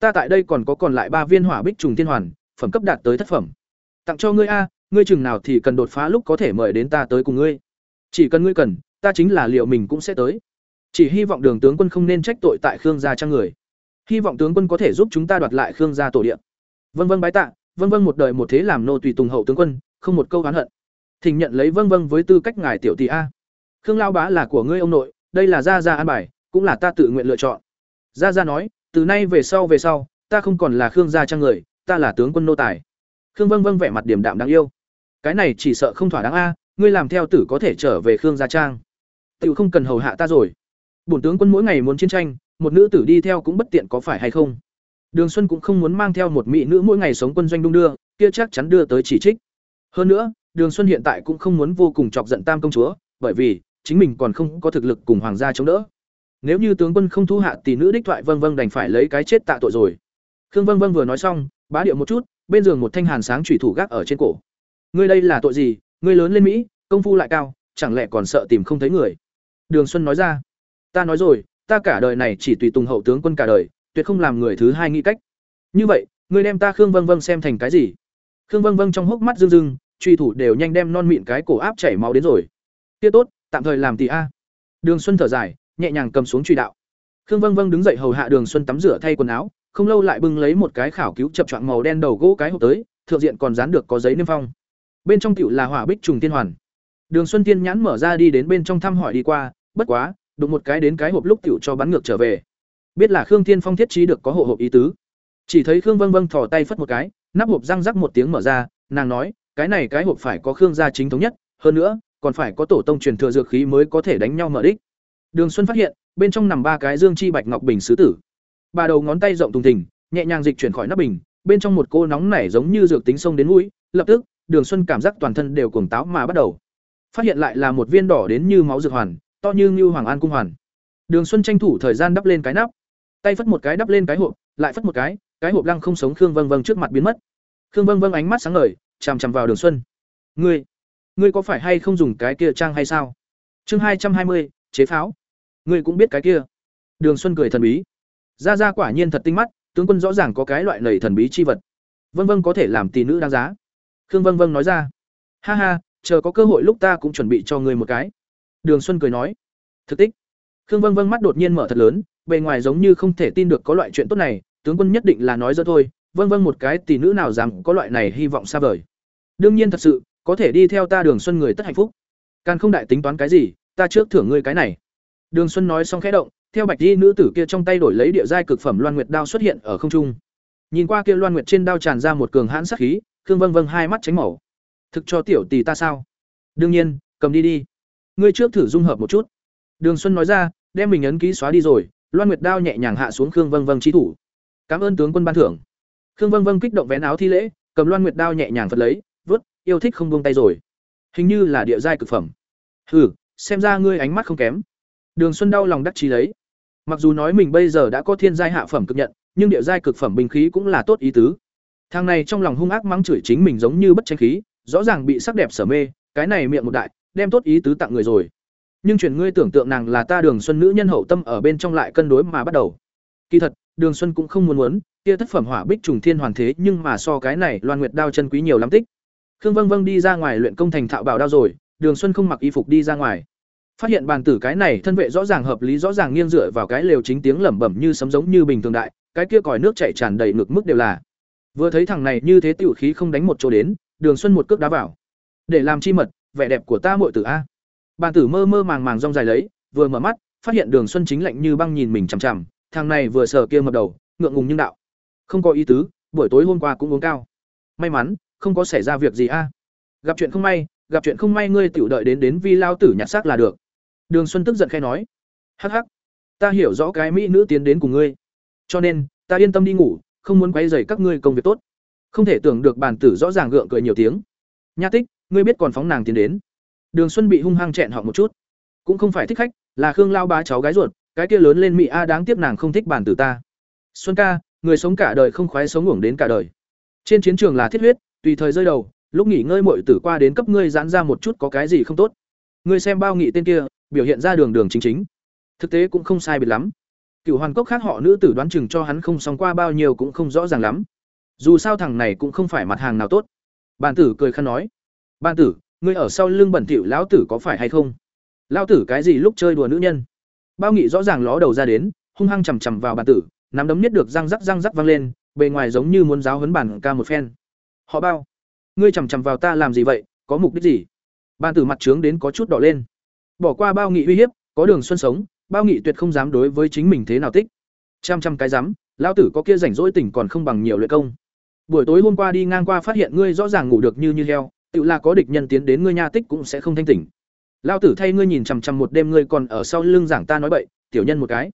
ta tại đây còn có còn lại ba viên hỏa bích trùng thiên hoàn, phẩm cấp đạt tới thất phẩm. Tặng cho ngươi a, ngươi chừng nào thì cần đột phá lúc có thể mời đến ta tới cùng ngươi. Chỉ cần ngươi cần, ta chính là liệu mình cũng sẽ tới. Chỉ hy vọng đường tướng quân không nên trách tội tại khương gia trang người. Hy vọng tướng quân có thể giúp chúng ta đoạt lại khương gia tổ điện vân vân bái tạ, vân vân một đời một thế làm nô tùy tùng hậu tướng quân, không một câu oán hận. Thỉnh nhận lấy vân vân với tư cách ngài tiểu tỷ a. Khương lao bá là của ngươi ông nội, đây là gia gia an bài, cũng là ta tự nguyện lựa chọn. Gia gia nói từ nay về sau về sau, ta không còn là khương gia trang người, ta là tướng quân nô tài. Khương vâng vâng vẻ mặt điểm đạm đáng yêu. Cái này chỉ sợ không thỏa đáng a, ngươi làm theo tử có thể trở về khương gia trang. Tự không cần hầu hạ ta rồi. Bổn tướng quân mỗi ngày muốn chiến tranh, một nữ tử đi theo cũng bất tiện có phải hay không? Đường xuân cũng không muốn mang theo một mỹ nữ mỗi ngày sống quân doanh đung đưa, kia chắc chắn đưa tới chỉ trích. Hơn nữa, đường xuân hiện tại cũng không muốn vô cùng chọc giận tam công chúa, bởi vì chính mình còn không có thực lực cùng hoàng gia chống đỡ nếu như tướng quân không thu hạ tỷ nữ đích thoại vâng vâng đành phải lấy cái chết tạ tội rồi. Khương vâng vâng vừa nói xong, bá điệu một chút, bên giường một thanh hàn sáng thủy thủ gác ở trên cổ. Ngươi đây là tội gì? Ngươi lớn lên mỹ, công phu lại cao, chẳng lẽ còn sợ tìm không thấy người? Đường xuân nói ra, ta nói rồi, ta cả đời này chỉ tùy tùng hậu tướng quân cả đời, tuyệt không làm người thứ hai nghĩ cách. Như vậy, ngươi đem ta khương vâng vâng xem thành cái gì? Khương vâng vâng trong hốc mắt rưng rưng, truy thủ đều nhanh đem non mịn cái cổ áp chảy máu đến rồi. Kia tốt, tạm thời làm tỷ a. Đường xuân thở dài nhẹ nhàng cầm xuống truy đạo. Khương vâng vâng đứng dậy hầu hạ đường xuân tắm rửa thay quần áo, không lâu lại bưng lấy một cái khảo cứu chập choạng màu đen đầu gỗ cái hộp tới, thượng diện còn dán được có giấy niêm phong. Bên trong tiểu là hỏa bích trùng tiên hoàn. Đường xuân tiên nhãn mở ra đi đến bên trong thăm hỏi đi qua, bất quá, đụng một cái đến cái hộp lúc tiểu cho bắn ngược trở về. Biết là khương thiên phong thiết trí được có hộ hộp ý tứ. Chỉ thấy khương vâng vâng thò tay phất một cái, nắp hộp răng rắc một tiếng mở ra, nàng nói, cái này cái hộp phải có khương gia chính thống nhất, hơn nữa, còn phải có tổ tông truyền thừa dược khí mới có thể đánh nhau mở đích đường xuân phát hiện, bên trong nằm ba cái dương chi bạch ngọc bình sứ tử. Bà đầu ngón tay rộng thùng thình, nhẹ nhàng dịch chuyển khỏi nắp bình, bên trong một cô nóng nảy giống như dược tính sông đến mũi, lập tức, đường xuân cảm giác toàn thân đều cuồng táo mà bắt đầu. Phát hiện lại là một viên đỏ đến như máu dược hoàn, to như như hoàng an cung hoàn. Đường xuân tranh thủ thời gian đắp lên cái nắp. Tay phất một cái đắp lên cái hộp, lại phất một cái cái hộp lăng không sống khương vâng vâng trước mặt biến mất. Khương vâng vâng ánh mắt sáng ngời, chằm chằm vào đường xuân. Ngươi ngươi có phải hay không dùng cái kia trang hay sao? Chương hai trăm hai mươi, chế pháo ngươi cũng biết cái kia. Đường xuân cười thần bí. Ra ra quả nhiên thật tinh mắt, tướng quân rõ ràng có cái loại nầy thần bí chi vật. Vân vân có thể làm tỷ nữ đáng giá. Khương vân vân nói ra. Ha ha, chờ có cơ hội lúc ta cũng chuẩn bị cho ngươi một cái. Đường xuân cười nói. Thực tích. Khương vân vân mắt đột nhiên mở thật lớn, bề ngoài giống như không thể tin được có loại chuyện tốt này, tướng quân nhất định là nói dơ thôi. Vân vân một cái tỷ nữ nào dám có loại này hy vọng xa vời. Đương nhiên thật sự, có thể đi theo ta đường xuân người tất hạnh phúc. Càng không đại tính toán cái gì, ta trước thưởng ngươi cái này đường xuân nói xong khẽ động, theo bạch y nữ tử kia trong tay đổi lấy địa giai cực phẩm loan nguyệt đao xuất hiện ở không trung. Nhìn qua kia loan nguyệt trên đao tràn ra một cường hãn sát khí, khương Vâng Vâng hai mắt tránh màu. Thực cho tiểu tỷ ta sao? Đương nhiên, cầm đi đi. Ngươi trước thử dung hợp một chút. Đường xuân nói ra, đem mình ấn ký xóa đi rồi, loan nguyệt đao nhẹ nhàng hạ xuống khương Vâng Vâng chi thủ. Cảm ơn tướng quân ban thưởng. Khương Vâng Vâng kích động vén áo thi lễ, cầm loan nguyệt đao nhẹ nhàng phật lấy vớt yêu thích không buông tay rồi. Hình như là địa giai cực phẩm. Hừ, xem ra ngươi ánh mắt không kém đường xuân đau lòng đắc chí lấy. Mặc dù nói mình bây giờ đã có thiên giai hạ phẩm cực nhận, nhưng địa giai cực phẩm binh khí cũng là tốt ý tứ. Thằng này trong lòng hung ác mắng chửi chính mình giống như bất tranh khí, rõ ràng bị sắc đẹp sở mê, cái này miệng một đại, đem tốt ý tứ tặng người rồi. Nhưng chuyển ngươi tưởng tượng nàng là ta đường xuân nữ nhân hậu tâm ở bên trong lại cân đối mà bắt đầu. Kỳ thật, đường xuân cũng không muốn muốn, kia thất phẩm hỏa bích trùng thiên hoàn thế nhưng mà so cái này loan nguyệt đao chân quý nhiều lắm tích. Khương vâng vâng đi ra ngoài luyện công thành thạo bảo đao rồi, đường xuân không mặc y phục đi ra ngoài phát hiện bàn tử cái này thân vệ rõ ràng hợp lý rõ ràng nghiêng dựa vào cái lều chính tiếng lẩm bẩm như sấm giống như bình thường đại, cái kia còi nước chảy tràn đầy ngực mức đều là. Vừa thấy thằng này như thế tiểu khí không đánh một chỗ đến, đường xuân một cước đá vào. Để làm chi mật, vẻ đẹp của ta muội tử a. Bàn tử mơ mơ màng màng rong dài lấy, vừa mở mắt, phát hiện đường xuân chính lạnh như băng nhìn mình chằm chằm, thằng này vừa sờ kia mập đầu, ngượng ngùng nhưng đạo. Không có ý tứ, buổi tối hôm qua cũng uống cao. May mắn, không có xảy ra việc gì a. Gặp chuyện không may, gặp chuyện không may ngươi tiểu đợi đến đến vi lao tử nhặt xác là được đường xuân tức giận khai nói, hắc hắc, ta hiểu rõ cái mỹ nữ tiến đến cùng ngươi, cho nên ta yên tâm đi ngủ, không muốn quấy rầy các ngươi công việc tốt. Không thể tưởng được bản tử rõ ràng gượng cười nhiều tiếng. Nha tích, ngươi biết còn phóng nàng tiến đến. Đường xuân bị hung hăng chẹn họ một chút. Cũng không phải thích khách, là khương lao bá cháu gái ruột, cái kia lớn lên mỹ a đáng tiếc nàng không thích bản tử ta. Xuân ca, người sống cả đời không khoái sống ngủng đến cả đời. Trên chiến trường là thiết huyết, tùy thời rơi đầu, lúc nghỉ ngơi muội tử qua đến cấp ngươi giãn ra một chút có cái gì không tốt. Ngươi xem bao nghị tên kia biểu hiện ra đường đường chính chính thực tế cũng không sai biệt lắm Cửu hoàn cốc khác họ nữ tử đoán chừng cho hắn không xong qua bao nhiêu cũng không rõ ràng lắm. Dù sao thằng này cũng không phải mặt hàng nào tốt. Bàn tử cười khăn nói: "Bàn tử, ngươi ở sau lưng bẩn thỉu lão tử có phải hay không?" Lão tử cái gì lúc chơi đùa nữ nhân? Bao Nghị rõ ràng ló đầu ra đến, hung hăng chầm chầm vào bàn tử, nắm đấm nhất được răng rắc răng rắc vang lên, bề ngoài giống như muốn giáo huấn bản ca một phen. "Họ bao, ngươi chầm chầm vào ta làm gì vậy, có mục đích gì?" Bàn tử mặt trướng đến có chút đỏ lên. Bỏ qua Bao Nghị uy hiếp, có đường xuân sống, Bao Nghị tuyệt không dám đối với chính mình thế nào tích. Trăm trăm cái dám, lão tử có kia rảnh rỗi tỉnh còn không bằng nhiều luyện công. Buổi tối hôm qua đi ngang qua phát hiện ngươi rõ ràng ngủ được như như heo, tự là có địch nhân tiến đến ngươi nha tích cũng sẽ không thanh tỉnh. Lão tử thay ngươi nhìn chằm chằm một đêm ngươi còn ở sau lưng giảng ta nói bậy, tiểu nhân một cái.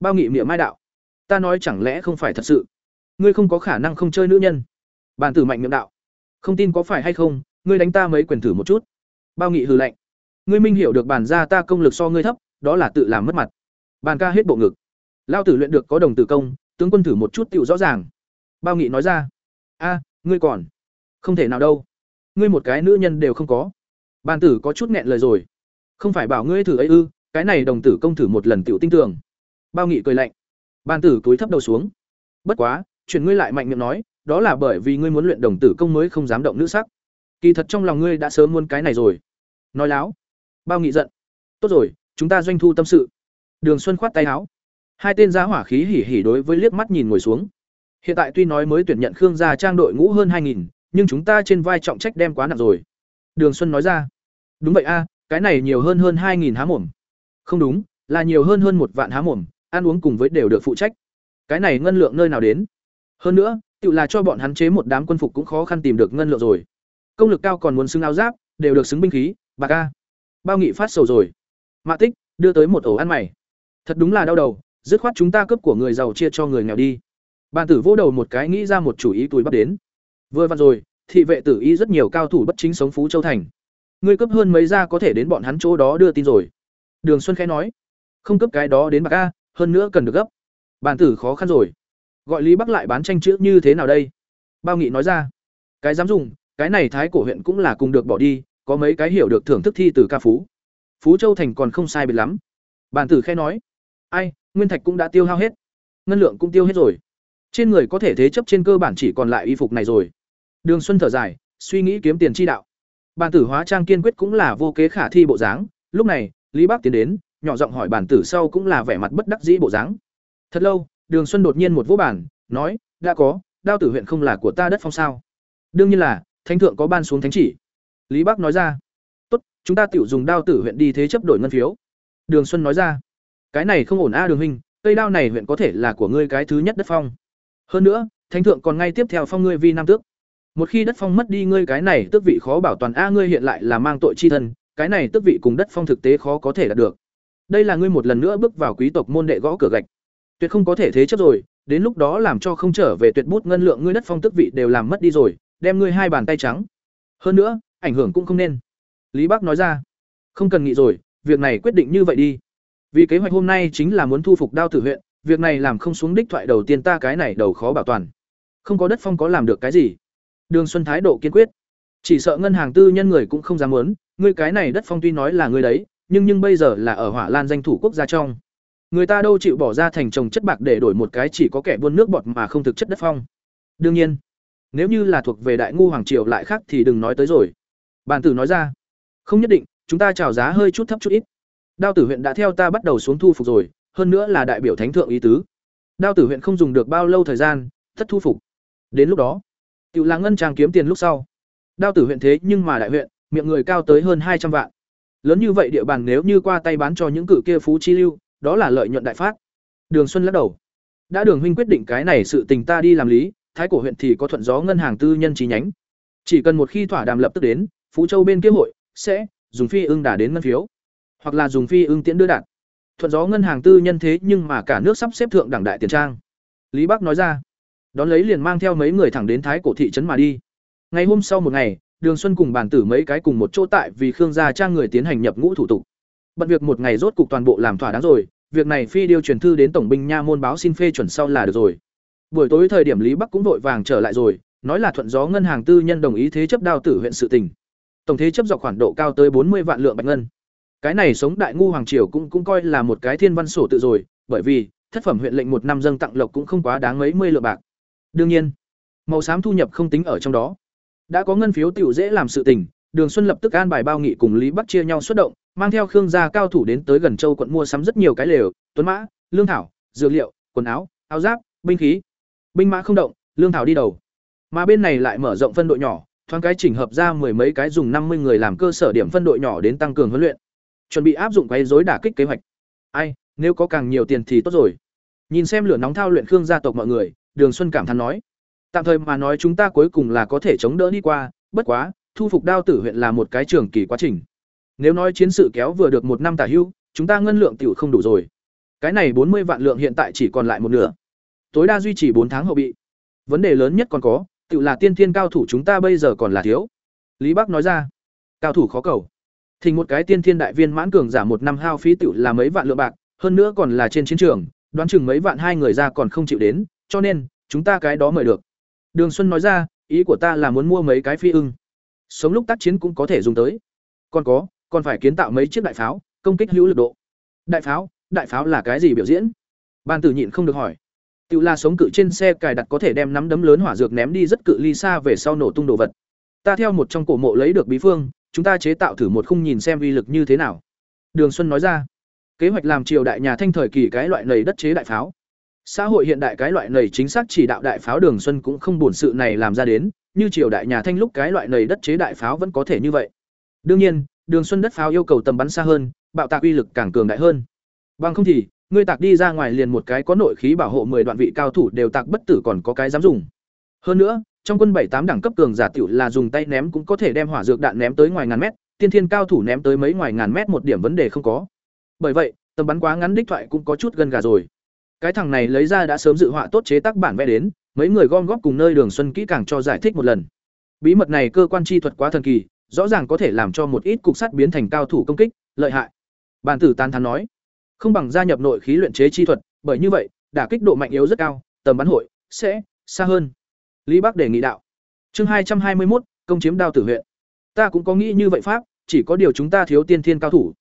Bao Nghị miệng mai đạo. Ta nói chẳng lẽ không phải thật sự? Ngươi không có khả năng không chơi nữ nhân. Bàn tử mạnh miệng đạo. Không tin có phải hay không, ngươi đánh ta mấy quyền thử một chút. Bao Nghị hừ lạnh. Ngươi minh hiểu được bản gia ta công lực so ngươi thấp, đó là tự làm mất mặt. Bàn ca hết bộ ngực. Lao tử luyện được có đồng tử công, tướng quân thử một chút tựu rõ ràng. Bao Nghị nói ra. A, ngươi còn? Không thể nào đâu. Ngươi một cái nữ nhân đều không có. Bàn tử có chút nghẹn lời rồi. Không phải bảo ngươi thử ấy ư, cái này đồng tử công thử một lần tựu tinh tưởng. Bao Nghị cười lạnh. Bàn tử cúi thấp đầu xuống. Bất quá, chuyển ngươi lại mạnh miệng nói, đó là bởi vì ngươi muốn luyện đồng tử công mới không dám động nữ sắc. Kỳ thật trong lòng ngươi đã sớm muốn cái này rồi. Nói láo. Bao Nghị giận. Tốt rồi, chúng ta doanh thu tâm sự. Đường Xuân khoát tay áo. Hai tên giá hỏa khí hỉ hỉ đối với liếc mắt nhìn ngồi xuống. Hiện tại tuy nói mới tuyển nhận Khương gia trang đội ngũ hơn 2000, nhưng chúng ta trên vai trọng trách đem quá nặng rồi. Đường Xuân nói ra. Đúng vậy a, cái này nhiều hơn hơn 2000 há mồm. Không đúng, là nhiều hơn hơn một vạn há mồm, ăn uống cùng với đều được phụ trách. Cái này ngân lượng nơi nào đến? Hơn nữa, tự là cho bọn hắn chế một đám quân phục cũng khó khăn tìm được ngân lượng rồi. Công lực cao còn muốn xứng áo giáp, đều được xứng binh khí, bạc a. Bao nghị phát sầu rồi. mạ Tích, đưa tới một ổ ăn mày. Thật đúng là đau đầu, dứt khoát chúng ta cướp của người giàu chia cho người nghèo đi. Bàn tử vô đầu một cái nghĩ ra một chủ ý túi bắt đến. Vừa vặn rồi, thị vệ tử y rất nhiều cao thủ bất chính sống phú châu thành. Ngươi cấp hơn mấy ra có thể đến bọn hắn chỗ đó đưa tin rồi. Đường Xuân khẽ nói, không cấp cái đó đến bạc a, hơn nữa cần được gấp. Bàn tử khó khăn rồi. Gọi Lý Bắc lại bán tranh chữ như thế nào đây? Bao Nghị nói ra, cái dám dùng, cái này thái cổ huyện cũng là cùng được bỏ đi, có mấy cái hiểu được thưởng thức thi từ ca phú. Phú Châu thành còn không sai biệt lắm. Bàn tử khe nói, ai, nguyên thạch cũng đã tiêu hao hết, ngân lượng cũng tiêu hết rồi. Trên người có thể thế chấp trên cơ bản chỉ còn lại y phục này rồi. Đường Xuân thở dài, suy nghĩ kiếm tiền chi đạo. Bàn tử hóa trang kiên quyết cũng là vô kế khả thi bộ dáng. Lúc này, Lý bác tiến đến, nhỏ giọng hỏi bàn tử sau cũng là vẻ mặt bất đắc dĩ bộ dáng. Thật lâu, Đường Xuân đột nhiên một vỗ bản, nói, đã có, đao tử huyện không là của ta đất phong sao? Đương nhiên là, thánh thượng có ban xuống thánh chỉ. Lý Bắc nói ra, tốt, chúng ta tiểu dùng đao tử huyện đi thế chấp đổi ngân phiếu. Đường Xuân nói ra, cái này không ổn a Đường huynh, cây đao này huyện có thể là của ngươi cái thứ nhất đất phong. Hơn nữa, thánh thượng còn ngay tiếp theo phong ngươi vi nam tước. Một khi đất phong mất đi ngươi cái này tước vị khó bảo toàn a ngươi hiện lại là mang tội chi thân, cái này tước vị cùng đất phong thực tế khó có thể đạt được. Đây là ngươi một lần nữa bước vào quý tộc môn đệ gõ cửa gạch. Tuyệt không có thể thế chấp rồi, đến lúc đó làm cho không trở về tuyệt bút ngân lượng ngươi đất phong tước vị đều làm mất đi rồi, đem ngươi hai bàn tay trắng. Hơn nữa, ảnh hưởng cũng không nên. Lý Bắc nói ra, không cần nghĩ rồi, việc này quyết định như vậy đi. Vì kế hoạch hôm nay chính là muốn thu phục đao tử huyện, việc này làm không xuống đích thoại đầu tiên ta cái này đầu khó bảo toàn. Không có đất phong có làm được cái gì. Đường Xuân thái độ kiên quyết. Chỉ sợ ngân hàng tư nhân người cũng không dám muốn, ngươi cái này đất phong tuy nói là ngươi đấy, nhưng nhưng bây giờ là ở Hỏa Lan danh thủ quốc gia trong. Người ta đâu chịu bỏ ra thành trồng chất bạc để đổi một cái chỉ có kẻ buôn nước bọt mà không thực chất đất phong. Đương nhiên, nếu như là thuộc về đại ngu hoàng triều lại khác thì đừng nói tới rồi. Bản tử nói ra, không nhất định, chúng ta chào giá hơi chút thấp chút ít. Đao tử huyện đã theo ta bắt đầu xuống thu phục rồi, hơn nữa là đại biểu thánh thượng ý tứ. Đao tử huyện không dùng được bao lâu thời gian, thất thu phục. Đến lúc đó, Tiểu Lãng ngân trang kiếm tiền lúc sau. Đao tử huyện thế nhưng mà đại huyện, miệng người cao tới hơn hai trăm vạn. Lớn như vậy địa bàn nếu như qua tay bán cho những cử kia phú chi lưu, đó là lợi nhuận đại phát. Đường Xuân lắc đầu. Đã Đường huynh quyết định cái này sự tình ta đi làm lý, Thái cổ huyện thì có thuận gió ngân hàng tư nhân chi nhánh. Chỉ cần một khi thỏa đàm lập tức đến, Phú Châu bên kia hội sẽ dùng phi ưng đả đến ngân phiếu, hoặc là dùng phi ưng tiễn đưa đạt. Thuận gió ngân hàng tư nhân thế nhưng mà cả nước sắp xếp thượng đẳng đại tiền trang. Lý Bắc nói ra. Đón lấy liền mang theo mấy người thẳng đến Thái cổ thị trấn mà đi. Ngày hôm sau một ngày, Đường Xuân cùng bản tử mấy cái cùng một chỗ tại vì Khương gia trang người tiến hành nhập ngũ thủ tục. Bận việc một ngày rốt cục toàn bộ làm thỏa đáng rồi, việc này phi điều truyền thư đến tổng binh nha môn báo xin phê chuẩn sau là được rồi. Buổi tối thời điểm Lý Bắc cũng vội vàng trở lại rồi, nói là thuận gió ngân hàng tư nhân đồng ý thế chấp đao tử huyện sự tình. Tổng thế chấp dọc khoản độ cao tới bốn mươi vạn lượng bạch ngân. Cái này sống đại ngu hoàng triều cũng cũng coi là một cái thiên văn sổ tự rồi, bởi vì thất phẩm huyện lệnh một năm dâng tặng lộc cũng không quá đáng mấy mươi lượng bạc. Đương nhiên, màu xám thu nhập không tính ở trong đó. Đã có ngân phiếu tiểu dễ làm sự tình, Đường Xuân lập tức an bài bao nghị cùng Lý Bắc chia nhau xuất động, mang theo Khương gia cao thủ đến tới gần châu quận mua sắm rất nhiều cái lều, tuấn mã, lương thảo, dược liệu, quần áo, áo giáp, binh khí. Binh mã không động, lương thảo đi đầu. Mà bên này lại mở rộng phân đội nhỏ, thoáng cái chỉnh hợp ra mười mấy cái dùng năm mươi người làm cơ sở điểm phân đội nhỏ đến tăng cường huấn luyện. Chuẩn bị áp dụng quấy rối đả kích kế hoạch. Ai, nếu có càng nhiều tiền thì tốt rồi. Nhìn xem lửa nóng thao luyện Khương gia tộc mọi người, Đường Xuân cảm thán nói: Tạm thời mà nói chúng ta cuối cùng là có thể chống đỡ đi qua, bất quá, thu phục đao tử huyện là một cái trường kỳ quá trình. Nếu nói chiến sự kéo vừa được một năm tả hưu, chúng ta ngân lượng tiểu không đủ rồi. Cái này bốn mươi vạn lượng hiện tại chỉ còn lại một nửa. Tối đa duy trì bốn tháng hậu bị. Vấn đề lớn nhất còn có, tự là tiên thiên cao thủ chúng ta bây giờ còn là thiếu. Lý Bắc nói ra, cao thủ khó cầu. Thì một cái tiên thiên đại viên mãn cường giả một năm hao phí tự là mấy vạn lượng bạc, hơn nữa còn là trên chiến trường, đoán chừng mấy vạn hai người ra còn không chịu đến, cho nên, chúng ta cái đó mời được. Đường Xuân nói ra, ý của ta là muốn mua mấy cái phi ưng. Sống lúc tác chiến cũng có thể dùng tới. Còn có, còn phải kiến tạo mấy chiếc đại pháo, công kích hữu lực độ. Đại pháo, đại pháo là cái gì biểu diễn? Ban tử nhịn không được hỏi. Tiểu là sống cự trên xe cài đặt có thể đem nắm đấm lớn hỏa dược ném đi rất cự ly xa về sau nổ tung đồ vật. Ta theo một trong cổ mộ lấy được bí phương, chúng ta chế tạo thử một khung nhìn xem uy lực như thế nào. Đường Xuân nói ra. Kế hoạch làm triều đại nhà Thanh thời kỳ cái loại nầy đất chế đại pháo. Xã hội hiện đại cái loại nầy chính xác chỉ đạo đại pháo Đường Xuân cũng không buồn sự này làm ra đến, như triều đại nhà Thanh lúc cái loại nầy đất chế đại pháo vẫn có thể như vậy. Đương nhiên, Đường Xuân đất pháo yêu cầu tầm bắn xa hơn, bạo tạc uy lực càng cường đại hơn. Bằng không thì, ngươi tạc đi ra ngoài liền một cái có nội khí bảo hộ 10 đoạn vị cao thủ đều tạc bất tử còn có cái dám dùng. Hơn nữa, trong quân bảy tám đẳng cấp cường giả tiểu là dùng tay ném cũng có thể đem hỏa dược đạn ném tới ngoài ngàn mét, tiên thiên cao thủ ném tới mấy ngoài ngàn mét một điểm vấn đề không có. Bởi vậy, tầm bắn quá ngắn đích thoại cũng có chút gần gà rồi. Cái thằng này lấy ra đã sớm dự họa tốt chế tác bản vẽ đến, mấy người gom góp cùng nơi Đường Xuân kỹ càng cho giải thích một lần. Bí mật này cơ quan chi thuật quá thần kỳ, rõ ràng có thể làm cho một ít cục sắt biến thành cao thủ công kích, lợi hại. Bản tử tán thán nói, không bằng gia nhập nội khí luyện chế chi thuật, bởi như vậy, đả kích độ mạnh yếu rất cao, tầm bắn hội sẽ xa hơn. Lý Bắc đề nghị đạo. Chương hai trăm hai mươi một công chiếm đao tử huyện. Ta cũng có nghĩ như vậy pháp, chỉ có điều chúng ta thiếu tiên thiên cao thủ.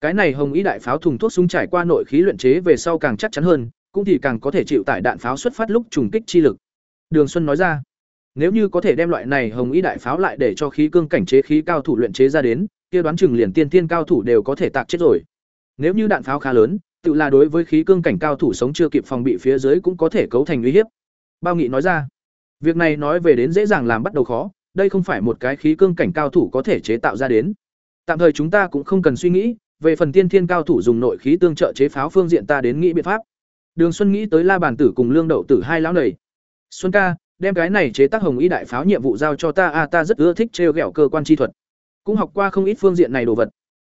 Cái này Hồng Ý đại pháo thùng thuốc súng trải qua nội khí luyện chế về sau càng chắc chắn hơn, cũng thì càng có thể chịu tải đạn pháo xuất phát lúc trùng kích chi lực. Đường Xuân nói ra, nếu như có thể đem loại này Hồng Ý đại pháo lại để cho khí cương cảnh chế khí cao thủ luyện chế ra đến, kia đoán chừng liền tiên thiên cao thủ đều có thể tạc chết rồi. Nếu như đạn pháo khá lớn, tự là đối với khí cương cảnh cao thủ sống chưa kịp phòng bị phía dưới cũng có thể cấu thành uy hiếp. Bao Nghị nói ra, việc này nói về đến dễ dàng làm bắt đầu khó, đây không phải một cái khí cương cảnh cao thủ có thể chế tạo ra đến. Tạm thời chúng ta cũng không cần suy nghĩ, về phần tiên thiên cao thủ dùng nội khí tương trợ chế pháo phương diện ta đến nghĩ biện pháp. Đường Xuân nghĩ tới La Bàn Tử cùng Lương Đậu Tử hai lão nầy. Xuân ca, đem cái này chế tác hồng y đại pháo nhiệm vụ giao cho ta a ta rất ưa thích trêu ghẹo cơ quan chi thuật. Cũng học qua không ít phương diện này đồ vật.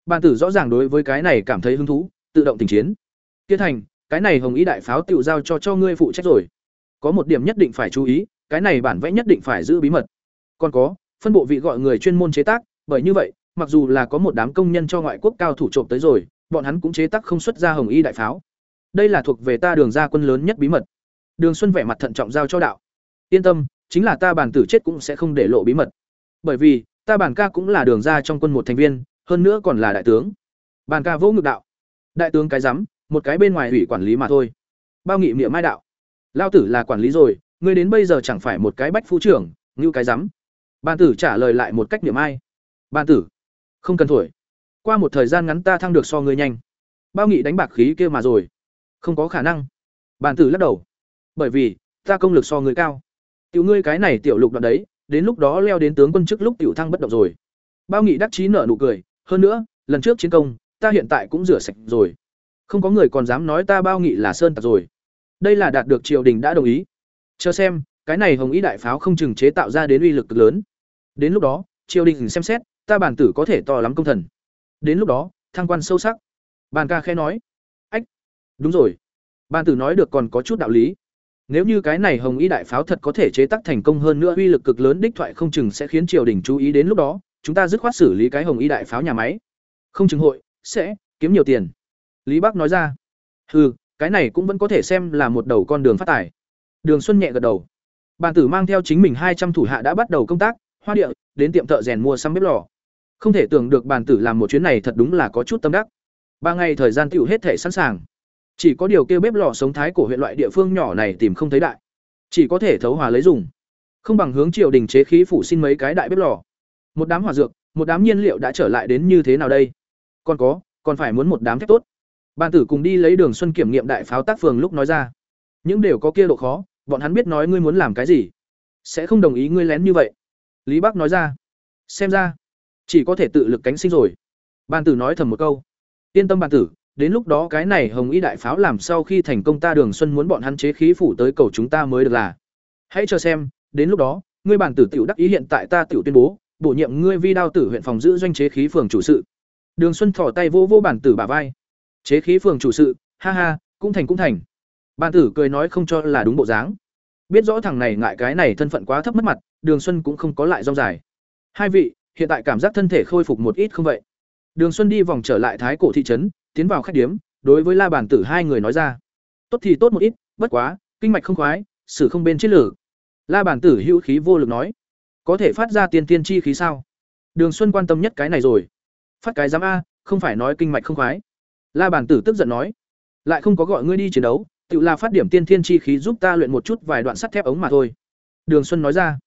Bàn tử rõ ràng đối với cái này cảm thấy hứng thú, tự động tình chiến. Tiết thành, cái này hồng ý đại pháo tiểu giao cho cho ngươi phụ trách rồi. Có một điểm nhất định phải chú ý, cái này bản vẽ nhất định phải giữ bí mật. Còn có, phân bộ vị gọi người chuyên môn chế tác, bởi như vậy, mặc dù là có một đám công nhân cho ngoại quốc cao thủ trộm tới rồi, bọn hắn cũng chế tác không xuất ra hồng y đại pháo. Đây là thuộc về ta đường ra quân lớn nhất bí mật. Đường Xuân vẻ mặt thận trọng giao cho đạo. Yên tâm, chính là ta bản tử chết cũng sẽ không để lộ bí mật. Bởi vì, ta bản ca cũng là đường ra trong quân một thành viên, hơn nữa còn là đại tướng. Bàn ca vô ngực đạo. Đại tướng cái rắm, một cái bên ngoài ủy quản lý mà thôi. Bao nghị miệng mai đạo. Lao tử là quản lý rồi, ngươi đến bây giờ chẳng phải một cái bách phu trưởng, như cái rắm. Bàn tử trả lời lại một cách miệng mai. Bàn tử, không cần thổi. Qua một thời gian ngắn ta thăng được so ngươi nhanh. Bao nghị đánh bạc khí kia mà rồi. Không có khả năng. Bàn tử lắc đầu. Bởi vì, ta công lực so ngươi cao. Tiểu ngươi cái này tiểu lục đoạn đấy, đến lúc đó leo đến tướng quân chức lúc tiểu thăng bất động rồi. Bao nghị đắc chí nở nụ cười hơn nữa, lần trước chiến công, ta hiện tại cũng rửa sạch rồi. Không có người còn dám nói ta bao nghị là sơn tặc rồi. Đây là đạt được triều đình đã đồng ý. Chờ xem, cái này hồng ý đại pháo không chừng chế tạo ra đến uy lực cực lớn. Đến lúc đó, triều đình xem xét, ta bản tử có thể to lắm công thần. Đến lúc đó, thăng quan sâu sắc. Bàn ca khẽ nói. Ách, đúng rồi. Bàn tử nói được còn có chút đạo lý. Nếu như cái này hồng ý đại pháo thật có thể chế tác thành công hơn nữa, uy lực cực lớn đích thoại không chừng sẽ khiến triều đình chú ý đến lúc đó chúng ta dứt khoát xử lý cái hồng y đại pháo nhà máy. Không chứng hội sẽ kiếm nhiều tiền. Lý bắc nói ra. Ừ cái này cũng vẫn có thể xem là một đầu con đường phát tài. Đường xuân nhẹ gật đầu. Bàn tử mang theo chính mình hai trăm thủ hạ đã bắt đầu công tác hoa địa đến tiệm thợ rèn mua xăm bếp lò. Không thể tưởng được bàn tử làm một chuyến này thật đúng là có chút tâm đắc. Ba ngày thời gian tựu hết thể sẵn sàng. Chỉ có điều kêu bếp lò sống thái của huyện loại địa phương nhỏ này tìm không thấy đại, chỉ có thể thấu hòa lấy dùng. Không bằng hướng triều đình chế khí phủ xin mấy cái đại bếp lò. Một đám hỏa dược, một đám nhiên liệu đã trở lại đến như thế nào đây? Còn có, còn phải muốn một đám thép tốt. Ban tử cùng đi lấy Đường Xuân kiểm nghiệm đại pháo tác phường lúc nói ra. Những đều có kia độ khó, bọn hắn biết nói ngươi muốn làm cái gì, sẽ không đồng ý ngươi lén như vậy. Lý Bắc nói ra. Xem ra, chỉ có thể tự lực cánh sinh rồi. Ban tử nói thầm một câu. Yên tâm ban tử, đến lúc đó cái này Hồng Y đại pháo làm sau khi thành công ta Đường Xuân muốn bọn hắn chế khí phủ tới cầu chúng ta mới được là. Hãy chờ xem, đến lúc đó, ngươi bản tử tiểu đắc ý hiện tại ta tiểu tuyên bố, bổ nhiệm ngươi vi đao tử huyện phòng giữ doanh chế khí phường chủ sự. Đường Xuân thỏ tay vô vô bản tử bả vai. Chế khí phường chủ sự, ha ha, cũng thành cũng thành. Bản tử cười nói không cho là đúng bộ dáng. Biết rõ thằng này ngại cái này thân phận quá thấp mất mặt, Đường Xuân cũng không có lại rong dài. Hai vị, hiện tại cảm giác thân thể khôi phục một ít không vậy? Đường Xuân đi vòng trở lại Thái cổ thị trấn, tiến vào khách điếm, đối với La Bản Tử hai người nói ra: "Tốt thì tốt một ít, bất quá, kinh mạch không khoái, xử không bên chết lử." La Bản Tử hữu khí vô lực nói: "Có thể phát ra tiên tiên chi khí sao?" Đường Xuân quan tâm nhất cái này rồi. "Phát cái giám a, không phải nói kinh mạch không khoái." La Bản Tử tức giận nói: "Lại không có gọi ngươi đi chiến đấu, tự là phát điểm tiên thiên chi khí giúp ta luyện một chút vài đoạn sắt thép ống mà thôi." Đường Xuân nói ra: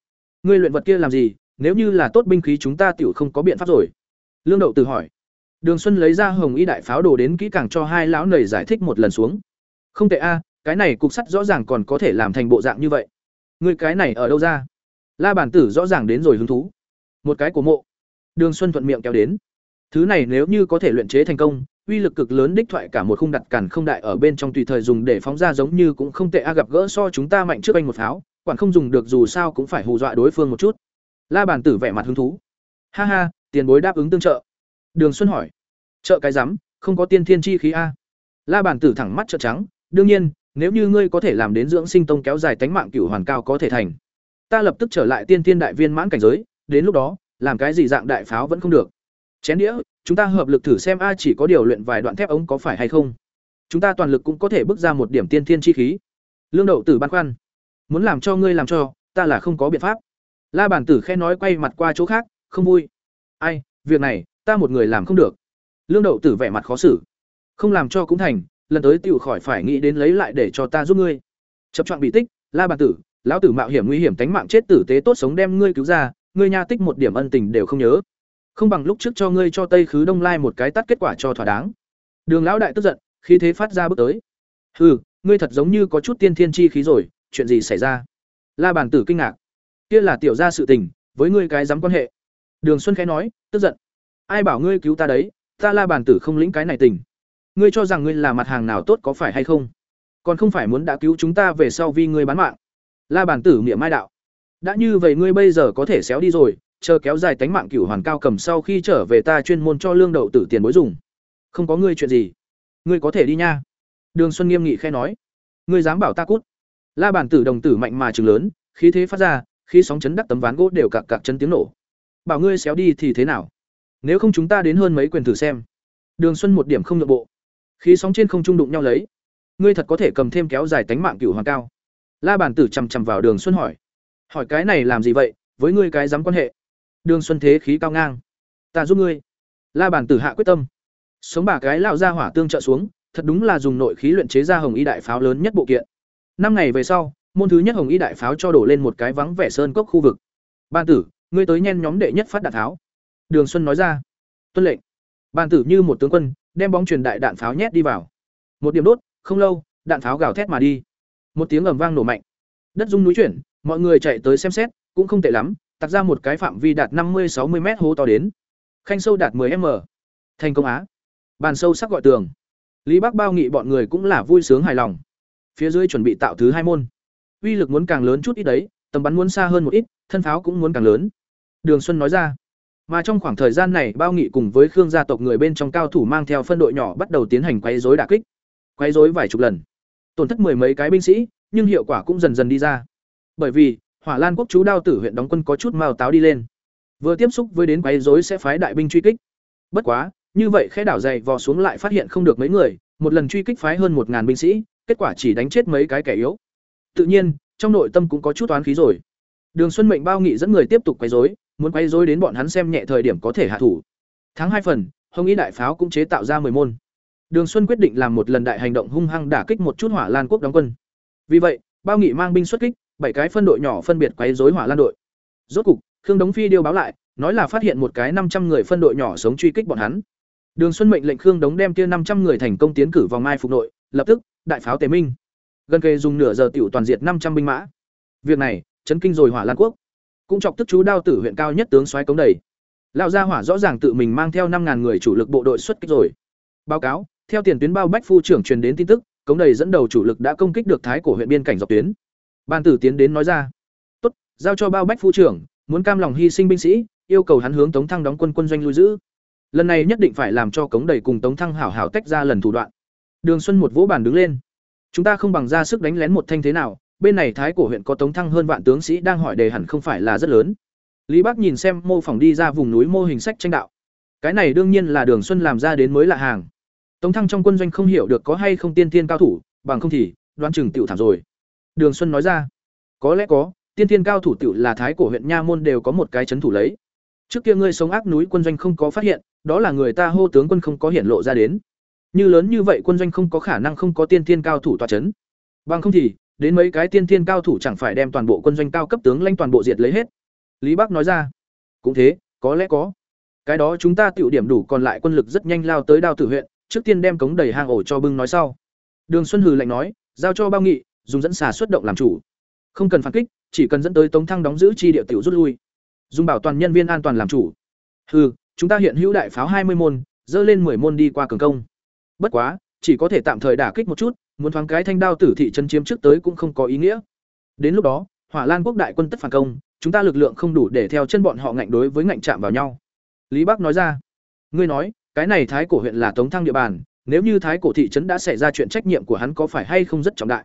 "Ngươi luyện vật kia làm gì, nếu như là tốt binh khí chúng ta tiểu không có biện pháp rồi." Lương Đậu Tử hỏi: Đường Xuân lấy ra hồng y đại pháo đồ đến kỹ càng cho hai lão nầy giải thích một lần xuống. Không tệ a, cái này cục sắt rõ ràng còn có thể làm thành bộ dạng như vậy. Người cái này ở đâu ra? La bản tử rõ ràng đến rồi hứng thú. Một cái của mộ. Đường Xuân thuận miệng kéo đến. Thứ này nếu như có thể luyện chế thành công, uy lực cực lớn đích thoại cả một khung đặt cản không đại ở bên trong tùy thời dùng để phóng ra giống như cũng không tệ a gặp gỡ so chúng ta mạnh trước anh một pháo, quản không dùng được dù sao cũng phải hù dọa đối phương một chút. La bản tử vẻ mặt hứng thú. Ha ha, tiền bối đáp ứng tương trợ. Đường Xuân hỏi: "Trợ cái rắm, không có tiên thiên chi khí a?" La bản tử thẳng mắt trợn trắng, "Đương nhiên, nếu như ngươi có thể làm đến dưỡng sinh tông kéo dài tánh mạng cửu hoàn cao có thể thành. Ta lập tức trở lại tiên thiên đại viên mãn cảnh giới, đến lúc đó, làm cái gì dạng đại pháo vẫn không được." Chén đĩa, chúng ta hợp lực thử xem a chỉ có điều luyện vài đoạn thép ống có phải hay không. Chúng ta toàn lực cũng có thể bước ra một điểm tiên thiên chi khí. Lương Đậu Tử băn khoăn, muốn làm cho ngươi làm cho, ta là không có biện pháp. La bản tử khe nói quay mặt qua chỗ khác, không vui. Ai, việc này, ta một người làm không được lương đậu tử vẻ mặt khó xử không làm cho cũng thành lần tới tựu khỏi phải nghĩ đến lấy lại để cho ta giúp ngươi chập chọn bị tích la bàn tử lão tử mạo hiểm nguy hiểm tánh mạng chết tử tế tốt sống đem ngươi cứu ra, ngươi nha tích một điểm ân tình đều không nhớ. Không bằng lúc trước cho ngươi cho tây khứ đông lai một cái tắt kết quả cho thỏa đáng. Đường lão đại tức giận, khí thế phát ra bước tới. Hừ, ngươi thật giống như có chút tiên thiên chi khí rồi, chuyện gì xảy ra? La bàn tử kinh ngạc. Kia là tiểu gia sự tình, với ngươi cái dám quan hệ. Đường xuân khẽ nói, tức giận. Ai bảo ngươi cứu ta đấy, ta la bàn tử không lĩnh cái này tình. Ngươi cho rằng ngươi là mặt hàng nào tốt có phải hay không? Còn không phải muốn đã cứu chúng ta về sau vì ngươi bán mạng la bàn tử miệng mai đạo. Đã như vậy ngươi bây giờ có thể xéo đi rồi, chờ kéo dài tánh mạng cửu hoàn cao cầm sau khi trở về ta chuyên môn cho lương đậu tử tiền bối dùng. Không có ngươi chuyện gì. Ngươi có thể đi nha. Đường xuân nghiêm nghị khẽ nói. Ngươi dám bảo ta cút? La bàn tử đồng tử mạnh mà trừng lớn, khí thế phát ra khi sóng chấn đắc tấm ván gỗ đều cạc cạc chấn tiếng nổ. Bảo ngươi xéo đi thì thế nào? Nếu không chúng ta đến hơn mấy quyền thử xem. Đường xuân một điểm không nhượng bộ. Khí sóng trên không trung đụng nhau lấy. Ngươi thật có thể cầm thêm kéo dài tánh mạng cửu hoàng cao la bản tử chằm chằm vào đường xuân hỏi. Hỏi cái này làm gì vậy? Với ngươi cái dám quan hệ. Đường xuân thế khí cao ngang. Ta giúp ngươi. La bản tử hạ quyết tâm. Sống bà cái lao ra hỏa tương trợ xuống thật đúng là dùng nội khí luyện chế ra hồng y đại pháo lớn nhất bộ kiện. Năm ngày về sau môn thứ nhất hồng y đại pháo cho đổ lên một cái vắng vẻ sơn cốc khu vực. Ban tử ngươi tới nhen nhóm đệ nhất phát đạn tháo Đường Xuân nói ra. Tuân lệnh. Ban tử như một tướng quân, đem bóng truyền đại đạn pháo nhét đi vào. Một điểm đốt, không lâu, đạn pháo gào thét mà đi. Một tiếng ầm vang nổ mạnh. Đất rung núi chuyển, mọi người chạy tới xem xét, cũng không tệ lắm, tặc ra một cái phạm vi đạt năm mươi sáu mươi mét hố to đến. Khanh sâu đạt 10 m. Thành công á. Bàn sâu sắc gọi tường. Lý Bác Bao nghị bọn người cũng là vui sướng hài lòng. Phía dưới chuẩn bị tạo thứ hai môn. Uy lực muốn càng lớn chút ít đấy, tầm bắn muốn xa hơn một ít, thân pháo cũng muốn càng lớn. Đường Xuân nói ra. Mà trong khoảng thời gian này, Bao Nghị cùng với Khương gia tộc người bên trong cao thủ mang theo phân đội nhỏ bắt đầu tiến hành quấy dối đả kích. Quấy dối vài chục lần, tổn thất mười mấy cái binh sĩ, nhưng hiệu quả cũng dần dần đi ra. Bởi vì, Hỏa Lan quốc chú đao tử huyện đóng quân có chút mao táo đi lên. Vừa tiếp xúc với đến quấy rối sẽ phái đại binh truy kích. Bất quá, như vậy khẽ đảo dày vò xuống lại phát hiện không được mấy người, một lần truy kích phái hơn một ngàn binh sĩ, kết quả chỉ đánh chết mấy cái kẻ yếu. Tự nhiên, trong nội tâm cũng có chút toán khí rồi. Đường Xuân mệnh Bao Nghị dẫn người tiếp tục quấy rối, muốn quấy rối đến bọn hắn xem nhẹ thời điểm có thể hạ thủ. Tháng hai phần, Hồng Y đại pháo cũng chế tạo ra 10 môn. Đường Xuân quyết định làm một lần đại hành động hung hăng đả kích một chút Hỏa Lan quốc đóng quân. Vì vậy, Bao Nghị mang binh xuất kích, bảy cái phân đội nhỏ phân biệt quấy rối Hỏa Lan đội. Rốt cục, Khương Đống Phi điều báo lại, nói là phát hiện một cái năm trăm người phân đội nhỏ sống truy kích bọn hắn. Đường Xuân mệnh lệnh Khương Đống đem kia năm trăm người thành công tiến cử vòng mai phục nội, lập tức, đại pháo tề minh. Gần kề dùng nửa giờ tiểu toàn diệt năm trăm binh mã. Việc này, chấn kinh rồi Hỏa Lan quốc. Cũng chọc tức chú đao tử huyện cao nhất tướng soái cống đầy. Lão gia hỏa rõ ràng tự mình mang theo năm ngàn người chủ lực bộ đội xuất kích rồi. Báo cáo, theo tiền tuyến bao bách phu trưởng truyền đến tin tức, cống đầy dẫn đầu chủ lực đã công kích được thái cổ huyện biên cảnh dọc tuyến. Ban tử tiến đến nói ra: "Tốt, giao cho bao bách phu trưởng, muốn cam lòng hy sinh binh sĩ, yêu cầu hắn hướng Tống Thăng đóng quân quân doanh lưu giữ. Lần này nhất định phải làm cho cống đầy cùng Tống Thăng hảo hảo tách ra lần thủ đoạn." Đường Xuân một vỗ bàn đứng lên. "Chúng ta không bằng ra sức đánh lén một thanh thế nào, bên này thái cổ huyện có Tống Thăng hơn vạn tướng sĩ đang hỏi đề hẳn không phải là rất lớn." Lý Bắc nhìn xem mô phỏng đi ra vùng núi mô hình sách tranh đạo. Cái này đương nhiên là Đường Xuân làm ra đến mới lạ hàng. Tống Thăng trong quân doanh không hiểu được có hay không tiên tiên cao thủ, bằng không thì đoán chừng tiểu thảm rồi. Đường Xuân nói ra, có lẽ có, tiên tiên cao thủ tiểu là thái cổ huyện nha môn đều có một cái chấn thủ lấy. Trước kia ngươi sống ác núi quân doanh không có phát hiện, đó là người ta hô tướng quân không có hiện lộ ra đến. Như lớn như vậy quân doanh không có khả năng không có tiên tiên cao thủ tọa chấn. Bằng không thì, đến mấy cái tiên tiên cao thủ chẳng phải đem toàn bộ quân doanh cao cấp tướng lãnh toàn bộ diệt lấy hết. Lý Bắc nói ra, cũng thế, có lẽ có. Cái đó chúng ta tiểu điểm đủ còn lại quân lực rất nhanh lao tới đao tử huyện, trước tiên đem cống đầy hang ổ cho bưng nói sau. Đường Xuân hừ lạnh nói, giao cho bao nghị, dùng dẫn xà xuất động làm chủ. Không cần phản kích, chỉ cần dẫn tới Tống Thăng đóng giữ chi địa tiểu rút lui. Dùng bảo toàn nhân viên an toàn làm chủ. Hừ, chúng ta hiện hữu đại pháo hai mươi môn, dơ lên 10 môn đi qua cường công. Bất quá, chỉ có thể tạm thời đả kích một chút, muốn thoáng cái thanh đao tử thị chân chiếm trước tới cũng không có ý nghĩa. Đến lúc đó, Hỏa Lan quốc đại quân tất phản công, chúng ta lực lượng không đủ để theo chân bọn họ ngạnh đối với ngạnh chạm vào nhau. Lý Bắc nói ra, ngươi nói, cái này thái cổ huyện là tống thăng địa bàn, nếu như thái cổ thị trấn đã xảy ra chuyện trách nhiệm của hắn có phải hay không rất trọng đại.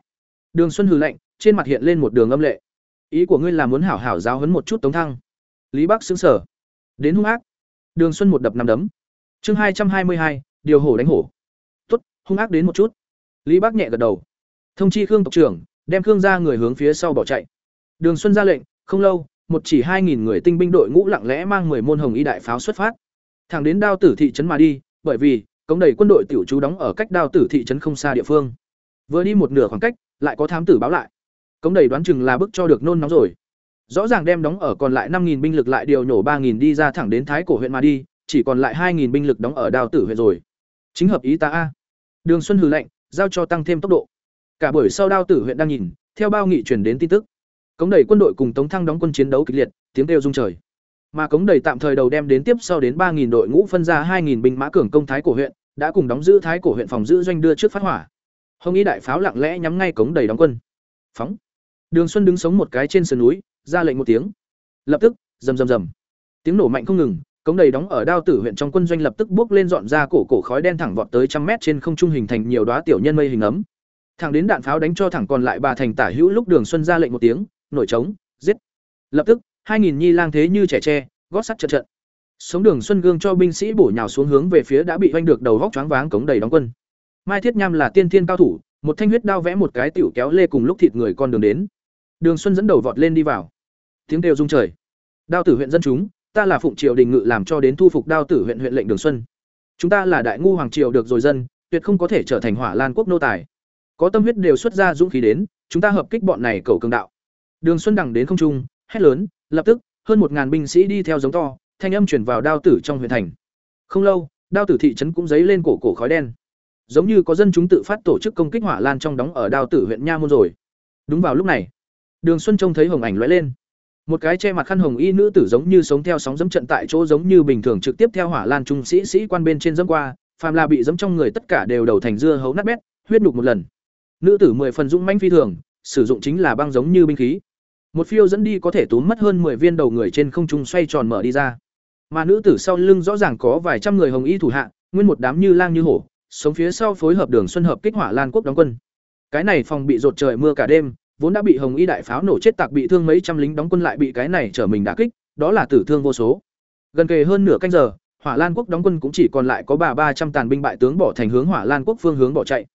Đường xuân hừ lạnh, trên mặt hiện lên một đường âm lệ. Ý của ngươi là muốn hảo hảo giáo hấn một chút tống thăng. Lý bắc xứng sở đến hung ác. Đường xuân một đập nằm đấm. Chương hai trăm hai mươi hai, điều hổ đánh hổ. Tuất hung ác đến một chút. Lý bắc nhẹ gật đầu. Thông chi khương tộc trưởng, đem khương ra người hướng phía sau bỏ chạy. Đường xuân ra lệnh, không lâu, một chỉ hai nghìn người tinh binh đội ngũ lặng lẽ mang mười môn hồng y đại pháo xuất phát thẳng đến đao tử thị trấn mà đi, bởi vì, cống đầy quân đội tiểu chú đóng ở cách đao tử thị trấn không xa địa phương. Vừa đi một nửa khoảng cách, lại có thám tử báo lại. Cống đầy đoán chừng là bức cho được nôn nóng rồi. Rõ ràng đem đóng ở còn lại năm binh lực lại điều nhổ ba đi ra thẳng đến thái cổ huyện mà đi, chỉ còn lại hai binh lực đóng ở đao tử huyện rồi. Chính hợp ý ta a. Đường xuân hừ lệnh giao cho tăng thêm tốc độ. Cả buổi sau đao tử huyện đang nhìn, theo bao nghị truyền đến tin tức. Cống đầy quân đội cùng tống thăng đóng quân chiến đấu kịch liệt, tiếng kêu rung trời mà cống đầy tạm thời đầu đem đến tiếp sau đến 3000 đội ngũ phân ra 2000 binh mã cường công thái cổ huyện, đã cùng đóng giữ thái cổ huyện phòng giữ doanh đưa trước phát hỏa. Hồng ý đại pháo lặng lẽ nhắm ngay cống đầy đóng quân. Phóng. Đường Xuân đứng sống một cái trên sườn núi, ra lệnh một tiếng. Lập tức, rầm rầm rầm. Tiếng nổ mạnh không ngừng, cống đầy đóng ở đao tử huyện trong quân doanh lập tức bước lên dọn ra cổ cổ khói đen thẳng vọt tới trăm mét trên không trung hình thành nhiều đóa tiểu nhân mây hình ấm. Thẳng đến đạn pháo đánh cho thẳng còn lại bà thành tả hữu lúc Đường Xuân ra lệnh một tiếng, nổi trống, giết. Lập tức, hai nghìn nhi lang thế như trẻ tre gót sắt trận trận. Sống đường xuân gương cho binh sĩ bổ nhào xuống hướng về phía đã bị oanh được đầu góc choáng váng cống đầy đóng quân. Mai thiết nham là tiên thiên cao thủ một thanh huyết đao vẽ một cái tiểu kéo lê cùng lúc thịt người con đường đến. Đường xuân dẫn đầu vọt lên đi vào. Tiếng kêu rung trời. Đao tử huyện dân chúng ta là phụng triều đình ngự làm cho đến thu phục đao tử huyện huyện lệnh đường xuân. Chúng ta là đại ngu hoàng triều được rồi dân tuyệt không có thể trở thành hỏa lan quốc nô tài. Có tâm huyết đều xuất ra dũng khí đến chúng ta hợp kích bọn này cầu cường đạo. Đường xuân đằng đến không trung hét lớn, lập tức, hơn một ngàn binh sĩ đi theo giống to, thanh âm truyền vào đao tử trong huyện thành. Không lâu, đao tử thị trấn cũng dấy lên cổ cổ khói đen. Giống như có dân chúng tự phát tổ chức công kích hỏa lan trong đóng ở đao tử huyện nha môn rồi. Đúng vào lúc này, đường xuân trông thấy hồng ảnh lóe lên. Một cái che mặt khăn hồng y nữ tử giống như sống theo sóng dẫm trận tại chỗ giống như bình thường trực tiếp theo hỏa lan trung sĩ sĩ quan bên trên dẫm qua, phàm là bị dẫm trong người tất cả đều đầu thành dưa hấu nát bét, huyết đục một lần. Nữ tử mười phần dũng mãnh phi thường, sử dụng chính là băng giống như binh khí một phiêu dẫn đi có thể tốn mất hơn 10 viên đầu người trên không trung xoay tròn mở đi ra. Mà nữ tử sau lưng rõ ràng có vài trăm người hồng y thủ hạ, nguyên một đám như lang như hổ, sống phía sau phối hợp đường xuân hợp kích hỏa Lan quốc đóng quân. Cái này phòng bị rột trời mưa cả đêm, vốn đã bị hồng y đại pháo nổ chết tạc bị thương mấy trăm lính đóng quân lại bị cái này trở mình đả kích, đó là tử thương vô số. Gần kề hơn nửa canh giờ, Hỏa Lan quốc đóng quân cũng chỉ còn lại có bà ba trăm tàn binh bại tướng bỏ thành hướng Hỏa Lan quốc phương hướng bỏ chạy.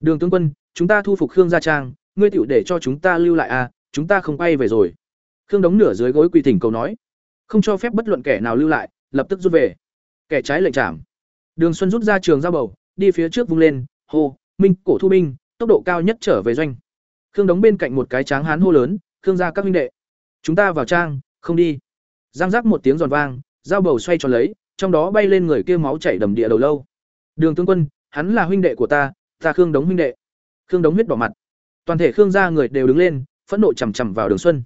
Đường tướng quân, chúng ta thu phục Khương gia trang, ngươi tiểu để cho chúng ta lưu lại a, à, chúng ta không quay về rồi khương đống nửa dưới gối quỳ thỉnh cầu nói không cho phép bất luận kẻ nào lưu lại lập tức rút về kẻ trái lệnh trảm đường xuân rút ra trường ra bầu đi phía trước vung lên, hô, "Minh, cổ thu binh, tốc độ cao nhất trở về doanh." Khương Đống bên cạnh một cái tráng hán hô lớn, "Khương ra các huynh đệ, chúng ta vào trang, không đi." Giang giác một tiếng giòn vang, dao bầu xoay tròn lấy, trong đó bay lên người kia máu chảy đầm địa đầu lâu. Đường tướng quân, hắn là huynh đệ của ta, ta Khương Đống huynh đệ. Khương Đống huyết đỏ mặt. Toàn thể Khương gia người đều đứng lên, phẫn nộ chằm chằm vào Đường Xuân.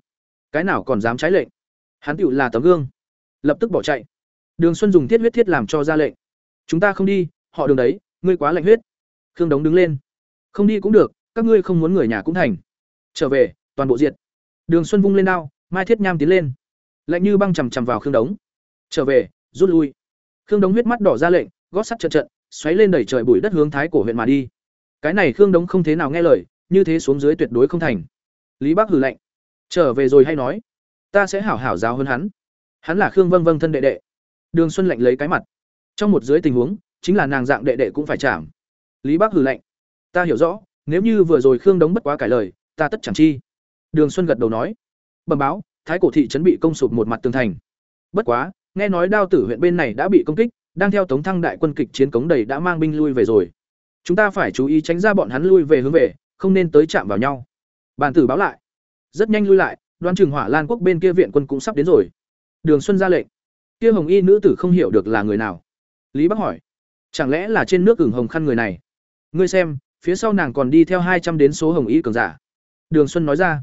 Cái nào còn dám trái lệnh? Hắn tựu là tấm gương. Lập tức bỏ chạy. Đường Xuân dùng thiết huyết thiết làm cho ra lệnh. Chúng ta không đi, họ đường đấy, ngươi quá lạnh huyết. Khương Đống đứng lên. Không đi cũng được, các ngươi không muốn người nhà cũng thành. Trở về, toàn bộ diệt. Đường Xuân vung lên đao, Mai Thiết Nham tiến lên. Lạnh như băng chằm chằm vào Khương Đống. Trở về, rút lui. Khương Đống huyết mắt đỏ ra lệnh, gót sắt trận trận, xoáy lên đẩy trời bụi đất hướng thái cổ huyện mà đi. Cái này Khương Đống không thế nào nghe lời, như thế xuống dưới tuyệt đối không thành. Lý Bác hừ lạnh. Trở về rồi hay nói, ta sẽ hảo hảo giáo hơn hắn. Hắn là Khương Vâng Vâng thân đệ đệ. Đường Xuân lạnh lấy cái mặt. Trong một dưới tình huống, chính là nàng dạng đệ đệ cũng phải chạm. Lý Bác hừ lạnh. Ta hiểu rõ, nếu như vừa rồi Khương Đống bất quá cải lời, ta tất chẳng chi. Đường Xuân gật đầu nói. Bẩm báo, Thái cổ thị trấn bị công sụp một mặt tường thành. Bất quá, nghe nói Đao Tử huyện bên này đã bị công kích, đang theo Tống Thăng đại quân kịch chiến cống đầy đã mang binh lui về rồi. Chúng ta phải chú ý tránh ra bọn hắn lui về hướng về, không nên tới chạm vào nhau. Bản tử báo lại. Rất nhanh lui lại, đoán chừng Hỏa Lan quốc bên kia viện quân cũng sắp đến rồi. Đường Xuân ra lệnh. Kia Hồng Y nữ tử không hiểu được là người nào. Lý Bắc hỏi. Chẳng lẽ là trên nước ửng hồng khăn người này? Ngươi xem, phía sau nàng còn đi theo hai trăm đến số Hồng Y cường giả. Đường Xuân nói ra.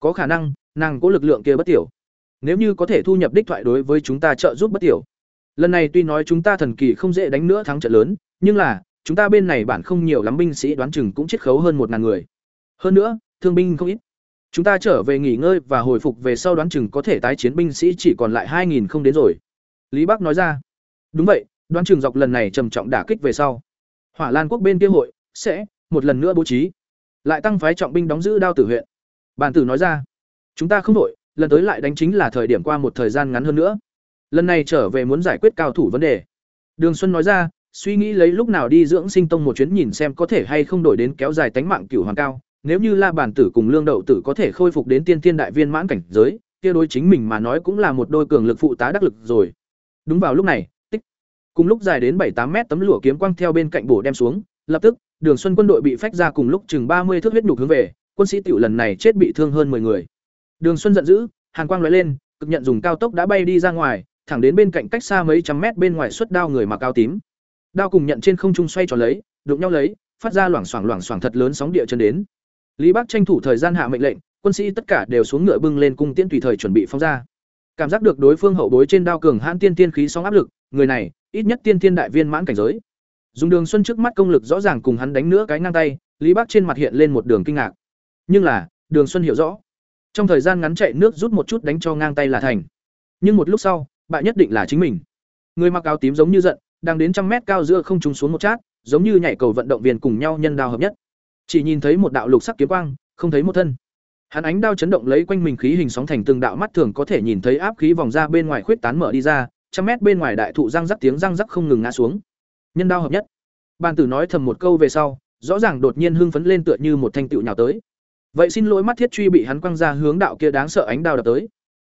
Có khả năng, nàng có lực lượng kia bất tiểu. Nếu như có thể thu nhập đích thoại đối với chúng ta trợ giúp bất tiểu. Lần này tuy nói chúng ta thần kỳ không dễ đánh nữa thắng trận lớn, nhưng là, chúng ta bên này bản không nhiều lắm binh sĩ đoán chừng cũng chết khấu hơn một ngàn người. Hơn nữa, thương binh không ít. Chúng ta trở về nghỉ ngơi và hồi phục về sau đoán chừng có thể tái chiến binh sĩ chỉ còn lại hai nghìn không đến rồi. Lý Bắc nói ra. Đúng vậy, đoán chừng dọc lần này trầm trọng đả kích về sau. Hỏa Lan quốc bên kia hội sẽ một lần nữa bố trí, lại tăng phái trọng binh đóng giữ đao tử huyện. Bản tử nói ra, chúng ta không đổi lần tới lại đánh chính là thời điểm qua một thời gian ngắn hơn nữa. Lần này trở về muốn giải quyết cao thủ vấn đề. Đường Xuân nói ra, suy nghĩ lấy lúc nào đi dưỡng sinh tông một chuyến nhìn xem có thể hay không đổi đến kéo dài tánh mạng cửu hoàng cao, nếu như La bản tử cùng Lương Đậu tử có thể khôi phục đến tiên thiên đại viên mãn cảnh giới, kia đối chính mình mà nói cũng là một đôi cường lực phụ tá đắc lực rồi. Đúng vào lúc này, tích. Cùng lúc dài đến bảy tám mét tấm lụa kiếm quang theo bên cạnh bổ đem xuống, lập tức, Đường Xuân quân đội bị phách ra cùng lúc chừng ba mươi thước huyết nhục hướng về, quân sĩ tiểu lần này chết bị thương hơn 10 người. Đường Xuân giận dữ, hàn quang lóe lên, cực nhận dùng cao tốc đã bay đi ra ngoài, thẳng đến bên cạnh cách xa mấy trăm mét bên ngoài xuất đao người mặc áo tím. Đao cùng nhận trên không trung xoay tròn lấy, đụng nhau lấy, phát ra loảng xoảng loảng xoảng thật lớn sóng địa chân đến. Lý Bắc tranh thủ thời gian hạ mệnh lệnh, quân sĩ tất cả đều xuống ngựa bưng lên cung tiễn tùy thời chuẩn bị phóng ra. Cảm giác được đối phương hậu bối trên đao cường hãn tiên tiên khí sóng áp lực, người này, ít nhất tiên tiên đại viên mãn cảnh giới. Dùng Đường Xuân trước mắt công lực rõ ràng cùng hắn đánh nữa cái ngang tay, Lý Bắc trên mặt hiện lên một đường kinh ngạc. Nhưng là, Đường Xuân hiểu rõ, trong thời gian ngắn chạy nước rút một chút đánh cho ngang tay là thành. Nhưng một lúc sau, bại nhất định là chính mình. Người mặc áo tím giống như giận, đang đến trăm mét cao giữa không trung xuống một chát, giống như nhảy cầu vận động viên cùng nhau nhân đao hợp nhất. Chỉ nhìn thấy một đạo lục sắc kiếm quang, không thấy một thân. Hắn ánh đao chấn động lấy quanh mình khí hình sóng thành từng đạo mắt thường có thể nhìn thấy áp khí vòng ra bên ngoài khuyết tán mở đi ra, trăm mét bên ngoài đại thụ răng rắc tiếng răng rắc không ngừng ngã xuống. Nhân đao hợp nhất. Bàn tử nói thầm một câu về sau, rõ ràng đột nhiên hưng phấn lên tựa như một thanh tựu nhào tới. Vậy xin lỗi mắt thiết truy bị hắn quăng ra hướng đạo kia đáng sợ ánh đao đập tới.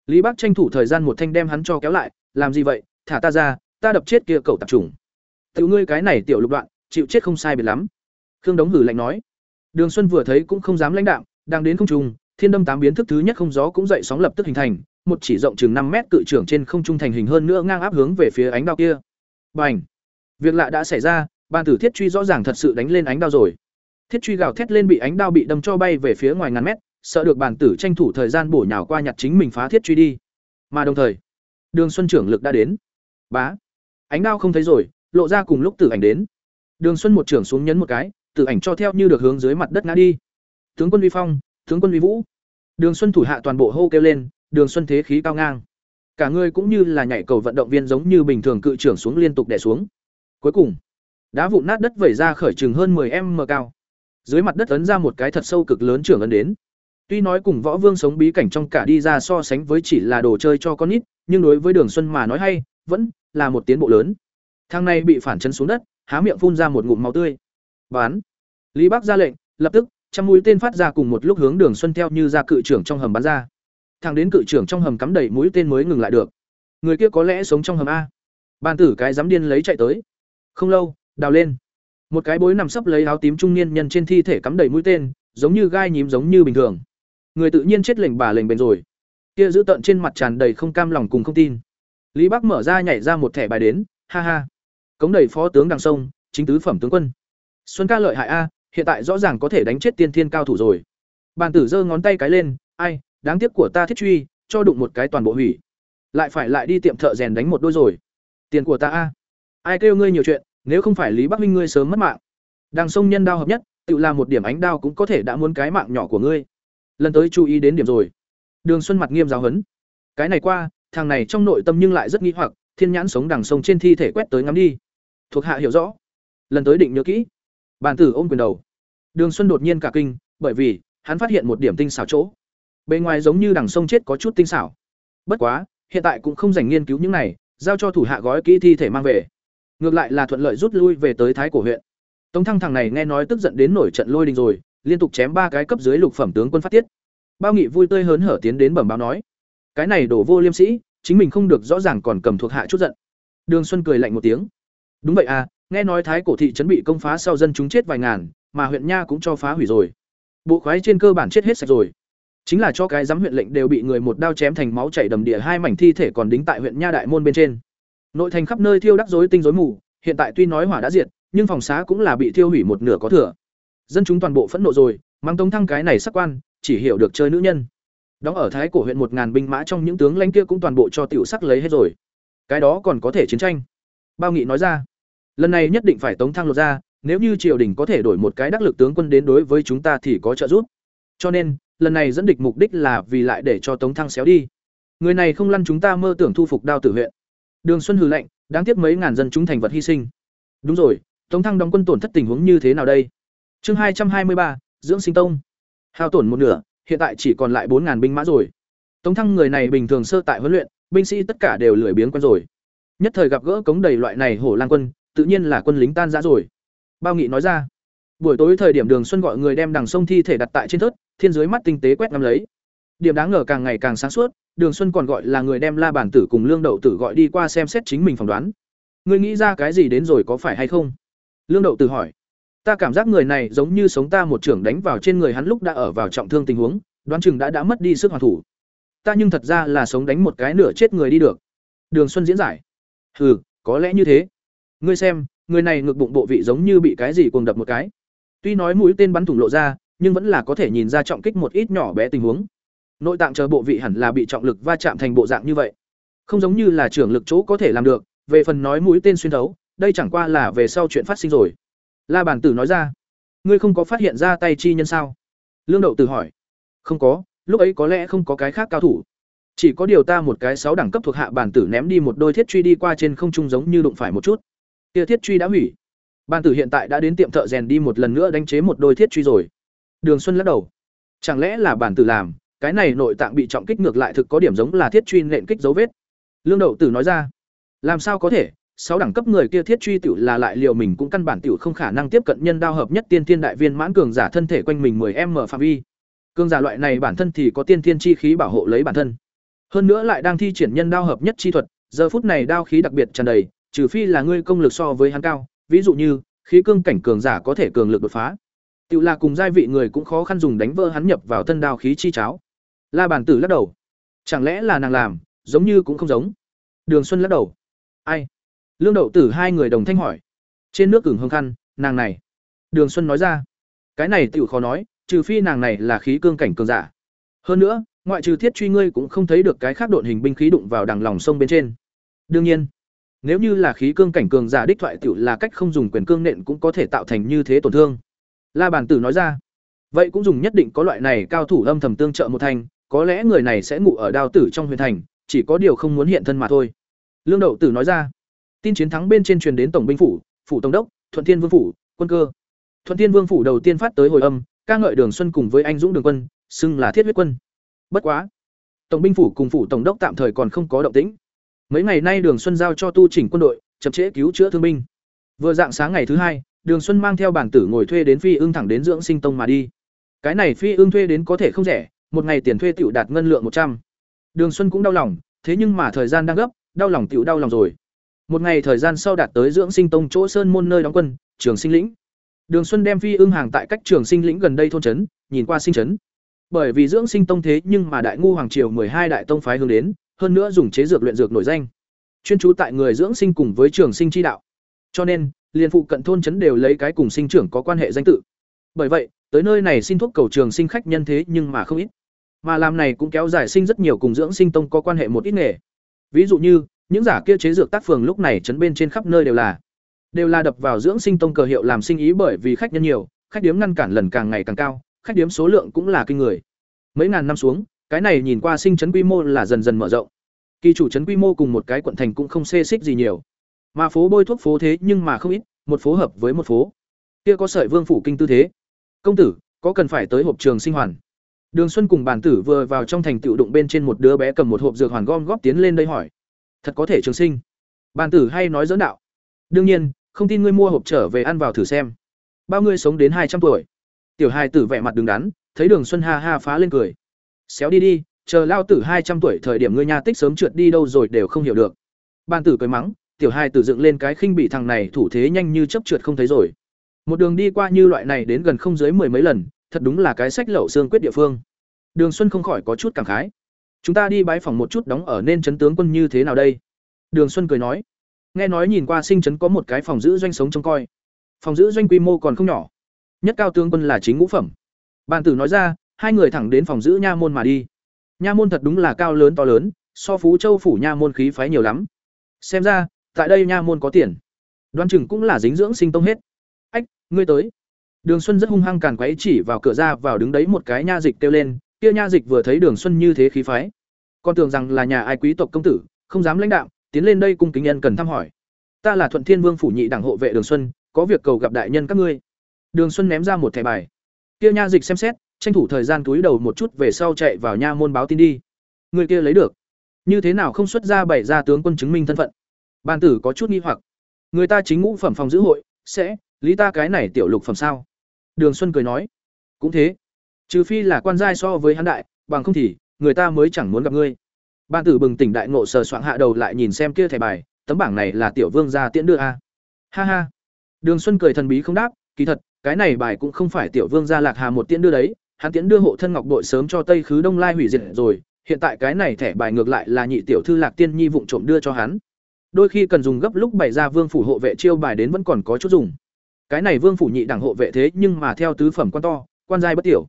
Lý bác tranh thủ thời gian một thanh đem hắn cho kéo lại, làm gì vậy, thả ta ra, ta đập chết kia cậu tạp trùng. Tiểu ngươi cái này tiểu lục đoạn, chịu chết không sai biệt lắm. Khương Đống hử lạnh nói. Đường Xuân vừa thấy cũng không dám lãnh đạm, đang đến không trung, thiên đâm tám biến thức thứ nhất không gió cũng dậy sóng lập tức hình thành, một chỉ rộng chừng năm mét cự trưởng trên không trung thành hình hơn nữa ngang áp hướng về phía ánh đao kia. Bành! Việc lạ đã xảy ra, ban tử thiết truy rõ ràng thật sự đánh lên ánh đao rồi. Thiết truy gào thét lên bị ánh đao bị đâm cho bay về phía ngoài ngàn mét, sợ được bản tử tranh thủ thời gian bổ nhào qua nhặt chính mình phá thiết truy đi. Mà đồng thời, Đường Xuân trưởng lực đã đến. Bá. Ánh đao không thấy rồi, lộ ra cùng lúc tử ảnh đến. Đường Xuân một trưởng xuống nhấn một cái, tử ảnh cho theo như được hướng dưới mặt đất ngã đi. Tướng quân Vi Phong, tướng quân Vi Vũ. Đường Xuân thủ hạ toàn bộ hô kêu lên, Đường Xuân thế khí cao ngang. Cả người cũng như là nhảy cầu vận động viên giống như bình thường cự trưởng xuống liên tục đè xuống. Cuối cùng, đá vụn nát đất vẩy ra khởi chừng hơn 10m cao. Dưới mặt đất ấn ra một cái thật sâu cực lớn trưởng ấn đến. Tuy nói cùng võ vương sống bí cảnh trong cả đi ra so sánh với chỉ là đồ chơi cho con nít, nhưng đối với Đường Xuân mà nói hay, vẫn là một tiến bộ lớn. Thang này bị phản chấn xuống đất, há miệng phun ra một ngụm máu tươi. Bán. Lý Bắc ra lệnh, lập tức, trăm mũi tên phát ra cùng một lúc hướng Đường Xuân theo như ra cự trưởng trong hầm bắn ra. Thang đến cự trưởng trong hầm cắm đầy mũi tên mới ngừng lại được. Người kia có lẽ sống trong hầm a. Ban tử cái dám điên lấy chạy tới. Không lâu, đào lên. một cái bối nằm sấp lấy áo tím trung niên nhân trên thi thể cắm đầy mũi tên giống như gai nhím giống như bình thường người tự nhiên chết lệnh bà lệnh bền rồi kia giữ tận trên mặt tràn đầy không cam lòng cùng không tin lý bắc mở ra nhảy ra một thẻ bài đến ha ha cống đầy phó tướng đằng sông chính tứ phẩm tướng quân xuân ca lợi hại a hiện tại rõ ràng có thể đánh chết tiên thiên cao thủ rồi. Bàn tử giơ ngón tay cái lên, ai, đáng tiếc của ta thiết truy, cho đụng một cái toàn bộ hủy. Lại phải lại đi tiệm thợ rèn đánh một đôi rồi. Tiền của ta a. Ai kêu ngươi nhiều chuyện, nếu không phải lý bắc minh ngươi sớm mất mạng. Đằng sông nhân đao hợp nhất, tự làm một điểm ánh đao cũng có thể đã muốn cái mạng nhỏ của ngươi. Lần tới chú ý đến điểm rồi. Đường xuân mặt nghiêm giáo hấn cái này qua, thằng này trong nội tâm nhưng lại rất nghi hoặc, thiên nhãn sống đằng sông trên thi thể quét tới ngắm đi. Thuộc hạ hiểu rõ. Lần tới định nhớ kỹ bàn tử ôm quyền đầu. Đường xuân đột nhiên cả kinh, bởi vì, hắn phát hiện một điểm tinh xảo chỗ. Bề ngoài giống như đằng sông chết có chút tinh xảo. Bất quá, hiện tại cũng không dành nghiên cứu những này, giao cho thủ hạ gói kỹ thi thể mang về. Ngược lại là thuận lợi rút lui về tới thái cổ huyện. Tống thăng thằng này nghe nói tức giận đến nổi trận lôi đình rồi, liên tục chém ba cái cấp dưới lục phẩm tướng quân phát tiết. Bao nghị vui tươi hớn hở tiến đến bẩm báo nói, cái này đổ vô liêm sĩ chính mình không được rõ ràng còn cầm thuộc hạ chút giận. Đường xuân cười lạnh một tiếng, đúng vậy à nghe nói thái cổ thị trấn bị công phá sau dân chúng chết vài ngàn, mà huyện nha cũng cho phá hủy rồi. Bộ khoái trên cơ bản chết hết sạch rồi. Chính là cho cái giám huyện lệnh đều bị người một đao chém thành máu chảy đầm địa hai mảnh thi thể còn đính tại huyện nha đại môn bên trên. Nội thành khắp nơi thiêu đắc rối tinh rối mù, hiện tại tuy nói hỏa đã diệt, nhưng phòng xá cũng là bị thiêu hủy một nửa có thừa. Dân chúng toàn bộ phẫn nộ rồi, mang tống thăng cái này sắc quan, chỉ hiểu được chơi nữ nhân. Đóng ở thái cổ huyện một ngàn binh mã trong những tướng lãnh kia cũng toàn bộ cho tiểu sắc lấy hết rồi. Cái đó còn có thể chiến tranh. Bao nghị nói ra lần này nhất định phải tống thăng lột ra, nếu như triều đình có thể đổi một cái đắc lực tướng quân đến đối với chúng ta thì có trợ giúp. Cho nên, lần này dẫn địch mục đích là vì lại để cho tống thăng xéo đi. Người này không lăn chúng ta mơ tưởng thu phục đao tử huyện. Đường xuân hừ lạnh, đáng tiếc mấy ngàn dân chúng thành vật hy sinh. Đúng rồi, tống thăng đóng quân tổn thất tình huống như thế nào đây? Chương hai trăm hai mươi ba, dưỡng sinh tông. Hao tổn một nửa, hiện tại chỉ còn lại bốn ngàn binh mã rồi. Tống thăng người này bình thường sơ tại huấn luyện, binh sĩ tất cả đều lười biếng quân rồi. Nhất thời gặp gỡ cống đầy loại này hổ lang quân tự nhiên là quân lính tan rã rồi. Bao nghị nói ra, buổi tối thời điểm đường xuân gọi người đem đằng sông thi thể đặt tại trên thớt, thiên dưới mắt tinh tế quét ngắm lấy. Điểm đáng ngờ càng ngày càng sáng suốt, đường xuân còn gọi là người đem la bản tử cùng lương đậu tử gọi đi qua xem xét chính mình phỏng đoán. Ngươi nghĩ ra cái gì đến rồi có phải hay không? Lương đậu tử hỏi, ta cảm giác người này giống như sống ta một trưởng đánh vào trên người hắn lúc đã ở vào trọng thương tình huống, đoán chừng đã đã mất đi sức hoàn thủ. Ta nhưng thật ra là sống đánh một cái nửa chết người đi được. Đường xuân diễn giải, hừ, có lẽ như thế ngươi xem, người này ngực bụng bộ vị giống như bị cái gì cuồng đập một cái. Tuy nói mũi tên bắn thủng lộ ra, nhưng vẫn là có thể nhìn ra trọng kích một ít nhỏ bé tình huống. Nội tạng chờ bộ vị hẳn là bị trọng lực va chạm thành bộ dạng như vậy. Không giống như là trưởng lực chỗ có thể làm được, về phần nói mũi tên xuyên thấu, đây chẳng qua là về sau chuyện phát sinh rồi. La bàn tử nói ra, ngươi không có phát hiện ra tay chi nhân sao? Lương đậu tử hỏi, không có, lúc ấy có lẽ không có cái khác cao thủ. Chỉ có điều ta một cái sáu đẳng cấp thuộc hạ bản tử ném đi một đôi thiết truy đi qua trên không trung giống như đụng phải một chút kia thiết truy đã hủy. Ban tử hiện tại đã đến tiệm thợ rèn đi một lần nữa đánh chế một đôi thiết truy rồi. Đường xuân lắc đầu. Chẳng lẽ là bản tử làm? Cái này nội tạng bị trọng kích ngược lại thực có điểm giống là thiết truy nện kích dấu vết. Lương đậu tử nói ra. Làm sao có thể? Sáu đẳng cấp người kia thiết truy tiểu là lại liều mình cũng căn bản tiểu không khả năng tiếp cận nhân đao hợp nhất tiên thiên đại viên mãn cường giả thân thể quanh mình 10m phạm vi. Cường giả loại này bản thân thì có tiên thiên chi khí bảo hộ lấy bản thân. Hơn nữa lại đang thi triển nhân đao hợp nhất chi thuật, giờ phút này đao khí đặc biệt tràn đầy, trừ phi là ngươi công lực so với hắn cao, ví dụ như khí cương cảnh cường giả có thể cường lực đột phá. Tiểu là cùng giai vị người cũng khó khăn dùng đánh vỡ hắn nhập vào thân đao khí chi cháo. La bản tử lắc đầu. Chẳng lẽ là nàng làm, giống như cũng không giống. Đường Xuân lắc đầu. Ai? lương đậu tử hai người đồng thanh hỏi trên nước ửng hương khăn nàng này đường xuân nói ra cái này tiểu khó nói trừ phi nàng này là khí cương cảnh cường giả hơn nữa ngoại trừ thiết truy ngươi cũng không thấy được cái khác độn hình binh khí đụng vào đằng lòng sông bên trên đương nhiên nếu như là khí cương cảnh cường giả đích thoại tiểu là cách không dùng quyền cương nện cũng có thể tạo thành như thế tổn thương. La bàn tử nói ra. Vậy cũng dùng nhất định có loại này cao thủ âm thầm tương trợ một thành, có lẽ người này sẽ ngủ ở đao tử trong huyền thành, chỉ có điều không muốn hiện thân mà thôi. Lương đậu tử nói ra. Tin chiến thắng bên trên truyền đến tổng binh phủ phủ tổng đốc, thuận thiên vương phủ, quân cơ. Thuận thiên vương phủ đầu tiên phát tới hồi âm, ca ngợi đường xuân cùng với anh dũng đường quân, xưng là thiết huyết quân. Bất quá, tổng binh phủ cùng phủ tổng đốc tạm thời còn không có động tĩnh mấy ngày nay đường xuân giao cho tu chỉnh quân đội chậm trễ cứu chữa thương binh vừa dạng sáng ngày thứ hai đường xuân mang theo bản tử ngồi thuê đến phi ương thẳng đến dưỡng sinh tông mà đi cái này phi ương thuê đến có thể không rẻ một ngày tiền thuê tiểu đạt ngân lượng một trăm đường xuân cũng đau lòng thế nhưng mà thời gian đang gấp đau lòng tiểu đau lòng rồi một ngày thời gian sau đạt tới dưỡng sinh tông chỗ sơn môn nơi đóng quân, Trường Sinh lĩnh. Đường Xuân đem phi ưng hàng tại cách Trường Sinh lĩnh gần đây thôn trấn, nhìn qua sinh trấn. Bởi vì dưỡng sinh tông thế nhưng mà Đại ngu hoàng triều hai đại tông phái hướng đến, hơn nữa dùng chế dược luyện dược nổi danh. Chuyên trú tại người dưỡng sinh cùng với Trường Sinh chi đạo. Cho nên, liên phụ cận thôn trấn đều lấy cái cùng sinh trưởng có quan hệ danh tự. Bởi vậy, tới nơi này xin thuốc cầu trường sinh khách nhân thế nhưng mà không ít. Mà làm này cũng kéo dài sinh rất nhiều cùng dưỡng sinh tông có quan hệ một ít nghề. Ví dụ như, những giả kia chế dược tác phường lúc này trấn bên trên khắp nơi đều là đều là đập vào dưỡng sinh tông cờ hiệu làm sinh ý bởi vì khách nhân nhiều, khách điếm ngăn cản lần càng ngày càng cao, khách điếm số lượng cũng là kinh người. Mấy ngàn năm xuống, cái này nhìn qua sinh trấn quy mô là dần dần mở rộng. Kỳ chủ trấn quy mô cùng một cái quận thành cũng không xê xích gì nhiều. Mà phố bôi thuốc phố thế nhưng mà không ít, một phố hợp với một phố. Kia có sợi vương phủ kinh tư thế. Công tử, có cần phải tới hộp trường sinh hoàn? Đường Xuân cùng bản tử vừa vào trong thành tựu đụng bên trên một đứa bé cầm một hộp dược hoàn gom góp tiến lên đây hỏi. Thật có thể trường sinh? Bản tử hay nói dẫn đạo? Đương nhiên, không tin ngươi mua hộp trở về ăn vào thử xem. Bao ngươi sống đến hai trăm tuổi? Tiểu hai tử vẻ mặt đứng đắn, thấy Đường Xuân ha ha phá lên cười. Xéo đi đi, chờ lao tử hai trăm tuổi thời điểm ngươi nha tích sớm trượt đi đâu rồi đều không hiểu được. Ban tử cười mắng, tiểu hai tử dựng lên cái khinh bị thằng này thủ thế nhanh như chấp trượt không thấy rồi. Một đường đi qua như loại này đến gần không dưới mười mấy lần, thật đúng là cái sách lậu xương quyết địa phương. Đường Xuân không khỏi có chút cảm khái. Chúng ta đi bái phòng một chút đóng ở nên chấn tướng quân như thế nào đây? Đường Xuân cười nói. Nghe nói nhìn qua sinh chấn có một cái phòng giữ doanh sống trông coi. Phòng giữ doanh quy mô còn không nhỏ. Nhất cao tướng quân là chính ngũ phẩm. Bàn tử nói ra, hai người thẳng đến phòng giữ nha môn mà đi. Nha môn thật đúng là cao lớn to lớn, so Phú Châu phủ nha môn khí phái nhiều lắm. Xem ra, tại đây nha môn có tiền. Đoan chừng cũng là dính dưỡng sinh tông hết. Ách, ngươi tới. Đường Xuân rất hung hăng càn quấy chỉ vào cửa ra vào đứng đấy một cái nha dịch kêu lên, kia nha dịch vừa thấy Đường Xuân như thế khí phái, con tưởng rằng là nhà ai quý tộc công tử, không dám lãnh đạo, tiến lên đây cung kính nhân cần thăm hỏi. Ta là Thuận Thiên Vương phủ nhị đảng hộ vệ Đường Xuân, có việc cầu gặp đại nhân các ngươi. Đường Xuân ném ra một thẻ bài. Kia nha dịch xem xét, tranh thủ thời gian túi đầu một chút về sau chạy vào nha môn báo tin đi. Người kia lấy được. Như thế nào không xuất ra bảy ra tướng quân chứng minh thân phận? Ban tử có chút nghi hoặc. Người ta chính ngũ phẩm phòng giữ hội, sẽ lý ta cái này tiểu lục phẩm sao? Đường Xuân cười nói, cũng thế, trừ phi là quan giai so với hắn đại, bằng không thì người ta mới chẳng muốn gặp ngươi. Ban tử bừng tỉnh đại ngộ sờ soạng hạ đầu lại nhìn xem kia thẻ bài, tấm bảng này là tiểu vương gia tiễn đưa a. Ha ha. Đường Xuân cười thần bí không đáp, kỳ thật, cái này bài cũng không phải tiểu vương gia Lạc Hà một tiễn đưa đấy, hắn tiễn đưa hộ thân ngọc bội sớm cho Tây Khứ Đông Lai hủy diệt rồi, hiện tại cái này thẻ bài ngược lại là nhị tiểu thư Lạc Tiên Nhi vụng trộm đưa cho hắn. Đôi khi cần dùng gấp lúc bày ra vương phủ hộ vệ chiêu bài đến vẫn còn có chút dùng. Cái này vương phủ nhị đẳng hộ vệ thế nhưng mà theo tứ phẩm quan to quan giai bất tiểu.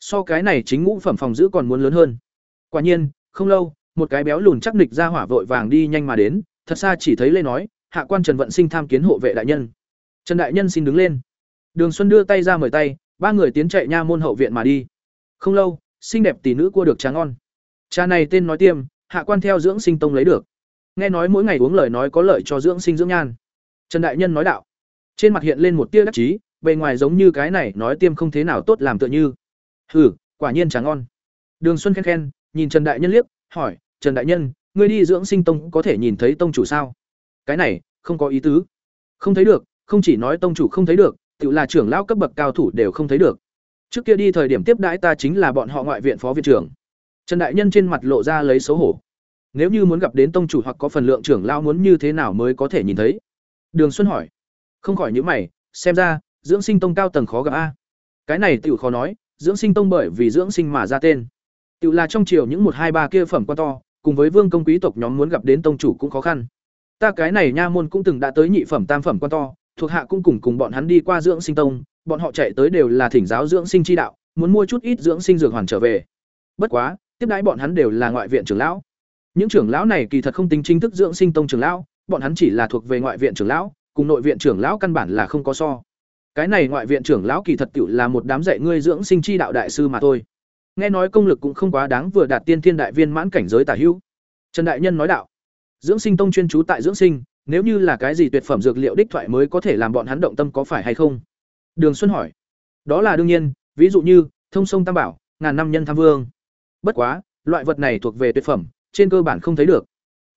So cái này chính ngũ phẩm phòng giữ còn muốn lớn hơn. Quả nhiên không lâu một cái béo lùn chắc nịch ra hỏa vội vàng đi nhanh mà đến thật xa chỉ thấy lê nói hạ quan trần vận sinh tham kiến hộ vệ đại nhân. Trần đại nhân xin đứng lên. Đường xuân đưa tay ra mời tay ba người tiến chạy nha môn hậu viện mà đi không lâu xinh đẹp tỷ nữ cua được tráng ngon cha này tên nói tiêm hạ quan theo dưỡng sinh tông lấy được nghe nói mỗi ngày uống lời nói có lợi cho dưỡng sinh dưỡng nhan trần đại nhân nói đạo trên mặt hiện lên một tia đắc chí, bề ngoài giống như cái này nói tiêm không thế nào tốt làm tựa như. Hừ, quả nhiên trà ngon. Đường Xuân khen khen, nhìn Trần đại nhân liếc, hỏi, "Trần đại nhân, ngươi đi dưỡng sinh tông có thể nhìn thấy tông chủ sao?" Cái này, không có ý tứ. Không thấy được, không chỉ nói tông chủ không thấy được, tự là trưởng lão cấp bậc cao thủ đều không thấy được. Trước kia đi thời điểm tiếp đãi ta chính là bọn họ ngoại viện phó viện trưởng. Trần đại nhân trên mặt lộ ra lấy xấu hổ. Nếu như muốn gặp đến tông chủ hoặc có phần lượng trưởng lão muốn như thế nào mới có thể nhìn thấy? Đường Xuân hỏi không khỏi những mày, xem ra, dưỡng sinh tông cao tầng khó gặp a cái này tiểu khó nói, dưỡng sinh tông bởi vì dưỡng sinh mà ra tên tiểu là trong triều những một hai ba kia phẩm quan to, cùng với vương công quý tộc nhóm muốn gặp đến tông chủ cũng khó khăn ta cái này nha môn cũng từng đã tới nhị phẩm tam phẩm quan to thuộc hạ cũng cùng cùng bọn hắn đi qua dưỡng sinh tông, bọn họ chạy tới đều là thỉnh giáo dưỡng sinh chi đạo, muốn mua chút ít dưỡng sinh dược hoàn trở về. Bất quá, tiếp đãi bọn hắn đều là ngoại viện trưởng lão. Những trưởng lão này kỳ thật không tính chính thức dưỡng sinh tông trưởng lão, bọn hắn chỉ là thuộc về ngoại viện trưởng lão, cùng nội viện trưởng lão căn bản là không có so. Cái này ngoại viện trưởng lão kỳ thật tiểu là một đám dạy ngươi dưỡng sinh chi đạo đại sư mà thôi. Nghe nói công lực cũng không quá đáng vừa đạt tiên thiên đại viên mãn cảnh giới tả hữu. Trần đại nhân nói đạo, dưỡng sinh tông chuyên trú tại dưỡng sinh nếu như là cái gì tuyệt phẩm dược liệu đích thoại mới có thể làm bọn hắn động tâm có phải hay không? Đường xuân hỏi. Đó là đương nhiên, ví dụ như, thông sông tam bảo, ngàn năm nhân tham vương. Bất quá, loại vật này thuộc về tuyệt phẩm, trên cơ bản không thấy được.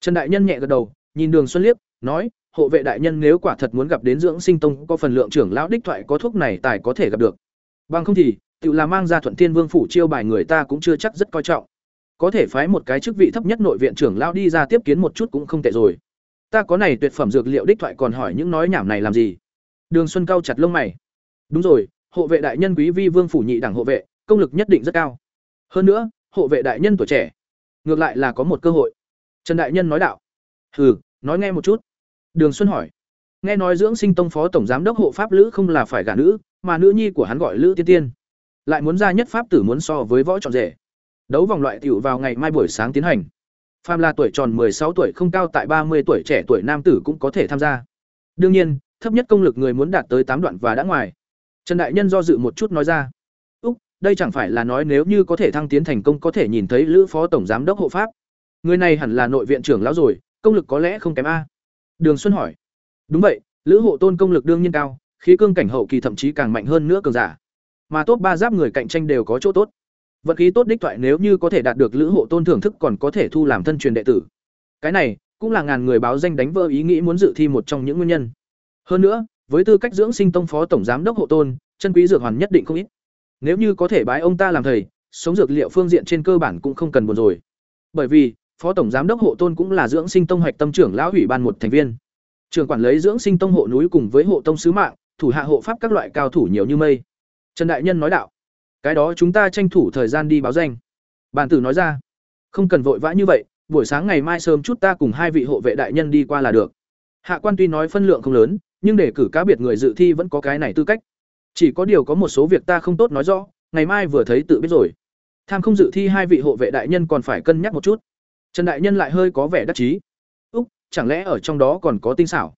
Trần đại nhân nhẹ gật đầu, nhìn đường xuân liếc, nói, hộ vệ đại nhân nếu quả thật muốn gặp đến dưỡng sinh tông, có phần lượng trưởng lão đích thoại có thuốc này tài có thể gặp được. Bằng không thì, tự là mang ra thuận thiên vương phủ chiêu bài người ta cũng chưa chắc rất coi trọng. Có thể phái một cái chức vị thấp nhất nội viện trưởng lão đi ra tiếp kiến một chút cũng không tệ rồi ta có này tuyệt phẩm dược liệu đích thoại còn hỏi những nói nhảm này làm gì Đường Xuân cao chặt lông mày. Đúng rồi, hộ vệ đại nhân quý vi vương phủ nhị đẳng hộ vệ, công lực nhất định rất cao. Hơn nữa, hộ vệ đại nhân tuổi trẻ, ngược lại là có một cơ hội. Trần đại nhân nói đạo. Hừ, nói nghe một chút. Đường Xuân hỏi. Nghe nói dưỡng sinh tông phó tổng giám đốc hộ pháp lữ không là phải gả nữ, mà nữ nhi của hắn gọi lữ tiên tiên, lại muốn ra nhất pháp tử muốn so với võ trọn rể. Đấu vòng loại tiểu vào ngày mai buổi sáng tiến hành. Phàm là tuổi tròn 16 tuổi không cao tại 30 tuổi trẻ tuổi nam tử cũng có thể tham gia. Đương nhiên, thấp nhất công lực người muốn đạt tới tám đoạn và đã ngoài. Trần đại nhân do dự một chút nói ra. "Úc, đây chẳng phải là nói nếu như có thể thăng tiến thành công có thể nhìn thấy Lữ phó tổng giám đốc hộ pháp. Người này hẳn là nội viện trưởng lão rồi, công lực có lẽ không kém a." Đường Xuân hỏi. "Đúng vậy, Lữ hộ tôn công lực đương nhiên cao, khí cương cảnh hậu kỳ thậm chí càng mạnh hơn nữa cường giả. Mà top ba giáp người cạnh tranh đều có chỗ tốt. Vận khí tốt đích thoại nếu như có thể đạt được Lữ hộ tôn thưởng thức còn có thể thu làm thân truyền đệ tử. Cái này cũng là ngàn người báo danh đánh vỡ ý nghĩ muốn dự thi một trong những nguyên nhân. Hơn nữa, với tư cách dưỡng sinh tông phó tổng giám đốc hộ tôn, chân quý dược hoàn nhất định không ít. Nếu như có thể bái ông ta làm thầy, sống dược liệu phương diện trên cơ bản cũng không cần buồn rồi. Bởi vì, phó tổng giám đốc hộ tôn cũng là dưỡng sinh tông hoạch tâm trưởng lão ủy ban một thành viên. Trường quản lấy dưỡng sinh tông hộ núi cùng với hộ tông sứ mạng, thủ hạ hộ pháp các loại cao thủ nhiều như mây. Trần đại nhân nói đạo, cái đó chúng ta tranh thủ thời gian đi báo danh. bàn tử nói ra, không cần vội vã như vậy, buổi sáng ngày mai sớm chút ta cùng hai vị hộ vệ đại nhân đi qua là được. Hạ quan tuy nói phân lượng không lớn, nhưng để cử cá biệt người dự thi vẫn có cái này tư cách. Chỉ có điều có một số việc ta không tốt nói rõ, ngày mai vừa thấy tự biết rồi. Tham không dự thi hai vị hộ vệ đại nhân còn phải cân nhắc một chút. Trần đại nhân lại hơi có vẻ đắc chí. Úc, chẳng lẽ ở trong đó còn có tinh xảo?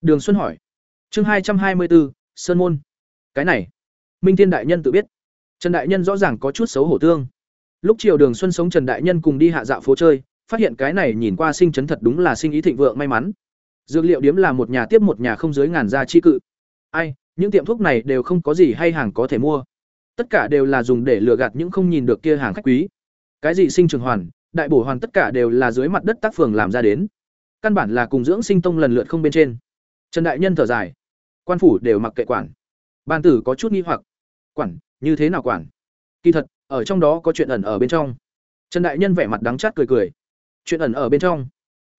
Đường Xuân hỏi. Chương hai trăm hai mươi bốn, Sơn môn. Cái này, Minh Thiên đại nhân tự biết. Trần đại nhân rõ ràng có chút xấu hổ tương. Lúc chiều Đường Xuân sống Trần đại nhân cùng đi hạ dạo phố chơi, phát hiện cái này nhìn qua sinh chấn thật đúng là sinh ý thịnh vượng may mắn. Dược liệu điếm là một nhà tiếp một nhà không dưới ngàn gia chi cự. Ai, những tiệm thuốc này đều không có gì hay hàng có thể mua. Tất cả đều là dùng để lừa gạt những không nhìn được kia hàng khách quý. Cái gì sinh trường hoàn, đại bổ hoàn tất cả đều là dưới mặt đất tác phường làm ra đến. Căn bản là cùng dưỡng sinh tông lần lượt không bên trên. Trần đại nhân thở dài, quan phủ đều mặc kệ quản. Ban tử có chút nghi hoặc, quản, như thế nào quản? Kỳ thật, ở trong đó có chuyện ẩn ở bên trong. Trần đại nhân vẻ mặt đắng chát cười cười. Chuyện ẩn ở bên trong.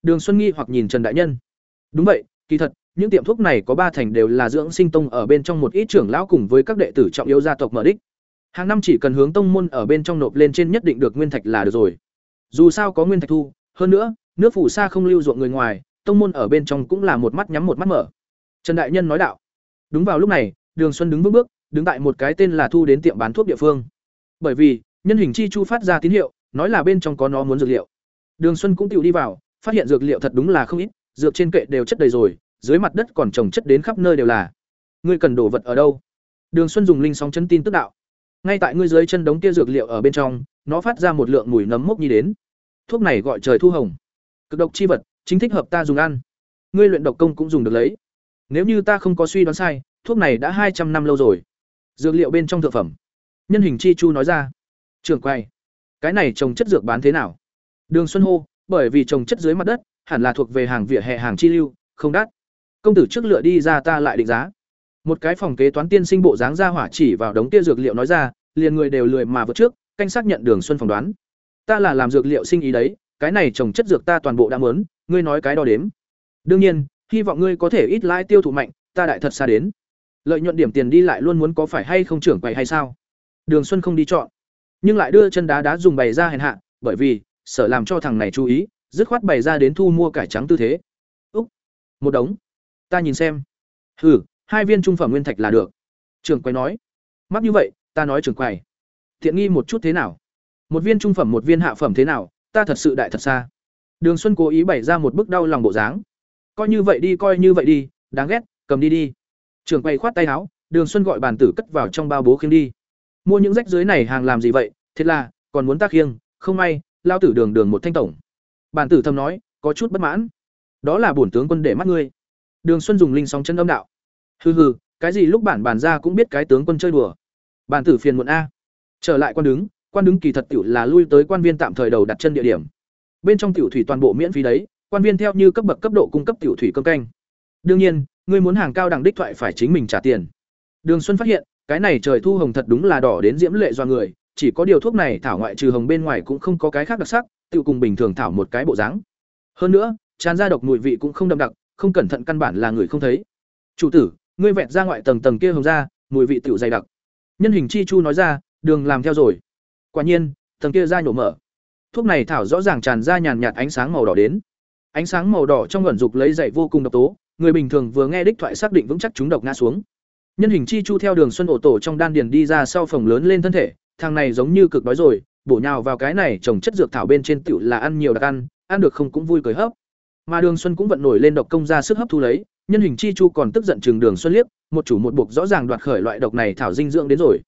Đường Xuân nghi hoặc nhìn Trần đại nhân. Đúng vậy, kỳ thật, những tiệm thuốc này có ba thành đều là dưỡng sinh tông ở bên trong một ít trưởng lão cùng với các đệ tử trọng yếu gia tộc mở đích. Hàng năm chỉ cần hướng tông môn ở bên trong nộp lên trên nhất định được nguyên thạch là được rồi. Dù sao có nguyên thạch thu, hơn nữa, nước phủ xa không lưu ruộng người ngoài, tông môn ở bên trong cũng là một mắt nhắm một mắt mở. Trần đại nhân nói đạo. Đúng vào lúc này, Đường Xuân đứng vững bước, đứng tại một cái tên là thu đến tiệm bán thuốc địa phương. Bởi vì, nhân hình chi chu phát ra tín hiệu, nói là bên trong có nó muốn dược liệu. Đường Xuân cũng tự đi vào, phát hiện dược liệu thật đúng là không ít, dược trên kệ đều chất đầy rồi, dưới mặt đất còn trồng chất đến khắp nơi đều là. Ngươi cần đổ vật ở đâu? Đường Xuân dùng linh sóng chân tin tức đạo. Ngay tại ngươi dưới chân đống kia dược liệu ở bên trong, nó phát ra một lượng mùi nấm mốc nhi đến. Thuốc này gọi trời thu hồng. Cực độc chi vật, chính thích hợp ta dùng ăn. Ngươi luyện độc công cũng dùng được lấy. Nếu như ta không có suy đoán sai, thuốc này đã hai trăm năm lâu rồi. Dược liệu bên trong thực phẩm. Nhân hình chi chu nói ra. Trưởng quay, cái này trồng chất dược bán thế nào? Đường Xuân hô, bởi vì trồng chất dưới mặt đất, hẳn là thuộc về hàng vỉa hè hàng chi lưu, không đắt. Công tử trước lựa đi ra ta lại định giá. Một cái phòng kế toán tiên sinh bộ dáng ra hỏa chỉ vào đống tia dược liệu nói ra, liền người đều lười mà vượt trước, canh xác nhận Đường Xuân phỏng đoán. Ta là làm dược liệu sinh ý đấy, cái này trồng chất dược ta toàn bộ đã muốn, ngươi nói cái đo đếm. Đương nhiên, hy vọng ngươi có thể ít lãi tiêu thụ mạnh, ta đại thật xa đến. Lợi nhuận điểm tiền đi lại luôn muốn có phải hay không trưởng quầy hay sao? Đường Xuân không đi chọn, nhưng lại đưa chân đá đá dùng bày ra hèn hạ, bởi vì sợ làm cho thằng này chú ý, dứt khoát bày ra đến thu mua cải trắng tư thế. Úc, một đống. Ta nhìn xem. Hừ, hai viên trung phẩm nguyên thạch là được. Trưởng quầy nói. Mắc như vậy, ta nói trưởng quầy. Thiện nghi một chút thế nào? Một viên trung phẩm một viên hạ phẩm thế nào? Ta thật sự đại thật xa. Đường Xuân cố ý bày ra một bức đau lòng bộ dáng. Coi như vậy đi, coi như vậy đi, đáng ghét, cầm đi đi. Trưởng quầy khoát tay áo, Đường Xuân gọi bàn tử cất vào trong bao bố khiêng đi. Mua những rách dưới này hàng làm gì vậy? thật là, còn muốn tác khiêng, không may, lao tử đường đường một thanh tổng. bàn tử thầm nói, có chút bất mãn. Đó là bổn tướng quân để mắt ngươi. Đường Xuân dùng linh sóng chân âm đạo. Hừ hừ, cái gì lúc bản bàn ra cũng biết cái tướng quân chơi đùa. bàn tử phiền muộn a. Trở lại quan đứng, quan đứng kỳ thật tiểu là lui tới quan viên tạm thời đầu đặt chân địa điểm. Bên trong tiểu thủy toàn bộ miễn phí đấy, quan viên theo như cấp bậc cấp độ cung cấp tiểu thủy cơm canh. Đương nhiên, ngươi muốn hàng cao đẳng đích thoại phải chính mình trả tiền. Đường Xuân phát hiện, cái này trời thu hồng thật đúng là đỏ đến diễm lệ do người, chỉ có điều thuốc này thảo ngoại trừ hồng bên ngoài cũng không có cái khác đặc sắc, tự cùng bình thường thảo một cái bộ dáng. Hơn nữa, tràn ra độc mùi vị cũng không đậm đặc, không cẩn thận căn bản là người không thấy. "Chủ tử, ngươi vẹt ra ngoại tầng tầng kia hồng ra mùi vị tiểu dày đặc nhân hình chi chu nói ra đường làm theo rồi quả nhiên tầng kia ra nhổ mở thuốc này thảo rõ ràng tràn ra nhàn nhạt ánh sáng màu đỏ đến ánh sáng màu đỏ trong ẩn dục lấy dậy vô cùng độc tố người bình thường vừa nghe đích thoại xác định vững chắc chúng độc ngã xuống. Nhân hình chi chu theo đường xuân ổ tổ trong đan điền đi ra sau phòng lớn lên thân thể, thằng này giống như cực đói rồi, bổ nhào vào cái này trồng chất dược thảo bên trên tiểu là ăn nhiều đặc ăn ăn được không cũng vui cười hấp. Mà đường xuân cũng vận nổi lên độc công ra sức hấp thu lấy, nhân hình chi chu còn tức giận chừng đường xuân liếc, một chủ một buộc rõ ràng đoạt khởi loại độc này thảo dinh dưỡng đến rồi.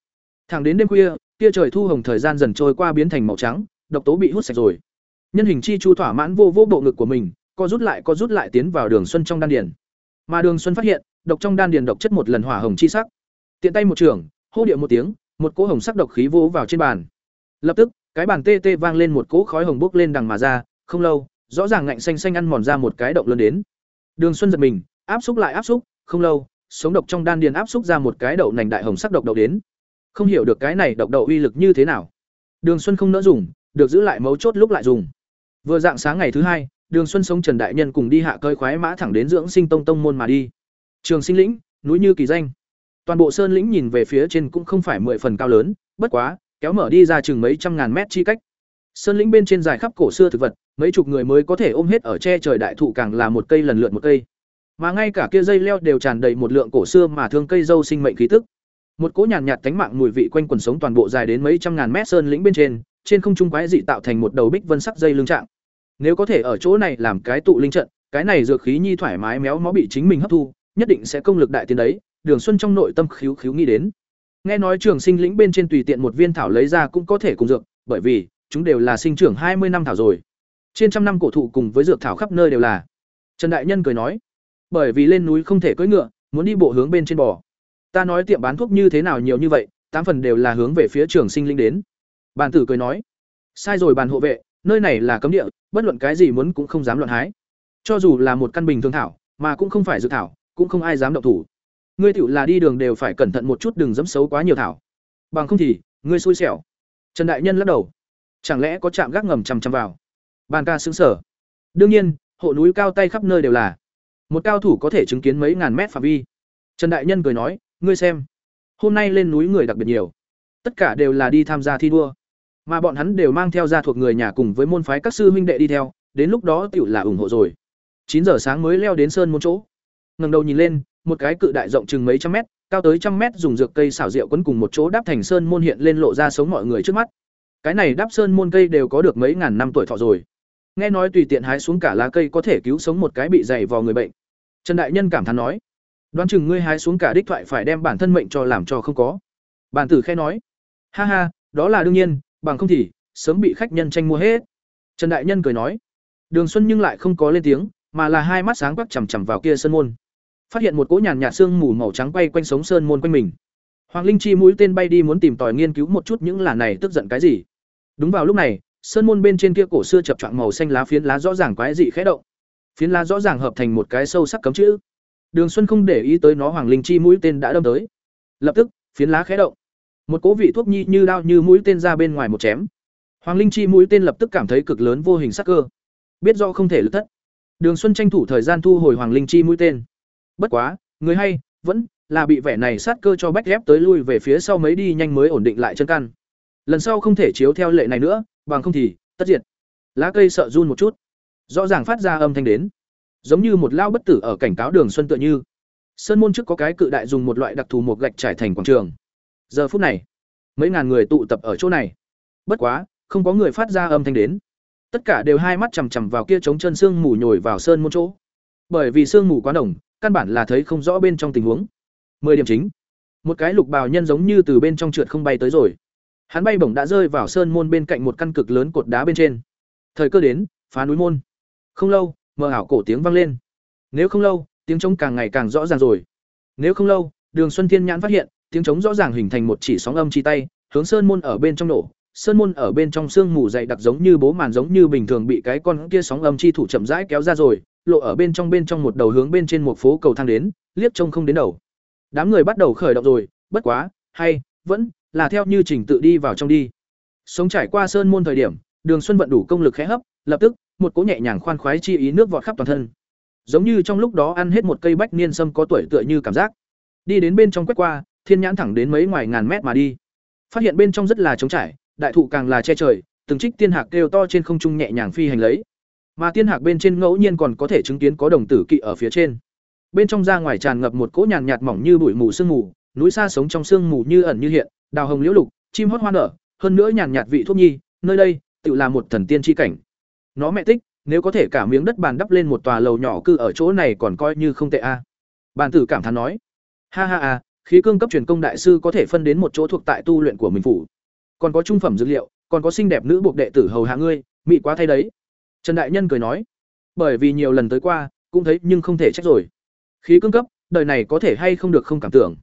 Thẳng đến đêm khuya kia trời thu hồng thời gian dần trôi qua biến thành màu trắng, độc tố bị hút sạch rồi. Nhân hình chi chu thỏa mãn vô vô bộ ngực của mình, co rút lại co rút lại tiến vào đường xuân trong đan điền mà đường xuân phát hiện, độc trong đan điền độc chất một lần hỏa hồng chi sắc. Tiện tay một trường, hô điệu một tiếng, một cỗ hồng sắc độc khí vỗ vào trên bàn. Lập tức, cái bàn tê tê vang lên một cỗ khói hồng bốc lên đằng mà ra, không lâu, rõ ràng ngạnh xanh xanh ăn mòn ra một cái động lớn đến. Đường xuân giật mình, áp xúc lại áp xúc, không lâu, sống độc trong đan điền áp xúc ra một cái đậu nành đại hồng sắc độc đậu đến. Không hiểu được cái này độc đậu uy lực như thế nào. Đường xuân không nỡ dùng, được giữ lại mấu chốt lúc lại dùng. Vừa dạng sáng ngày thứ hai đường xuân sống trần đại nhân cùng đi hạ cơi khoái mã thẳng đến dưỡng sinh tông tông môn mà đi. Trường sinh lĩnh núi như kỳ danh. Toàn bộ sơn lĩnh nhìn về phía trên cũng không phải mười phần cao lớn bất quá kéo mở đi ra chừng mấy trăm ngàn mét chi cách. Sơn lĩnh bên trên dài khắp cổ xưa thực vật mấy chục người mới có thể ôm hết ở che trời đại thụ càng là một cây lần lượt một cây. Mà ngay cả kia dây leo đều tràn đầy một lượng cổ xưa mà thương cây dâu sinh mệnh khí tức. Một cỗ nhàn nhạt, nhạt mạng mùi vị quanh quần sống toàn bộ dài đến mấy trăm ngàn mét sơn lĩnh bên trên trên không trung quái dị tạo thành một đầu bích vân sắc dây lưng trạng nếu có thể ở chỗ này làm cái tụ linh trận, cái này dược khí nhi thoải mái méo mó bị chính mình hấp thu, nhất định sẽ công lực đại tiến đấy, đường xuân trong nội tâm khíu khíu nghĩ đến. Nghe nói trường sinh lĩnh bên trên tùy tiện một viên thảo lấy ra cũng có thể cùng dược, bởi vì, chúng đều là sinh trưởng hai mươi năm thảo rồi. Trên trăm năm cổ thụ cùng với dược thảo khắp nơi đều là. Trần đại nhân cười nói, bởi vì lên núi không thể cưỡi ngựa, muốn đi bộ hướng bên trên bò. Ta nói tiệm bán thuốc như thế nào nhiều như vậy, tám phần đều là hướng về phía trường sinh linh đến. Bàn tử cười nói, sai rồi bàn hộ vệ nơi này là cấm địa, bất luận cái gì muốn cũng không dám luận hái. Cho dù là một căn bình thường thảo, mà cũng không phải dược thảo, cũng không ai dám động thủ. Ngươi tựu là đi đường đều phải cẩn thận một chút đừng dẫm xấu quá nhiều thảo. Bằng không thì, ngươi xui xẻo. Trần đại nhân lắc đầu. Chẳng lẽ có chạm gác ngầm chằm chằm vào? Bàn ca xứng sở đương nhiên, hộ núi cao tay khắp nơi đều là. Một cao thủ có thể chứng kiến mấy ngàn mét phạm vi. Trần đại nhân cười nói, ngươi xem, hôm nay lên núi người đặc biệt nhiều. Tất cả đều là đi tham gia thi đua mà bọn hắn đều mang theo gia thuộc người nhà cùng với môn phái các sư huynh đệ đi theo, đến lúc đó tựu là ủng hộ rồi. Chín giờ sáng mới leo đến sơn môn chỗ. Ngẩng đầu nhìn lên, một cái cự đại rộng chừng mấy trăm mét, cao tới trăm mét dùng dược cây xảo rượu quấn cùng một chỗ đáp thành sơn môn hiện lên lộ ra sống mọi người trước mắt. Cái này đáp sơn môn cây đều có được mấy ngàn năm tuổi thọ rồi. Nghe nói tùy tiện hái xuống cả lá cây có thể cứu sống một cái bị dày vào người bệnh. Trần đại nhân cảm thán nói, đoán chừng ngươi hái xuống cả đích thoại phải đem bản thân mệnh cho làm cho không có. Bản tử khe nói, ha ha, đó là đương nhiên bằng không thì, sớm bị khách nhân tranh mua hết. Trần đại nhân cười nói, đường xuân nhưng lại không có lên tiếng, mà là hai mắt sáng quắc chằm chằm vào kia sơn môn. Phát hiện một cỗ nhàn nhạt xương mù màu trắng bay quanh sống sơn môn quanh mình. Hoàng linh chi mũi tên bay đi muốn tìm tòi nghiên cứu một chút những là này tức giận cái gì. Đúng vào lúc này, sơn môn bên trên kia cổ xưa chập choạng màu xanh lá phiến lá rõ ràng quái dị khẽ động. Phiến lá rõ ràng hợp thành một cái sâu sắc cấm chữ. Đường xuân không để ý tới nó, hoàng linh chi mũi tên đã đâm tới. Lập tức, phiến lá khẽ động một cố vị thuốc nhi như đao như mũi tên ra bên ngoài một chém. Hoàng linh chi mũi tên lập tức cảm thấy cực lớn vô hình sắc cơ. Biết do không thể lực thất. Đường xuân tranh thủ thời gian thu hồi hoàng linh chi mũi tên. Bất quá, người hay, vẫn là bị vẻ này sát cơ cho bách ghép tới lui về phía sau mấy đi nhanh mới ổn định lại chân căn. Lần sau không thể chiếu theo lệ này nữa, bằng không thì, tất diệt. Lá cây sợ run một chút. Rõ ràng phát ra âm thanh đến. Giống như một lao bất tử ở cảnh cáo đường xuân tựa như. Sơn môn trước có cái cự đại dùng một loại đặc thù một gạch trải thành quảng trường giờ phút này, mấy ngàn người tụ tập ở chỗ này. Bất quá, không có người phát ra âm thanh đến. Tất cả đều hai mắt chằm chằm vào kia trống chân sương mù nhồi vào sơn môn chỗ. Bởi vì sương mù quá nồng, căn bản là thấy không rõ bên trong tình huống. Mười điểm chính, một cái lục bào nhân giống như từ bên trong trượt không bay tới rồi. Hắn bay bổng đã rơi vào sơn môn bên cạnh một căn cực lớn cột đá bên trên. Thời cơ đến, phá núi môn. Không lâu, mờ ảo cổ tiếng vang lên. Nếu không lâu, tiếng trống càng ngày càng rõ ràng rồi. Nếu không lâu, đường xuân thiên nhãn phát hiện tiếng trống rõ ràng hình thành một chỉ sóng âm chi tay, hướng sơn môn ở bên trong nổ. Sơn môn ở bên trong sương mù dày đặc giống như bố màn giống như bình thường bị cái con kia sóng âm chi thủ chậm rãi kéo ra rồi, lộ ở bên trong bên trong một đầu hướng bên trên một phố cầu thang đến, liếc trông không đến đầu. Đám người bắt đầu khởi động rồi, bất quá, hay, vẫn, là theo như trình tự đi vào trong đi. Sống trải qua sơn môn thời điểm, đường xuân vận đủ công lực khẽ hấp, lập tức, một cỗ nhẹ nhàng khoan khoái chi ý nước vọt khắp toàn thân. Giống như trong lúc đó ăn hết một cây bách niên sâm có tuổi tựa như cảm giác. Đi đến bên trong quét qua thiên nhãn thẳng đến mấy ngoài ngàn mét mà đi. Phát hiện bên trong rất là trống trải, đại thụ càng là che trời, từng trích tiên hạc kêu to trên không trung nhẹ nhàng phi hành lấy. Mà tiên hạc bên trên ngẫu nhiên còn có thể chứng kiến có đồng tử kỵ ở phía trên. Bên trong ra ngoài tràn ngập một cỗ nhàn nhạt mỏng như bụi mù sương mù, núi xa sống trong sương mù như ẩn như hiện, đào hồng liễu lục, chim hót hoa nở, hơn nữa nhàn nhạt vị thuốc nhi, nơi đây, tự là một thần tiên chi cảnh. Nó mẹ tích, nếu có thể cả miếng đất bàn đắp lên một tòa lầu nhỏ cư ở chỗ này còn coi như không tệ a. Bàn tử cảm thán nói, ha ha a khí cương cấp truyền công đại sư có thể phân đến một chỗ thuộc tại tu luyện của mình phủ. Còn có trung phẩm dược liệu, còn có xinh đẹp nữ buộc đệ tử hầu hạ ngươi, mị quá thay đấy. Trần đại nhân cười nói, bởi vì nhiều lần tới qua, cũng thấy nhưng không thể trách rồi. Khí cương cấp, đời này có thể hay không được không cảm tưởng.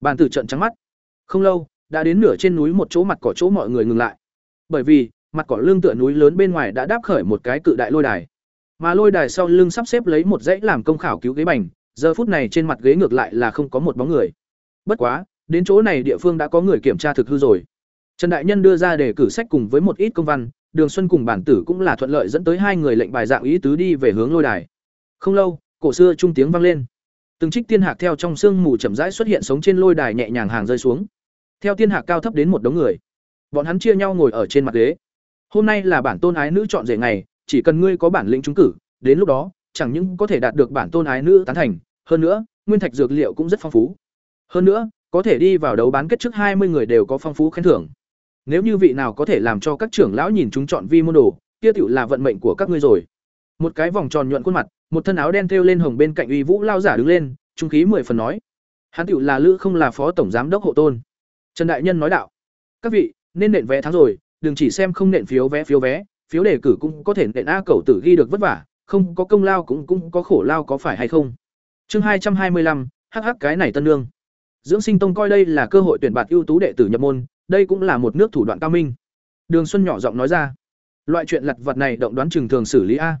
Bàn tử trận trắng mắt. Không lâu, đã đến nửa trên núi một chỗ mặt cỏ chỗ mọi người ngừng lại. Bởi vì, mặt cỏ lương tựa núi lớn bên ngoài đã đáp khởi một cái cự đại lôi đài. Mà lôi đài sau lưng sắp xếp lấy một dãy làm công khảo cứu ghế bành, giờ phút này trên mặt ghế ngược lại là không có một bóng người bất quá, đến chỗ này địa phương đã có người kiểm tra thực hư rồi. Trần đại nhân đưa ra để cử sách cùng với một ít công văn, đường xuân cùng bản tử cũng là thuận lợi dẫn tới hai người lệnh bài dạng ý tứ đi về hướng lôi đài. Không lâu, cổ xưa trung tiếng vang lên. Từng trích tiên hạc theo trong sương mù chậm rãi xuất hiện sống trên lôi đài nhẹ nhàng hàng rơi xuống. Theo tiên hạc cao thấp đến một đống người. Bọn hắn chia nhau ngồi ở trên mặt ghế. Hôm nay là bản tôn ái nữ chọn rể ngày, chỉ cần ngươi có bản lĩnh trúng cử, đến lúc đó, chẳng những có thể đạt được bản tôn ái nữ tán thành, hơn nữa, nguyên thạch dược liệu cũng rất phong phú hơn nữa, có thể đi vào đấu bán kết trước hai mươi người đều có phong phú khen thưởng. Nếu như vị nào có thể làm cho các trưởng lão nhìn chúng chọn vi môn đồ, kia tiểu là vận mệnh của các ngươi rồi. Một cái vòng tròn nhuận khuôn mặt, một thân áo đen thêu lên hồng bên cạnh uy vũ lao giả đứng lên, trung khí mười phần nói. Hắn tiểu là lữ không là phó tổng giám đốc hộ tôn. Trần đại nhân nói đạo. Các vị, nên nện vé tháng rồi, đừng chỉ xem không nện phiếu vé phiếu vé, phiếu đề cử cũng có thể nện a cầu tử ghi được vất vả, không có công lao cũng cũng có khổ lao có phải hay không? Chương hai trăm hai mươi lăm, hắc cái này tân lương dưỡng sinh tông coi đây là cơ hội tuyển bạt ưu tú đệ tử nhập môn, đây cũng là một nước thủ đoạn cao minh. Đường xuân nhỏ giọng nói ra. Loại chuyện lặt vặt này động đoán chừng thường xử lý a.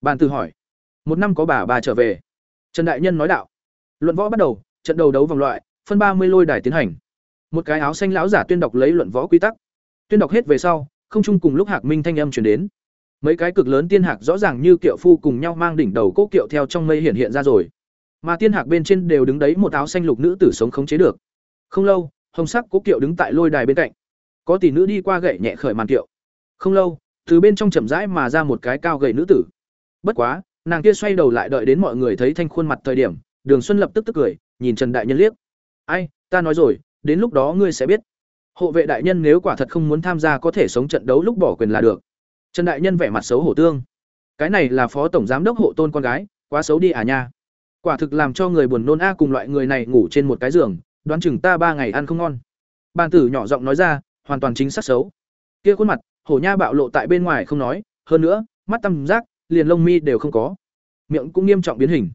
Bàn từ hỏi. Một năm có bà bà trở về. Trần đại nhân nói đạo. Luận võ bắt đầu, trận đầu đấu vòng loại, phân ba mươi lôi đài tiến hành. Một cái áo xanh lão giả tuyên đọc lấy luận võ quy tắc. Tuyên đọc hết về sau, không chung cùng lúc hạc minh thanh âm truyền đến. Mấy cái cực lớn tiên hạc rõ ràng như kiệu phu cùng nhau mang đỉnh đầu cố kiệu theo trong mây hiện hiện ra rồi mà tiên hạc bên trên đều đứng đấy một áo xanh lục nữ tử sống khống chế được. Không lâu, hồng sắc cố kiệu đứng tại lôi đài bên cạnh. Có tỷ nữ đi qua gậy nhẹ khởi màn kiệu. Không lâu, từ bên trong chậm rãi mà ra một cái cao gậy nữ tử. Bất quá, nàng kia xoay đầu lại đợi đến mọi người thấy thanh khuôn mặt thời điểm, đường xuân lập tức tức cười, nhìn trần đại nhân liếc. Ai, ta nói rồi, đến lúc đó ngươi sẽ biết. Hộ vệ đại nhân nếu quả thật không muốn tham gia có thể sống trận đấu lúc bỏ quyền là được. Trần đại nhân vẻ mặt xấu hổ tương. Cái này là phó tổng giám đốc hộ tôn con gái, quá xấu đi à nha quả thực làm cho người buồn nôn a cùng loại người này ngủ trên một cái giường, đoán chừng ta ba ngày ăn không ngon. Bàn tử nhỏ giọng nói ra, hoàn toàn chính xác xấu. Kia khuôn mặt, hổ nha bạo lộ tại bên ngoài không nói, hơn nữa, mắt tăm giác liền lông mi đều không có. Miệng cũng nghiêm trọng biến hình.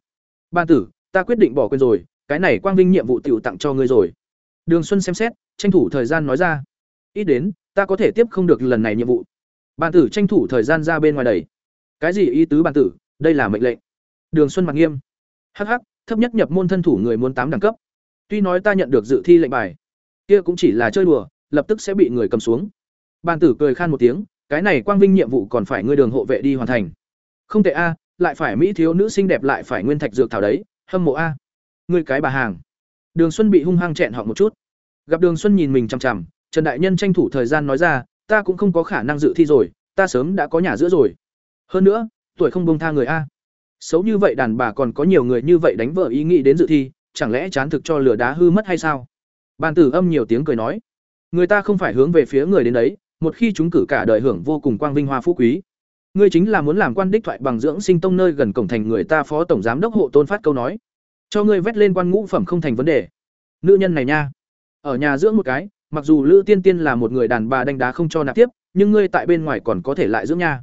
Bàn tử, ta quyết định bỏ quên rồi, cái này quang vinh nhiệm vụ tiểu tặng cho ngươi rồi. Đường xuân xem xét, tranh thủ thời gian nói ra. Ít đến, ta có thể tiếp không được lần này nhiệm vụ. Bàn tử tranh thủ thời gian ra bên ngoài đầy cái gì ý tứ bàn tử, đây là mệnh lệnh. Đường xuân mặt nghiêm hh thấp nhất nhập môn thân thủ người muốn tám đẳng cấp. Tuy nói ta nhận được dự thi lệnh bài, kia cũng chỉ là chơi đùa, lập tức sẽ bị người cầm xuống. Bàn tử cười khan một tiếng, cái này quang vinh nhiệm vụ còn phải ngươi đường hộ vệ đi hoàn thành. Không tệ a, lại phải mỹ thiếu nữ xinh đẹp lại phải nguyên thạch dược thảo đấy, hâm mộ a. Ngươi cái bà hàng. Đường xuân bị hung hăng chẹn họ một chút. Gặp đường xuân nhìn mình chằm chằm, trần đại nhân tranh thủ thời gian nói ra, ta cũng không có khả năng dự thi rồi, ta sớm đã có nhà giữa rồi. Hơn nữa, tuổi không bông tha người a xấu như vậy đàn bà còn có nhiều người như vậy đánh vợ ý nghĩ đến dự thi, chẳng lẽ chán thực cho lửa đá hư mất hay sao? Bàn tử âm nhiều tiếng cười nói. Người ta không phải hướng về phía người đến đấy, một khi chúng cử cả đời hưởng vô cùng quang vinh hoa phú quý. Ngươi chính là muốn làm quan đích thoại bằng dưỡng sinh tông nơi gần cổng thành người ta phó tổng giám đốc hộ tôn phát câu nói. Cho ngươi vét lên quan ngũ phẩm không thành vấn đề. Nữ nhân này nha. Ở nhà dưỡng một cái, mặc dù lữ tiên tiên là một người đàn bà đánh đá không cho nạp tiếp, nhưng ngươi tại bên ngoài còn có thể lại dưỡng nha.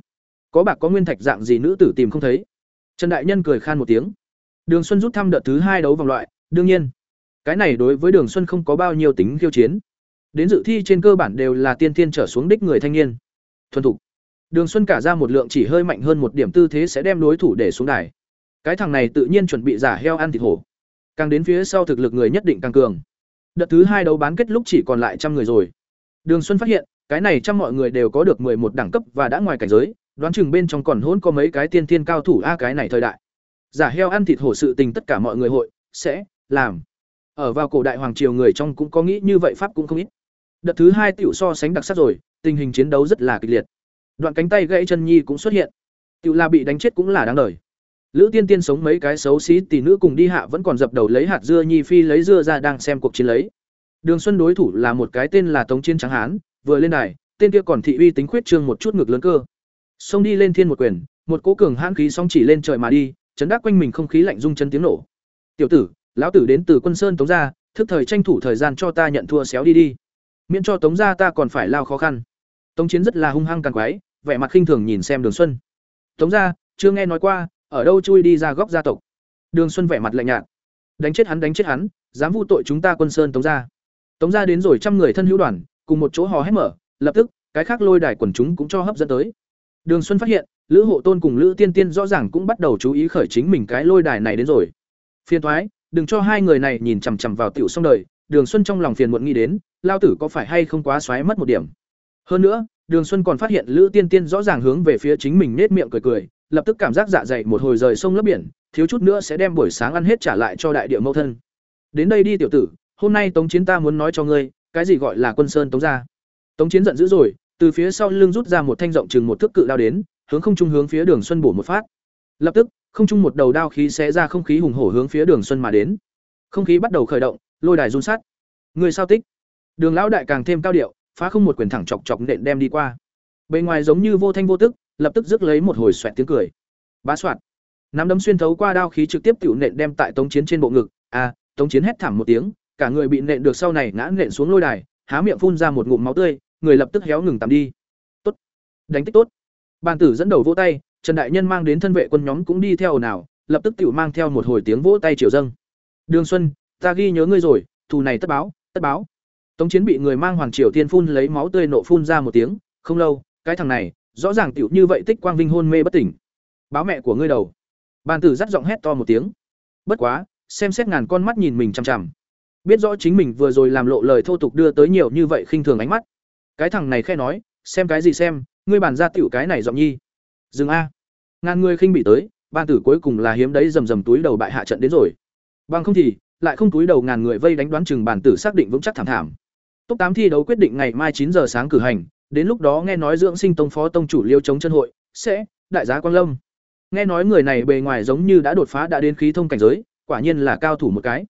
Có bạc có nguyên thạch dạng gì nữ tử tìm không thấy trần đại nhân cười khan một tiếng. Đường xuân rút thăm đợt thứ hai đấu vòng loại, đương nhiên, cái này đối với đường xuân không có bao nhiêu tính khiêu chiến. Đến dự thi trên cơ bản đều là tiên tiên trở xuống đích người thanh niên. Thuần thục. Đường xuân cả ra một lượng chỉ hơi mạnh hơn một điểm tư thế sẽ đem đối thủ để xuống đài. Cái thằng này tự nhiên chuẩn bị giả heo ăn thịt hổ. Càng đến phía sau thực lực người nhất định càng cường. Đợt thứ hai đấu bán kết lúc chỉ còn lại trăm người rồi. Đường xuân phát hiện, cái này trăm mọi người đều có được một đẳng cấp và đã ngoài cảnh giới đoán chừng bên trong còn hỗn có mấy cái tiên thiên cao thủ a cái này thời đại. Giả heo ăn thịt hổ sự tình tất cả mọi người hội, sẽ, làm. Ở vào cổ đại hoàng triều người trong cũng có nghĩ như vậy pháp cũng không ít. Đợt thứ hai tiểu so sánh đặc sắc rồi, tình hình chiến đấu rất là kịch liệt. Đoạn cánh tay gãy chân nhi cũng xuất hiện. Tiểu là bị đánh chết cũng là đáng đời. Lữ tiên tiên sống mấy cái xấu xí tỷ nữ cùng đi hạ vẫn còn dập đầu lấy hạt dưa nhi phi lấy dưa ra đang xem cuộc chiến lấy. Đường xuân đối thủ là một cái tên là tống chiến trắng hán, vừa lên đài, tên kia còn thị uy tính khuyết trương một chút ngược lớn cơ xông đi lên thiên một quyền, một cỗ cường hãn khí sóng chỉ lên trời mà đi, chấn đắc quanh mình không khí lạnh rung chân tiếng nổ. Tiểu tử, lão tử đến từ quân sơn tống gia, thức thời tranh thủ thời gian cho ta nhận thua xéo đi đi. Miễn cho tống gia ta còn phải lao khó khăn. Tống chiến rất là hung hăng càng quái, vẻ mặt khinh thường nhìn xem đường xuân. Tống gia, chưa nghe nói qua, ở đâu chui đi ra góc gia tộc? Đường xuân vẻ mặt lạnh nhạt. Đánh chết hắn, đánh chết hắn, dám vu tội chúng ta quân sơn tống gia. Tống gia đến rồi trăm người thân hữu đoàn, cùng một chỗ hò hét mở, lập tức, cái khác lôi đài quần chúng cũng cho hấp dẫn tới đường xuân phát hiện, lữ hộ tôn cùng lữ tiên tiên rõ ràng cũng bắt đầu chú ý khởi chính mình cái lôi đài này đến rồi. Phiền thoái đừng cho hai người này nhìn chằm chằm vào tiểu xong đời, đường xuân trong lòng phiền muộn nghĩ đến, lao tử có phải hay không quá xoáy mất một điểm. Hơn nữa, đường xuân còn phát hiện lữ tiên tiên rõ ràng hướng về phía chính mình nết miệng cười cười, lập tức cảm giác dạ dày một hồi rời sông lấp biển, thiếu chút nữa sẽ đem buổi sáng ăn hết trả lại cho đại địa mẫu thân. Đến đây đi tiểu tử, hôm nay tống chiến ta muốn nói cho ngươi, cái gì gọi là quân sơn tống gia? Tống chiến giận dữ rồi từ phía sau lưng rút ra một thanh rộng chừng một thước cự đao đến, hướng không trung hướng phía đường xuân bổ một phát. Lập tức, không trung một đầu đao khí xé ra không khí hùng hổ hướng phía đường xuân mà đến. Không khí bắt đầu khởi động, lôi đài run sát người sao tích? Đường lão đại càng thêm cao điệu, phá không một quyền thẳng chọc chọc nện đem đi qua. Bề ngoài giống như vô thanh vô tức, lập tức rước lấy một hồi xoẹt tiếng cười. Bá soạt nắm đấm xuyên thấu qua đao khí trực tiếp tiểu nện đem tại tống chiến trên bộ ngực. À tống chiến hét thảm một tiếng, cả người bị nện được sau này ngã nện xuống lôi đài, há miệng phun ra một ngụm máu tươi người lập tức héo ngừng tạm đi. Tốt. Đánh tích tốt. Bàn tử dẫn đầu vỗ tay, trần đại nhân mang đến thân vệ quân nhóm cũng đi theo ồn ào, lập tức tiểu mang theo một hồi tiếng vỗ tay triều dâng. Đường xuân, ta ghi nhớ ngươi rồi, thù này tất báo tất báo. Tống chiến bị người mang hoàng triều thiên phun lấy máu tươi nộ phun ra một tiếng, không lâu, cái thằng này, rõ ràng tiểu như vậy tích quang vinh hôn mê bất tỉnh. Báo mẹ của ngươi đầu. Bàn tử dắt giọng hét to một tiếng. Bất quá, xem xét ngàn con mắt nhìn mình chằm chằm. Biết rõ chính mình vừa rồi làm lộ lời thô tục đưa tới nhiều như vậy khinh thường ánh mắt cái thằng này khe nói, xem cái gì xem, ngươi bàn ra tiểu cái này giọng nhi. Dừng a. Ngàn người khinh bị tới, ban tử cuối cùng là hiếm đấy rầm rầm túi đầu bại hạ trận đến rồi. Bằng không thì, lại không túi đầu ngàn người vây đánh đoán chừng bản tử xác định vững chắc thảm thảm. Top tám thi đấu quyết định ngày mai chín giờ sáng cử hành, đến lúc đó nghe nói dưỡng sinh tông phó tông chủ liêu chống chân hội, sẽ, đại giá quang lâm. Nghe nói người này bề ngoài giống như đã đột phá đã đến khí thông cảnh giới, quả nhiên là cao thủ một cái.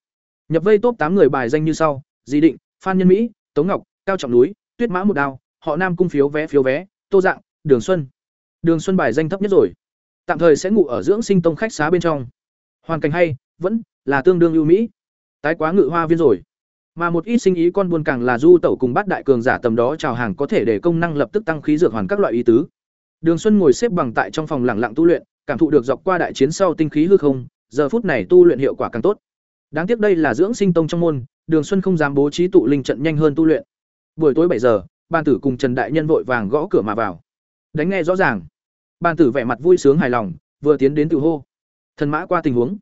Nhập vây top tám người bài danh như sau, di định, phan nhân mỹ, tống ngọc, cao trọng núi tuyết mã một đao, họ nam cung phiếu vé phiếu vé, tô dạng, đường xuân. Đường xuân bài danh thấp nhất rồi. Tạm thời sẽ ngủ ở dưỡng sinh tông khách xá bên trong. Hoàn cảnh hay, vẫn là tương đương ưu mỹ. Tái quá ngự hoa viên rồi. Mà một ít sinh ý con buôn càng là du tẩu cùng bát đại cường giả tầm đó chào hàng có thể để công năng lập tức tăng khí dược hoàn các loại ý tứ. Đường xuân ngồi xếp bằng tại trong phòng lẳng lặng tu luyện, cảm thụ được dọc qua đại chiến sau tinh khí hư không, giờ phút này tu luyện hiệu quả càng tốt. Đáng tiếc đây là dưỡng sinh tông trong môn, đường xuân không dám bố trí tụ linh trận nhanh hơn tu luyện buổi tối bảy giờ ban tử cùng trần đại nhân vội vàng gõ cửa mà vào. Đánh nghe rõ ràng. Ban tử vẻ mặt vui sướng hài lòng, vừa tiến đến tự hô. Thần mã qua tình huống.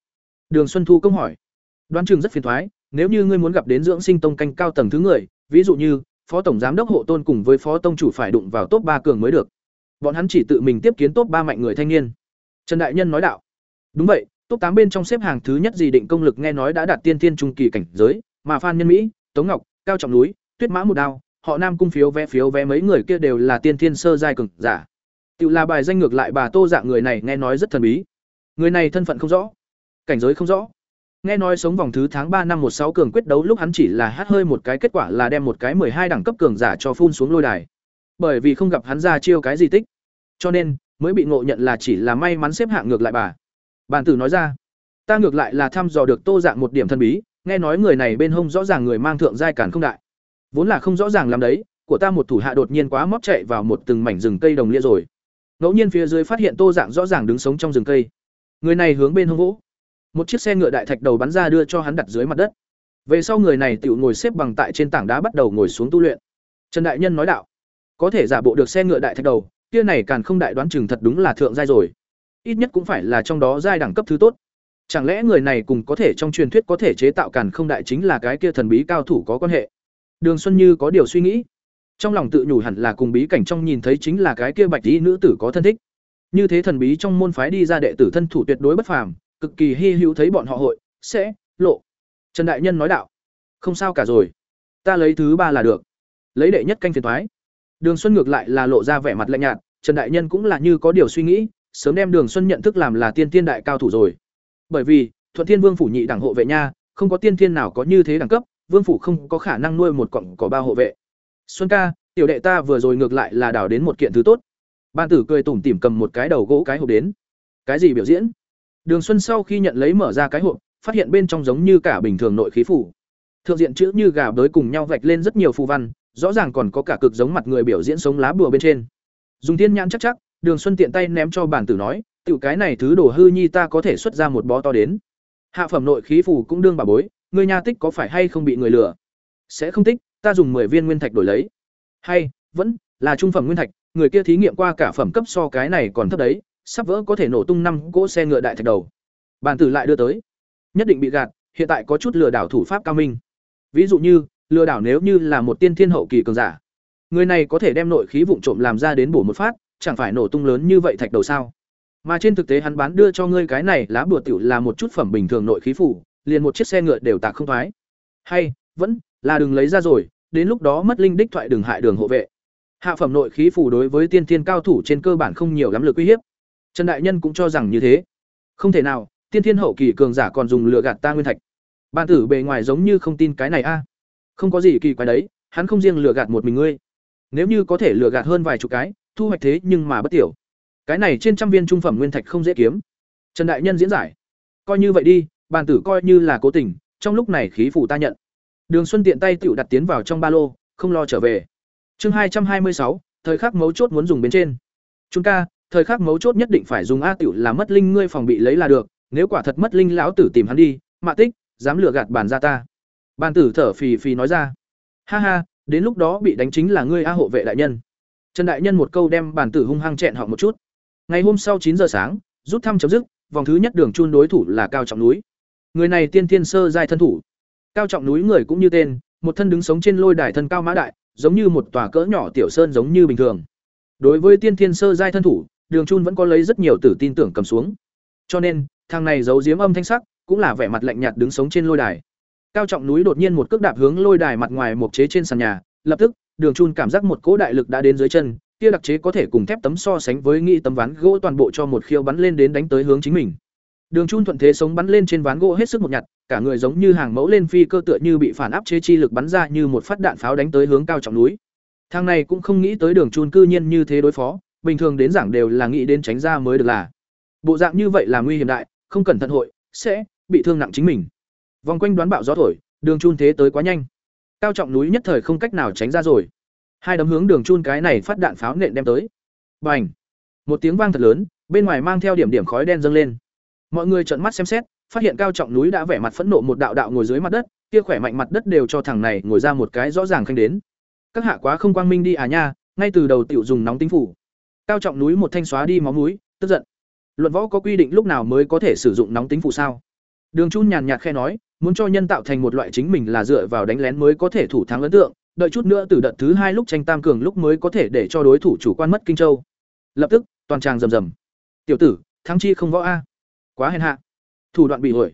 Đường xuân thu công hỏi. Đoán chừng rất phiền thoái, nếu như ngươi muốn gặp đến dưỡng sinh tông canh cao tầng thứ người, ví dụ như, phó tổng giám đốc hộ tôn cùng với phó tông chủ phải đụng vào top ba cường mới được. Bọn hắn chỉ tự mình tiếp kiến top ba mạnh người thanh niên. Trần đại nhân nói đạo. Đúng vậy, top tám bên trong xếp hàng thứ nhất gì định công lực nghe nói đã đạt tiên tiên trung kỳ cảnh giới, mà phan nhân mỹ, tống ngọc, cao trọng núi, tuyết mã một đao họ nam cung phiếu vé phiếu vé mấy người kia đều là tiên thiên sơ giai cường giả. Tự là bài danh ngược lại bà tô dạng người này nghe nói rất thần bí. Người này thân phận không rõ, cảnh giới không rõ. Nghe nói sống vòng thứ tháng ba năm một sáu cường quyết đấu lúc hắn chỉ là hát hơi một cái kết quả là đem một cái hai đẳng cấp cường giả cho phun xuống lôi đài. Bởi vì không gặp hắn ra chiêu cái gì tích. Cho nên, mới bị ngộ nhận là chỉ là may mắn xếp hạng ngược lại bà. Bàn tử nói ra, ta ngược lại là thăm dò được tô dạng một điểm thần bí, nghe nói người này bên hông rõ ràng người mang thượng giai cản không đại vốn là không rõ ràng làm đấy, của ta một thủ hạ đột nhiên quá móc chạy vào một từng mảnh rừng cây đồng lia rồi. Ngẫu nhiên phía dưới phát hiện tô dạng rõ ràng đứng sống trong rừng cây. Người này hướng bên hông vỗ một chiếc xe ngựa đại thạch đầu bắn ra đưa cho hắn đặt dưới mặt đất. Về sau người này tự ngồi xếp bằng tại trên tảng đá bắt đầu ngồi xuống tu luyện. Trần đại nhân nói đạo, có thể giả bộ được xe ngựa đại thạch đầu, kia này càng không đại đoán chừng thật đúng là thượng giai rồi. Ít nhất cũng phải là trong đó giai đẳng cấp thứ tốt. Chẳng lẽ người này cùng có thể trong truyền thuyết có thể chế tạo càn không đại chính là cái kia thần bí cao thủ có quan hệ? Đường xuân như có điều suy nghĩ. Trong lòng tự nhủ hẳn là cùng bí cảnh trong nhìn thấy chính là cái kia bạch y nữ tử có thân thích. Như thế thần bí trong môn phái đi ra đệ tử thân thủ tuyệt đối bất phàm, cực kỳ hy hữu thấy bọn họ hội, sẽ, lộ. Trần đại nhân nói đạo, không sao cả rồi. Ta lấy thứ ba là được. Lấy đệ nhất canh phiền toái. đường xuân ngược lại là lộ ra vẻ mặt lạnh nhạt, trần đại nhân cũng là như có điều suy nghĩ, sớm đem đường xuân nhận thức làm là tiên tiên đại cao thủ rồi. Bởi vì, thuận thiên vương phủ nhị đẳng hộ vệ nha, không có tiên thiên nào có như thế đẳng cấp vương phủ không có khả năng nuôi một cọng cỏ ba hộ vệ. Xuân ca, tiểu đệ ta vừa rồi ngược lại là đào đến một kiện thứ tốt. Ban tử cười tủm tỉm cầm một cái đầu gỗ cái hộp đến. Cái gì biểu diễn? Đường xuân sau khi nhận lấy mở ra cái hộp, phát hiện bên trong giống như cả bình thường nội khí phủ. Thượng diện chữ như gà bới cùng nhau vạch lên rất nhiều phù văn, rõ ràng còn có cả cực giống mặt người biểu diễn sống lá bùa bên trên. Dùng thiên nhãn chắc chắc, đường xuân tiện tay ném cho bản tử nói, tiểu cái này thứ đồ hư nhi ta có thể xuất ra một bó to đến. Hạ phẩm nội khí phủ cũng đương bà bối người nhà tích có phải hay không bị người lừa? Sẽ không tích, ta dùng mười viên nguyên thạch đổi lấy. Hay, vẫn là trung phẩm nguyên thạch, người kia thí nghiệm qua cả phẩm cấp so cái này còn thấp đấy, sắp vỡ có thể nổ tung năm cỗ xe ngựa đại thạch đầu. Bản tử lại đưa tới. Nhất định bị gạt, hiện tại có chút lừa đảo thủ pháp cao minh. Ví dụ như, lừa đảo nếu như là một tiên thiên hậu kỳ cường giả. Người này có thể đem nội khí vụn trộm làm ra đến bổ một phát, chẳng phải nổ tung lớn như vậy thạch đầu sao? Mà trên thực tế hắn bán đưa cho ngươi cái này lá bùa tiểu là một chút phẩm bình thường nội khí phủ liền một chiếc xe ngựa đều tạc không thoái. Hay, vẫn là đừng lấy ra rồi, đến lúc đó mất linh đích thoại đừng hại đường hộ vệ. Hạ phẩm nội khí phủ đối với tiên thiên cao thủ trên cơ bản không nhiều lắm lực uy hiếp. Trần đại nhân cũng cho rằng như thế. Không thể nào, tiên thiên hậu kỳ cường giả còn dùng lửa gạt ta nguyên thạch. Ban tử bề ngoài giống như không tin cái này a. Không có gì kỳ quái đấy, hắn không riêng lừa gạt một mình ngươi. Nếu như có thể lừa gạt hơn vài chục cái, thu hoạch thế nhưng mà bất tiểu. Cái này trên trăm viên trung phẩm nguyên thạch không dễ kiếm. Trần đại nhân diễn giải. Coi như vậy đi bàn tử coi như là cố tình, trong lúc này khí phủ ta nhận. Đường xuân tiện tay tựu đặt tiến vào trong ba lô, không lo trở về. Chương hai trăm hai mươi sáu, thời khắc mấu chốt muốn dùng bên trên. Chúng ta thời khắc mấu chốt nhất định phải dùng a tiểu là mất linh ngươi phòng bị lấy là được, nếu quả thật mất linh lão tử tìm hắn đi, mạ tích, dám lừa gạt bàn ra ta. Bàn tử thở phì phì nói ra. Ha ha, đến lúc đó bị đánh chính là ngươi a hộ vệ đại nhân. Trần đại nhân một câu đem bàn tử hung hăng chẹn họ một chút. Ngày hôm sau chín giờ sáng, rút thăm chấm dứt, vòng thứ nhất đường chun đối thủ là cao trọng núi người này tiên thiên sơ giai thân thủ. Cao trọng núi người cũng như tên, một thân đứng sống trên lôi đài thân cao mã đại, giống như một tòa cỡ nhỏ tiểu sơn giống như bình thường. Đối với tiên thiên sơ giai thân thủ, đường chun vẫn có lấy rất nhiều tử tin tưởng cầm xuống. Cho nên, thằng này giấu giếm âm thanh sắc, cũng là vẻ mặt lạnh nhạt đứng sống trên lôi đài. Cao trọng núi đột nhiên một cước đạp hướng lôi đài mặt ngoài một chế trên sàn nhà, lập tức, đường chun cảm giác một cỗ đại lực đã đến dưới chân, kia đặc chế có thể cùng thép tấm so sánh với nghĩ tấm ván gỗ toàn bộ cho một khiêu bắn lên đến đánh tới hướng chính mình đường chun thuận thế sống bắn lên trên ván gỗ hết sức một nhặt, cả người giống như hàng mẫu lên phi cơ tựa như bị phản áp chế chi lực bắn ra như một phát đạn pháo đánh tới hướng cao trọng núi. Thang này cũng không nghĩ tới đường chun cư nhiên như thế đối phó, bình thường đến giảng đều là nghĩ đến tránh ra mới được là. Bộ dạng như vậy là nguy hiểm đại, không cẩn thận hội, sẽ bị thương nặng chính mình. Vòng quanh đoán bạo gió thổi, đường chun thế tới quá nhanh. Cao trọng núi nhất thời không cách nào tránh ra rồi. Hai đấm hướng đường chun cái này phát đạn pháo nện đem tới. Bành! Một tiếng vang thật lớn, bên ngoài mang theo điểm điểm khói đen dâng lên mọi người trợn mắt xem xét, phát hiện cao trọng núi đã vẻ mặt phẫn nộ một đạo đạo ngồi dưới mặt đất, kia khỏe mạnh mặt đất đều cho thằng này ngồi ra một cái rõ ràng khanh đến. Các hạ quá không quang minh đi à nha, ngay từ đầu tiểu dùng nóng tính phủ. Cao trọng núi một thanh xóa đi máu núi tức giận. Luận võ có quy định lúc nào mới có thể sử dụng nóng tính phụ sao? Đường chun nhàn nhạt khe nói, muốn cho nhân tạo thành một loại chính mình là dựa vào đánh lén mới có thể thủ thắng ấn tượng, đợi chút nữa từ đợt thứ hai lúc tranh tam cường lúc mới có thể để cho đối thủ chủ quan mất kinh châu. Lập tức, toàn tràng rầm rầm. Tiểu tử, thắng chi không võ a? Quá hèn hạ. Thủ đoạn bị hủy.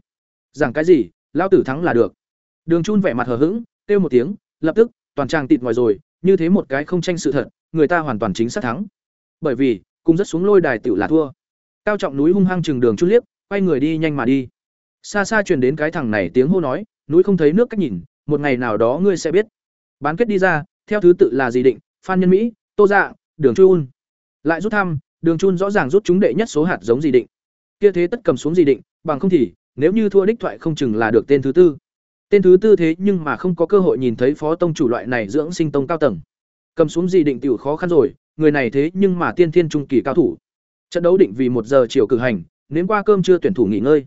Giảng cái gì lao tử thắng là được. Đường chun vẻ mặt hờ hững, kêu một tiếng, lập tức, toàn tràng tịt ngoài rồi, như thế một cái không tranh sự thật, người ta hoàn toàn chính xác thắng. Bởi vì, cùng rất xuống lôi đài tiểu là thua. Cao trọng núi hung hăng chừng đường chút liếc, quay người đi nhanh mà đi. Xa xa truyền đến cái thằng này tiếng hô nói, núi không thấy nước cách nhìn, một ngày nào đó ngươi sẽ biết. Bán kết đi ra, theo thứ tự là gì định, phan nhân mỹ, tô dạ đường chun. Lại rút thăm, đường chun rõ ràng rút chúng đệ nhất số hạt giống gì định kia thế tất cầm xuống gì định, bằng không thì, nếu như thua đích thoại không chừng là được tên thứ tư. Tên thứ tư thế nhưng mà không có cơ hội nhìn thấy phó tông chủ loại này dưỡng sinh tông cao tầng. Cầm xuống gì định tiểu khó khăn rồi, người này thế nhưng mà tiên thiên trung kỳ cao thủ. Trận đấu định vì một giờ chiều cử hành, nếm qua cơm chưa tuyển thủ nghỉ ngơi.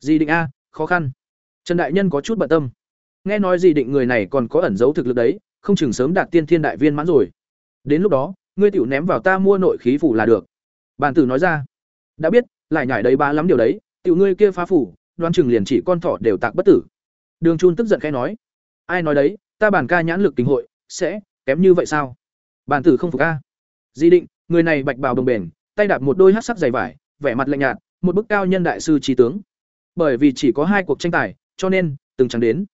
Gì định a, khó khăn. Trần đại nhân có chút bận tâm. Nghe nói gì định người này còn có ẩn giấu thực lực đấy, không chừng sớm đạt tiên thiên đại viên mãn rồi. Đến lúc đó, ngươi tiểu ném vào ta mua nội khí phủ là được. Bàn tử nói ra. Đã biết lại nhải đấy ba lắm điều đấy, tiểu ngươi kia phá phủ, đoán chừng liền chỉ con thỏ đều tạc bất tử. Đường chun tức giận khẽ nói, ai nói đấy, ta bản ca nhãn lực kinh hội, sẽ kém như vậy sao? Bản tử không phục a. Di định, người này bạch bào đồng bền, tay đạp một đôi hát sắc dày vải, vẻ mặt lạnh nhạt, một bức cao nhân đại sư trí tướng. Bởi vì chỉ có hai cuộc tranh tài, cho nên, từng chẳng đến.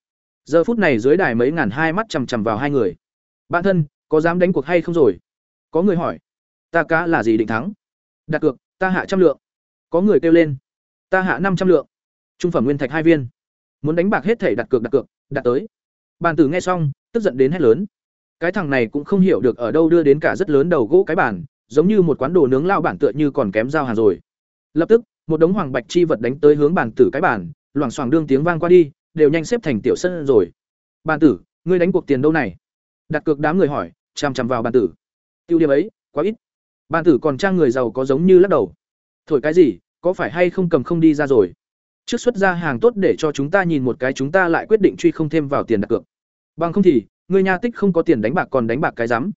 Giờ phút này dưới đài mấy ngàn hai mắt chằm chằm vào hai người. Bạn thân, có dám đánh cuộc hay không rồi? Có người hỏi, ta cá là gì định thắng? Đặt cược, ta hạ trăm lượng có người kêu lên, ta hạ năm trăm lượng. Trung phẩm nguyên thạch hai viên. Muốn đánh bạc hết thể đặt cược đặt cược, đặt tới. Bàn tử nghe xong, tức giận đến hét lớn. Cái thằng này cũng không hiểu được ở đâu đưa đến cả rất lớn đầu gỗ cái bản giống như một quán đồ nướng lao bản tựa như còn kém giao hàng rồi. Lập tức, một đống hoàng bạch chi vật đánh tới hướng bàn tử cái bản loảng xoảng đương tiếng vang qua đi, đều nhanh xếp thành tiểu sân rồi. Bàn tử, ngươi đánh cuộc tiền đâu này? Đặt cược đám người hỏi, chằm chằm vào bàn tử. Tiêu điểm ấy, quá ít. Bàn tử còn trang người giàu có giống như lắc đầu thổi cái gì, có phải hay không cầm không đi ra rồi? Trước xuất ra hàng tốt để cho chúng ta nhìn một cái chúng ta lại quyết định truy không thêm vào tiền đặt cược. Bằng không thì, người nhà tích không có tiền đánh bạc còn đánh bạc cái rắm.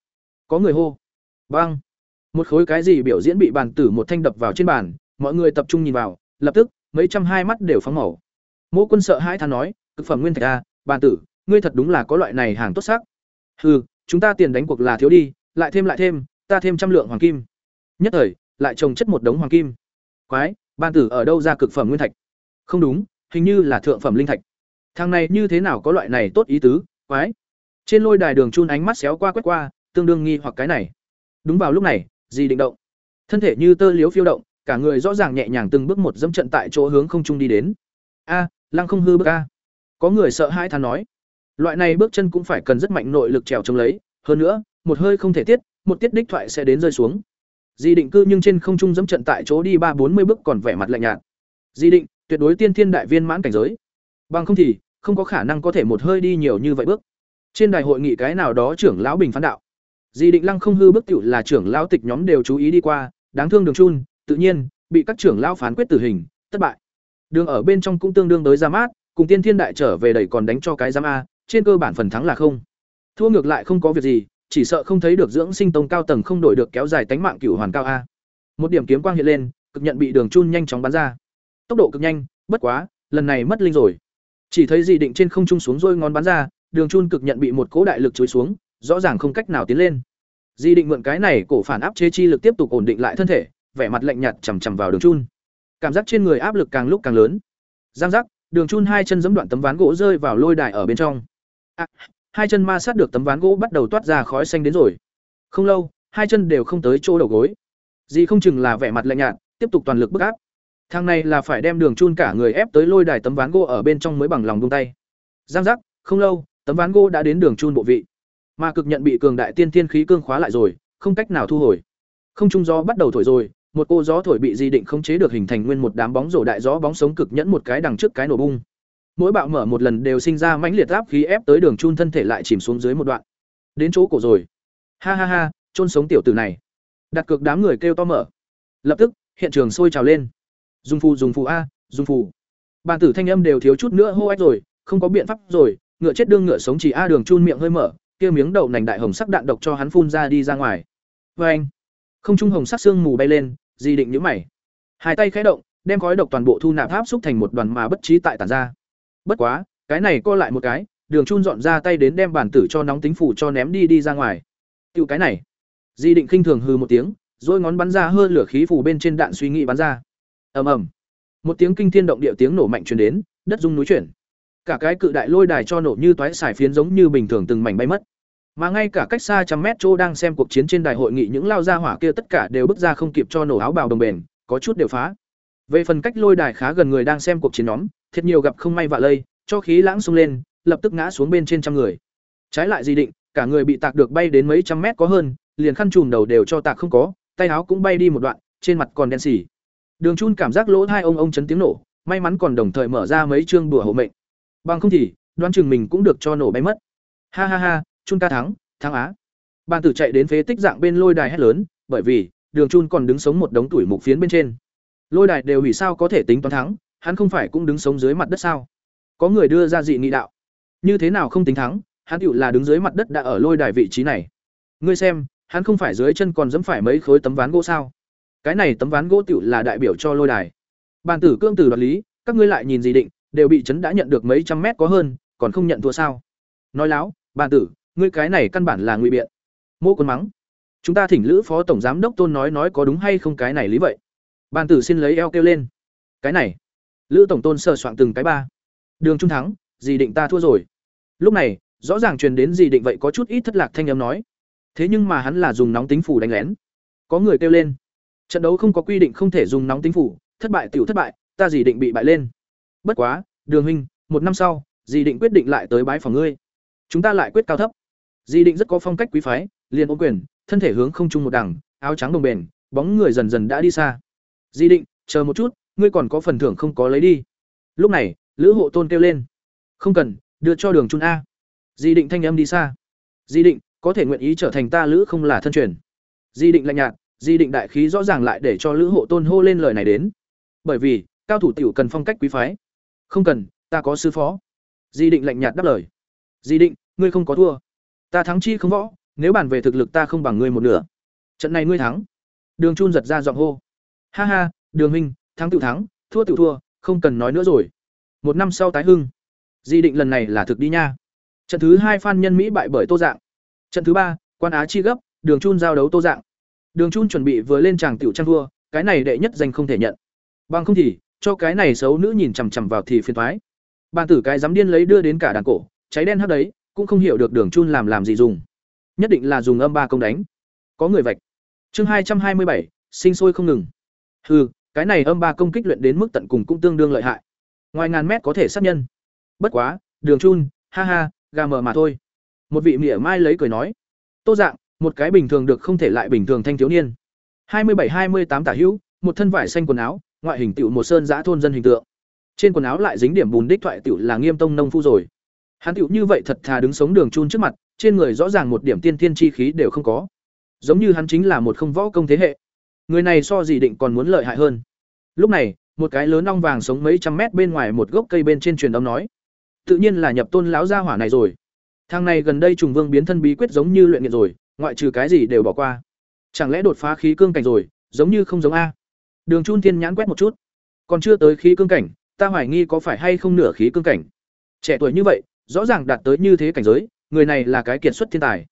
Có người hô. Băng. Một khối cái gì biểu diễn bị bàn tử một thanh đập vào trên bàn, mọi người tập trung nhìn vào, lập tức, mấy trăm hai mắt đều phóng màu. Mỗ quân sợ hai than nói, cực phẩm nguyên thạch a bàn tử, ngươi thật đúng là có loại này hàng tốt sắc. Hừ, chúng ta tiền đánh cuộc là thiếu đi, lại thêm lại thêm, ta thêm trăm lượng hoàng kim. Nhất thời, lại trồng chất một đống hoàng kim quái, ban tử ở đâu ra cực phẩm nguyên thạch? Không đúng, hình như là thượng phẩm linh thạch. Thằng này như thế nào có loại này tốt ý tứ, quái? Trên lôi đài đường chun ánh mắt xéo qua quét qua, tương đương nghi hoặc cái này. Đúng vào lúc này gì định động. Thân thể như tơ liếu phiêu động, cả người rõ ràng nhẹ nhàng từng bước một dẫm trận tại chỗ hướng không trung đi đến. A, lăng không hư bước a. Có người sợ hãi thằng nói. Loại này bước chân cũng phải cần rất mạnh nội lực trèo chống lấy. Hơn nữa, một hơi không thể tiết, một tiết đích thoại sẽ đến rơi xuống di định cư nhưng trên không trung dẫm trận tại chỗ đi ba bốn mươi bước còn vẻ mặt lạnh nhạt. Di định, tuyệt đối tiên thiên đại viên mãn cảnh giới. Bằng không thì, không có khả năng có thể một hơi đi nhiều như vậy bước. Trên đài hội nghị cái nào đó trưởng lão bình phán đạo. Di định lăng không hư bước tiểu là trưởng lão tịch nhóm đều chú ý đi qua, đáng thương đường chun, tự nhiên, bị các trưởng lão phán quyết tử hình, thất bại. Đường ở bên trong cũng tương đương tới ra mát cùng tiên thiên đại trở về đẩy còn đánh cho cái giám a, trên cơ bản phần thắng là không. Thua ngược lại không có việc gì chỉ sợ không thấy được dưỡng sinh tông cao tầng không đổi được kéo dài tánh mạng cửu hoàn cao a. Một điểm kiếm quang hiện lên cực nhận bị đường chun nhanh chóng bắn ra. Tốc độ cực nhanh bất quá lần này mất linh rồi. Chỉ thấy dị định trên không trung xuống rôi ngón bắn ra đường chun cực nhận bị một cỗ đại lực chối xuống rõ ràng không cách nào tiến lên. Di định mượn cái này cổ phản áp chế chi lực tiếp tục ổn định lại thân thể vẻ mặt lạnh nhạt chằm chằm vào đường chun. Cảm giác trên người áp lực càng lúc càng lớn. Giang giác đường chun hai chân giẫm đoạn tấm ván gỗ rơi vào lôi đài ở bên trong. À, hai chân ma sát được tấm ván gỗ bắt đầu toát ra khói xanh đến rồi. Không lâu, hai chân đều không tới chỗ đầu gối. Di không chừng là vẻ mặt lạnh nhạt, tiếp tục toàn lực bức áp. Thang này là phải đem đường chun cả người ép tới lôi đài tấm ván gỗ ở bên trong mới bằng lòng buông tay. Giang giác, không lâu, tấm ván gỗ đã đến đường chun bộ vị. Mà cực nhận bị cường đại tiên thiên khí cương khóa lại rồi, không cách nào thu hồi. Không trung gió bắt đầu thổi rồi, một cô gió thổi bị di định không chế được hình thành nguyên một đám bóng rổ đại gió bóng sống cực nhẫn một cái đằng trước cái nổ bung mỗi bạo mở một lần đều sinh ra mãnh liệt áp khí ép tới đường chun thân thể lại chìm xuống dưới một đoạn. Đến chỗ cổ rồi. Ha ha ha, chôn sống tiểu tử này. Đặt cược đám người kêu to mở. Lập tức, hiện trường sôi trào lên. Dùng phù dùng phù a dùng phù bàn tử thanh âm đều thiếu chút nữa hô ách rồi, không có biện pháp rồi, ngựa chết đương ngựa sống chỉ a đường chun miệng hơi mở, kia miếng đậu nành đại hồng sắc đạn độc cho hắn phun ra đi ra ngoài. Vê anh, không trung hồng sắc xương mù bay lên, di định nhíu mày. Hai tay khẽ động, đem khói độc toàn bộ thu nạp tháp xúc thành một đoàn mà bất trí tại tản ra bất quá, cái này co lại một cái, đường chun dọn ra tay đến đem bản tử cho nóng tính phủ cho ném đi đi ra ngoài. Tựu cái này. Di định khinh thường hư một tiếng, rồi ngón bắn ra hơn lửa khí phủ bên trên đạn suy nghĩ bắn ra. Ầm ầm. Một tiếng kinh thiên động địa tiếng nổ mạnh truyền đến, đất rung núi chuyển. Cả cái cự đại lôi đài cho nổ như toái xài phiến giống như bình thường từng mảnh bay mất. Mà ngay cả cách xa trăm mét chỗ đang xem cuộc chiến trên đài hội nghị những lao ra hỏa kia tất cả đều bước ra không kịp cho nổ áo bào đồng bền, có chút đều phá. Về phần cách lôi đài khá gần người đang xem cuộc chiến nhóm thiệt nhiều gặp không may vạ lây, cho khí lãng xung lên, lập tức ngã xuống bên trên trăm người. Trái lại di định, cả người bị tạc được bay đến mấy trăm mét có hơn, liền khăn chùm đầu đều cho tạc không có, tay áo cũng bay đi một đoạn, trên mặt còn đen xỉ. Đường chun cảm giác lỗ hai ông ông chấn tiếng nổ, may mắn còn đồng thời mở ra mấy chương đùa hộ mệnh. Bằng không thì, đoán chừng mình cũng được cho nổ bay mất. Ha ha ha, chun ca thắng thắng á. Bàn tử chạy đến phế tích dạng bên lôi đài hét lớn, bởi vì, đường chun còn đứng sống một đống tuổi mục phiến bên trên. Lôi đài đều hủy sao có thể tính toán thắng hắn không phải cũng đứng sống dưới mặt đất sao? Có người đưa ra dị nghị đạo. Như thế nào không tính thắng, hắn tựu là đứng dưới mặt đất đã ở lôi đài vị trí này. Ngươi xem, hắn không phải dưới chân còn dẫm phải mấy khối tấm ván gỗ sao? Cái này tấm ván gỗ tựu là đại biểu cho lôi đài. Bàn tử cương tử đoạt lý, các ngươi lại nhìn gì định, đều bị chấn đã nhận được mấy trăm mét có hơn, còn không nhận thua sao? Nói láo, bàn tử, ngươi cái này căn bản là ngụy biện. Mô quân mắng. Chúng ta thỉnh lữ phó tổng giám đốc tôn nói nói có đúng hay không cái này lý vậy? Bàn tử xin lấy eo kêu lên. Cái này lữ tổng tôn sờ soạn từng cái ba. Đường trung thắng Dì định ta thua rồi. Lúc này rõ ràng truyền đến Dì định vậy có chút ít thất lạc thanh âm nói. Thế nhưng mà hắn là dùng nóng tính phủ đánh lén. Có người kêu lên. Trận đấu không có quy định không thể dùng nóng tính phủ thất bại tiểu thất bại ta Dì định bị bại lên. Bất quá đường huynh một năm sau dì định quyết định lại tới bái phòng ngươi. Chúng ta lại quyết cao thấp. Dì định rất có phong cách quý phái liền ô quyền thân thể hướng không chung một đẳng, áo trắng đồng bền bóng người dần dần đã đi xa. Dì định chờ một chút ngươi còn có phần thưởng không có lấy đi. Lúc này, lữ hộ tôn kêu lên. Không cần, đưa cho đường trung a. Di định thanh âm đi xa. Di định, có thể nguyện ý trở thành ta lữ không là thân truyền. Di định lạnh nhạt, di định đại khí rõ ràng lại để cho lữ hộ tôn hô lên lời này đến. Bởi vì, cao thủ tiểu cần phong cách quý phái. Không cần, ta có sư phó. Di định lạnh nhạt đáp lời. Di định, ngươi không có thua. Ta thắng chi không võ, nếu bàn về thực lực ta không bằng ngươi một nửa. Trận này ngươi thắng. Đường chun giật ra giọng hô. Ha ha, đường huynh thắng tự thắng, thua tự thua, không cần nói nữa rồi. Một năm sau tái hưng. Di định lần này là thực đi nha. Trận thứ hai phan nhân mỹ bại bởi tô dạng. Trận thứ ba, quan á chi gấp, đường chun giao đấu tô dạng. Đường chun chuẩn bị vừa lên tràng tiểu trang thua, cái này đệ nhất danh không thể nhận. Bằng không thì, cho cái này xấu nữ nhìn chằm chằm vào thì phiền thoái bàn tử cái dám điên lấy đưa đến cả đàn cổ, cháy đen hấp đấy, cũng không hiểu được đường chun làm làm gì dùng. Nhất định là dùng âm ba công đánh. Có người vạch. Chương hai trăm hai mươi bảy, sinh sôi không ngừng. Hừ cái này âm ba công kích luyện đến mức tận cùng cũng tương đương lợi hại. Ngoài ngàn mét có thể sát nhân. Bất quá, đường chun, ha ha, gà mờ mà thôi. Một vị mỉa mai lấy cười nói, tô dạng, một cái bình thường được không thể lại bình thường thanh thiếu niên. Hai mươi bảy, hai mươi tám tả hữu, một thân vải xanh quần áo, ngoại hình tựu một sơn giã thôn dân hình tượng. Trên quần áo lại dính điểm bùn đích thoại tựu là nghiêm tông nông phu rồi. Hắn tựu như vậy thật thà đứng sống đường chun trước mặt, trên người rõ ràng một điểm tiên thiên chi khí đều không có. Giống như hắn chính là một không võ công thế hệ người này so gì định còn muốn lợi hại hơn. Lúc này, một cái lớn ong vàng sống mấy trăm mét bên ngoài một gốc cây bên trên truyền âm nói. Tự nhiên là nhập tôn lão gia hỏa này rồi. Thang này gần đây trùng vương biến thân bí quyết giống như luyện nghiện rồi, ngoại trừ cái gì đều bỏ qua. Chẳng lẽ đột phá khí cương cảnh rồi, giống như không giống a. Đường chun thiên nhãn quét một chút. Còn chưa tới khí cương cảnh, ta hoài nghi có phải hay không nửa khí cương cảnh. Trẻ tuổi như vậy, rõ ràng đạt tới như thế cảnh giới, người này là cái kiệt xuất thiên tài.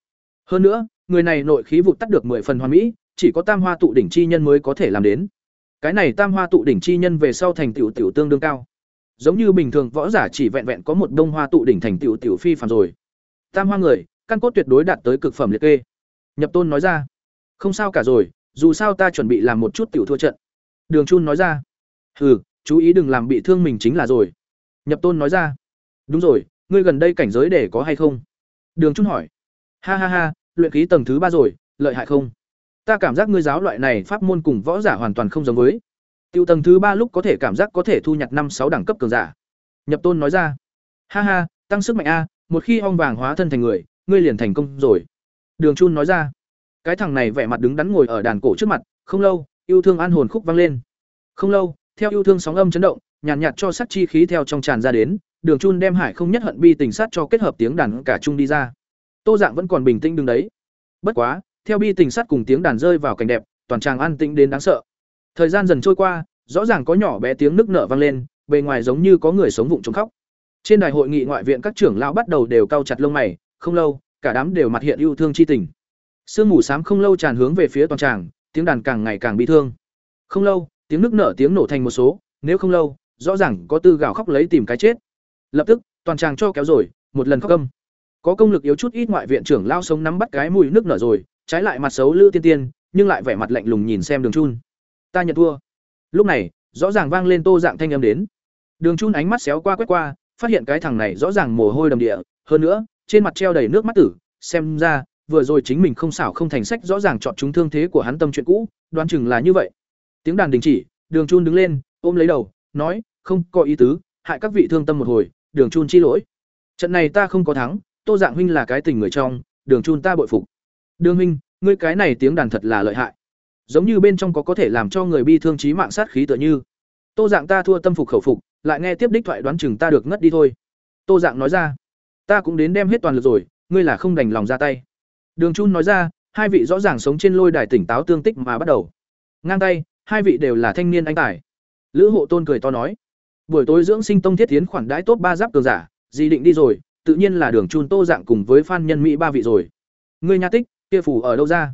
Hơn nữa, người này nội khí vụ tắt được mười phần hoàn mỹ chỉ có tam hoa tụ đỉnh chi nhân mới có thể làm đến. Cái này tam hoa tụ đỉnh chi nhân về sau thành tiểu tiểu tương đương cao. Giống như bình thường võ giả chỉ vẹn vẹn có một đông hoa tụ đỉnh thành tiểu tiểu phi phàm rồi. Tam hoa người, căn cốt tuyệt đối đạt tới cực phẩm liệt kê. Nhập tôn nói ra. Không sao cả rồi, dù sao ta chuẩn bị làm một chút tiểu thua trận. Đường chun nói ra. Hừ, chú ý đừng làm bị thương mình chính là rồi. Nhập tôn nói ra. Đúng rồi, ngươi gần đây cảnh giới để có hay không? Đường chun hỏi. Ha ha ha, luyện khí tầng thứ ba rồi, lợi hại không? Ta cảm giác ngươi giáo loại này pháp môn cùng võ giả hoàn toàn không giống với. Tiêu tầng thứ ba lúc có thể cảm giác có thể thu nhặt năm sáu đẳng cấp cường giả. Nhập tôn nói ra. Ha ha tăng sức mạnh a một khi ong vàng hóa thân thành người ngươi liền thành công rồi. Đường chun nói ra. Cái thằng này vẻ mặt đứng đắn ngồi ở đàn cổ trước mặt không lâu yêu thương an hồn khúc vang lên. Không lâu theo yêu thương sóng âm chấn động nhàn nhạt, nhạt cho sắc chi khí theo trong tràn ra đến đường chun đem hải không nhất hận bi tình sát cho kết hợp tiếng đàn cả chung đi ra. Tô dạng vẫn còn bình tĩnh đứng đấy. Bất quá theo bi tình sát cùng tiếng đàn rơi vào cảnh đẹp, toàn tràng an tĩnh đến đáng sợ. Thời gian dần trôi qua, rõ ràng có nhỏ bé tiếng nức nở vang lên, bề ngoài giống như có người sống vụng trống khóc. Trên đài hội nghị ngoại viện các trưởng lão bắt đầu đều cau chặt lông mày, không lâu, cả đám đều mặt hiện yêu thương chi tình. Sương mù xám không lâu tràn hướng về phía toàn tràng, tiếng đàn càng ngày càng bị thương. Không lâu, tiếng nước nở tiếng nổ thành một số, nếu không lâu, rõ ràng có tư gào khóc lấy tìm cái chết. Lập tức, toàn tràng cho kéo rồi, một lần khóc âm có công lực yếu chút ít ngoại viện trưởng lao sống nắm bắt cái mùi nước nở rồi trái lại mặt xấu lữ tiên tiên, nhưng lại vẻ mặt lạnh lùng nhìn xem đường chun. Ta nhận thua. Lúc này, rõ ràng vang lên tô dạng thanh âm đến. Đường chun ánh mắt xéo qua quét qua, phát hiện cái thằng này rõ ràng mồ hôi đầm địa. Hơn nữa, trên mặt treo đầy nước mắt tử. Xem ra, vừa rồi chính mình không xảo không thành sách rõ ràng chọn chúng thương thế của hắn tâm chuyện cũ, đoán chừng là như vậy. Tiếng đàn đình chỉ, đường chun đứng lên, ôm lấy đầu, nói, không có ý tứ, hại các vị thương tâm một hồi, đường chun chi lỗi. Trận này ta không có thắng, tô dạng huynh là cái tình người trong, đường chun ta bội phục đường Minh, ngươi cái này tiếng đàn thật là lợi hại. Giống như bên trong có có thể làm cho người bi thương trí mạng sát khí tựa như. Tô dạng ta thua tâm phục khẩu phục lại nghe tiếp đích thoại đoán chừng ta được ngất đi thôi. Tô dạng nói ra ta cũng đến đem hết toàn lực rồi ngươi là không đành lòng ra tay. Đường chun nói ra hai vị rõ ràng sống trên lôi đài tỉnh táo tương tích mà bắt đầu. Ngang tay hai vị đều là thanh niên anh tài. Lữ hộ tôn cười to nói buổi tối dưỡng sinh tông thiết tiến khoản đãi tốt ba giáp cường giả di định đi rồi tự nhiên là đường chun tô dạng cùng với phan nhân mỹ ba vị rồi. Ngươi nha tích kia phủ ở đâu ra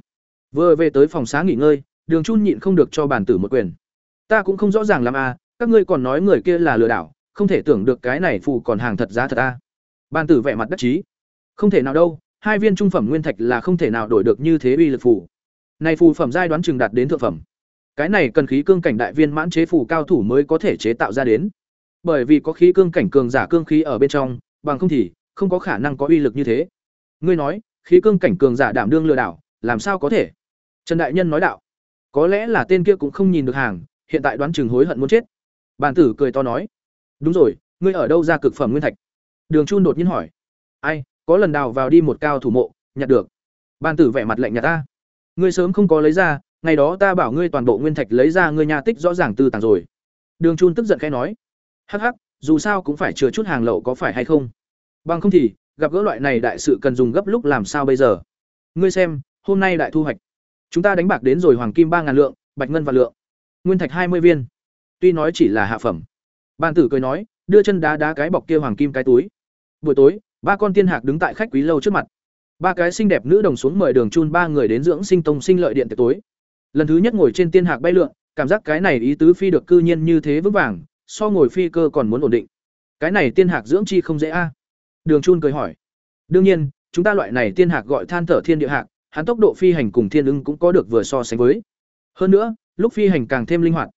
vừa về tới phòng xá nghỉ ngơi đường chun nhịn không được cho bản tử một quyền ta cũng không rõ ràng làm à các ngươi còn nói người kia là lừa đảo không thể tưởng được cái này phù còn hàng thật giá thật à? bản tử vẻ mặt đắc chí. Không thể nào đâu, hai viên trung phẩm nguyên thạch là không thể nào đổi được như thế uy lực phù. Này phù phẩm giai đoán chừng đạt đến thượng phẩm. Cái này cần khí cương cảnh đại viên mãn chế phù cao thủ mới có thể chế tạo ra đến. Bởi vì có khí cương cảnh cường giả cương khí ở bên trong, bằng không thì không có khả năng có uy lực như thế. Ngươi nói, khí cương cảnh cường giả đảm đương lừa đảo, làm sao có thể? Trần đại nhân nói đạo. Có lẽ là tên kia cũng không nhìn được hàng, hiện tại đoán chừng hối hận muốn chết. bàn tử cười to nói, "Đúng rồi, ngươi ở đâu ra cực phẩm nguyên thạch?" Đường Chun đột nhiên hỏi. "Ai, có lần đào vào đi một cao thủ mộ, nhặt được." bàn tử vẻ mặt lạnh nhà ta. "Ngươi sớm không có lấy ra, ngày đó ta bảo ngươi toàn bộ nguyên thạch lấy ra ngươi nhà tích rõ ràng tư tàng rồi." Đường Chun tức giận khẽ nói, "Hắc hắc, dù sao cũng phải chừa chút hàng lậu có phải hay không? Bằng không thì, gặp gỡ loại này đại sự cần dùng gấp lúc làm sao bây giờ? Ngươi xem, hôm nay đại thu hoạch. Chúng ta đánh bạc đến rồi hoàng kim ba ngàn lượng, bạch ngân và lượng. Nguyên thạch hai mươi viên. Tuy nói chỉ là hạ phẩm. Ban tử cười nói, đưa chân đá đá cái bọc kia hoàng kim cái túi. Buổi tối, ba con tiên hạc đứng tại khách quý lâu trước mặt. Ba cái xinh đẹp nữ đồng xuống mời Đường Chun ba người đến dưỡng sinh tông sinh lợi điện tiệc tối. Lần thứ nhất ngồi trên tiên hạc bay lượn, cảm giác cái này ý tứ phi được cư nhiên như thế vững vàng, so ngồi phi cơ còn muốn ổn định. Cái này tiên hạc dưỡng chi không dễ a. Đường Chun cười hỏi. Đương nhiên, chúng ta loại này tiên hạc gọi than thở thiên địa hạc, hắn tốc độ phi hành cùng thiên ưng cũng có được vừa so sánh với. Hơn nữa, lúc phi hành càng thêm linh hoạt,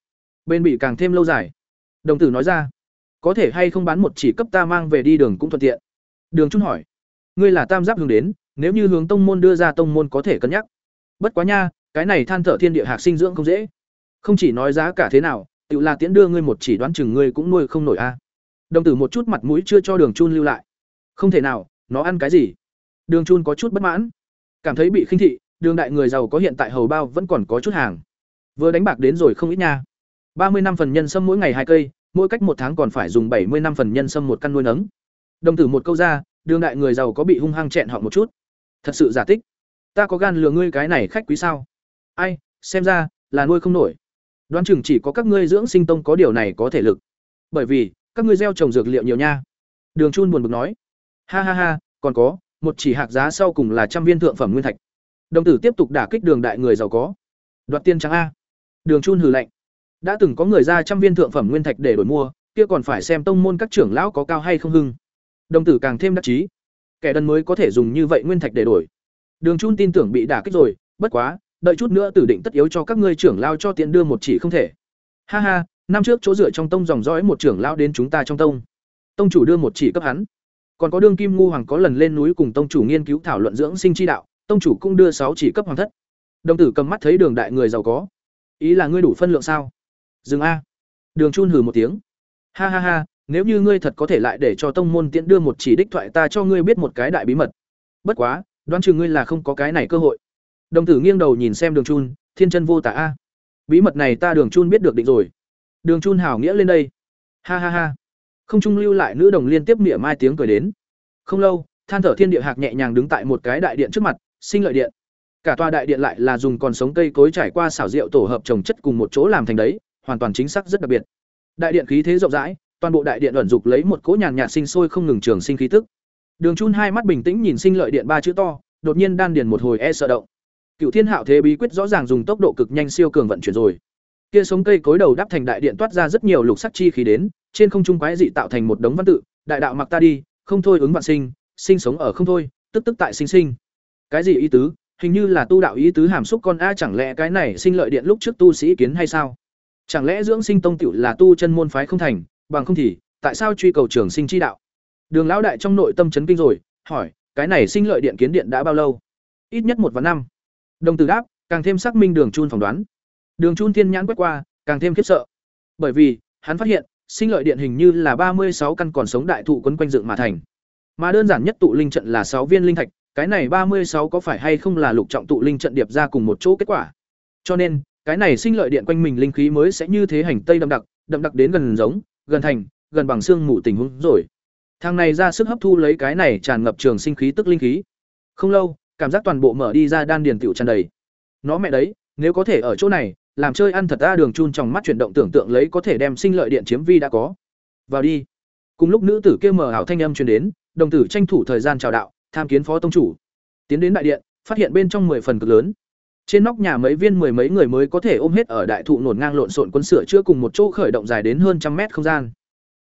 bên bị càng thêm lâu dài. Đồng tử nói ra, có thể hay không bán một chỉ cấp ta mang về đi đường cũng thuận tiện. Đường Trung hỏi, ngươi là tam giáp hướng đến, nếu như hướng tông môn đưa ra tông môn có thể cân nhắc. Bất quá nha, cái này than thở thiên địa hạc sinh dưỡng không dễ. Không chỉ nói giá cả thế nào, tự là tiễn đưa ngươi một chỉ đoán chừng ngươi cũng nuôi không nổi a. Đồng tử một chút mặt mũi chưa cho Đường Chun lưu lại. Không thể nào, nó ăn cái gì? Đường Chun có chút bất mãn. Cảm thấy bị khinh thị đường đại người giàu có hiện tại hầu bao vẫn còn có chút hàng. Vừa đánh bạc đến rồi không ít nha. Ba mươi năm phần nhân sâm mỗi ngày hai cây mỗi cách một tháng còn phải dùng bảy mươi năm phần nhân sâm một căn nuôi nấng. Đồng tử một câu ra đường đại người giàu có bị hung hăng chẹn họ một chút. Thật sự giả tích. Ta có gan lừa ngươi cái này khách quý sao? Ai xem ra là nuôi không nổi. Đoán chừng chỉ có các ngươi dưỡng sinh tông có điều này có thể lực. Bởi vì các ngươi gieo trồng dược liệu nhiều nha. Đường chun buồn bực nói ha ha ha, còn có, một chỉ hạc giá sau cùng là trăm viên thượng phẩm nguyên thạch. Đồng tử tiếp tục đả kích đường đại người giàu có. Đoạt tiên trắng a. Đường chun hừ lạnh. Đã từng có người ra trăm viên thượng phẩm nguyên thạch để đổi mua, kia còn phải xem tông môn các trưởng lão có cao hay không hưng. Đồng tử càng thêm đắc chí. Kẻ đần mới có thể dùng như vậy nguyên thạch để đổi. Đường chun tin tưởng bị đả kích rồi, bất quá, đợi chút nữa tử định tất yếu cho các ngươi trưởng lao cho tiện đưa một chỉ không thể. Ha ha, năm trước chỗ dựa trong tông dòng dõi một trưởng lao đến chúng ta trong tông. Tông chủ đưa một chỉ cấp hắn còn có đương kim ngu hoàng có lần lên núi cùng tông chủ nghiên cứu thảo luận dưỡng sinh chi đạo, tông chủ cũng đưa sáu chỉ cấp hoàng thất. Đồng tử cầm mắt thấy đường đại người giàu có. Ý là ngươi đủ phân lượng sao? Dừng a. Đường chun hừ một tiếng. Ha ha ha, nếu như ngươi thật có thể lại để cho tông môn tiễn đưa một chỉ đích thoại ta cho ngươi biết một cái đại bí mật. Bất quá, đoán chừng ngươi là không có cái này cơ hội. Đồng tử nghiêng đầu nhìn xem đường chun, thiên chân vô tả a. Bí mật này ta đường chun biết được định rồi. Đường chun hảo nghĩa lên đây. Ha ha ha không trung lưu lại nữ đồng liên tiếp mỉa mai tiếng cười đến. Không lâu, than thở thiên địa hạc nhẹ nhàng đứng tại một cái đại điện trước mặt, sinh lợi điện. Cả tòa đại điện lại là dùng còn sống cây cối trải qua xảo rượu tổ hợp trồng chất cùng một chỗ làm thành đấy, hoàn toàn chính xác rất đặc biệt. Đại điện khí thế rộng rãi, toàn bộ đại điện ẩn dục lấy một cỗ nhàn nhạt sinh sôi không ngừng trường sinh khí tức. Đường chun hai mắt bình tĩnh nhìn sinh lợi điện ba chữ to, đột nhiên đan điền một hồi e sợ động. Cựu thiên hạo thế bí quyết rõ ràng dùng tốc độ cực nhanh siêu cường vận chuyển rồi. Kia sống cây cối đầu đắp thành đại điện toát ra rất nhiều lục sắc chi khí đến trên không trung quái dị tạo thành một đống văn tự, đại đạo mặc ta đi, không thôi ứng vạn sinh sinh sống ở không thôi, tức tức tại sinh sinh. Cái gì ý tứ? Hình như là tu đạo ý tứ hàm xúc con a, chẳng lẽ cái này sinh lợi điện lúc trước tu sĩ kiến hay sao? Chẳng lẽ dưỡng sinh tông tiểu là tu chân môn phái không thành, bằng không thì tại sao truy cầu trường sinh chi đạo? Đường lão đại trong nội tâm chấn kinh rồi, hỏi, cái này sinh lợi điện kiến điện đã bao lâu? Ít nhất một và năm. Đồng tử đáp, càng thêm xác minh đường chun phỏng đoán. Đường chun thiên nhãn quét qua, càng thêm khiếp sợ. Bởi vì, hắn phát hiện sinh lợi điện hình như là ba mươi sáu căn còn sống đại thụ quấn quanh dựng mà thành. Mà đơn giản nhất tụ linh trận là sáu viên linh thạch, cái này ba mươi sáu có phải hay không là lục trọng tụ linh trận điệp ra cùng một chỗ kết quả. Cho nên, cái này sinh lợi điện quanh mình linh khí mới sẽ như thế hành tây đậm đặc, đậm đặc đến gần giống, gần thành, gần bằng xương mù tình huống rồi. Thằng này ra sức hấp thu lấy cái này tràn ngập trường sinh khí tức linh khí. Không lâu, cảm giác toàn bộ mở đi ra đan điền tiểu tràn đầy. Nó mẹ đấy, nếu có thể ở chỗ này, làm chơi ăn thật a đường chun trong mắt chuyển động tưởng tượng lấy có thể đem sinh lợi điện chiếm vi đã có. Vào đi. Cùng lúc nữ tử kia mở ảo thanh âm truyền đến đồng tử tranh thủ thời gian chào đạo tham kiến phó tông chủ. Tiến đến đại điện phát hiện bên trong mười phần cực lớn. Trên nóc nhà mấy viên mười mấy người mới có thể ôm hết ở đại thụ nổn ngang lộn xộn quân sửa chữa cùng một chỗ khởi động dài đến hơn trăm mét không gian.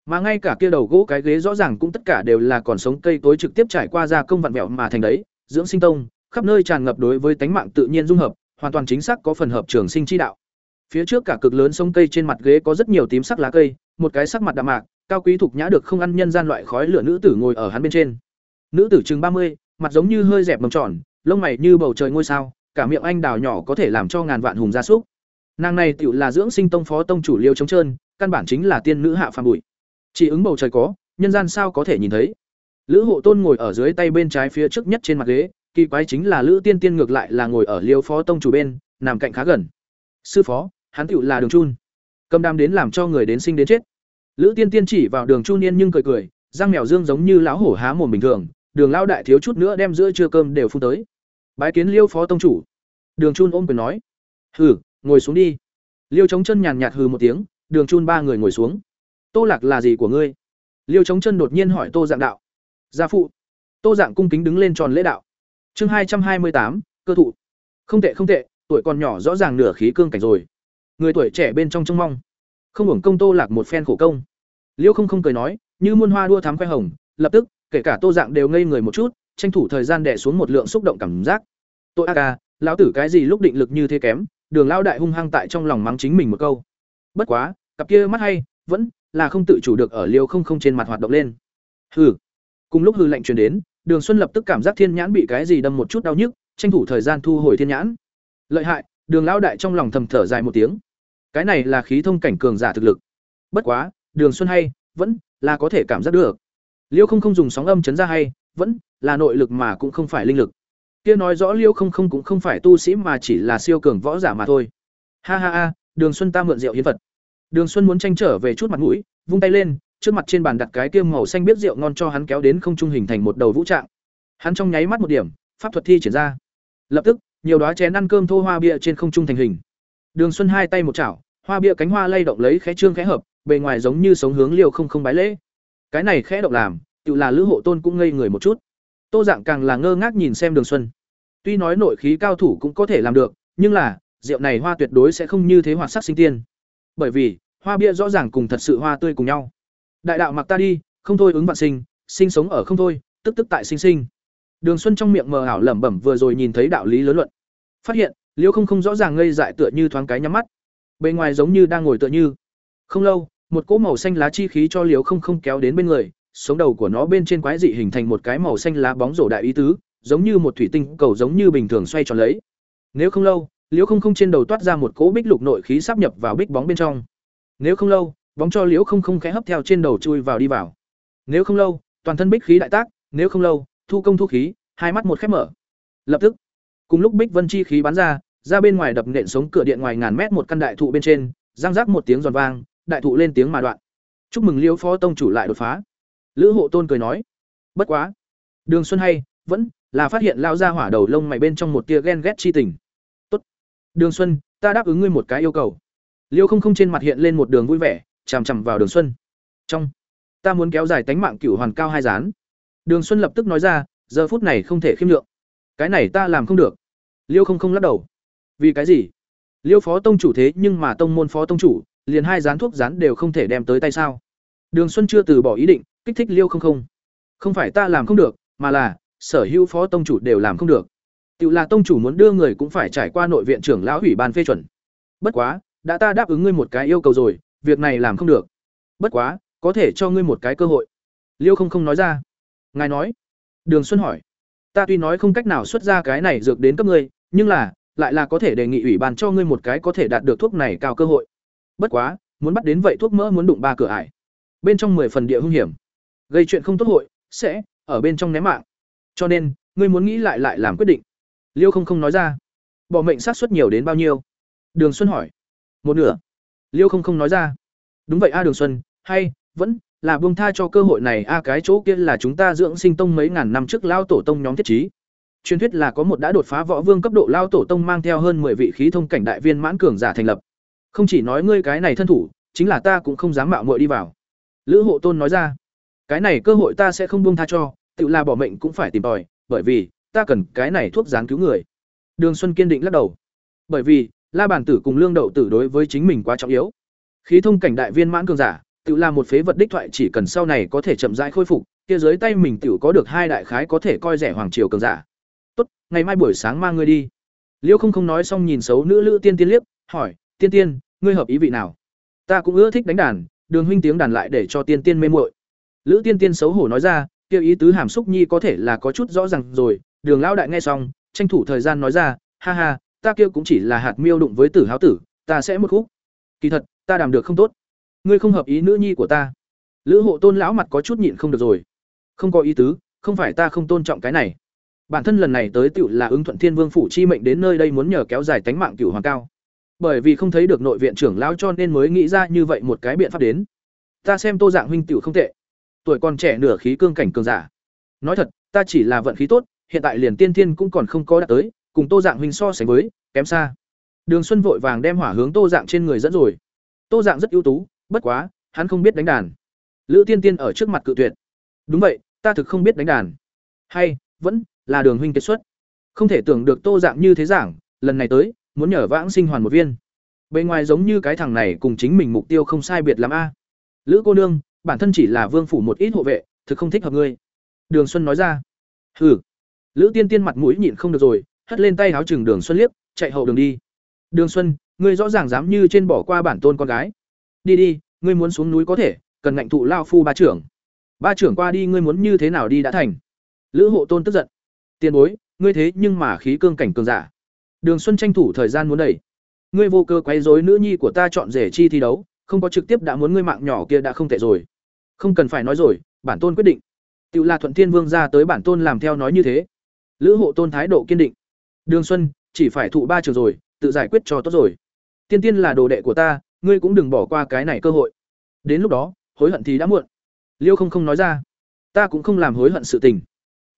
Mà ngay cả kia đầu gỗ cái ghế rõ ràng cũng tất cả đều là còn sống cây tối trực tiếp trải qua gia công vặn vẹo mà thành đấy, dưỡng sinh tông, khắp nơi tràn ngập đối với tánh mạng tự nhiên dung hợp, hoàn toàn chính xác có phần hợp trường sinh chi đạo. Phía trước cả cực lớn sông cây trên mặt ghế có rất nhiều tím sắc lá cây, một cái sắc mặt đạm mạc, cao quý thục nhã được không ăn nhân gian loại khói lửa nữ tử ngồi ở hắn bên trên. Nữ tử chừng mươi, mặt giống như hơi dẹp mầm tròn, lông mày như bầu trời ngôi sao, cả miệng anh đào nhỏ có thể làm cho ngàn vạn hùng gia súc. Nàng này tựu là dưỡng sinh tông phó tông chủ Liêu Trống Trơn, căn bản chính là tiên nữ hạ phàm bụi. Chỉ ứng bầu trời có, nhân gian sao có thể nhìn thấy. Lữ Hộ Tôn ngồi ở dưới tay bên trái phía trước nhất trên mặt ghế, kỳ quái chính là Lữ Tiên Tiên ngược lại là ngồi ở Liêu phó tông chủ bên, nằm cạnh khá gần. Sư phó, hắn tựu là Đường Chun. Cầm đam đến làm cho người đến sinh đến chết. Lữ Tiên Tiên chỉ vào Đường Chun Niên nhưng cười cười, răng mèo dương giống như lão hổ há mồm bình thường, Đường lão đại thiếu chút nữa đem giữa trưa cơm đều phun tới. Bái kiến Liêu phó tông chủ. Đường Chun ôm quyền nói: "Hừ, ngồi xuống đi." Liêu Chống Chân nhàn nhạt hừ một tiếng, Đường Chun ba người ngồi xuống. "Tô Lạc là gì của ngươi?" Liêu Chống Chân đột nhiên hỏi Tô Dạng đạo. "Gia phụ." Tô Dạng cung kính đứng lên tròn lễ đạo. Chương hai trăm hai mươi tám, cơ thụ. Không tệ không tệ, tuổi còn nhỏ rõ ràng nửa khí cương cảnh rồi. Người tuổi trẻ bên trong trông mong. Không hưởng công Tô Lạc một phen khổ công. Liêu không không cười nói, như muôn hoa đua thắm khoe hồng, lập tức, kể cả Tô Dạng đều ngây người một chút, tranh thủ thời gian đè xuống một lượng xúc động cảm giác. Tội a ca, lão tử cái gì lúc định lực như thế kém, Đường lão đại hung hăng tại trong lòng mắng chính mình một câu. Bất quá, cặp kia mắt hay, vẫn là không tự chủ được ở Liêu không không trên mặt hoạt động lên. Hừ. Cùng lúc hư lệnh truyền đến, Đường Xuân lập tức cảm giác thiên nhãn bị cái gì đâm một chút đau nhức, tranh thủ thời gian thu hồi thiên nhãn. Lợi hại, Đường lão đại trong lòng thầm thở dài một tiếng. Cái này là khí thông cảnh cường giả thực lực. Bất quá, Đường Xuân hay, vẫn là có thể cảm giác được. Liêu không không dùng sóng âm chấn ra hay, vẫn là nội lực mà cũng không phải linh lực. Kia nói rõ Liêu không không cũng không phải tu sĩ mà chỉ là siêu cường võ giả mà thôi. Ha ha ha, Đường Xuân ta mượn rượu hiến vật. Đường Xuân muốn tranh trở về chút mặt mũi, vung tay lên, trước mặt trên bàn đặt cái kia màu xanh biết rượu ngon cho hắn kéo đến không trung hình thành một đầu vũ trạng. Hắn trong nháy mắt một điểm, pháp thuật thi triển ra. Lập tức, nhiều đóa chén ăn cơm thô hoa bia trên không trung thành hình. Đường Xuân hai tay một chảo, hoa bia cánh hoa lay động lấy khẽ trương khẽ hợp, bề ngoài giống như sống hướng liều không không bái lễ. Cái này khẽ động làm, tự là Lữ Hộ Tôn cũng ngây người một chút. Tô Dạng càng là ngơ ngác nhìn xem Đường Xuân. Tuy nói nội khí cao thủ cũng có thể làm được, nhưng là, rượu này hoa tuyệt đối sẽ không như thế hoạt sắc sinh tiên. Bởi vì, hoa bia rõ ràng cùng thật sự hoa tươi cùng nhau. Đại đạo mặc ta đi, không thôi ứng vạn sinh, sinh sống ở không thôi, tức tức tại sinh sinh. Đường Xuân trong miệng mờ ảo lẩm bẩm vừa rồi nhìn thấy đạo lý lớn luận. Phát hiện, Liễu Không không rõ ràng ngây dại tựa như thoáng cái nhắm mắt. Bên ngoài giống như đang ngồi tựa như. Không lâu, một cỗ màu xanh lá chi khí cho Liễu Không không kéo đến bên người, sống đầu của nó bên trên quái dị hình thành một cái màu xanh lá bóng rổ đại ý tứ, giống như một thủy tinh cầu giống như bình thường xoay tròn lấy. Nếu không lâu, Liễu Không không trên đầu toát ra một cỗ bích lục nội khí sắp nhập vào bích bóng bên trong. Nếu không lâu, bóng cho Liễu Không không khẽ hấp theo trên đầu chui vào đi vào. Nếu không lâu, toàn thân bích khí đại tác, nếu không lâu, thu công thu khí, hai mắt một khép mở. Lập tức, cùng lúc bích vân chi khí bắn ra, ra bên ngoài đập nện sống cửa điện ngoài ngàn mét một căn đại thụ bên trên, răng rác một tiếng giòn vang, đại thụ lên tiếng mà đoạn. Chúc mừng Liễu Phó tông chủ lại đột phá. Lữ Hộ Tôn cười nói, bất quá, Đường Xuân hay, vẫn là phát hiện lao ra hỏa đầu lông mày bên trong một tia ghen ghét chi tình. Tốt. Đường Xuân, ta đáp ứng ngươi một cái yêu cầu. Liêu không không trên mặt hiện lên một đường vui vẻ, chằm chằm vào Đường Xuân. Trong, ta muốn kéo dài tánh mạng cửu hoàn cao hai gián. Đường Xuân lập tức nói ra, giờ phút này không thể khiêm lượng. Cái này ta làm không được. Liêu không không lắc đầu. Vì cái gì? Liêu phó tông chủ thế nhưng mà tông môn phó tông chủ, liền hai dán thuốc dán đều không thể đem tới tay sao? Đường Xuân chưa từ bỏ ý định, kích thích Liêu không không. Không phải ta làm không được, mà là sở hữu phó tông chủ đều làm không được. tự là tông chủ muốn đưa người cũng phải trải qua nội viện trưởng lão ủy ban phê chuẩn. Bất quá, đã ta đáp ứng ngươi một cái yêu cầu rồi, việc này làm không được. Bất quá, có thể cho ngươi một cái cơ hội. Liêu không không nói ra. Ngài nói. Đường Xuân hỏi. Ta tuy nói không cách nào xuất ra cái này dược đến cấp ngươi, nhưng là, lại là có thể đề nghị ủy ban cho ngươi một cái có thể đạt được thuốc này cao cơ hội. Bất quá, muốn bắt đến vậy thuốc mỡ muốn đụng ba cửa ải. Bên trong mười phần địa hung hiểm. Gây chuyện không tốt hội, sẽ ở bên trong ném mạng. Cho nên, ngươi muốn nghĩ lại lại làm quyết định. Liêu không không nói ra. Bỏ mệnh sát suất nhiều đến bao nhiêu? Đường Xuân hỏi. Một nửa. Liêu không không nói ra. Đúng vậy a Đường Xuân, hay vẫn là buông tha cho cơ hội này a cái chỗ kia là chúng ta dưỡng sinh tông mấy ngàn năm trước lao tổ tông nhóm thiết trí. Truyền thuyết là có một đã đột phá võ vương cấp độ lao tổ tông mang theo hơn 10 vị khí thông cảnh đại viên mãn cường giả thành lập. Không chỉ nói ngươi cái này thân thủ, chính là ta cũng không dám mạo muội đi vào. Lữ Hộ Tôn nói ra. Cái này cơ hội ta sẽ không buông tha cho, tự là bỏ mệnh cũng phải tìm tòi, bởi vì ta cần cái này thuốc dán cứu người. Đường Xuân kiên định lắc đầu. Bởi vì, La bản tử cùng Lương Đậu tử đối với chính mình quá trọng yếu. Khí thông cảnh đại viên mãn cường giả, tự làm một phế vật đích thoại chỉ cần sau này có thể chậm rãi khôi phục, kia dưới tay mình tự có được hai đại khái có thể coi rẻ hoàng triều cường giả. Tốt, ngày mai buổi sáng mang ngươi đi. Liễu không không nói xong nhìn xấu nữ lữ tiên tiên liếc, hỏi, tiên tiên, ngươi hợp ý vị nào? Ta cũng ưa thích đánh đàn, đường huynh tiếng đàn lại để cho tiên tiên mê muội. Lữ tiên tiên xấu hổ nói ra kêu ý tứ hàm xúc nhi có thể là có chút rõ ràng rồi. Đường lão đại nghe xong, tranh thủ thời gian nói ra, ha ha, ta kêu cũng chỉ là hạt miêu đụng với tử háo tử, ta sẽ một khúc. Kỳ thật, ta đàm được không tốt ngươi không hợp ý nữ nhi của ta. Lữ hộ tôn lão mặt có chút nhịn không được rồi. Không có ý tứ, không phải ta không tôn trọng cái này. Bản thân lần này tới tựu là ứng thuận thiên vương phủ chi mệnh đến nơi đây muốn nhờ kéo dài tánh mạng cửu hoàng cao. Bởi vì không thấy được nội viện trưởng lão cho nên mới nghĩ ra như vậy một cái biện pháp đến. Ta xem tô dạng huynh tiểu không tệ. Tuổi còn trẻ nửa khí cương cảnh cường giả. Nói thật, ta chỉ là vận khí tốt, hiện tại liền tiên thiên cũng còn không có đạt tới, cùng tô dạng huynh so sánh với, kém xa. Đường xuân vội vàng đem hỏa hướng tô dạng trên người dẫn rồi. Tô dạng rất ưu tú bất quá, hắn không biết đánh đàn. Lữ tiên tiên ở trước mặt cự tuyệt. Đúng vậy, ta thực không biết đánh đàn. Hay, vẫn là đường huynh kết xuất. Không thể tưởng được tô dạng như thế giảng, lần này tới, muốn nhờ vãng sinh hoàn một viên. Bên ngoài giống như cái thằng này cùng chính mình mục tiêu không sai biệt lắm a. Lữ cô nương, bản thân chỉ là vương phủ một ít hộ vệ, thực không thích hợp ngươi. Đường xuân nói ra. Hừ. Lữ tiên tiên mặt mũi nhịn không được rồi, hất lên tay áo chừng đường xuân liếc, chạy hậu đường đi. Đường xuân, ngươi rõ ràng dám như trên bỏ qua bản tôn con gái đi đi, ngươi muốn xuống núi có thể, cần ngạnh thụ lao phu ba trưởng. Ba trưởng qua đi ngươi muốn như thế nào đi đã thành. Lữ hộ tôn tức giận. Tiền bối, ngươi thế nhưng mà khí cương cảnh cường giả. Đường xuân tranh thủ thời gian muốn đẩy. Ngươi vô cơ quấy rối nữ nhi của ta chọn rể chi thi đấu, không có trực tiếp đã muốn ngươi mạng nhỏ kia đã không tệ rồi. Không cần phải nói rồi, bản tôn quyết định. Tự là thuận thiên vương ra tới bản tôn làm theo nói như thế. Lữ hộ tôn thái độ kiên định. Đường xuân, chỉ phải thụ ba trường rồi, tự giải quyết cho tốt rồi. Tiên tiên là đồ đệ của ta ngươi cũng đừng bỏ qua cái này cơ hội. Đến lúc đó, hối hận thì đã muộn. Liêu không không nói ra, ta cũng không làm hối hận sự tình.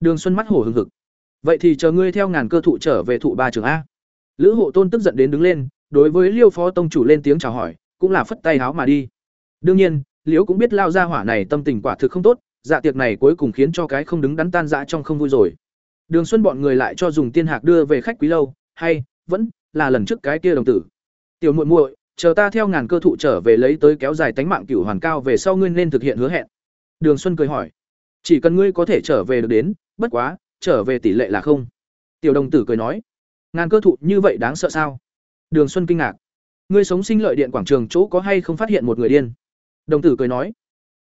Đường xuân mắt hổ hừng hực. Vậy thì chờ ngươi theo ngàn cơ thụ trở về thụ ba trường a. Lữ hộ tôn tức giận đến đứng lên, đối với liêu phó tông chủ lên tiếng chào hỏi, cũng là phất tay háo mà đi. Đương nhiên liễu cũng biết lao ra hỏa này tâm tình quả thực không tốt dạ tiệc này cuối cùng khiến cho cái không đứng đắn tan dã trong không vui rồi. Đường xuân bọn người lại cho dùng tiên hạc đưa về khách quý lâu, hay, vẫn là lần trước cái kia đồng tử. Tiểu muội muội chờ ta theo ngàn cơ thụ trở về lấy tới kéo dài tánh mạng cửu hoàn cao về sau ngươi nên thực hiện hứa hẹn. Đường xuân cười hỏi, chỉ cần ngươi có thể trở về được đến, bất quá, trở về tỷ lệ là không. Tiểu đồng tử cười nói, ngàn cơ thụ như vậy đáng sợ sao? Đường xuân kinh ngạc, ngươi sống sinh lợi điện quảng trường chỗ có hay không phát hiện một người điên? Đồng tử cười nói,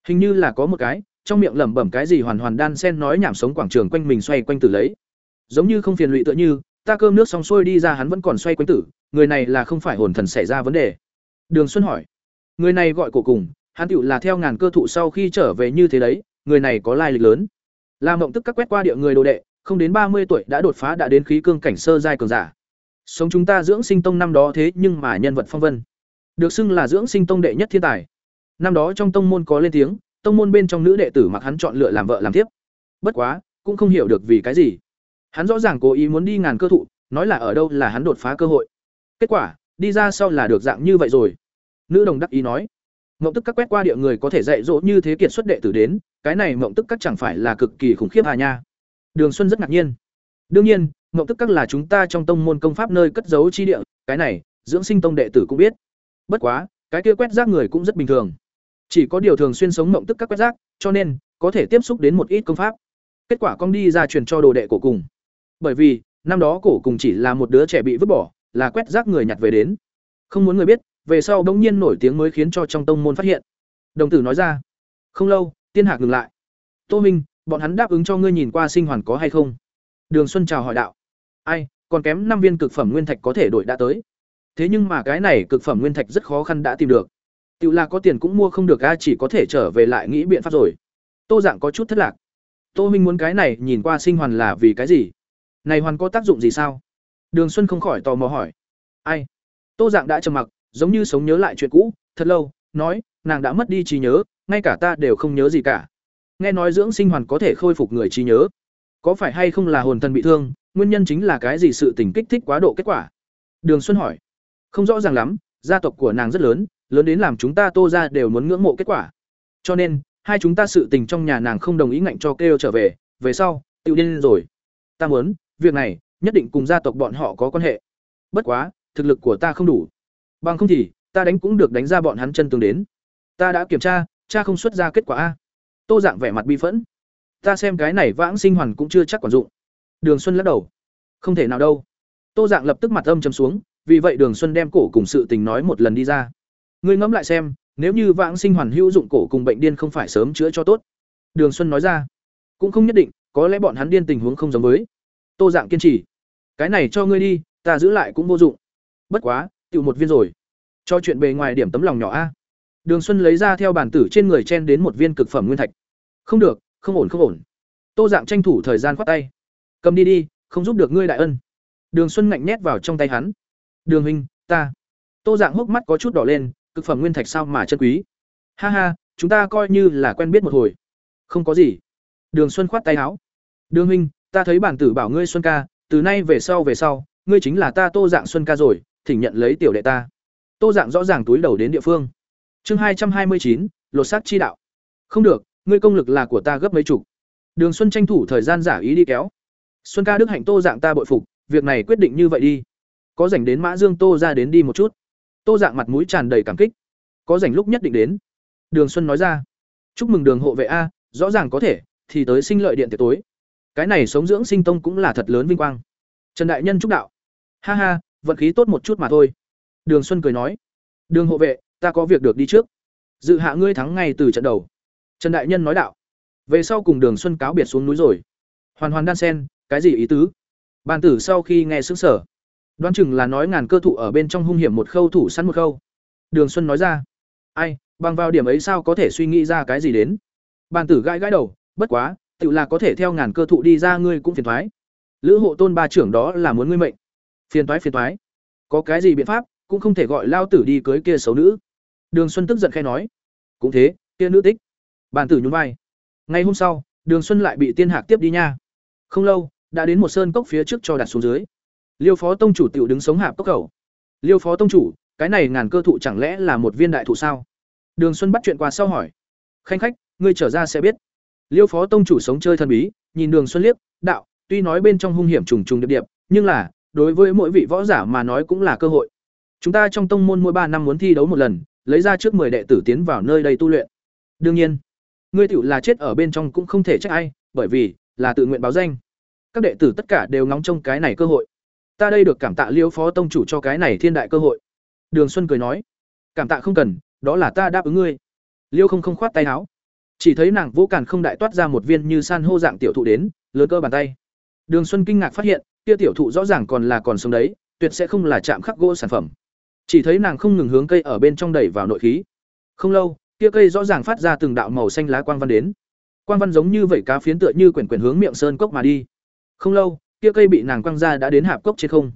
hình như là có một cái, trong miệng lẩm bẩm cái gì hoàn hoàn đan sen nói nhảm sống quảng trường quanh mình xoay quanh tử lấy. Giống như không phiền lụy tựa như, ta cơm nước xong xuôi đi ra hắn vẫn còn xoay quanh tử người này là không phải hồn thần xảy ra vấn đề. Đường xuân hỏi. Người này gọi cổ cùng, hắn tựu là theo ngàn cơ thụ sau khi trở về như thế đấy, người này có lai lịch lớn. Là mộng tức các quét qua địa người đồ đệ, không đến ba mươi tuổi đã đột phá đã đến khí cương cảnh sơ giai cường giả. Sống chúng ta dưỡng sinh tông năm đó thế nhưng mà nhân vật phong vân. Được xưng là dưỡng sinh tông đệ nhất thiên tài. Năm đó trong tông môn có lên tiếng, tông môn bên trong nữ đệ tử mặc hắn chọn lựa làm vợ làm tiếp bất quá, cũng không hiểu được vì cái gì. Hắn rõ ràng cố ý muốn đi ngàn cơ thụ, nói là ở đâu là hắn đột phá cơ hội kết quả, đi ra sau là được dạng như vậy rồi. Nữ đồng đắc ý nói. Mộng tức các quét qua địa người có thể dạy dỗ như thế kiệt xuất đệ tử đến, cái này mộng tức các chẳng phải là cực kỳ khủng khiếp à nha. Đường xuân rất ngạc nhiên. Đương nhiên, mộng tức các là chúng ta trong tông môn công pháp nơi cất giấu chi địa, cái này, dưỡng sinh tông đệ tử cũng biết. Bất quá, cái kia quét rác người cũng rất bình thường. Chỉ có điều thường xuyên sống mộng tức các quét rác, cho nên, có thể tiếp xúc đến một ít công pháp. Kết quả con đi ra truyền cho đồ đệ cổ cùng. Bởi vì, năm đó cổ cùng chỉ là một đứa trẻ bị vứt bỏ là quét rác người nhặt về đến. Không muốn người biết, về sau bỗng nhiên nổi tiếng mới khiến cho trong tông môn phát hiện. Đồng tử nói ra, không lâu, tiên hạc ngừng lại. Tô minh, bọn hắn đáp ứng cho ngươi nhìn qua sinh hoàn có hay không? Đường xuân chào hỏi đạo, ai, còn kém năm viên cực phẩm nguyên thạch có thể đổi đã tới. Thế nhưng mà cái này cực phẩm nguyên thạch rất khó khăn đã tìm được. Tự là có tiền cũng mua không được a, chỉ có thể trở về lại nghĩ biện pháp rồi. Tô dạng có chút thất lạc, tô minh muốn cái này nhìn qua sinh hoàn là vì cái gì? Này hoàn có tác dụng gì sao? Đường xuân không khỏi tò mò hỏi. Ai? Tô dạng đã trầm mặc, giống như sống nhớ lại chuyện cũ, thật lâu, nói, nàng đã mất đi trí nhớ, ngay cả ta đều không nhớ gì cả. Nghe nói dưỡng sinh hoàn có thể khôi phục người trí nhớ. Có phải hay không là hồn thần bị thương, nguyên nhân chính là cái gì sự tình kích thích quá độ kết quả? Đường xuân hỏi. Không rõ ràng lắm, gia tộc của nàng rất lớn lớn đến làm chúng ta tô gia đều muốn ngưỡng mộ kết quả. Cho nên, hai chúng ta sự tình trong nhà nàng không đồng ý ngạnh cho kêu trở về về sau, tự điên rồi. Ta muốn, việc này nhất định cùng gia tộc bọn họ có quan hệ. Bất quá, thực lực của ta không đủ. Bằng không thì, ta đánh cũng được đánh ra bọn hắn chân tường đến. Ta đã kiểm tra, cha không xuất ra kết quả a. Tô dạng vẻ mặt bi phẫn. Ta xem cái này vãng sinh hoàn cũng chưa chắc quản dụng. Đường xuân lắc đầu. Không thể nào đâu. Tô dạng lập tức mặt âm trầm xuống, vì vậy đường xuân đem cổ cùng sự tình nói một lần đi ra. Ngươi ngẫm lại xem, nếu như vãng sinh hoàn hữu dụng cổ cùng bệnh điên không phải sớm chữa cho tốt. Đường xuân nói ra. Cũng không nhất định, có lẽ bọn hắn điên tình huống không giống với tô dạng kiên trì. Cái này cho ngươi đi, ta giữ lại cũng vô dụng. Bất quá tự một viên rồi. Cho chuyện bề ngoài điểm tấm lòng nhỏ a. Đường xuân lấy ra theo bản tử trên người chen đến một viên cực phẩm nguyên thạch. Không được, không ổn không ổn. Tô dạng tranh thủ thời gian khoát tay. Cầm đi đi, không giúp được ngươi đại ân. Đường xuân ngạnh nhét vào trong tay hắn. Đường hình ta. Tô dạng hốc mắt có chút đỏ lên, cực phẩm nguyên thạch sao mà chân quý. Ha ha, chúng ta coi như là quen biết một hồi. Không có gì. Đường xuân khoát tay áo. Đường huynh ta thấy bản tử bảo ngươi xuân ca, từ nay về sau về sau, ngươi chính là ta tô dạng xuân ca rồi, thỉnh nhận lấy tiểu đệ ta. Tô dạng rõ ràng túi đầu đến địa phương. Chương hai trăm hai mươi chín, lột xác chi đạo. Không được, ngươi công lực là của ta gấp mấy chục. Đường xuân tranh thủ thời gian giả ý đi kéo. Xuân ca đức hạnh tô dạng ta bội phục, việc này quyết định như vậy đi. Có dành đến mã dương tô ra đến đi một chút. Tô dạng mặt mũi tràn đầy cảm kích. Có dành lúc nhất định đến. Đường xuân nói ra. Chúc mừng đường hộ vệ a, rõ ràng có thể, thì tới sinh lợi điện tiệc tối cái này sống dưỡng sinh tông cũng là thật lớn vinh quang. Trần đại nhân chúc đạo. Ha ha, vận khí tốt một chút mà thôi. Đường xuân cười nói. Đường hộ vệ, ta có việc được đi trước. Dự hạ ngươi thắng ngay từ trận đầu. Trần đại nhân nói đạo. Về sau cùng đường xuân cáo biệt xuống núi rồi. Hoàn hoàn đan sen, cái gì ý tứ? Bàn tử sau khi nghe xứng sở đoán chừng là nói ngàn cơ thủ ở bên trong hung hiểm một khâu thủ sẵn một khâu. Đường xuân nói ra. Ai, bằng vào điểm ấy sao có thể suy nghĩ ra cái gì đến? Bàn tử gãi gãi đầu. Bất quá tự là có thể theo ngàn cơ thụ đi ra ngươi cũng phiền thoái. Lữ hộ tôn ba trưởng đó là muốn ngươi mệnh. Phiền thoái phiền thoái. Có cái gì biện pháp, cũng không thể gọi lao tử đi cưới kia xấu nữ. Đường xuân tức giận khai nói. Cũng thế, kia nữ tích. Bàn tử nhún vai. Ngay hôm sau, đường xuân lại bị tiên hạc tiếp đi nha. Không lâu, đã đến một sơn cốc phía trước cho đặt xuống dưới. Liêu phó tông chủ tiểu đứng sống hạp cốc khẩu. Liêu phó tông chủ, cái này ngàn cơ thụ chẳng lẽ là một viên đại thụ sao? Đường xuân bắt chuyện qua sau hỏi. Khanh khách, ngươi trở ra sẽ biết liêu phó tông chủ sống chơi thần bí, nhìn đường xuân liếc, đạo, tuy nói bên trong hung hiểm trùng trùng điệp điệp, nhưng là, đối với mỗi vị võ giả mà nói cũng là cơ hội. Chúng ta trong tông môn mỗi ba năm muốn thi đấu một lần, lấy ra trước 10 đệ tử tiến vào nơi đây tu luyện. Đương nhiên, ngươi tiểu là chết ở bên trong cũng không thể trách ai, bởi vì là tự nguyện báo danh. Các đệ tử tất cả đều ngóng trông cái này cơ hội. Ta đây được cảm tạ liêu phó tông chủ cho cái này thiên đại cơ hội. Đường xuân cười nói, cảm tạ không cần, đó là ta đáp ứng ngươi. Liêu không không khoát tay áo chỉ thấy nàng vũ càn không đại toát ra một viên như san hô dạng tiểu thụ đến, lớn cơ bàn tay. Đường xuân kinh ngạc phát hiện, kia tiểu thụ rõ ràng còn là còn sống đấy, tuyệt sẽ không là chạm khắc gỗ sản phẩm. Chỉ thấy nàng không ngừng hướng cây ở bên trong đẩy vào nội khí. Không lâu, kia cây rõ ràng phát ra từng đạo màu xanh lá quang văn đến. Quang văn giống như vẩy cá phiến tựa như quyển quyển hướng miệng sơn cốc mà đi. Không lâu, kia cây bị nàng quăng ra đã đến hạp cốc trên không.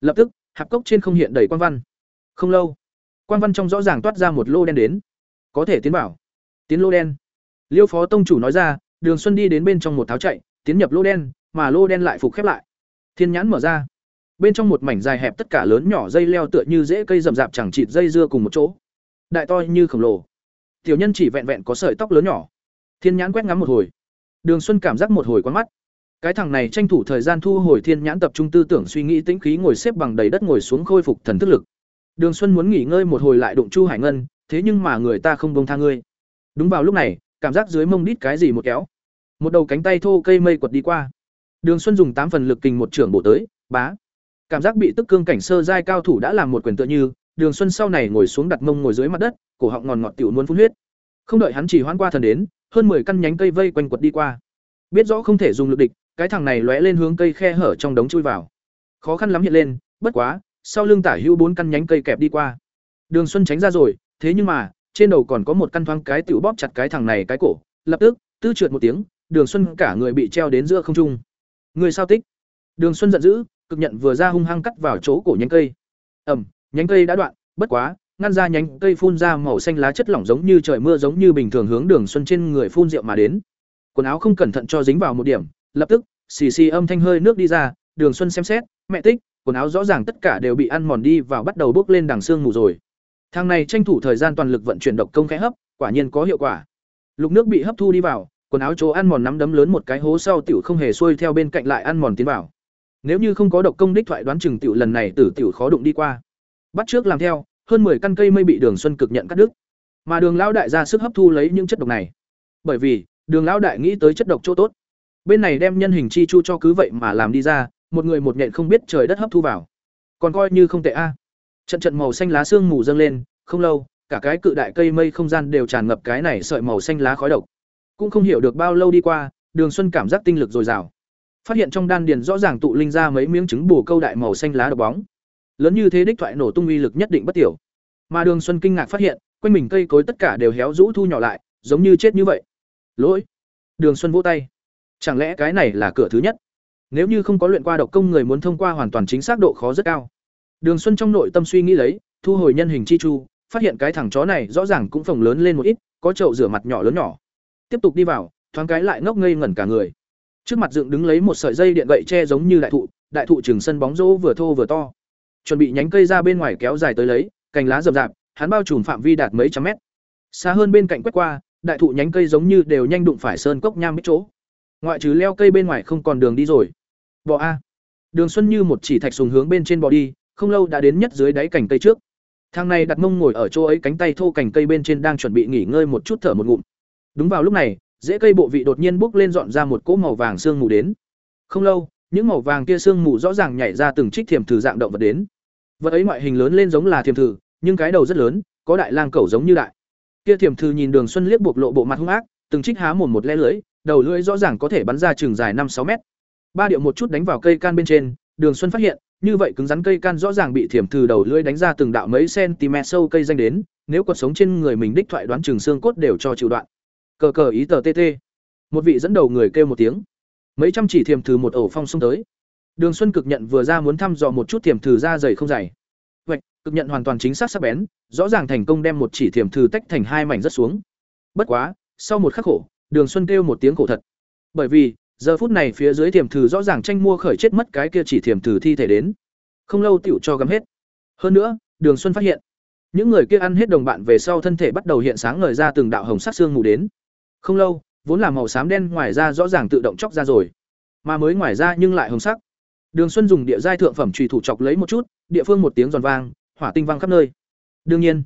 Lập tức, hạp cốc trên không hiện đầy quang văn. Không lâu, quang văn trong rõ ràng toát ra một lô đen đến. Có thể tiến bảo tiến lô đen liêu phó tông chủ nói ra, đường xuân đi đến bên trong một tháo chạy, tiến nhập lô đen, mà lô đen lại phục khép lại. Thiên nhãn mở ra. Bên trong một mảnh dài hẹp tất cả lớn nhỏ dây leo tựa như rễ cây rậm rạp chẳng chịt dây dưa cùng một chỗ. Đại to như khổng lồ. Tiểu nhân chỉ vẹn vẹn có sợi tóc lớn nhỏ. Thiên nhãn quét ngắm một hồi. Đường xuân cảm giác một hồi quán mắt. Cái thằng này tranh thủ thời gian thu hồi thiên nhãn tập trung tư tưởng suy nghĩ tĩnh khí ngồi xếp bằng đầy đất ngồi xuống khôi phục thần thức lực. Đường xuân muốn nghỉ ngơi một hồi lại đụng chu hải ngân, thế nhưng mà người ta không bông tha ngươi. Đúng vào lúc này cảm giác dưới mông đít cái gì một kéo. Một đầu cánh tay thô cây mây quật đi qua. Đường xuân dùng tám phần lực kình một trưởng bổ tới, bá. Cảm giác bị tức cương cảnh sơ giai cao thủ đã làm một quyền tựa như, đường xuân sau này ngồi xuống đặt mông ngồi dưới mặt đất, cổ họng ngòn ngọt tiểu muốn phun huyết. Không đợi hắn chỉ hoãn qua thần đến, hơn mười căn nhánh cây vây quanh quật đi qua. Biết rõ không thể dùng lực địch, cái thằng này lóe lên hướng cây khe hở trong đống chui vào. Khó khăn lắm hiện lên, bất quá, sau lưng tả hữu bốn căn nhánh cây kẹp đi qua. Đường xuân tránh ra rồi, thế nhưng mà trên đầu còn có một căn thoáng cái tiểu bóp chặt cái thằng này cái cổ, lập tức, tư trượt một tiếng, đường xuân cả người bị treo đến giữa không trung. Người sao tích? Đường xuân giận dữ, cực nhận vừa ra hung hăng cắt vào chỗ cổ nhánh cây. Ẩm nhánh cây đã đoạn, bất quá, ngăn ra nhánh cây phun ra màu xanh lá chất lỏng giống như trời mưa giống như bình thường hướng đường xuân trên người phun rượu mà đến. Quần áo không cẩn thận cho dính vào một điểm, lập tức, xì xì âm thanh hơi nước đi ra, đường xuân xem xét, mẹ tích, quần áo rõ ràng tất cả đều bị ăn mòn đi và bắt đầu bốc lên đằng xương mù rồi thang này tranh thủ thời gian toàn lực vận chuyển độc công khẽ hấp quả nhiên có hiệu quả lục nước bị hấp thu đi vào quần áo chỗ ăn mòn nắm đấm lớn một cái hố sau tiểu không hề xuôi theo bên cạnh lại ăn mòn tiến vào nếu như không có độc công đích thoại đoán chừng tiểu lần này tử tiểu khó đụng đi qua bắt trước làm theo hơn 10 căn cây mây bị đường xuân cực nhận cắt đứt Mà Đường lão đại ra sức hấp thu lấy những chất độc này. Bởi vì, Đường lão đại nghĩ tới chất độc chỗ tốt. Bên này đem nhân hình chi chu cho cứ vậy mà làm đi ra, một người một nhện không biết trời đất hấp thu vào. Còn coi như không tệ a. Trận trận màu xanh lá xương mù dâng lên, không lâu, cả cái cự đại cây mây không gian đều tràn ngập cái này sợi màu xanh lá khói độc. Cũng không hiểu được bao lâu đi qua, Đường Xuân cảm giác tinh lực dồi dào. Phát hiện trong đan điền rõ ràng tụ linh ra mấy miếng trứng bù câu đại màu xanh lá độc bóng. Lớn như thế đích thoại nổ tung uy lực nhất định bất tiểu. Mà Đường Xuân kinh ngạc phát hiện, quanh mình cây cối tất cả đều héo rũ thu nhỏ lại, giống như chết như vậy. Lỗi. Đường Xuân vỗ tay. Chẳng lẽ cái này là cửa thứ nhất? Nếu như không có luyện qua độc công người muốn thông qua hoàn toàn chính xác độ khó rất cao. Đường Xuân trong nội tâm suy nghĩ lấy, thu hồi nhân hình chi chu, phát hiện cái thằng chó này rõ ràng cũng phồng lớn lên một ít, có chậu rửa mặt nhỏ lớn nhỏ. Tiếp tục đi vào, thoáng cái lại ngốc ngây ngẩn cả người. Trước mặt dựng đứng lấy một sợi dây điện gậy che giống như đại thụ, đại thụ trường sân bóng rổ vừa thô vừa to. Chuẩn bị nhánh cây ra bên ngoài kéo dài tới lấy, cành lá rậm rạp, hắn bao trùm phạm vi đạt mấy trăm mét. Xa hơn bên cạnh quét qua, đại thụ nhánh cây giống như đều nhanh đụng phải sơn cốc nham mấy chỗ. Ngoại trừ leo cây bên ngoài không còn đường đi rồi. Bò a. Đường Xuân như một chỉ thạch sùng hướng bên trên bò đi, không lâu đã đến nhất dưới đáy cành cây trước. Thang này đặt mông ngồi ở chỗ ấy cánh tay thô cành cây bên trên đang chuẩn bị nghỉ ngơi một chút thở một ngụm. Đúng vào lúc này, rễ cây bộ vị đột nhiên bốc lên dọn ra một cỗ màu vàng sương mù đến. Không lâu, những màu vàng kia sương mù rõ ràng nhảy ra từng trích thiềm thử dạng động vật đến. Vật ấy ngoại hình lớn lên giống là thiềm thử, nhưng cái đầu rất lớn, có đại lang cẩu giống như đại. Kia thiềm thử nhìn Đường Xuân liếc buộc lộ bộ mặt hung ác, từng trích há mồm một lẽ lưỡi, đầu lưỡi rõ ràng có thể bắn ra trường dài năm sáu mét. Ba điệu một chút đánh vào cây can bên trên, Đường Xuân phát hiện, như vậy cứng rắn cây can rõ ràng bị thiểm từ đầu lưỡi đánh ra từng đạo mấy cm sâu cây danh đến, nếu còn sống trên người mình đích thoại đoán trường xương cốt đều cho chịu đoạn. Cờ cờ ý tờ TT. Một vị dẫn đầu người kêu một tiếng. Mấy trăm chỉ thiểm thử một ổ phong xông tới. Đường Xuân cực nhận vừa ra muốn thăm dò một chút thiểm thử ra dày không dày. Vậy, cực nhận hoàn toàn chính xác sắc bén, rõ ràng thành công đem một chỉ thiểm thử tách thành hai mảnh rất xuống. Bất quá, sau một khắc khổ, Đường Xuân kêu một tiếng khổ thật. Bởi vì, giờ phút này phía dưới thiềm thử rõ ràng tranh mua khởi chết mất cái kia chỉ thiềm thử thi thể đến. Không lâu tiểu cho gắm hết. Hơn nữa, đường xuân phát hiện, những người kia ăn hết đồng bạn về sau thân thể bắt đầu hiện sáng ngời ra từng đạo hồng sắc xương mù đến. Không lâu, vốn là màu xám đen ngoài ra rõ ràng tự động chóc ra rồi, mà mới ngoài ra nhưng lại hồng sắc. Đường xuân dùng địa giai thượng phẩm trùy thủ chọc lấy một chút, địa phương một tiếng giòn vang, hỏa tinh vang khắp nơi. Đương nhiên,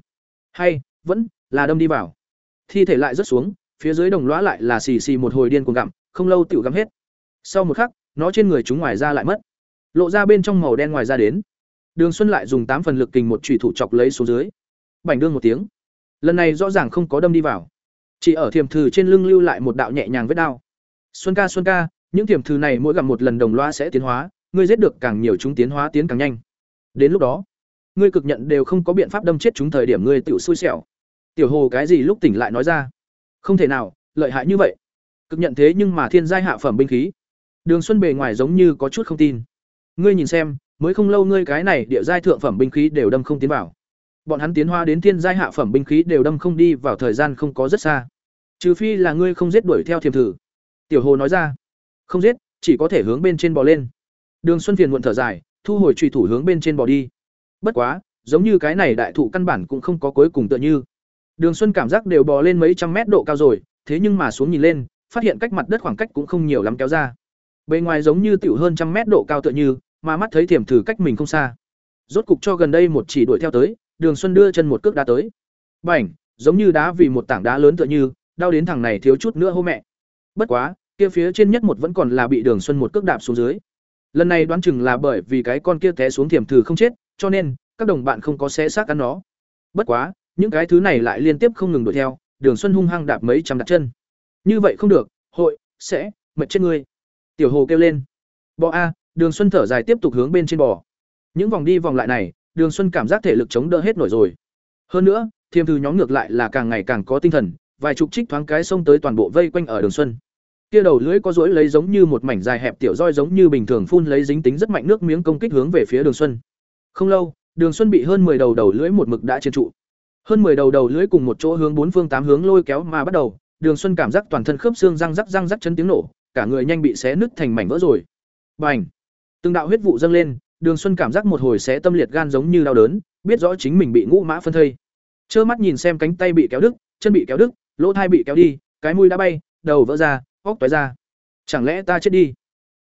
hay, vẫn là đâm đi vào. Thi thể lại rớt xuống, phía dưới đồng lõa lại là xì xì một hồi điên cuồng gặm không lâu tiểu gắm hết. Sau một khắc, nó trên người chúng ngoài ra lại mất. Lộ ra bên trong màu đen ngoài ra đến. Đường xuân lại dùng tám phần lực kình một trùy thủ chọc lấy xuống dưới. Bảnh đương một tiếng. Lần này rõ ràng không có đâm đi vào. Chỉ ở thiềm thử trên lưng lưu lại một đạo nhẹ nhàng vết đao. Xuân ca xuân ca, những thiềm thử này mỗi gặp một lần đồng loa sẽ tiến hóa, ngươi giết được càng nhiều chúng tiến hóa tiến càng nhanh. Đến lúc đó, ngươi cực nhận đều không có biện pháp đâm chết chúng thời điểm ngươi tự xui xẻo. Tiểu hồ cái gì lúc tỉnh lại nói ra? Không thể nào, lợi hại như vậy cực nhận thế nhưng mà thiên giai hạ phẩm binh khí. Đường xuân bề ngoài giống như có chút không tin. Ngươi nhìn xem, mới không lâu ngươi cái này địa giai thượng phẩm binh khí đều đâm không tiến vào. Bọn hắn tiến hóa đến thiên giai hạ phẩm binh khí đều đâm không đi vào thời gian không có rất xa. Trừ phi là ngươi không giết đuổi theo thiềm thử. Tiểu hồ nói ra. Không giết, chỉ có thể hướng bên trên bò lên. Đường xuân phiền muộn thở dài, thu hồi trùy thủ hướng bên trên bò đi. Bất quá, giống như cái này đại thụ căn bản cũng không có cuối cùng tựa như. Đường xuân cảm giác đều bò lên mấy trăm mét độ cao rồi, thế nhưng mà xuống nhìn lên phát hiện cách mặt đất khoảng cách cũng không nhiều lắm kéo ra. Bề ngoài giống như tiểu hơn trăm mét độ cao tựa như, mà mắt thấy thiểm thử cách mình không xa. Rốt cục cho gần đây một chỉ đuổi theo tới, đường xuân đưa chân một cước đá tới. Bảnh, giống như đá vì một tảng đá lớn tựa như, đau đến thằng này thiếu chút nữa hô mẹ. Bất quá, kia phía trên nhất một vẫn còn là bị đường xuân một cước đạp xuống dưới. Lần này đoán chừng là bởi vì cái con kia té xuống thiểm thử không chết, cho nên, các đồng bạn không có xé xác ăn nó. Bất quá, những cái thứ này lại liên tiếp không ngừng đuổi theo, đường xuân hung hăng đạp mấy trăm đặt chân như vậy không được, hội, sẽ, mệt chết ngươi. Tiểu hồ kêu lên. Bò a, đường xuân thở dài tiếp tục hướng bên trên bò. Những vòng đi vòng lại này, đường xuân cảm giác thể lực chống đỡ hết nổi rồi. Hơn nữa thiềm thư nhóm ngược lại là càng ngày càng có tinh thần, vài chục trích thoáng cái xông tới toàn bộ vây quanh ở đường xuân. Kia đầu lưỡi có rỗi lấy giống như một mảnh dài hẹp tiểu roi giống như bình thường phun lấy dính tính rất mạnh nước miếng công kích hướng về phía đường xuân. Không lâu, đường xuân bị hơn 10 đầu đầu lưỡi một mực đã chiến trụ. Hơn 10 đầu đầu lưỡi cùng một chỗ hướng bốn phương tám hướng lôi kéo mà bắt đầu đường xuân cảm giác toàn thân khớp xương răng rắc răng rắc chấn tiếng nổ cả người nhanh bị xé nứt thành mảnh vỡ rồi. Bành! Từng đạo huyết vụ dâng lên đường xuân cảm giác một hồi xé tâm liệt gan giống như đau đớn biết rõ chính mình bị ngũ mã phân thây. Trơ mắt nhìn xem cánh tay bị kéo đứt chân bị kéo đứt lỗ thai bị kéo đi cái mũi đã bay đầu vỡ ra óc tóe ra. Chẳng lẽ ta chết đi?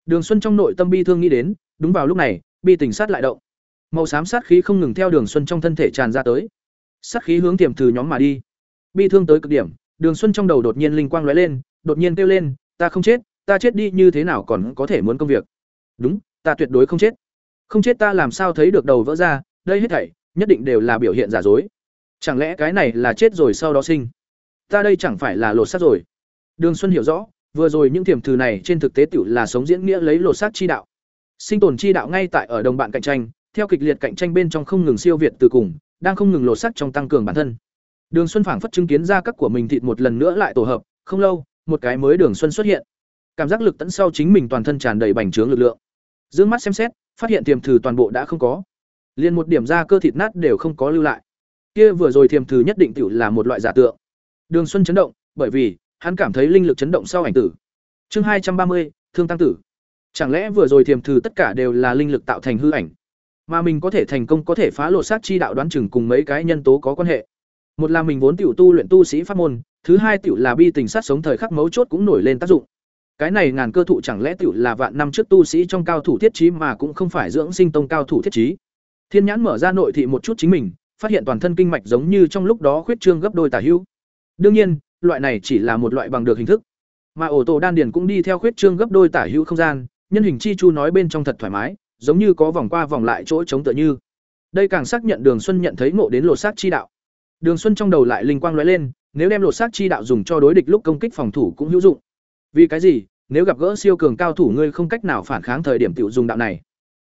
Đường xuân trong nội tâm bi thương nghĩ đến đúng vào lúc này bi tình sát lại động. Màu xám sát khí không ngừng theo đường xuân trong thân thể tràn ra tới. Sát khí hướng tiềm từ nhóm mà đi. Bi thương tới cực điểm, Đường Xuân trong đầu đột nhiên linh quang lóe lên, đột nhiên kêu lên, ta không chết, ta chết đi như thế nào còn có thể muốn công việc. Đúng, ta tuyệt đối không chết. Không chết ta làm sao thấy được đầu vỡ ra, đây hết thảy nhất định đều là biểu hiện giả dối. Chẳng lẽ cái này là chết rồi sau đó sinh? Ta đây chẳng phải là lột xác rồi. Đường Xuân hiểu rõ, vừa rồi những tiềm thử này trên thực tế tiểu là sống diễn nghĩa lấy lột xác chi đạo. Sinh tồn chi đạo ngay tại ở đồng bạn cạnh tranh, theo kịch liệt cạnh tranh bên trong không ngừng siêu việt từ cùng, đang không ngừng lột xác trong tăng cường bản thân. Đường Xuân phảng phất chứng kiến ra các của mình thịt một lần nữa lại tổ hợp, không lâu, một cái mới Đường Xuân xuất hiện. Cảm giác lực tận sau chính mình toàn thân tràn đầy bành trướng lực lượng. Dương mắt xem xét, phát hiện tiềm thử toàn bộ đã không có. Liên một điểm da cơ thịt nát đều không có lưu lại. Kia vừa rồi tiềm thử nhất định tiểu là một loại giả tượng. Đường Xuân chấn động, bởi vì hắn cảm thấy linh lực chấn động sau ảnh tử. Chương hai trăm ba mươi, Thương tăng tử. Chẳng lẽ vừa rồi tiềm thử tất cả đều là linh lực tạo thành hư ảnh? Mà mình có thể thành công có thể phá lộ sát chi đạo đoán chừng cùng mấy cái nhân tố có quan hệ. Một là mình vốn tiểu tu luyện tu sĩ pháp môn, thứ hai tiểu là bi tình sát sống thời khắc mấu chốt cũng nổi lên tác dụng. Cái này ngàn cơ thụ chẳng lẽ tiểu là vạn năm trước tu sĩ trong cao thủ thiết trí mà cũng không phải dưỡng sinh tông cao thủ thiết trí. Thiên nhãn mở ra nội thị một chút chính mình, phát hiện toàn thân kinh mạch giống như trong lúc đó khuyết trương gấp đôi tả hữu. Đương nhiên, loại này chỉ là một loại bằng được hình thức. Mà ổ tổ đan điền cũng đi theo khuyết trương gấp đôi tả hữu không gian, nhân hình chi chu nói bên trong thật thoải mái, giống như có vòng qua vòng lại chỗ chống tựa như. Đây càng xác nhận Đường Xuân nhận thấy ngộ đến lột xác chi đạo. Đường Xuân trong đầu lại linh quang lóe lên, nếu đem lột xác chi đạo dùng cho đối địch lúc công kích phòng thủ cũng hữu dụng. Vì cái gì? Nếu gặp gỡ siêu cường cao thủ ngươi không cách nào phản kháng thời điểm tiểu dùng đạo này.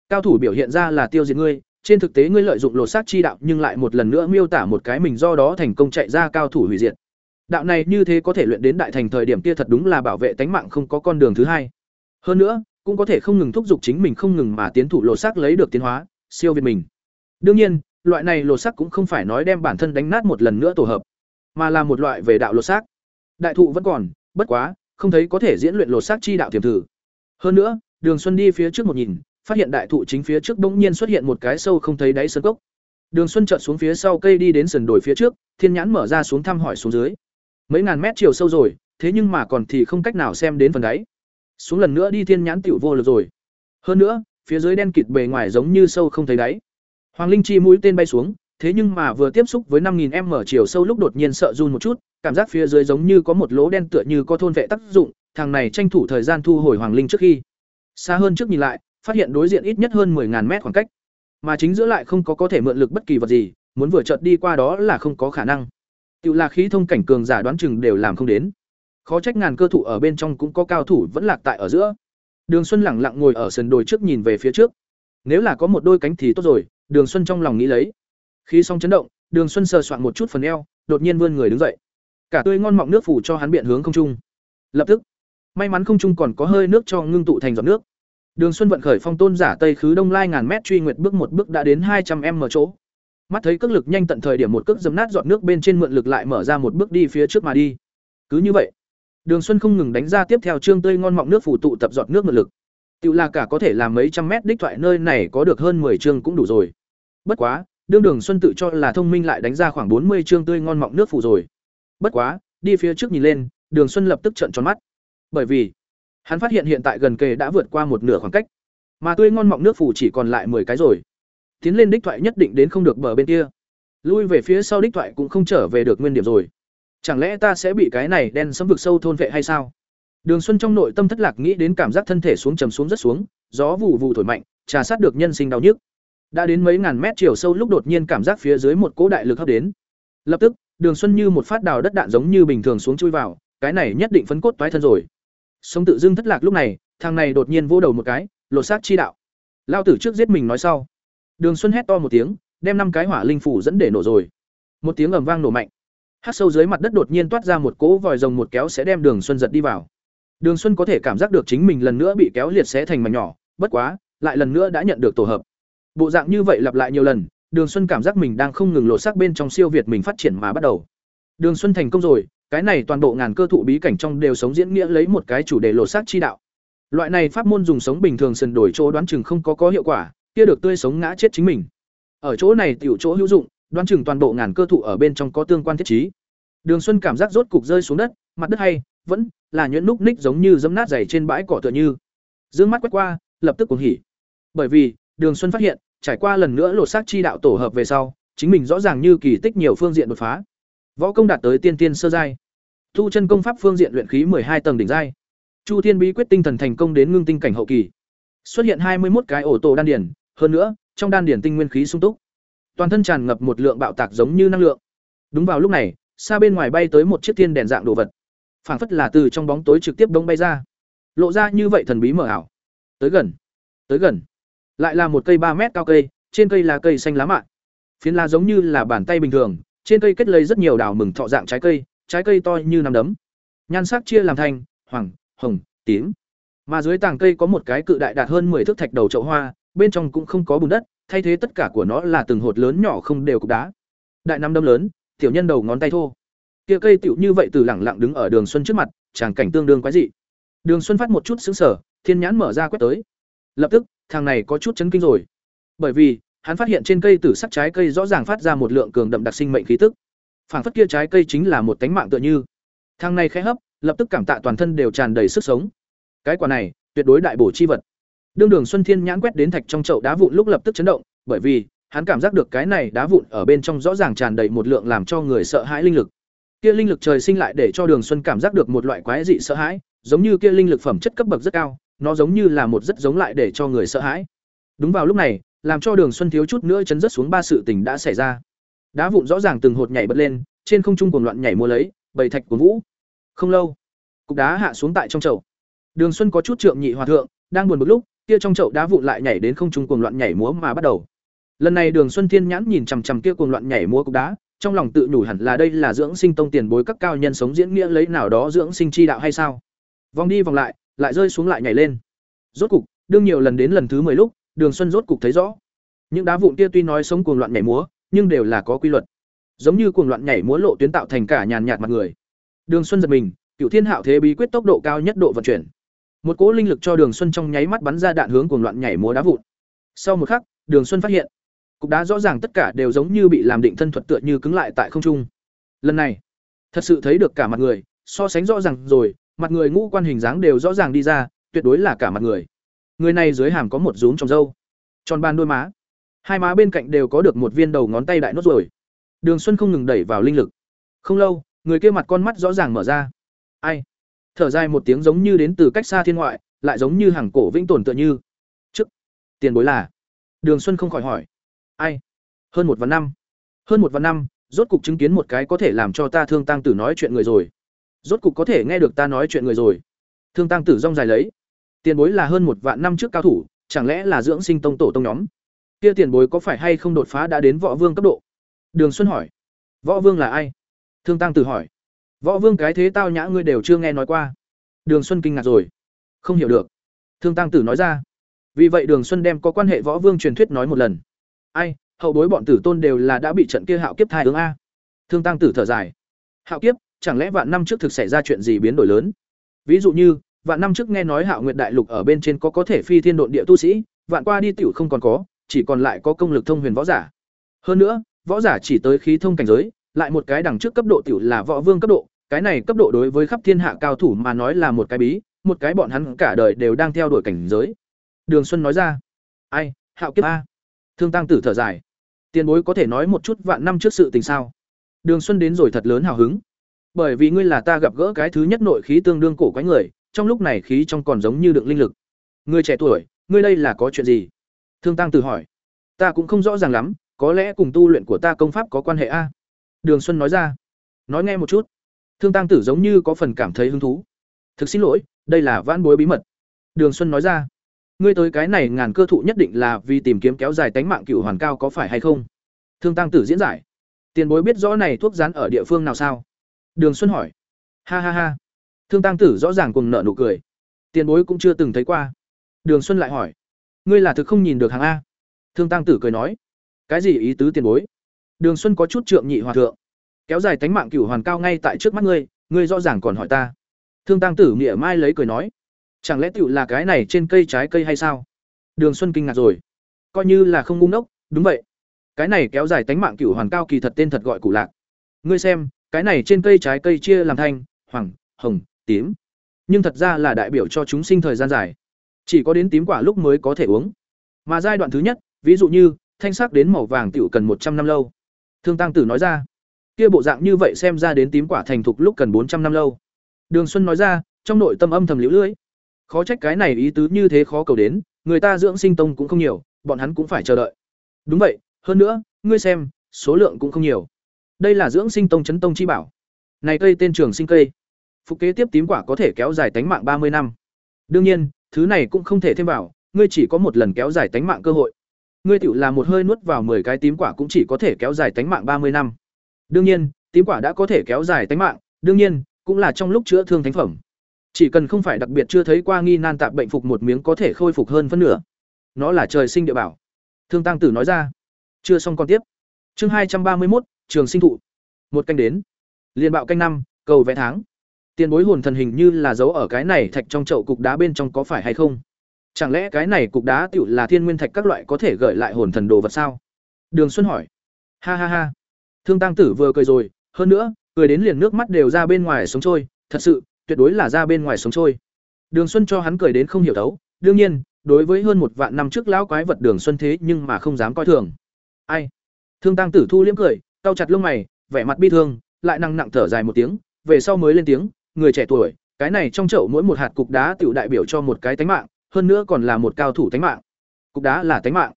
Cao thủ biểu hiện ra là tiêu diệt ngươi, trên thực tế ngươi lợi dụng lột xác chi đạo nhưng lại một lần nữa miêu tả một cái mình do đó thành công chạy ra cao thủ hủy diệt. Đạo này như thế có thể luyện đến đại thành thời điểm kia thật đúng là bảo vệ tánh mạng không có con đường thứ hai. Hơn nữa, cũng có thể không ngừng thúc giục chính mình không ngừng mà tiến thủ lột xác lấy được tiến hóa, siêu việt mình. Đương nhiên, loại này lột xác cũng không phải nói đem bản thân đánh nát một lần nữa tổ hợp, mà là một loại về đạo lột xác. Đại thụ vẫn còn, bất quá, không thấy có thể diễn luyện lột xác chi đạo tiềm thử. Hơn nữa, Đường Xuân đi phía trước một nhìn, phát hiện đại thụ chính phía trước bỗng nhiên xuất hiện một cái sâu không thấy đáy sơn cốc. Đường Xuân chợt xuống phía sau cây đi đến sườn đồi phía trước, thiên nhãn mở ra xuống thăm hỏi xuống dưới. Mấy ngàn mét chiều sâu rồi, thế nhưng mà còn thì không cách nào xem đến phần đáy. Xuống lần nữa đi thiên nhãn tiểu vô lực rồi. Hơn nữa, phía dưới đen kịt bề ngoài giống như sâu không thấy đáy. Hoàng Linh chi mũi tên bay xuống, thế nhưng mà vừa tiếp xúc với 5000m chiều sâu lúc đột nhiên sợ run một chút, cảm giác phía dưới giống như có một lỗ đen tựa như có thôn vệ tác dụng, thằng này tranh thủ thời gian thu hồi Hoàng Linh trước khi. Xa hơn trước nhìn lại, phát hiện đối diện ít nhất hơn 10000 mét khoảng cách. Mà chính giữa lại không có có thể mượn lực bất kỳ vật gì, muốn vừa chợt đi qua đó là không có khả năng. Tiểu là khí thông cảnh cường giả đoán chừng đều làm không đến. Khó trách ngàn cơ thủ ở bên trong cũng có cao thủ vẫn lạc tại ở giữa. Đường Xuân lẳng lặng ngồi ở sườn đồi trước nhìn về phía trước. Nếu là có một đôi cánh thì tốt rồi, Đường Xuân trong lòng nghĩ lấy. Khi xong chấn động, Đường Xuân sờ soạn một chút phần eo, đột nhiên vươn người đứng dậy. Cả tươi ngon mọng nước phủ cho hắn biện hướng không trung. Lập tức, may mắn không trung còn có hơi nước cho ngưng tụ thành giọt nước. Đường Xuân vận khởi phong tôn giả Tây khứ Đông Lai ngàn mét truy nguyệt bước một bước đã đến hai trăm m chỗ. Mắt thấy cước lực nhanh tận thời điểm một cước dấm nát giọt nước bên trên mượn lực lại mở ra một bước đi phía trước mà đi. Cứ như vậy, Đường Xuân không ngừng đánh ra tiếp theo trương tươi ngon mọng nước phủ tụ tập giọt nước mượn lực. Tiểu là cả có thể làm mấy trăm mét đích thoại nơi này có được hơn 10 chương cũng đủ rồi. Bất quá, đương Đường Xuân tự cho là thông minh lại đánh ra khoảng 40 chương tươi ngon mọng nước phủ rồi. Bất quá, đi phía trước nhìn lên, Đường Xuân lập tức trợn tròn mắt. Bởi vì, hắn phát hiện hiện tại gần kề đã vượt qua một nửa khoảng cách, mà tươi ngon mọng nước phủ chỉ còn lại 10 cái rồi. Tiến lên đích thoại nhất định đến không được bờ bên kia. Lui về phía sau đích thoại cũng không trở về được nguyên điểm rồi. Chẳng lẽ ta sẽ bị cái này đen sấm vực sâu thôn vệ hay sao? Đường Xuân trong nội tâm thất lạc nghĩ đến cảm giác thân thể xuống trầm xuống rất xuống, gió vụ vụ thổi mạnh, trà sát được nhân sinh đau nhức. Đã đến mấy ngàn mét chiều sâu lúc đột nhiên cảm giác phía dưới một cỗ đại lực hấp đến. Lập tức, Đường Xuân như một phát đào đất đạn giống như bình thường xuống chui vào, cái này nhất định phấn cốt toái thân rồi. Sông tự dưng thất lạc lúc này, thằng này đột nhiên vỗ đầu một cái, lột xác chi đạo. Lao tử trước giết mình nói sau. Đường Xuân hét to một tiếng, đem năm cái hỏa linh phủ dẫn để nổ rồi. Một tiếng ầm vang nổ mạnh. Hát sâu dưới mặt đất đột nhiên toát ra một cỗ vòi rồng một kéo sẽ đem Đường Xuân giật đi vào. Đường Xuân có thể cảm giác được chính mình lần nữa bị kéo liệt xé thành mảnh nhỏ, bất quá, lại lần nữa đã nhận được tổ hợp. Bộ dạng như vậy lặp lại nhiều lần, Đường Xuân cảm giác mình đang không ngừng lộ sắc bên trong siêu việt mình phát triển mà bắt đầu. Đường Xuân thành công rồi, cái này toàn bộ ngàn cơ thụ bí cảnh trong đều sống diễn nghĩa lấy một cái chủ đề lộ sắc chi đạo. Loại này pháp môn dùng sống bình thường sần đổi chỗ đoán chừng không có có hiệu quả, kia được tươi sống ngã chết chính mình. Ở chỗ này tiểu chỗ hữu dụng, đoán chừng toàn bộ ngàn cơ thụ ở bên trong có tương quan thiết trí. Đường Xuân cảm giác rốt cục rơi xuống đất, mặt đất hay, vẫn là nhuyễn núc ních giống như dẫm nát dày trên bãi cỏ tựa như. Dương mắt quét qua, lập tức cuồng hỉ. Bởi vì, Đường Xuân phát hiện, trải qua lần nữa lột xác chi đạo tổ hợp về sau, chính mình rõ ràng như kỳ tích nhiều phương diện đột phá. Võ công đạt tới tiên tiên sơ giai. thu chân công pháp phương diện luyện khí hai tầng đỉnh giai. Chu Thiên bí quyết tinh thần thành công đến ngưng tinh cảnh hậu kỳ. Xuất hiện hai mươi một cái ổ tổ đan điển, hơn nữa, trong đan điển tinh nguyên khí sung túc. Toàn thân tràn ngập một lượng bạo tạc giống như năng lượng. Đúng vào lúc này, xa bên ngoài bay tới một chiếc thiên đèn dạng đồ vật. Phảng phất là từ trong bóng tối trực tiếp đông bay ra. Lộ ra như vậy thần bí mờ ảo. Tới gần, tới gần. Lại là một cây ba mét cao cây, trên cây là cây xanh lá mạ. Phiến lá giống như là bàn tay bình thường, trên cây kết lấy rất nhiều đào mừng thọ dạng trái cây, trái cây to như nắm đấm. Nhan sắc chia làm thành hoàng, hồng, tím. Mà dưới tàng cây có một cái cự đại đạt hơn 10 thước thạch đầu chậu hoa, bên trong cũng không có bùn đất, thay thế tất cả của nó là từng hột lớn nhỏ không đều cục đá. Đại năm đấm lớn, tiểu nhân đầu ngón tay thô. Kia cây tiểu như vậy từ lẳng lặng đứng ở Đường Xuân trước mặt, tràng cảnh tương đương quái dị. Đường Xuân phát một chút sững sờ, thiên nhãn mở ra quét tới. Lập tức, thằng này có chút chấn kinh rồi. Bởi vì, hắn phát hiện trên cây tử sắc trái cây rõ ràng phát ra một lượng cường đậm đặc sinh mệnh khí tức. Phảng phất kia trái cây chính là một tánh mạng tựa như. Thằng này khẽ hấp, lập tức cảm tạ toàn thân đều tràn đầy sức sống. Cái quả này, tuyệt đối đại bổ chi vật. Đương Đường Xuân Thiên nhãn quét đến thạch trong chậu đá vụn lúc lập tức chấn động, bởi vì hắn cảm giác được cái này đá vụn ở bên trong rõ ràng tràn đầy một lượng làm cho người sợ hãi linh lực. Kia linh lực trời sinh lại để cho Đường Xuân cảm giác được một loại quái dị sợ hãi, giống như kia linh lực phẩm chất cấp bậc rất cao, nó giống như là một rất giống lại để cho người sợ hãi. Đúng vào lúc này, làm cho Đường Xuân thiếu chút nữa chấn rất xuống ba sự tình đã xảy ra. Đá vụn rõ ràng từng hột nhảy bật lên, trên không trung cuồng loạn nhảy mua lấy, bầy thạch cuồn vũ. Không lâu, cục đá hạ xuống tại trong chậu. Đường Xuân có chút trượng nhị hòa thượng, đang buồn một lúc, kia trong chậu đá vụn lại nhảy đến không trung cuồng loạn nhảy múa mà bắt đầu. Lần này Đường Xuân Thiên nhãn nhìn chằm chằm kia cuồng loạn nhảy múa cục đá, trong lòng tự nhủ hẳn là đây là dưỡng sinh tông tiền bối các cao nhân sống diễn nghĩa lấy nào đó dưỡng sinh chi đạo hay sao? Vòng đi vòng lại, lại rơi xuống lại nhảy lên. Rốt cục, đương nhiều lần đến lần thứ 10 lúc, Đường Xuân rốt cục thấy rõ. Những đá vụn kia tuy nói sống cuồng loạn nhảy múa, nhưng đều là có quy luật. Giống như cuồng loạn nhảy múa lộ tuyến tạo thành cả nhàn nhạt mặt người. Đường Xuân giật mình, Cửu Thiên Hạo Thế bí quyết tốc độ cao nhất độ vận chuyển. Một cỗ linh lực cho Đường Xuân trong nháy mắt bắn ra đạn hướng cuồng loạn nhảy múa đá vụn. Sau một khắc, Đường Xuân phát hiện, cục đá rõ ràng tất cả đều giống như bị làm định thân thuật tựa như cứng lại tại không trung. Lần này, thật sự thấy được cả mặt người, so sánh rõ ràng rồi, mặt người ngũ quan hình dáng đều rõ ràng đi ra, tuyệt đối là cả mặt người. Người này dưới hàm có một rúm trồng râu, tròn ban đôi má, hai má bên cạnh đều có được một viên đầu ngón tay đại nốt rồi. Đường Xuân không ngừng đẩy vào linh lực. Không lâu, người kia mặt con mắt rõ ràng mở ra. Ai? Thở dài một tiếng giống như đến từ cách xa thiên ngoại, lại giống như hàng cổ vĩnh tồn tựa như. Trước, tiền bối là? Đường Xuân không khỏi hỏi. Ai? Hơn một vạn năm. Hơn một vạn năm, rốt cục chứng kiến một cái có thể làm cho ta thương tăng tử nói chuyện người rồi. Rốt cục có thể nghe được ta nói chuyện người rồi. Thương tăng tử rong dài lấy. Tiền bối là hơn một vạn năm trước cao thủ, chẳng lẽ là dưỡng sinh tông tổ tông nhóm? Kia tiền bối có phải hay không đột phá đã đến võ vương cấp độ? Đường Xuân hỏi. Võ vương là ai? Thương tăng tử hỏi. Võ vương cái thế tao nhã ngươi đều chưa nghe nói qua. Đường Xuân kinh ngạc rồi. Không hiểu được. Thương tăng tử nói ra. Vì vậy Đường Xuân đem có quan hệ võ vương truyền thuyết nói một lần. Ai, hậu bối bọn tử tôn đều là đã bị trận kia hạo kiếp thai ứng a. Thương tăng tử thở dài. Hạo kiếp, chẳng lẽ vạn năm trước thực xảy ra chuyện gì biến đổi lớn? Ví dụ như, vạn năm trước nghe nói Hạo Nguyệt Đại Lục ở bên trên có có thể phi thiên độn địa tu sĩ, vạn qua đi tiểu không còn có, chỉ còn lại có công lực thông huyền võ giả. Hơn nữa, võ giả chỉ tới khí thông cảnh giới, lại một cái đẳng trước cấp độ tiểu là võ vương cấp độ, cái này cấp độ đối với khắp thiên hạ cao thủ mà nói là một cái bí, một cái bọn hắn cả đời đều đang theo đuổi cảnh giới. Đường Xuân nói ra, ai, Hạo kiếp a. Thương Tăng Tử thở dài, tiền bối có thể nói một chút vạn năm trước sự tình sao? Đường Xuân đến rồi thật lớn hào hứng. Bởi vì ngươi là ta gặp gỡ cái thứ nhất nội khí tương đương cổ quái người, trong lúc này khí trong còn giống như đựng linh lực. Ngươi trẻ tuổi, ngươi đây là có chuyện gì? Thương Tăng Tử hỏi. Ta cũng không rõ ràng lắm, có lẽ cùng tu luyện của ta công pháp có quan hệ a. Đường Xuân nói ra. Nói nghe một chút. Thương Tăng Tử giống như có phần cảm thấy hứng thú. Thực xin lỗi, đây là vãn bối bí mật. Đường Xuân nói ra. Ngươi tới cái này ngàn cơ thụ nhất định là vì tìm kiếm kéo dài tánh mạng cựu hoàn cao có phải hay không? Thương Tăng Tử diễn giải. Tiền bối biết rõ này thuốc rán ở địa phương nào sao? Đường Xuân hỏi. Ha ha ha. Thương Tăng Tử rõ ràng cùng nợ nụ cười. Tiền bối cũng chưa từng thấy qua. Đường Xuân lại hỏi. Ngươi là thực không nhìn được hàng a? Thương Tăng Tử cười nói. Cái gì ý tứ tiền bối? Đường Xuân có chút trượng nhị hòa thượng. Kéo dài tánh mạng cửu hoàn cao ngay tại trước mắt ngươi, ngươi rõ ràng còn hỏi ta. Thương Tăng Tử nghĩa mai lấy cười nói. Chẳng lẽ tiểu là cái này trên cây trái cây hay sao? Đường Xuân kinh ngạc rồi. Coi như là không ngu ngốc, đúng vậy. Cái này kéo dài tánh mạng cửu hoàn cao kỳ thật tên thật gọi củ lạc. Ngươi xem, cái này trên cây trái cây chia làm thanh, hoàng, hồng, tím. Nhưng thật ra là đại biểu cho chúng sinh thời gian dài. Chỉ có đến tím quả lúc mới có thể uống. Mà giai đoạn thứ nhất, ví dụ như thanh sắc đến màu vàng tiểu cần một trăm năm lâu. Thương Tăng Tử nói ra, kia bộ dạng như vậy xem ra đến tím quả thành thục lúc cần bốn trăm năm lâu. Đường Xuân nói ra, trong nội tâm âm thầm liễu lưỡi. Khó trách cái này ý tứ như thế khó cầu đến, người ta dưỡng sinh tông cũng không nhiều, bọn hắn cũng phải chờ đợi. Đúng vậy, hơn nữa, ngươi xem, số lượng cũng không nhiều đây là dưỡng sinh tông chấn tông chi bảo này cây tên trường sinh cây phục kế tiếp tím quả có thể kéo dài tánh mạng ba mươi năm đương nhiên thứ này cũng không thể thêm vào ngươi chỉ có một lần kéo dài tánh mạng cơ hội ngươi tự làm một hơi nuốt vào 10 cái tím quả cũng chỉ có thể kéo dài tánh mạng 30 năm. Đương nhiên, tím quả đã có thể kéo dài tánh mạng, đương nhiên, cũng là trong lúc chữa thương thánh phẩm. Chỉ cần không phải đặc biệt chưa thấy qua nghi nan tạp bệnh phục một miếng có thể khôi phục hơn phân nửa. Nó là trời sinh địa bảo." Thương Tăng Tử nói ra. Chưa xong con tiếp. Chương 231, Trường sinh thụ. Một canh đến. liền bạo canh năm, cầu vẽ tháng. Tiền bối hồn thần hình như là giấu ở cái này thạch trong chậu cục đá bên trong có phải hay không? Chẳng lẽ cái này cục đá tựu là thiên nguyên thạch các loại có thể gợi lại hồn thần đồ vật sao? Đường Xuân hỏi. Ha ha ha. Thương Tăng Tử vừa cười rồi, hơn nữa, cười đến liền nước mắt đều ra bên ngoài sống trôi, thật sự, tuyệt đối là ra bên ngoài sống trôi. Đường Xuân cho hắn cười đến không hiểu thấu, đương nhiên, đối với hơn một vạn năm trước lão quái vật Đường Xuân thế nhưng mà không dám coi thường. Ai? Thương Tăng Tử thu liễm cười, cau chặt lông mày, vẻ mặt bi thương, lại năng nặng thở dài một tiếng, về sau mới lên tiếng, người trẻ tuổi, cái này trong chậu mỗi một hạt cục đá tiểu đại biểu cho một cái tánh mạng, hơn nữa còn là một cao thủ tánh mạng. Cục đá là tánh mạng.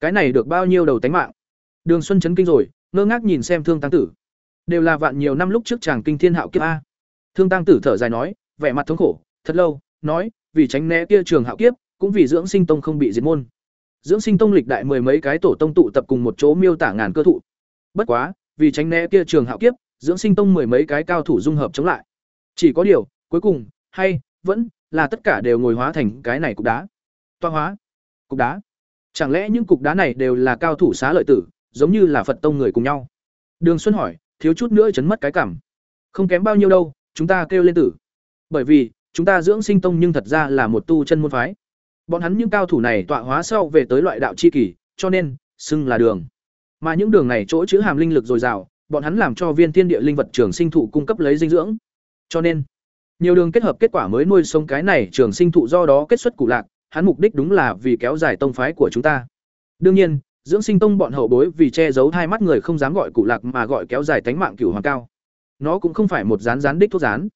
Cái này được bao nhiêu đầu tánh mạng? Đường Xuân chấn kinh rồi, ngơ ngác nhìn xem Thương Tăng Tử. Đều là vạn nhiều năm lúc trước chàng kinh thiên hạo kiếp a. Thương Tăng Tử thở dài nói, vẻ mặt thống khổ, thật lâu, nói, vì tránh né kia trường hạo kiếp, cũng vì dưỡng sinh tông không bị diệt môn. Dưỡng sinh tông lịch đại mười mấy cái tổ tông tụ tập cùng một chỗ miêu tả ngàn cơ thụ. Bất quá, vì tránh né kia trường hạo kiếp, dưỡng sinh tông mười mấy cái cao thủ dung hợp chống lại. Chỉ có điều, cuối cùng, hay vẫn là tất cả đều ngồi hóa thành cái này cục đá. Toa hóa, cục đá. Chẳng lẽ những cục đá này đều là cao thủ xá lợi tử, giống như là Phật tông người cùng nhau? Đường Xuân hỏi, thiếu chút nữa chấn mất cái cảm. Không kém bao nhiêu đâu, chúng ta kêu lên tử. Bởi vì, chúng ta dưỡng sinh tông nhưng thật ra là một tu chân môn phái. Bọn hắn những cao thủ này tọa hóa sau về tới loại đạo chi kỳ, cho nên xưng là đường. Mà những đường này chỗ chứa hàm linh lực dồi dào, bọn hắn làm cho viên thiên địa linh vật trường sinh thụ cung cấp lấy dinh dưỡng. Cho nên, nhiều đường kết hợp kết quả mới nuôi sống cái này trường sinh thụ do đó kết xuất cụ lạc, hắn mục đích đúng là vì kéo dài tông phái của chúng ta. Đương nhiên, dưỡng sinh tông bọn hậu bối vì che giấu hai mắt người không dám gọi cụ lạc mà gọi kéo dài tánh mạng cửu hoàng cao. Nó cũng không phải một rán rán đích thuốc rán.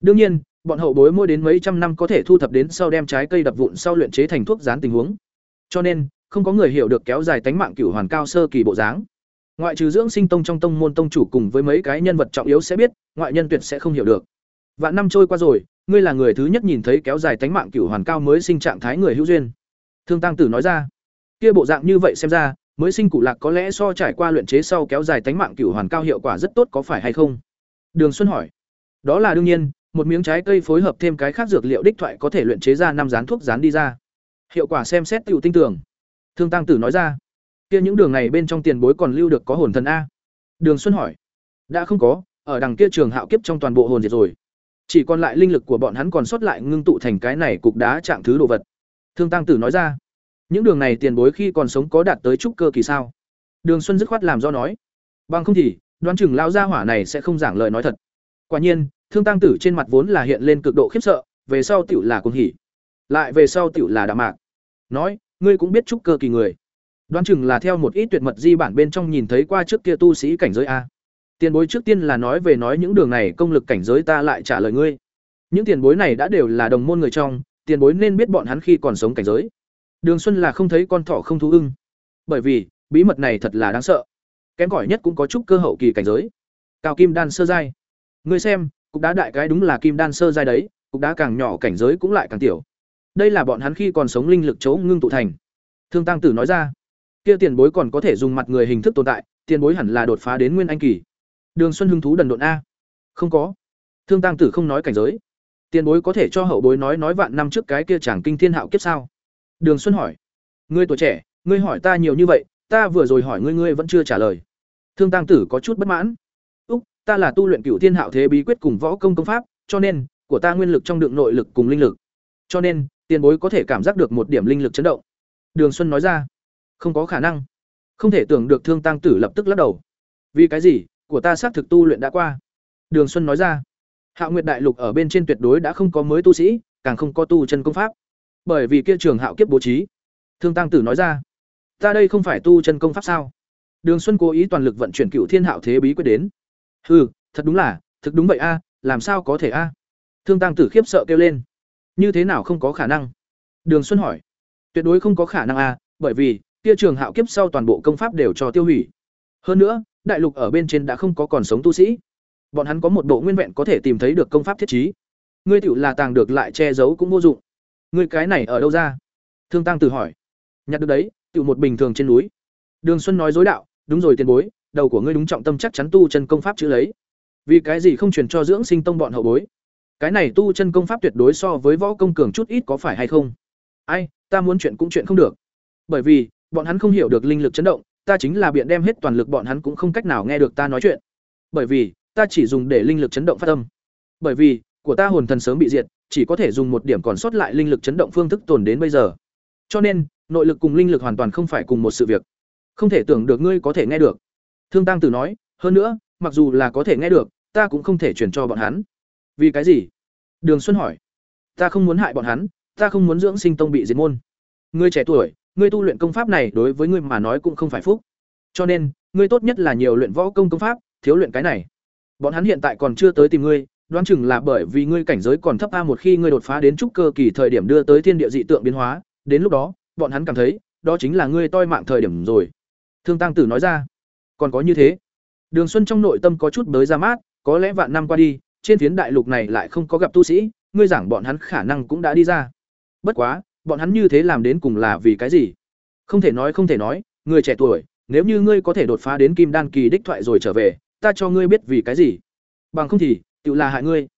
Đương nhiên, bọn hậu bối mua đến mấy trăm năm có thể thu thập đến sau đem trái cây đập vụn sau luyện chế thành thuốc rán tình huống. Cho nên, không có người hiểu được kéo dài tánh mạng cửu hoàn cao sơ kỳ bộ dáng. Ngoại trừ dưỡng sinh tông trong tông môn tông chủ cùng với mấy cái nhân vật trọng yếu sẽ biết, ngoại nhân tuyệt sẽ không hiểu được. Vạn năm trôi qua rồi, ngươi là người thứ nhất nhìn thấy kéo dài tánh mạng cửu hoàn cao mới sinh trạng thái người hữu duyên. Thương Tăng Tử nói ra, kia bộ dạng như vậy xem ra, mới sinh cụ lạc có lẽ so trải qua luyện chế sau kéo dài tánh mạng cửu hoàn cao hiệu quả rất tốt có phải hay không? Đường Xuân hỏi. Đó là đương nhiên, một miếng trái cây phối hợp thêm cái khác dược liệu đích thoại có thể luyện chế ra năm gián thuốc gián đi ra. Hiệu quả xem xét tiểu tinh tưởng. Thương Tăng Tử nói ra, kia những đường này bên trong tiền bối còn lưu được có hồn thần a? Đường Xuân hỏi. Đã không có, ở đằng kia trường hạo kiếp trong toàn bộ hồn diệt rồi. Chỉ còn lại linh lực của bọn hắn còn sót lại ngưng tụ thành cái này cục đá trạng thứ đồ vật. Thương Tăng Tử nói ra, những đường này tiền bối khi còn sống có đạt tới trúc cơ kỳ sao? Đường Xuân dứt khoát làm do nói, bằng không thì, đoán chừng lão gia hỏa này sẽ không giảng lời nói thật. Quả nhiên, Thương Tăng Tử trên mặt vốn là hiện lên cực độ khiếp sợ, về sau tiểu là cuồng hỉ. Lại về sau tiểu là đạm mạc. Nói, ngươi cũng biết trúc cơ kỳ người. Đoán chừng là theo một ít tuyệt mật di bản bên trong nhìn thấy qua trước kia tu sĩ cảnh giới a. Tiền bối trước tiên là nói về nói những đường này công lực cảnh giới ta lại trả lời ngươi. Những tiền bối này đã đều là đồng môn người trong, tiền bối nên biết bọn hắn khi còn sống cảnh giới. Đường Xuân là không thấy con thỏ không thú ưng. Bởi vì, bí mật này thật là đáng sợ. Kém cỏi nhất cũng có chút cơ hậu kỳ cảnh giới. Cao kim đan sơ giai. Ngươi xem, cục đá đại cái đúng là kim đan sơ giai đấy, cục đá càng nhỏ cảnh giới cũng lại càng tiểu. Đây là bọn hắn khi còn sống linh lực chấu ngưng tụ thành. Thương Tăng Tử nói ra, kia tiền bối còn có thể dùng mặt người hình thức tồn tại, tiền bối hẳn là đột phá đến nguyên anh kỳ. Đường Xuân hưng thú đần độn a. Không có. Thương Tăng Tử không nói cảnh giới. Tiền bối có thể cho hậu bối nói nói vạn năm trước cái kia chẳng kinh thiên hạo kiếp sao? Đường Xuân hỏi. Ngươi tuổi trẻ, ngươi hỏi ta nhiều như vậy, ta vừa rồi hỏi ngươi ngươi vẫn chưa trả lời. Thương Tăng Tử có chút bất mãn. Úc, ta là tu luyện Cửu Thiên Hạo Thế bí quyết cùng võ công công pháp, cho nên của ta nguyên lực trong đựng nội lực cùng linh lực. Cho nên, tiền bối có thể cảm giác được một điểm linh lực chấn động. Đường Xuân nói ra. Không có khả năng. Không thể tưởng được Thương Tăng Tử lập tức lắc đầu. Vì cái gì? Của ta xác thực tu luyện đã qua. Đường Xuân nói ra. Hạo Nguyệt Đại Lục ở bên trên tuyệt đối đã không có mới tu sĩ, càng không có tu chân công pháp. Bởi vì kia trường Hạo kiếp bố trí. Thương Tăng Tử nói ra. Ta đây không phải tu chân công pháp sao? Đường Xuân cố ý toàn lực vận chuyển Cựu Thiên Hạo Thế bí quyết đến. Ừ, thật đúng là, thực đúng vậy a, làm sao có thể a? Thương Tăng Tử khiếp sợ kêu lên. Như thế nào không có khả năng? Đường Xuân hỏi. Tuyệt đối không có khả năng a, bởi vì kia trường hạo kiếp sau toàn bộ công pháp đều cho tiêu hủy. Hơn nữa, đại lục ở bên trên đã không có còn sống tu sĩ. Bọn hắn có một bộ nguyên vẹn có thể tìm thấy được công pháp thiết trí. Ngươi tiểu là tàng được lại che giấu cũng vô dụng. Ngươi cái này ở đâu ra? Thương Tăng Tử hỏi. Nhặt được đấy, tiểu một bình thường trên núi. Đường Xuân nói dối đạo, đúng rồi tiền bối, đầu của ngươi đúng trọng tâm chắc chắn tu chân công pháp chữ lấy. Vì cái gì không truyền cho dưỡng sinh tông bọn hậu bối? Cái này tu chân công pháp tuyệt đối so với võ công cường chút ít có phải hay không? Ai, ta muốn chuyện cũng chuyện không được. Bởi vì, bọn hắn không hiểu được linh lực chấn động, ta chính là biện đem hết toàn lực bọn hắn cũng không cách nào nghe được ta nói chuyện. Bởi vì, ta chỉ dùng để linh lực chấn động phát âm. Bởi vì, của ta hồn thần sớm bị diệt, chỉ có thể dùng một điểm còn sót lại linh lực chấn động phương thức tồn đến bây giờ. Cho nên, nội lực cùng linh lực hoàn toàn không phải cùng một sự việc. Không thể tưởng được ngươi có thể nghe được. Thương Tăng Tử nói, hơn nữa, mặc dù là có thể nghe được, ta cũng không thể truyền cho bọn hắn. Vì cái gì? Đường Xuân hỏi. Ta không muốn hại bọn hắn, ta không muốn dưỡng sinh tông bị diệt môn. Ngươi trẻ tuổi, ngươi tu luyện công pháp này đối với ngươi mà nói cũng không phải phúc. Cho nên, ngươi tốt nhất là nhiều luyện võ công công pháp, thiếu luyện cái này. Bọn hắn hiện tại còn chưa tới tìm ngươi, đoán chừng là bởi vì ngươi cảnh giới còn thấp a một khi ngươi đột phá đến trúc cơ kỳ thời điểm đưa tới thiên địa dị tượng biến hóa, đến lúc đó, bọn hắn cảm thấy, đó chính là ngươi toi mạng thời điểm rồi. Thương Tăng Tử nói ra. Còn có như thế. Đường Xuân trong nội tâm có chút bới ra mát, có lẽ vạn năm qua đi, trên phiến đại lục này lại không có gặp tu sĩ, ngươi giảng bọn hắn khả năng cũng đã đi ra. Bất quá, bọn hắn như thế làm đến cùng là vì cái gì? Không thể nói không thể nói, người trẻ tuổi, nếu như ngươi có thể đột phá đến kim đan kỳ đích thoại rồi trở về, ta cho ngươi biết vì cái gì. Bằng không thì, tự là hại ngươi.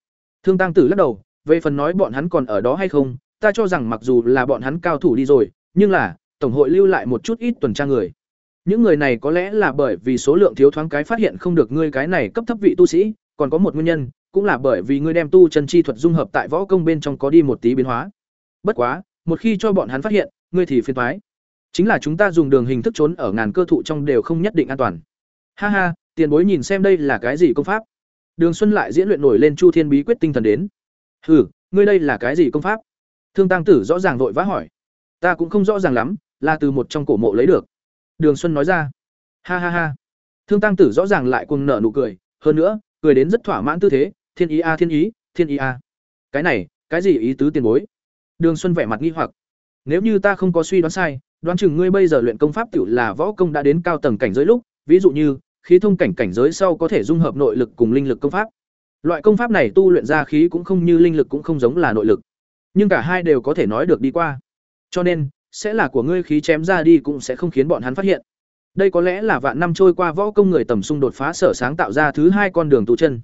Thương Tăng Tử lắc đầu, về phần nói bọn hắn còn ở đó hay không, ta cho rằng mặc dù là bọn hắn cao thủ đi rồi, nhưng là tổng hội lưu lại một chút ít tuần tra người. Những người này có lẽ là bởi vì số lượng thiếu thoáng cái phát hiện không được ngươi cái này cấp thấp vị tu sĩ, còn có một nguyên nhân, cũng là bởi vì ngươi đem tu chân chi thuật dung hợp tại võ công bên trong có đi một tí biến hóa. Bất quá, một khi cho bọn hắn phát hiện, ngươi thì phiền toái. Chính là chúng ta dùng đường hình thức trốn ở ngàn cơ thụ trong đều không nhất định an toàn. Ha ha, tiền bối nhìn xem đây là cái gì công pháp? Đường Xuân lại diễn luyện nổi lên Chu Thiên Bí quyết tinh thần đến. Hừ, ngươi đây là cái gì công pháp? Thương Tăng Tử rõ ràng vội vã hỏi. Ta cũng không rõ ràng lắm, là từ một trong cổ mộ lấy được. Đường Xuân nói ra. Ha ha ha. Thương Tăng Tử rõ ràng lại cuồng nở nụ cười, hơn nữa, cười đến rất thỏa mãn tư thế, thiên ý a thiên ý, thiên ý a. Cái này, cái gì ý tứ tiền bối? Đường Xuân vẻ mặt nghi hoặc. Nếu như ta không có suy đoán sai, đoán chừng ngươi bây giờ luyện công pháp tiểu là võ công đã đến cao tầng cảnh giới lúc, ví dụ như khí thông cảnh cảnh giới sau có thể dung hợp nội lực cùng linh lực công pháp. Loại công pháp này tu luyện ra khí cũng không như linh lực cũng không giống là nội lực, nhưng cả hai đều có thể nói được đi qua. Cho nên, sẽ là của ngươi khí chém ra đi cũng sẽ không khiến bọn hắn phát hiện. Đây có lẽ là vạn năm trôi qua võ công người tầm xung đột phá sở sáng tạo ra thứ hai con đường tu chân.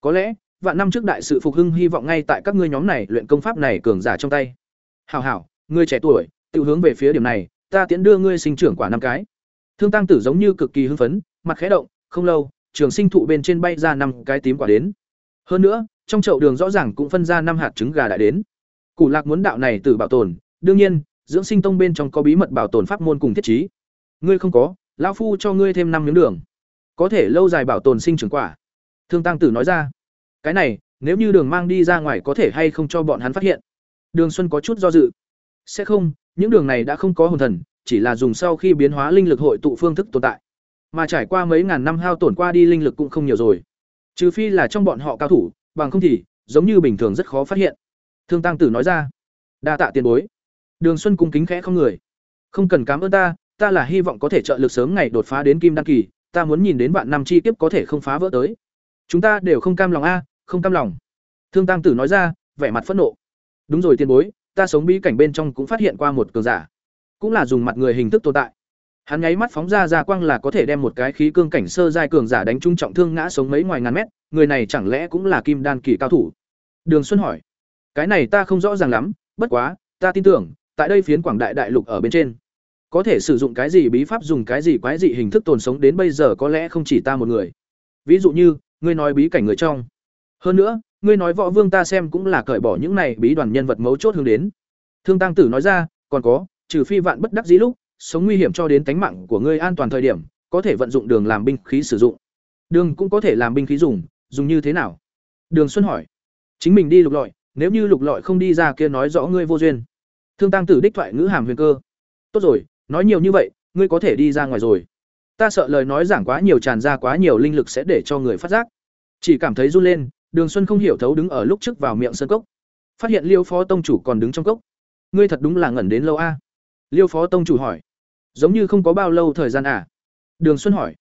Có lẽ, vạn năm trước đại sự phục hưng hy vọng ngay tại các ngươi nhóm này luyện công pháp này cường giả trong tay. Hảo hảo, ngươi trẻ tuổi, tự hướng về phía điểm này, ta tiễn đưa ngươi sinh trưởng quả năm cái. Thương Tăng Tử giống như cực kỳ hưng phấn, mặt khẽ động, không lâu, trường sinh thụ bên trên bay ra năm cái tím quả đến. Hơn nữa, trong chậu đường rõ ràng cũng phân ra năm hạt trứng gà đại đến. Củ Lạc muốn đạo này tự bảo tồn, đương nhiên, dưỡng sinh tông bên trong có bí mật bảo tồn pháp môn cùng thiết trí. Ngươi không có, lão phu cho ngươi thêm năm miếng đường. Có thể lâu dài bảo tồn sinh trưởng quả. Thương Tăng Tử nói ra. Cái này, nếu như đường mang đi ra ngoài có thể hay không cho bọn hắn phát hiện. Đường Xuân có chút do dự. Sẽ không, những đường này đã không có hồn thần, chỉ là dùng sau khi biến hóa linh lực hội tụ phương thức tồn tại. Mà trải qua mấy ngàn năm hao tổn qua đi linh lực cũng không nhiều rồi. Trừ phi là trong bọn họ cao thủ, bằng không thì giống như bình thường rất khó phát hiện. Thương Tăng Tử nói ra. Đa tạ tiền bối. Đường Xuân cung kính khẽ không người. Không cần cảm ơn ta, ta là hy vọng có thể trợ lực sớm ngày đột phá đến kim đăng kỳ, ta muốn nhìn đến vạn năm chi kiếp có thể không phá vỡ tới. Chúng ta đều không cam lòng a, không cam lòng. Thương Tăng Tử nói ra, vẻ mặt phẫn nộ. Đúng rồi tiền bối, ta sống bí cảnh bên trong cũng phát hiện qua một cường giả, cũng là dùng mặt người hình thức tồn tại. Hắn nháy mắt phóng ra ra quang là có thể đem một cái khí cương cảnh sơ giai cường giả đánh trung trọng thương ngã sống mấy ngoài ngàn mét, người này chẳng lẽ cũng là kim đan kỳ cao thủ? Đường Xuân hỏi. Cái này ta không rõ ràng lắm, bất quá, ta tin tưởng, tại đây phiến quảng đại đại lục ở bên trên, có thể sử dụng cái gì bí pháp dùng cái gì quái dị hình thức tồn sống đến bây giờ có lẽ không chỉ ta một người. Ví dụ như, ngươi nói bí cảnh người trong. Hơn nữa, ngươi nói võ vương ta xem cũng là cởi bỏ những này bí đoàn nhân vật mấu chốt hướng đến. Thương Tăng Tử nói ra, còn có, trừ phi vạn bất đắc dĩ lúc, sống nguy hiểm cho đến tính mạng của ngươi an toàn thời điểm, có thể vận dụng đường làm binh khí sử dụng. Đường cũng có thể làm binh khí dùng, dùng như thế nào? Đường Xuân hỏi. Chính mình đi lục lọi, nếu như lục lọi không đi ra kia nói rõ ngươi vô duyên. Thương Tăng Tử đích thoại ngữ hàm huyền cơ. Tốt rồi, nói nhiều như vậy, ngươi có thể đi ra ngoài rồi. Ta sợ lời nói giảng quá nhiều tràn ra quá nhiều linh lực sẽ để cho người phát giác. chỉ cảm thấy run lên đường xuân không hiểu thấu đứng ở lúc trước vào miệng sân cốc. Phát hiện liêu phó tông chủ còn đứng trong cốc. Ngươi thật đúng là ngẩn đến lâu a. Liêu phó tông chủ hỏi. Giống như không có bao lâu thời gian à? Đường xuân hỏi.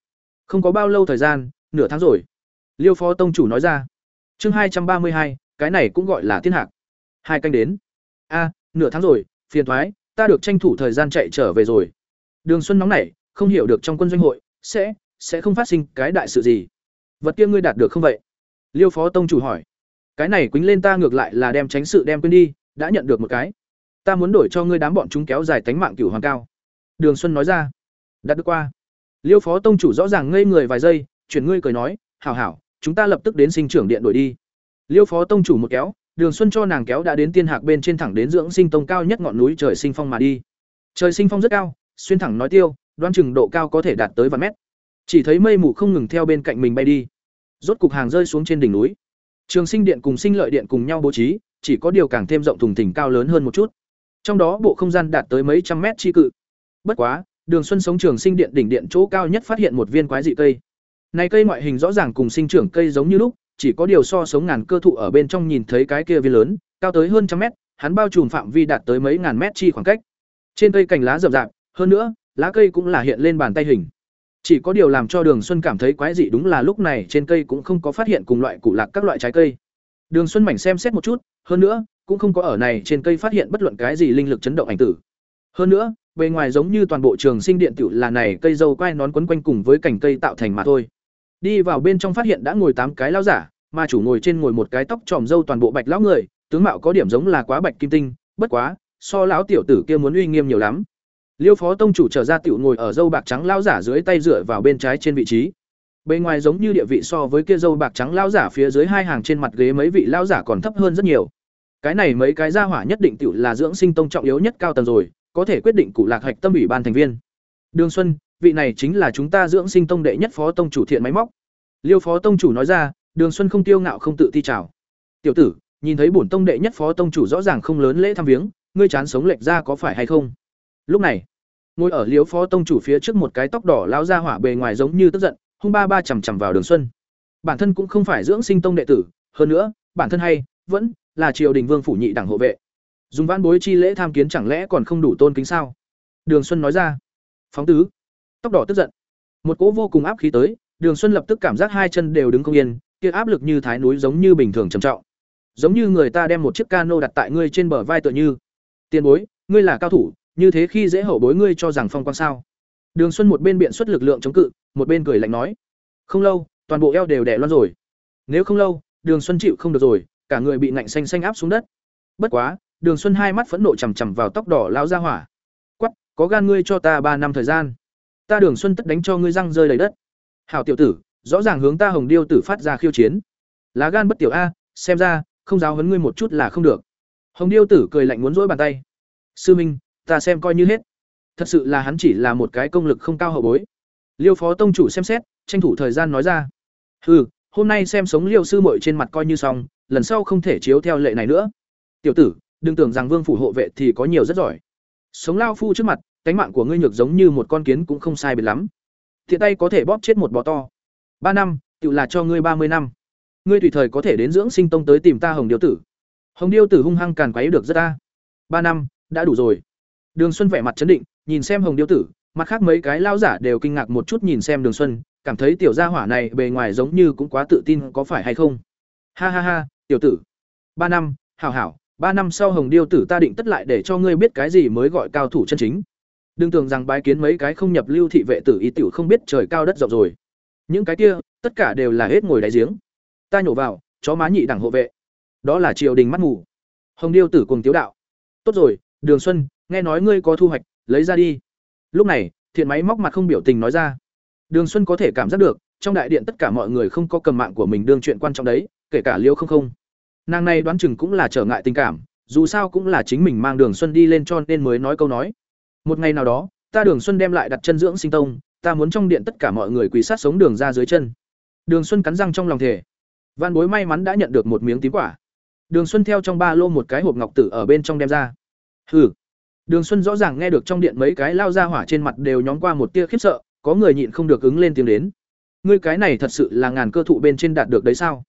Không có bao lâu thời gian, nửa tháng rồi. Liêu phó tông chủ nói ra. Chương hai trăm ba mươi hai, cái này cũng gọi là tiên hạc. Hai canh đến. A, nửa tháng rồi, phiền thoái, ta được tranh thủ thời gian chạy trở về rồi. Đường xuân nóng nảy, không hiểu được trong quân doanh hội, sẽ sẽ không phát sinh cái đại sự gì. Vật kia ngươi đạt được không vậy? Liêu phó tông chủ hỏi, cái này quýnh lên ta ngược lại là đem tránh sự đem quên đi, đã nhận được một cái. Ta muốn đổi cho ngươi đám bọn chúng kéo dài tánh mạng cửu hoàng cao. Đường xuân nói ra đặt được qua. Liêu phó tông chủ rõ ràng ngây người vài giây, chuyển ngươi cười nói, hảo hảo, chúng ta lập tức đến sinh trưởng điện đổi đi. Liêu phó tông chủ một kéo, đường xuân cho nàng kéo đã đến tiên hạc bên trên thẳng đến dưỡng sinh tông cao nhất ngọn núi trời sinh phong mà đi. Trời sinh phong rất cao, xuyên thẳng nói tiêu, đoan chừng độ cao có thể đạt tới vài mét. Chỉ thấy mây mù không ngừng theo bên cạnh mình bay đi rốt cục hàng rơi xuống trên đỉnh núi. Trường sinh điện cùng sinh lợi điện cùng nhau bố trí, chỉ có điều càng thêm rộng thùng thỉnh cao lớn hơn một chút. Trong đó bộ không gian đạt tới mấy trăm mét chi cự. Bất quá, đường xuân sống trường sinh điện đỉnh điện chỗ cao nhất phát hiện một viên quái dị cây. Này cây ngoại hình rõ ràng cùng sinh trưởng cây giống như lúc, chỉ có điều so sống ngàn cơ thụ ở bên trong nhìn thấy cái kia viên lớn, cao tới hơn trăm mét, hắn bao trùm phạm vi đạt tới mấy ngàn mét chi khoảng cách. Trên cây cành lá rậm rạp, hơn nữa, lá cây cũng là hiện lên bàn tay hình chỉ có điều làm cho Đường Xuân cảm thấy quái dị đúng là lúc này trên cây cũng không có phát hiện cùng loại củ lạc các loại trái cây. Đường Xuân mảnh xem xét một chút, hơn nữa, cũng không có ở này trên cây phát hiện bất luận cái gì linh lực chấn động ảnh tử. Hơn nữa, bề ngoài giống như toàn bộ trường sinh điện tử là này cây dâu quai nón quấn quanh cùng với cành cây tạo thành mà thôi. Đi vào bên trong phát hiện đã ngồi tám cái lão giả, mà chủ ngồi trên ngồi một cái tóc tròm dâu toàn bộ bạch lão người, tướng mạo có điểm giống là quá bạch kim tinh, bất quá, so lão tiểu tử kia muốn uy nghiêm nhiều lắm. Liêu phó tông chủ trở ra tiểu ngồi ở dâu bạc trắng lao giả dưới tay dựa vào bên trái trên vị trí. Bên ngoài giống như địa vị so với kia dâu bạc trắng lao giả phía dưới hai hàng trên mặt ghế mấy vị lao giả còn thấp hơn rất nhiều. Cái này mấy cái gia hỏa nhất định tiểu là dưỡng sinh tông trọng yếu nhất cao tầng rồi, có thể quyết định cụ lạc hạch tâm ủy ban thành viên. Đường Xuân, vị này chính là chúng ta dưỡng sinh tông đệ nhất phó tông chủ thiện máy móc. Liêu phó tông chủ nói ra, Đường Xuân không tiêu ngạo không tự ti chào. Tiểu tử, nhìn thấy bổn tông đệ nhất phó tông chủ rõ ràng không lớn lễ thăm viếng, ngươi chán sống lệch ra có phải hay không? Lúc này, ngồi ở liếu phó tông chủ phía trước một cái tóc đỏ lao ra hỏa bề ngoài giống như tức giận hung ba ba chằm chằm vào đường xuân. Bản thân cũng không phải dưỡng sinh tông đệ tử hơn nữa bản thân hay vẫn là triều đình vương phủ nhị đảng hộ vệ. Dùng văn bối chi lễ tham kiến chẳng lẽ còn không đủ tôn kính sao? Đường xuân nói ra. Phóng tứ. Tóc đỏ tức giận. Một cỗ vô cùng áp khí tới đường xuân lập tức cảm giác hai chân đều đứng không yên kia áp lực như thái núi giống như bình thường trầm trọng. Giống như người ta đem một chiếc cano đặt tại ngươi trên bờ vai tựa như. Tiền bối ngươi là cao thủ như thế khi dễ hậu bối ngươi cho rằng phong quang sao? Đường xuân một bên biện xuất lực lượng chống cự, một bên cười lạnh nói. Không lâu, toàn bộ eo đều đẻ loan rồi. Nếu không lâu, đường xuân chịu không được rồi, cả người bị nạnh xanh xanh áp xuống đất. Bất quá, đường xuân hai mắt phẫn nộ chằm chằm vào tóc đỏ lao ra hỏa. Quắp có gan ngươi cho ta ba năm thời gian. Ta đường xuân tất đánh cho ngươi răng rơi đầy đất. Hảo tiểu tử, rõ ràng hướng ta hồng điêu tử phát ra khiêu chiến. Lá gan bất tiểu a, xem ra, không giáo hấn ngươi một chút là không được. Hồng điêu tử cười lạnh muốn rỗi bàn tay. Sư minh ta xem coi như hết. Thật sự là hắn chỉ là một cái công lực không cao hậu bối. Liêu phó tông chủ xem xét, tranh thủ thời gian nói ra. Ừ hôm nay xem sống liêu sư muội trên mặt coi như xong, lần sau không thể chiếu theo lệ này nữa. Tiểu tử, đừng tưởng rằng vương phủ hộ vệ thì có nhiều rất giỏi. Sống lao phu trước mặt, cánh mạng của ngươi nhược giống như một con kiến cũng không sai biệt lắm. Thiện tay có thể bóp chết một bò to. Ba năm, tự là cho ngươi ba mươi năm. Ngươi tùy thời có thể đến dưỡng sinh tông tới tìm ta hồng điêu tử. Hồng điêu tử hung hăng càn quấy được rất ta. Ba năm, đã đủ rồi. Đường Xuân vẻ mặt chấn định, nhìn xem Hồng Điêu tử, mặt khác mấy cái lao giả đều kinh ngạc một chút nhìn xem Đường Xuân, cảm thấy tiểu gia hỏa này bề ngoài giống như cũng quá tự tin có phải hay không. Ha ha ha, tiểu tử. Ba năm, hảo hảo, ba năm sau Hồng Điêu tử ta định tất lại để cho ngươi biết cái gì mới gọi cao thủ chân chính. Đừng tưởng rằng bái kiến mấy cái không nhập lưu thị vệ tử ý tiểu không biết trời cao đất rộng rồi. Những cái kia, tất cả đều là hết ngồi đáy giếng. Ta nhổ vào, chó má nhị đẳng hộ vệ. Đó là triều đình mắt ngủ. Hồng Điêu tử cùng tiếu đạo. Tốt rồi, Đường Xuân, nghe nói ngươi có thu hoạch, lấy ra đi. Lúc này, thiện máy móc mặt không biểu tình nói ra. Đường xuân có thể cảm giác được, trong đại điện tất cả mọi người không có cầm mạng của mình đương chuyện quan trọng đấy, kể cả liêu không không. Nàng này đoán chừng cũng là trở ngại tình cảm, dù sao cũng là chính mình mang đường xuân đi lên cho nên mới nói câu nói. Một ngày nào đó, ta đường xuân đem lại đặt chân dưỡng sinh tông, ta muốn trong điện tất cả mọi người quỳ sát sống đường ra dưới chân. Đường xuân cắn răng trong lòng thể văn bối may mắn đã nhận được một miếng tím quả. Đường xuân theo trong ba lô một cái hộp ngọc tử ở bên trong đem ra. Hừ. Đường Xuân rõ ràng nghe được trong điện mấy cái lao ra hỏa trên mặt đều nhóm qua một tia khiếp sợ, có người nhịn không được ứng lên tiếng đến. ngươi cái này thật sự là ngàn cơ thụ bên trên đạt được đấy sao?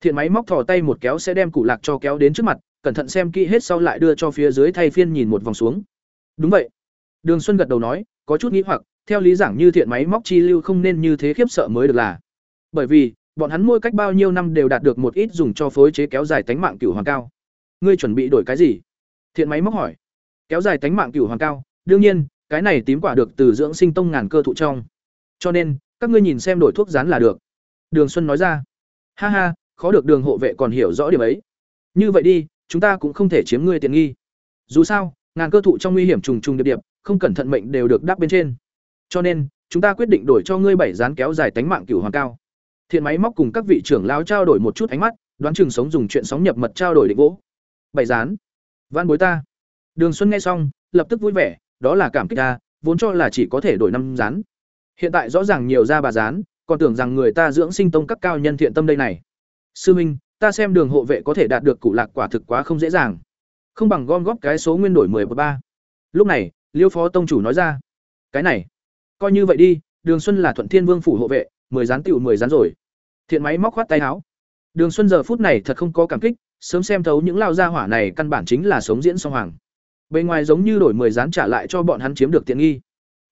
Thiện máy móc thò tay một kéo sẽ đem củ lạc cho kéo đến trước mặt cẩn thận xem kỹ hết sau lại đưa cho phía dưới thay phiên nhìn một vòng xuống. Đúng vậy. Đường xuân gật đầu nói có chút nghĩ hoặc theo lý giảng như thiện máy móc chi lưu không nên như thế khiếp sợ mới được là. Bởi vì bọn hắn mỗi cách bao nhiêu năm đều đạt được một ít dùng cho phối chế kéo dài tánh mạng cửu hoàng cao. Ngươi chuẩn bị đổi cái gì? Thiện máy móc hỏi kéo dài tánh mạng cửu hoàng cao. Đương nhiên, cái này tím quả được từ dưỡng sinh tông ngàn cơ thụ trong. Cho nên, các ngươi nhìn xem đổi thuốc rán là được. Đường xuân nói ra. Ha ha, khó được đường hộ vệ còn hiểu rõ điểm ấy. Như vậy đi, chúng ta cũng không thể chiếm ngươi tiện nghi. Dù sao, ngàn cơ thụ trong nguy hiểm trùng trùng điệp điệp, không cẩn thận mệnh đều được đáp bên trên. Cho nên, chúng ta quyết định đổi cho ngươi bảy rán kéo dài tánh mạng cửu hoàng cao. Thiện máy móc cùng các vị trưởng lao trao đổi một chút ánh mắt, đoán chừng sống dùng chuyện sóng nhập mật trao đổi định vỗ. Bảy rán. Văn bối ta đường xuân nghe xong, lập tức vui vẻ, đó là cảm kích ta, vốn cho là chỉ có thể đổi năm rán hiện tại rõ ràng nhiều ra bà rán còn tưởng rằng người ta dưỡng sinh tông các cao nhân thiện tâm đây này. Sư minh, ta xem đường hộ vệ có thể đạt được củ lạc quả thực quá không dễ dàng. Không bằng gom góp cái số nguyên đổi mười ba. Lúc này, liêu phó tông chủ nói ra, cái này, coi như vậy đi, đường xuân là thuận thiên vương phủ hộ vệ, mười rán tiểu mười rán rồi. Thiện máy móc khoát tay áo. Đường xuân giờ phút này thật không có cảm kích, sớm xem thấu những lao gia hỏa này căn bản chính là sống diễn song hoàng. Bên ngoài giống như đổi mười rán trả lại cho bọn hắn chiếm được tiện nghi.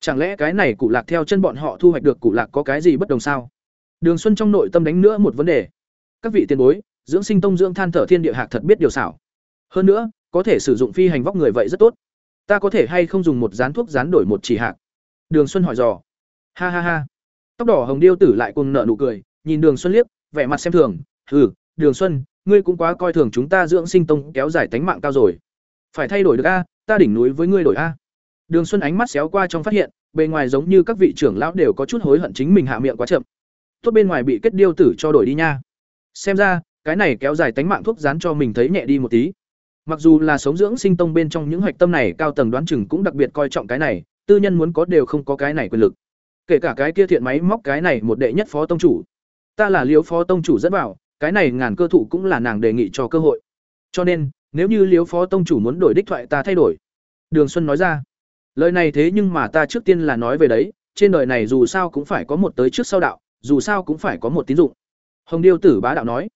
Chẳng lẽ cái này cụ lạc theo chân bọn họ thu hoạch được cụ lạc có cái gì bất đồng sao? Đường xuân trong nội tâm đánh nữa một vấn đề. Các vị tiền bối, dưỡng sinh tông dưỡng than thở thiên địa hạc thật biết điều xảo. Hơn nữa, có thể sử dụng phi hành vóc người vậy rất tốt. Ta có thể hay không dùng một rán thuốc rán đổi một chỉ hạc? Đường xuân hỏi dò. Ha ha ha. Tóc đỏ hồng điêu tử lại cùng nợ nụ cười, nhìn đường xuân liếc, vẻ mặt xem thường. Ừ đường xuân, ngươi cũng quá coi thường chúng ta dưỡng sinh tông kéo dài tánh mạng cao rồi phải thay đổi được a, ta đỉnh núi với ngươi đổi a. Đường xuân ánh mắt xéo qua trong phát hiện, bề ngoài giống như các vị trưởng lão đều có chút hối hận chính mình hạ miệng quá chậm. Tốt bên ngoài bị kết điêu tử cho đổi đi nha. Xem ra, cái này kéo dài tánh mạng thuốc dán cho mình thấy nhẹ đi một tí. Mặc dù là sống dưỡng sinh tông bên trong những hạch tâm này, cao tầng đoán chừng cũng đặc biệt coi trọng cái này, tư nhân muốn có đều không có cái này quyền lực. Kể cả cái kia thiện máy móc cái này một đệ nhất phó tông chủ. Ta là liếu phó tông chủ dẫn vào, cái này ngàn cơ thụ cũng là nàng đề nghị cho cơ hội. Cho nên nếu như liếu phó tông chủ muốn đổi đích thoại ta thay đổi. Đường xuân nói ra. Lời này thế nhưng mà ta trước tiên là nói về đấy, trên đời này dù sao cũng phải có một tới trước sau đạo, dù sao cũng phải có một tín dụng. Hồng điêu tử bá đạo nói.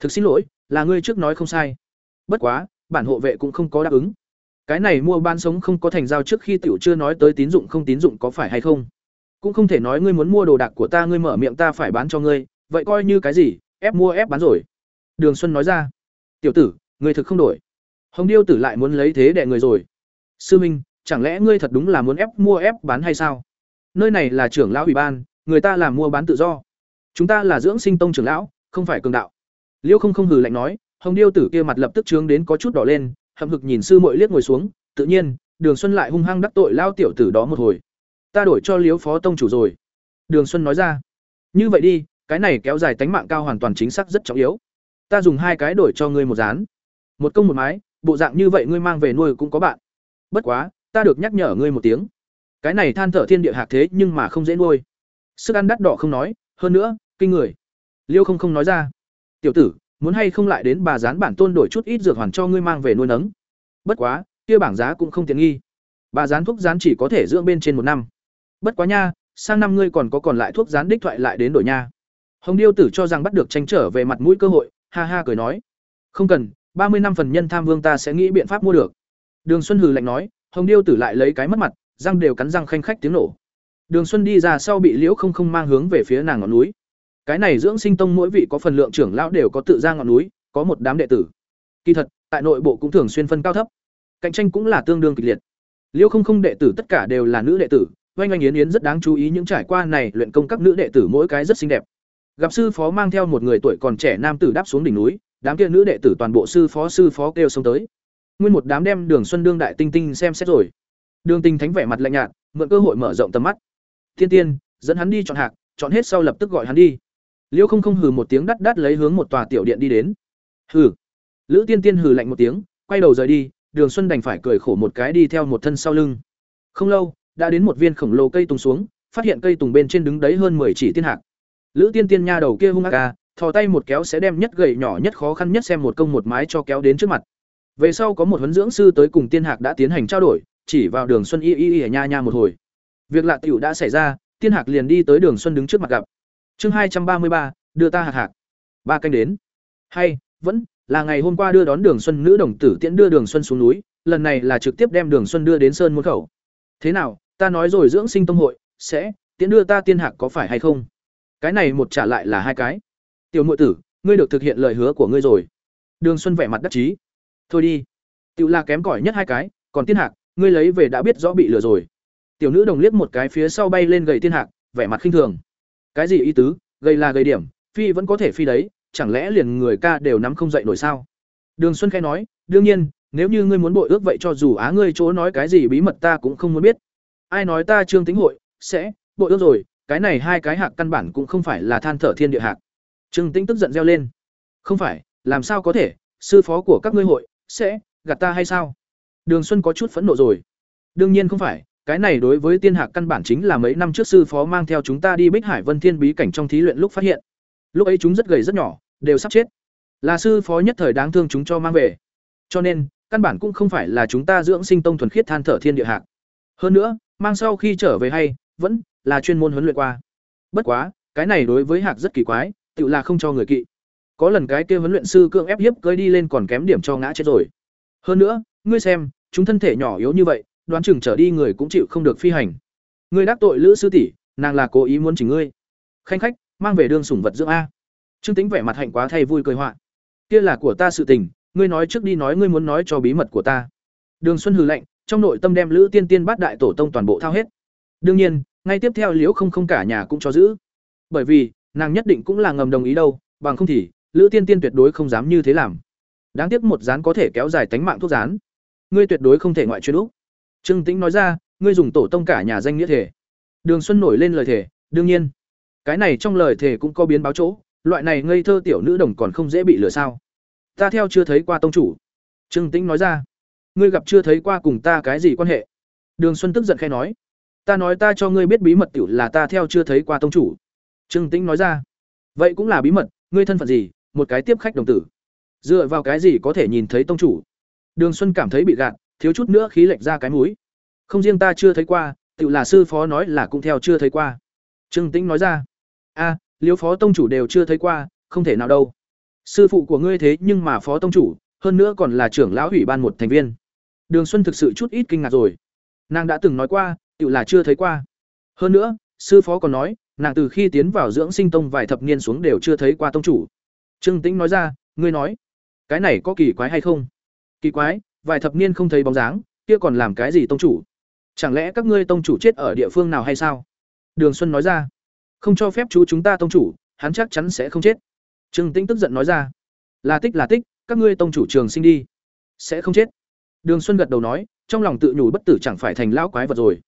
Thực xin lỗi, là ngươi trước nói không sai. Bất quá, bản hộ vệ cũng không có đáp ứng. Cái này mua bán sống không có thành giao trước khi tiểu chưa nói tới tín dụng không tín dụng có phải hay không? Cũng không thể nói ngươi muốn mua đồ đạc của ta, ngươi mở miệng ta phải bán cho ngươi, vậy coi như cái gì, ép mua ép bán rồi. Đường xuân nói ra. Tiểu tử ngươi thực không đổi. Hồng điêu tử lại muốn lấy thế đẻ người rồi. Sư minh, chẳng lẽ ngươi thật đúng là muốn ép mua ép bán hay sao? Nơi này là trưởng lão ủy ban, người ta làm mua bán tự do. Chúng ta là dưỡng sinh tông trưởng lão, không phải cường đạo. Liêu không không hừ lạnh nói, hồng điêu tử kia mặt lập tức trướng đến có chút đỏ lên, hậm hực nhìn sư mội liếc ngồi xuống, tự nhiên, đường xuân lại hung hăng đắc tội lao tiểu tử đó một hồi. Ta đổi cho liếu phó tông chủ rồi. Đường xuân nói ra. Như vậy đi, cái này kéo dài tánh mạng cao hoàn toàn chính xác rất trọng yếu. Ta dùng hai cái đổi cho ngươi một dán một công một mái, bộ dạng như vậy ngươi mang về nuôi cũng có bạn. Bất quá, ta được nhắc nhở ngươi một tiếng. Cái này than thở thiên địa hạc thế nhưng mà không dễ nuôi. Sức ăn đắt đỏ không nói, hơn nữa, kinh người. Liêu không không nói ra. Tiểu tử, muốn hay không lại đến bà dán bản tôn đổi chút ít dược hoàn cho ngươi mang về nuôi nấng. Bất quá, kia bảng giá cũng không tiện nghi. Bà dán thuốc dán chỉ có thể dưỡng bên trên một năm. Bất quá nha, sang năm ngươi còn có còn lại thuốc dán đích thoại lại đến đổi nha. Hồng điêu tử cho rằng bắt được tranh trở về mặt mũi cơ hội, ha ha cười nói. Không cần ba mươi năm phần nhân tham vương ta sẽ nghĩ biện pháp mua được. Đường xuân hừ lạnh nói, hồng điêu tử lại lấy cái mất mặt, răng đều cắn răng khanh khách tiếng nổ. Đường xuân đi ra sau bị liễu không không mang hướng về phía nàng ngọn núi. Cái này dưỡng sinh tông mỗi vị có phần lượng trưởng lão đều có tự ra ngọn núi, có một đám đệ tử. Kỳ thật, tại nội bộ cũng thường xuyên phân cao thấp. Cạnh tranh cũng là tương đương kịch liệt. Liễu không không đệ tử tất cả đều là nữ đệ tử, oanh oanh yến yến rất đáng chú ý những trải qua này luyện công các nữ đệ tử mỗi cái rất xinh đẹp. Gặp sư phó mang theo một người tuổi còn trẻ nam tử đáp xuống đỉnh núi đám kia nữ đệ tử toàn bộ sư phó sư phó kêu xông tới. Nguyên một đám đem đường xuân đương đại tinh tinh xem xét rồi. Đường tinh thánh vẻ mặt lạnh nhạt, mượn cơ hội mở rộng tầm mắt. Tiên tiên, dẫn hắn đi chọn hạc, chọn hết sau lập tức gọi hắn đi. Liêu không không hừ một tiếng đắt đắt lấy hướng một tòa tiểu điện đi đến. Hừ. Lữ tiên tiên hừ lạnh một tiếng, quay đầu rời đi, đường xuân đành phải cười khổ một cái đi theo một thân sau lưng. Không lâu, đã đến một viên khổng lồ cây tùng xuống, phát hiện cây tùng bên trên đứng đấy hơn mười chỉ tiên hạc. Lữ tiên tiên nha đầu kia hung ác ca thò tay một kéo sẽ đem nhất gầy nhỏ nhất khó khăn nhất xem một công một mái cho kéo đến trước mặt. Về sau có một huấn dưỡng sư tới cùng tiên hạc đã tiến hành trao đổi, chỉ vào đường xuân y y y nha nha một hồi. Việc lạ tiểu đã xảy ra, tiên hạc liền đi tới đường xuân đứng trước mặt gặp. Chương hai trăm ba mươi ba, đưa ta hạc hạc. Ba canh đến. Hay, vẫn là ngày hôm qua đưa đón đường xuân nữ đồng tử tiễn đưa đường xuân xuống núi, lần này là trực tiếp đem đường xuân đưa đến sơn môn khẩu. Thế nào, ta nói rồi dưỡng sinh tông hội, sẽ tiễn đưa ta tiên hạc có phải hay không? Cái này một trả lại là hai cái tiểu nội tử, ngươi được thực hiện lời hứa của ngươi rồi. Đường xuân vẻ mặt đắc chí. Thôi đi. Tiểu là kém cỏi nhất hai cái, còn tiên hạc, ngươi lấy về đã biết rõ bị lừa rồi. Tiểu nữ đồng liếc một cái phía sau bay lên gầy tiên hạc, vẻ mặt khinh thường. Cái gì ý tứ, gầy là gầy điểm, phi vẫn có thể phi đấy, chẳng lẽ liền người ca đều nắm không dậy nổi sao? Đường xuân khẽ nói, đương nhiên, nếu như ngươi muốn bội ước vậy cho dù á ngươi chỗ nói cái gì bí mật ta cũng không muốn biết. Ai nói ta trương tính hội sẽ bội ước rồi, cái này hai cái hạc căn bản cũng không phải là than thở thiên địa hạc trương tĩnh tức giận reo lên. Không phải, làm sao có thể? Sư phó của các ngươi hội sẽ gạt ta hay sao? Đường xuân có chút phẫn nộ rồi. Đương nhiên không phải, cái này đối với tiên hạc căn bản chính là mấy năm trước sư phó mang theo chúng ta đi bích hải vân thiên bí cảnh trong thí luyện lúc phát hiện. Lúc ấy chúng rất gầy rất nhỏ, đều sắp chết. Là sư phó nhất thời đáng thương chúng cho mang về. Cho nên, căn bản cũng không phải là chúng ta dưỡng sinh tông thuần khiết than thở thiên địa hạc. Hơn nữa, mang sau khi trở về hay, vẫn là chuyên môn huấn luyện qua. Bất quá, cái này đối với hạc rất kỳ quái tự là không cho người kỵ. Có lần cái kia huấn luyện sư cưỡng ép hiếp cưới đi lên còn kém điểm cho ngã chết rồi. Hơn nữa, ngươi xem, chúng thân thể nhỏ yếu như vậy, đoán chừng trở đi người cũng chịu không được phi hành. Ngươi đắc tội lữ sư tỷ, nàng là cố ý muốn chỉnh ngươi. Khanh khách, mang về đương sủng vật dưỡng a. Trương tính vẻ mặt hạnh quá thay vui cười họa. Kia là của ta sự tình, ngươi nói trước đi nói ngươi muốn nói cho bí mật của ta. Đường xuân hừ lạnh, trong nội tâm đem lữ tiên tiên bát đại tổ tông toàn bộ thao hết. Đương nhiên, ngay tiếp theo liễu không không cả nhà cũng cho giữ. Bởi vì nàng nhất định cũng là ngầm đồng ý đâu, bằng không thì, lữ tiên tiên tuyệt đối không dám như thế làm. Đáng tiếc một rán có thể kéo dài tánh mạng thuốc rán ngươi tuyệt đối không thể ngoại chuyên úc. Trương tĩnh nói ra, ngươi dùng tổ tông cả nhà danh nghĩa thể. Đường xuân nổi lên lời thể, đương nhiên. Cái này trong lời thể cũng có biến báo chỗ, loại này ngây thơ tiểu nữ đồng còn không dễ bị lừa sao. Ta theo chưa thấy qua tông chủ. Trương tĩnh nói ra, ngươi gặp chưa thấy qua cùng ta cái gì quan hệ? Đường xuân tức giận khai nói, ta nói ta cho ngươi biết bí mật tiểu là ta theo chưa thấy qua tông chủ trương tĩnh nói ra. Vậy cũng là bí mật, ngươi thân phận gì? Một cái tiếp khách đồng tử. Dựa vào cái gì có thể nhìn thấy tông chủ? Đường xuân cảm thấy bị gạt, thiếu chút nữa khí lệch ra cái mũi. Không riêng ta chưa thấy qua, tự là sư phó nói là cũng theo chưa thấy qua. Trương tĩnh nói ra. A Liễu phó tông chủ đều chưa thấy qua, không thể nào đâu. Sư phụ của ngươi thế nhưng mà phó tông chủ, hơn nữa còn là trưởng lão ủy ban một thành viên. Đường xuân thực sự chút ít kinh ngạc rồi. Nàng đã từng nói qua, tự là chưa thấy qua. Hơn nữa, sư phó còn nói nàng từ khi tiến vào dưỡng sinh tông vài thập niên xuống đều chưa thấy qua tông chủ. Trương tĩnh nói ra, ngươi nói, cái này có kỳ quái hay không? Kỳ quái, vài thập niên không thấy bóng dáng, kia còn làm cái gì tông chủ? Chẳng lẽ các ngươi tông chủ chết ở địa phương nào hay sao? Đường xuân nói ra, không cho phép chú chúng ta tông chủ, hắn chắc chắn sẽ không chết. Trương tĩnh tức giận nói ra, là tích là tích, các ngươi tông chủ trường sinh đi, sẽ không chết. Đường xuân gật đầu nói, trong lòng tự nhủ bất tử chẳng phải thành lão quái vật rồi.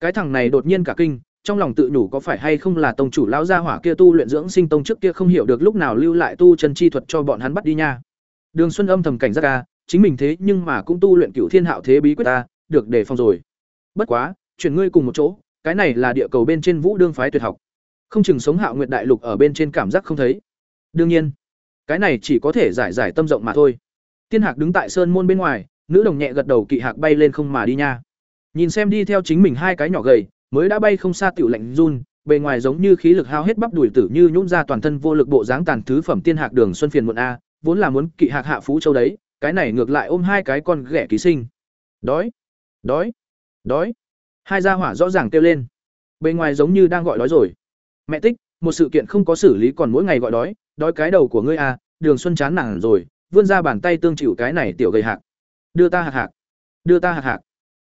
Cái thằng này đột nhiên cả kinh trong lòng tự nhủ có phải hay không là tông chủ lão gia hỏa kia tu luyện dưỡng sinh tông trước kia không hiểu được lúc nào lưu lại tu chân chi thuật cho bọn hắn bắt đi nha. Đường xuân âm thầm cảnh giác a, chính mình thế nhưng mà cũng tu luyện cửu thiên hạo thế bí quyết ta được đề phòng rồi. Bất quá chuyển ngươi cùng một chỗ cái này là địa cầu bên trên vũ đương phái tuyệt học. Không chừng sống hạo nguyệt đại lục ở bên trên cảm giác không thấy. Đương nhiên cái này chỉ có thể giải giải tâm rộng mà thôi. Tiên hạc đứng tại sơn môn bên ngoài nữ đồng nhẹ gật đầu kỵ hạc bay lên không mà đi nha. Nhìn xem đi theo chính mình hai cái nhỏ gầy mới đã bay không xa tiểu lạnh run, bề ngoài giống như khí lực hao hết bắp đùi tử như nhún ra toàn thân vô lực bộ dáng tàn thứ phẩm tiên hạc đường xuân phiền muộn a, vốn là muốn kỵ hạc hạ phú châu đấy, cái này ngược lại ôm hai cái con ghẻ ký sinh. Đói đói đói. Hai gia hỏa rõ ràng kêu lên. Bề ngoài giống như đang gọi đói rồi. Mẹ tích, một sự kiện không có xử lý còn mỗi ngày gọi đói đói cái đầu của ngươi à đường xuân chán nản rồi, vươn ra bàn tay tương chịu cái này tiểu gầy hạc. Đưa ta hạc hạc, đưa ta hạc hạc.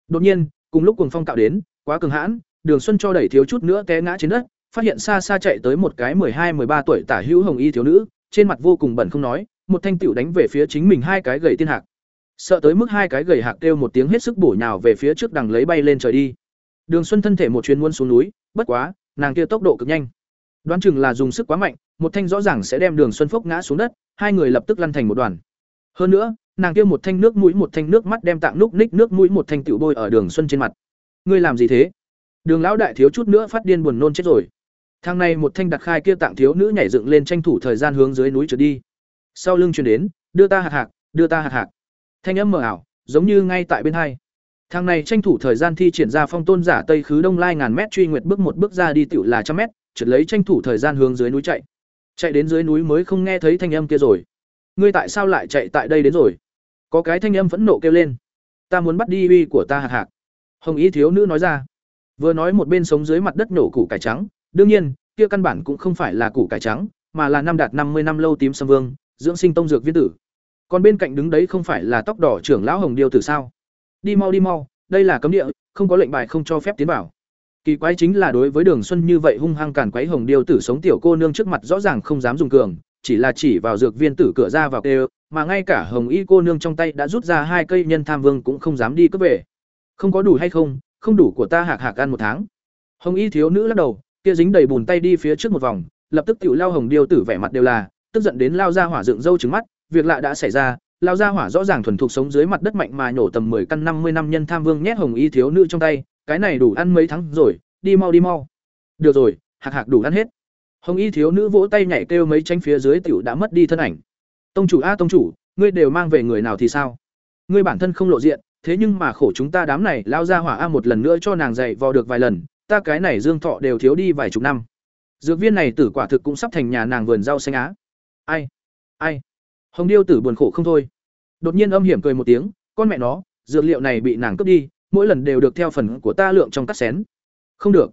Đột nhiên, cùng lúc cuồng phong cạo đến, quá cường hãn đường xuân cho đẩy thiếu chút nữa té ngã trên đất, phát hiện xa xa chạy tới một cái hai ba tuổi tả hữu hồng y thiếu nữ, trên mặt vô cùng bẩn không nói, một thanh tiểu đánh về phía chính mình hai cái gầy tiên hạc. Sợ tới mức hai cái gầy hạc kêu một tiếng hết sức bổ nhào về phía trước đằng lấy bay lên trời đi. Đường xuân thân thể một chuyến muốn xuống núi, bất quá, nàng kia tốc độ cực nhanh. Đoán chừng là dùng sức quá mạnh, một thanh rõ ràng sẽ đem đường xuân phốc ngã xuống đất, hai người lập tức lăn thành một đoàn. Hơn nữa, nàng kia một thanh nước mũi, một thanh nước mắt đem tạng lúc ních, nước mũi một thanh tiểu bôi ở đường xuân trên mặt. Ngươi làm gì thế? Đường lão đại thiếu chút nữa phát điên buồn nôn chết rồi thang này một thanh đặt khai kia tạng thiếu nữ nhảy dựng lên tranh thủ thời gian hướng dưới núi trượt đi sau lưng truyền đến, đưa ta hạt hạt đưa ta hạt hạt thanh âm mờ ảo, giống như ngay tại bên hai thang này tranh thủ thời gian thi triển ra phong tôn giả tây khứ đông lai ngàn mét truy nguyệt bước một bước ra đi tiểu là trăm mét, trượt lấy tranh thủ thời gian hướng dưới núi chạy. Chạy đến dưới núi mới không nghe thấy thanh âm kia rồi. Ngươi tại sao lại chạy tại đây đến rồi? Có cái thanh âm phẫn nộ kêu lên. Ta muốn bắt đi uy của ta hạt hạt Hồng Y thiếu nữ nói ra. Vừa nói một bên sống dưới mặt đất nổ củ cải trắng, đương nhiên, kia căn bản cũng không phải là củ cải trắng, mà là năm đạt năm mươi năm lâu tím sâm vương, dưỡng sinh tông dược viên tử. Còn bên cạnh đứng đấy không phải là tóc đỏ trưởng lão Hồng Điêu tử sao? Đi mau đi mau, đây là cấm địa, không có lệnh bài không cho phép tiến vào. Kỳ quái chính là đối với Đường Xuân như vậy hung hăng càn quấy Hồng Điêu tử sống tiểu cô nương trước mặt rõ ràng không dám dùng cường, chỉ là chỉ vào dược viên tử cửa ra vào kêu, mà ngay cả Hồng Y cô nương trong tay đã rút ra hai cây nhân tham vương cũng không dám đi cướp về. Không có đủ hay không, không đủ của ta hạc hạc ăn một tháng. Hồng Y thiếu nữ lắc đầu, kia dính đầy bùn tay đi phía trước một vòng, lập tức tiểu lao Hồng Điêu tử vẻ mặt đều là, tức giận đến lao ra hỏa dựng râu trừng mắt, việc lạ đã xảy ra, lao ra hỏa rõ ràng thuần thục sống dưới mặt đất mạnh mà nhổ tầm 10 căn 50 năm nhân tham vương nhét Hồng Y thiếu nữ trong tay, cái này đủ ăn mấy tháng rồi, đi mau đi mau. Được rồi, hạc hạc đủ ăn hết. Hồng Y thiếu nữ vỗ tay nhảy kêu mấy tranh phía dưới tiểu đã mất đi thân ảnh. Tông chủ a tông chủ, ngươi đều mang về người nào thì sao? Ngươi bản thân không lộ diện, thế nhưng mà khổ chúng ta đám này lao ra hỏa a một lần nữa cho nàng dạy vò được vài lần, ta cái này dương thọ đều thiếu đi vài chục năm. Dược viên này tử quả thực cũng sắp thành nhà nàng vườn rau xanh á. Ai? Ai? Hồng Điêu tử buồn khổ không thôi. Đột nhiên âm hiểm cười một tiếng, con mẹ nó, dược liệu này bị nàng cướp đi, mỗi lần đều được theo phần của ta lượng trong cắt xén. Không được.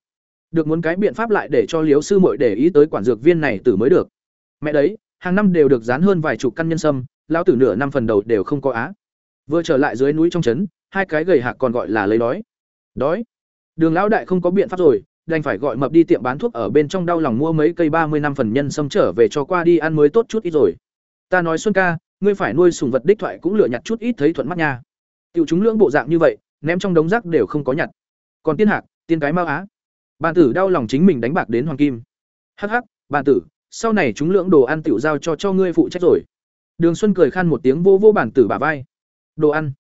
Được muốn cái biện pháp lại để cho Liếu sư muội để ý tới quản dược viên này tử mới được. Mẹ đấy, hàng năm đều được dán hơn vài chục căn nhân sâm, lão tử nửa năm phần đầu đều không có á. Vừa trở lại dưới núi trong trấn, hai cái gầy hạc còn gọi là lấy đói. Đói. Đường lão đại không có biện pháp rồi, đành phải gọi mập đi tiệm bán thuốc ở bên trong đau lòng mua mấy cây ba mươi năm phần nhân sâm trở về cho qua đi ăn mới tốt chút ít rồi. Ta nói Xuân ca, ngươi phải nuôi sủng vật đích thoại cũng lựa nhặt chút ít thấy thuận mắt nha. Tiểu chúng lưỡng bộ dạng như vậy, ném trong đống rác đều không có nhặt. Còn tiên hạc, tiên cái mau á. Bàn tử đau lòng chính mình đánh bạc đến hoàng kim. Hắc hắc, bàn tử, sau này chúng lưỡng đồ ăn tiểu giao cho cho ngươi phụ trách rồi. Đường Xuân cười khan một tiếng vô vô bàn tử bả vai. Đồ ăn.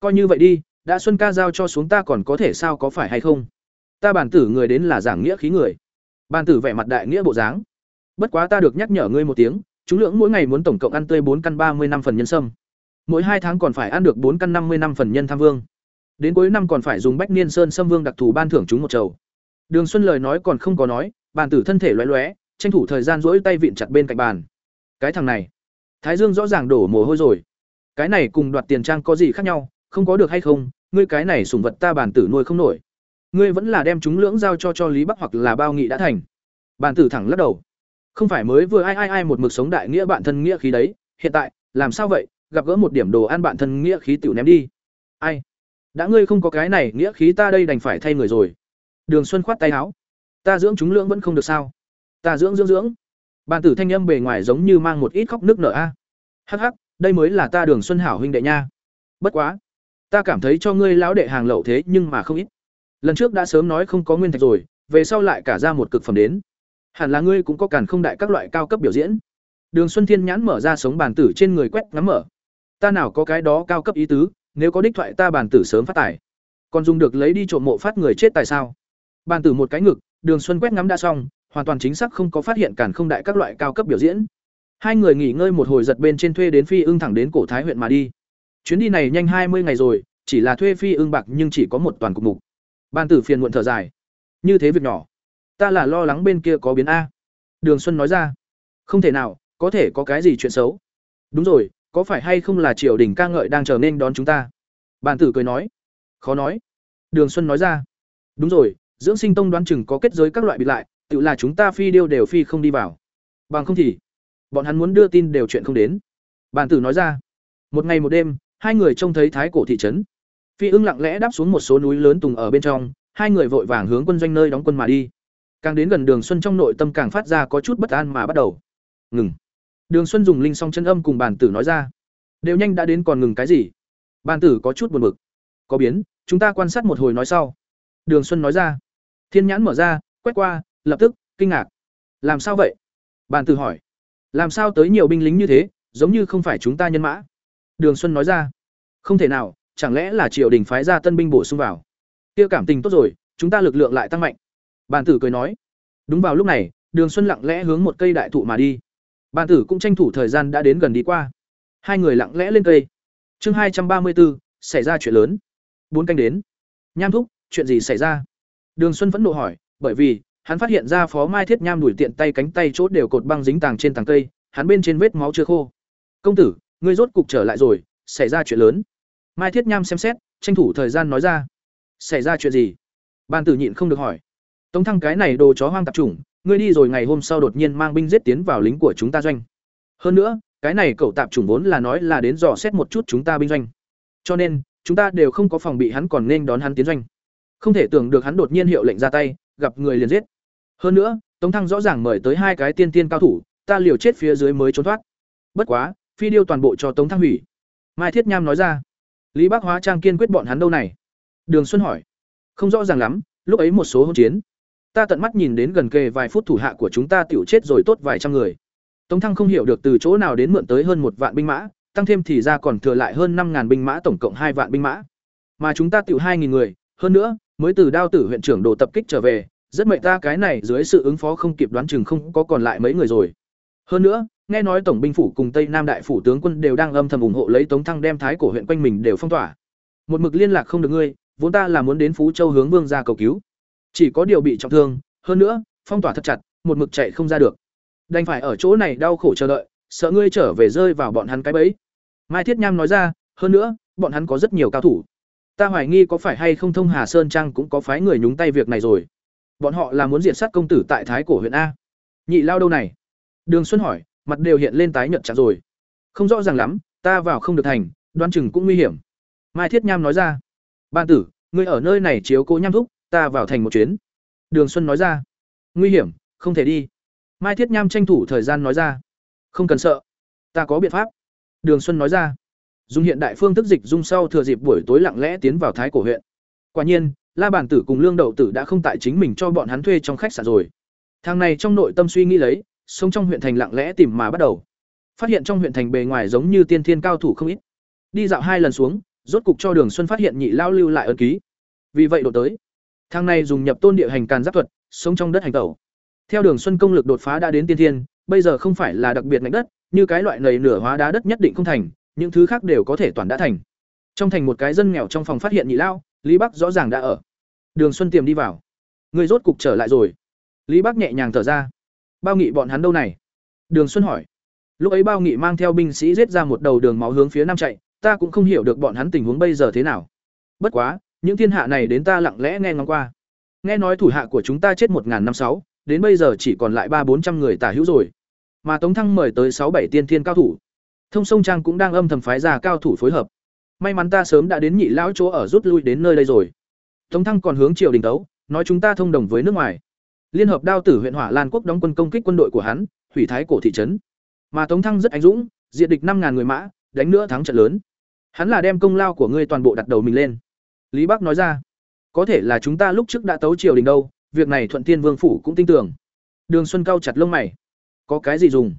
Coi như vậy đi, đã Xuân ca giao cho xuống ta còn có thể sao có phải hay không? Ta bản tử người đến là giảng nghĩa khí người. Bản tử vẻ mặt đại nghĩa bộ dáng. Bất quá ta được nhắc nhở ngươi một tiếng, chúng lưỡng mỗi ngày muốn tổng cộng ăn tươi bốn căn ba mươi năm phần nhân sâm. Mỗi hai tháng còn phải ăn được bốn căn năm mươi năm phần nhân tham vương. Đến cuối năm còn phải dùng Bách Niên Sơn Sâm Vương đặc thù ban thưởng chúng một chầu. Đường Xuân lời nói còn không có nói, bàn tử thân thể loé loé tranh thủ thời gian rỗi tay vịn chặt bên cạnh bàn. Cái thằng này, Thái Dương rõ ràng đổ mồ hôi rồi. Cái này cùng đoạt tiền trang có gì khác nhau, không có được hay không, ngươi cái này sủng vật ta bàn tử nuôi không nổi. Ngươi vẫn là đem chúng lưỡng giao cho cho Lý Bắc hoặc là bao nghị đã thành. Bàn tử thẳng lắc đầu. Không phải mới vừa ai ai ai một mực sống đại nghĩa bạn thân nghĩa khí đấy, hiện tại, làm sao vậy, gặp gỡ một điểm đồ ăn bạn thân nghĩa khí tiểu ném đi. Ai? Đã ngươi không có cái này, nghĩa khí ta đây đành phải thay người rồi. Đường Xuân khoát tay áo. Ta dưỡng chúng lưỡng vẫn không được sao? Ta dưỡng dưỡng dưỡng. Bàn tử thanh âm bề ngoài giống như mang một ít khóc nước nở a. Hắc hắc, đây mới là ta Đường Xuân hảo huynh đệ nha. Bất quá, ta cảm thấy cho ngươi lão đệ hàng lậu thế nhưng mà không ít. Lần trước đã sớm nói không có nguyên thạch rồi, về sau lại cả ra một cực phẩm đến. Hẳn là ngươi cũng có càn không đại các loại cao cấp biểu diễn. Đường Xuân Thiên nhãn mở ra sống bàn tử trên người quét ngắm mở. Ta nào có cái đó cao cấp ý tứ, nếu có đích thoại ta bàn tử sớm phát tài. Còn dùng được lấy đi trộm mộ phát người chết tại sao? Bàn tử một cái ngực, Đường Xuân quét ngắm đã xong, hoàn toàn chính xác không có phát hiện càn không đại các loại cao cấp biểu diễn. Hai người nghỉ ngơi một hồi giật bên trên thuê đến Phi Ưng thẳng đến cổ Thái huyện mà đi. Chuyến đi này nhanh hai mươi ngày rồi, chỉ là thuê Phi Ưng bạc nhưng chỉ có một toàn cục mục. Ban tử phiền muộn thở dài. Như thế việc nhỏ, ta là lo lắng bên kia có biến a. Đường Xuân nói ra. Không thể nào, có thể có cái gì chuyện xấu. Đúng rồi, có phải hay không là triều đình ca ngợi đang chờ nên đón chúng ta? Bàn tử cười nói. Khó nói. Đường Xuân nói ra. Đúng rồi, dưỡng sinh tông đoán chừng có kết giới các loại bị lại tự là chúng ta phi điêu đều phi không đi vào bằng không thì bọn hắn muốn đưa tin đều chuyện không đến. Bàn tử nói ra một ngày một đêm hai người trông thấy thái cổ thị trấn. Phi ưng lặng lẽ đáp xuống một số núi lớn tùng ở bên trong hai người vội vàng hướng quân doanh nơi đóng quân mà đi. Càng đến gần đường xuân trong nội tâm càng phát ra có chút bất an mà bắt đầu. Ngừng. Đường xuân dùng linh song chân âm cùng bàn tử nói ra đều nhanh đã đến còn ngừng cái gì? Bàn tử có chút buồn bực. Có biến chúng ta quan sát một hồi nói sau. Đường xuân nói ra Thiên nhãn mở ra, quét qua, lập tức kinh ngạc. Làm sao vậy? Bàn tử hỏi. Làm sao tới nhiều binh lính như thế, giống như không phải chúng ta nhân mã? Đường Xuân nói ra. Không thể nào, chẳng lẽ là triều đình phái ra tân binh bổ sung vào? Kia cảm tình tốt rồi, chúng ta lực lượng lại tăng mạnh. Bàn tử cười nói. Đúng vào lúc này, Đường Xuân lặng lẽ hướng một cây đại thụ mà đi. Bàn tử cũng tranh thủ thời gian đã đến gần đi qua. Hai người lặng lẽ lên cây. Chương hai trăm ba mươi bốn xảy ra chuyện lớn. Bốn canh đến. Nham thúc, chuyện gì xảy ra? Đường Xuân vẫn nộ hỏi, bởi vì hắn phát hiện ra phó mai thiết nham đuổi tiện tay cánh tay chốt đều cột băng dính tàng trên tàng cây, hắn bên trên vết máu chưa khô. Công tử, ngươi rốt cục trở lại rồi, xảy ra chuyện lớn. Mai thiết nham xem xét, tranh thủ thời gian nói ra. Xảy ra chuyện gì? Ban tử nhịn không được hỏi. Tống thăng cái này đồ chó hoang tạp chủng, ngươi đi rồi ngày hôm sau đột nhiên mang binh giết tiến vào lính của chúng ta doanh. Hơn nữa, cái này cậu tạp chủng vốn là nói là đến dò xét một chút chúng ta binh doanh. Cho nên, chúng ta đều không có phòng bị hắn còn nên đón hắn tiến doanh. Không thể tưởng được hắn đột nhiên hiệu lệnh ra tay, gặp người liền giết hơn nữa, tống thăng rõ ràng mời tới hai cái tiên tiên cao thủ, ta liều chết phía dưới mới trốn thoát. Bất quá, phi điêu toàn bộ cho tống thăng hủy. Mai thiết nham nói ra. Lý bác hóa trang kiên quyết bọn hắn đâu này? Đường xuân hỏi. Không rõ ràng lắm, lúc ấy một số hỗn chiến. Ta tận mắt nhìn đến gần kề vài phút thủ hạ của chúng ta tiểu chết rồi tốt vài trăm người. Tống thăng không hiểu được từ chỗ nào đến mượn tới hơn một vạn binh mã, tăng thêm thì ra còn thừa lại hơn năm ngàn binh mã tổng cộng hai vạn binh mã. Mà chúng ta tiểu hai nghìn người, hơn nữa, mới từ đao tử huyện trưởng đồ tập kích trở về rất mệnh ta, cái này dưới sự ứng phó không kịp đoán chừng không có còn lại mấy người rồi. Hơn nữa, nghe nói tổng binh phủ cùng tây nam đại phủ tướng quân đều đang âm thầm ủng hộ lấy tống thăng đem thái cổ huyện quanh mình đều phong tỏa. Một mực liên lạc không được ngươi, vốn ta là muốn đến phú châu hướng vương ra cầu cứu. Chỉ có điều bị trọng thương, hơn nữa, phong tỏa thật chặt, một mực chạy không ra được. Đành phải ở chỗ này đau khổ chờ đợi, sợ ngươi trở về rơi vào bọn hắn cái bẫy. Mai thiết nham nói ra, hơn nữa, bọn hắn có rất nhiều cao thủ. Ta hoài nghi có phải hay không thông hà sơn trang cũng có phái người nhúng tay việc này rồi bọn họ là muốn diện sát công tử tại thái cổ huyện a. Nhị lao đâu này? Đường xuân hỏi, mặt đều hiện lên tái nhợt chặt rồi. Không rõ ràng lắm, ta vào không được thành đoan chừng cũng nguy hiểm. Mai thiết nham nói ra. Ban tử, ngươi ở nơi này chiếu cố nham thúc, ta vào thành một chuyến. Đường xuân nói ra. Nguy hiểm, không thể đi. Mai thiết nham tranh thủ thời gian nói ra. Không cần sợ. Ta có biện pháp. Đường xuân nói ra. Dùng hiện đại phương thức dịch dung sau thừa dịp buổi tối lặng lẽ tiến vào thái cổ huyện. Quả nhiên la bản tử cùng lương đậu tử đã không tại chính mình cho bọn hắn thuê trong khách sạn rồi. Thằng này trong nội tâm suy nghĩ lấy, sống trong huyện thành lặng lẽ tìm mà bắt đầu. Phát hiện trong huyện thành bề ngoài giống như tiên thiên cao thủ không ít. Đi dạo hai lần xuống, rốt cục cho đường xuân phát hiện nhị lao lưu lại ấn ký. Vì vậy đột tới. Thang này dùng nhập tôn địa hành càn giáp thuật, sống trong đất hành tẩu. Theo đường xuân công lực đột phá đã đến tiên thiên, bây giờ không phải là đặc biệt mạnh đất, như cái loại nầy nửa hóa đá đất nhất định không thành, những thứ khác đều có thể toàn đã thành. Trong thành một cái dân nghèo trong phòng phát hiện nhị lao, lý bắc rõ ràng đã ở đường xuân tiềm đi vào. Người rốt cục trở lại rồi. Lý Bác nhẹ nhàng thở ra. Bao nghị bọn hắn đâu này? Đường xuân hỏi. Lúc ấy bao nghị mang theo binh sĩ giết ra một đầu đường máu hướng phía nam chạy, ta cũng không hiểu được bọn hắn tình huống bây giờ thế nào. Bất quá, những thiên hạ này đến ta lặng lẽ nghe ngóng qua. Nghe nói thủ hạ của chúng ta chết một năm sáu, đến bây giờ chỉ còn lại ba bốn trăm người tả hữu rồi. Mà tống thăng mời tới sáu bảy tiên thiên cao thủ. Thông sông trang cũng đang âm thầm phái ra cao thủ phối hợp. May mắn ta sớm đã đến nhị lão chỗ ở rút lui đến nơi đây rồi tống thăng còn hướng triều đình tấu, nói chúng ta thông đồng với nước ngoài. Liên hợp đao tử huyện hỏa lan quốc đóng quân công kích quân đội của hắn, hủy thái cổ thị trấn. Mà tống thăng rất anh dũng diện địch năm ngàn người mã, đánh nữa thắng trận lớn. Hắn là đem công lao của ngươi toàn bộ đặt đầu mình lên. Lý bắc nói ra, có thể là chúng ta lúc trước đã tấu triều đình đâu, việc này thuận tiên vương phủ cũng tin tưởng. Đường xuân cao chặt lông mày, có cái gì dùng?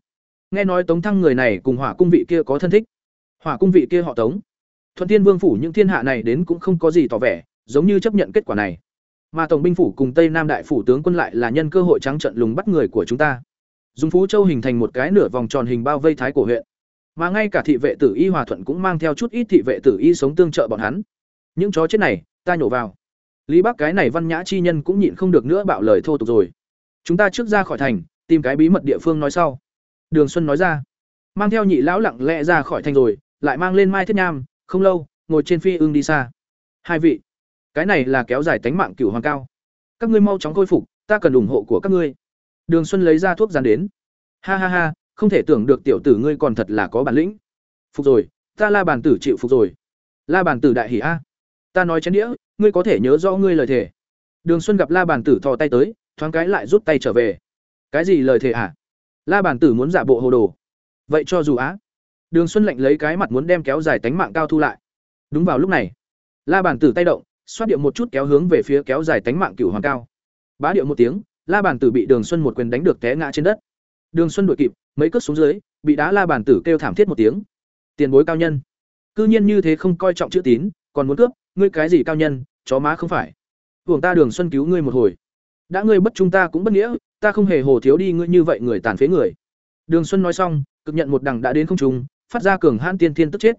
Nghe nói tống thăng người này cùng hỏa cung vị kia có thân thích. Hỏa cung vị kia họ tống. Thuận tiên vương phủ những thiên hạ này đến cũng không có gì tỏ vẻ giống như chấp nhận kết quả này. Mà tổng binh phủ cùng tây nam đại phủ tướng quân lại là nhân cơ hội trắng trận lùng bắt người của chúng ta. Dùng phú châu hình thành một cái nửa vòng tròn hình bao vây thái cổ huyện. Mà ngay cả thị vệ tử y hòa thuận cũng mang theo chút ít thị vệ tử y sống tương trợ bọn hắn. Những chó chết này, ta nhổ vào. Lý bắc cái này văn nhã chi nhân cũng nhịn không được nữa bạo lời thô tục rồi. Chúng ta trước ra khỏi thành, tìm cái bí mật địa phương nói sau. Đường xuân nói ra. Mang theo nhị lão lặng lẽ ra khỏi thành rồi, lại mang lên mai thiết nham, không lâu, ngồi trên phi ương đi xa. Hai vị cái này là kéo dài tánh mạng cửu hoàng cao. Các ngươi mau chóng khôi phục, ta cần ủng hộ của các ngươi. Đường xuân lấy ra thuốc dán đến. Ha ha ha, không thể tưởng được tiểu tử ngươi còn thật là có bản lĩnh. Phục rồi, ta la bàn tử chịu phục rồi. La bàn tử đại hỉ a. Ta nói chén đĩa, ngươi có thể nhớ rõ ngươi lời thề. Đường xuân gặp la bàn tử thò tay tới, thoáng cái lại rút tay trở về. Cái gì lời thề à? La bàn tử muốn giả bộ hồ đồ. Vậy cho dù á. Đường xuân lạnh lấy cái mặt muốn đem kéo dài tánh mạng cao thu lại. Đúng vào lúc này, la bàn tử tay động xoát điệu một chút kéo hướng về phía kéo dài tánh mạng cửu hoàng cao. Bá điệu một tiếng, la bàn tử bị đường xuân một quyền đánh được té ngã trên đất. Đường xuân đuổi kịp, mấy cước xuống dưới, bị đá la bàn tử kêu thảm thiết một tiếng. Tiền bối cao nhân. Cư nhiên như thế không coi trọng chữ tín, còn muốn cướp, ngươi cái gì cao nhân, chó má không phải. Hưởng ta đường xuân cứu ngươi một hồi. Đã ngươi bất trung ta cũng bất nghĩa, ta không hề hồ thiếu đi ngươi như vậy người tàn phế người. Đường xuân nói xong, cực nhận một đằng đã đến không trung, phát ra cường hãn tiên thiên tức chết.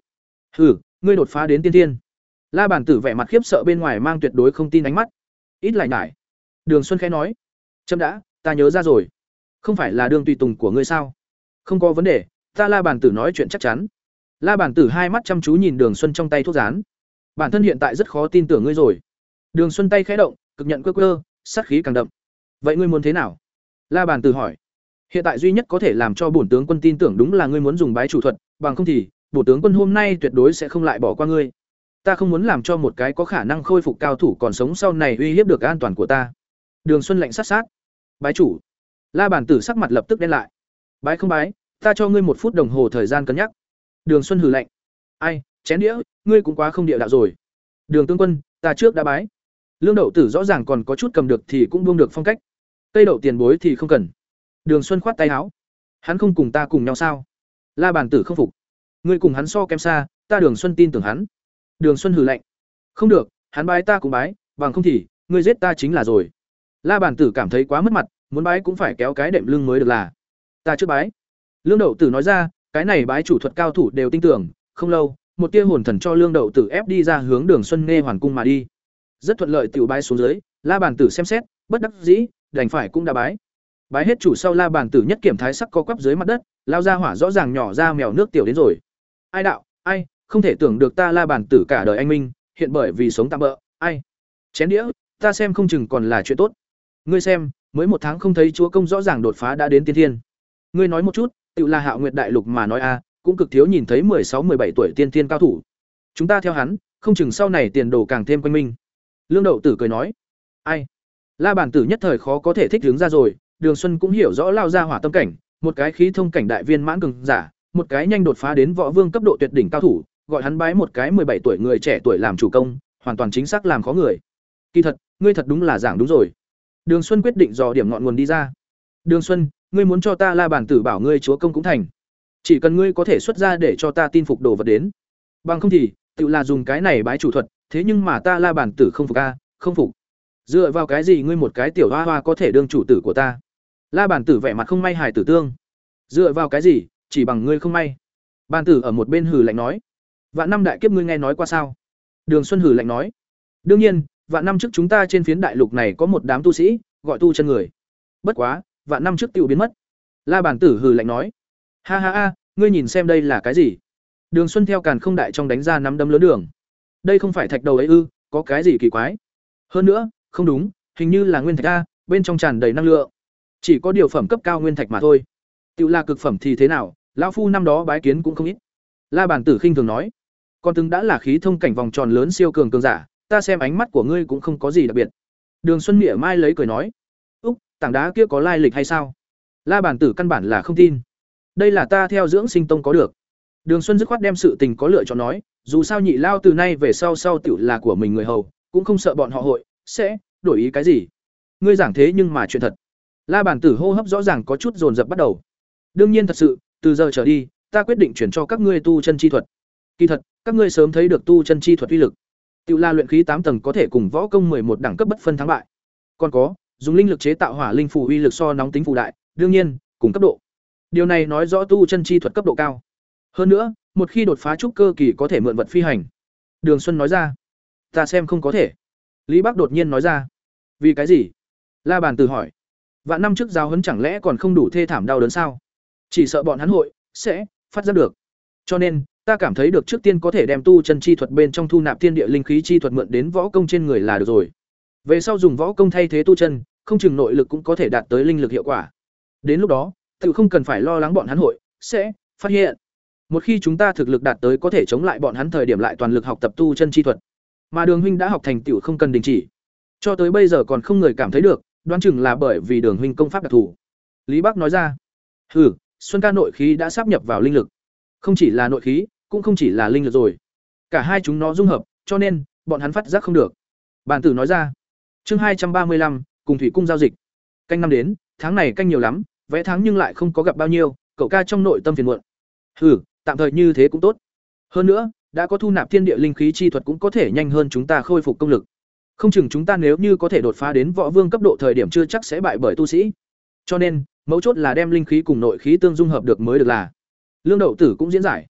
Hừ, ngươi đột phá đến tiên thiên la bản tử vẻ mặt khiếp sợ bên ngoài mang tuyệt đối không tin ánh mắt ít lại nhải đường xuân khẽ nói Chấm đã, ta nhớ ra rồi. Không phải là Đường tùy tùng của ngươi sao? Không có vấn đề, ta La bản tử nói chuyện chắc chắn. La bản tử hai mắt chăm chú nhìn Đường Xuân trong tay thuốc rán. Bản thân hiện tại rất khó tin tưởng ngươi rồi. Đường Xuân tay khẽ động, cực nhận quơ quơ, sát khí càng đậm. Vậy ngươi muốn thế nào? La bản tử hỏi. Hiện tại duy nhất có thể làm cho bổn tướng quân tin tưởng đúng là ngươi muốn dùng bái chủ thuật, bằng không thì bổn tướng quân hôm nay tuyệt đối sẽ không lại bỏ qua ngươi. Ta không muốn làm cho một cái có khả năng khôi phục cao thủ còn sống sau này uy hiếp được an toàn của ta. Đường Xuân lạnh sát sát. Bái chủ. La bản tử sắc mặt lập tức đen lại. Bái không bái, ta cho ngươi một phút đồng hồ thời gian cân nhắc. Đường Xuân hừ lạnh. Ai, chén đĩa, ngươi cũng quá không địa đạo rồi. Đường Tương quân, ta trước đã bái. Lương đậu tử rõ ràng còn có chút cầm được thì cũng buông được phong cách. Tây đậu tiền bối thì không cần. Đường Xuân khoát tay áo. Hắn không cùng ta cùng nhau sao? La bản tử không phục. Ngươi cùng hắn so kém xa, ta Đường Xuân tin tưởng hắn. Đường Xuân hừ lạnh. Không được, hắn bái ta cũng bái, bằng không thì ngươi giết ta chính là rồi. La bản tử cảm thấy quá mất mặt, muốn bái cũng phải kéo cái đệm lưng mới được là. Ta trước bái. Lương Đậu Tử nói ra, cái này bái chủ thuật cao thủ đều tin tưởng, không lâu, một tia hồn thần cho Lương Đậu Tử ép đi ra hướng Đường Xuân Nghe hoàn cung mà đi. Rất thuận lợi tiểu bái xuống dưới, La bản tử xem xét, bất đắc dĩ, đành phải cũng đã bái. Bái hết chủ sau La bản tử nhất kiểm thái sắc co quắp dưới mặt đất, lao ra hỏa rõ ràng nhỏ ra mèo nước tiểu đến rồi. Ai đạo, ai, không thể tưởng được ta La bản tử cả đời anh minh, hiện bởi vì sống tạm bỡ, ai. Chén đĩa, ta xem không chừng còn là chuyện tốt. Ngươi xem, mới một tháng không thấy chúa công rõ ràng đột phá đã đến tiên thiên. Ngươi nói một chút, tự là Hạo Nguyệt đại lục mà nói a, cũng cực thiếu nhìn thấy mười sáu, mười bảy tuổi tiên thiên cao thủ. Chúng ta theo hắn, không chừng sau này tiền đồ càng thêm quanh minh. Lương Đậu Tử cười nói, ai? La bản tử nhất thời khó có thể thích hướng ra rồi, Đường Xuân cũng hiểu rõ lao ra hỏa tâm cảnh, một cái khí thông cảnh đại viên mãn cường giả, một cái nhanh đột phá đến võ vương cấp độ tuyệt đỉnh cao thủ, gọi hắn bái một cái bảy tuổi người trẻ tuổi làm chủ công, hoàn toàn chính xác làm khó người. Kỳ thật, ngươi thật đúng là giảng đúng rồi. Đường Xuân quyết định dò điểm ngọn nguồn đi ra. Đường Xuân, ngươi muốn cho ta La bản tử bảo ngươi chúa công cũng thành. Chỉ cần ngươi có thể xuất ra để cho ta tin phục đồ vật đến. Bằng không thì, tự là dùng cái này bái chủ thuật, thế nhưng mà ta La bản tử không phục a, không phục. Dựa vào cái gì ngươi một cái tiểu hoa hoa có thể đương chủ tử của ta? La bản tử vẻ mặt không may hài tử tương. Dựa vào cái gì, chỉ bằng ngươi không may. Bản tử ở một bên hừ lạnh nói. Vạn năm đại kiếp ngươi nghe nói qua sao? Đường Xuân Hử lạnh nói. Đương nhiên, vạn năm trước chúng ta trên phiến đại lục này có một đám tu sĩ, gọi tu chân người. Bất quá, vạn năm trước tiêu biến mất. La bản tử Hử lạnh nói: "Ha ha ha, ngươi nhìn xem đây là cái gì?" Đường Xuân theo càn không đại trong đánh ra nắm đấm lớn đường. Đây không phải thạch đầu ấy ư, có cái gì kỳ quái? Hơn nữa, không đúng, hình như là nguyên thạch a, bên trong tràn đầy năng lượng. Chỉ có điều phẩm cấp cao nguyên thạch mà thôi. Tiểu là cực phẩm thì thế nào, lão phu năm đó bái kiến cũng không ít. La bản tử khinh thường nói: "Con từng đã là khí thông cảnh vòng tròn lớn siêu cường cường giả, ta xem ánh mắt của ngươi cũng không có gì đặc biệt. Đường xuân mỉa mai lấy cười nói úc tảng đá kia có lai lịch hay sao? La bản tử căn bản là không tin. Đây là ta theo dưỡng sinh tông có được. Đường xuân dứt khoát đem sự tình có lựa chọn nói dù sao nhị lao từ nay về sau sau tiểu là của mình người hầu cũng không sợ bọn họ hội sẽ đổi ý cái gì? Ngươi giảng thế nhưng mà chuyện thật. La bản tử hô hấp rõ ràng có chút dồn dập bắt đầu. Đương nhiên thật sự từ giờ trở đi ta quyết định chuyển cho các ngươi tu chân chi thuật. Kỳ thật các ngươi sớm thấy được tu chân chi thuật uy lực Tiểu La luyện khí tám tầng có thể cùng võ công một đẳng cấp bất phân thắng bại. Còn có, dùng linh lực chế tạo hỏa linh phù uy lực so nóng tính phù đại, đương nhiên, cùng cấp độ. Điều này nói rõ tu chân chi thuật cấp độ cao. Hơn nữa, một khi đột phá trúc cơ kỳ có thể mượn vật phi hành. Đường Xuân nói ra. Ta xem không có thể. Lý bác đột nhiên nói ra. Vì cái gì? La Bàn từ hỏi. Vạn năm trước giáo huấn chẳng lẽ còn không đủ thê thảm đau đớn sao? Chỉ sợ bọn hắn hội sẽ phát ra được. Cho nên, ta cảm thấy được trước tiên có thể đem tu chân chi thuật bên trong thu nạp thiên địa linh khí chi thuật mượn đến võ công trên người là được rồi. Về sau dùng võ công thay thế tu chân, không chừng nội lực cũng có thể đạt tới linh lực hiệu quả. Đến lúc đó, tự không cần phải lo lắng bọn hắn hội sẽ phát hiện. Một khi chúng ta thực lực đạt tới có thể chống lại bọn hắn thời điểm lại toàn lực học tập tu chân chi thuật. Mà đường huynh đã học thành tựu không cần đình chỉ. Cho tới bây giờ còn không người cảm thấy được, đoán chừng là bởi vì đường huynh công pháp đặc thù. Lý bắc nói ra, hừ, xuân ca nội khí đã sắp nhập vào linh lực. Không chỉ là nội khí cũng không chỉ là linh lực rồi. Cả hai chúng nó dung hợp, cho nên, bọn hắn phát giác không được. Bản tử nói ra, chương hai trăm ba mươi lăm, cùng thủy cung giao dịch. Canh năm đến, tháng này canh nhiều lắm vẽ tháng nhưng lại không có gặp bao nhiêu, cậu ca trong nội tâm phiền muộn. Hừ, tạm thời như thế cũng tốt. Hơn nữa, đã có thu nạp thiên địa linh khí chi thuật cũng có thể nhanh hơn chúng ta khôi phục công lực. Không chừng chúng ta nếu như có thể đột phá đến võ vương cấp độ thời điểm chưa chắc sẽ bại bởi tu sĩ. Cho nên, mấu chốt là đem linh khí cùng nội khí tương dung hợp được mới được là. Lương đậu tử cũng diễn giải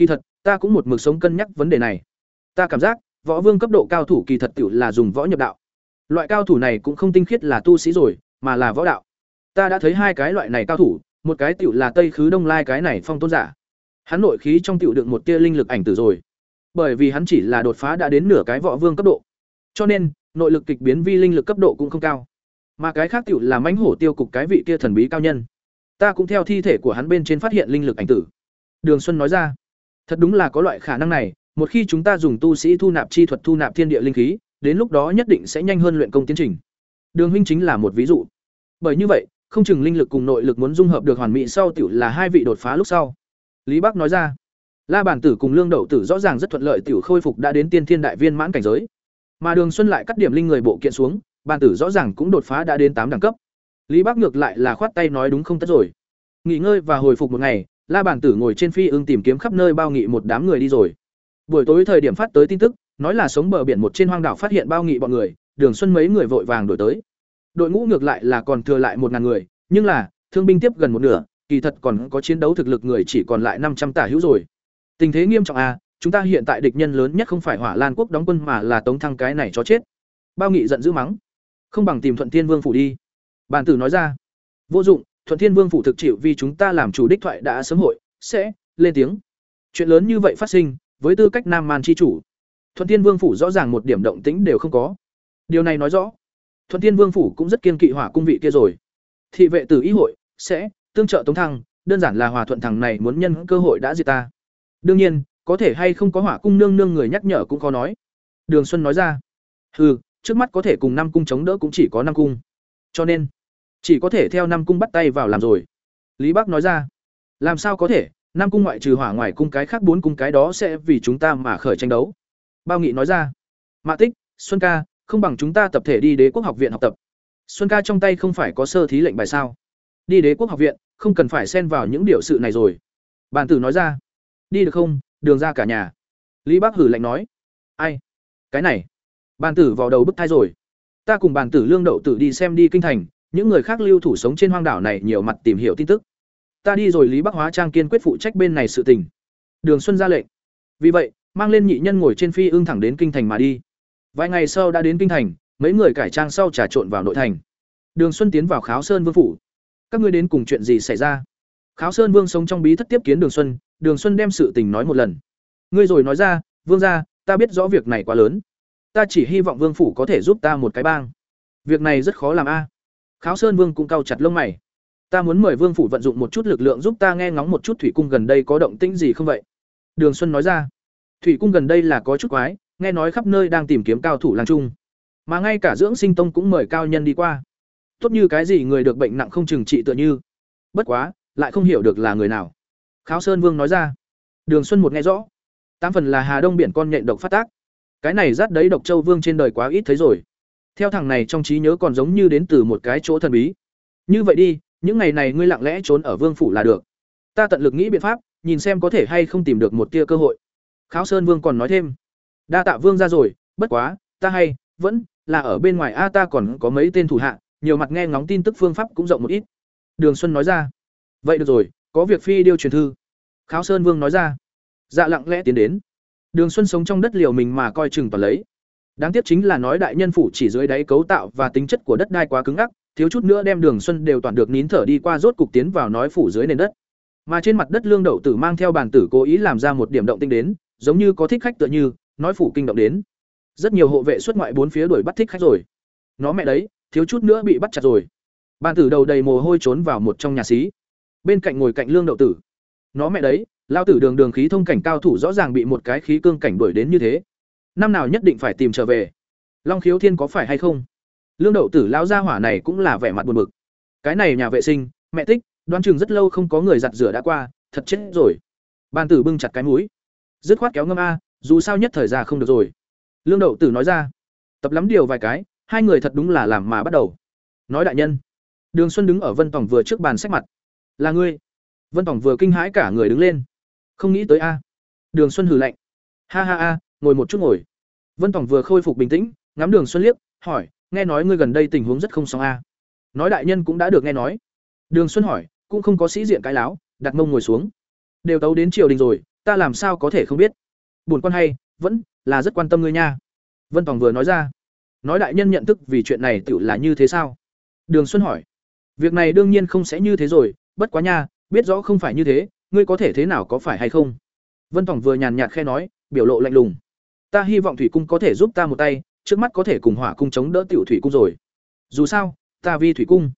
kỳ thật ta cũng một mực sống cân nhắc vấn đề này ta cảm giác võ vương cấp độ cao thủ kỳ thật tiểu là dùng võ nhập đạo loại cao thủ này cũng không tinh khiết là tu sĩ rồi mà là võ đạo. Ta đã thấy hai cái loại này cao thủ, một cái tiểu là Tây Khứ Đông Lai cái này phong tôn giả. Hắn nội khí trong tiểu đựng một tia linh lực ảnh tử rồi. Bởi vì hắn chỉ là đột phá đã đến nửa cái võ vương cấp độ. Cho nên, nội lực kịch biến vi linh lực cấp độ cũng không cao. Mà cái khác tiểu là mãnh hổ tiêu cục cái vị kia thần bí cao nhân. Ta cũng theo thi thể của hắn bên trên phát hiện linh lực ảnh tử. Đường Xuân nói ra, thật đúng là có loại khả năng này, một khi chúng ta dùng tu sĩ thu nạp chi thuật thu nạp thiên địa linh khí, đến lúc đó nhất định sẽ nhanh hơn luyện công tiến trình. Đường huynh chính là một ví dụ. Bởi như vậy, không chừng linh lực cùng nội lực muốn dung hợp được hoàn mỹ sau tiểu là hai vị đột phá lúc sau. Lý Bắc nói ra, La bản tử cùng Lương Đậu tử rõ ràng rất thuận lợi tiểu khôi phục đã đến tiên thiên đại viên mãn cảnh giới. Mà Đường Xuân lại cắt điểm linh người bộ kiện xuống, bản tử rõ ràng cũng đột phá đã đến tám đẳng cấp. Lý Bắc ngược lại là khoát tay nói đúng không tất rồi. Nghỉ ngơi và hồi phục một ngày, La bản tử ngồi trên phi ưng tìm kiếm khắp nơi bao nghị một đám người đi rồi. Buổi tối thời điểm phát tới tin tức, nói là sống bờ biển một trên hoang đảo phát hiện bao nghị bọn người, Đường Xuân mấy người vội vàng đổi tới. Đội ngũ ngược lại là còn thừa lại một ngàn người, nhưng là thương binh tiếp gần một nửa, kỳ thật còn có chiến đấu thực lực người chỉ còn lại năm trăm tả hữu rồi. Tình thế nghiêm trọng à, chúng ta hiện tại địch nhân lớn nhất không phải Hỏa Lan quốc đóng quân mà là Tống Thăng cái này cho chết. Bao Nghị giận dữ mắng, không bằng tìm Thuận Thiên Vương phủ đi. Bàn tử nói ra, vô dụng, Thuận Thiên Vương phủ thực chịu vì chúng ta làm chủ đích thoại đã sớm hội, sẽ lên tiếng. Chuyện lớn như vậy phát sinh, với tư cách Nam Man chi chủ, Thuận Thiên Vương phủ rõ ràng một điểm động tĩnh đều không có. Điều này nói rõ, Thuận Thiên Vương phủ cũng rất kiên kỵ Hỏa cung vị kia rồi. Thị vệ tử ý hội sẽ tương trợ Tống Thăng, đơn giản là Hòa Thuận thằng này muốn nhân cơ hội đã diệt ta. Đương nhiên, có thể hay không có Hỏa cung nương nương người nhắc nhở cũng khó nói. Đường Xuân nói ra. Hừ, trước mắt có thể cùng năm cung chống đỡ cũng chỉ có năm cung. Cho nên, chỉ có thể theo năm cung bắt tay vào làm rồi. Lý Bắc nói ra. Làm sao có thể, năm cung ngoại trừ hỏa ngoài cung cái khác bốn cung cái đó sẽ vì chúng ta mà khởi tranh đấu. Bao Nghị nói ra. Mạ Tích, Xuân ca, không bằng chúng ta tập thể đi Đế quốc học viện học tập. Xuân ca trong tay không phải có sơ thí lệnh bài sao? Đi Đế quốc học viện, không cần phải xen vào những điều sự này rồi. Bàn tử nói ra. Đi được không? Đường ra cả nhà. Lý Bắc hử lạnh nói. Ai? Cái này. Bàn tử vào đầu bức thai rồi. Ta cùng bàn tử lương đậu tử đi xem đi kinh thành, những người khác lưu thủ sống trên hoang đảo này nhiều mặt tìm hiểu tin tức. Ta đi rồi Lý Bắc Hóa Trang kiên quyết phụ trách bên này sự tình. Đường Xuân ra lệnh. Vì vậy, mang lên nhị nhân ngồi trên phi ưng thẳng đến kinh thành mà đi. Vài ngày sau đã đến kinh thành, mấy người cải trang sau trà trộn vào nội thành. Đường Xuân tiến vào Kháo Sơn Vương phủ. Các ngươi đến cùng chuyện gì xảy ra? Kháo Sơn Vương sống trong bí thất tiếp kiến Đường Xuân, Đường Xuân đem sự tình nói một lần. Ngươi rồi nói ra, "Vương gia, ta biết rõ việc này quá lớn. Ta chỉ hy vọng Vương phủ có thể giúp ta một cái bang. Việc này rất khó làm a." Kháo Sơn Vương cũng cau chặt lông mày. "Ta muốn mời Vương phủ vận dụng một chút lực lượng giúp ta nghe ngóng một chút thủy cung gần đây có động tĩnh gì không vậy?" Đường Xuân nói ra. "Thủy cung gần đây là có chút quái, nghe nói khắp nơi đang tìm kiếm cao thủ làng trung. Mà ngay cả dưỡng sinh tông cũng mời cao nhân đi qua. Tốt như cái gì người được bệnh nặng không chừng trị tựa như. Bất quá lại không hiểu được là người nào. Kháo sơn vương nói ra. Đường xuân một nghe rõ. Tám phần là hà đông biển con nhện độc phát tác. Cái này rát đấy độc châu vương trên đời quá ít thấy rồi theo thằng này trong trí nhớ còn giống như đến từ một cái chỗ thần bí. Như vậy đi, những ngày này ngươi lặng lẽ trốn ở vương phủ là được. Ta tận lực nghĩ biện pháp, nhìn xem có thể hay không tìm được một tia cơ hội. Kháo sơn vương còn nói thêm. Đa tạ vương ra rồi, bất quá, ta hay, vẫn, là ở bên ngoài a, ta còn có mấy tên thủ hạ, nhiều mặt nghe ngóng tin tức phương pháp cũng rộng một ít. Đường xuân nói ra. Vậy được rồi, có việc phi điêu truyền thư. Kháo sơn vương nói ra. Dạ lặng lẽ tiến đến. Đường xuân sống trong đất liều mình mà coi chừng toàn lấy đáng tiếc chính là nói đại nhân phủ chỉ dưới đáy cấu tạo và tính chất của đất đai quá cứng ắc thiếu chút nữa đem đường xuân đều toàn được nín thở đi qua rốt cục tiến vào nói phủ dưới nền đất. Mà trên mặt đất lương đậu tử mang theo bàn tử cố ý làm ra một điểm động tinh đến, giống như có thích khách tựa như, nói phủ kinh động đến. Rất nhiều hộ vệ xuất ngoại bốn phía đuổi bắt thích khách rồi. Nó mẹ đấy, thiếu chút nữa bị bắt chặt rồi. Bàn tử đầu đầy mồ hôi trốn vào một trong nhà xí. Bên cạnh ngồi cạnh lương đậu tử. Nó mẹ đấy, lao tử đường đường khí thông cảnh cao thủ rõ ràng bị một cái khí cương cảnh đuổi đến như thế năm nào nhất định phải tìm trở về. Long khiếu thiên có phải hay không? Lương đậu tử lao ra hỏa này cũng là vẻ mặt buồn bực. Cái này nhà vệ sinh, mẹ tích đoán chừng rất lâu không có người giặt rửa đã qua, thật chết rồi. Ban tử bưng chặt cái mũi. Dứt khoát kéo ngâm a, dù sao nhất thời ra không được rồi. Lương đậu tử nói ra, tập lắm điều vài cái, hai người thật đúng là làm mà bắt đầu. Nói đại nhân, đường xuân đứng ở vân tòng vừa trước bàn sách mặt. Là ngươi. Vân tòng vừa kinh hãi cả người đứng lên. Không nghĩ tới a. Đường xuân hừ lạnh. Ha ha a ngồi một chút ngồi. Vân Tòng vừa khôi phục bình tĩnh ngắm đường xuân liếc hỏi nghe nói ngươi gần đây tình huống rất không xong a nói đại nhân cũng đã được nghe nói. Đường xuân hỏi cũng không có sĩ diện cái láo đặt mông ngồi xuống. Đều tấu đến triều đình rồi ta làm sao có thể không biết? Buồn quan hay vẫn là rất quan tâm ngươi nha. Vân tòng vừa nói ra. Nói đại nhân nhận thức vì chuyện này tự là như thế sao? Đường Xuân hỏi. Việc này đương nhiên không sẽ như thế rồi, bất quá nha, biết rõ không phải như thế, ngươi có thể thế nào có phải hay không? Vân Tòng vừa nhàn nhạt khe nói, biểu lộ lạnh lùng. Ta hy vọng thủy cung có thể giúp ta một tay, trước mắt có thể cùng hỏa cung chống đỡ tiểu thủy cung rồi. Dù sao, ta vi thủy cung.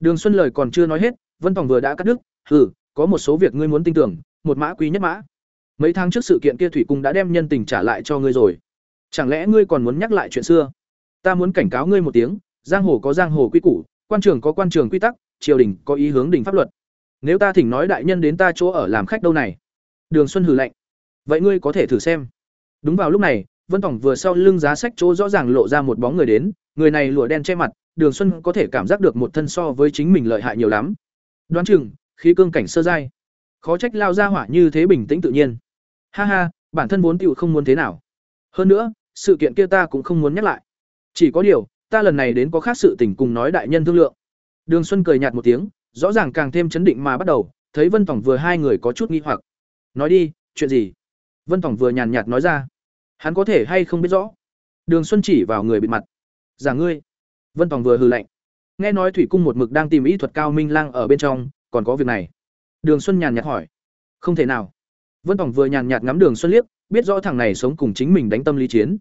Đường Xuân lời còn chưa nói hết, Vân tòng vừa đã cắt đứt, "Hừ, có một số việc ngươi muốn tin tưởng, một mã quý nhất mã. Mấy tháng trước sự kiện kia thủy cung đã đem nhân tình trả lại cho ngươi rồi. Chẳng lẽ ngươi còn muốn nhắc lại chuyện xưa? Ta muốn cảnh cáo ngươi một tiếng, giang hồ có giang hồ quy củ, quan trường có quan trường quy tắc, triều đình có ý hướng đình pháp luật. Nếu ta thỉnh nói đại nhân đến ta chỗ ở làm khách đâu này?" Đường Xuân hừ lạnh. "Vậy ngươi có thể thử xem." Đúng vào lúc này, Vân Tổng vừa sau lưng giá sách chỗ rõ ràng lộ ra một bóng người đến, người này lụa đen che mặt, Đường Xuân có thể cảm giác được một thân so với chính mình lợi hại nhiều lắm. Đoán chừng, khí cương cảnh sơ giai. Khó trách lao ra hỏa như thế bình tĩnh tự nhiên. Ha ha, bản thân vốn tiểu không muốn thế nào. Hơn nữa, sự kiện kia ta cũng không muốn nhắc lại. Chỉ có điều, ta lần này đến có khác sự tình cùng nói đại nhân thương lượng. Đường Xuân cười nhạt một tiếng, rõ ràng càng thêm chấn định mà bắt đầu, thấy Vân Tổng vừa hai người có chút nghi hoặc. Nói đi, chuyện gì? Vân Tổng vừa nhàn nhạt nói ra. Hắn có thể hay không biết rõ. Đường Xuân chỉ vào người bị mặt. Giả ngươi. Vân Tòng vừa hừ lạnh. Nghe nói thủy cung một mực đang tìm ý thuật cao minh lang ở bên trong, còn có việc này. Đường Xuân nhàn nhạt hỏi. Không thể nào. Vân Tòng vừa nhàn nhạt ngắm Đường Xuân liếc, biết rõ thằng này sống cùng chính mình đánh tâm lý chiến.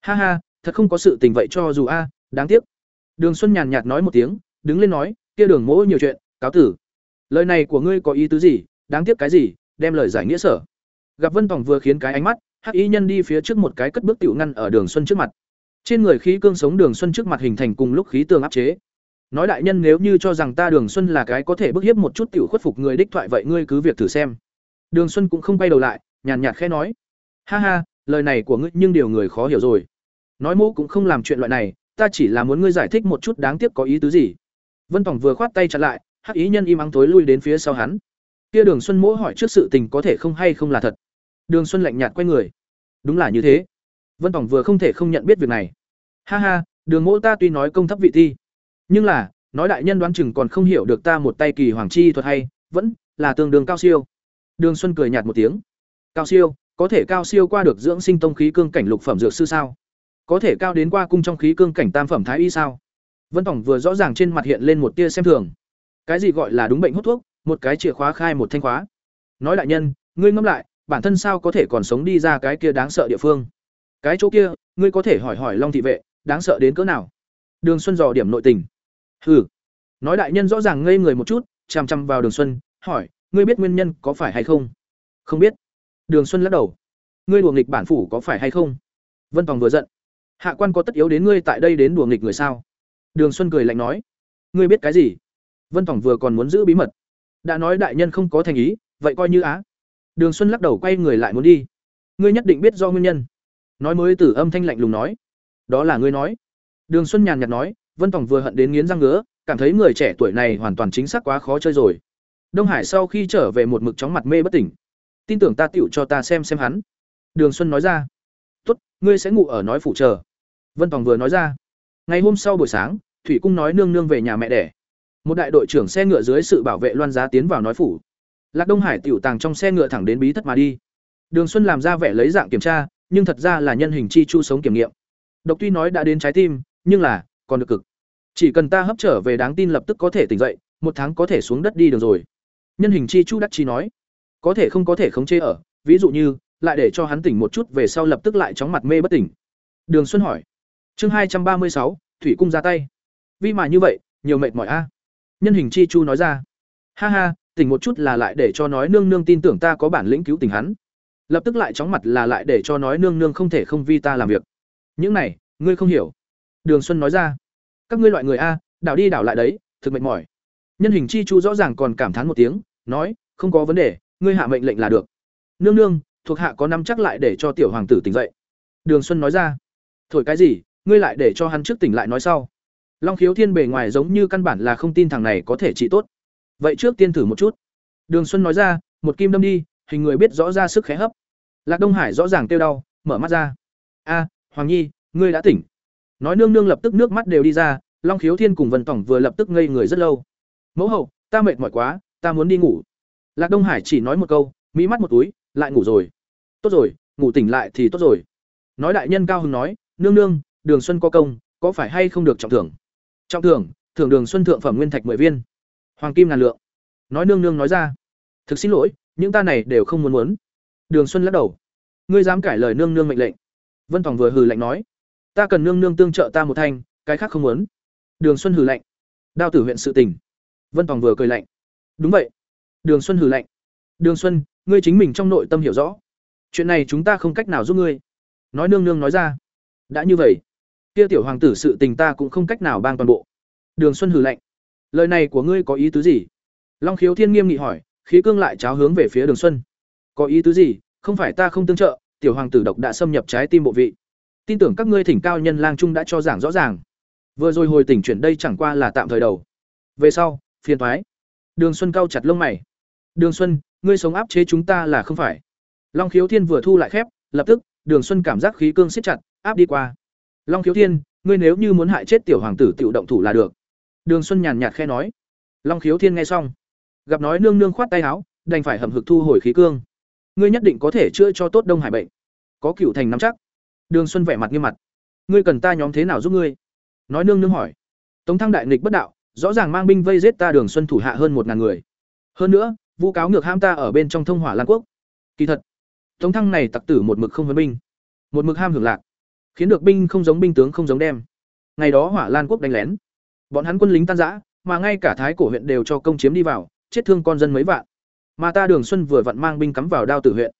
Ha ha, thật không có sự tình vậy cho dù a, đáng tiếc. Đường Xuân nhàn nhạt nói một tiếng, đứng lên nói, kia Đường Mỗ nhiều chuyện, cáo tử. Lời này của ngươi có ý tứ gì, đáng tiếc cái gì, đem lời giải nghĩa sở. Gặp Vân Tòng vừa khiến cái ánh mắt, Hắc Y nhân đi phía trước một cái cất bước tiểu ngăn ở Đường Xuân trước mặt. Trên người khí cương sống Đường Xuân trước mặt hình thành cùng lúc khí tường áp chế. Nói đại nhân nếu như cho rằng ta Đường Xuân là cái có thể bức hiếp một chút tiểu khuất phục người đích thoại vậy ngươi cứ việc thử xem. Đường Xuân cũng không quay đầu lại, nhàn nhạt khẽ nói: "Ha ha, lời này của ngươi nhưng điều người khó hiểu rồi. Nói mũ cũng không làm chuyện loại này, ta chỉ là muốn ngươi giải thích một chút đáng tiếc có ý tứ gì." Vân Tổng vừa khoát tay chặn lại, Hắc ý nhân im ắng tối lui đến phía sau hắn. Kia Đường Xuân mỗ hỏi trước sự tình có thể không hay không là thật. Đường Xuân lạnh nhạt quay người. Đúng là như thế. Vân Tòng vừa không thể không nhận biết việc này. Ha ha, Đường Mỗ ta tuy nói công thấp vị thi, nhưng là, nói đại nhân đoán chừng còn không hiểu được ta một tay kỳ hoàng chi thuật hay, vẫn là tương đương cao siêu. Đường Xuân cười nhạt một tiếng. Cao siêu, có thể cao siêu qua được dưỡng sinh tông khí cương cảnh lục phẩm dược sư sao? Có thể cao đến qua cung trong khí cương cảnh tam phẩm thái y sao? Vân Tổng vừa rõ ràng trên mặt hiện lên một tia xem thường. Cái gì gọi là đúng bệnh hút thuốc, một cái chìa khóa khai một thanh khóa. Nói đại nhân, ngươi ngẫm lại, bản thân sao có thể còn sống đi ra cái kia đáng sợ địa phương? Cái chỗ kia, ngươi có thể hỏi hỏi Long thị vệ, đáng sợ đến cỡ nào? Đường Xuân dò điểm nội tình. Hừ. Nói đại nhân rõ ràng ngây người một chút, chằm chằm vào Đường Xuân, hỏi, ngươi biết nguyên nhân có phải hay không? Không biết. Đường Xuân lắc đầu. Ngươi đùa nghịch bản phủ có phải hay không? Vân Tòng vừa giận. Hạ quan có tất yếu đến ngươi tại đây đến đùa nghịch người sao? Đường Xuân cười lạnh nói. Ngươi biết cái gì? Vân Tòng vừa còn muốn giữ bí mật. Đã nói đại nhân không có thành ý, vậy coi như á. Đường Xuân lắc đầu quay người lại muốn đi. Ngươi nhất định biết do nguyên nhân. Nói mới tử âm thanh lạnh lùng nói. Đó là ngươi nói. Đường Xuân nhàn nhạt nói, Vân Tòng vừa hận đến nghiến răng ngứa, cảm thấy người trẻ tuổi này hoàn toàn chính xác quá khó chơi rồi. Đông Hải sau khi trở về một mực chóng mặt mê bất tỉnh. Tin tưởng ta tiểu cho ta xem xem hắn. Đường Xuân nói ra. Tốt, ngươi sẽ ngủ ở nói phủ chờ. Vân Tòng vừa nói ra. Ngày hôm sau buổi sáng, Thủy Cung nói nương nương về nhà mẹ đẻ. Một đại đội trưởng xe ngựa dưới sự bảo vệ loan giá tiến vào nói phủ. Lạc Đông Hải tiểu tàng trong xe ngựa thẳng đến bí thất mà đi. Đường Xuân làm ra vẻ lấy dạng kiểm tra, nhưng thật ra là nhân hình chi chu sống kiểm nghiệm. Độc tuy nói đã đến trái tim, nhưng là còn được cực. Chỉ cần ta hấp trở về đáng tin lập tức có thể tỉnh dậy, một tháng có thể xuống đất đi được rồi. Nhân hình chi chu đắc chi nói, có thể không có thể khống chế ở, ví dụ như, lại để cho hắn tỉnh một chút về sau lập tức lại chóng mặt mê bất tỉnh. Đường Xuân hỏi. Chương hai trăm ba mươi sáu, thủy cung ra tay. Vì mà như vậy, nhiều mệt mỏi a. Nhân hình chi chu nói ra. Ha ha, tỉnh một chút là lại để cho nói nương nương tin tưởng ta có bản lĩnh cứu tình hắn. Lập tức lại chóng mặt là lại để cho nói nương nương không thể không vi ta làm việc. Những này, ngươi không hiểu. Đường xuân nói ra. Các ngươi loại người a, đảo đi đảo lại đấy, thực mệt mỏi. Nhân hình chi chu rõ ràng còn cảm thán một tiếng, nói, không có vấn đề, ngươi hạ mệnh lệnh là được. Nương nương, thuộc hạ có năm chắc lại để cho tiểu hoàng tử tỉnh dậy. Đường xuân nói ra. Thổi cái gì, ngươi lại để cho hắn trước tỉnh lại nói sau. Long khiếu thiên bề ngoài giống như căn bản là không tin thằng này có thể trị tốt vậy trước tiên thử một chút. Đường xuân nói ra, một kim đâm đi, hình người biết rõ ra sức khé hấp. Lạc đông hải rõ ràng kêu đau, mở mắt ra. A, hoàng nhi, ngươi đã tỉnh. Nói nương nương lập tức nước mắt đều đi ra, long khiếu thiên cùng vân tổng vừa lập tức ngây người rất lâu. Mẫu hậu, ta mệt mỏi quá, ta muốn đi ngủ. Lạc đông hải chỉ nói một câu mỹ mắt một túi, lại ngủ rồi. Tốt rồi, ngủ tỉnh lại thì tốt rồi. Nói đại nhân cao hưng nói, nương nương, đường xuân có công, có phải hay không được trọng thưởng? Trọng thưởng thưởng đường xuân thượng phẩm nguyên thạch mười viên hoàng kim ngàn lượng. Nói nương nương nói ra. Thực xin lỗi, những ta này đều không muốn muốn. Đường xuân lắc đầu. Ngươi dám cải lời nương nương mệnh lệnh. Vân tòng vừa hừ lạnh nói. Ta cần nương nương tương trợ ta một thanh, cái khác không muốn. Đường xuân hừ lạnh. Đao tử huyện sự tình. Vân tòng vừa cười lạnh. Đúng vậy. Đường xuân hừ lạnh. Đường xuân, ngươi chính mình trong nội tâm hiểu rõ. Chuyện này chúng ta không cách nào giúp ngươi. Nói nương nương nói ra. Đã như vậy, kia tiểu hoàng tử sự tình ta cũng không cách nào bang toàn bộ. Đường xuân hừ lạnh lời này của ngươi có ý tứ gì? Long khiếu thiên nghiêm nghị hỏi, khí cương lại cháo hướng về phía đường xuân. Có ý tứ gì? Không phải ta không tương trợ, tiểu hoàng tử độc đã xâm nhập trái tim bộ vị. Tin tưởng các ngươi thỉnh cao nhân lang trung đã cho giảng rõ ràng. Vừa rồi hồi tỉnh chuyển đây chẳng qua là tạm thời đầu. Về sau, phiền thoái. Đường xuân cao chặt lông mày. Đường xuân, ngươi sống áp chế chúng ta là không phải. Long khiếu thiên vừa thu lại khép, lập tức, đường xuân cảm giác khí cương siết chặt, áp đi qua. Long khiếu thiên, ngươi nếu như muốn hại chết tiểu hoàng tử tự động thủ là được đường xuân nhàn nhạt khẽ nói. Long khiếu thiên nghe xong, gặp nói nương nương khoát tay áo, đành phải hầm hực thu hồi khí cương. Ngươi nhất định có thể chữa cho tốt đông hải bệnh. Có cựu thành nắm chắc. Đường xuân vẻ mặt nghiêm mặt. Ngươi cần ta nhóm thế nào giúp ngươi? Nói nương nương hỏi. Tống thăng đại nghịch bất đạo, rõ ràng mang binh vây giết ta đường xuân thủ hạ hơn một ngàn người. Hơn nữa, vu cáo ngược ham ta ở bên trong thông hỏa lan quốc. Kỳ thật, tống thăng này tặc tử một mực không vấn binh, một mực ham hưởng lạc, khiến được binh không giống binh tướng không giống đem. Ngày đó hỏa lan quốc đánh lén bọn hắn quân lính tan rã mà ngay cả thái cổ huyện đều cho công chiếm đi vào chết thương con dân mấy vạn. Mà ta đường xuân vừa vặn mang binh cắm vào đao tử huyện.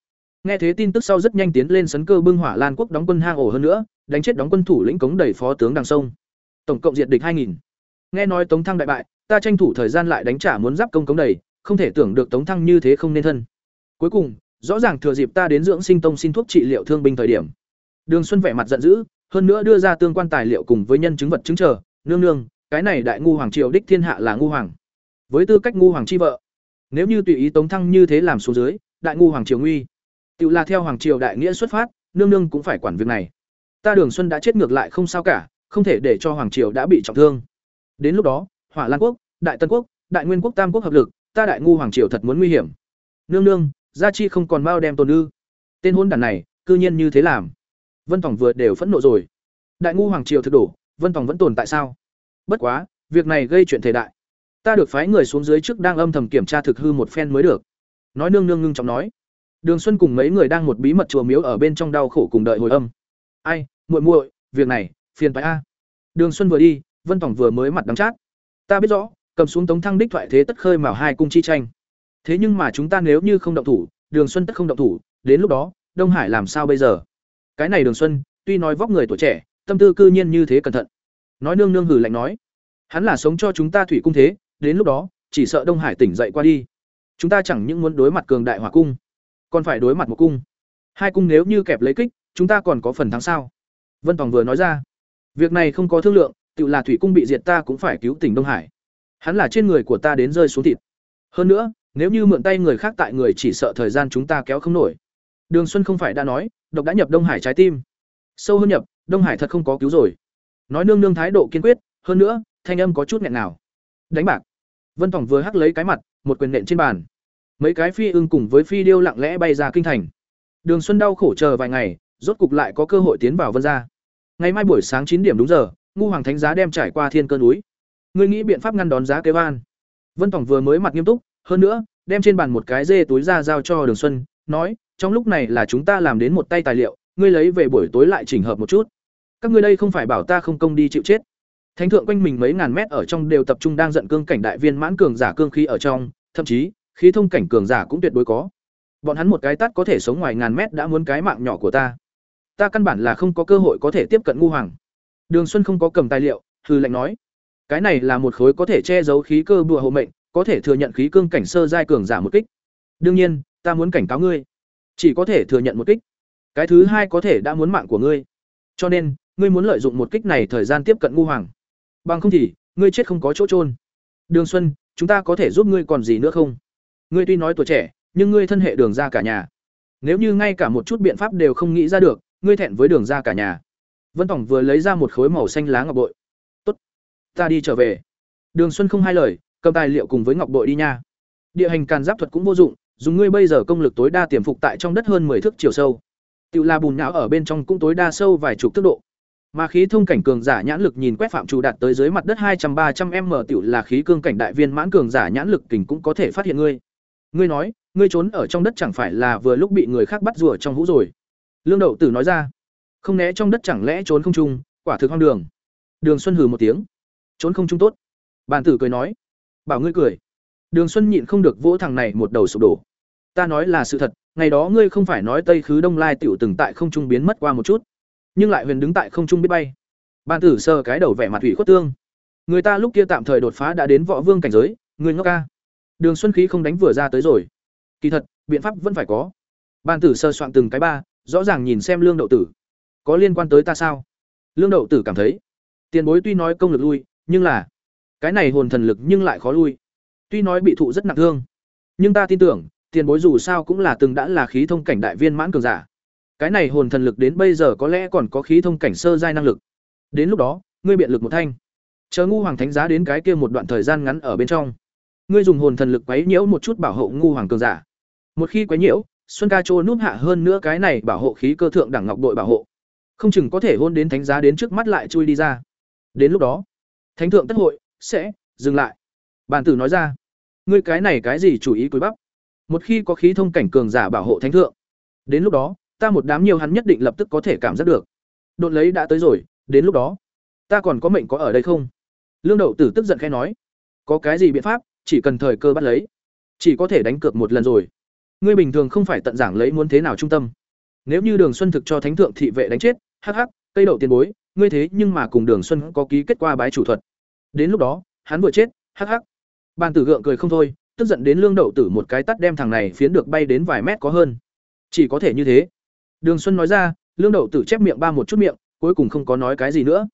Nghe thế tin tức sau rất nhanh tiến lên sấn cơ bưng hỏa lan quốc đóng quân hang ổ hơn nữa đánh chết đóng quân thủ lĩnh cống đẩy phó tướng đằng sông. Tổng cộng diệt địch hai nghìn. Nghe nói tống thăng đại bại ta tranh thủ thời gian lại đánh trả muốn giáp công cống đẩy, không thể tưởng được tống thăng như thế không nên thân. Cuối cùng rõ ràng thừa dịp ta đến dưỡng sinh tông xin thuốc trị liệu thương binh thời điểm. Đường xuân vẻ mặt giận dữ hơn nữa đưa ra tương quan tài liệu cùng với nhân chứng vật chứng chờ nương nương cái này đại ngu hoàng triều đích thiên hạ là ngu hoàng. Với tư cách ngu hoàng chi vợ, nếu như tùy ý tống thăng như thế làm xuống dưới, đại ngu hoàng triều nguy. Tự là theo hoàng triều đại nghĩa xuất phát, nương nương cũng phải quản việc này. Ta đường xuân đã chết ngược lại không sao cả, không thể để cho hoàng triều đã bị trọng thương. Đến lúc đó, hỏa lan quốc, đại tân quốc, đại nguyên quốc, tam quốc hợp lực, ta đại ngu hoàng triều thật muốn nguy hiểm. Nương nương, gia chi không còn bao đem tồn ư. Tên hôn đàn này, cư nhiên như thế làm. Vân tòng vừa đều phẫn nộ rồi. Đại ngu hoàng triều thực đổ, vân tòng vẫn tồn tại sao? Bất quá, việc này gây chuyện thể đại. Ta được phái người xuống dưới trước đang âm thầm kiểm tra thực hư một phen mới được. Nói nương nương ngưng trọng nói. Đường xuân cùng mấy người đang một bí mật chùa miếu ở bên trong đau khổ cùng đợi hồi âm. Ai, muội muội, việc này, phiền phải a. Đường xuân vừa đi, vân tổng vừa mới mặt đắng chát. Ta biết rõ, cầm xuống tống thăng đích thoại thế tất khơi mào hai cung chi tranh. Thế nhưng mà chúng ta nếu như không động thủ, đường xuân tất không động thủ, đến lúc đó, đông hải làm sao bây giờ? Cái này đường xuân, tuy nói vóc người tuổi trẻ, tâm tư cư nhiên như thế cẩn thận nói nương nương hử lạnh nói. Hắn là sống cho chúng ta thủy cung thế, đến lúc đó, chỉ sợ đông hải tỉnh dậy qua đi. Chúng ta chẳng những muốn đối mặt cường đại hỏa cung, còn phải đối mặt một cung. Hai cung nếu như kẹp lấy kích, chúng ta còn có phần thắng sao? Vân tòng vừa nói ra. Việc này không có thương lượng, tự là thủy cung bị diệt ta cũng phải cứu tỉnh đông hải. Hắn là trên người của ta đến rơi xuống thịt. Hơn nữa, nếu như mượn tay người khác tại người chỉ sợ thời gian chúng ta kéo không nổi. Đường xuân không phải đã nói, độc đã nhập đông hải trái tim. Sâu hơn nhập, đông hải thật không có cứu rồi nói nương nương thái độ kiên quyết, hơn nữa, thanh âm có chút nghẹn nào đánh bạc. Vân tòng vừa hắc lấy cái mặt, một quyền nện trên bàn. Mấy cái phi ưng cùng với phi điêu lặng lẽ bay ra kinh thành. Đường xuân đau khổ chờ vài ngày, rốt cục lại có cơ hội tiến vào vân gia. Ngày mai buổi sáng chín điểm đúng giờ, ngu hoàng thánh giá đem trải qua thiên cơ núi. Ngươi nghĩ biện pháp ngăn đón giá kế van vân tòng vừa mới mặt nghiêm túc, hơn nữa, đem trên bàn một cái dê túi ra giao cho đường xuân, nói, trong lúc này là chúng ta làm đến một tay tài liệu, ngươi lấy về buổi tối lại chỉnh hợp một chút các ngươi đây không phải bảo ta không công đi chịu chết. Thánh thượng quanh mình mấy ngàn mét ở trong đều tập trung đang giận cương cảnh đại viên mãn cường giả cương khí ở trong, thậm chí, khí thông cảnh cường giả cũng tuyệt đối có. Bọn hắn một cái tắt có thể sống ngoài ngàn mét đã muốn cái mạng nhỏ của ta. Ta căn bản là không có cơ hội có thể tiếp cận ngu hoàng. Đường xuân không có cầm tài liệu hư lệnh nói. Cái này là một khối có thể che giấu khí cơ bùa hộ mệnh, có thể thừa nhận khí cương cảnh sơ giai cường giả một kích. Đương nhiên, ta muốn cảnh cáo ngươi. Chỉ có thể thừa nhận một kích. Cái thứ hai có thể đã muốn mạng của ngươi. Cho nên ngươi muốn lợi dụng một kích này thời gian tiếp cận ngu hoàng. Bằng không thì, ngươi chết không có chỗ trôn đường xuân, chúng ta có thể giúp ngươi còn gì nữa không? Ngươi tuy nói tuổi trẻ, nhưng ngươi thân hệ đường ra cả nhà. Nếu như ngay cả một chút biện pháp đều không nghĩ ra được, ngươi thẹn với đường ra cả nhà. Vân tổng vừa lấy ra một khối màu xanh lá ngọc bội. Tốt, ta đi trở về. Đường xuân không hai lời, cầm tài liệu cùng với ngọc bội đi nha. Địa hành càn giáp thuật cũng vô dụng, dùng ngươi bây giờ công lực tối đa tiềm phục tại trong đất hơn 10 thước chiều sâu. Tự là bùn não ở bên trong cũng tối đa sâu vài chục thước độ. Mà khí thông cảnh cường giả nhãn lực nhìn quét phạm chủ đạt tới dưới mặt đất hai trăm ba trăm m tiểu là khí cương cảnh đại viên mãn cường giả nhãn lực kình cũng có thể phát hiện ngươi. Ngươi nói, ngươi trốn ở trong đất chẳng phải là vừa lúc bị người khác bắt rùa trong hũ rồi. Lương Đậu Tử nói ra, không né trong đất chẳng lẽ trốn không trung, quả thực hoang đường. Đường Xuân hừ một tiếng, trốn không trung tốt. Bàn tử cười nói, bảo ngươi cười. Đường Xuân nhịn không được vỗ thằng này một đầu sụp đổ. Ta nói là sự thật, ngày đó ngươi không phải nói Tây Khứ Đông Lai tiểu từng tại không trung biến mất qua một chút, nhưng lại huyền đứng tại không trung biết bay. Bàn tử sờ cái đầu vẻ mặt ủy khuất tương. Người ta lúc kia tạm thời đột phá đã đến võ vương cảnh giới, người ngốc ca. Đường Xuân khí không đánh vừa ra tới rồi. Kỳ thật, biện pháp vẫn phải có. Bàn tử sơ soạn từng cái ba, rõ ràng nhìn xem Lương Đậu Tử. Có liên quan tới ta sao? Lương Đậu Tử cảm thấy, tiền bối tuy nói công lực lui, nhưng là cái này hồn thần lực nhưng lại khó lui. Tuy nói bị thụ rất nặng thương, nhưng ta tin tưởng, tiền bối dù sao cũng là từng đã là khí thông cảnh đại viên mãn cường giả. Cái này hồn thần lực đến bây giờ có lẽ còn có khí thông cảnh sơ giai năng lực. Đến lúc đó, ngươi biện lực một thanh. Chờ ngu hoàng thánh giá đến cái kia một đoạn thời gian ngắn ở bên trong. Ngươi dùng hồn thần lực quấy nhiễu một chút bảo hộ ngu hoàng cường giả. Một khi quấy nhiễu, Xuân Ca Trô núp hạ hơn nữa cái này bảo hộ khí cơ thượng đẳng ngọc đội bảo hộ. Không chừng có thể hôn đến thánh giá đến trước mắt lại chui đi ra. Đến lúc đó, thánh thượng tất hội sẽ dừng lại. Bản tử nói ra, ngươi cái này cái gì chủ ý cúi bắp? Một khi có khí thông cảnh cường giả bảo hộ thánh thượng, đến lúc đó, ta một đám nhiều hắn nhất định lập tức có thể cảm giác được. Đột lấy đã tới rồi, đến lúc đó, ta còn có mệnh có ở đây không? Lương Đậu Tử tức giận khẽ nói, có cái gì biện pháp, chỉ cần thời cơ bắt lấy, chỉ có thể đánh cược một lần rồi. Ngươi bình thường không phải tận giảng lấy muốn thế nào trung tâm. Nếu như Đường Xuân thực cho thánh thượng thị vệ đánh chết, hắc hắc, cây đậu tiền bối, ngươi thế nhưng mà cùng Đường Xuân có ký kết qua bái chủ thuật. Đến lúc đó, hắn vừa chết, hắc hắc. Ban Tử gượng cười không thôi, tức giận đến Lương Đậu Tử một cái tắt đem thằng này phiến được bay đến vài mét có hơn. Chỉ có thể như thế. Đường Xuân nói ra, Lương Đậu Tử chép miệng ba một chút miệng, cuối cùng không có nói cái gì nữa.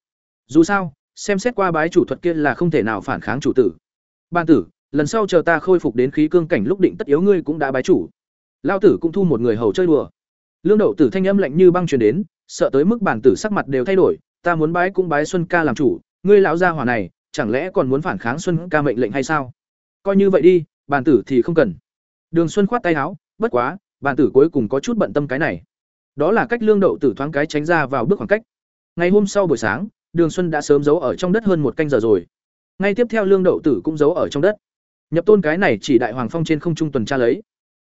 Dù sao, xem xét qua bái chủ thuật kia là không thể nào phản kháng chủ tử. Ban tử, lần sau chờ ta khôi phục đến khí cương cảnh lúc định tất yếu ngươi cũng đã bái chủ. Lão tử cũng thu một người hầu chơi đùa. Lương Đậu Tử thanh âm lạnh như băng truyền đến, sợ tới mức bản tử sắc mặt đều thay đổi, ta muốn bái cũng bái Xuân ca làm chủ, ngươi lão gia hỏa này, chẳng lẽ còn muốn phản kháng Xuân ca mệnh lệnh hay sao? Coi như vậy đi, bản tử thì không cần. Đường Xuân khoát tay áo, bất quá, bản tử cuối cùng có chút bận tâm cái này. Đó là cách Lương Đậu Tử thoáng cái tránh ra vào bước khoảng cách. Ngày hôm sau buổi sáng, Đường Xuân đã sớm giấu ở trong đất hơn một canh giờ rồi. Ngay tiếp theo Lương Đậu Tử cũng giấu ở trong đất. Nhập tôn cái này chỉ đại hoàng phong trên không trung tuần tra lấy.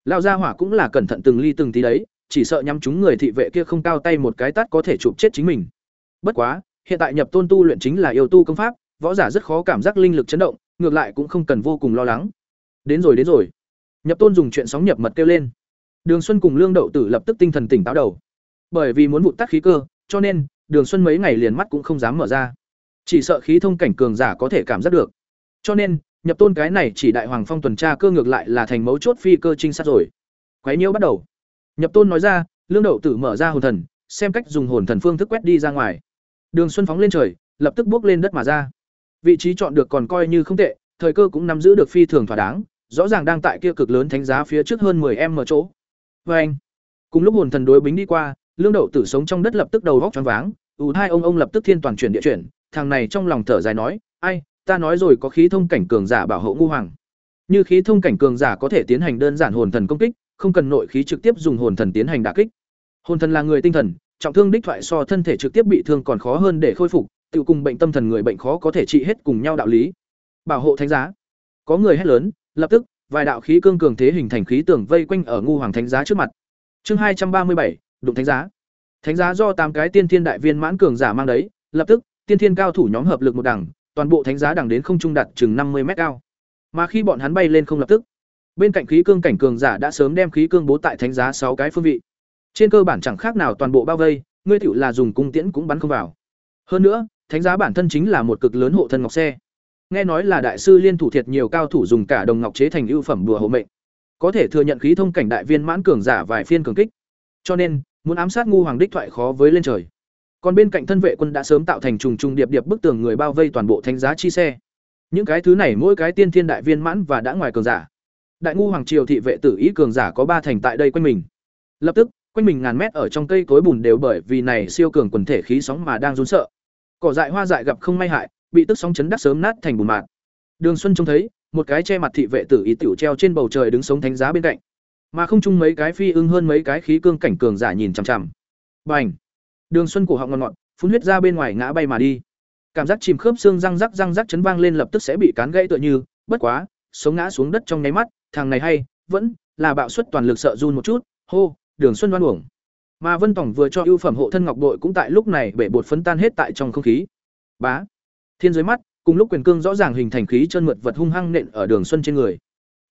Lão gia hỏa cũng là cẩn thận từng ly từng tí đấy, chỉ sợ nhắm chúng người thị vệ kia không cao tay một cái tát có thể chụp chết chính mình. Bất quá, hiện tại nhập tôn tu luyện chính là yêu tu công pháp, võ giả rất khó cảm giác linh lực chấn động, ngược lại cũng không cần vô cùng lo lắng. Đến rồi đến rồi. Nhập tôn dùng chuyện sóng nhập mật kêu lên. Đường Xuân cùng Lương Đậu Tử lập tức tinh thần tỉnh táo đầu. Bởi vì muốn vụt tắt khí cơ, cho nên Đường Xuân mấy ngày liền mắt cũng không dám mở ra. Chỉ sợ khí thông cảnh cường giả có thể cảm giác được. Cho nên, nhập tôn cái này chỉ đại hoàng phong tuần tra cơ ngược lại là thành mấu chốt phi cơ trinh sát rồi. Quấy nhiễu bắt đầu. Nhập tôn nói ra, Lương Đậu Tử mở ra hồn thần, xem cách dùng hồn thần phương thức quét đi ra ngoài. Đường Xuân phóng lên trời, lập tức bước lên đất mà ra. Vị trí chọn được còn coi như không tệ, thời cơ cũng nắm giữ được phi thường thỏa đáng, rõ ràng đang tại kia cực lớn thánh giá phía trước hơn 10m chỗ. Anh, cùng lúc hồn thần đối bính đi qua, Lương Đậu Tử sống trong đất lập tức đầu góc choáng váng, ù hai ông ông lập tức thiên toàn chuyển địa chuyển, thằng này trong lòng thở dài nói, "Ai, ta nói rồi có khí thông cảnh cường giả bảo hộ ngu hoàng." Như khí thông cảnh cường giả có thể tiến hành đơn giản hồn thần công kích, không cần nội khí trực tiếp dùng hồn thần tiến hành đả kích. Hồn thần là người tinh thần, trọng thương đích thoại so thân thể trực tiếp bị thương còn khó hơn để khôi phục, tự cùng bệnh tâm thần người bệnh khó có thể trị hết cùng nhau đạo lý. Bảo hộ thánh giá. Có người hét lớn, lập tức, vài đạo khí cương cường thế hình thành khí tường vây quanh ở ngu hoàng thánh giá trước mặt. Chương hai trăm ba mươi bảy, đụng thánh giá. Thánh giá do tám cái tiên thiên đại viên mãn cường giả mang đấy, lập tức, tiên thiên cao thủ nhóm hợp lực một đẳng, toàn bộ thánh giá đẳng đến không trung đặt chừng năm mươi mét cao. Mà khi bọn hắn bay lên không lập tức, bên cạnh khí cương cảnh cường giả đã sớm đem khí cương bố tại thánh giá sáu cái phương vị. Trên cơ bản chẳng khác nào toàn bộ bao vây, ngươi tiểu là dùng cung tiễn cũng bắn không vào. Hơn nữa, thánh giá bản thân chính là một cực lớn hộ thân ngọc xe. Nghe nói là đại sư liên thủ thiệt nhiều cao thủ dùng cả đồng ngọc chế thành ưu phẩm bùa hộ mệnh. Có thể thừa nhận khí thông cảnh đại viên mãn cường giả vài phiên cường kích. Cho nên, muốn ám sát ngu hoàng đích thoại khó với lên trời. Còn bên cạnh thân vệ quân đã sớm tạo thành trùng trùng điệp điệp bức tường người bao vây toàn bộ thánh giá chi xe. Những cái thứ này mỗi cái tiên thiên đại viên mãn và đã ngoài cường giả. Đại ngu hoàng triều thị vệ tử ý cường giả có ba thành tại đây quanh mình. Lập tức quanh mình ngàn mét ở trong cây cối bùn đều bởi vì này siêu cường quần thể khí sóng mà đang run sợ. Cỏ dại hoa dại gặp không may hại bị tức sóng chấn đắc sớm nát thành bùn mạt. Đường xuân trông thấy, một cái che mặt thị vệ tử ý tiểu treo trên bầu trời đứng sống thánh giá bên cạnh. Mà không chung mấy cái phi ưng hơn mấy cái khí cương cảnh cường giả nhìn chằm chằm. Bành! Đường xuân cổ họng ngọt ngọt, phun huyết ra bên ngoài ngã bay mà đi. Cảm giác chìm khớp xương răng rắc răng rắc chấn vang lên lập tức sẽ bị cán gãy tựa như, bất quá, sống ngã xuống đất trong nháy mắt, thằng này hay, vẫn là bạo suất toàn lực sợ run một chút, hô, đường xuân đoan uổng. Mà vân tổng vừa cho ưu phẩm hộ thân ngọc bội cũng tại lúc này bể bột phấn tan hết tại trong không khí. Bá! Thiên dưới mắt, cùng lúc quyền cương rõ ràng hình thành khí chân mượt vật hung hăng nện ở đường xuân trên người.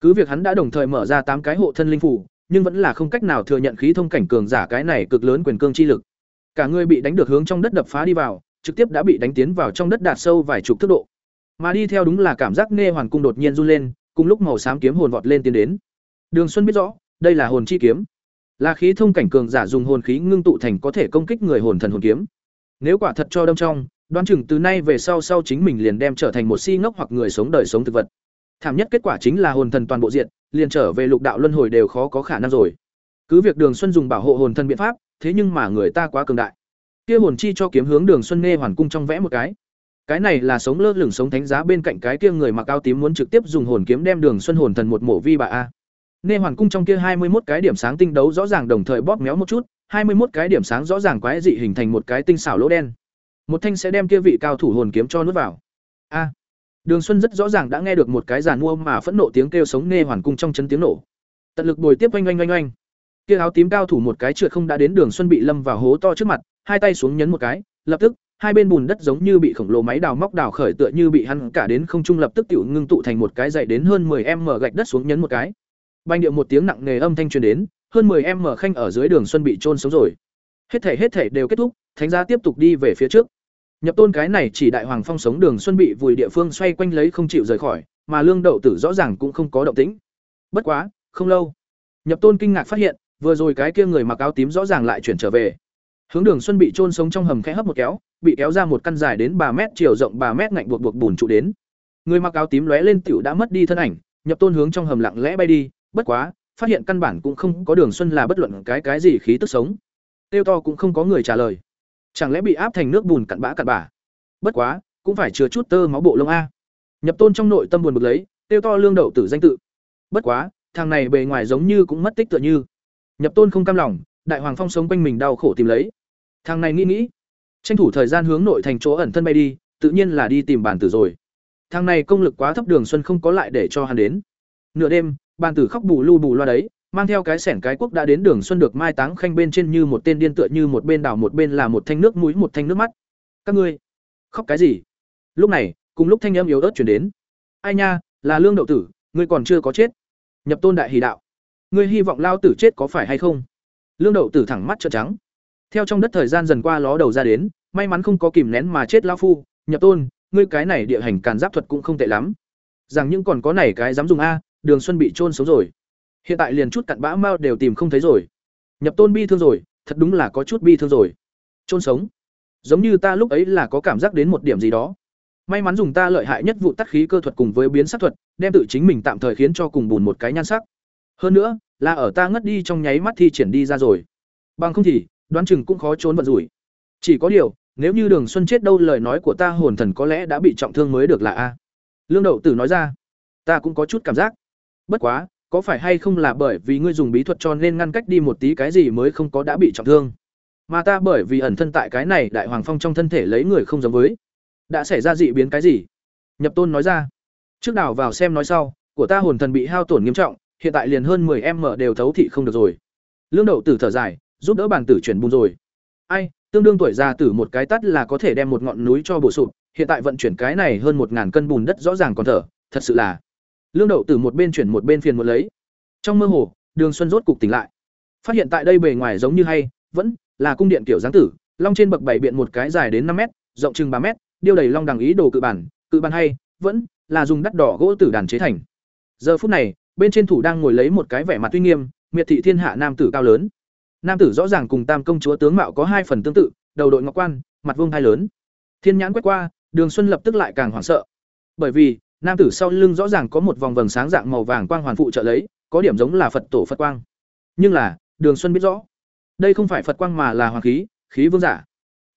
Cứ việc hắn đã đồng thời mở ra tám cái hộ thân linh phủ, nhưng vẫn là không cách nào thừa nhận khí thông cảnh cường giả cái này cực lớn quyền cương chi lực. Cả người bị đánh được hướng trong đất đập phá đi vào, trực tiếp đã bị đánh tiến vào trong đất đạt sâu vài chục thước độ. Mà đi theo đúng là cảm giác nghe hoàn cung đột nhiên run lên, cùng lúc màu xám kiếm hồn vọt lên tiến đến. Đường xuân biết rõ, đây là hồn chi kiếm. Là khí thông cảnh cường giả dùng hồn khí ngưng tụ thành có thể công kích người hồn thần hồn kiếm. Nếu quả thật cho đâm trong đoán chừng từ nay về sau sau chính mình liền đem trở thành một si ngốc hoặc người sống đời sống thực vật. Thảm nhất kết quả chính là hồn thần toàn bộ diện liền trở về lục đạo luân hồi đều khó có khả năng rồi. Cứ việc đường xuân dùng bảo hộ hồn thần biện pháp, thế nhưng mà người ta quá cường đại. Kia hồn chi cho kiếm hướng đường xuân nghe hoàn cung trong vẽ một cái. Cái này là sống lơ lửng sống thánh giá bên cạnh cái kia người mặc áo tím muốn trực tiếp dùng hồn kiếm đem đường xuân hồn thần một mổ vi bà a. Nghe hoàn cung trong kia hai mươi một cái điểm sáng tinh đấu rõ ràng đồng thời bóp méo một chút, hai mươi một cái điểm sáng rõ ràng quái dị hình thành một cái tinh xảo lỗ đen một thanh sẽ đem kia vị cao thủ hồn kiếm cho nuốt vào. A. Đường xuân rất rõ ràng đã nghe được một cái giàn mua mà phẫn nộ tiếng kêu sống nghe hoàn cung trong chấn tiếng nổ. Tận lực bồi tiếp oanh oanh oanh oanh. Kia áo tím cao thủ một cái trượt không đã đến đường xuân bị lâm vào hố to trước mặt, hai tay xuống nhấn một cái, lập tức, hai bên bùn đất giống như bị khổng lồ máy đào móc đào khởi tựa như bị hắn cả đến không trung lập tức tiểu ngưng tụ thành một cái dày đến hơn 10 m gạch đất xuống nhấn một cái. Bành điệu một tiếng nặng nề âm thanh truyền đến, hơn 10 m khanh ở dưới đường xuân bị trôn sống rồi. Hết thể hết thể đều kết thúc, thánh gia tiếp tục đi về phía trước nhập tôn cái này chỉ đại hoàng phong sống đường xuân bị vùi địa phương xoay quanh lấy không chịu rời khỏi, mà lương đậu tử rõ ràng cũng không có động tĩnh. Bất quá, không lâu, nhập tôn kinh ngạc phát hiện, vừa rồi cái kia người mặc áo tím rõ ràng lại chuyển trở về. Hướng đường xuân bị trôn sống trong hầm khẽ hấp một kéo, bị kéo ra một căn dài đến ba mét, chiều rộng ba mét ngạnh buộc buộc bùn trụ đến. Người mặc áo tím lóe lên tiểu đã mất đi thân ảnh, nhập tôn hướng trong hầm lặng lẽ bay đi, bất quá, phát hiện căn bản cũng không có đường xuân là bất luận cái cái gì khí tức sống. Tiêu to cũng không có người trả lời chẳng lẽ bị áp thành nước bùn cặn bã cặn bã? Bất quá, cũng phải chứa chút tơ máu bộ lông a. Nhập tôn trong nội tâm buồn bực lấy, tiêu to lương đậu tử danh tự. Bất quá, thằng này bề ngoài giống như cũng mất tích tựa như. Nhập tôn không cam lòng, đại hoàng phong sống quanh mình đau khổ tìm lấy. Thằng này nghĩ nghĩ, tranh thủ thời gian hướng nội thành chỗ ẩn thân bay đi, tự nhiên là đi tìm bàn tử rồi. Thằng này công lực quá thấp đường xuân không có lại để cho hắn đến. Nửa đêm, bàn tử khóc bù lu bù loa đấy mang theo cái sẻn cái quốc đã đến đường xuân được mai táng khanh bên trên như một tên điên tựa như một bên đảo một bên là một thanh nước mũi, một thanh nước mắt. Các ngươi, khóc cái gì? Lúc này, cùng lúc thanh âm yếu ớt chuyển đến. Ai nha, là lương đậu tử, ngươi còn chưa có chết. Nhập tôn đại hỷ đạo. Ngươi hy vọng lao tử chết có phải hay không? Lương đậu tử thẳng mắt trợn trắng. Theo trong đất thời gian dần qua ló đầu ra đến, may mắn không có kìm nén mà chết lao phu. Nhập tôn, ngươi cái này địa hành càn giáp thuật cũng không tệ lắm. Rằng những còn có này cái dám dùng a, đường xuân bị trôn xấu rồi hiện tại liền chút cặn bã mao đều tìm không thấy rồi. Nhập tôn bi thương rồi, thật đúng là có chút bi thương rồi. Trôn sống. Giống như ta lúc ấy là có cảm giác đến một điểm gì đó. May mắn dùng ta lợi hại nhất vụ tắc khí cơ thuật cùng với biến sắc thuật, đem tự chính mình tạm thời khiến cho cùng bùn một cái nhan sắc. Hơn nữa, là ở ta ngất đi trong nháy mắt thi triển đi ra rồi. Bằng không thì, đoán chừng cũng khó trốn vận rủi. Chỉ có điều, nếu như đường xuân chết đâu lời nói của ta hồn thần có lẽ đã bị trọng thương mới được là a. Lương đậu tử nói ra, ta cũng có chút cảm giác. Bất quá có phải hay không là bởi vì ngươi dùng bí thuật cho nên ngăn cách đi một tí cái gì mới không có đã bị trọng thương? Mà ta bởi vì ẩn thân tại cái này đại hoàng phong trong thân thể lấy người không giống với. Đã xảy ra dị biến cái gì? Nhập tôn nói ra. Trước đảo vào xem nói sau, của ta hồn thần bị hao tổn nghiêm trọng, hiện tại liền hơn 10 mở đều thấu thị không được rồi. Lương đậu tử thở dài, giúp đỡ bàn tử chuyển bùn rồi. Ai, tương đương tuổi già tử một cái tắt là có thể đem một ngọn núi cho bổ sụp, hiện tại vận chuyển cái này hơn một ngàn cân bùn đất rõ ràng còn thở, thật sự là lương đậu từ một bên chuyển một bên phiền một lấy. Trong mơ hồ, đường xuân rốt cục tỉnh lại. Phát hiện tại đây bề ngoài giống như hay, vẫn là cung điện kiểu giáng tử, long trên bậc bảy biện một cái dài đến năm m rộng chừng ba m điêu đầy long đằng ý đồ cự bản cự bản hay, vẫn là dùng đắt đỏ gỗ tử đàn chế thành. Giờ phút này, bên trên thủ đang ngồi lấy một cái vẻ mặt uy nghiêm, miệt thị thiên hạ nam tử cao lớn. Nam tử rõ ràng cùng tam công chúa tướng mạo có hai phần tương tự, đầu đội ngọc quan, mặt vương hai lớn. Thiên nhãn quét qua, đường xuân lập tức lại càng hoảng sợ. Bởi vì nam tử sau lưng rõ ràng có một vòng vầng sáng dạng màu vàng quang hoàn phụ trợ lấy, có điểm giống là phật tổ phật quang. Nhưng là, đường xuân biết rõ, đây không phải phật quang mà là hoàng khí khí vương giả.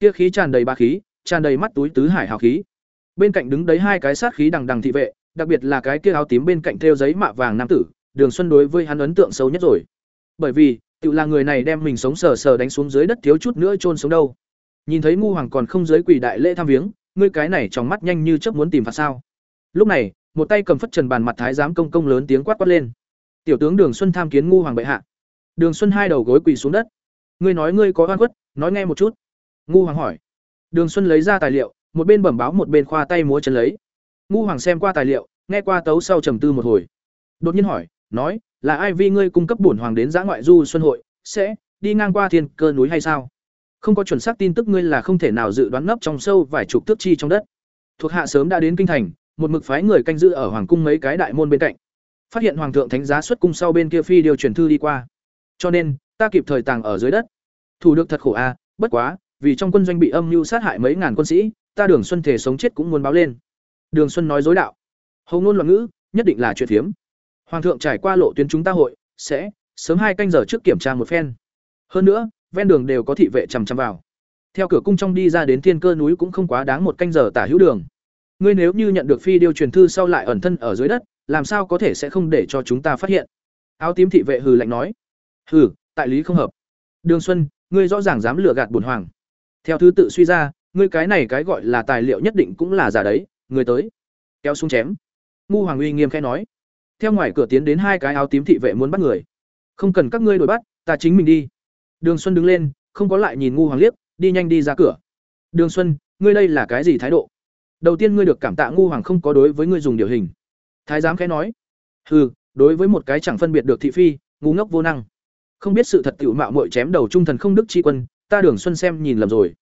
Kia khí tràn đầy ba khí, tràn đầy mắt túi tứ hải hào khí. Bên cạnh đứng đấy hai cái sát khí đằng đằng thị vệ, đặc biệt là cái kia áo tím bên cạnh thêu giấy mạ vàng nam tử, đường xuân đối với hắn ấn tượng sâu nhất rồi. Bởi vì, tự là người này đem mình sống sờ sờ đánh xuống dưới đất thiếu chút nữa chôn sống đâu. Nhìn thấy ngu hoàng còn không giới quỷ đại lễ tham viếng, ngươi cái này trong mắt nhanh như chớp muốn tìm phạt sao? Lúc này, một tay cầm phất trần bàn mặt thái giám công công lớn tiếng quát quát lên. Tiểu tướng đường xuân tham kiến ngu hoàng bệ hạ. Đường xuân hai đầu gối quỳ xuống đất. Ngươi nói ngươi có oan khuất, nói nghe một chút. Ngu hoàng hỏi. Đường xuân lấy ra tài liệu, một bên bẩm báo một bên khoa tay múa chân lấy. Ngu hoàng xem qua tài liệu, nghe qua tấu sau trầm tư một hồi. Đột nhiên hỏi, nói, là ai vi ngươi cung cấp bổn hoàng đến giã ngoại du xuân hội, sẽ đi ngang qua thiên cơ núi hay sao? Không có chuẩn xác tin tức ngươi là không thể nào dự đoán nấp trong sâu vài chục thước chi trong đất. Thuộc hạ sớm đã đến kinh thành một mực phái người canh giữ ở hoàng cung mấy cái đại môn bên cạnh. Phát hiện hoàng thượng thánh giá xuất cung sau bên kia phi điều truyền thư đi qua. Cho nên, ta kịp thời tàng ở dưới đất. Thủ được thật khổ a, bất quá, vì trong quân doanh bị âm mưu sát hại mấy ngàn quân sĩ, ta đường xuân thể sống chết cũng muốn báo lên. Đường xuân nói dối đạo. Hầu ngôn loạn ngữ, nhất định là chuyện phiếm. Hoàng thượng trải qua lộ tuyến chúng ta hội, sẽ sớm hai canh giờ trước kiểm tra một phen. Hơn nữa, ven đường đều có thị vệ chằm chằm vào. Theo cửa cung trong đi ra đến thiên cơ núi cũng không quá đáng một canh giờ tả hữu đường ngươi nếu như nhận được phi điêu truyền thư sau lại ẩn thân ở dưới đất, làm sao có thể sẽ không để cho chúng ta phát hiện? Áo tím thị vệ hừ lạnh nói. Hừ, tại lý không hợp. Đường xuân, ngươi rõ ràng dám lừa gạt bổn hoàng. Theo thứ tự suy ra, ngươi cái này cái gọi là tài liệu nhất định cũng là giả đấy, người tới. Kéo xuống chém. Ngu hoàng uy nghiêm khẽ nói. Theo ngoài cửa tiến đến hai cái áo tím thị vệ muốn bắt người. Không cần các ngươi đuổi bắt, ta chính mình đi. Đường xuân đứng lên, không có lại nhìn ngu hoàng liếc, đi nhanh đi ra cửa. Đường xuân, ngươi đây là cái gì thái độ? Đầu tiên ngươi được cảm tạ ngu hoàng không có đối với ngươi dùng điều hình. Thái giám khẽ nói. Hừ, đối với một cái chẳng phân biệt được thị phi, ngu ngốc vô năng. Không biết sự thật tiểu mạo muội chém đầu trung thần không đức tri quân, ta đường xuân xem nhìn lầm rồi.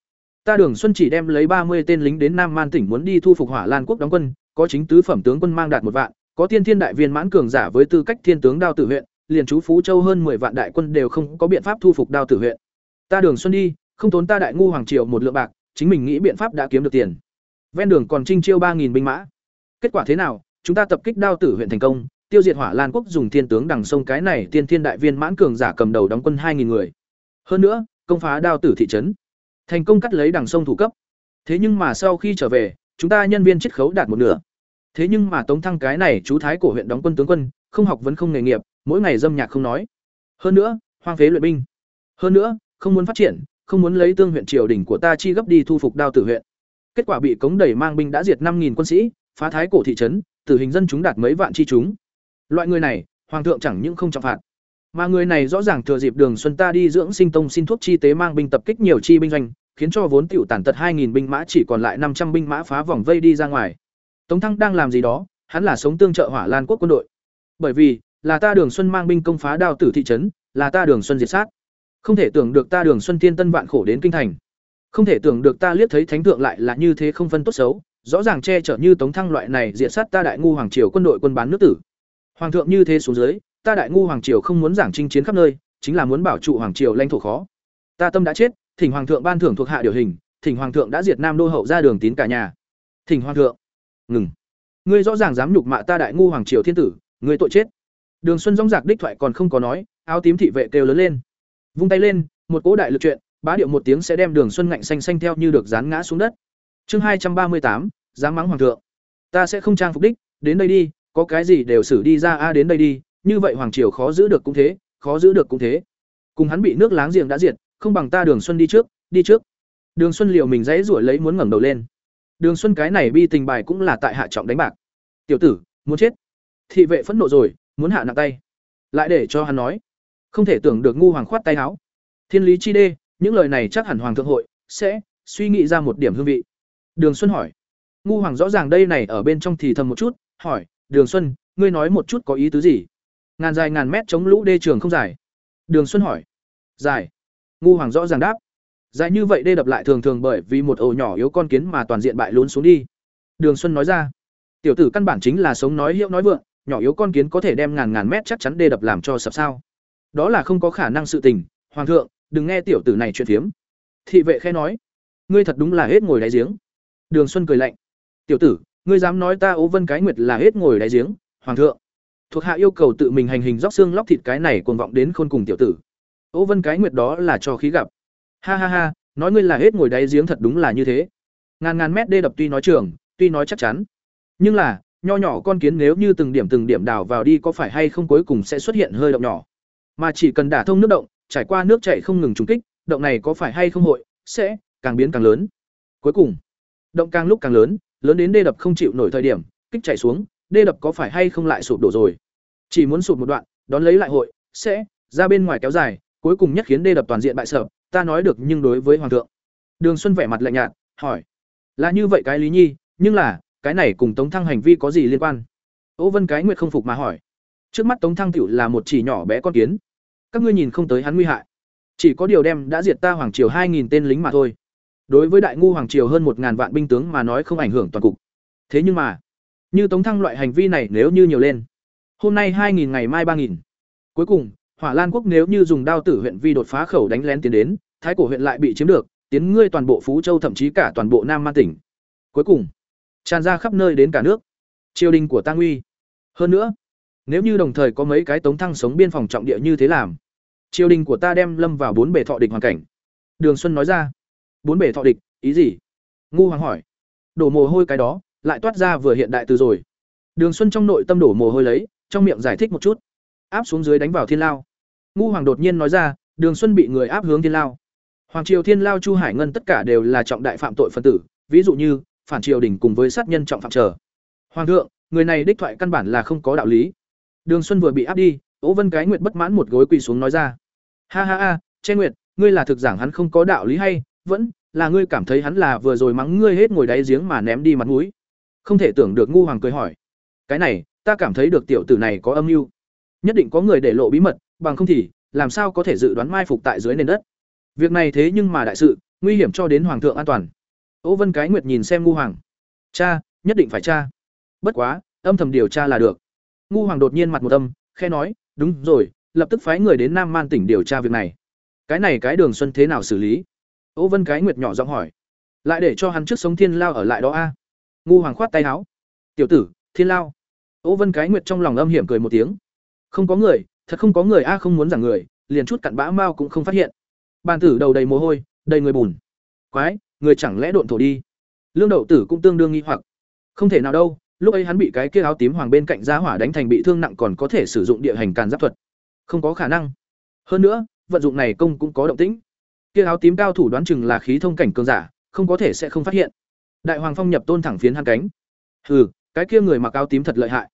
Ta đường xuân chỉ đem lấy ba mươi tên lính đến nam man tỉnh muốn đi thu phục hỏa lan quốc đóng quân, có chính tứ phẩm tướng quân mang đạt một vạn, có tiên thiên đại viên mãn cường giả với tư cách thiên tướng đao tử huyện, liền chú phú châu hơn 10 vạn đại quân đều không có biện pháp thu phục đao tử huyện. Ta đường xuân đi, không tốn ta đại ngu hoàng triều một lượng bạc, chính mình nghĩ biện pháp đã kiếm được tiền ven đường còn trinh chiêu ba binh mã. Kết quả thế nào? Chúng ta tập kích đao tử huyện thành công, tiêu diệt hỏa lan quốc dùng thiên tướng đằng sông cái này tiên thiên đại viên mãn cường giả cầm đầu đóng quân hai người. Hơn nữa, công phá đao tử thị trấn. Thành công cắt lấy đằng sông thủ cấp. Thế nhưng mà sau khi trở về, chúng ta nhân viên chiết khấu đạt một nửa. Thế nhưng mà tống thăng cái này chú thái của huyện đóng quân tướng quân, không học vấn không nghề nghiệp, mỗi ngày dâm nhạc không nói. Hơn nữa, hoang phế luyện binh. Hơn nữa, không muốn phát triển, không muốn lấy tương huyện triều đình của ta chi gấp đi thu phục đao tử huyện kết quả bị cống đẩy mang binh đã diệt năm quân sĩ, phá thái cổ thị trấn, tử hình dân chúng đạt mấy vạn chi chúng. Loại người này, hoàng thượng chẳng những không trọng phạt. Mà người này rõ ràng thừa dịp đường xuân ta đi dưỡng sinh tông xin thuốc chi tế mang binh tập kích nhiều chi binh doanh, khiến cho vốn tiểu tàn tật hai binh mã chỉ còn lại năm trăm binh mã phá vòng vây đi ra ngoài. Tống thăng đang làm gì đó, hắn là sống tương trợ hỏa lan quốc quân đội. Bởi vì, là ta đường xuân mang binh công phá đao tử thị trấn, là ta đường xuân diệt sát. Không thể tưởng được ta đường xuân thiên tân vạn khổ đến kinh thành không thể tưởng được ta liếc thấy thánh thượng lại là như thế không phân tốt xấu rõ ràng che chở như tống thăng loại này diệt sát ta đại ngu hoàng triều quân đội quân bán nước tử. Hoàng thượng như thế xuống dưới ta đại ngu hoàng triều không muốn giảng chinh chiến khắp nơi chính là muốn bảo trụ hoàng triều lãnh thổ khó. Ta tâm đã chết thỉnh hoàng thượng ban thưởng thuộc hạ điều hình thỉnh hoàng thượng đã diệt nam đô hậu ra đường tín cả nhà. Thỉnh hoàng thượng. Ngừng. Ngươi rõ ràng dám nhục mạ ta đại ngu hoàng triều thiên tử ngươi tội chết. Đường Xuân rong rạc đích thoại còn không có nói, áo tím thị vệ kêu lớn lên. Vung tay lên, một cỗ đại lực chuyện, bá điệu một tiếng sẽ đem Đường Xuân ngạnh xanh xanh theo như được dán ngã xuống đất. Chương hai trăm ba mươi tám, dám mắng hoàng thượng. Ta sẽ không trang phục đích, đến đây đi, có cái gì đều xử đi ra a đến đây đi, như vậy hoàng triều khó giữ được cũng thế, khó giữ được cũng thế. Cùng hắn bị nước láng giềng đã diệt, không bằng ta Đường Xuân đi trước, đi trước. Đường Xuân liệu mình dãy rủa lấy muốn ngẩng đầu lên. Đường Xuân cái này bi tình bài cũng là tại hạ trọng đánh bạc. Tiểu tử, muốn chết. Thị vệ phẫn nộ rồi, muốn hạ nặng tay lại để cho hắn nói không thể tưởng được ngu hoàng khoát tay áo thiên lý chi đê những lời này chắc hẳn hoàng thượng hội sẽ suy nghĩ ra một điểm hương vị. Đường xuân hỏi. Ngu hoàng rõ ràng đây này ở bên trong thì thầm một chút, hỏi, đường xuân, ngươi nói một chút có ý tứ gì? Ngàn dài ngàn mét chống lũ đê trường không dài. Đường xuân hỏi. Dài. Ngu hoàng rõ ràng đáp. Dài như vậy đê đập lại thường thường bởi vì một ổ nhỏ yếu con kiến mà toàn diện bại lún xuống đi. Đường xuân nói ra. Tiểu tử căn bản chính là sống nói hiệu nói vượng, nhỏ yếu con kiến có thể đem ngàn ngàn mét chắc chắn đê đập làm cho sập sao. Đó là không có khả năng sự tình, hoàng thượng đừng nghe tiểu tử này chuyện phiếm. Thị vệ khe nói, ngươi thật đúng là hết ngồi đáy giếng. Đường xuân cười lạnh, tiểu tử, ngươi dám nói ta ố vân cái nguyệt là hết ngồi đáy giếng, hoàng thượng. Thuộc hạ yêu cầu tự mình hành hình róc xương lóc thịt cái này cuồng vọng đến khôn cùng tiểu tử. Ố vân cái nguyệt đó là cho khí gặp. Ha ha ha, nói ngươi là hết ngồi đáy giếng thật đúng là như thế. Ngàn ngàn mét đê đập tuy nói trường, tuy nói chắc chắn. Nhưng là, nho nhỏ con kiến nếu như từng điểm từng điểm đào vào đi có phải hay không cuối cùng sẽ xuất hiện hơi động nhỏ. Mà chỉ cần đả thông nước động trải qua nước chảy không ngừng trùng kích động này có phải hay không hội sẽ càng biến càng lớn. Cuối cùng, động càng lúc càng lớn, lớn đến đê đập không chịu nổi thời điểm, kích chảy xuống, đê đập có phải hay không lại sụp đổ rồi. Chỉ muốn sụp một đoạn, đón lấy lại hội sẽ ra bên ngoài kéo dài, cuối cùng nhất khiến đê đập toàn diện bại sập, ta nói được nhưng đối với hoàng thượng. Đường Xuân vẻ mặt lạnh nhạt, hỏi: "Là như vậy cái lý nhi, nhưng là, cái này cùng Tống Thăng hành vi có gì liên quan?" Ô Vân cái nguyệt không phục mà hỏi: Trước mắt Tống Thăng tiểu là một chỉ nhỏ bé con kiến. Các ngươi nhìn không tới hắn nguy hại. Chỉ có điều đem đã diệt ta hoàng triều hai nghìn tên lính mà thôi. Đối với đại ngu hoàng triều hơn một ngàn vạn binh tướng mà nói không ảnh hưởng toàn cục. Thế nhưng mà, như Tống Thăng loại hành vi này nếu như nhiều lên, hôm nay hai nghìn ngày mai ba nghìn Cuối cùng, Hỏa Lan quốc nếu như dùng đao tử huyện vi đột phá khẩu đánh lén tiến đến, thái cổ huyện lại bị chiếm được, tiến ngươi toàn bộ Phú Châu thậm chí cả toàn bộ Nam Man tỉnh. Cuối cùng, tràn ra khắp nơi đến cả nước. Triều đình của ta Uy. Hơn nữa, nếu như đồng thời có mấy cái tống thăng sống biên phòng trọng địa như thế làm, triều đình của ta đem lâm vào bốn bể thọ địch hoàn cảnh. Đường Xuân nói ra. Bốn bể thọ địch, ý gì? Ngu Hoàng hỏi. Đổ mồ hôi cái đó, lại toát ra vừa hiện đại từ rồi. Đường Xuân trong nội tâm đổ mồ hôi lấy, trong miệng giải thích một chút. Áp xuống dưới đánh vào thiên lao. Ngu Hoàng đột nhiên nói ra, Đường Xuân bị người áp hướng thiên lao. Hoàng triều thiên lao Chu Hải Ngân tất cả đều là trọng đại phạm tội phân tử, ví dụ như phản triều đình cùng với sát nhân trọng phạm trở. Hoàng thượng, người này đích thoại căn bản là không có đạo lý. Đường Xuân vừa bị áp đi, Ố Vân Cái Nguyệt bất mãn một gối quỳ xuống nói ra: "Ha ha ha, Che Nguyệt, ngươi là thực giảng hắn không có đạo lý hay, vẫn là ngươi cảm thấy hắn là vừa rồi mắng ngươi hết ngồi đáy giếng mà ném đi mặt mũi?" Không thể tưởng được ngu hoàng cười hỏi: "Cái này, ta cảm thấy được tiểu tử này có âm mưu. Nhất định có người để lộ bí mật, bằng không thì làm sao có thể dự đoán mai phục tại dưới nền đất. Việc này thế nhưng mà đại sự, nguy hiểm cho đến hoàng thượng an toàn." Ô Vân Cái Nguyệt nhìn xem ngu hoàng: "Cha, nhất định phải cha. Bất quá, âm thầm điều tra là được." Ngu hoàng đột nhiên mặt một âm khe nói, đúng rồi, lập tức phái người đến nam man tỉnh điều tra việc này. Cái này cái đường xuân thế nào xử lý? Ỗ vân cái nguyệt nhỏ giọng hỏi. Lại để cho hắn trước sống thiên lao ở lại đó a. Ngu hoàng khoát tay áo. Tiểu tử, thiên lao. Ỗ vân cái nguyệt trong lòng âm hiểm cười một tiếng. Không có người, thật không có người a, không muốn giảng người, liền chút cặn bã mao cũng không phát hiện. Bàn tử đầu đầy mồ hôi, đầy người bùn. Quái, người chẳng lẽ độn thổ đi? Lương đậu tử cũng tương đương nghi hoặc. Không thể nào đâu lúc ấy hắn bị cái kia áo tím hoàng bên cạnh giá hỏa đánh thành bị thương nặng còn có thể sử dụng địa hành càn giáp thuật. Không có khả năng. Hơn nữa, vận dụng này công cũng có động tĩnh. Kia áo tím cao thủ đoán chừng là khí thông cảnh cường giả, không có thể sẽ không phát hiện. Đại hoàng phong nhập tôn thẳng phiến hắn cánh. Hừ, cái kia người mặc áo tím thật lợi hại.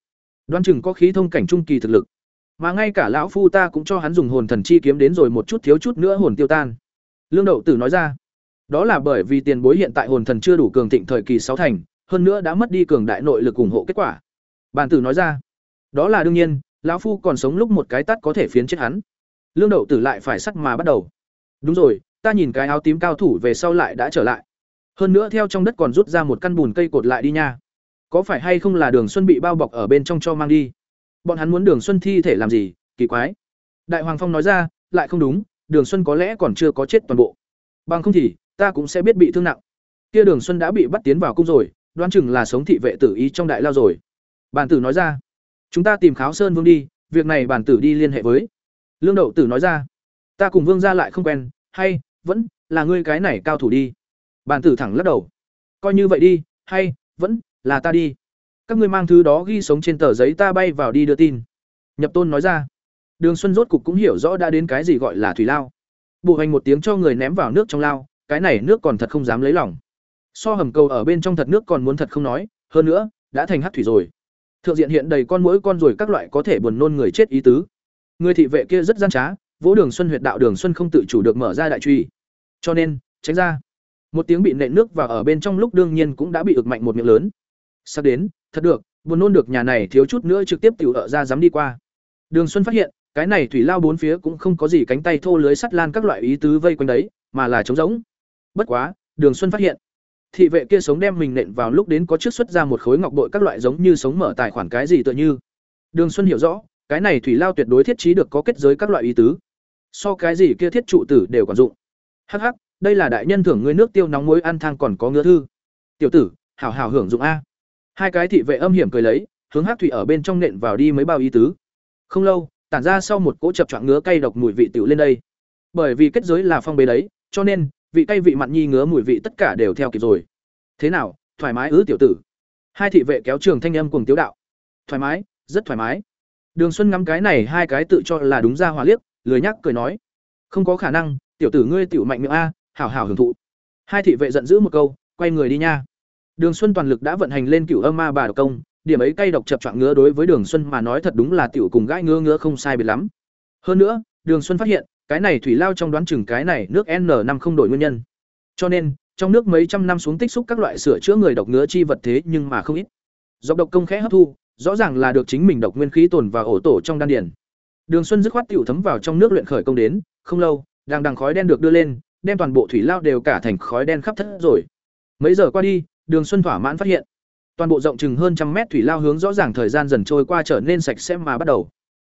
Đoán chừng có khí thông cảnh trung kỳ thực lực. Mà ngay cả lão phu ta cũng cho hắn dùng hồn thần chi kiếm đến rồi một chút thiếu chút nữa hồn tiêu tan. Lương đậu tử nói ra, đó là bởi vì tiền bối hiện tại hồn thần chưa đủ cường thịnh thời kỳ sáu thành hơn nữa đã mất đi cường đại nội lực ủng hộ kết quả. Bàn tử nói ra, đó là đương nhiên, lão phu còn sống lúc một cái tắt có thể phiến chết hắn. Lương đậu tử lại phải sắc mà bắt đầu. Đúng rồi, ta nhìn cái áo tím cao thủ về sau lại đã trở lại. Hơn nữa theo trong đất còn rút ra một căn bùn cây cột lại đi nha. Có phải hay không là đường xuân bị bao bọc ở bên trong cho mang đi? Bọn hắn muốn đường xuân thi thể làm gì? Kỳ quái. Đại hoàng phong nói ra, lại không đúng, đường xuân có lẽ còn chưa có chết toàn bộ. Bằng không thì, ta cũng sẽ biết bị thương nặng. Kia đường xuân đã bị bắt tiến vào cung rồi đoán chừng là sống thị vệ tử ý trong đại lao rồi. Bản tử nói ra, chúng ta tìm kháo sơn vương đi, việc này bản tử đi liên hệ với. Lương đậu tử nói ra, ta cùng vương ra lại không quen, hay, vẫn là ngươi cái này cao thủ đi. Bản tử thẳng lắc đầu, coi như vậy đi, hay, vẫn là ta đi. Các ngươi mang thứ đó ghi sống trên tờ giấy ta bay vào đi đưa tin. Nhập tôn nói ra, đường xuân rốt cục cũng hiểu rõ đã đến cái gì gọi là thủy lao. Bộ hành một tiếng cho người ném vào nước trong lao, cái này nước còn thật không dám lấy lòng so hầm cầu ở bên trong thật nước còn muốn thật không nói, hơn nữa, đã thành hát thủy rồi. Thượng diện hiện đầy con mũi con rồi các loại có thể buồn nôn người chết ý tứ. Người thị vệ kia rất gian trá, vỗ đường xuân huyệt đạo đường xuân không tự chủ được mở ra đại truy. Cho nên, tránh ra. Một tiếng bị nện nước và ở bên trong lúc đương nhiên cũng đã bị ực mạnh một miệng lớn. Sắp đến, thật được, buồn nôn được nhà này thiếu chút nữa trực tiếp tiểu ở ra dám đi qua. Đường xuân phát hiện, cái này thủy lao bốn phía cũng không có gì cánh tay thô lưới sắt lan các loại ý tứ vây quanh đấy, mà là trống rỗng. Bất quá, đường xuân phát hiện thị vệ kia sống đem mình nện vào lúc đến có trước xuất ra một khối ngọc bội các loại giống như sống mở tài khoản cái gì tựa như. Đường xuân hiểu rõ, cái này thủy lao tuyệt đối thiết trí được có kết giới các loại ý tứ. So cái gì kia thiết trụ tử đều còn dụng. Hắc hắc, đây là đại nhân thưởng ngươi nước tiêu nóng muối ăn thang còn có ngứa thư. Tiểu tử, hảo hảo hưởng dụng a. Hai cái thị vệ âm hiểm cười lấy, hướng hắc thủy ở bên trong nện vào đi mấy bao ý tứ. Không lâu, tản ra sau một cỗ chập choạng ngứa cay độc mùi vị tiểu lên đây. Bởi vì kết giới là phong bế đấy, cho nên vị cay vị mặn nhi ngứa mùi vị tất cả đều theo kịp rồi. Thế nào, thoải mái ư, tiểu tử? Hai thị vệ kéo trường thanh âm cùng tiếu đạo. Thoải mái, rất thoải mái. Đường xuân ngắm cái này hai cái tự cho là đúng ra hòa liếc, lười nhắc cười nói. Không có khả năng, tiểu tử ngươi tiểu mạnh miệng a, hảo hảo hưởng thụ. Hai thị vệ giận dữ một câu, quay người đi nha. Đường xuân toàn lực đã vận hành lên cửu âm ma bà độc công, điểm ấy cay độc chập choạng ngứa đối với đường xuân mà nói thật đúng là tiểu cùng gãi ngứa ngứa không sai biệt lắm. Hơn nữa, đường xuân phát hiện cái này thủy lao trong đoán chừng cái này nước n năm không đổi nguyên nhân. Cho nên, trong nước mấy trăm năm xuống tích xúc các loại sửa chữa người độc ngứa chi vật thế nhưng mà không ít. Dọc độc công khẽ hấp thu, rõ ràng là được chính mình độc nguyên khí tồn vào ổ tổ trong đan điền. Đường xuân dứt khoát tiểu thấm vào trong nước luyện khởi công đến, không lâu, đang đằng khói đen được đưa lên, đem toàn bộ thủy lao đều cả thành khói đen khắp thất rồi. Mấy giờ qua đi, đường xuân thỏa mãn phát hiện, toàn bộ rộng chừng hơn trăm mét thủy lao hướng rõ ràng thời gian dần trôi qua trở nên sạch sẽ mà bắt đầu.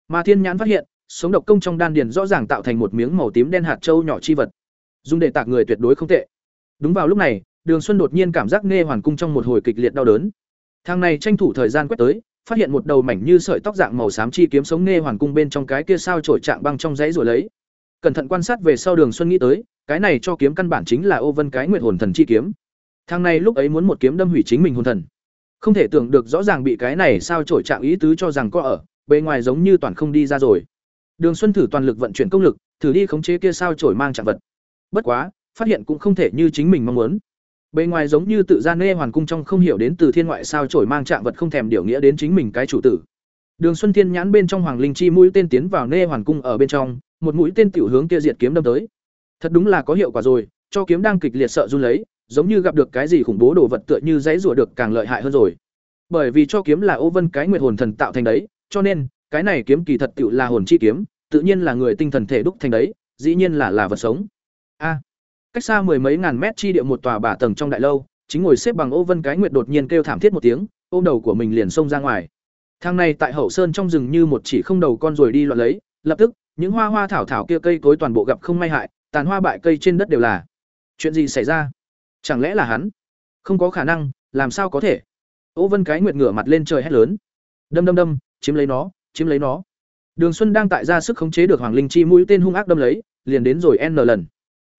Mà thiên nhãn phát hiện sống độc công trong đan điền rõ ràng tạo thành một miếng màu tím đen hạt châu nhỏ chi vật. Dùng để tạc người tuyệt đối không tệ. Đúng vào lúc này, đường xuân đột nhiên cảm giác nghe hoàn cung trong một hồi kịch liệt đau đớn. Thang này tranh thủ thời gian quét tới, phát hiện một đầu mảnh như sợi tóc dạng màu xám chi kiếm sống nghe hoàn cung bên trong cái kia sao trổi trạng băng trong dãy rồi lấy. Cẩn thận quan sát về sau đường xuân nghĩ tới, cái này cho kiếm căn bản chính là ô vân cái nguyệt hồn thần chi kiếm. Thang này lúc ấy muốn một kiếm đâm hủy chính mình hồn thần. Không thể tưởng được rõ ràng bị cái này sao trổi trạng ý tứ cho rằng có ở, bề ngoài giống như toàn không đi ra rồi đường xuân thử toàn lực vận chuyển công lực, thử đi khống chế kia sao trổi mang trạng vật. Bất quá, phát hiện cũng không thể như chính mình mong muốn. Bề ngoài giống như tự gian nê hoàn cung trong không hiểu đến từ thiên ngoại sao trổi mang trạng vật không thèm điều nghĩa đến chính mình cái chủ tử. Đường xuân thiên nhãn bên trong hoàng linh chi mũi tên tiến vào nê hoàn cung ở bên trong, một mũi tên tiểu hướng kia diệt kiếm đâm tới. Thật đúng là có hiệu quả rồi, cho kiếm đang kịch liệt sợ run lấy, giống như gặp được cái gì khủng bố đồ vật tựa như dãy rủa được càng lợi hại hơn rồi. Bởi vì cho kiếm là ô vân cái nguyệt hồn thần tạo thành đấy, cho nên, cái này kiếm kỳ thật tựu là hồn chi kiếm tự nhiên là người tinh thần thể đúc thành đấy, dĩ nhiên là là vật sống. A, cách xa mười mấy ngàn mét chi địa một tòa bả tầng trong đại lâu, chính ngồi xếp bằng ô vân cái nguyệt đột nhiên kêu thảm thiết một tiếng, ôm đầu của mình liền xông ra ngoài. Thang này tại hậu sơn trong rừng như một chỉ không đầu con rồi đi loạn lấy, lập tức, những hoa hoa thảo thảo kia cây cối toàn bộ gặp không may hại, tàn hoa bại cây trên đất đều là. Chuyện gì xảy ra? Chẳng lẽ là hắn? Không có khả năng, làm sao có thể? Ô vân cái nguyệt ngửa mặt lên trời hét lớn. Đâm đâm đâm, chiếm lấy nó, chiếm lấy nó đường xuân đang tại ra sức khống chế được hoàng linh chi mũi tên hung ác đâm lấy, liền đến rồi n lần.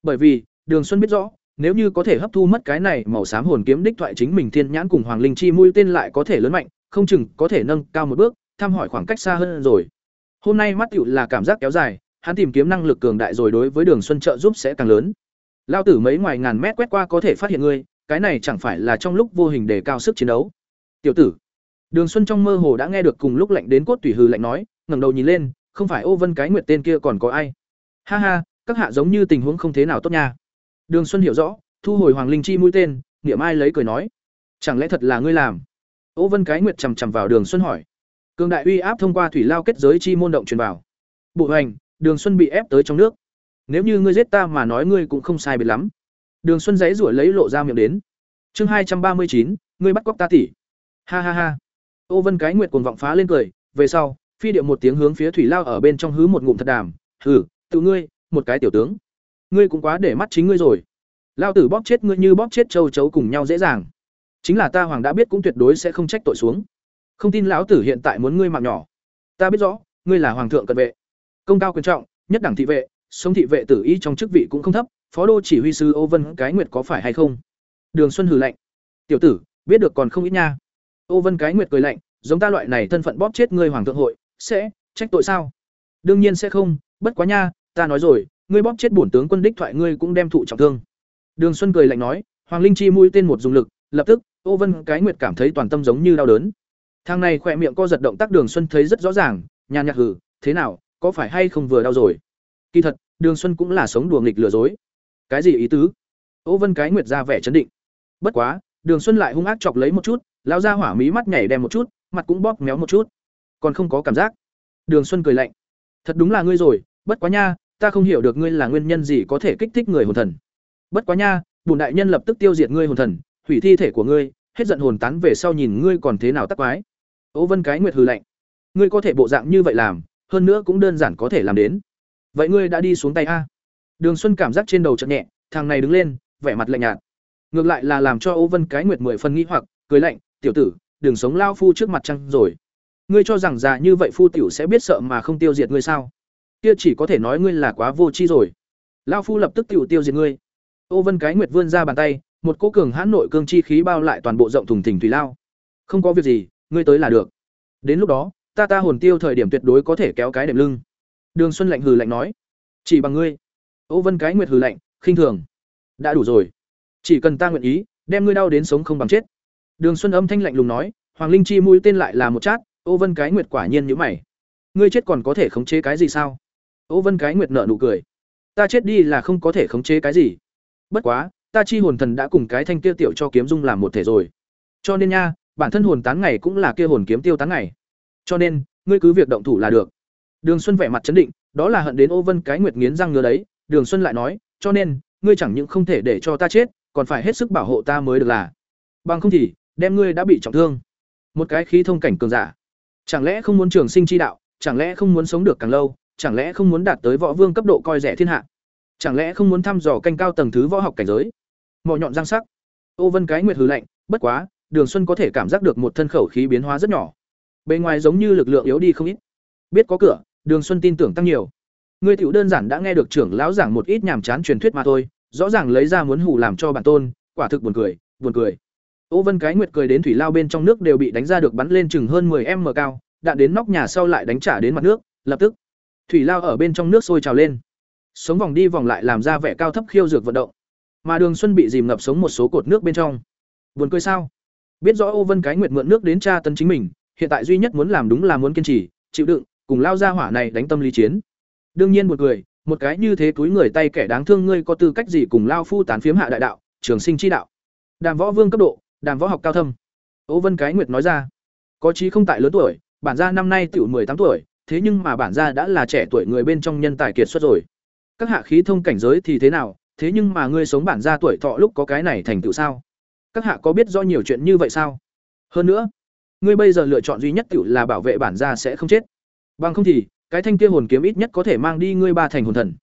Bởi vì, đường xuân biết rõ, nếu như có thể hấp thu mất cái này màu xám hồn kiếm đích thoại chính mình thiên nhãn cùng hoàng linh chi mũi tên lại có thể lớn mạnh, không chừng có thể nâng cao một bước thăm hỏi khoảng cách xa hơn rồi. Hôm nay mắt tựu là cảm giác kéo dài, hắn tìm kiếm năng lực cường đại rồi đối với đường xuân trợ giúp sẽ càng lớn. Lao tử mấy ngoài ngàn mét quét qua có thể phát hiện ngươi, cái này chẳng phải là trong lúc vô hình đề cao sức chiến đấu. Tiểu tử, đường xuân trong mơ hồ đã nghe được cùng lúc lạnh đến cốt tùy hư lạnh nói ngẩng đầu nhìn lên, không phải ô vân cái nguyệt tên kia còn có ai? Ha ha, các hạ giống như tình huống không thế nào tốt nha. Đường xuân hiểu rõ, thu hồi hoàng linh chi mũi tên, niệm ai lấy cười nói. Chẳng lẽ thật là ngươi làm? Ô vân cái nguyệt chằm chằm vào đường xuân hỏi. Cường đại uy áp thông qua thủy lao kết giới chi môn động truyền vào. Bộ hành, đường xuân bị ép tới trong nước. Nếu như ngươi giết ta mà nói ngươi cũng không sai biệt lắm. Đường xuân giãy rủi lấy lộ ra miệng đến. Chương hai trăm ba mươi chín, ngươi bắt cóc ta tỷ. Ha ha ha. Ô vân cái nguyệt cuồng vọng phá lên cười, về sau phi điệu một tiếng hướng phía thủy lao ở bên trong hứ một ngụm thật đàm, hừ, tự ngươi, một cái tiểu tướng, ngươi cũng quá để mắt chính ngươi rồi. Lao tử bóp chết ngươi như bóp chết châu chấu cùng nhau dễ dàng. Chính là ta hoàng đã biết cũng tuyệt đối sẽ không trách tội xuống. Không tin lão tử hiện tại muốn ngươi mạng nhỏ. Ta biết rõ, ngươi là hoàng thượng cận vệ, công cao quyền trọng, nhất đẳng thị vệ, sống thị vệ tử y trong chức vị cũng không thấp, phó đô chỉ huy sư ô vân cái nguyệt có phải hay không? Đường xuân hử lạnh, tiểu tử, biết được còn không ít nha. Ô vân cái nguyệt cười lạnh, giống ta loại này thân phận bóp chết ngươi hoàng thượng hội sẽ, trách tội sao? Đương nhiên sẽ không, bất quá nha, ta nói rồi, ngươi bóp chết bổn tướng quân đích thoại ngươi cũng đem thụ trọng thương. Đường xuân cười lạnh nói, hoàng linh chi mũi tên một dùng lực, lập tức, ô vân cái nguyệt cảm thấy toàn tâm giống như đau đớn. Thang này khỏe miệng co giật động tác đường xuân thấy rất rõ ràng, nhàn nhạt hử thế nào, có phải hay không vừa đau rồi? Kỳ thật, đường xuân cũng là sống đùa nghịch lừa dối. Cái gì ý tứ? Ô vân cái nguyệt ra vẻ chấn định. Bất quá, đường xuân lại hung ác chọc lấy một chút lao ra hỏa mí mắt nhảy đem một chút, mặt cũng bóp méo một chút còn không có cảm giác. Đường xuân cười lạnh. Thật đúng là ngươi rồi, bất quá nha, ta không hiểu được ngươi là nguyên nhân gì có thể kích thích người hồn thần. Bất quá nha, bùn đại nhân lập tức tiêu diệt ngươi hồn thần, hủy thi thể của ngươi, hết giận hồn tán về sau nhìn ngươi còn thế nào tắc quái. Ô vân cái nguyệt hừ lạnh. Ngươi có thể bộ dạng như vậy làm, hơn nữa cũng đơn giản có thể làm đến. Vậy ngươi đã đi xuống tay a. Đường xuân cảm giác trên đầu chợt nhẹ, thằng này đứng lên, vẻ mặt lạnh nhạt. Ngược lại là làm cho ô vân cái nguyệt mười phần nghĩ hoặc, cười lạnh, tiểu tử đường sống lao phu trước mặt trăng rồi ngươi cho rằng già như vậy phu tiểu sẽ biết sợ mà không tiêu diệt ngươi sao? Kia chỉ có thể nói ngươi là quá vô tri rồi. Lão phu lập tức tiểu tiêu diệt ngươi. Ô vân cái nguyệt vươn ra bàn tay, một cỗ cường hãn nội cương chi khí bao lại toàn bộ rộng thùng thình thủy lao. Không có việc gì, ngươi tới là được. Đến lúc đó, ta ta hồn tiêu thời điểm tuyệt đối có thể kéo cái đệm lưng. Đường xuân lạnh hừ lạnh nói. Chỉ bằng ngươi. Ô vân cái nguyệt hừ lạnh, khinh thường. Đã đủ rồi. Chỉ cần ta nguyện ý, đem ngươi đau đến sống không bằng chết. Đường xuân âm thanh lạnh lùng nói, hoàng linh chi mũi tên lại là một chát ô vân cái nguyệt quả nhiên nhữ mày. Ngươi chết còn có thể khống chế cái gì sao? Ô vân cái nguyệt nợ nụ cười. Ta chết đi là không có thể khống chế cái gì. Bất quá, ta chi hồn thần đã cùng cái thanh kia tiểu cho kiếm dung làm một thể rồi. Cho nên nha, bản thân hồn tán ngày cũng là kia hồn kiếm tiêu tán ngày. Cho nên, ngươi cứ việc động thủ là được. Đường xuân vẻ mặt chấn định, đó là hận đến ô vân cái nguyệt nghiến răng ngứa đấy. Đường xuân lại nói, cho nên, ngươi chẳng những không thể để cho ta chết, còn phải hết sức bảo hộ ta mới được là. Bằng không thì, đem ngươi đã bị trọng thương. Một cái khí thông cảnh cường giả chẳng lẽ không muốn trường sinh chi đạo, chẳng lẽ không muốn sống được càng lâu, chẳng lẽ không muốn đạt tới võ vương cấp độ coi rẻ thiên hạ? Chẳng lẽ không muốn thăm dò canh cao tầng thứ võ học cảnh giới? Mỏ nhọn răng sắc. Ô vân cái nguyệt hừ lạnh, bất quá, đường xuân có thể cảm giác được một thân khẩu khí biến hóa rất nhỏ. Bề ngoài giống như lực lượng yếu đi không ít. Biết có cửa, đường xuân tin tưởng tăng nhiều. Ngươi tiểu đơn giản đã nghe được trưởng lão giảng một ít nhàm chán truyền thuyết mà thôi, rõ ràng lấy ra muốn hù làm cho bản tôn, quả thực buồn cười buồn cười ô vân cái nguyệt cười đến thủy lao bên trong nước đều bị đánh ra được bắn lên chừng hơn 10 m cao, đạn đến nóc nhà sau lại đánh trả đến mặt nước, lập tức, thủy lao ở bên trong nước sôi trào lên. Sống vòng đi vòng lại làm ra vẻ cao thấp khiêu dược vận động. Mà đường xuân bị dìm ngập sống một số cột nước bên trong. Buồn cười sao? Biết rõ ô vân cái nguyệt mượn nước đến tra tấn chính mình, hiện tại duy nhất muốn làm đúng là muốn kiên trì, chịu đựng, cùng lao ra hỏa này đánh tâm lý chiến. Đương nhiên buồn cười, một cái như thế túi người tay kẻ đáng thương ngươi có tư cách gì cùng lao phu tán phiếm hạ đại đạo, trường sinh chi đạo. Đàm võ vương cấp độ đàm võ học cao thâm. Ố vân cái nguyệt nói ra, có chí không tại lớn tuổi, bản gia năm nay tiểu tám tuổi, thế nhưng mà bản gia đã là trẻ tuổi người bên trong nhân tài kiệt xuất rồi. Các hạ khí thông cảnh giới thì thế nào, thế nhưng mà ngươi sống bản gia tuổi thọ lúc có cái này thành tựu sao? Các hạ có biết do nhiều chuyện như vậy sao? Hơn nữa, ngươi bây giờ lựa chọn duy nhất tiểu là bảo vệ bản gia sẽ không chết. Bằng không thì, cái thanh kia hồn kiếm ít nhất có thể mang đi ngươi ba thành hồn thần.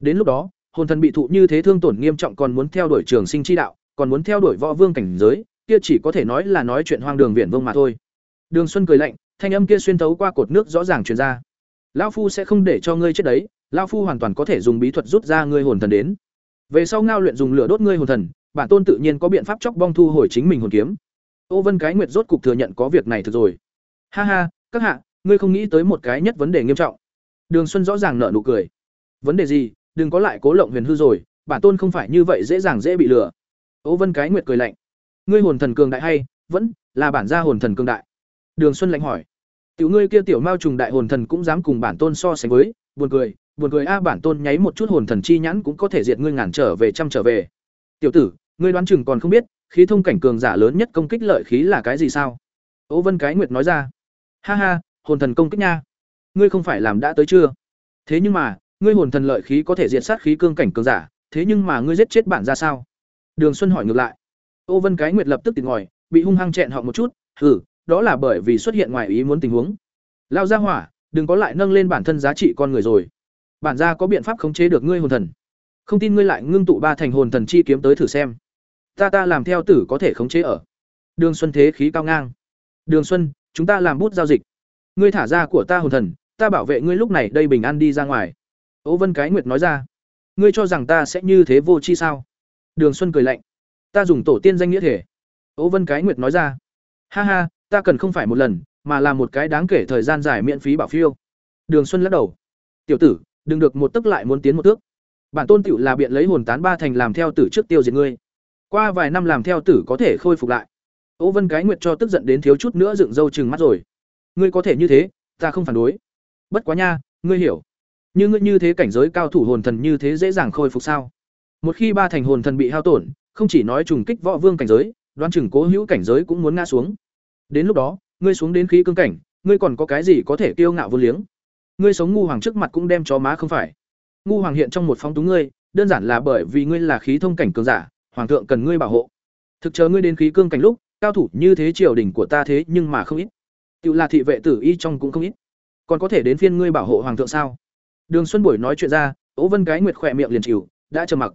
Đến lúc đó, hồn thần bị thụ như thế thương tổn nghiêm trọng còn muốn theo đuổi trường sinh chi đạo, còn muốn theo đuổi võ vương cảnh giới kia chỉ có thể nói là nói chuyện hoang đường viển vông mà thôi. Đường xuân cười lạnh, thanh âm kia xuyên thấu qua cột nước rõ ràng truyền ra. Lão phu sẽ không để cho ngươi chết đấy, lão phu hoàn toàn có thể dùng bí thuật rút ra ngươi hồn thần đến. Về sau ngao luyện dùng lửa đốt ngươi hồn thần, bản tôn tự nhiên có biện pháp chóc bong thu hồi chính mình hồn kiếm. Ô vân cái nguyệt rốt cục thừa nhận có việc này thật rồi. Ha ha, các hạ, ngươi không nghĩ tới một cái nhất vấn đề nghiêm trọng. Đường xuân rõ ràng nở nụ cười. Vấn đề gì, đừng có lại cố lộng huyền hư rồi, bản tôn không phải như vậy dễ dàng dễ bị lừa. Ô vân cái nguyệt cười lạnh ngươi hồn thần cường đại hay, vẫn là bản gia hồn thần cường đại? Đường xuân lạnh hỏi. Tiểu ngươi kia tiểu mao trùng đại hồn thần cũng dám cùng bản tôn so sánh với, buồn cười buồn cười a, bản tôn nháy một chút hồn thần chi nhãn cũng có thể diệt ngươi ngàn trở về trăm trở về. Tiểu tử, ngươi đoán chừng còn không biết, khí thông cảnh cường giả lớn nhất công kích lợi khí là cái gì sao? Ô vân cái nguyệt nói ra. Ha ha, hồn thần công kích nha. Ngươi không phải làm đã tới chưa? Thế nhưng mà, ngươi hồn thần lợi khí có thể diệt sát khí cương cảnh cường giả, thế nhưng mà ngươi giết chết bản ra sao? Đường xuân hỏi ngược lại ô vân cái nguyệt lập tức tỉnh ngồi, bị hung hăng chẹn họ một chút "Hử, đó là bởi vì xuất hiện ngoài ý muốn tình huống. Lao ra hỏa đừng có lại nâng lên bản thân giá trị con người rồi. Bản gia có biện pháp khống chế được ngươi hồn thần. Không tin ngươi lại ngưng tụ ba thành hồn thần chi kiếm tới thử xem. Ta ta làm theo tử có thể khống chế ở. Đường xuân thế khí cao ngang. Đường xuân chúng ta làm bút giao dịch. Ngươi thả ra của ta hồn thần ta bảo vệ ngươi lúc này đây bình an đi ra ngoài. Ô vân cái nguyệt nói ra. Ngươi cho rằng ta sẽ như thế vô chi sao? Đường xuân cười lạnh ta dùng tổ tiên danh nghĩa thể. Ố vân cái nguyệt nói ra. Ha ha, ta cần không phải một lần, mà là một cái đáng kể thời gian dài miễn phí bảo phiêu. Đường xuân lắc đầu. Tiểu tử, đừng được một tức lại muốn tiến một thước. Bản tôn tiểu là biện lấy hồn tán ba thành làm theo tử trước tiêu diệt ngươi. Qua vài năm làm theo tử có thể khôi phục lại. Ố vân cái nguyệt cho tức giận đến thiếu chút nữa dựng râu chừng mắt rồi. Ngươi có thể như thế, ta không phản đối. Bất quá nha, ngươi hiểu. Như ngươi như thế cảnh giới cao thủ hồn thần như thế dễ dàng khôi phục sao? Một khi ba thành hồn thần bị hao tổn không chỉ nói trùng kích võ vương cảnh giới đoan chừng cố hữu cảnh giới cũng muốn ngã xuống. Đến lúc đó, ngươi xuống đến khí cương cảnh, ngươi còn có cái gì có thể kiêu ngạo vô liếng? Ngươi sống ngu hoàng trước mặt cũng đem chó má không phải. Ngu hoàng hiện trong một phong tú ngươi, đơn giản là bởi vì ngươi là khí thông cảnh cường giả, hoàng thượng cần ngươi bảo hộ. Thực chờ ngươi đến khí cương cảnh lúc, cao thủ như thế triều đình của ta thế nhưng mà không ít. Tự là thị vệ tử y trong cũng không ít. Còn có thể đến phiên ngươi bảo hộ hoàng thượng sao? Đường xuân buổi nói chuyện ra, ố vân cái nguyệt khỏe miệng liền chịu, đã trầm mặc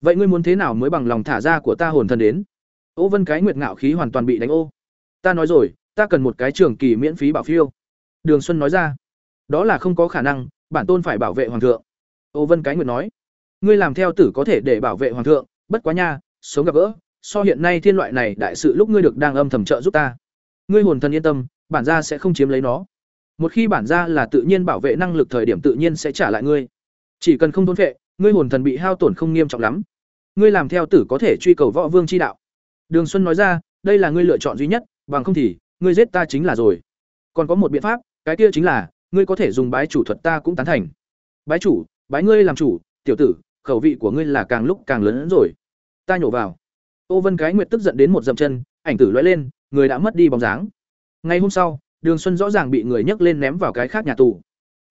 vậy ngươi muốn thế nào mới bằng lòng thả ra của ta hồn thần đến? Ô vân cái nguyệt ngạo khí hoàn toàn bị đánh ô. Ta nói rồi, ta cần một cái trường kỳ miễn phí bảo phiêu. Đường xuân nói ra. Đó là không có khả năng, bản tôn phải bảo vệ hoàng thượng. Ô vân cái nguyệt nói. Ngươi làm theo tử có thể để bảo vệ hoàng thượng, bất quá nha, sống gặp gỡ, so hiện nay thiên loại này đại sự lúc ngươi được đang âm thầm trợ giúp ta. Ngươi hồn thần yên tâm, bản gia sẽ không chiếm lấy nó. Một khi bản gia là tự nhiên bảo vệ năng lực thời điểm tự nhiên sẽ trả lại ngươi. Chỉ cần không thốn vệ ngươi hồn thần bị hao tổn không nghiêm trọng lắm. Ngươi làm theo tử có thể truy cầu võ vương chi đạo. Đường xuân nói ra, đây là ngươi lựa chọn duy nhất, bằng không thì, ngươi giết ta chính là rồi. Còn có một biện pháp, cái kia chính là, ngươi có thể dùng bái chủ thuật ta cũng tán thành. Bái chủ, bái ngươi làm chủ, tiểu tử, khẩu vị của ngươi là càng lúc càng lớn hơn rồi. Ta nhổ vào. Ô vân cái nguyệt tức giận đến một dậm chân, ảnh tử lóe lên, người đã mất đi bóng dáng. Ngày hôm sau, đường xuân rõ ràng bị người nhấc lên ném vào cái khác nhà tù.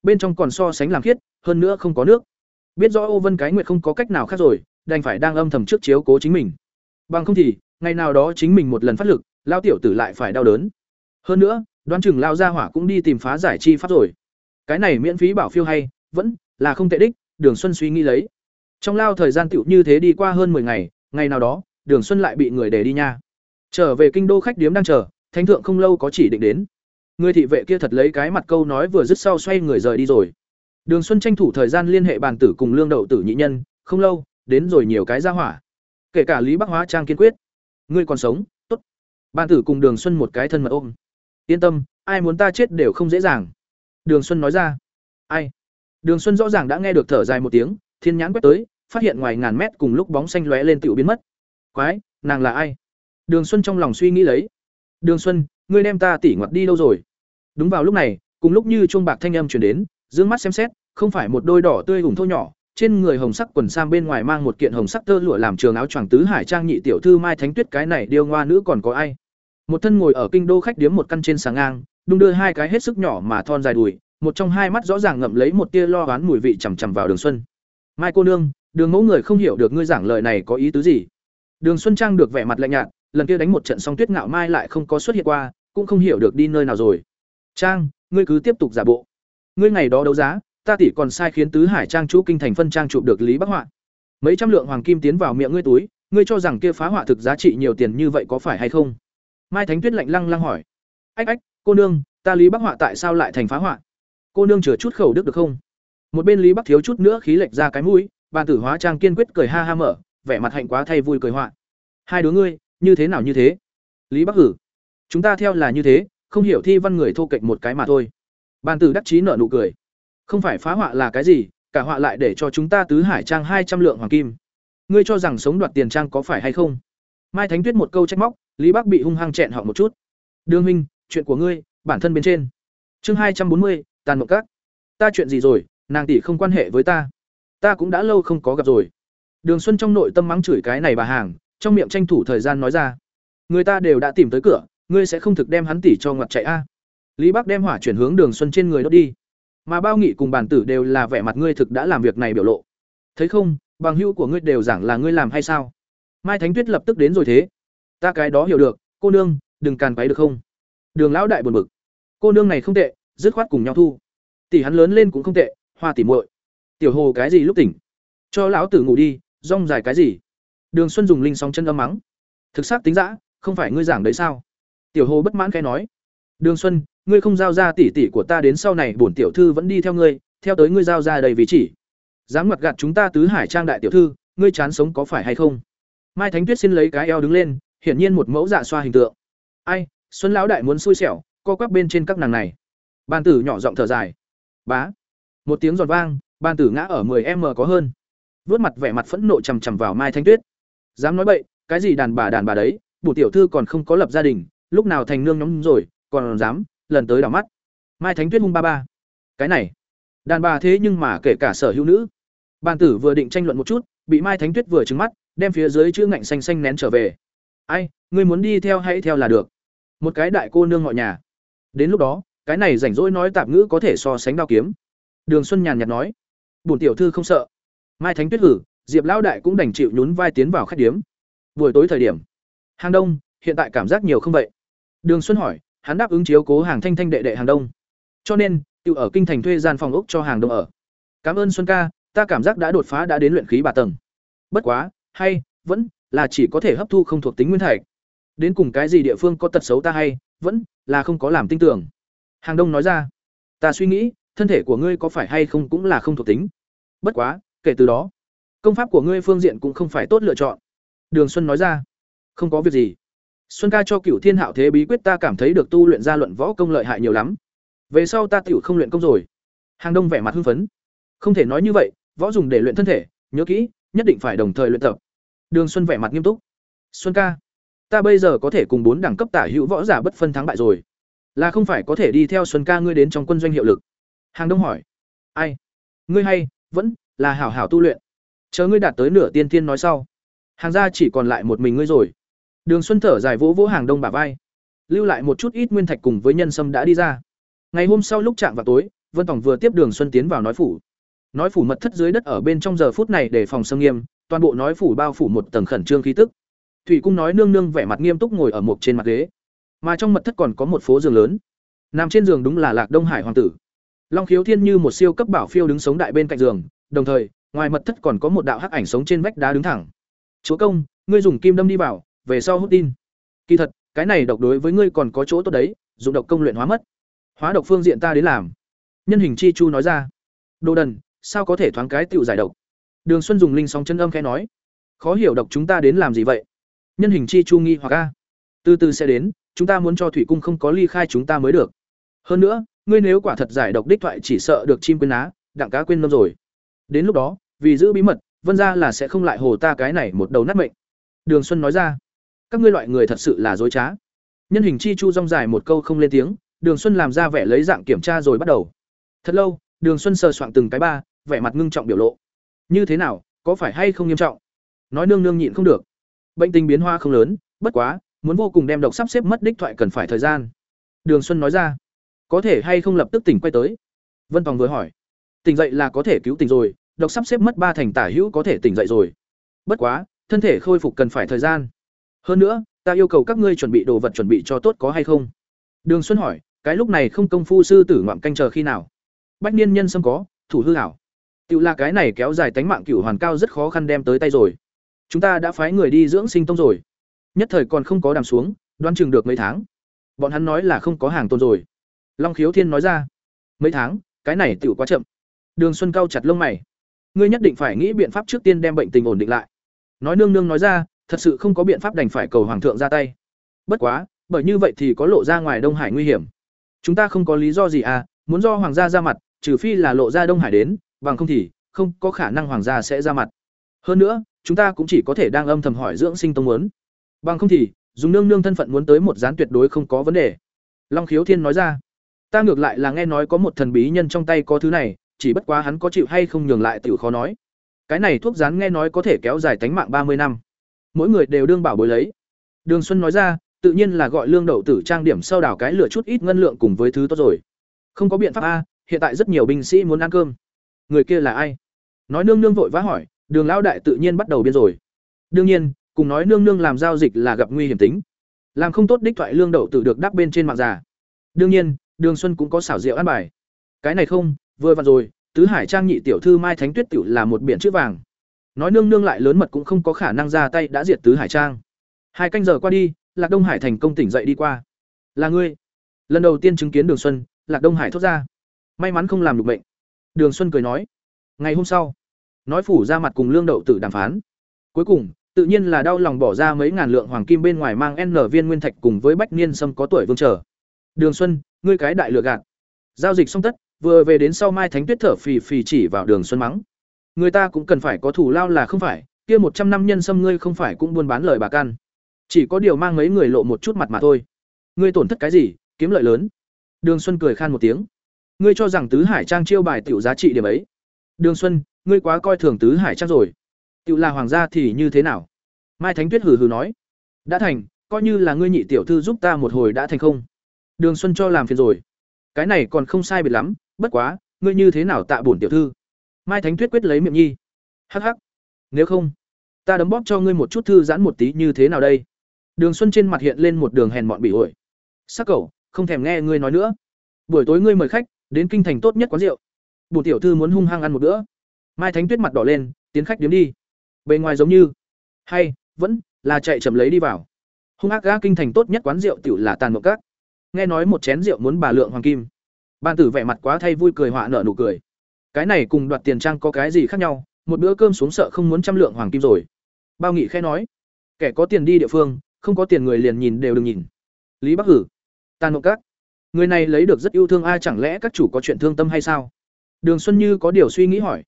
Bên trong còn so sánh làm khiết, hơn nữa không có nước biết rõ ô vân cái nguyệt không có cách nào khác rồi, đành phải đang âm thầm trước chiếu cố chính mình. Bằng không thì, ngày nào đó chính mình một lần phát lực lao tiểu tử lại phải đau đớn. Hơn nữa, đoán chừng lao gia hỏa cũng đi tìm phá giải chi pháp rồi. Cái này miễn phí bảo phiêu hay, vẫn là không tệ đích, đường xuân suy nghĩ lấy. Trong lao thời gian tựu như thế đi qua hơn 10 ngày ngày nào đó, đường xuân lại bị người để đi nha. Trở về kinh đô khách điếm đang chờ, thánh thượng không lâu có chỉ định đến. Người thị vệ kia thật lấy cái mặt câu nói vừa dứt sau xoay người rời đi rồi đường xuân tranh thủ thời gian liên hệ bàn tử cùng lương đậu tử nhị nhân, không lâu, đến rồi nhiều cái ra hỏa. Kể cả lý bắc hóa trang kiên quyết. Ngươi còn sống, tốt. Bàn tử cùng đường xuân một cái thân mật ôm. Yên tâm, ai muốn ta chết đều không dễ dàng. Đường xuân nói ra. Ai? Đường xuân rõ ràng đã nghe được thở dài một tiếng, thiên nhãn quét tới, phát hiện ngoài ngàn mét cùng lúc bóng xanh lóe lên tiểu biến mất. Quái, nàng là ai? Đường xuân trong lòng suy nghĩ lấy. Đường xuân, ngươi đem ta tỉ ngoặt đi đâu rồi? Đúng vào lúc này, cùng lúc như chuông bạc thanh âm truyền đến Dương mắt xem xét, không phải một đôi đỏ tươi hùng thô nhỏ, trên người hồng sắc quần sam bên ngoài mang một kiện hồng sắc tơ lụa làm trường áo choàng tứ hải trang nhị tiểu thư mai thánh tuyết, cái này điêu ngoa nữ còn có ai? Một thân ngồi ở kinh đô khách điếm một căn trên sáng ngang, đung đưa hai cái hết sức nhỏ mà thon dài đùi, một trong hai mắt rõ ràng ngậm lấy một tia lo oán mùi vị chằm chằm vào đường xuân. Mai cô nương, đường mẫu người không hiểu được ngươi giảng lời này có ý tứ gì. Đường xuân trang được vẻ mặt lạnh nhạt, lần kia đánh một trận song tuyết ngạo mai lại không có xuất hiện qua, cũng không hiểu được đi nơi nào rồi. Trang, ngươi cứ tiếp tục giả bộ ngươi ngày đó đấu giá, ta tỷ còn sai khiến tứ hải trang chủ kinh thành phân trang chụp được lý bắc họa. Mấy trăm lượng hoàng kim tiến vào miệng ngươi túi, ngươi cho rằng kia phá họa thực giá trị nhiều tiền như vậy có phải hay không? Mai thánh tuyết lạnh lăng lăng hỏi. Ách ách, cô nương, ta lý bắc họa tại sao lại thành phá họa? Cô nương chừa chút khẩu đức được không? Một bên lý bắc thiếu chút nữa khí lệch ra cái mũi, bàn tử hóa trang kiên quyết cười ha ha mở, vẻ mặt hạnh quá thay vui cười họa. Hai đứa ngươi, như thế nào như thế? Lý bắc hử. Chúng ta theo là như thế, không hiểu thi văn người thô kệch một cái mà thôi bàn tử đắc chí nở nụ cười. Không phải phá họa là cái gì, cả họa lại để cho chúng ta tứ hải trang hai trăm lượng hoàng kim. Ngươi cho rằng sống đoạt tiền trang có phải hay không? Mai thánh tuyết một câu trách móc, lý Bác bị hung hăng chẹn họ một chút. Đường huynh, chuyện của ngươi, bản thân bên trên. Chương hai trăm bốn mươi, tàn mộng các. Ta chuyện gì rồi, nàng tỷ không quan hệ với ta. Ta cũng đã lâu không có gặp rồi. Đường xuân trong nội tâm mắng chửi cái này bà hàng, trong miệng tranh thủ thời gian nói ra. Người ta đều đã tìm tới cửa, ngươi sẽ không thực đem hắn tỷ cho ngoặt chạy a lý bắc đem hỏa chuyển hướng đường xuân trên người đốt đi. Mà bao nghị cùng bản tử đều là vẻ mặt ngươi thực đã làm việc này biểu lộ. Thấy không bằng hữu của ngươi đều giảng là ngươi làm hay sao? Mai thánh tuyết lập tức đến rồi thế. Ta cái đó hiểu được cô nương đừng càn quấy được không? Đường lão đại buồn bực. Cô nương này không tệ dứt khoát cùng nhau thu. Tỷ hắn lớn lên cũng không tệ hoa tỉ muội. Tiểu hồ cái gì lúc tỉnh? Cho lão tử ngủ đi rong dài cái gì? Đường xuân dùng linh sóng chân âm mắng. Thực xác tính dã, không phải ngươi giảng đấy sao? Tiểu hồ bất mãn cái nói. Đường xuân ngươi không giao ra tỷ tỷ của ta đến sau này, bổn tiểu thư vẫn đi theo ngươi, theo tới ngươi giao ra đầy vị chỉ. Dám mặt gạt chúng ta tứ hải trang đại tiểu thư, ngươi chán sống có phải hay không? Mai thánh tuyết xin lấy cái eo đứng lên, hiển nhiên một mẫu dạ xoa hình tượng. Ai, xuân lão đại muốn xui xẻo, co quắp bên trên các nàng này. Ban tử nhỏ giọng thở dài. Bá. Một tiếng giòn vang ban tử ngã ở 10 m có hơn. Vuốt mặt vẻ mặt phẫn nộ chằm chằm vào mai thanh tuyết. Dám nói bậy, cái gì đàn bà đàn bà đấy bổ tiểu thư còn không có lập gia đình, lúc nào thành nương nhóm rồi, còn dám lần tới đảo mắt. Mai thánh tuyết hung ba ba. Cái này, đàn bà thế nhưng mà kể cả sở hữu nữ. Ban tử vừa định tranh luận một chút, bị mai thánh tuyết vừa trứng mắt, đem phía dưới chữ ngạnh xanh xanh nén trở về. Ai, ngươi muốn đi theo hãy theo là được. Một cái đại cô nương ngọ nhà. Đến lúc đó, cái này rảnh rỗi nói tạp ngữ có thể so sánh đao kiếm. Đường xuân nhàn nhạt nói. Bổn tiểu thư không sợ. Mai thánh tuyết hử, diệp lão đại cũng đành chịu nhún vai tiến vào khách điếm. Buổi tối thời điểm hàng đông, hiện tại cảm giác nhiều không vậy? Đường xuân hỏi hắn đáp ứng chiếu cố hàng thanh thanh đệ đệ hàng đông. Cho nên tự ở kinh thành thuê gian phòng ốc cho hàng đông ở. Cảm ơn xuân ca, ta cảm giác đã đột phá đã đến luyện khí bà tầng. Bất quá, hay, vẫn là chỉ có thể hấp thu không thuộc tính nguyên thạch. Đến cùng cái gì địa phương có tật xấu ta hay, vẫn là không có làm tin tưởng. Hàng đông nói ra, ta suy nghĩ, thân thể của ngươi có phải hay không cũng là không thuộc tính. Bất quá, kể từ đó, công pháp của ngươi phương diện cũng không phải tốt lựa chọn. Đường xuân nói ra, không có việc gì xuân ca cho cửu thiên hạo thế bí quyết ta cảm thấy được tu luyện ra luận võ công lợi hại nhiều lắm về sau ta tiểu không luyện công rồi hàng đông vẻ mặt hưng phấn không thể nói như vậy võ dùng để luyện thân thể nhớ kỹ nhất định phải đồng thời luyện tập Đường Xuân vẻ mặt nghiêm túc. "Xuân ca, ta bây giờ có thể cùng bốn đẳng cấp tả hữu võ giả bất phân thắng bại rồi, là không phải có thể đi theo Xuân ca ngươi đến trong quân doanh hiệu lực?" Hàng Đông hỏi. "Ai? Ngươi hay vẫn là hảo hảo tu luyện. Chờ ngươi đạt tới nửa tiên tiên nói sau. Hàng gia chỉ còn lại một mình ngươi rồi." Đường Xuân thở dài vỗ vỗ Hàng Đông bả vai, lưu lại một chút ít nguyên thạch cùng với nhân sâm đã đi ra. Ngày hôm sau lúc chạm vào tối, Vân Tổng vừa tiếp Đường Xuân tiến vào nói phủ. Nói phủ mật thất dưới đất ở bên trong giờ phút này để phòng sương nghiêm, toàn bộ nói phủ bao phủ một tầng khẩn trương khí tức. Thủy cung nói nương nương vẻ mặt nghiêm túc ngồi ở một trên mặt ghế, mà trong mật thất còn có một phố giường lớn. Nằm trên giường đúng là Lạc Đông Hải hoàng tử. Long Khiếu Thiên như một siêu cấp bảo phiêu đứng sống đại bên cạnh giường, đồng thời, ngoài mật thất còn có một đạo hắc ảnh sống trên vách đá đứng thẳng. "Chúa công, ngươi dùng kim đâm đi vào, về sau hút tin." Kỳ thật, cái này độc đối với ngươi còn có chỗ tốt đấy, dùng độc công luyện hóa mất. Hóa độc phương diện ta đến làm. Nhân hình chi chu nói ra. Đồ đần, sao có thể thoáng cái tựu giải độc? Đường Xuân dùng linh sóng chân âm khẽ nói. Khó hiểu độc chúng ta đến làm gì vậy? Nhân hình chi chu nghi hoặc a. Từ từ sẽ đến, chúng ta muốn cho thủy cung không có ly khai chúng ta mới được. Hơn nữa, ngươi nếu quả thật giải độc đích thoại chỉ sợ được chim quên á, đặng cá quên lâm rồi. Đến lúc đó, vì giữ bí mật, vân ra là sẽ không lại hồ ta cái này một đầu nát mệnh. Đường Xuân nói ra. Các ngươi loại người thật sự là dối trá. Nhân hình chi chu rong dài một câu không lên tiếng, Đường Xuân làm ra vẻ lấy dạng kiểm tra rồi bắt đầu. Thật lâu, Đường Xuân sờ soạng từng cái ba, vẻ mặt ngưng trọng biểu lộ. Như thế nào, có phải hay không nghiêm trọng? Nói nương nương nhịn không được. Bệnh tình biến hoa không lớn, bất quá, muốn vô cùng đem độc sắp xếp mất đích thoại cần phải thời gian. Đường Xuân nói ra, có thể hay không lập tức tỉnh quay tới. Vân Tòng vừa hỏi, tỉnh dậy là có thể cứu tỉnh rồi, độc sắp xếp mất ba thành tả hữu có thể tỉnh dậy rồi. Bất quá, thân thể khôi phục cần phải thời gian. Hơn nữa, ta yêu cầu các ngươi chuẩn bị đồ vật chuẩn bị cho tốt có hay không? Đường Xuân hỏi, cái lúc này không công phu sư tử ngoạm canh chờ khi nào? Bách niên nhân xâm có, thủ hư hảo. tự là cái này kéo dài tánh mạng cửu hoàn cao rất khó khăn đem tới tay rồi. Chúng ta đã phái người đi dưỡng sinh tông rồi. Nhất thời còn không có đàm xuống, đoan chừng được mấy tháng. Bọn hắn nói là không có hàng tồn rồi. Long Khiếu Thiên nói ra, mấy tháng, cái này tiểu quá chậm. Đường Xuân cao chặt lông mày. Ngươi nhất định phải nghĩ biện pháp trước tiên đem bệnh tình ổn định lại. Nói nương nương nói ra, thật sự không có biện pháp đành phải cầu hoàng thượng ra tay. Bất quá, bởi như vậy thì có lộ ra ngoài Đông Hải nguy hiểm. Chúng ta không có lý do gì à, muốn do hoàng gia ra mặt, trừ phi là lộ ra Đông Hải đến, bằng không thì không có khả năng hoàng gia sẽ ra mặt. Hơn nữa, chúng ta cũng chỉ có thể đang âm thầm hỏi dưỡng sinh tông muốn. Bằng không thì, dùng nương nương thân phận muốn tới một gián tuyệt đối không có vấn đề. Long Khiếu Thiên nói ra, ta ngược lại là nghe nói có một thần bí nhân trong tay có thứ này, chỉ bất quá hắn có chịu hay không nhường lại tiểu khó nói. Cái này thuốc rán nghe nói có thể kéo dài tánh mạng ba mươi năm. Mỗi người đều đương bảo bối lấy. Đường Xuân nói ra, tự nhiên là gọi lương đậu tử trang điểm sau đảo cái lửa chút ít ngân lượng cùng với thứ tốt rồi. Không có biện pháp a, hiện tại rất nhiều binh sĩ muốn ăn cơm. Người kia là ai? Nói nương nương vội vã hỏi đường lão đại tự nhiên bắt đầu biên rồi. Đương nhiên cùng nói nương nương làm giao dịch là gặp nguy hiểm tính. Làm không tốt đích thoại lương đậu tử được đắc bên trên mạng già. Đương nhiên đường xuân cũng có xảo diệu ăn bài. Cái này không vừa vặn rồi tứ hải trang nhị tiểu thư mai thánh tuyết tiểu là một biển chữ vàng nói nương nương lại lớn mật cũng không có khả năng ra tay đã diệt tứ hải trang hai canh giờ qua đi lạc đông hải thành công tỉnh dậy đi qua là ngươi lần đầu tiên chứng kiến đường xuân lạc đông hải thốt ra may mắn không làm được bệnh Đường Xuân cười nói, ngày hôm sau, nói phủ ra mặt cùng Lương Đậu Tử đàm phán. Cuối cùng, tự nhiên là đau lòng bỏ ra mấy ngàn lượng hoàng kim bên ngoài mang N viên nguyên thạch cùng với Bách Niên Sâm có tuổi vương trở. Đường Xuân, ngươi cái đại lừa gạt. Giao dịch xong tất, vừa về đến sau Mai Thánh Tuyết thở phì phì chỉ vào Đường Xuân mắng. Người ta cũng cần phải có thủ lao là không phải, kia một trăm năm nhân sâm ngươi không phải cũng buôn bán lời bà can. Chỉ có điều mang mấy người lộ một chút mặt mà thôi. Ngươi tổn thất cái gì, kiếm lợi lớn. Đường Xuân cười khan một tiếng. Ngươi cho rằng tứ hải trang chiêu bài tiểu giá trị điểm ấy. Đường xuân ngươi quá coi thường tứ hải trang rồi. Tiểu là hoàng gia thì như thế nào? Mai thánh tuyết hừ hừ nói. Đã thành coi như là ngươi nhị tiểu thư giúp ta một hồi đã thành không? Đường xuân cho làm phiền rồi. Cái này còn không sai biệt lắm bất quá ngươi như thế nào tạ bổn tiểu thư? Mai thánh tuyết quyết lấy miệng nhi. Hắc hắc. Nếu không, ta đấm bóp cho ngươi một chút thư giãn một tí như thế nào đây? Đường xuân trên mặt hiện lên một đường hèn mọn bị ổi. Sắc cẩu không thèm nghe ngươi nói nữa. Buổi tối ngươi mời khách, đến kinh thành tốt nhất quán rượu. Bù tiểu thư muốn hung hăng ăn một bữa. Mai thánh tuyết mặt đỏ lên, tiến khách điếm đi. Bề ngoài giống như, hay, vẫn là chạy chậm lấy đi vào. Hung ác ga kinh thành tốt nhất quán rượu tiểu là tàn mộng các. Nghe nói một chén rượu muốn bà lượng hoàng kim. Ban tử vẻ mặt quá thay vui cười họa nở nụ cười cái này cùng đoạt tiền trang có cái gì khác nhau? Một bữa cơm xuống sợ không muốn trăm lượng hoàng kim rồi. Bao nghị khẽ nói. Kẻ có tiền đi địa phương, không có tiền người liền nhìn đều đừng nhìn. Lý bắc hử. Tàn mộng các. Người này lấy được rất yêu thương ai chẳng lẽ các chủ có chuyện thương tâm hay sao? Đường xuân như có điều suy nghĩ hỏi.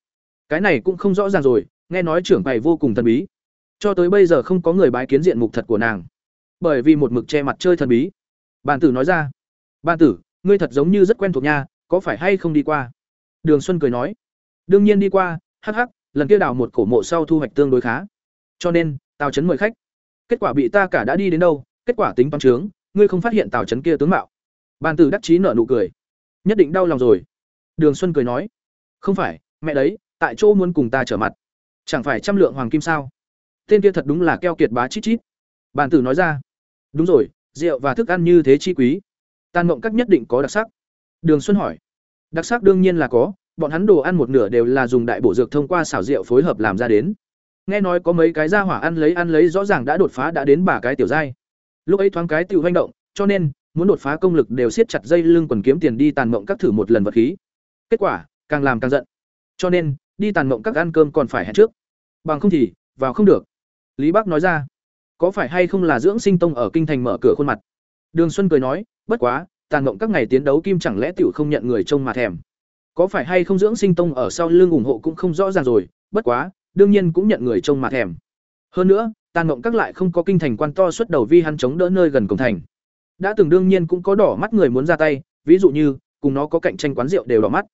Cái này cũng không rõ ràng rồi, nghe nói trưởng bày vô cùng thần bí. Cho tới bây giờ không có người bái kiến diện mục thật của nàng. Bởi vì một mực che mặt chơi thần bí. Bàn tử nói ra. Bàn tử, ngươi thật giống như rất quen thuộc nha, có phải hay không đi qua? Đường xuân cười nói, đương nhiên đi qua, hắc hắc, lần kia đào một cổ mộ sau thu hoạch tương đối khá. Cho nên, tào chấn mời khách. Kết quả bị ta cả đã đi đến đâu, kết quả tính toán trướng ngươi không phát hiện tào chấn kia tướng mạo. Bàn tử đắc chí nở nụ cười. Nhất định đau lòng rồi. Đường xuân cười nói, không phải, mẹ đấy, tại chỗ muốn cùng ta trở mặt. Chẳng phải trăm lượng hoàng kim sao? Tên kia thật đúng là keo kiệt bá chít chít. Bàn tử nói ra, đúng rồi, rượu và thức ăn như thế chi quý. Tan mộng các nhất định có đặc sắc. Đường xuân hỏi đặc sắc đương nhiên là có, bọn hắn đồ ăn một nửa đều là dùng đại bổ dược thông qua xảo rượu phối hợp làm ra đến. Nghe nói có mấy cái ra hỏa ăn lấy ăn lấy rõ ràng đã đột phá đã đến bà cái tiểu giai. Lúc ấy thoáng cái tiểu hoành động, cho nên, muốn đột phá công lực đều siết chặt dây lưng quần kiếm tiền đi tàn mộng các thử một lần vật khí. Kết quả, càng làm càng giận. Cho nên, đi tàn mộng các ăn cơm còn phải hẹn trước. Bằng không thì, vào không được. Lý bắc nói ra, có phải hay không là dưỡng sinh tông ở kinh thành mở cửa khuôn mặt? Đường xuân cười nói, bất quá tàn mộng các ngày tiến đấu kim chẳng lẽ tiểu không nhận người trông mà thèm? Có phải hay không dưỡng sinh tông ở sau lưng ủng hộ cũng không rõ ràng rồi, bất quá, đương nhiên cũng nhận người trông mà thèm. Hơn nữa, tàn mộng các lại không có kinh thành quan to xuất đầu vi hắn chống đỡ nơi gần cổng thành. Đã từng đương nhiên cũng có đỏ mắt người muốn ra tay, ví dụ như, cùng nó có cạnh tranh quán rượu đều đỏ mắt.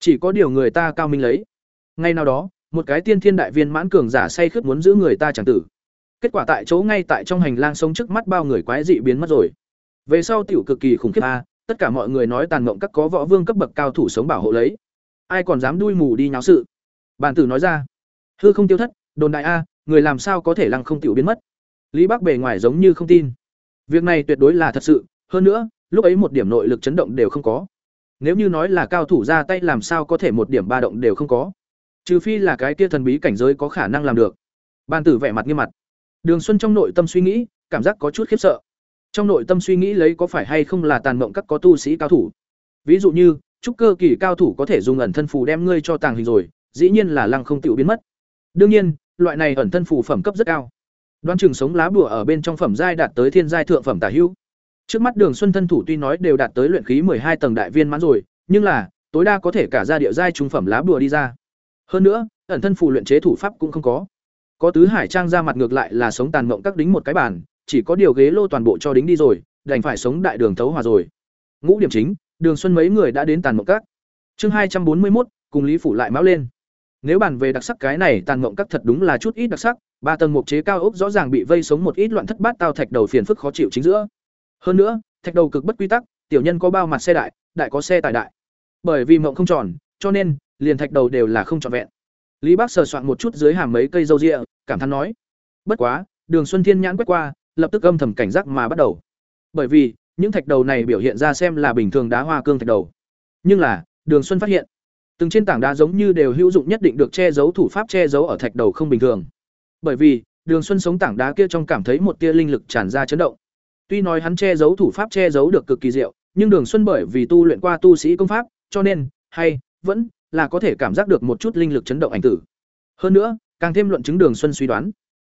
Chỉ có điều người ta cao minh lấy. Ngay nào đó, một cái tiên thiên đại viên mãn cường giả say khướt muốn giữ người ta chẳng tử. Kết quả tại chỗ ngay tại trong hành lang sống trước mắt bao người quái dị biến mất rồi về sau tiểu cực kỳ khủng khiếp a, tất cả mọi người nói tàn ngộng các có võ vương cấp bậc cao thủ sống bảo hộ lấy. Ai còn dám đuôi mù đi nháo sự? Bàn tử nói ra. Hư không tiêu thất, đồn đại a, người làm sao có thể lăng không tiểu biến mất? Lý bắc bề ngoài giống như không tin. Việc này tuyệt đối là thật sự, hơn nữa, lúc ấy một điểm nội lực chấn động đều không có. Nếu như nói là cao thủ ra tay làm sao có thể một điểm ba động đều không có? Trừ phi là cái kia thần bí cảnh giới có khả năng làm được. Bàn tử vẻ mặt nghiêm mặt. Đường xuân trong nội tâm suy nghĩ, cảm giác có chút khiếp sợ trong nội tâm suy nghĩ lấy có phải hay không là tàn mộng các có tu sĩ cao thủ. Ví dụ như, trúc cơ kỳ cao thủ có thể dùng ẩn thân phù đem ngươi cho tàng hình rồi, dĩ nhiên là lăng không tự biến mất. Đương nhiên, loại này ẩn thân phù phẩm cấp rất cao. Đoán chừng sống lá bùa ở bên trong phẩm giai đạt tới thiên giai thượng phẩm tả hữu. Trước mắt đường xuân thân thủ tuy nói đều đạt tới luyện khí hai tầng đại viên mãn rồi, nhưng là, tối đa có thể cả ra địa giai trung phẩm lá bùa đi ra. Hơn nữa, ẩn thân phù luyện chế thủ pháp cũng không có. Có tứ hải trang ra mặt ngược lại là sống tàn mộng các đính một cái bàn chỉ có điều ghế lô toàn bộ cho đính đi rồi đành phải sống đại đường thấu hòa rồi. Ngũ điểm chính đường xuân mấy người đã đến tàn mộng các. Chương hai trăm bốn mươi một cùng lý phủ lại máu lên. Nếu bàn về đặc sắc cái này tàn mộng các thật đúng là chút ít đặc sắc ba tầng mục chế cao ốc rõ ràng bị vây sống một ít loạn thất bát tao thạch đầu phiền phức khó chịu chính giữa. Hơn nữa thạch đầu cực bất quy tắc tiểu nhân có bao mặt xe đại đại có xe tải đại. Bởi vì mộng không tròn cho nên liền thạch đầu đều là không trọn vẹn. Lý bác sờ soạn một chút dưới hàm mấy cây râu ria, cảm thán nói bất quá đường xuân thiên nhãn quét qua lập tức âm thầm cảnh giác mà bắt đầu. Bởi vì, những thạch đầu này biểu hiện ra xem là bình thường đá hoa cương thạch đầu. Nhưng là, đường xuân phát hiện, từng trên tảng đá giống như đều hữu dụng nhất định được che giấu thủ pháp che giấu ở thạch đầu không bình thường. Bởi vì, đường xuân sống tảng đá kia trong cảm thấy một tia linh lực tràn ra chấn động. Tuy nói hắn che giấu thủ pháp che giấu được cực kỳ diệu, nhưng đường xuân bởi vì tu luyện qua tu sĩ công pháp, cho nên, hay, vẫn là có thể cảm giác được một chút linh lực chấn động ảnh tử. Hơn nữa, càng thêm luận chứng đường xuân suy đoán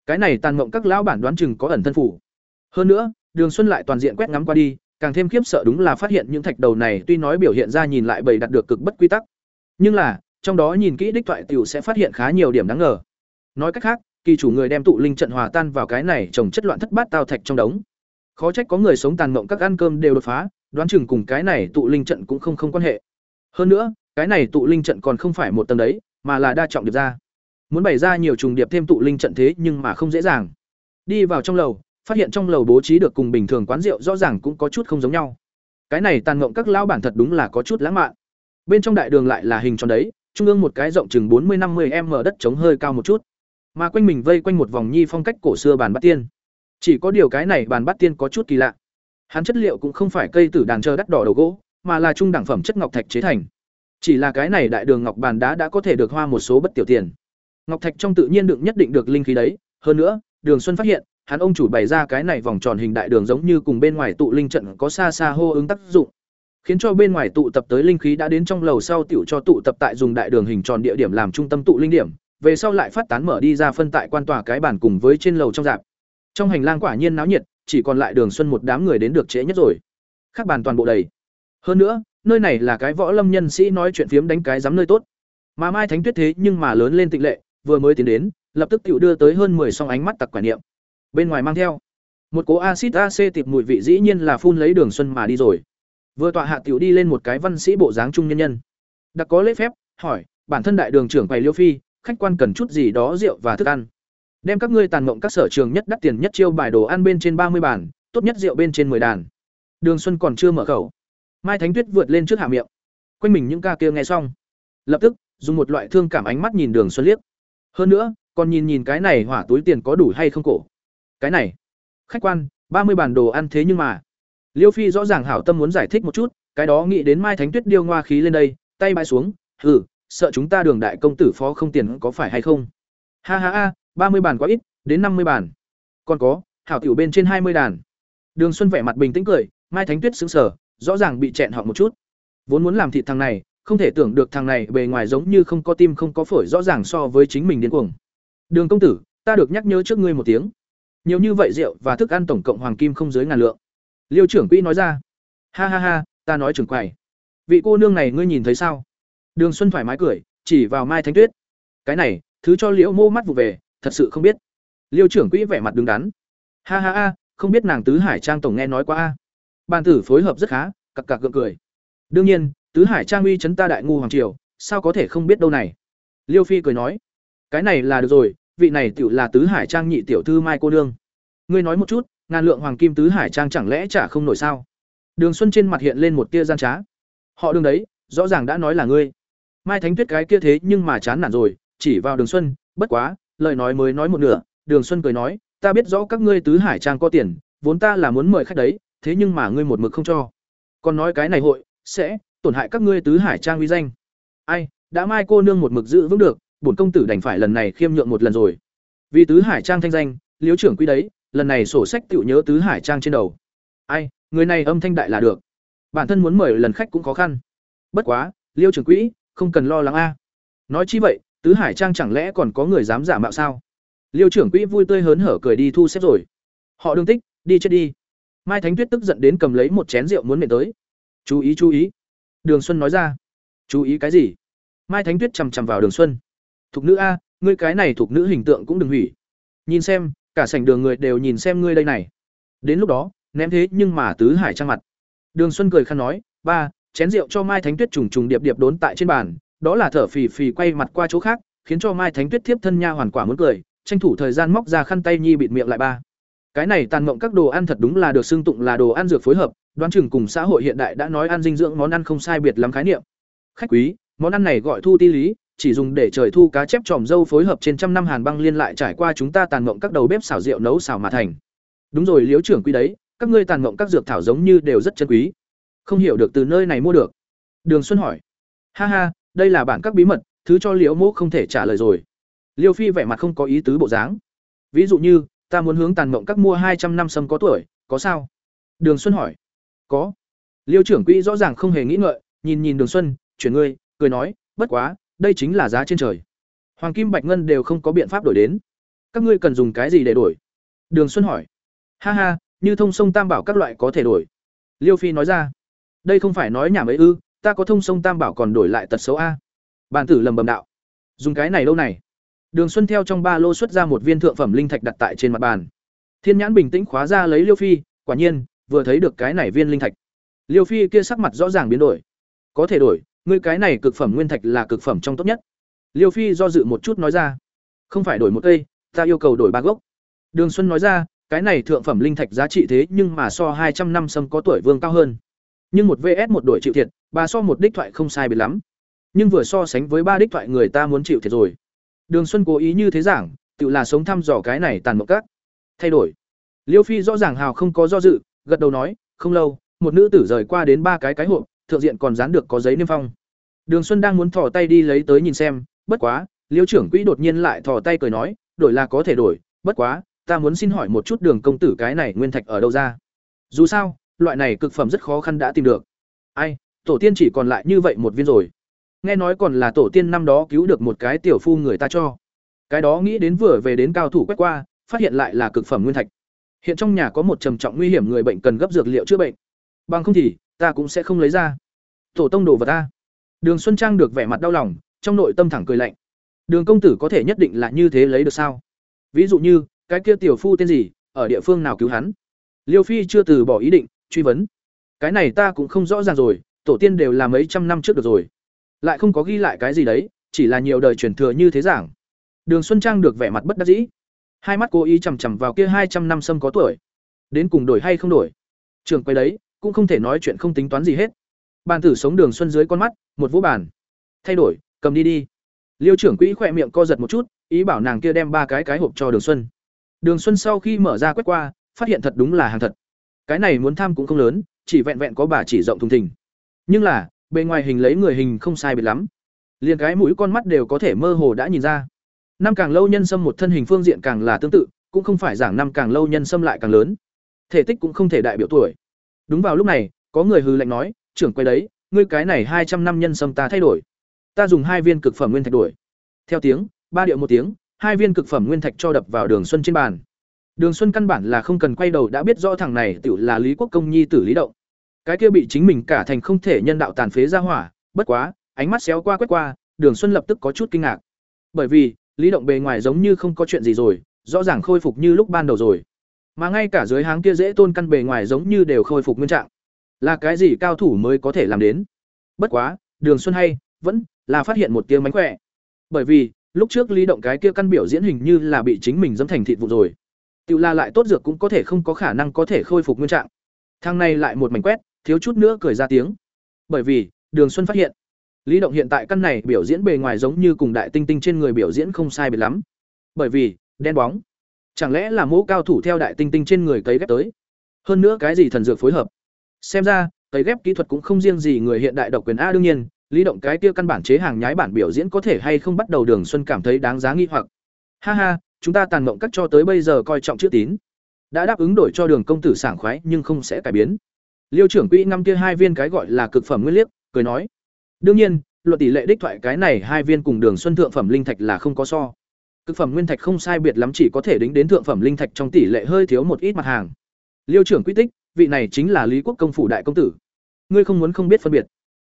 cái này tàn mộng các lão bản đoán chừng có ẩn thân phủ. Hơn nữa, đường xuân lại toàn diện quét ngắm qua đi, càng thêm khiếp sợ đúng là phát hiện những thạch đầu này tuy nói biểu hiện ra nhìn lại bầy đặt được cực bất quy tắc. Nhưng là, trong đó nhìn kỹ đích thoại tiểu sẽ phát hiện khá nhiều điểm đáng ngờ. Nói cách khác, kỳ chủ người đem tụ linh trận hòa tan vào cái này trồng chất loạn thất bát tao thạch trong đống. Khó trách có người sống tàn mộng các ăn cơm đều đột phá, đoán chừng cùng cái này tụ linh trận cũng không không quan hệ. Hơn nữa, cái này tụ linh trận còn không phải một tầng đấy, mà là đa trọng điệp ra muốn bày ra nhiều trùng điệp thêm tụ linh trận thế nhưng mà không dễ dàng. Đi vào trong lầu, phát hiện trong lầu bố trí được cùng bình thường quán rượu rõ ràng cũng có chút không giống nhau. Cái này tàn ngộng các lão bản thật đúng là có chút lãng mạn. Bên trong đại đường lại là hình tròn đấy, trung ương một cái rộng chừng bốn mươi năm mươi m đất trống hơi cao một chút. Mà quanh mình vây quanh một vòng nhi phong cách cổ xưa bàn bát tiên. Chỉ có điều cái này bàn bát tiên có chút kỳ lạ. Hắn chất liệu cũng không phải cây tử đàn chờ đắt đỏ đầu gỗ, mà là trung đẳng phẩm chất ngọc thạch chế thành. Chỉ là cái này đại đường ngọc bàn đá đã có thể được hoa một số bất tiểu tiền. Ngọc thạch trong tự nhiên đựng nhất định được linh khí đấy, hơn nữa, Đường Xuân phát hiện, hắn ông chủ bày ra cái này vòng tròn hình đại đường giống như cùng bên ngoài tụ linh trận có xa xa hô ứng tác dụng, khiến cho bên ngoài tụ tập tới linh khí đã đến trong lầu sau tiểu cho tụ tập tại dùng đại đường hình tròn địa điểm làm trung tâm tụ linh điểm, về sau lại phát tán mở đi ra phân tại quan tòa cái bản cùng với trên lầu trong dạp. Trong hành lang quả nhiên náo nhiệt, chỉ còn lại Đường Xuân một đám người đến được trễ nhất rồi. Các bàn toàn bộ đầy. Hơn nữa, nơi này là cái võ lâm nhân sĩ nói chuyện phiếm đánh cái dám nơi tốt mà mai thánh tuyết thế nhưng mà lớn lên tịnh lệ vừa mới tiến đến lập tức tiểu đưa tới hơn 10 song ánh mắt tặc quả niệm. Bên ngoài mang theo một cố axit acetic mùi vị dĩ nhiên là phun lấy Đường Xuân mà đi rồi. Vừa tọa hạ tiểu đi lên một cái văn sĩ bộ dáng trung nhân nhân. Đặc có lễ phép, hỏi, bản thân đại đường trưởng quầy Liêu phi, khách quan cần chút gì đó rượu và thức ăn. Đem các ngươi tàn mộng các sở trường nhất đắt tiền nhất chiêu bài đồ ăn bên trên ba mươi tốt nhất rượu bên trên 10 đàn. Đường Xuân còn chưa mở khẩu. Mai Thánh Tuyết vượt lên trước hạ miệng. Quanh mình những ca kia nghe xong, lập tức dùng một loại thương cảm ánh mắt nhìn Đường Xuân liếc. Hơn nữa, còn nhìn nhìn cái này hỏa túi tiền có đủ hay không cổ. Cái này, khách quan, ba mươi bản đồ ăn thế nhưng mà. Liêu Phi rõ ràng hảo tâm muốn giải thích một chút, cái đó nghĩ đến Mai Thánh Tuyết điêu ngoa khí lên đây, tay bãi xuống, hừ, sợ chúng ta đường đại công tử phó không tiền có phải hay không? Ha ha ha, ba mươi bản quá ít, đến năm mươi bản. Còn có, hảo tiểu bên trên hai mươi đàn. Đường Xuân vẻ mặt bình tĩnh cười, Mai Thánh Tuyết sững sờ, rõ ràng bị chẹn họ một chút. Vốn muốn làm thịt thằng này, không thể tưởng được thằng này bề ngoài giống như không có tim không có phổi rõ ràng so với chính mình điên cuồng. Đường công tử, ta được nhắc nhớ trước ngươi một tiếng. Nhiều như vậy rượu và thức ăn tổng cộng hoàng kim không dưới ngàn lượng. Liêu trưởng quỹ nói ra. Ha ha ha, ta nói trưởng quầy. Vị cô nương này ngươi nhìn thấy sao? Đường Xuân thoải mái cười, chỉ vào Mai Thánh Tuyết. Cái này, thứ cho Liễu Mô mắt vụ về, thật sự không biết. Liêu trưởng quỹ vẻ mặt đứng đắn. Ha ha ha, không biết nàng tứ hải trang tổng nghe nói qua a. Bàn tử phối hợp rất khá, cặc cặc gượng cười. Đương nhiên, tứ hải trang uy chấn ta đại ngu hoàng triều, sao có thể không biết đâu này. Liêu Phi cười nói, cái này là được rồi, vị này tựu là tứ hải trang nhị tiểu thư Mai cô nương. Ngươi nói một chút, ngàn lượng hoàng kim tứ hải trang chẳng lẽ chả không nổi sao? Đường Xuân trên mặt hiện lên một tia gian trá. Họ đường đấy, rõ ràng đã nói là ngươi. Mai Thánh Tuyết cái kia thế nhưng mà chán nản rồi, chỉ vào Đường Xuân, bất quá, lời nói mới nói một nửa, Đường Xuân cười nói, ta biết rõ các ngươi tứ hải trang có tiền, vốn ta là muốn mời khách đấy, thế nhưng mà ngươi một mực không cho. Còn nói cái này hội sẽ tổn hại các ngươi tứ hải trang uy danh. Ai, đã mai cô nương một mực giữ vững được, bổn công tử đành phải lần này khiêm nhượng một lần rồi. Vì tứ hải trang thanh danh, liếu trưởng quý đấy, lần này sổ sách tiểu nhớ tứ hải trang trên đầu. Ai, người này âm thanh đại là được. Bản thân muốn mời lần khách cũng khó khăn. Bất quá, Liêu trưởng quỹ, không cần lo lắng a. Nói chi vậy, tứ hải trang chẳng lẽ còn có người dám giả mạo sao? Liêu trưởng quỹ vui tươi hớn hở cười đi thu xếp rồi. Họ đương tích, đi chết đi. Mai Thánh Tuyết tức giận đến cầm lấy một chén rượu muốn mệt tới. Chú ý chú ý. Đường Xuân nói ra. Chú ý cái gì? Mai Thánh Tuyết chằm chằm vào Đường Xuân. Thục nữ a, ngươi cái này thuộc nữ hình tượng cũng đừng hủy. Nhìn xem, cả sảnh đường người đều nhìn xem ngươi đây này. Đến lúc đó, ném thế nhưng mà tứ hải trang mặt. Đường Xuân cười khăn nói, "Ba, chén rượu cho Mai Thánh Tuyết trùng trùng điệp điệp đốn tại trên bàn." Đó là thở phì phì quay mặt qua chỗ khác, khiến cho Mai Thánh Tuyết tiếp thân nha hoàn quả muốn cười, tranh thủ thời gian móc ra khăn tay nhi bịt miệng lại ba cái này tàn mộng các đồ ăn thật đúng là được xưng tụng là đồ ăn dược phối hợp đoán chừng cùng xã hội hiện đại đã nói ăn dinh dưỡng món ăn không sai biệt lắm khái niệm. Khách quý, món ăn này gọi thu ti lý, chỉ dùng để trời thu cá chép tròm dâu phối hợp trên trăm năm hàn băng liên lại trải qua chúng ta tàn mộng các đầu bếp xào rượu nấu xào mà thành. Đúng rồi liếu trưởng quý đấy, các ngươi tàn mộng các dược thảo giống như đều rất chân quý. Không hiểu được từ nơi này mua được. Đường xuân hỏi. Ha ha, đây là bản các bí mật, thứ cho liễu mỗ không thể trả lời rồi. Liêu phi vẻ mặt không có ý tứ bộ dáng. Ví dụ như, ta muốn hướng tàn mộng các mua hai trăm năm sâm có tuổi, có sao? Đường xuân hỏi có. Liêu trưởng quỹ rõ ràng không hề nghĩ ngợi nhìn nhìn đường xuân chuyển ngươi cười nói bất quá đây chính là giá trên trời. Hoàng kim bạch ngân đều không có biện pháp đổi đến. Các ngươi cần dùng cái gì để đổi? Đường xuân hỏi. Ha ha như thông sông tam bảo các loại có thể đổi. Liêu phi nói ra. Đây không phải nói nhảm ấy ư ta có thông sông tam bảo còn đổi lại tật xấu a. Bàn tử lầm bầm đạo. Dùng cái này lâu này? Đường Xuân theo trong ba lô xuất ra một viên thượng phẩm linh thạch đặt tại trên mặt bàn. Thiên Nhãn bình tĩnh khóa ra lấy Liêu Phi, quả nhiên, vừa thấy được cái này viên linh thạch. Liêu Phi kia sắc mặt rõ ràng biến đổi. Có thể đổi, ngươi cái này cực phẩm nguyên thạch là cực phẩm trong tốt nhất. Liêu Phi do dự một chút nói ra, không phải đổi một cây, ta yêu cầu đổi ba gốc. Đường Xuân nói ra, cái này thượng phẩm linh thạch giá trị thế nhưng mà so hai trăm năm sâm có tuổi vương cao hơn. Nhưng một VS một đổi chịu thiệt, bà so một đích thoại không sai biệt lắm. Nhưng vừa so sánh với ba đích thoại người ta muốn chịu thiệt rồi. Đường Xuân cố ý như thế giảng, tự là sống thăm dò cái này tàn mộng các. Thay đổi. Liêu Phi rõ ràng hào không có do dự, gật đầu nói, không lâu, một nữ tử rời qua đến ba cái cái hộp, thượng diện còn dán được có giấy niêm phong. Đường Xuân đang muốn thò tay đi lấy tới nhìn xem, bất quá, Liêu trưởng quỹ đột nhiên lại thò tay cười nói, đổi là có thể đổi, bất quá, ta muốn xin hỏi một chút Đường công tử cái này nguyên thạch ở đâu ra? Dù sao, loại này cực phẩm rất khó khăn đã tìm được. Ai, tổ tiên chỉ còn lại như vậy một viên rồi nghe nói còn là tổ tiên năm đó cứu được một cái tiểu phu người ta cho cái đó nghĩ đến vừa về đến cao thủ quét qua phát hiện lại là cực phẩm nguyên thạch hiện trong nhà có một trầm trọng nguy hiểm người bệnh cần gấp dược liệu chữa bệnh. Bằng không thì, ta cũng sẽ không lấy ra. Tổ tông đồ vật ta. Đường xuân trang được vẻ mặt đau lòng, trong nội tâm thẳng cười lạnh. Đường công tử có thể nhất định là như thế lấy được sao? Ví dụ như, cái kia tiểu phu tên gì, ở địa phương nào cứu hắn? Liêu phi chưa từ bỏ ý định, truy vấn. Cái này ta cũng không rõ ràng rồi, tổ tiên đều là mấy trăm năm trước được rồi. Lại không có ghi lại cái gì đấy, chỉ là nhiều đời truyền thừa như thế giảng. Đường xuân trang được vẻ mặt bất đắc dĩ hai mắt cố ý chằm chằm vào kia hai trăm năm sâm có tuổi. Đến cùng đổi hay không đổi? Trường quay đấy, cũng không thể nói chuyện không tính toán gì hết. Bàn tử sống đường xuân dưới con mắt, một vũ bàn. Thay đổi, cầm đi đi. Liêu trưởng quỹ khỏe miệng co giật một chút, ý bảo nàng kia đem ba cái cái hộp cho đường xuân. Đường xuân sau khi mở ra quét qua, phát hiện thật đúng là hàng thật. Cái này muốn tham cũng không lớn, chỉ vẹn vẹn có bà chỉ rộng thùng thình. Nhưng là, bề ngoài hình lấy người hình không sai biệt lắm. Liền cái mũi con mắt đều có thể mơ hồ đã nhìn ra năm càng lâu nhân sâm một thân hình phương diện càng là tương tự, cũng không phải giảng năm càng lâu nhân sâm lại càng lớn. Thể tích cũng không thể đại biểu tuổi. Đúng vào lúc này, có người hư lệnh nói, trưởng quay đấy, ngươi cái này hai trăm năm nhân sâm ta thay đổi. Ta dùng hai viên cực phẩm nguyên thạch đổi. Theo tiếng, ba điệu một tiếng, hai viên cực phẩm nguyên thạch cho đập vào đường xuân trên bàn. Đường xuân căn bản là không cần quay đầu đã biết rõ thằng này tự là lý quốc công nhi tử lý động. Cái kia bị chính mình cả thành không thể nhân đạo tàn phế ra hỏa, bất quá, ánh mắt xéo qua quét qua, đường xuân lập tức có chút kinh ngạc. Bởi vì lý động bề ngoài giống như không có chuyện gì rồi, rõ ràng khôi phục như lúc ban đầu rồi. Mà ngay cả dưới háng kia dễ tôn căn bề ngoài giống như đều khôi phục nguyên trạng. Là cái gì cao thủ mới có thể làm đến? Bất quá, đường xuân hay, vẫn là phát hiện một tiếng mánh khỏe. Bởi vì, lúc trước lý động cái kia căn biểu diễn hình như là bị chính mình dẫm thành thịt vụ rồi. Tự la lại tốt dược cũng có thể không có khả năng có thể khôi phục nguyên trạng. Thang này lại một mảnh quét, thiếu chút nữa cười ra tiếng. Bởi vì, đường xuân phát hiện lý động hiện tại căn này biểu diễn bề ngoài giống như cùng đại tinh tinh trên người biểu diễn không sai biệt lắm. Bởi vì, đen bóng. Chẳng lẽ là mẫu cao thủ theo đại tinh tinh trên người cấy ghép tới? Hơn nữa cái gì thần dược phối hợp? Xem ra, cấy ghép kỹ thuật cũng không riêng gì người hiện đại độc quyền a đương nhiên, lý động cái kia căn bản chế hàng nhái bản biểu diễn có thể hay không bắt đầu đường xuân cảm thấy đáng giá nghi hoặc. Ha ha, chúng ta tàn mộng cắt cho tới bây giờ coi trọng chữ tín. Đã đáp ứng đổi cho đường công tử sảng khoái nhưng không sẽ cải biến. Liêu trưởng quỹ năm kia hai viên cái gọi là cực phẩm nguyên liếc, cười nói đương nhiên luật tỷ lệ đích thoại cái này hai viên cùng đường xuân thượng phẩm linh thạch là không có so. Cực phẩm nguyên thạch không sai biệt lắm chỉ có thể đính đến thượng phẩm linh thạch trong tỷ lệ hơi thiếu một ít mặt hàng. Liêu trưởng quy tích, vị này chính là lý quốc công phủ đại công tử. Ngươi không muốn không biết phân biệt.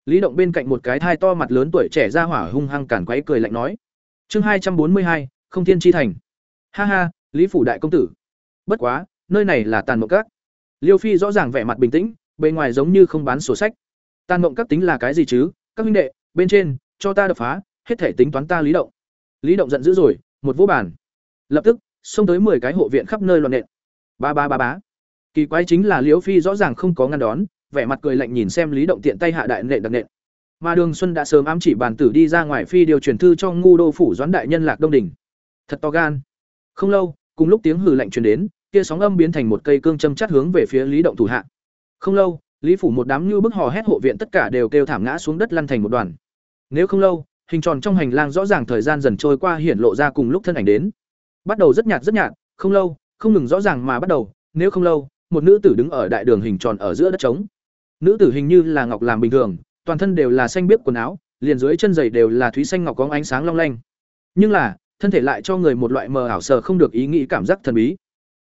Lý động bên cạnh một cái thai to mặt lớn tuổi trẻ ra hỏa hung hăng cản quấy cười lạnh nói. Chương hai trăm bốn mươi hai, không thiên chi thành. Ha ha, lý phủ đại công tử. Bất quá, nơi này là tàn mộng các. Liêu phi rõ ràng vẻ mặt bình tĩnh, bề ngoài giống như không bán sổ sách. Tàn mộng các tính là cái gì chứ? Các huynh đệ, bên trên, cho ta đập phá, hết thể tính toán ta lý động. Lý động giận dữ rồi, một vô bàn. Lập tức, xông tới mười cái hộ viện khắp nơi loạn nện. Ba ba ba bá kỳ quái chính là liễu phi rõ ràng không có ngăn đón, vẻ mặt cười lạnh nhìn xem lý động tiện tay hạ đại nện đặc nện. Mà đường xuân đã sớm ám chỉ bàn tử đi ra ngoài phi điều truyền thư cho ngu đô phủ doãn đại nhân lạc đông đình. Thật to gan. Không lâu, cùng lúc tiếng hừ lạnh truyền đến, kia sóng âm biến thành một cây cương châm chát hướng về phía lý động thủ hạ. Không lâu lý phủ một đám như bức hò hét hộ viện tất cả đều kêu thảm ngã xuống đất lăn thành một đoàn. Nếu không lâu, hình tròn trong hành lang rõ ràng thời gian dần trôi qua hiển lộ ra cùng lúc thân ảnh đến. Bắt đầu rất nhạt rất nhạt, không lâu, không ngừng rõ ràng mà bắt đầu, nếu không lâu, một nữ tử đứng ở đại đường hình tròn ở giữa đất trống. Nữ tử hình như là ngọc làm bình thường, toàn thân đều là xanh biếc quần áo, liền dưới chân giày đều là thúy xanh ngọc có ánh sáng long lanh. Nhưng là, thân thể lại cho người một loại mờ ảo sờ không được ý nghĩ cảm giác thần bí.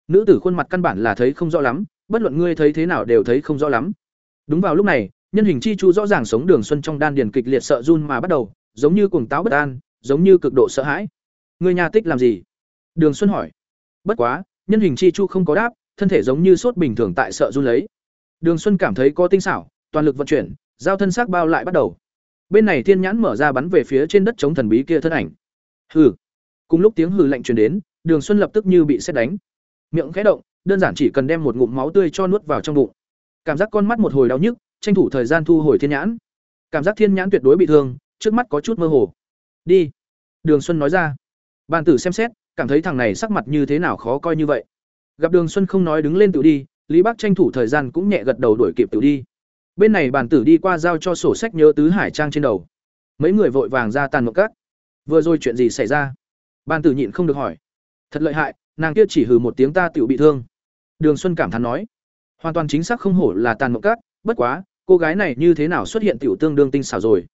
Nữ tử khuôn mặt căn bản là thấy không rõ lắm, bất luận ngươi thấy thế nào đều thấy không rõ lắm đúng vào lúc này, nhân hình chi chu rõ ràng sống đường xuân trong đan điền kịch liệt sợ run mà bắt đầu, giống như cuồng táo bất an, giống như cực độ sợ hãi. Người nhà tích làm gì? Đường xuân hỏi. Bất quá, nhân hình chi chu không có đáp, thân thể giống như sốt bình thường tại sợ run lấy. Đường xuân cảm thấy có tinh xảo, toàn lực vận chuyển, giao thân xác bao lại bắt đầu. Bên này thiên nhãn mở ra bắn về phía trên đất chống thần bí kia thân ảnh. Hừ. Cùng lúc tiếng hừ lạnh truyền đến, đường xuân lập tức như bị sét đánh. Miệng khẽ động, đơn giản chỉ cần đem một ngụm máu tươi cho nuốt vào trong bụng cảm giác con mắt một hồi đau nhức, tranh thủ thời gian thu hồi thiên nhãn. Cảm giác thiên nhãn tuyệt đối bị thương, trước mắt có chút mơ hồ. Đi. Đường xuân nói ra. Bàn tử xem xét, cảm thấy thằng này sắc mặt như thế nào khó coi như vậy. Gặp đường xuân không nói đứng lên tự đi, lý bắc tranh thủ thời gian cũng nhẹ gật đầu đuổi kịp tự đi. Bên này bàn tử đi qua giao cho sổ sách nhớ tứ hải trang trên đầu. Mấy người vội vàng ra tàn một cắt vừa rồi chuyện gì xảy ra? Bàn tử nhịn không được hỏi. Thật lợi hại, nàng kia chỉ hừ một tiếng ta tựu bị thương. Đường xuân cảm thán nói hoàn toàn chính xác không hổ là tàn mộng cát bất quá, cô gái này như thế nào xuất hiện tiểu tương đương tinh xảo rồi?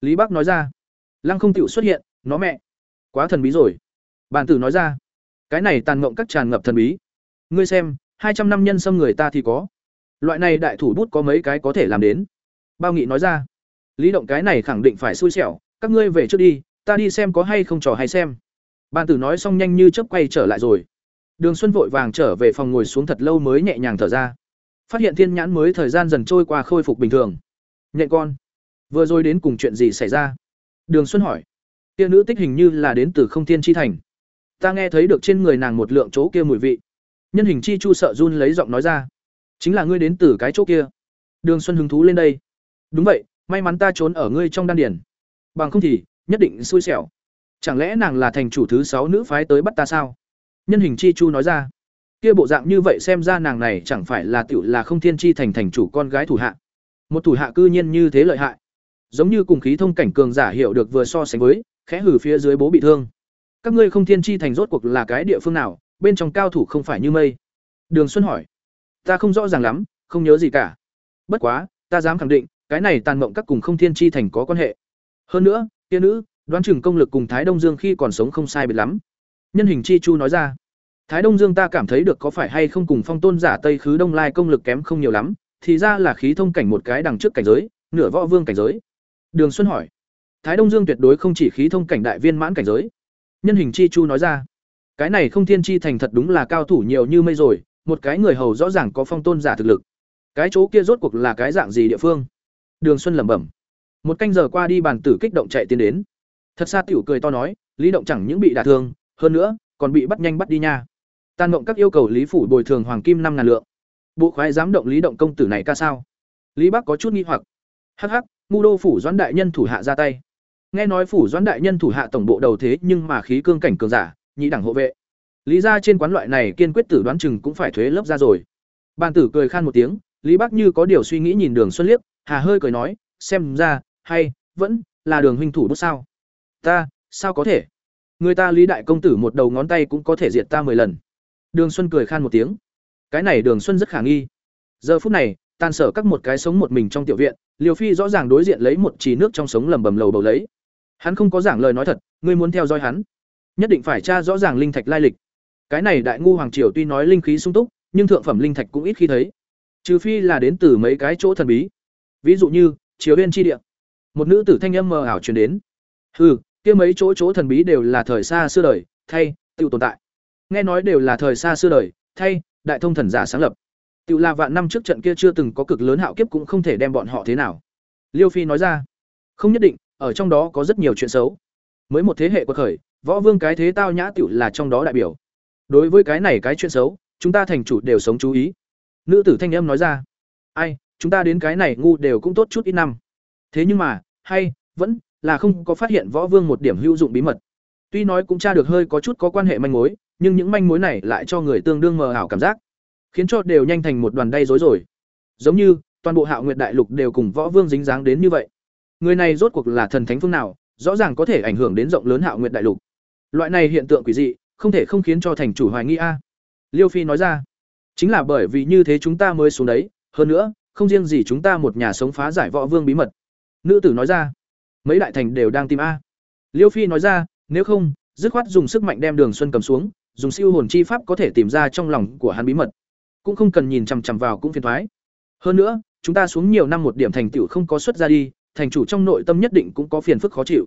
Lý bắc nói ra. Lăng không tiểu xuất hiện, nó mẹ. Quá thần bí rồi. Bàn tử nói ra. Cái này tàn mộng các tràn ngập thần bí. Ngươi xem, hai trăm năm nhân xâm người ta thì có. Loại này đại thủ bút có mấy cái có thể làm đến? Bao nghị nói ra. Lý động cái này khẳng định phải xui xẻo, các ngươi về trước đi, ta đi xem có hay không trò hay xem. Bàn tử nói xong nhanh như chớp quay trở lại rồi. Đường xuân vội vàng trở về phòng ngồi xuống thật lâu mới nhẹ nhàng thở ra phát hiện thiên nhãn mới thời gian dần trôi qua khôi phục bình thường. Nhện con. Vừa rồi đến cùng chuyện gì xảy ra? Đường xuân hỏi. Tia nữ tích hình như là đến từ không thiên chi thành. Ta nghe thấy được trên người nàng một lượng chỗ kia mùi vị. Nhân hình chi chu sợ run lấy giọng nói ra. Chính là ngươi đến từ cái chỗ kia. Đường xuân hứng thú lên đây. Đúng vậy, may mắn ta trốn ở ngươi trong đan điển bằng không thì, nhất định xui xẻo. Chẳng lẽ nàng là thành chủ thứ sáu nữ phái tới bắt ta sao? Nhân hình chi chu nói ra kia bộ dạng như vậy xem ra nàng này chẳng phải là tiểu là không thiên chi thành thành chủ con gái thủ hạ. Một thủ hạ cư nhiên như thế lợi hại. Giống như cùng khí thông cảnh cường giả hiểu được vừa so sánh với, khẽ hử phía dưới bố bị thương. Các ngươi không thiên chi thành rốt cuộc là cái địa phương nào, bên trong cao thủ không phải như mây? Đường xuân hỏi. Ta không rõ ràng lắm, không nhớ gì cả. Bất quá, ta dám khẳng định, cái này tàn mộng các cùng không thiên chi thành có quan hệ. Hơn nữa tiên nữ, đoán chừng công lực cùng thái đông dương khi còn sống không sai biệt lắm. Nhân hình chi chu nói ra thái đông dương ta cảm thấy được có phải hay không cùng phong tôn giả tây khứ đông lai công lực kém không nhiều lắm, thì ra là khí thông cảnh một cái đằng trước cảnh giới, nửa võ vương cảnh giới. Đường xuân hỏi. Thái đông dương tuyệt đối không chỉ khí thông cảnh đại viên mãn cảnh giới. Nhân hình chi chu nói ra. Cái này không thiên chi thành thật đúng là cao thủ nhiều như mây rồi, một cái người hầu rõ ràng có phong tôn giả thực lực. Cái chỗ kia rốt cuộc là cái dạng gì địa phương? Đường xuân lẩm bẩm. Một canh giờ qua đi bàn tử kích động chạy tiến đến. Thật xa tiểu cười to nói, lý động chẳng những bị đả thương, hơn nữa, còn bị bắt nhanh bắt đi nha tàn mộng các yêu cầu lý phủ bồi thường hoàng kim năm ngàn lượng. Bộ khoái dám động lý động công tử này ca sao? Lý bắc có chút nghi hoặc. Hắc hắc ngu đô phủ doãn đại nhân thủ hạ ra tay. Nghe nói phủ doãn đại nhân thủ hạ tổng bộ đầu thế nhưng mà khí cương cảnh cường giả, nhị đẳng hộ vệ. Lý ra trên quán loại này kiên quyết tử đoán chừng cũng phải thuế lớp ra rồi. Bàn tử cười khan một tiếng, lý bắc như có điều suy nghĩ nhìn đường xuân liếc hà hơi cười nói, xem ra, hay, vẫn là đường huynh thủ bút sao? Ta, sao có thể? Người ta lý đại công tử một đầu ngón tay cũng có thể diệt ta mười lần đường xuân cười khan một tiếng. Cái này đường xuân rất khả nghi. Giờ phút này, tan sở các một cái sống một mình trong tiểu viện liều phi rõ ràng đối diện lấy một chỉ nước trong sống lầm bầm lầu bầu lấy. Hắn không có giảng lời nói thật, ngươi muốn theo dõi hắn. Nhất định phải tra rõ ràng linh thạch lai lịch. Cái này đại ngu hoàng triều tuy nói linh khí sung túc, nhưng thượng phẩm linh thạch cũng ít khi thấy. Trừ phi là đến từ mấy cái chỗ thần bí. Ví dụ như, triều Yên chi địa. Một nữ tử thanh âm mờ ảo truyền đến. Hừ, kia mấy chỗ chỗ thần bí đều là thời xa xưa đời, thay, tự tồn tại nghe nói đều là thời xa xưa đời, thay, đại thông thần giả sáng lập. Tự là vạn năm trước trận kia chưa từng có cực lớn hạo kiếp cũng không thể đem bọn họ thế nào. Liêu phi nói ra, không nhất định, ở trong đó có rất nhiều chuyện xấu. Mới một thế hệ quật khởi, võ vương cái thế tao nhã tựu là trong đó đại biểu. Đối với cái này cái chuyện xấu, chúng ta thành chủ đều sống chú ý. Nữ tử thanh âm nói ra, ai, chúng ta đến cái này ngu đều cũng tốt chút ít năm. Thế nhưng mà, hay, vẫn là không có phát hiện võ vương một điểm hữu dụng bí mật. Tuy nói cũng tra được hơi có chút có quan hệ manh mối nhưng những manh mối này lại cho người tương đương mờ ảo cảm giác, khiến cho đều nhanh thành một đoàn đay rối rồi. Giống như, toàn bộ hạo nguyệt đại lục đều cùng võ vương dính dáng đến như vậy. Người này rốt cuộc là thần thánh phương nào, rõ ràng có thể ảnh hưởng đến rộng lớn hạo nguyệt đại lục. Loại này hiện tượng quỷ dị, không thể không khiến cho thành chủ hoài nghi a. Liêu phi nói ra, chính là bởi vì như thế chúng ta mới xuống đấy, hơn nữa, không riêng gì chúng ta một nhà sống phá giải võ vương bí mật. Nữ tử nói ra, mấy đại thành đều đang tìm a. Liêu phi nói ra, nếu không, dứt khoát dùng sức mạnh đem đường xuân cầm xuống dùng siêu hồn chi pháp có thể tìm ra trong lòng của hắn bí mật. Cũng không cần nhìn chằm chằm vào cũng phiền thoái. Hơn nữa, chúng ta xuống nhiều năm một điểm thành tựu không có xuất ra đi, thành chủ trong nội tâm nhất định cũng có phiền phức khó chịu.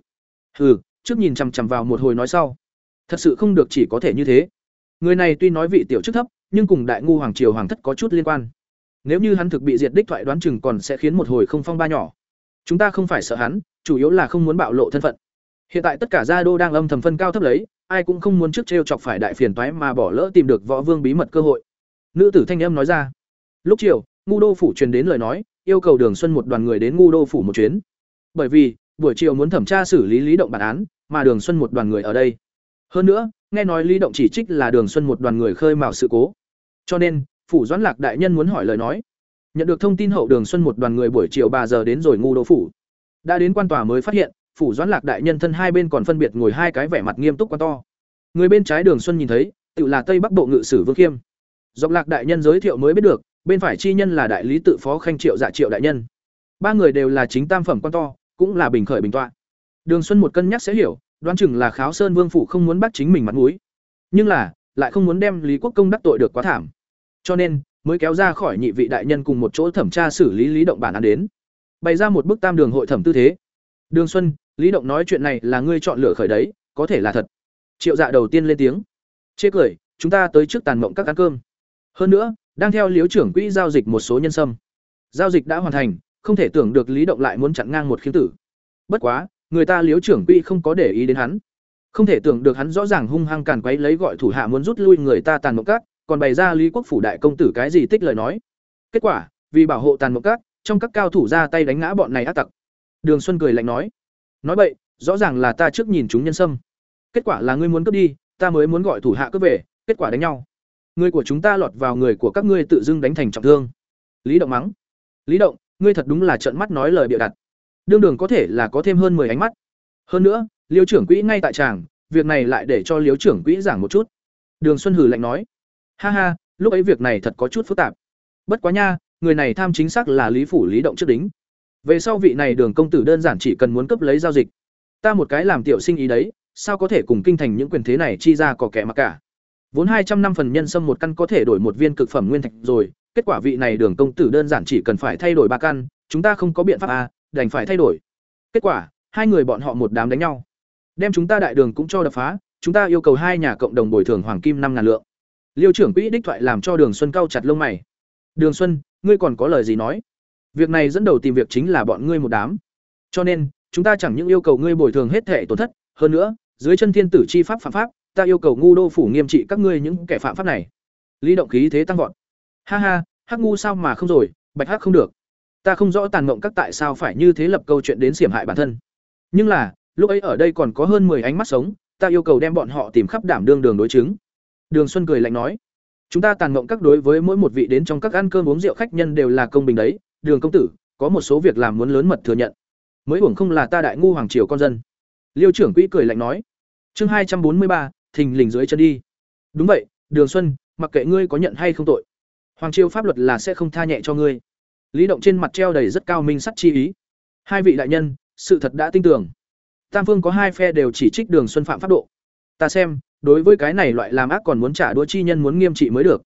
Hừ, trước nhìn chằm chằm vào một hồi nói sau. Thật sự không được chỉ có thể như thế. Người này tuy nói vị tiểu chức thấp, nhưng cùng đại ngu hoàng triều hoàng thất có chút liên quan. Nếu như hắn thực bị diệt đích thoại đoán chừng còn sẽ khiến một hồi không phong ba nhỏ. Chúng ta không phải sợ hắn, chủ yếu là không muốn bạo lộ thân phận hiện tại tất cả gia đô đang âm thầm phân cao thấp lấy, ai cũng không muốn trước trêu chọc phải đại phiền toái mà bỏ lỡ tìm được võ vương bí mật cơ hội. Nữ tử thanh âm nói ra. Lúc chiều, ngu đô phủ truyền đến lời nói, yêu cầu đường xuân một đoàn người đến ngu đô phủ một chuyến. Bởi vì, buổi chiều muốn thẩm tra xử lý lý động bản án, mà đường xuân một đoàn người ở đây. Hơn nữa, nghe nói lý động chỉ trích là đường xuân một đoàn người khơi mào sự cố. Cho nên, phủ doãn lạc đại nhân muốn hỏi lời nói. Nhận được thông tin hậu đường xuân một đoàn người buổi chiều ba giờ đến rồi ngu đô phủ. Đã đến quan tòa mới phát hiện phủ doãn lạc đại nhân thân hai bên còn phân biệt ngồi hai cái vẻ mặt nghiêm túc quá to. Người bên trái đường xuân nhìn thấy, tự là tây bắc bộ ngự sử vương khiêm. Dọc lạc đại nhân giới thiệu mới biết được, bên phải chi nhân là đại lý tự phó khanh triệu dạ triệu đại nhân. Ba người đều là chính tam phẩm quan to, cũng là bình khởi bình tọa. Đường xuân một cân nhắc sẽ hiểu, đoán chừng là kháo sơn vương phủ không muốn bắt chính mình mặt mũi. Nhưng là, lại không muốn đem lý quốc công đắc tội được quá thảm. Cho nên, mới kéo ra khỏi nhị vị đại nhân cùng một chỗ thẩm tra xử lý lý động bản án đến. Bày ra một bức tam đường hội thẩm tư thế. Đường xuân lý động nói chuyện này là ngươi chọn lựa khởi đấy, có thể là thật. Triệu dạ đầu tiên lên tiếng. Chê cười, chúng ta tới trước tàn mộng các ăn cơm. Hơn nữa, đang theo liếu trưởng quỹ giao dịch một số nhân sâm. Giao dịch đã hoàn thành, không thể tưởng được lý động lại muốn chặn ngang một khiếm tử. Bất quá, người ta liếu trưởng quỹ không có để ý đến hắn. Không thể tưởng được hắn rõ ràng hung hăng càn quấy lấy gọi thủ hạ muốn rút lui người ta tàn mộng các, còn bày ra lý quốc phủ đại công tử cái gì tích lời nói. Kết quả, vì bảo hộ tàn mộng các, trong các cao thủ ra tay đánh ngã bọn này ác tặc. Đường xuân cười lạnh nói nói vậy rõ ràng là ta trước nhìn chúng nhân sâm. Kết quả là ngươi muốn cướp đi, ta mới muốn gọi thủ hạ cướp về, kết quả đánh nhau. Người của chúng ta lọt vào người của các ngươi tự dưng đánh thành trọng thương. Lý động mắng. Lý động, ngươi thật đúng là trợn mắt nói lời bịa đặt. Đương đường có thể là có thêm hơn 10 ánh mắt. Hơn nữa, liêu trưởng quỹ ngay tại tràng, việc này lại để cho liêu trưởng quỹ giảng một chút. Đường xuân hử lạnh nói. Ha ha, lúc ấy việc này thật có chút phức tạp. Bất quá nha, người này tham chính xác là lý phủ lý động trước đính về sau vị này đường công tử đơn giản chỉ cần muốn cấp lấy giao dịch. Ta một cái làm tiểu sinh ý đấy, sao có thể cùng kinh thành những quyền thế này chi ra có kẻ mà cả? Vốn hai trăm năm phần nhân sâm một căn có thể đổi một viên cực phẩm nguyên thạch rồi, kết quả vị này đường công tử đơn giản chỉ cần phải thay đổi ba căn, chúng ta không có biện pháp à đành phải thay đổi. Kết quả, hai người bọn họ một đám đánh nhau. Đem chúng ta đại đường cũng cho đập phá, chúng ta yêu cầu hai nhà cộng đồng bồi thường hoàng kim năm ngàn lượng. Liêu trưởng quỹ đích thoại làm cho đường xuân cao chặt lông mày. Đường xuân, ngươi còn có lời gì nói? Việc này dẫn đầu tìm việc chính là bọn ngươi một đám. Cho nên, chúng ta chẳng những yêu cầu ngươi bồi thường hết thể tổn thất, hơn nữa, dưới chân thiên tử chi pháp phạm pháp, ta yêu cầu ngu đô phủ nghiêm trị các ngươi những kẻ phạm pháp này. Lý động khí thế tăng vọt. Ha ha, hắc ngu sao mà không rồi, bạch hắc không được. Ta không rõ tàn mộng các tại sao phải như thế lập câu chuyện đến xiểm hại bản thân. Nhưng là, lúc ấy ở đây còn có hơn 10 ánh mắt sống, ta yêu cầu đem bọn họ tìm khắp đảm đương đường đối chứng. Đường xuân cười lạnh nói. Chúng ta tàn mộng các đối với mỗi một vị đến trong các ăn cơm uống rượu khách nhân đều là công bình đấy đường công tử, có một số việc làm muốn lớn mật thừa nhận. Mới uổng không là ta đại ngu hoàng triều con dân. Liêu trưởng quỹ cười lạnh nói. Chương hai trăm bốn mươi ba, thình lình dưới chân đi. Đúng vậy, đường xuân, mặc kệ ngươi có nhận hay không tội, hoàng triều pháp luật là sẽ không tha nhẹ cho ngươi. Lý động trên mặt treo đầy rất cao minh sắt chi ý. Hai vị đại nhân, sự thật đã tin tưởng. Tam phương có hai phe đều chỉ trích đường xuân phạm pháp độ. Ta xem, đối với cái này loại làm ác còn muốn trả đũa chi nhân muốn nghiêm trị mới được.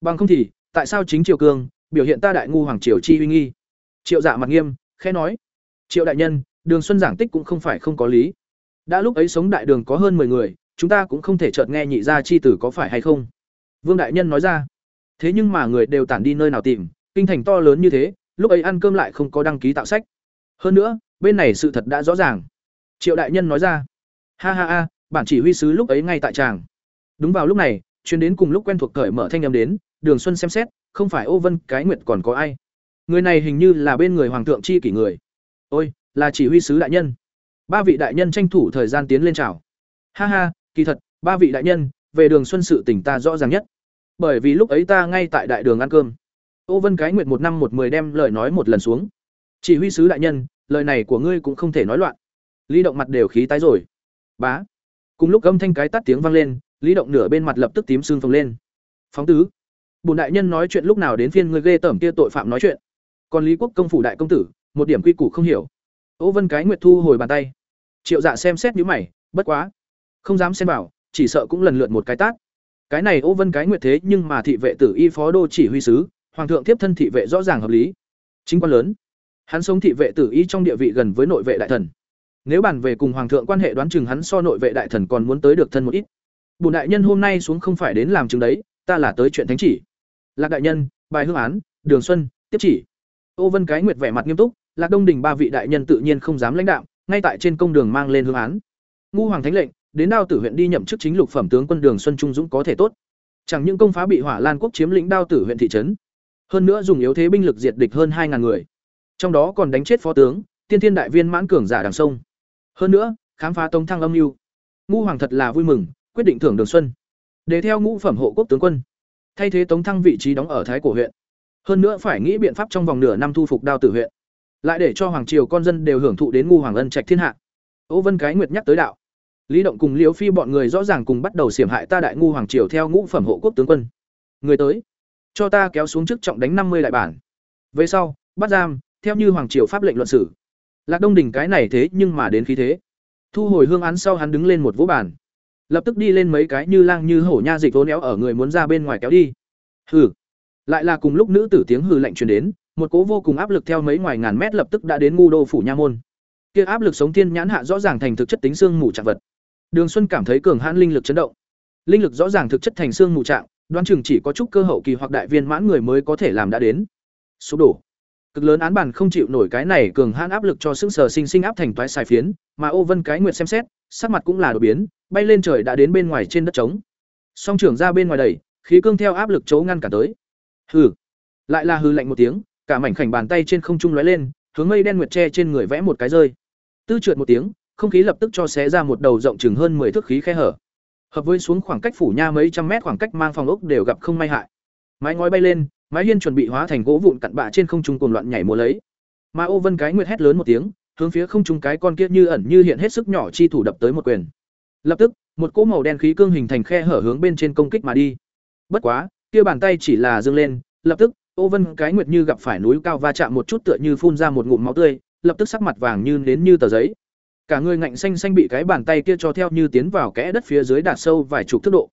Bằng không thì, tại sao chính triều cương biểu hiện ta đại ngu hoàng triều chi uy nghi. Triệu dạ mặt nghiêm, khẽ nói, triệu đại nhân, đường xuân giảng tích cũng không phải không có lý. Đã lúc ấy sống đại đường có hơn 10 người, chúng ta cũng không thể chợt nghe nhị gia chi tử có phải hay không? Vương đại nhân nói ra, thế nhưng mà người đều tản đi nơi nào tìm, kinh thành to lớn như thế, lúc ấy ăn cơm lại không có đăng ký tạo sách. Hơn nữa, bên này sự thật đã rõ ràng. Triệu đại nhân nói ra, ha ha ha, bản chỉ huy sứ lúc ấy ngay tại tràng. Đúng vào lúc này, chuyến đến cùng lúc quen thuộc cởi mở thanh âm đến, đường xuân xem xét không phải ô vân, cái nguyệt còn có ai? Người này hình như là bên người hoàng thượng chi kỷ người. Ôi, là chỉ huy sứ đại nhân. Ba vị đại nhân tranh thủ thời gian tiến lên chào. Ha ha, kỳ thật, ba vị đại nhân, về đường xuân sự tỉnh ta rõ ràng nhất. Bởi vì lúc ấy ta ngay tại đại đường ăn cơm. Ô vân, cái nguyệt một năm một mười đem lời nói một lần xuống. Chỉ huy sứ đại nhân, lời này của ngươi cũng không thể nói loạn. Lý động mặt đều khí tái rồi. Bá. Cùng lúc âm thanh cái tắt tiếng vang lên, lý động nửa bên mặt lập tức tím xương phồng lên. Phóng tứ bùn đại nhân nói chuyện lúc nào đến phiên người ghê tởm kia tội phạm nói chuyện. Còn lý quốc công phủ đại công tử một điểm quy củ không hiểu. Ô vân cái nguyệt thu hồi bàn tay. Triệu dạ xem xét nhíu mày bất quá. Không dám xem vào, chỉ sợ cũng lần lượt một cái tát. Cái này ô vân cái nguyệt thế nhưng mà thị vệ tử y phó đô chỉ huy sứ hoàng thượng tiếp thân thị vệ rõ ràng hợp lý. Chính quan lớn. Hắn sống thị vệ tử y trong địa vị gần với nội vệ đại thần. Nếu bàn về cùng hoàng thượng quan hệ đoán chừng hắn so nội vệ đại thần còn muốn tới được thân một ít. Bùn đại nhân hôm nay xuống không phải đến làm chứng đấy ta là tới chuyện thánh chỉ lạc đại nhân, bài hương án, đường xuân, tiếp chỉ. Ô vân cái nguyệt vẻ mặt nghiêm túc, lạc đông đình ba vị đại nhân tự nhiên không dám lãnh đạo, ngay tại trên công đường mang lên hương án. Ngu hoàng thánh lệnh, đến đao tử huyện đi nhậm chức chính lục phẩm tướng quân đường xuân trung dũng có thể tốt. Chẳng những công phá bị hỏa lan quốc chiếm lĩnh đao tử huyện thị trấn, hơn nữa dùng yếu thế binh lực diệt địch hơn hai người. Trong đó còn đánh chết phó tướng, tiên thiên đại viên mãn cường giả đằng sông. Hơn nữa, khám phá tống thăng âm mưu. Ngu hoàng thật là vui mừng, quyết định thưởng đường xuân. Để theo ngũ phẩm hộ quốc tướng quân thay thế tống thăng vị trí đóng ở thái cổ huyện. Hơn nữa phải nghĩ biện pháp trong vòng nửa năm thu phục đao tử huyện. Lại để cho hoàng triều con dân đều hưởng thụ đến ngu hoàng ân trạch thiên hạ. Ỗ vân cái nguyệt nhắc tới đạo. Lý động cùng liễu phi bọn người rõ ràng cùng bắt đầu xiểm hại ta đại ngu hoàng triều theo ngũ phẩm hộ quốc tướng quân. Người tới, cho ta kéo xuống trước trọng đánh năm mươi đại bản. Về sau, bắt giam, theo như hoàng triều pháp lệnh luận sử lạc đông đình cái này thế nhưng mà đến khí thế. Thu hồi hương án sau hắn đứng lên một vũ bản lập tức đi lên mấy cái như lang như hổ nha dịch vốn éo ở người muốn ra bên ngoài kéo đi hừ lại là cùng lúc nữ tử tiếng hừ lạnh truyền đến một cố vô cùng áp lực theo mấy ngoài ngàn mét lập tức đã đến ngu đô phủ nha môn kia áp lực sống tiên nhãn hạ rõ ràng thành thực chất tính xương mù trạng vật. Đường Xuân cảm thấy cường hãn linh lực chấn động. Linh lực rõ ràng thực chất thành xương mù trạng, đoán chừng chỉ có chút cơ hậu kỳ hoặc đại viên mãn người mới có thể làm đã đến. Sụp đổ. Cực lớn án bản không chịu nổi cái này cường hãn áp lực cho sững sờ sinh sinh áp thành toái xài phiến, mà Ô Vân cái nguyệt xem xét, sắc mặt cũng là đổi biến, bay lên trời đã đến bên ngoài trên đất trống. Song trưởng ra bên ngoài đẩy, khí cương theo áp lực chấu ngăn cả tới. Hừ. Lại là hừ lạnh một tiếng, cả mảnh khảnh bàn tay trên không trung lóe lên, hướng mây đen nguyệt tre trên người vẽ một cái rơi. Tư trượt một tiếng, không khí lập tức cho xé ra một đầu rộng chừng hơn 10 thước khí khe hở. Hợp với xuống khoảng cách phủ nha mấy trăm mét khoảng cách mang phòng ốc đều gặp không may hại. Mái ngói bay lên, mái hiên chuẩn bị hóa thành gỗ vụn cặn bạ trên không trung cuồng loạn nhảy múa lấy. Mà Ô Vân cái nguyệt hét lớn một tiếng, hướng phía không trung cái con kia như ẩn như hiện hết sức nhỏ chi thủ đập tới một quyền. Lập tức, một cỗ màu đen khí cương hình thành khe hở hướng bên trên công kích mà đi. Bất quá, kia bàn tay chỉ là dương lên, lập tức, Ô Vân cái nguyệt như gặp phải núi cao va chạm một chút tựa như phun ra một ngụm máu tươi, lập tức sắc mặt vàng như nến như tờ giấy. Cả người ngạnh xanh xanh bị cái bàn tay kia cho theo như tiến vào kẽ đất phía dưới đạt sâu vài chục thước độ.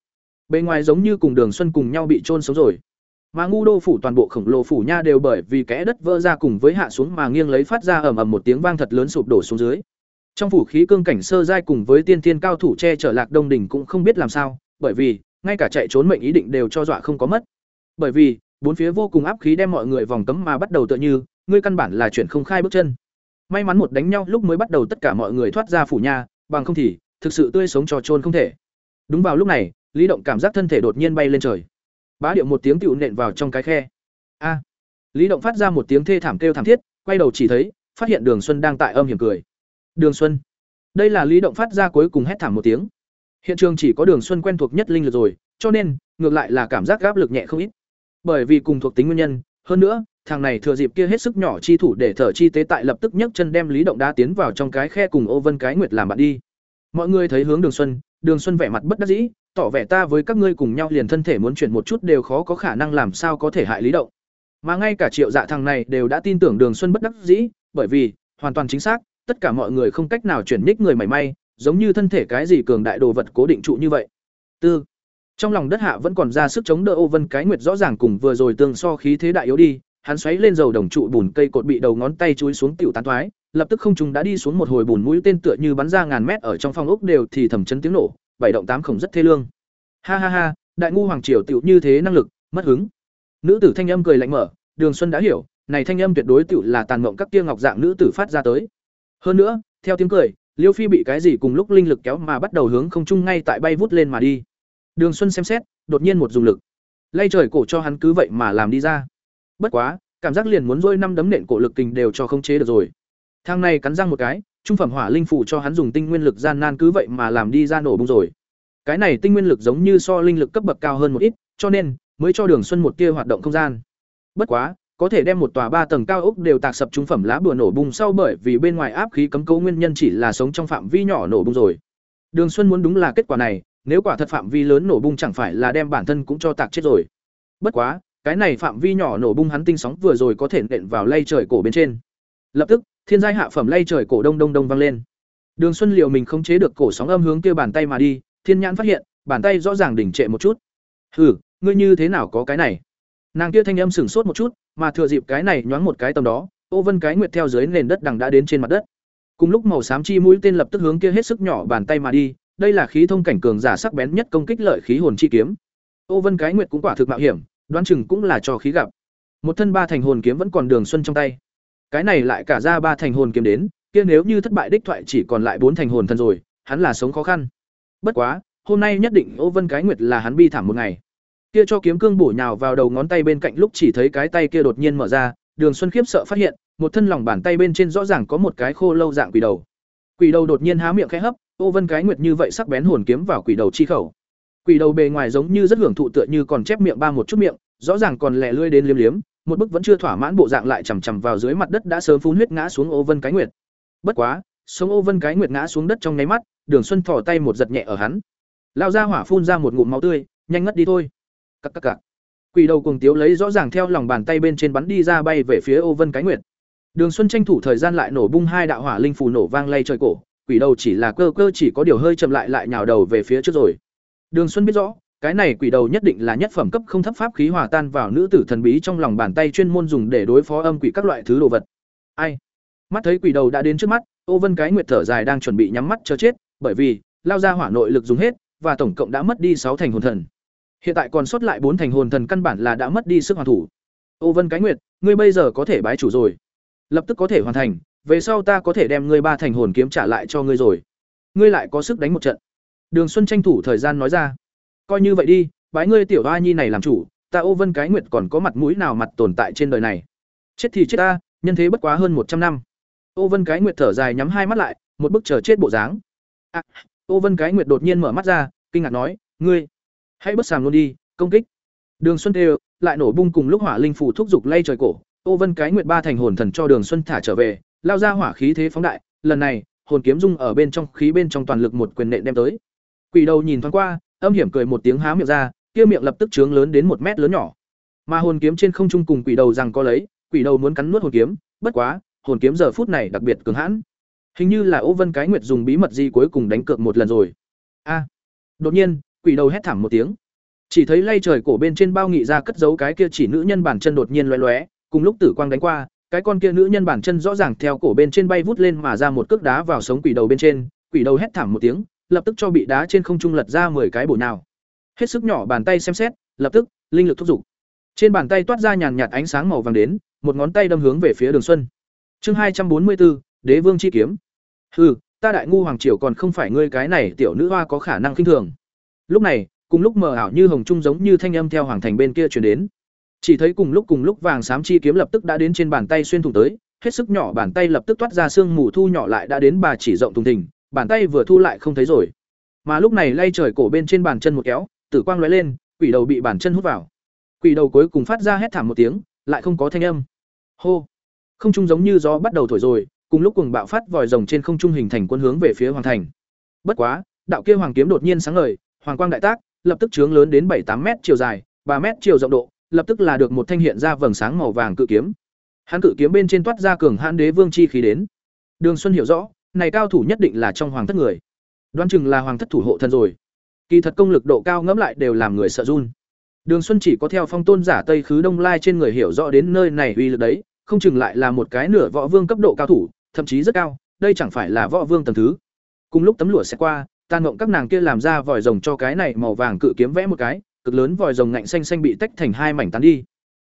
Bên ngoài giống như cùng Đường Xuân cùng nhau bị chôn sống rồi. Mà ngu đô phủ toàn bộ khổng lồ phủ nha đều bởi vì kẽ đất vỡ ra cùng với hạ xuống mà nghiêng lấy phát ra ầm ầm một tiếng vang thật lớn sụp đổ xuống dưới. Trong phủ khí cương cảnh sơ giai cùng với tiên thiên cao thủ che chở Lạc Đông đỉnh cũng không biết làm sao, bởi vì ngay cả chạy trốn mệnh ý định đều cho dọa không có mất. Bởi vì, bốn phía vô cùng áp khí đem mọi người vòng cấm mà bắt đầu tựa như, ngươi căn bản là chuyện không khai bước chân. May mắn một đánh nhau lúc mới bắt đầu tất cả mọi người thoát ra phủ nha, bằng không thì thực sự tươi sống trò trôn không thể. Đúng vào lúc này, Lý Động cảm giác thân thể đột nhiên bay lên trời. Bá điệu một tiếng tựu nện vào trong cái khe. A! Lý Động phát ra một tiếng thê thảm kêu thảm thiết, quay đầu chỉ thấy, phát hiện Đường Xuân đang tại âm hiểm cười. Đường Xuân. Đây là Lý Động phát ra cuối cùng hét thảm một tiếng. Hiện trường chỉ có Đường Xuân quen thuộc nhất linh lực rồi, cho nên ngược lại là cảm giác áp lực nhẹ không ít. Bởi vì cùng thuộc tính nguyên nhân, hơn nữa, thằng này thừa dịp kia hết sức nhỏ chi thủ để thở chi tế tại lập tức nhấc chân đem Lý Động đá tiến vào trong cái khe cùng Ô Vân cái nguyệt làm bạn đi. Mọi người thấy hướng Đường Xuân, Đường Xuân vẻ mặt bất đắc dĩ, tỏ vẻ ta với các ngươi cùng nhau liền thân thể muốn chuyển một chút đều khó có khả năng làm sao có thể hại Lý Động. Mà ngay cả Triệu Dạ thằng này đều đã tin tưởng Đường Xuân bất đắc dĩ, bởi vì, hoàn toàn chính xác, tất cả mọi người không cách nào chuyển ních người mảy may, giống như thân thể cái gì cường đại đồ vật cố định trụ như vậy. Tư. Trong lòng đất hạ vẫn còn ra sức chống đỡ Ô Vân cái nguyệt rõ ràng cùng vừa rồi tương so khí thế đại yếu đi, hắn xoáy lên dầu đồng trụ bùn cây cột bị đầu ngón tay chúi xuống tiểu tán thoái, lập tức không chúng đã đi xuống một hồi bùn mũi tên tựa như bắn ra ngàn mét ở trong phòng ốc đều thì thầm chấn tiếng nổ, bảy động tám khổng rất thê lương. Ha ha ha, đại ngu hoàng triều tiểu như thế năng lực, mất hứng. Nữ tử thanh âm cười lạnh mở, Đường Xuân đã hiểu, này thanh âm tuyệt đối tiểu là tàn mộng các kia ngọc dạng nữ tử phát ra tới. Hơn nữa, theo tiếng cười, Liêu Phi bị cái gì cùng lúc linh lực kéo mà bắt đầu hướng không trung ngay tại bay vút lên mà đi. Đường Xuân xem xét, đột nhiên một dùng lực, lay trời cổ cho hắn cứ vậy mà làm đi ra. Bất quá, cảm giác liền muốn rôi năm đấm nện cổ lực kình đều cho không chế được rồi. Thang này cắn răng một cái, trung phẩm hỏa linh phủ cho hắn dùng tinh nguyên lực gian nan cứ vậy mà làm đi ra nổ bung rồi. Cái này tinh nguyên lực giống như so linh lực cấp bậc cao hơn một ít, cho nên mới cho Đường Xuân một tia hoạt động không gian. Bất quá, có thể đem một tòa ba tầng cao ốc đều tạc sập trung phẩm lá bùa nổ bung sau bởi vì bên ngoài áp khí cấm cấu nguyên nhân chỉ là sống trong phạm vi nhỏ nổ bung rồi. Đường Xuân muốn đúng là kết quả này, nếu quả thật phạm vi lớn nổ bung chẳng phải là đem bản thân cũng cho tạc chết rồi. Bất quá, cái này phạm vi nhỏ nổ bung hắn tinh sóng vừa rồi có thể nện vào lay trời cổ bên trên. Lập tức, thiên giai hạ phẩm lay trời cổ đông đông đông vang lên. Đường Xuân liệu mình không chế được cổ sóng âm hướng kia bàn tay mà đi, Thiên Nhãn phát hiện, bàn tay rõ ràng đỉnh trệ một chút. "Hừ, ngươi như thế nào có cái này?" Nàng kia thanh âm sửng sốt một chút, mà thừa dịp cái này nhoáng một cái tầm đó, Ô Vân cái nguyệt theo dưới nền đất đằng đã đến trên mặt đất. Cùng lúc màu xám chi mũi tên lập tức hướng kia hết sức nhỏ bàn tay mà đi, đây là khí thông cảnh cường giả sắc bén nhất công kích lợi khí hồn chi kiếm. Ô Vân cái nguyệt cũng quả thực mạo hiểm, đoán chừng cũng là cho khí gặp. Một thân ba thành hồn kiếm vẫn còn đường xuân trong tay. Cái này lại cả ra ba thành hồn kiếm đến, kia nếu như thất bại đích thoại chỉ còn lại bốn thành hồn thân rồi, hắn là sống khó khăn. Bất quá, hôm nay nhất định Ô Vân cái nguyệt là hắn bi thảm một ngày. Kia cho kiếm cương bổ nhào vào đầu ngón tay bên cạnh lúc chỉ thấy cái tay kia đột nhiên mở ra, Đường Xuân khiếp sợ phát hiện, một thân lòng bàn tay bên trên rõ ràng có một cái khô lâu dạng quỷ đầu. Quỷ đầu đột nhiên há miệng khẽ hấp, Ô Vân cái nguyệt như vậy sắc bén hồn kiếm vào quỷ đầu chi khẩu. Quỷ đầu bề ngoài giống như rất hưởng thụ tựa như còn chép miệng ba một chút miệng, rõ ràng còn lẻ lươi đến liếm liếm, một bức vẫn chưa thỏa mãn bộ dạng lại chằm chằm vào dưới mặt đất đã sớm phun huyết ngã xuống Ô Vân cái nguyệt. Bất quá, sống Ô Vân cái nguyệt ngã xuống đất trong nháy mắt, Đường Xuân thò tay một giật nhẹ ở hắn. Lao ra hỏa phun ra một ngụm máu tươi, nhanh ngất đi thôi. Cặc cặc cặc. Quỷ đầu cuồng tiếu lấy rõ ràng theo lòng bàn tay bên trên bắn đi ra bay về phía Ô Vân cái nguyệt. Đường Xuân tranh thủ thời gian lại nổ bung hai đạo hỏa linh phù nổ vang lay trời cổ, quỷ đầu chỉ là cơ cơ chỉ có điều hơi chậm lại lại nhào đầu về phía trước rồi. Đường Xuân biết rõ, cái này quỷ đầu nhất định là nhất phẩm cấp không thấp pháp khí hòa tan vào nữ tử thần bí trong lòng bàn tay chuyên môn dùng để đối phó âm quỷ các loại thứ đồ vật. Ai? Mắt thấy quỷ đầu đã đến trước mắt, Ô Vân cái nguyệt thở dài đang chuẩn bị nhắm mắt chờ chết, bởi vì lao ra hỏa nội lực dùng hết và tổng cộng đã mất đi sáu thành hồn thần. Hiện tại còn sót lại bốn thành hồn thần căn bản là đã mất đi sức hoàn thủ. Ô Vân cái nguyệt, ngươi bây giờ có thể bái chủ rồi. Lập tức có thể hoàn thành, về sau ta có thể đem ngươi ba thành hồn kiếm trả lại cho ngươi rồi. Ngươi lại có sức đánh một trận. Đường Xuân tranh thủ thời gian nói ra. Coi như vậy đi, bái ngươi tiểu hoa nhi này làm chủ, ta Ô Vân cái nguyệt còn có mặt mũi nào mặt tồn tại trên đời này. Chết thì chết ta, nhân thế bất quá hơn một trăm năm. Ô Vân cái nguyệt thở dài nhắm hai mắt lại, một bức chờ chết bộ dáng. À, Ô Vân cái nguyệt đột nhiên mở mắt ra, kinh ngạc nói, "Ngươi, hãy bất sàm luôn đi, công kích." Đường Xuân đều lại nổ bung cùng lúc hỏa linh phủ thúc giục lay trời cổ, Ô Vân cái nguyệt ba thành hồn thần cho Đường Xuân thả trở về, lao ra hỏa khí thế phóng đại, lần này, hồn kiếm dung ở bên trong khí bên trong toàn lực một quyền nện đem tới. Quỷ đầu nhìn thoáng qua, âm hiểm cười một tiếng há miệng ra, kia miệng lập tức trướng lớn đến một mét lớn nhỏ. Mà hồn kiếm trên không trung cùng quỷ đầu rằng có lấy, quỷ đầu muốn cắn nuốt hồn kiếm, bất quá, hồn kiếm giờ phút này đặc biệt cường hãn. Hình như là Ô Vân Cái Nguyệt dùng bí mật gì cuối cùng đánh cược một lần rồi. A! đột nhiên, quỷ đầu hét thảm một tiếng. Chỉ thấy lay trời cổ bên trên bao nghị ra cất giấu cái kia chỉ nữ nhân bản chân đột nhiên loé loé, cùng lúc tử quang đánh qua, cái con kia nữ nhân bản chân rõ ràng theo cổ bên trên bay vút lên mà ra một cước đá vào sống quỷ đầu bên trên, quỷ đầu hét thảm một tiếng, lập tức cho bị đá trên không trung lật ra 10 cái bổ nào. Hết sức nhỏ bàn tay xem xét, lập tức, linh lực thúc dục. Trên bàn tay toát ra nhàn nhạt ánh sáng màu vàng đến, một ngón tay đâm hướng về phía Đường Xuân. Chương hai trăm bốn mươi bốn Đế Vương chi kiếm. Hừ, ta đại ngu hoàng triều còn không phải ngươi cái này tiểu nữ hoa có khả năng khinh thường. Lúc này, cùng lúc mờ ảo như hồng trung giống như thanh âm theo hoàng thành bên kia truyền đến. Chỉ thấy cùng lúc cùng lúc vàng xám chi kiếm lập tức đã đến trên bàn tay xuyên thủng tới, hết sức nhỏ bàn tay lập tức toát ra xương mù thu nhỏ lại đã đến bà chỉ rộng thùng thình, bàn tay vừa thu lại không thấy rồi. Mà lúc này lay trời cổ bên trên bàn chân một kéo, tử quang lóe lên, quỷ đầu bị bàn chân hút vào. Quỷ đầu cuối cùng phát ra hét thảm một tiếng, lại không có thanh âm. Hô. Không trung giống như gió bắt đầu thổi rồi, cùng lúc cùng bạo phát vòi rồng trên không trung hình thành quân hướng về phía hoàng thành. Bất quá, đạo kia hoàng kiếm đột nhiên sáng ngời, hoàng quang đại tác, lập tức trướng lớn đến bảy tám mét chiều dài, ba mét chiều rộng độ, lập tức là được một thanh hiện ra vầng sáng màu vàng cự kiếm. Hắn cự kiếm bên trên toát ra cường hãn đế vương chi khí đến. Đường Xuân hiểu rõ, này cao thủ nhất định là trong hoàng thất người. Đoán chừng là hoàng thất thủ hộ thần rồi. Kỳ thật công lực độ cao ngẫm lại đều làm người sợ run. Đường Xuân chỉ có theo phong tôn giả Tây Khứ Đông Lai trên người hiểu rõ đến nơi này uy lực đấy, không chừng lại là một cái nửa võ vương cấp độ cao thủ, thậm chí rất cao, đây chẳng phải là võ vương tầng thứ. Cùng lúc tấm lụa sẽ qua, tan ngộng các nàng kia làm ra vòi rồng cho cái này màu vàng cự kiếm vẽ một cái, cực lớn vòi rồng ngạnh xanh xanh bị tách thành hai mảnh tán đi.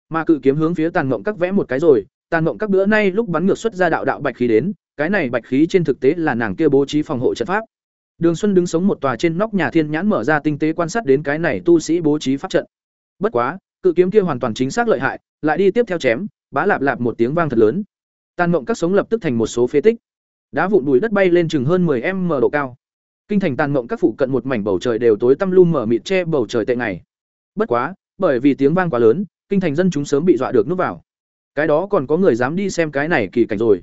Mà cự kiếm hướng phía tàn ngộng các vẽ một cái rồi, tàn ngộng các bữa nay lúc bắn ngược xuất ra đạo đạo bạch khí đến, cái này bạch khí trên thực tế là nàng kia bố trí phòng hộ trận pháp. Đường Xuân đứng sống một tòa trên nóc nhà thiên nhãn mở ra tinh tế quan sát đến cái này tu sĩ bố trí pháp trận. Bất quá, cự kiếm kia hoàn toàn chính xác lợi hại, lại đi tiếp theo chém, bá lạp lạp một tiếng vang thật lớn. Tàn mộng các sống lập tức thành một số phế tích. Đá vụn bụi đất bay lên chừng hơn 10m độ cao. Kinh thành tàn mộng các phụ cận một mảnh bầu trời đều tối tăm lum mở mịt che bầu trời tệ ngày. Bất quá, bởi vì tiếng vang quá lớn, kinh thành dân chúng sớm bị dọa được núp vào. Cái đó còn có người dám đi xem cái này kỳ cảnh rồi.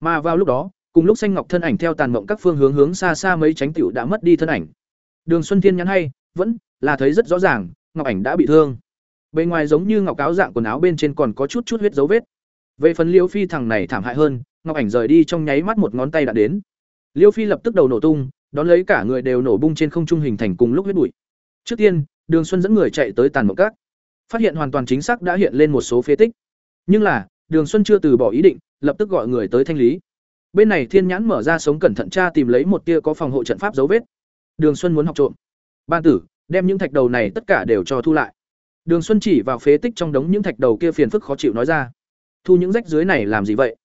Mà vào lúc đó, cùng lúc xanh ngọc thân ảnh theo tàn mộng các phương hướng hướng xa xa mấy tránh tiểu đã mất đi thân ảnh. Đường Xuân Thiên nhắn hay, vẫn là thấy rất rõ ràng, ngọc ảnh đã bị thương. Bên ngoài giống như ngọc áo dạng quần áo bên trên còn có chút chút huyết dấu vết. Về phần Liêu Phi thằng này thảm hại hơn, ngọc ảnh rời đi trong nháy mắt một ngón tay đã đến. Liêu Phi lập tức đầu nổ tung, đón lấy cả người đều nổ bung trên không trung hình thành cùng lúc huyết bụi. Trước tiên, Đường Xuân dẫn người chạy tới tàn mộng các, phát hiện hoàn toàn chính xác đã hiện lên một số phế tích. Nhưng là, Đường Xuân chưa từ bỏ ý định, lập tức gọi người tới thanh lý. Bên này Thiên Nhãn mở ra sống cẩn thận tra tìm lấy một tia có phòng hộ trận pháp dấu vết. Đường Xuân muốn học trộm. Ban tử, đem những thạch đầu này tất cả đều cho thu lại. Đường Xuân chỉ vào phế tích trong đống những thạch đầu kia phiền phức khó chịu nói ra. Thu những rách dưới này làm gì vậy?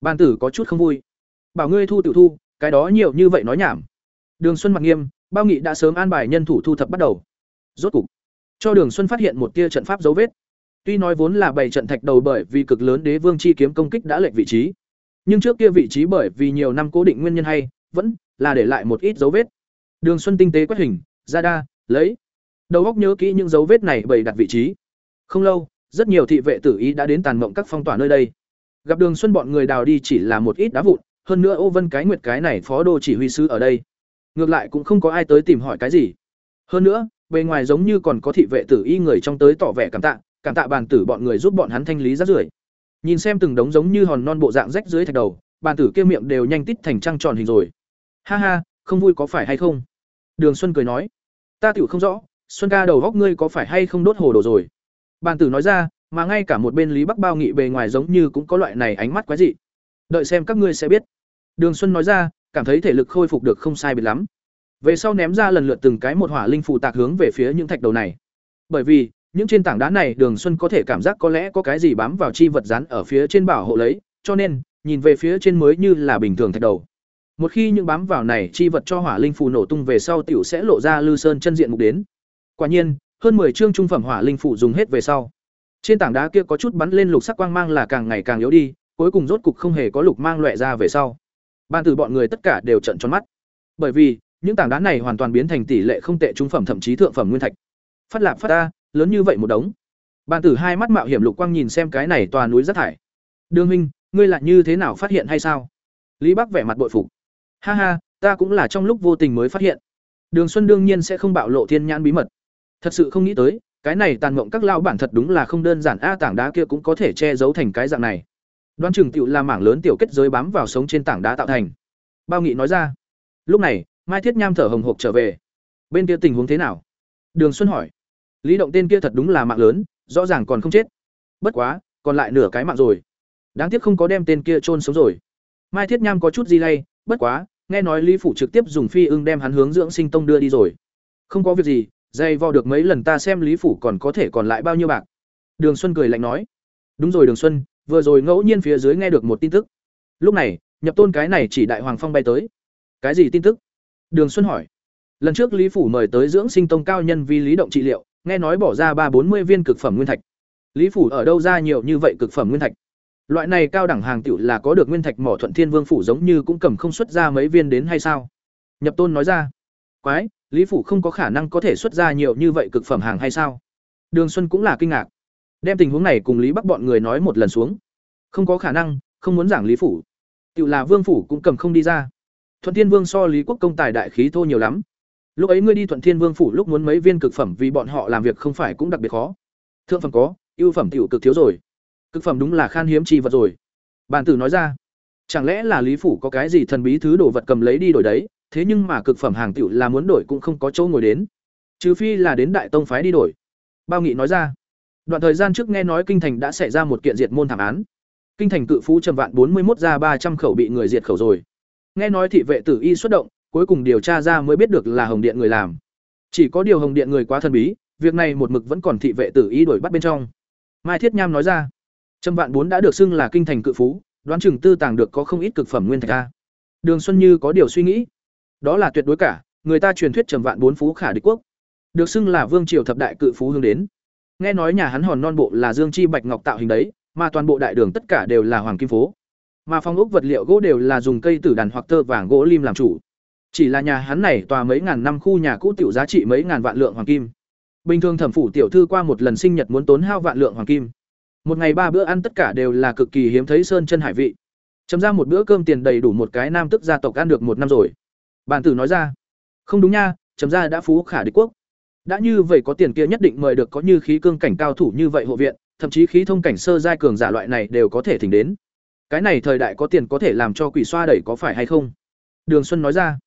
Ban tử có chút không vui. Bảo ngươi thu tiểu thu, cái đó nhiều như vậy nói nhảm. Đường Xuân mặt nghiêm, bao nghị đã sớm an bài nhân thủ thu thập bắt đầu. Rốt cục, cho Đường Xuân phát hiện một tia trận pháp dấu vết. Tuy nói vốn là bảy trận thạch đầu bởi vì cực lớn đế vương chi kiếm công kích đã lệch vị trí, nhưng trước kia vị trí bởi vì nhiều năm cố định nguyên nhân hay, vẫn là để lại một ít dấu vết. Đường Xuân tinh tế quét hình, ra đa, lấy đầu óc nhớ kỹ những dấu vết này bày đặt vị trí. Không lâu, rất nhiều thị vệ tử ý đã đến tàn mộng các phong tỏa nơi đây. Gặp Đường Xuân bọn người đào đi chỉ là một ít đá vụn, hơn nữa Ô Vân cái nguyệt cái này phó đô chỉ huy sứ ở đây. Ngược lại cũng không có ai tới tìm hỏi cái gì. Hơn nữa, bề ngoài giống như còn có thị vệ tử y người trong tới tỏ vẻ cảm tạ, cảm tạ bàn tử bọn người giúp bọn hắn thanh lý rác rưởi. Nhìn xem từng đống giống như hòn non bộ dạng rách dưới thạch đầu, bàn tử kia miệng đều nhanh tít thành trăng tròn hình rồi. Ha ha, không vui có phải hay không? Đường Xuân cười nói, ta tiểu không rõ, Xuân ca đầu góc ngươi có phải hay không đốt hồ đồ rồi? Bàn tử nói ra, mà ngay cả một bên Lý Bắc Bao nghị bề ngoài giống như cũng có loại này ánh mắt quái dị. Đợi xem các ngươi sẽ biết. Đường Xuân nói ra, cảm thấy thể lực khôi phục được không sai biệt lắm. Về sau ném ra lần lượt từng cái một hỏa linh phù tạc hướng về phía những thạch đầu này. Bởi vì, những trên tảng đá này Đường Xuân có thể cảm giác có lẽ có cái gì bám vào chi vật rắn ở phía trên bảo hộ lấy, cho nên, nhìn về phía trên mới như là bình thường thạch đầu. Một khi những bám vào này chi vật cho hỏa linh phù nổ tung về sau tiểu sẽ lộ ra Lư Sơn chân diện mục đến. Quả nhiên, hơn 10 chương trung phẩm hỏa linh phù dùng hết về sau. Trên tảng đá kia có chút bắn lên lục sắc quang mang là càng ngày càng yếu đi, cuối cùng rốt cục không hề có lục mang loẹ ra về sau. Ban từ bọn người tất cả đều trợn tròn mắt. Bởi vì, những tảng đá này hoàn toàn biến thành tỷ lệ không tệ trung phẩm thậm chí thượng phẩm nguyên thạch. Phát lạp phát ta, lớn như vậy một đống. Bàn tử hai mắt mạo hiểm lục quang nhìn xem cái này tòa núi rất thải. Đường huynh, ngươi lại như thế nào phát hiện hay sao? Lý Bắc vẻ mặt bội phục. Ha ha, ta cũng là trong lúc vô tình mới phát hiện. Đường Xuân đương nhiên sẽ không bạo lộ thiên nhãn bí mật. Thật sự không nghĩ tới, cái này tàn mộng các lao bản thật đúng là không đơn giản a tảng đá kia cũng có thể che giấu thành cái dạng này. Đoán chừng tiểu là mảng lớn tiểu kết giới bám vào sống trên tảng đá tạo thành. Bao Nghị nói ra. Lúc này, Mai Thiết Nham thở hồng hộc trở về. Bên kia tình huống thế nào? Đường Xuân hỏi. Lý Động tên kia thật đúng là mạng lớn, rõ ràng còn không chết. Bất quá, còn lại nửa cái mạng rồi. Đáng tiếc không có đem tên kia chôn sống rồi. Mai Thiết Nham có chút gì lay, bất quá, nghe nói Lý phủ trực tiếp dùng phi ưng đem hắn hướng dưỡng sinh tông đưa đi rồi. Không có việc gì, dây vò được mấy lần ta xem Lý phủ còn có thể còn lại bao nhiêu bạc. Đường Xuân cười lạnh nói. Đúng rồi Đường Xuân, vừa rồi ngẫu nhiên phía dưới nghe được một tin tức. Lúc này, nhập tôn cái này chỉ đại hoàng phong bay tới. Cái gì tin tức? Đường Xuân hỏi. Lần trước Lý phủ mời tới dưỡng sinh tông cao nhân vi lý động trị liệu, nghe nói bỏ ra ba bốn mươi viên cực phẩm nguyên thạch. Lý phủ ở đâu ra nhiều như vậy cực phẩm nguyên thạch? Loại này cao đẳng hàng tiểu là có được nguyên thạch mỏ thuận thiên vương phủ giống như cũng cầm không xuất ra mấy viên đến hay sao? Nhập Tôn nói ra. Quái, Lý phủ không có khả năng có thể xuất ra nhiều như vậy cực phẩm hàng hay sao? Đường Xuân cũng là kinh ngạc. Đem tình huống này cùng Lý Bắc bọn người nói một lần xuống. Không có khả năng, không muốn giảng Lý phủ. Tiểu là vương phủ cũng cầm không đi ra. Thuận Thiên Vương so Lý Quốc công tài đại khí thô nhiều lắm. Lúc ấy ngươi đi Thuận Thiên Vương phủ lúc muốn mấy viên cực phẩm vì bọn họ làm việc không phải cũng đặc biệt khó. Thượng phẩm có, ưu phẩm tiểu cực thiếu rồi. Cực phẩm đúng là khan hiếm chi vật rồi. bàn tử nói ra, chẳng lẽ là Lý phủ có cái gì thần bí thứ đồ vật cầm lấy đi đổi đấy, thế nhưng mà cực phẩm hàng tiểu là muốn đổi cũng không có chỗ ngồi đến. Trừ phi là đến đại tông phái đi đổi. Bao Nghị nói ra, đoạn thời gian trước nghe nói kinh thành đã xảy ra một kiện diệt môn thảm án. Kinh thành cự phú trầm vạn bốn mươi một ra ba trăm khẩu bị người diệt khẩu rồi. Nghe nói thị vệ tử y xuất động, cuối cùng điều tra ra mới biết được là Hồng Điện người làm. Chỉ có điều Hồng Điện người quá thần bí, việc này một mực vẫn còn thị vệ tử ý đuổi bắt bên trong. Mai Thiết Nham nói ra, Trầm Vạn Bốn đã được xưng là kinh thành cự phú, đoán chừng tư tàng được có không ít cực phẩm nguyên thạch a. Đường Xuân Như có điều suy nghĩ. Đó là tuyệt đối cả, người ta truyền thuyết Trầm Vạn Bốn phú khả địch quốc. Được xưng là vương triều thập đại cự phú hướng đến. Nghe nói nhà hắn hòn non bộ là dương chi bạch ngọc tạo hình đấy, mà toàn bộ đại đường tất cả đều là hoàng kim phố. Mà phong ốc vật liệu gỗ đều là dùng cây tử đàn hoặc tơ vàng gỗ lim làm chủ. Chỉ là nhà hắn này tòa mấy ngàn năm khu nhà cũ tiểu giá trị mấy ngàn vạn lượng hoàng kim. Bình thường thẩm phủ tiểu thư qua một lần sinh nhật muốn tốn hao vạn lượng hoàng kim. Một ngày ba bữa ăn tất cả đều là cực kỳ hiếm thấy sơn chân hải vị. Chấm ra một bữa cơm tiền đầy đủ một cái nam tức gia tộc ăn được một năm rồi. Bản tử nói ra, không đúng nha, chấm ra đã phú khả địch quốc. Đã như vậy có tiền kia nhất định mời được có như khí cương cảnh cao thủ như vậy hộ viện, thậm chí khí thông cảnh sơ giai cường giả loại này đều có thể thỉnh đến. Cái này thời đại có tiền có thể làm cho quỷ xoa đẩy có phải hay không? Đường Xuân nói ra,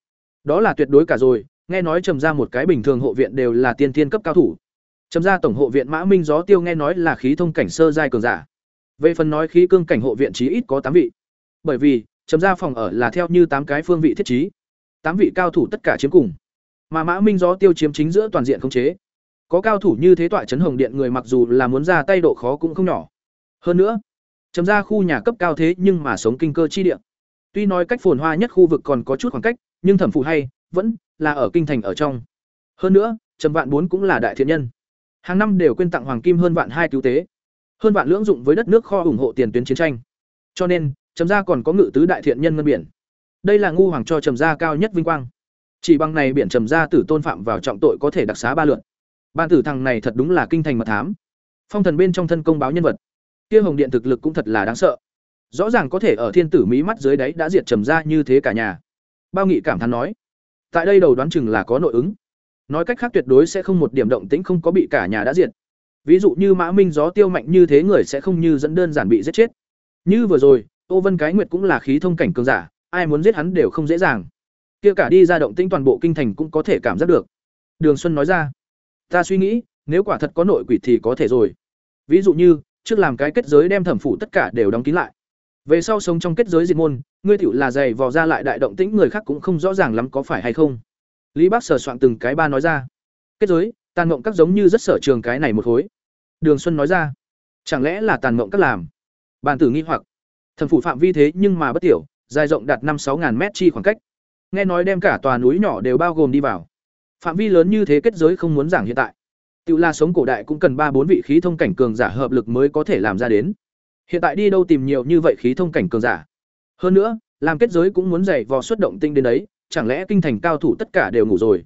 đó là tuyệt đối cả rồi, nghe nói trầm ra một cái bình thường hộ viện đều là tiên thiên cấp cao thủ. Trầm ra tổng hộ viện Mã Minh gió tiêu nghe nói là khí thông cảnh sơ giai cường giả. Về phần nói khí cương cảnh hộ viện trí ít có tám vị. Bởi vì, trầm ra phòng ở là theo như tám cái phương vị thiết trí. tám vị cao thủ tất cả chiếm cùng. Mà Mã Minh gió tiêu chiếm chính giữa toàn diện khống chế. Có cao thủ như thế tọa trấn hồng điện người mặc dù là muốn ra tay độ khó cũng không nhỏ. Hơn nữa, trầm ra khu nhà cấp cao thế nhưng mà sống kinh cơ chi địa. Tuy nói cách phồn hoa nhất khu vực còn có chút khoảng cách, nhưng thẩm phụ hay vẫn là ở kinh thành ở trong. Hơn nữa, Trầm Vạn Bốn cũng là đại thiện nhân. Hàng năm đều quyên tặng hoàng kim hơn vạn hai cứu tế, hơn vạn lưỡng dụng với đất nước kho ủng hộ tiền tuyến chiến tranh. Cho nên, Trầm gia còn có ngự tứ đại thiện nhân ngân biển. Đây là ngu hoàng cho Trầm gia cao nhất vinh quang. Chỉ bằng này biển Trầm gia tử tôn phạm vào trọng tội có thể đặc xá ba lượt. Ban tử thằng này thật đúng là kinh thành mật thám. Phong thần bên trong thân công báo nhân vật. Kia Hồng Điện thực lực cũng thật là đáng sợ. Rõ ràng có thể ở thiên tử mỹ mắt dưới đáy đã diệt Trầm gia như thế cả nhà. Bao Nghị cảm thán nói, tại đây đầu đoán chừng là có nội ứng. Nói cách khác tuyệt đối sẽ không một điểm động tĩnh không có bị cả nhà đã diệt. Ví dụ như Mã Minh gió tiêu mạnh như thế người sẽ không như dẫn đơn giản bị giết chết. Như vừa rồi, ô Vân Cái Nguyệt cũng là khí thông cảnh cường giả, ai muốn giết hắn đều không dễ dàng. Kia cả đi ra động tĩnh toàn bộ kinh thành cũng có thể cảm giác được. Đường Xuân nói ra, ta suy nghĩ, nếu quả thật có nội quỷ thì có thể rồi. Ví dụ như, trước làm cái kết giới đem thẩm phủ tất cả đều đóng kín lại về sau sống trong kết giới diệt môn, ngươi tiểu là dày vò ra lại đại động tĩnh, người khác cũng không rõ ràng lắm có phải hay không. Lý bác sở soạn từng cái ba nói ra. Kết giới, tàn mộng các giống như rất sở trường cái này một khối. Đường xuân nói ra. Chẳng lẽ là tàn mộng các làm? Bàn tử nghi hoặc. Thần phủ phạm vi thế nhưng mà bất tiểu, dài rộng đạt năm sáu ngàn mét chi khoảng cách. Nghe nói đem cả tòa núi nhỏ đều bao gồm đi vào. Phạm vi lớn như thế kết giới không muốn giảng hiện tại. Tự la sống cổ đại cũng cần ba bốn vị khí thông cảnh cường giả hợp lực mới có thể làm ra đến hiện tại đi đâu tìm nhiều như vậy khí thông cảnh cường giả? Hơn nữa, làm kết giới cũng muốn dày vò xuất động tinh đến đấy, chẳng lẽ kinh thành cao thủ tất cả đều ngủ rồi?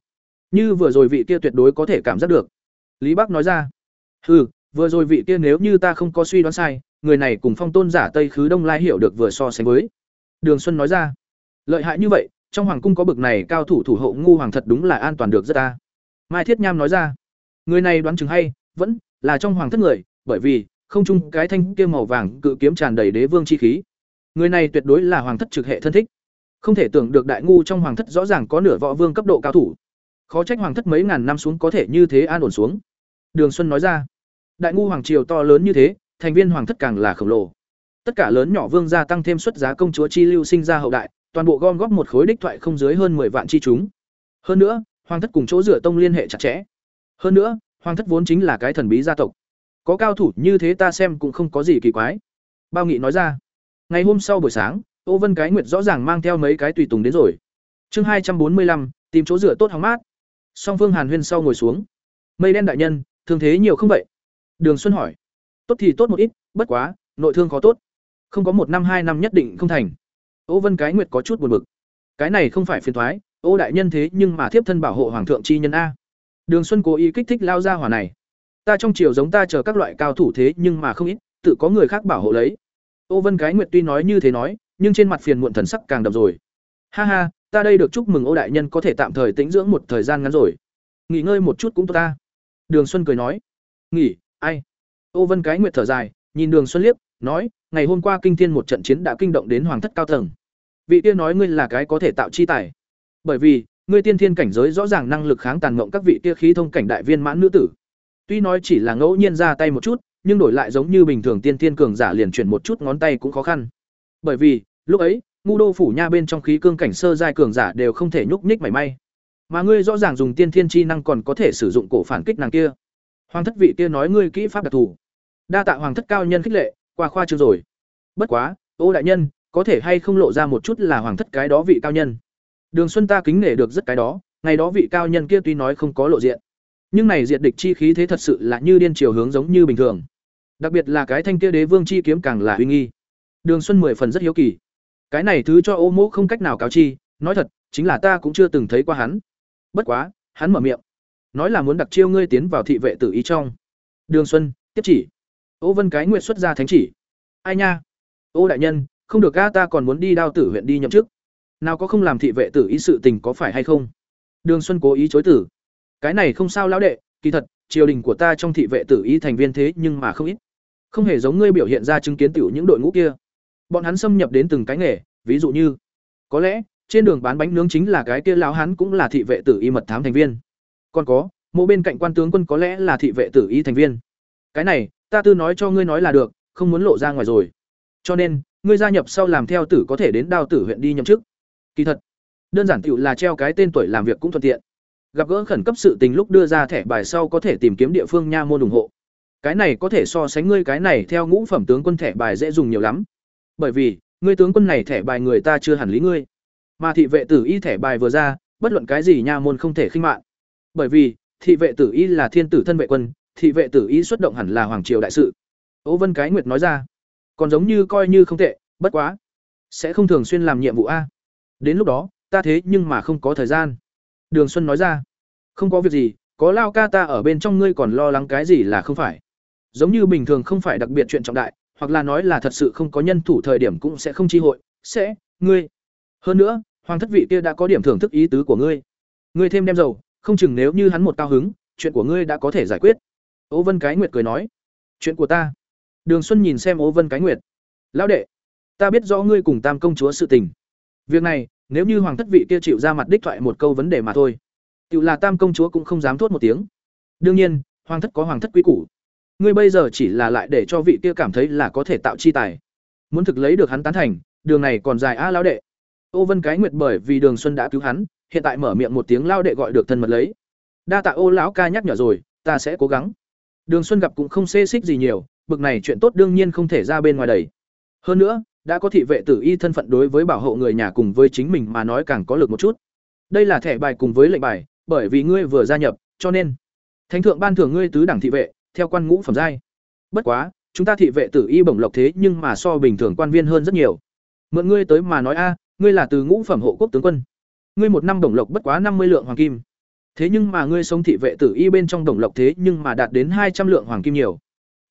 Như vừa rồi vị kia tuyệt đối có thể cảm giác được. Lý bắc nói ra. Ừ vừa rồi vị kia nếu như ta không có suy đoán sai, người này cùng phong tôn giả tây khứ đông lai hiểu được vừa so sánh với. Đường xuân nói ra. Lợi hại như vậy, trong hoàng cung có bực này cao thủ thủ hộ ngu hoàng thật đúng là an toàn được rất ta. Mai thiết nham nói ra. Người này đoán chừng hay, vẫn là trong hoàng thất người, bởi vì không chung cái thanh kia màu vàng cự kiếm tràn đầy đế vương chi khí người này tuyệt đối là hoàng thất trực hệ thân thích không thể tưởng được đại ngu trong hoàng thất rõ ràng có nửa võ vương cấp độ cao thủ khó trách hoàng thất mấy ngàn năm xuống có thể như thế an ổn xuống đường xuân nói ra đại ngu hoàng triều to lớn như thế thành viên hoàng thất càng là khổng lồ tất cả lớn nhỏ vương gia tăng thêm xuất giá công chúa chi lưu sinh ra hậu đại toàn bộ gom góp một khối đích thoại không dưới hơn 10 vạn chi chúng. Hơn nữa, hoàng thất cùng chỗ rửa tông liên hệ chặt chẽ. Hơn nữa, hoàng thất vốn chính là cái thần bí gia tộc. Có cao thủ như thế ta xem cũng không có gì kỳ quái. Bao Nghị nói ra. Ngày hôm sau buổi sáng, Ô Vân Cái Nguyệt rõ ràng mang theo mấy cái tùy tùng đến rồi. Chương hai trăm bốn mươi lăm tìm chỗ dựa tốt hóng mát. Song Phương Hàn Huyên sau ngồi xuống. Mây đen đại nhân, thương thế nhiều không vậy? Đường Xuân hỏi. Tốt thì tốt một ít, bất quá, nội thương khó tốt. Không có một năm hai năm nhất định không thành. Ô Vân Cái Nguyệt có chút buồn bực. Cái này không phải phiền toái, ô đại nhân thế nhưng mà thiếp thân bảo hộ hoàng thượng chi nhân a. Đường Xuân cố ý kích thích lao ra hỏa này. Ta trong triều giống ta chờ các loại cao thủ thế nhưng mà không ít, tự có người khác bảo hộ lấy. Ô Vân Cái Nguyệt tuy nói như thế nói, nhưng trên mặt phiền muộn thần sắc càng đậm rồi. Ha ha, ta đây được chúc mừng ô đại nhân có thể tạm thời tĩnh dưỡng một thời gian ngắn rồi. Nghỉ ngơi một chút cũng tốt ta. Đường Xuân cười nói. Nghỉ, ai? Ô Vân Cái Nguyệt thở dài, nhìn Đường Xuân liếc, nói, ngày hôm qua kinh thiên một trận chiến đã kinh động đến hoàng thất cao tầng vị kia nói ngươi là cái có thể tạo chi tài bởi vì ngươi tiên thiên cảnh giới rõ ràng năng lực kháng tàn ngộng các vị kia khí thông cảnh đại viên mãn nữ tử tuy nói chỉ là ngẫu nhiên ra tay một chút, nhưng đổi lại giống như bình thường tiên thiên cường giả liền chuyển một chút ngón tay cũng khó khăn. Bởi vì, lúc ấy, ngu đô phủ nha bên trong khí cương cảnh sơ giai cường giả đều không thể nhúc nhích mảy may. Mà ngươi rõ ràng dùng tiên thiên chi năng còn có thể sử dụng cổ phản kích nàng kia. Hoàng thất vị kia nói ngươi kỹ pháp đặc thù. Đa tạ hoàng thất cao nhân khích lệ, qua khoa chưa rồi. Bất quá, ô đại nhân, có thể hay không lộ ra một chút là hoàng thất cái đó vị cao nhân? Đường xuân ta kính nể được rất cái đó, ngày đó vị cao nhân kia tuy nói không có lộ diện nhưng này diệt địch chi khí thế thật sự là như điên chiều hướng giống như bình thường. Đặc biệt là cái thanh kia đế vương chi kiếm càng là uy nghi. Đường xuân mười phần rất hiếu kỳ. Cái này thứ cho ô mỗ không cách nào cáo chi, nói thật, chính là ta cũng chưa từng thấy qua hắn. Bất quá, hắn mở miệng. Nói là muốn đặc chiêu ngươi tiến vào thị vệ tử ý trong. Đường xuân, tiếp chỉ. Ô vân cái nguyện xuất ra thánh chỉ. Ai nha? Ô đại nhân, không được ga ta còn muốn đi đao tử huyện đi nhậm chức. Nào có không làm thị vệ tử ý sự tình có phải hay không? Đường xuân cố ý chối tử cái này không sao lão đệ, kỳ thật, triều đình của ta trong thị vệ tử ý thành viên thế nhưng mà không ít. Không hề giống ngươi biểu hiện ra chứng kiến tiểu những đội ngũ kia. Bọn hắn xâm nhập đến từng cái nghề, ví dụ như, có lẽ, trên đường bán bánh nướng chính là cái kia lão hắn cũng là thị vệ tử y mật thám thành viên. Còn có, mộ bên cạnh quan tướng quân có lẽ là thị vệ tử y thành viên. Cái này, ta tư nói cho ngươi nói là được, không muốn lộ ra ngoài rồi. Cho nên, ngươi gia nhập sau làm theo tử có thể đến đao tử huyện đi nhậm chức. Kỳ thật, đơn giản tựu là treo cái tên tuổi làm việc cũng thuận tiện gặp gỡ khẩn cấp sự tình lúc đưa ra thẻ bài sau có thể tìm kiếm địa phương nha môn ủng hộ. Cái này có thể so sánh ngươi cái này theo ngũ phẩm tướng quân thẻ bài dễ dùng nhiều lắm. Bởi vì, ngươi tướng quân này thẻ bài người ta chưa hẳn lý ngươi. Mà thị vệ tử y thẻ bài vừa ra, bất luận cái gì nha môn không thể khinh mạng. Bởi vì, thị vệ tử y là thiên tử thân vệ quân, thị vệ tử y xuất động hẳn là hoàng triều đại sự. Ố vân cái nguyệt nói ra, còn giống như coi như không tệ, bất quá, sẽ không thường xuyên làm nhiệm vụ a. Đến lúc đó, ta thế nhưng mà không có thời gian đường xuân nói ra. Không có việc gì có lao ca ta ở bên trong ngươi còn lo lắng cái gì là không phải. Giống như bình thường không phải đặc biệt chuyện trọng đại hoặc là nói là thật sự không có nhân thủ thời điểm cũng sẽ không chi hội sẽ ngươi. Hơn nữa hoàng thất vị kia đã có điểm thưởng thức ý tứ của ngươi. Ngươi thêm đem dầu không chừng nếu như hắn một cao hứng chuyện của ngươi đã có thể giải quyết. Ô vân cái nguyệt cười nói. Chuyện của ta. Đường Xuân nhìn xem Ô Vân Cái Nguyệt. "Lão đệ, ta biết rõ ngươi cùng Tam công chúa sự tình. Việc này, nếu như hoàng thất vị kia chịu ra mặt đích thoại một câu vấn đề mà thôi, tự là Tam công chúa cũng không dám thốt một tiếng. Đương nhiên, hoàng thất có hoàng thất quy củ. Ngươi bây giờ chỉ là lại để cho vị kia cảm thấy là có thể tạo chi tài. muốn thực lấy được hắn tán thành đường này còn dài a lão đệ ô vân cái nguyệt bởi vì đường xuân đã cứu hắn hiện tại mở miệng một tiếng lao đệ gọi được thân mật lấy đa tạ ô lão ca nhắc nhở rồi ta sẽ cố gắng đường xuân gặp cũng không xê xích gì nhiều bực này chuyện tốt đương nhiên không thể ra bên ngoài đầy hơn nữa đã có thị vệ tử y thân phận đối với bảo hộ người nhà cùng với chính mình mà nói càng có lực một chút. Đây là thẻ bài cùng với lệnh bài, bởi vì ngươi vừa gia nhập, cho nên, thánh thượng ban thưởng ngươi tứ đẳng thị vệ, theo quan ngũ phẩm giai. Bất quá, chúng ta thị vệ tử y bổng lộc thế nhưng mà so bình thường quan viên hơn rất nhiều. Mượn ngươi tới mà nói a, ngươi là từ ngũ phẩm hộ quốc tướng quân. Ngươi một năm bổng lộc bất quá năm mươi lượng hoàng kim. Thế nhưng mà ngươi sống thị vệ tử y bên trong bổng lộc thế nhưng mà đạt đến hai trăm lượng hoàng kim nhiều.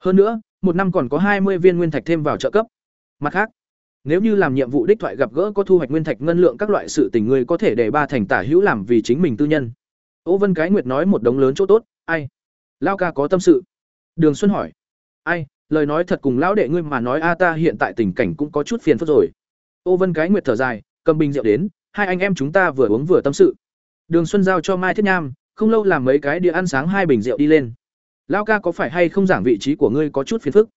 Hơn nữa, một năm còn có hai mươi viên nguyên thạch thêm vào trợ cấp. Mặt khác nếu như làm nhiệm vụ đích thoại gặp gỡ có thu hoạch nguyên thạch ngân lượng các loại sự tình ngươi có thể để ba thành tả hữu làm vì chính mình tư nhân Ô Vân Cái Nguyệt nói một đống lớn chỗ tốt, ai? Lao ca có tâm sự. Đường Xuân hỏi. Ai, lời nói thật cùng lão đệ ngươi mà nói a ta hiện tại tình cảnh cũng có chút phiền phức rồi. Ô Vân Cái Nguyệt thở dài, cầm bình rượu đến, hai anh em chúng ta vừa uống vừa tâm sự. Đường Xuân giao cho Mai Thiết Nham, không lâu làm mấy cái đĩa ăn sáng hai bình rượu đi lên. Lao ca có phải hay không giảng vị trí của ngươi có chút phiền phức?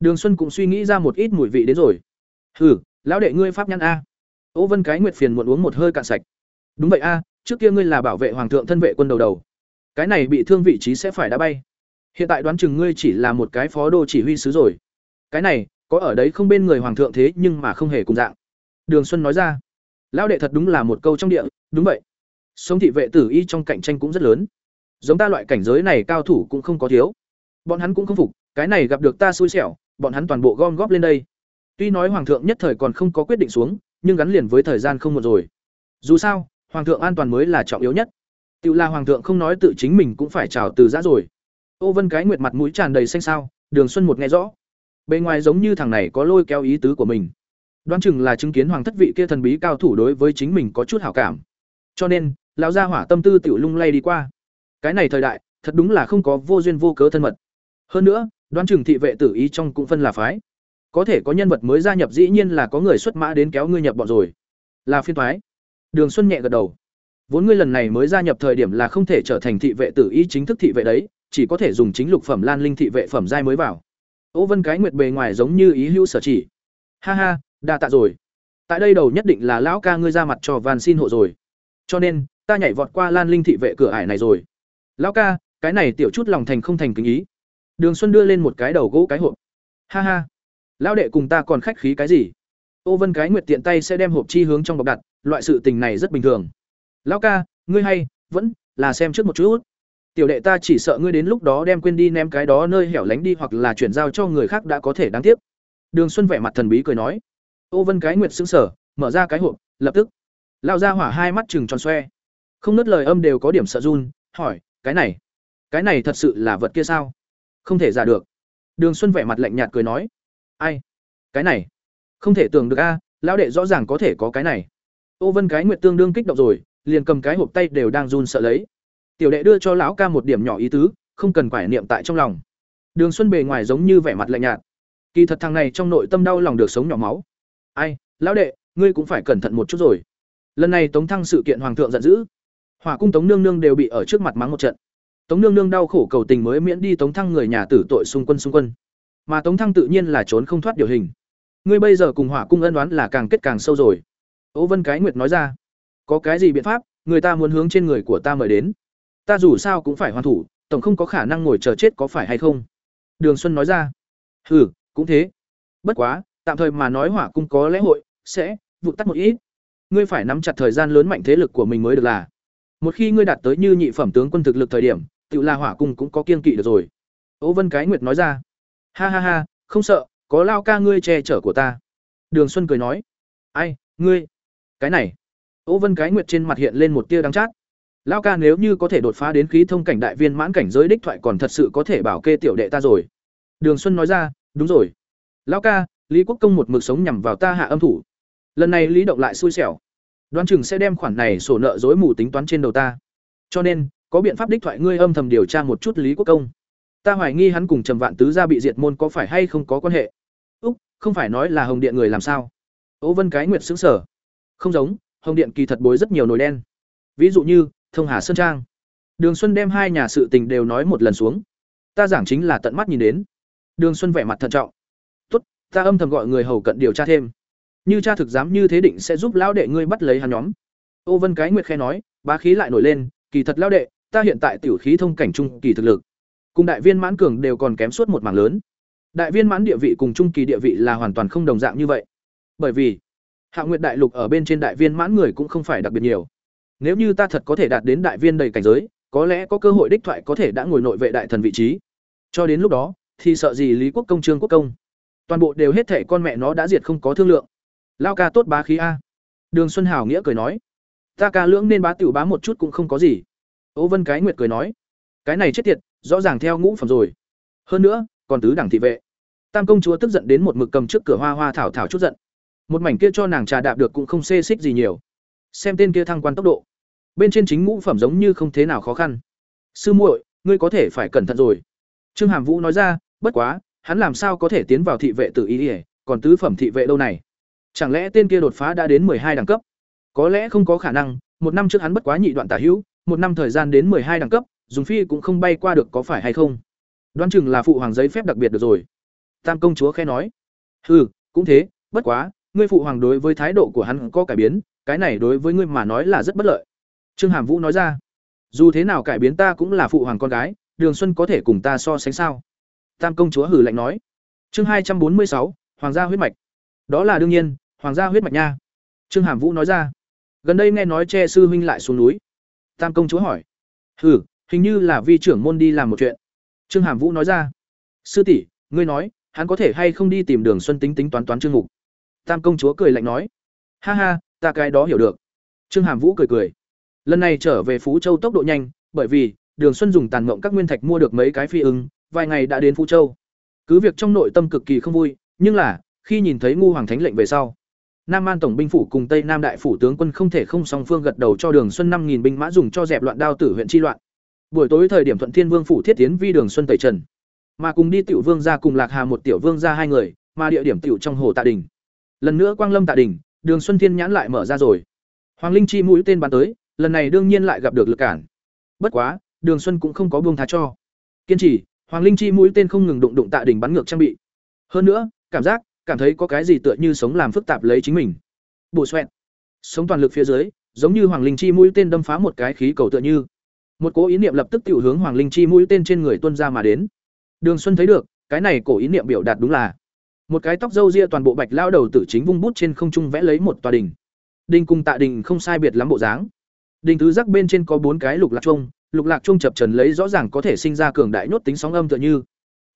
Đường Xuân cũng suy nghĩ ra một ít mùi vị đến rồi. Hừ, lão đệ ngươi pháp nhăn a. Ô Vân Cái Nguyệt phiền muộn uống một hơi cạn sạch. Đúng vậy a, trước kia ngươi là bảo vệ hoàng thượng thân vệ quân đầu đầu. Cái này bị thương vị trí sẽ phải đã bay. Hiện tại đoán chừng ngươi chỉ là một cái phó đô chỉ huy sứ rồi. Cái này có ở đấy không bên người hoàng thượng thế nhưng mà không hề cùng dạng. Đường xuân nói ra. Lão đệ thật đúng là một câu trong địa đúng vậy. Sống thị vệ tử y trong cạnh tranh cũng rất lớn. Giống ta loại cảnh giới này cao thủ cũng không có thiếu. Bọn hắn cũng không phục cái này gặp được ta xui xẻo bọn hắn toàn bộ gom góp lên đây tuy nói hoàng thượng nhất thời còn không có quyết định xuống, nhưng gắn liền với thời gian không một rồi. Dù sao, hoàng thượng an toàn mới là trọng yếu nhất. Tiểu là hoàng thượng không nói tự chính mình cũng phải chào từ giã rồi. Ô vân cái nguyệt mặt mũi tràn đầy xanh sao đường xuân một nghe rõ. Bề ngoài giống như thằng này có lôi kéo ý tứ của mình. Đoán chừng là chứng kiến hoàng thất vị kia thần bí cao thủ đối với chính mình có chút hảo cảm. Cho nên, lão gia hỏa tâm tư tiểu lung lay đi qua. Cái này thời đại, thật đúng là không có vô duyên vô cớ thân mật. Hơn nữa, đoán chừng thị vệ tử ý trong cũng phân là phái có thể có nhân vật mới gia nhập dĩ nhiên là có người xuất mã đến kéo ngươi nhập bọn rồi là phiên thoái Đường Xuân nhẹ gật đầu. Vốn ngươi lần này mới gia nhập thời điểm là không thể trở thành thị vệ tử y chính thức thị vệ đấy, chỉ có thể dùng chính lục phẩm Lan Linh thị vệ phẩm giai mới vào. Ô Vân cái nguyệt bề ngoài giống như ý hữu sở chỉ. Ha ha, đa tạ rồi. Tại đây đầu nhất định là lão ca ngươi ra mặt cho van xin hộ rồi. Cho nên, ta nhảy vọt qua Lan Linh thị vệ cửa ải này rồi. Lão ca, cái này tiểu chút lòng thành không thành kính ý. Đường Xuân đưa lên một cái đầu gỗ cái hộp. Ha ha, lão đệ cùng ta còn khách khí cái gì? Ô Vân cái nguyệt tiện tay sẽ đem hộp chi hướng trong bọc đặt, loại sự tình này rất bình thường. Lão ca, ngươi hay, vẫn là xem trước một chút. Tiểu đệ ta chỉ sợ ngươi đến lúc đó đem quên đi ném cái đó nơi hẻo lánh đi hoặc là chuyển giao cho người khác đã có thể đáng tiếc. Đường Xuân vẻ mặt thần bí cười nói. Ô Vân cái nguyệt sững sờ, mở ra cái hộp, lập tức lao ra hỏa hai mắt trừng tròn xoe. Không nứt lời âm đều có điểm sợ run, hỏi, cái này, cái này thật sự là vật kia sao? Không thể giả được. Đường Xuân vẻ mặt lạnh nhạt cười nói, ai? Cái này, không thể tưởng được a, lão đệ rõ ràng có thể có cái này. Ô Vân cái nguyệt tương đương kích động rồi, liền cầm cái hộp tay đều đang run sợ lấy. Tiểu đệ đưa cho lão ca một điểm nhỏ ý tứ, không cần quải niệm tại trong lòng. Đường Xuân bề ngoài giống như vẻ mặt lạnh nhạt. Kỳ thật thằng này trong nội tâm đau lòng được sống nhỏ máu. Ai, lão đệ, ngươi cũng phải cẩn thận một chút rồi. Lần này Tống Thăng sự kiện hoàng thượng giận dữ, Hỏa cung Tống Nương Nương đều bị ở trước mặt mắng một trận. Tống Nương Nương đau khổ cầu tình mới miễn đi Tống Thăng người nhà tử tội xung quân xung quân. Mà Tống Thăng tự nhiên là trốn không thoát điều hình. Ngươi bây giờ cùng Hỏa cung ân oán là càng kết càng sâu rồi. Ô Vân Cái Nguyệt nói ra, có cái gì biện pháp, người ta muốn hướng trên người của ta mời đến. Ta dù sao cũng phải hoàn thủ, tổng không có khả năng ngồi chờ chết có phải hay không? Đường Xuân nói ra. Hừ, cũng thế. Bất quá, tạm thời mà nói hỏa cung có lễ hội, sẽ vụt tắt một ít. Ngươi phải nắm chặt thời gian lớn mạnh thế lực của mình mới được là. Một khi ngươi đạt tới như nhị phẩm tướng quân thực lực thời điểm, tự là hỏa cung cũng có kiên kỵ được rồi. Ô Vân Cái Nguyệt nói ra. Ha ha ha, không sợ, có lao ca ngươi che chở của ta. Đường Xuân cười nói. Ai, ngươi? cái này Ô Vân cái nguyệt trên mặt hiện lên một tia đắng chát. Lão ca nếu như có thể đột phá đến khí thông cảnh đại viên mãn cảnh giới đích thoại còn thật sự có thể bảo kê tiểu đệ ta rồi. Đường Xuân nói ra, đúng rồi. Lão ca, Lý Quốc công một mực sống nhằm vào ta hạ âm thủ. Lần này Lý Động lại xui xẻo. Đoán chừng sẽ đem khoản này sổ nợ dối mù tính toán trên đầu ta. Cho nên, có biện pháp đích thoại ngươi âm thầm điều tra một chút Lý Quốc công. Ta hoài nghi hắn cùng Trầm Vạn Tứ gia bị diệt môn có phải hay không có quan hệ. Úc, không phải nói là Hồng Điện người làm sao? Ô Vân cái nguyệt sững sở. Không giống, Hồng Điện kỳ thật bối rất nhiều nồi đen. Ví dụ như, Thông Hà Sơn Trang. Đường Xuân đem hai nhà sự tình đều nói một lần xuống. Ta giảng chính là tận mắt nhìn đến. Đường Xuân vẻ mặt thận trọng. "Tốt, ta âm thầm gọi người hầu cận điều tra thêm như cha thực dám như thế định sẽ giúp lão đệ ngươi bắt lấy hắn nhóm ô vân cái nguyệt khe nói bá khí lại nổi lên kỳ thật lão đệ ta hiện tại tiểu khí thông cảnh trung kỳ thực lực cùng đại viên mãn cường đều còn kém suốt một mảng lớn. Đại viên mãn địa vị cùng trung kỳ địa vị là hoàn toàn không đồng dạng như vậy. Bởi vì, hạ nguyệt đại lục ở bên trên đại viên mãn người cũng không phải đặc biệt nhiều. Nếu như ta thật có thể đạt đến đại viên đầy cảnh giới, có lẽ có cơ hội đích thoại có thể đã ngồi nội vệ đại thần vị trí. Cho đến lúc đó, thì sợ gì lý quốc công, trương quốc công? Toàn bộ đều hết thể con mẹ nó đã diệt không có thương lượng. Lao ca tốt bá khí a. Đường xuân hảo nghĩa cười nói. Ta ca lưỡng nên bá tiểu bá một chút cũng không có gì. Ô vân cái nguyệt cười nói. Cái này chết tiệt rõ ràng theo ngũ phẩm rồi. Hơn nữa, còn tứ đẳng thị vệ. Tam công chúa tức giận đến một mực cầm trước cửa hoa hoa thảo thảo chút giận. Một mảnh kia cho nàng trà đạp được cũng không xê xích gì nhiều. Xem tên kia thăng quan tốc độ. Bên trên chính ngũ phẩm giống như không thế nào khó khăn. Sư muội, ngươi có thể phải cẩn thận rồi. Trương hàm vũ nói ra, bất quá, hắn làm sao có thể tiến vào thị vệ tự ý ỉa còn tứ phẩm thị vệ đâu này? Chẳng lẽ tên kia đột phá đã đến hai đẳng cấp? Có lẽ không có khả năng, một năm trước hắn bất quá nhị đoạn tả hữu, một năm thời gian đến hai đẳng cấp dùng phi cũng không bay qua được có phải hay không? Đoán chừng là phụ hoàng giấy phép đặc biệt được rồi. Tam công chúa khẽ nói. Hừ, cũng thế, bất quá, ngươi phụ hoàng đối với thái độ của hắn có cải biến, cái này đối với ngươi mà nói là rất bất lợi. Trương hàm vũ nói ra. Dù thế nào cải biến ta cũng là phụ hoàng con gái, đường xuân có thể cùng ta so sánh sao? Tam công chúa hử lạnh nói. Chương hai trăm bốn mươi sáu, hoàng gia huyết mạch. Đó là đương nhiên, hoàng gia huyết mạch nha. Trương hàm vũ nói ra. Gần đây nghe nói che sư huynh lại xuống núi. Tam công chúa hỏi. Hử hình như là vi trưởng môn đi làm một chuyện. Trương hàm vũ nói ra. Sư tỷ ngươi nói hắn có thể hay không đi tìm đường xuân tính tính toán toán trương mục? Tam công chúa cười lạnh nói. Ha ha ta cái đó hiểu được. Trương hàm vũ cười cười. Lần này trở về phú châu tốc độ nhanh bởi vì đường xuân dùng tàn ngộng các nguyên thạch mua được mấy cái phi ứng, vài ngày đã đến phú châu. Cứ việc trong nội tâm cực kỳ không vui nhưng là khi nhìn thấy ngu hoàng thánh lệnh về sau nam an tổng binh phủ cùng tây nam đại phủ tướng quân không thể không song phương gật đầu cho đường xuân năm nghìn binh mã dùng cho dẹp loạn đao tử huyện chi loạn buổi tối thời điểm thuận thiên vương phủ thiết tiến vi đường xuân tẩy trần. Mà cùng đi tiểu vương gia cùng lạc hà một tiểu vương gia hai người mà địa điểm tiểu trong hồ tạ đình. Lần nữa quang lâm tạ đình đường xuân thiên nhãn lại mở ra rồi. Hoàng linh chi mũi tên bắn tới lần này đương nhiên lại gặp được lực cản. Bất quá đường xuân cũng không có buông tha cho. Kiên trì hoàng linh chi mũi tên không ngừng đụng đụng tạ đình bắn ngược trang bị. Hơn nữa cảm giác cảm thấy có cái gì tựa như sống làm phức tạp lấy chính mình. Bổ xoẹt, sống toàn lực phía dưới giống như hoàng linh chi mũi tên đâm phá một cái khí cầu tựa như một cố ý niệm lập tức tiểu hướng hoàng linh chi mũi tên trên người tuân ra mà đến. Đường xuân thấy được, cái này cổ ý niệm biểu đạt đúng là một cái tóc râu ria toàn bộ bạch lao đầu tử chính vung bút trên không trung vẽ lấy một tòa đình. Đình cùng tạ đình không sai biệt lắm bộ dáng. Đình tứ giác bên trên có bốn cái lục lạc trung lục lạc trung chập trần lấy rõ ràng có thể sinh ra cường đại nhốt tính sóng âm tựa như.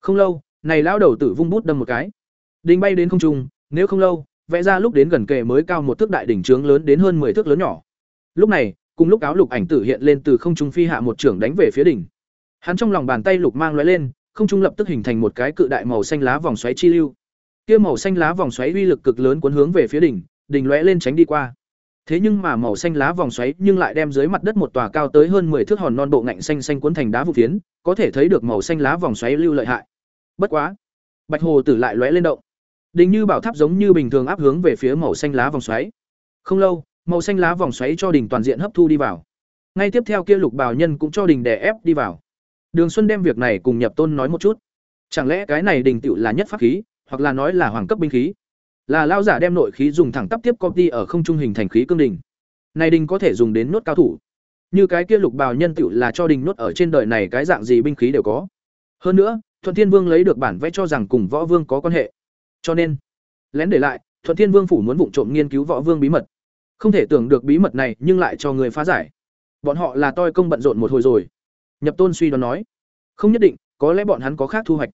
Không lâu, này lao đầu tử vung bút đâm một cái. Đình bay đến không trung, nếu không lâu, vẽ ra lúc đến gần kề mới cao một thước đại đỉnh trướng lớn đến hơn 10 thước lớn nhỏ. Lúc này cùng lúc áo lục ảnh tử hiện lên từ không trung phi hạ một trưởng đánh về phía đỉnh. Hắn trong lòng bàn tay lục mang lóe lên, không trung lập tức hình thành một cái cự đại màu xanh lá vòng xoáy chi lưu. Kia màu xanh lá vòng xoáy uy lực cực lớn cuốn hướng về phía đỉnh đỉnh lóe lên tránh đi qua. Thế nhưng mà màu xanh lá vòng xoáy nhưng lại đem dưới mặt đất một tòa cao tới hơn 10 thước hòn non bộ ngạnh xanh xanh cuốn thành đá vụ phiến, có thể thấy được màu xanh lá vòng xoáy lưu lợi hại. Bất quá, bạch hồ tử lại lóe lên động. Đỉnh như bảo tháp giống như bình thường áp hướng về phía màu xanh lá vòng xoáy. Không lâu màu xanh lá vòng xoáy cho đỉnh toàn diện hấp thu đi vào. Ngay tiếp theo kia lục bào nhân cũng cho đỉnh đè ép đi vào. Đường xuân đem việc này cùng nhập tôn nói một chút. Chẳng lẽ cái này đình tựu là nhất pháp khí, hoặc là nói là hoàng cấp binh khí? Là lao giả đem nội khí dùng thẳng tắp tiếp copy ở không trung hình thành khí cương đình. Này đình có thể dùng đến nốt cao thủ. Như cái kia lục bào nhân tựu là cho đình nốt ở trên đời này cái dạng gì binh khí đều có. Hơn nữa, thuận thiên vương lấy được bản vẽ cho rằng cùng võ vương có quan hệ. Cho nên, lén để lại, thuận thiên vương phủ muốn vụng trộm nghiên cứu võ vương bí mật không thể tưởng được bí mật này nhưng lại cho người phá giải. Bọn họ là toi công bận rộn một hồi rồi. Nhập tôn suy đoán nói, không nhất định, có lẽ bọn hắn có khác thu hoạch.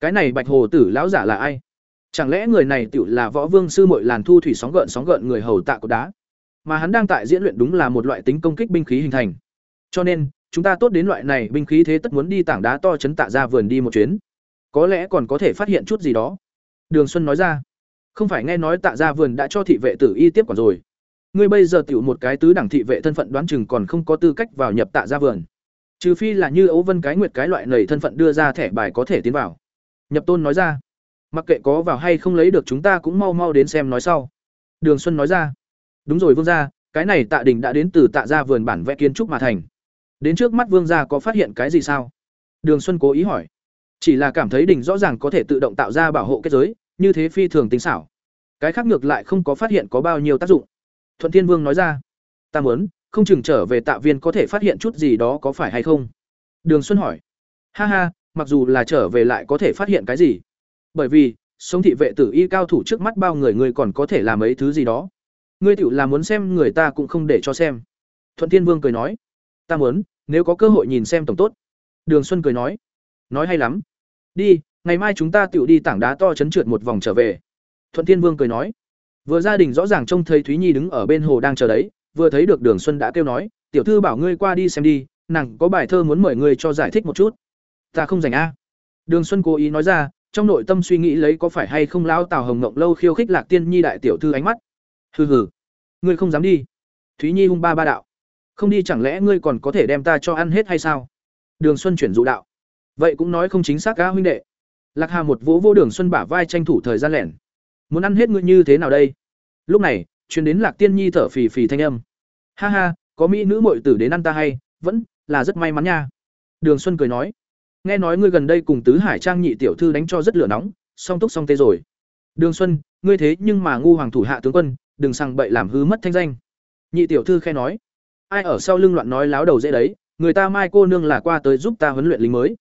Cái này bạch hồ tử lão giả là ai? Chẳng lẽ người này tựu là võ vương sư mội làn thu thủy sóng gợn sóng gợn người hầu tạ cột đá? Mà hắn đang tại diễn luyện đúng là một loại tính công kích binh khí hình thành. Cho nên, chúng ta tốt đến loại này binh khí thế tất muốn đi tảng đá to chấn tạ ra vườn đi một chuyến. Có lẽ còn có thể phát hiện chút gì đó. Đường xuân nói ra. Không phải nghe nói tạ ra vườn đã cho thị vệ tử y tiếp quản rồi ngươi bây giờ tiểu một cái tứ đẳng thị vệ thân phận đoán chừng còn không có tư cách vào nhập tạ ra vườn. Trừ phi là như Âu vân cái nguyệt cái loại nảy thân phận đưa ra thẻ bài có thể tiến vào. Nhập tôn nói ra. Mặc kệ có vào hay không lấy được chúng ta cũng mau mau đến xem nói sau. Đường xuân nói ra. Đúng rồi vương gia, cái này tạ đình đã đến từ tạ gia vườn bản vẽ kiến trúc mà thành. Đến trước mắt vương gia có phát hiện cái gì sao? Đường xuân cố ý hỏi. Chỉ là cảm thấy đình rõ ràng có thể tự động tạo ra bảo hộ kết giới, như thế phi thường tính xảo. Cái khác ngược lại không có phát hiện có bao nhiêu tác dụng thuận thiên vương nói ra, ta muốn, không chừng trở về tạ viên có thể phát hiện chút gì đó có phải hay không? Đường xuân hỏi, ha ha, mặc dù là trở về lại có thể phát hiện cái gì? Bởi vì, sống thị vệ tử y cao thủ trước mắt bao người người còn có thể làm ấy thứ gì đó. Ngươi tựu là muốn xem người ta cũng không để cho xem. Thuận thiên vương cười nói, ta muốn, nếu có cơ hội nhìn xem tổng tốt. Đường xuân cười nói nói hay lắm. Đi, ngày mai chúng ta tựu đi tảng đá to chấn trượt một vòng trở về. Thuận thiên vương cười nói vừa gia đình rõ ràng trông thấy thúy nhi đứng ở bên hồ đang chờ đấy, vừa thấy được đường xuân đã kêu nói, tiểu thư bảo ngươi qua đi xem đi, nàng có bài thơ muốn mời ngươi cho giải thích một chút. Ta không dành a à? đường xuân cố ý nói ra, trong nội tâm suy nghĩ lấy có phải hay không lão tào hồng ngộng lâu khiêu khích lạc tiên nhi đại tiểu thư ánh mắt. Hừ hừ, ngươi không dám đi. Thúy nhi hung ba ba đạo. Không đi chẳng lẽ ngươi còn có thể đem ta cho ăn hết hay sao? Đường xuân chuyển dụ đạo. Vậy cũng nói không chính xác cá huynh đệ. Lạc hà một vỗ vô đường xuân bả vai tranh thủ thời gian lẻn muốn ăn hết ngươi như thế nào đây? Lúc này chuyến đến lạc tiên nhi thở phì phì thanh âm. Ha ha, có mỹ nữ mội tử đến ăn ta hay, vẫn là rất may mắn nha. Đường xuân cười nói. Nghe nói ngươi gần đây cùng tứ hải trang nhị tiểu thư đánh cho rất lửa nóng, song túc song tê rồi. Đường xuân, ngươi thế nhưng mà ngu hoàng thủ hạ tướng quân, đừng sang bậy làm hư mất thanh danh. Nhị tiểu thư khe nói. Ai ở sau lưng loạn nói láo đầu dễ đấy, người ta mai cô nương là qua tới giúp ta huấn luyện lính mới.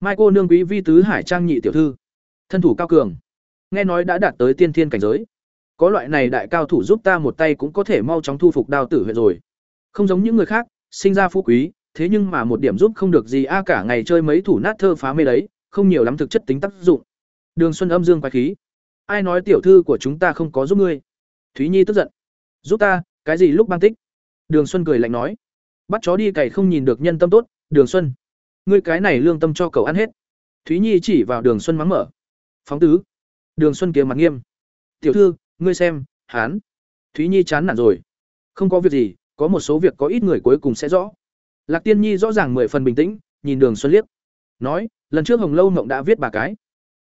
Mai cô nương quý vi tứ hải trang nhị tiểu thư. Thân thủ cao cường nghe nói đã đạt tới tiên thiên cảnh giới. Có loại này đại cao thủ giúp ta một tay cũng có thể mau chóng thu phục đao tử huyện rồi. Không giống những người khác, sinh ra phú quý, thế nhưng mà một điểm giúp không được gì a, cả ngày chơi mấy thủ nát thơ phá mê đấy, không nhiều lắm thực chất tính tác dụng. Đường xuân âm dương quái khí. Ai nói tiểu thư của chúng ta không có giúp ngươi? Thúy nhi tức giận. Giúp ta, cái gì lúc băng tích? Đường xuân cười lạnh nói. Bắt chó đi cày không nhìn được nhân tâm tốt, đường xuân. Ngươi cái này lương tâm cho cậu ăn hết. Thúy nhi chỉ vào đường xuân mắng mở. Phóng tứ đường xuân kia mặt nghiêm. Tiểu thư, ngươi xem, hán. Thúy nhi chán nản rồi. Không có việc gì, có một số việc có ít người cuối cùng sẽ rõ. Lạc tiên nhi rõ ràng mười phần bình tĩnh, nhìn đường xuân liếc. Nói, lần trước hồng lâu mộng đã viết bà cái.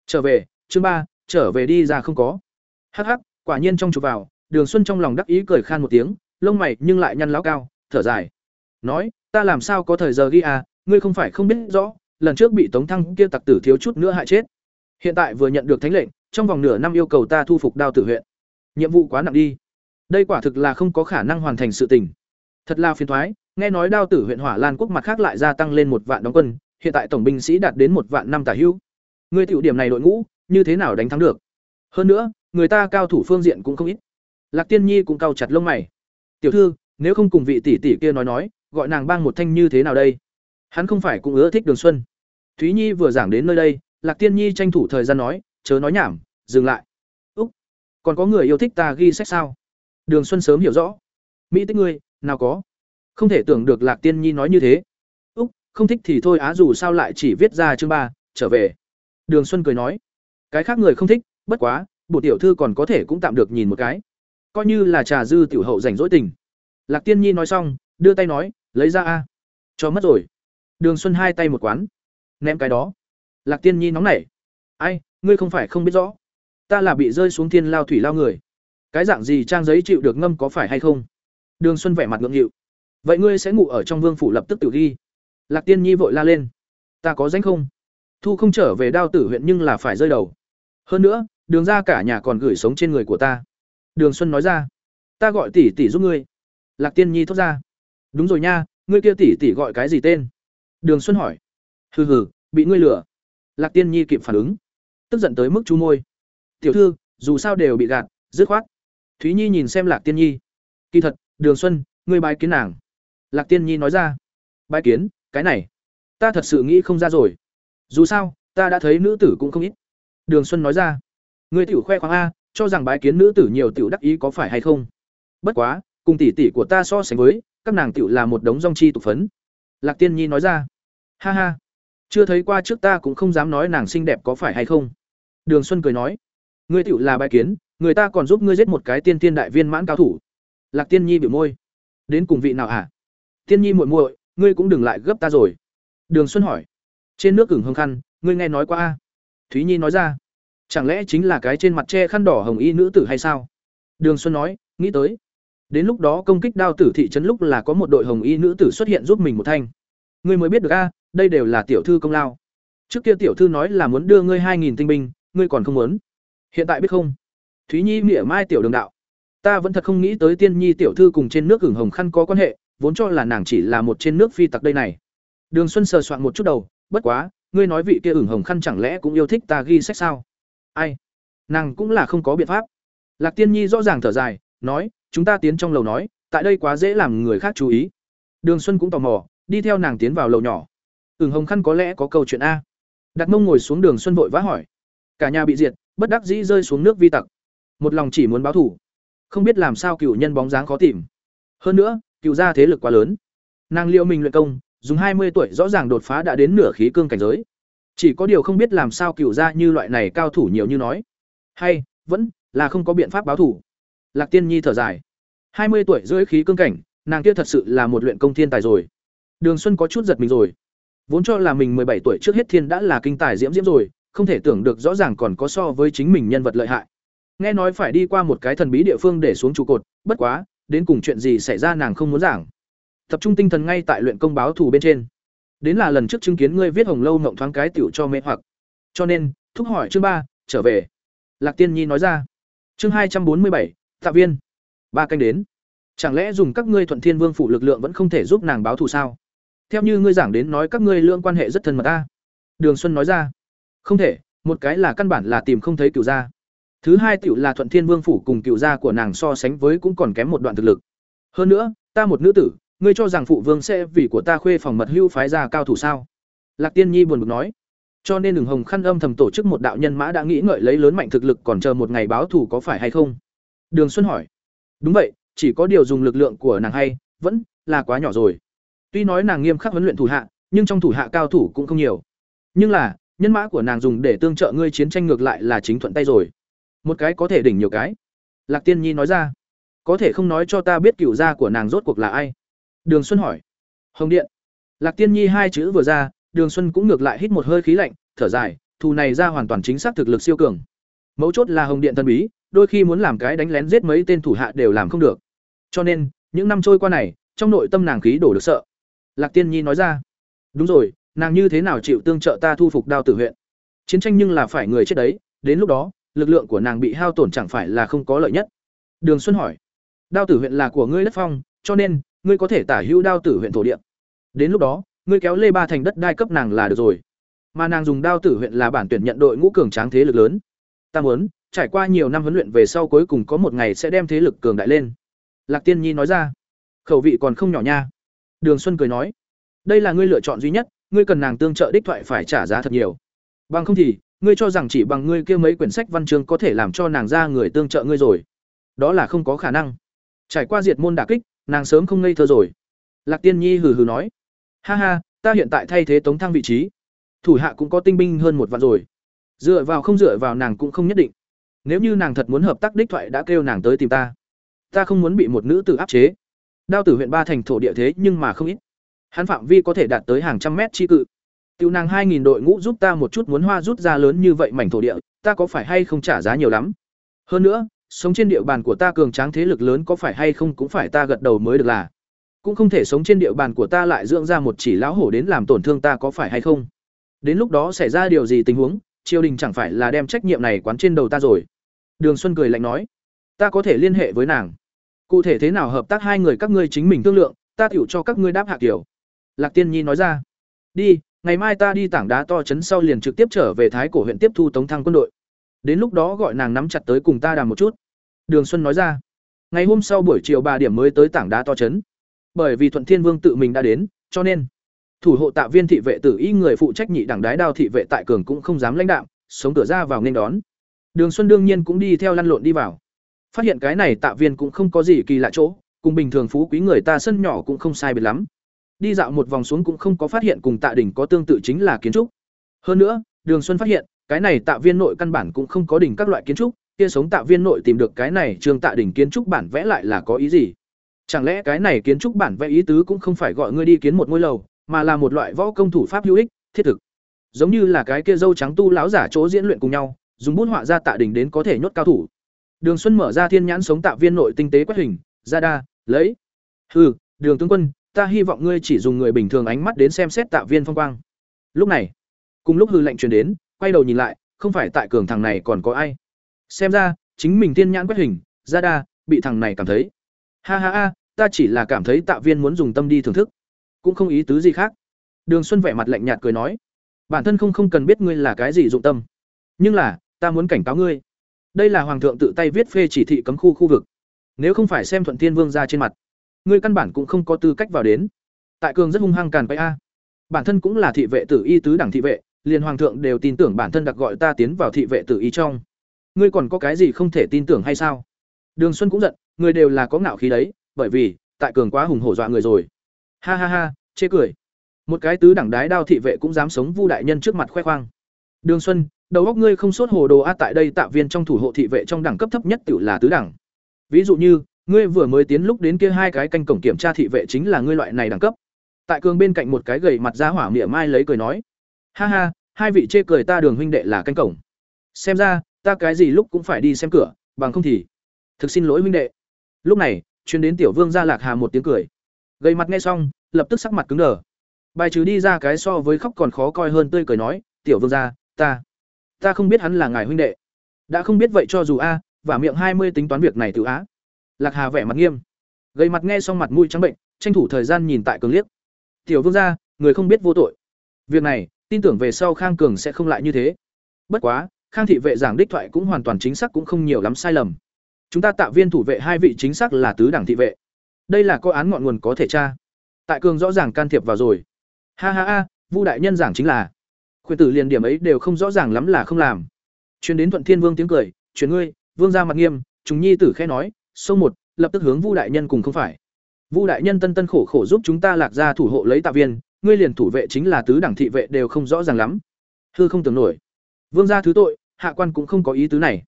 Trở về, chương ba, trở về đi ra không có. Hắc hắc, quả nhiên trong chụp vào, đường xuân trong lòng đắc ý cười khan một tiếng, lông mày nhưng lại nhăn láo cao, thở dài. Nói, ta làm sao có thời giờ ghi à ngươi không phải không biết rõ, lần trước bị tống thăng kia tặc tử thiếu chút nữa hại chết hiện tại vừa nhận được thánh lệnh, trong vòng nửa năm yêu cầu ta thu phục đao tử huyện. Nhiệm vụ quá nặng đi. Đây quả thực là không có khả năng hoàn thành sự tình. Thật là phiền thoái, nghe nói đao tử huyện hỏa lan quốc mặt khác lại gia tăng lên một vạn đóng quân, hiện tại tổng binh sĩ đạt đến một vạn năm tả hữu. Người tiểu điểm này đội ngũ, như thế nào đánh thắng được? Hơn nữa, người ta cao thủ phương diện cũng không ít. Lạc tiên nhi cũng cao chặt lông mày. Tiểu thư, nếu không cùng vị tỷ tỷ kia nói nói, gọi nàng bang một thanh như thế nào đây? Hắn không phải cũng ưa thích đường xuân. Thúy nhi vừa giảng đến nơi đây lạc tiên nhi tranh thủ thời gian nói, chớ nói nhảm, dừng lại. Úc, còn có người yêu thích ta ghi sách sao? Đường xuân sớm hiểu rõ. Mỹ tích ngươi, nào có. Không thể tưởng được lạc tiên nhi nói như thế. Úc, không thích thì thôi, á dù sao lại chỉ viết ra chương ba, trở về. Đường xuân cười nói. Cái khác người không thích, bất quá bộ tiểu thư còn có thể cũng tạm được nhìn một cái. Coi như là trà dư tiểu hậu rảnh rỗi tình. Lạc tiên nhi nói xong, đưa tay nói, lấy ra a. Cho mất rồi. Đường xuân hai tay một quán. Ném cái đó lạc tiên nhi nóng nảy. Ai, ngươi không phải không biết rõ. Ta là bị rơi xuống thiên lao thủy lao người. Cái dạng gì trang giấy chịu được ngâm có phải hay không? Đường xuân vẻ mặt ngượng nghịu. Vậy ngươi sẽ ngủ ở trong vương phủ lập tức tự ghi lạc tiên nhi vội la lên. Ta có danh không? Thu không trở về đao tử huyện nhưng là phải rơi đầu. Hơn nữa, đường ra cả nhà còn gửi sống trên người của ta. Đường xuân nói ra. Ta gọi tỷ tỷ giúp ngươi. Lạc tiên nhi thốt ra. Đúng rồi nha, ngươi kia tỷ tỷ gọi cái gì tên? Đường xuân hỏi. Hừ hừ, bị ngươi lừa lạc tiên nhi kịp phản ứng. Tức giận tới mức chú môi. Tiểu thư, dù sao đều bị gạt, dứt khoát. Thúy nhi nhìn xem lạc tiên nhi. Kỳ thật, đường xuân, ngươi bái kiến nàng. Lạc tiên nhi nói ra. Bái kiến, cái này. Ta thật sự nghĩ không ra rồi. Dù sao, ta đã thấy nữ tử cũng không ít. Đường xuân nói ra. Ngươi tiểu khoe khoang a, cho rằng bái kiến nữ tử nhiều tiểu đắc ý có phải hay không? Bất quá, cùng tỷ tỷ của ta so sánh với, các nàng tiểu là một đống rong chi tục phấn. Lạc tiên nhi nói ra. Ha ha chưa thấy qua trước ta cũng không dám nói nàng xinh đẹp có phải hay không. Đường xuân cười nói, ngươi tiểu là bái kiến, người ta còn giúp ngươi giết một cái tiên tiên đại viên mãn cao thủ. Lạc tiên nhi biểu môi, đến cùng vị nào hả? Tiên nhi muội muội, ngươi cũng đừng lại gấp ta rồi. Đường xuân hỏi, trên nước gừng hương khăn, ngươi nghe nói qua a? Thúy nhi nói ra, chẳng lẽ chính là cái trên mặt che khăn đỏ hồng y nữ tử hay sao? Đường xuân nói, nghĩ tới, đến lúc đó công kích đao tử thị trấn lúc là có một đội hồng y nữ tử xuất hiện giúp mình một thanh. Ngươi mới biết được a đây đều là tiểu thư công lao. Trước kia tiểu thư nói là muốn đưa ngươi hai nghìn tinh binh, ngươi còn không muốn. Hiện tại biết không? Thúy nhi mỉa mai tiểu đường đạo. Ta vẫn thật không nghĩ tới tiên nhi tiểu thư cùng trên nước ửng hồng khăn có quan hệ, vốn cho là nàng chỉ là một trên nước phi tặc đây này. Đường xuân sờ soạn một chút đầu, bất quá, ngươi nói vị kia ửng hồng khăn chẳng lẽ cũng yêu thích ta ghi sách sao? Ai? Nàng cũng là không có biện pháp. Lạc tiên nhi rõ ràng thở dài, nói, chúng ta tiến trong lầu nói, tại đây quá dễ làm người khác chú ý. Đường xuân cũng tò mò, đi theo nàng tiến vào lầu nhỏ ửng hồng khăn có lẽ có câu chuyện a. Đặt mông ngồi xuống đường xuân vội vã hỏi. Cả nhà bị diệt, bất đắc dĩ rơi xuống nước vi tặc. Một lòng chỉ muốn báo thủ không biết làm sao cựu nhân bóng dáng khó tìm. Hơn nữa, cựu gia thế lực quá lớn. Nàng liệu mình luyện công, dùng hai mươi tuổi rõ ràng đột phá đã đến nửa khí cương cảnh giới. Chỉ có điều không biết làm sao cựu gia như loại này cao thủ nhiều như nói. Hay, vẫn là không có biện pháp báo thủ lạc tiên nhi thở dài. Hai mươi tuổi dưới khí cương cảnh, nàng kia thật sự là một luyện công thiên tài rồi. Đường xuân có chút giật mình rồi vốn cho là mình bảy tuổi trước hết thiên đã là kinh tài diễm diễm rồi, không thể tưởng được rõ ràng còn có so với chính mình nhân vật lợi hại. Nghe nói phải đi qua một cái thần bí địa phương để xuống trụ cột, bất quá, đến cùng chuyện gì xảy ra nàng không muốn giảng. Tập trung tinh thần ngay tại luyện công báo thù bên trên. Đến là lần trước chứng kiến ngươi viết hồng lâu mộng thoáng cái tiểu cho mê hoặc. Cho nên, thúc hỏi chương ba, trở về. Lạc tiên nhi nói ra. Chương hai trăm bốn mươi bảy, tạ viên. Ba canh đến. Chẳng lẽ dùng các ngươi thuận thiên vương phủ lực lượng vẫn không thể giúp nàng báo thù sao? Theo như ngươi giảng đến nói các ngươi lương quan hệ rất thân mật ta. Đường xuân nói ra. Không thể, một cái là căn bản là tìm không thấy cựu gia. Thứ hai tiểu là thuận thiên vương phủ cùng cựu gia của nàng so sánh với cũng còn kém một đoạn thực lực. Hơn nữa, ta một nữ tử, ngươi cho rằng phụ vương sẽ vì của ta khuê phòng mật hưu phái ra cao thủ sao? Lạc tiên nhi buồn bực nói. Cho nên đường hồng khăn âm thầm tổ chức một đạo nhân mã đã nghĩ ngợi lấy lớn mạnh thực lực còn chờ một ngày báo thủ có phải hay không? Đường xuân hỏi. Đúng vậy, chỉ có điều dùng lực lượng của nàng hay, vẫn là quá nhỏ rồi tuy nói nàng nghiêm khắc huấn luyện thủ hạ, nhưng trong thủ hạ cao thủ cũng không nhiều. Nhưng là, nhân mã của nàng dùng để tương trợ ngươi chiến tranh ngược lại là chính thuận tay rồi. Một cái có thể đỉnh nhiều cái. Lạc tiên nhi nói ra. Có thể không nói cho ta biết cựu gia của nàng rốt cuộc là ai? Đường xuân hỏi. Hồng điện. Lạc tiên nhi hai chữ vừa ra, đường xuân cũng ngược lại hít một hơi khí lạnh, thở dài, thù này ra hoàn toàn chính xác thực lực siêu cường. Mấu chốt là hồng điện thần bí, đôi khi muốn làm cái đánh lén giết mấy tên thủ hạ đều làm không được. Cho nên, những năm trôi qua này, trong nội tâm nàng khí đổ được sợ lạc tiên nhi nói ra. Đúng rồi, nàng như thế nào chịu tương trợ ta thu phục đao tử huyện? Chiến tranh nhưng là phải người chết đấy, đến lúc đó, lực lượng của nàng bị hao tổn chẳng phải là không có lợi nhất. Đường xuân hỏi. Đao tử huyện là của ngươi đất phong, cho nên, ngươi có thể tả hữu đao tử huyện thổ địa. Đến lúc đó, ngươi kéo lê ba thành đất đai cấp nàng là được rồi. Mà nàng dùng đao tử huyện là bản tuyển nhận đội ngũ cường tráng thế lực lớn. Ta muốn, trải qua nhiều năm huấn luyện về sau cuối cùng có một ngày sẽ đem thế lực cường đại lên. Lạc tiên nhi nói ra. Khẩu vị còn không nhỏ nha đường xuân cười nói, đây là ngươi lựa chọn duy nhất, ngươi cần nàng tương trợ đích thoại phải trả giá thật nhiều. Bằng không thì, ngươi cho rằng chỉ bằng ngươi kia mấy quyển sách văn chương có thể làm cho nàng ra người tương trợ ngươi rồi. Đó là không có khả năng. Trải qua diệt môn đả kích, nàng sớm không ngây thơ rồi. Lạc tiên nhi hừ hừ nói, ha ha, ta hiện tại thay thế tống thăng vị trí. Thủ hạ cũng có tinh binh hơn một vạn rồi. Dựa vào không dựa vào nàng cũng không nhất định. Nếu như nàng thật muốn hợp tác đích thoại đã kêu nàng tới tìm ta ta không muốn bị một nữ tử áp chế đao tử huyện ba thành thổ địa thế nhưng mà không ít. Hắn phạm vi có thể đạt tới hàng trăm mét chi cự. Tiêu nàng hai nghìn đội ngũ giúp ta một chút muốn hoa rút ra lớn như vậy mảnh thổ địa, ta có phải hay không trả giá nhiều lắm? Hơn nữa, sống trên địa bàn của ta cường tráng thế lực lớn có phải hay không cũng phải ta gật đầu mới được là. Cũng không thể sống trên địa bàn của ta lại dưỡng ra một chỉ lão hổ đến làm tổn thương ta có phải hay không? Đến lúc đó xảy ra điều gì tình huống, triều đình chẳng phải là đem trách nhiệm này quán trên đầu ta rồi. Đường xuân cười lạnh nói, ta có thể liên hệ với nàng cụ thể thế nào hợp tác hai người các ngươi chính mình thương lượng, ta tiểu cho các ngươi đáp hạ kiểu. Lạc tiên nhi nói ra. Đi, ngày mai ta đi tảng đá to chấn sau liền trực tiếp trở về thái cổ huyện tiếp thu tống thăng quân đội. Đến lúc đó gọi nàng nắm chặt tới cùng ta đàm một chút. Đường xuân nói ra. Ngày hôm sau buổi chiều ba điểm mới tới tảng đá to chấn. Bởi vì thuận thiên vương tự mình đã đến, cho nên, thủ hộ tạ viên thị vệ tử y người phụ trách nhị đảng đái đao thị vệ tại cường cũng không dám lãnh đạo sống cửa ra vào nên đón. Đường xuân đương nhiên cũng đi theo lăn lộn đi vào phát hiện cái này tạ viên cũng không có gì kỳ lạ chỗ, cùng bình thường phú quý người ta sân nhỏ cũng không sai biệt lắm. Đi dạo một vòng xuống cũng không có phát hiện cùng tạ đỉnh có tương tự chính là kiến trúc. Hơn nữa, đường xuân phát hiện, cái này tạ viên nội căn bản cũng không có đỉnh các loại kiến trúc, kia sống tạ viên nội tìm được cái này trường tạ đỉnh kiến trúc bản vẽ lại là có ý gì? Chẳng lẽ cái này kiến trúc bản vẽ ý tứ cũng không phải gọi ngươi đi kiến một ngôi lầu, mà là một loại võ công thủ pháp hữu ích, thiết thực. Giống như là cái kia dâu trắng tu lão giả chỗ diễn luyện cùng nhau, dùng bút họa ra tạ đỉnh đến có thể nhốt cao thủ đường xuân mở ra thiên nhãn sống tạo viên nội tinh tế quét hình, ra đa, lấy. Hừ, đường tướng quân, ta hy vọng ngươi chỉ dùng người bình thường ánh mắt đến xem xét tạo viên phong quang. Lúc này, cùng lúc hư lệnh truyền đến, quay đầu nhìn lại, không phải tại cường thằng này còn có ai. Xem ra, chính mình tiên nhãn quét hình, ra đa, bị thằng này cảm thấy. Ha ha ha, ta chỉ là cảm thấy tạo viên muốn dùng tâm đi thưởng thức. Cũng không ý tứ gì khác. Đường xuân vẻ mặt lạnh nhạt cười nói, bản thân không không cần biết ngươi là cái gì dụng tâm. Nhưng là, ta muốn cảnh cáo ngươi đây là hoàng thượng tự tay viết phê chỉ thị cấm khu khu vực. Nếu không phải xem thuận thiên vương ra trên mặt, ngươi căn bản cũng không có tư cách vào đến. Tại cường rất hung hăng càn bay a. Bản thân cũng là thị vệ tử y tứ đẳng thị vệ, liền hoàng thượng đều tin tưởng bản thân đặc gọi ta tiến vào thị vệ tử y trong. Ngươi còn có cái gì không thể tin tưởng hay sao? Đường xuân cũng giận, người đều là có ngạo khí đấy, bởi vì, tại cường quá hùng hổ dọa người rồi. Ha ha ha, chê cười. Một cái tứ đẳng đái đao thị vệ cũng dám sống vu đại nhân trước mặt khoe khoang. Đường xuân đầu óc ngươi không sốt hồ đồ a, tại đây tạ viên trong thủ hộ thị vệ trong đẳng cấp thấp nhất tiểu là tứ đẳng. Ví dụ như, ngươi vừa mới tiến lúc đến kia hai cái canh cổng kiểm tra thị vệ chính là ngươi loại này đẳng cấp. Tại cường bên cạnh một cái gầy mặt ra hỏa miệng mai lấy cười nói, ha ha, hai vị chê cười ta đường huynh đệ là canh cổng. Xem ra, ta cái gì lúc cũng phải đi xem cửa, bằng không thì thực xin lỗi huynh đệ. Lúc này truyền đến tiểu vương gia lạc hà một tiếng cười. Gầy mặt nghe xong, lập tức sắc mặt cứng đờ. Bài trừ đi ra cái so với khóc còn khó coi hơn tươi cười nói, tiểu vương gia, ta ta không biết hắn là ngài huynh đệ. Đã không biết vậy cho dù a và miệng hai mươi tính toán việc này tự á. Lạc hà vẻ mặt nghiêm. Gầy mặt nghe xong mặt mũi trắng bệnh, tranh thủ thời gian nhìn tại cường liếc. Tiểu vương gia, người không biết vô tội. Việc này, tin tưởng về sau khang cường sẽ không lại như thế. Bất quá, khang thị vệ giảng đích thoại cũng hoàn toàn chính xác cũng không nhiều lắm sai lầm. Chúng ta tạo viên thủ vệ hai vị chính xác là tứ đẳng thị vệ. Đây là có án ngọn nguồn có thể tra. Tại cường rõ ràng can thiệp vào rồi. Ha ha ha, vu đại nhân giảng chính là khuyên tử liền điểm ấy đều không rõ ràng lắm là không làm. Chuyến đến thuận thiên vương tiếng cười chuyển ngươi, vương ra mặt nghiêm, chúng nhi tử khẽ nói sông một, lập tức hướng vu đại nhân cùng không phải. Vu đại nhân tân tân khổ khổ giúp chúng ta lạc ra thủ hộ lấy tạ viên, ngươi liền thủ vệ chính là tứ đẳng thị vệ đều không rõ ràng lắm. Hư không tưởng nổi. Vương gia thứ tội, hạ quan cũng không có ý tứ này.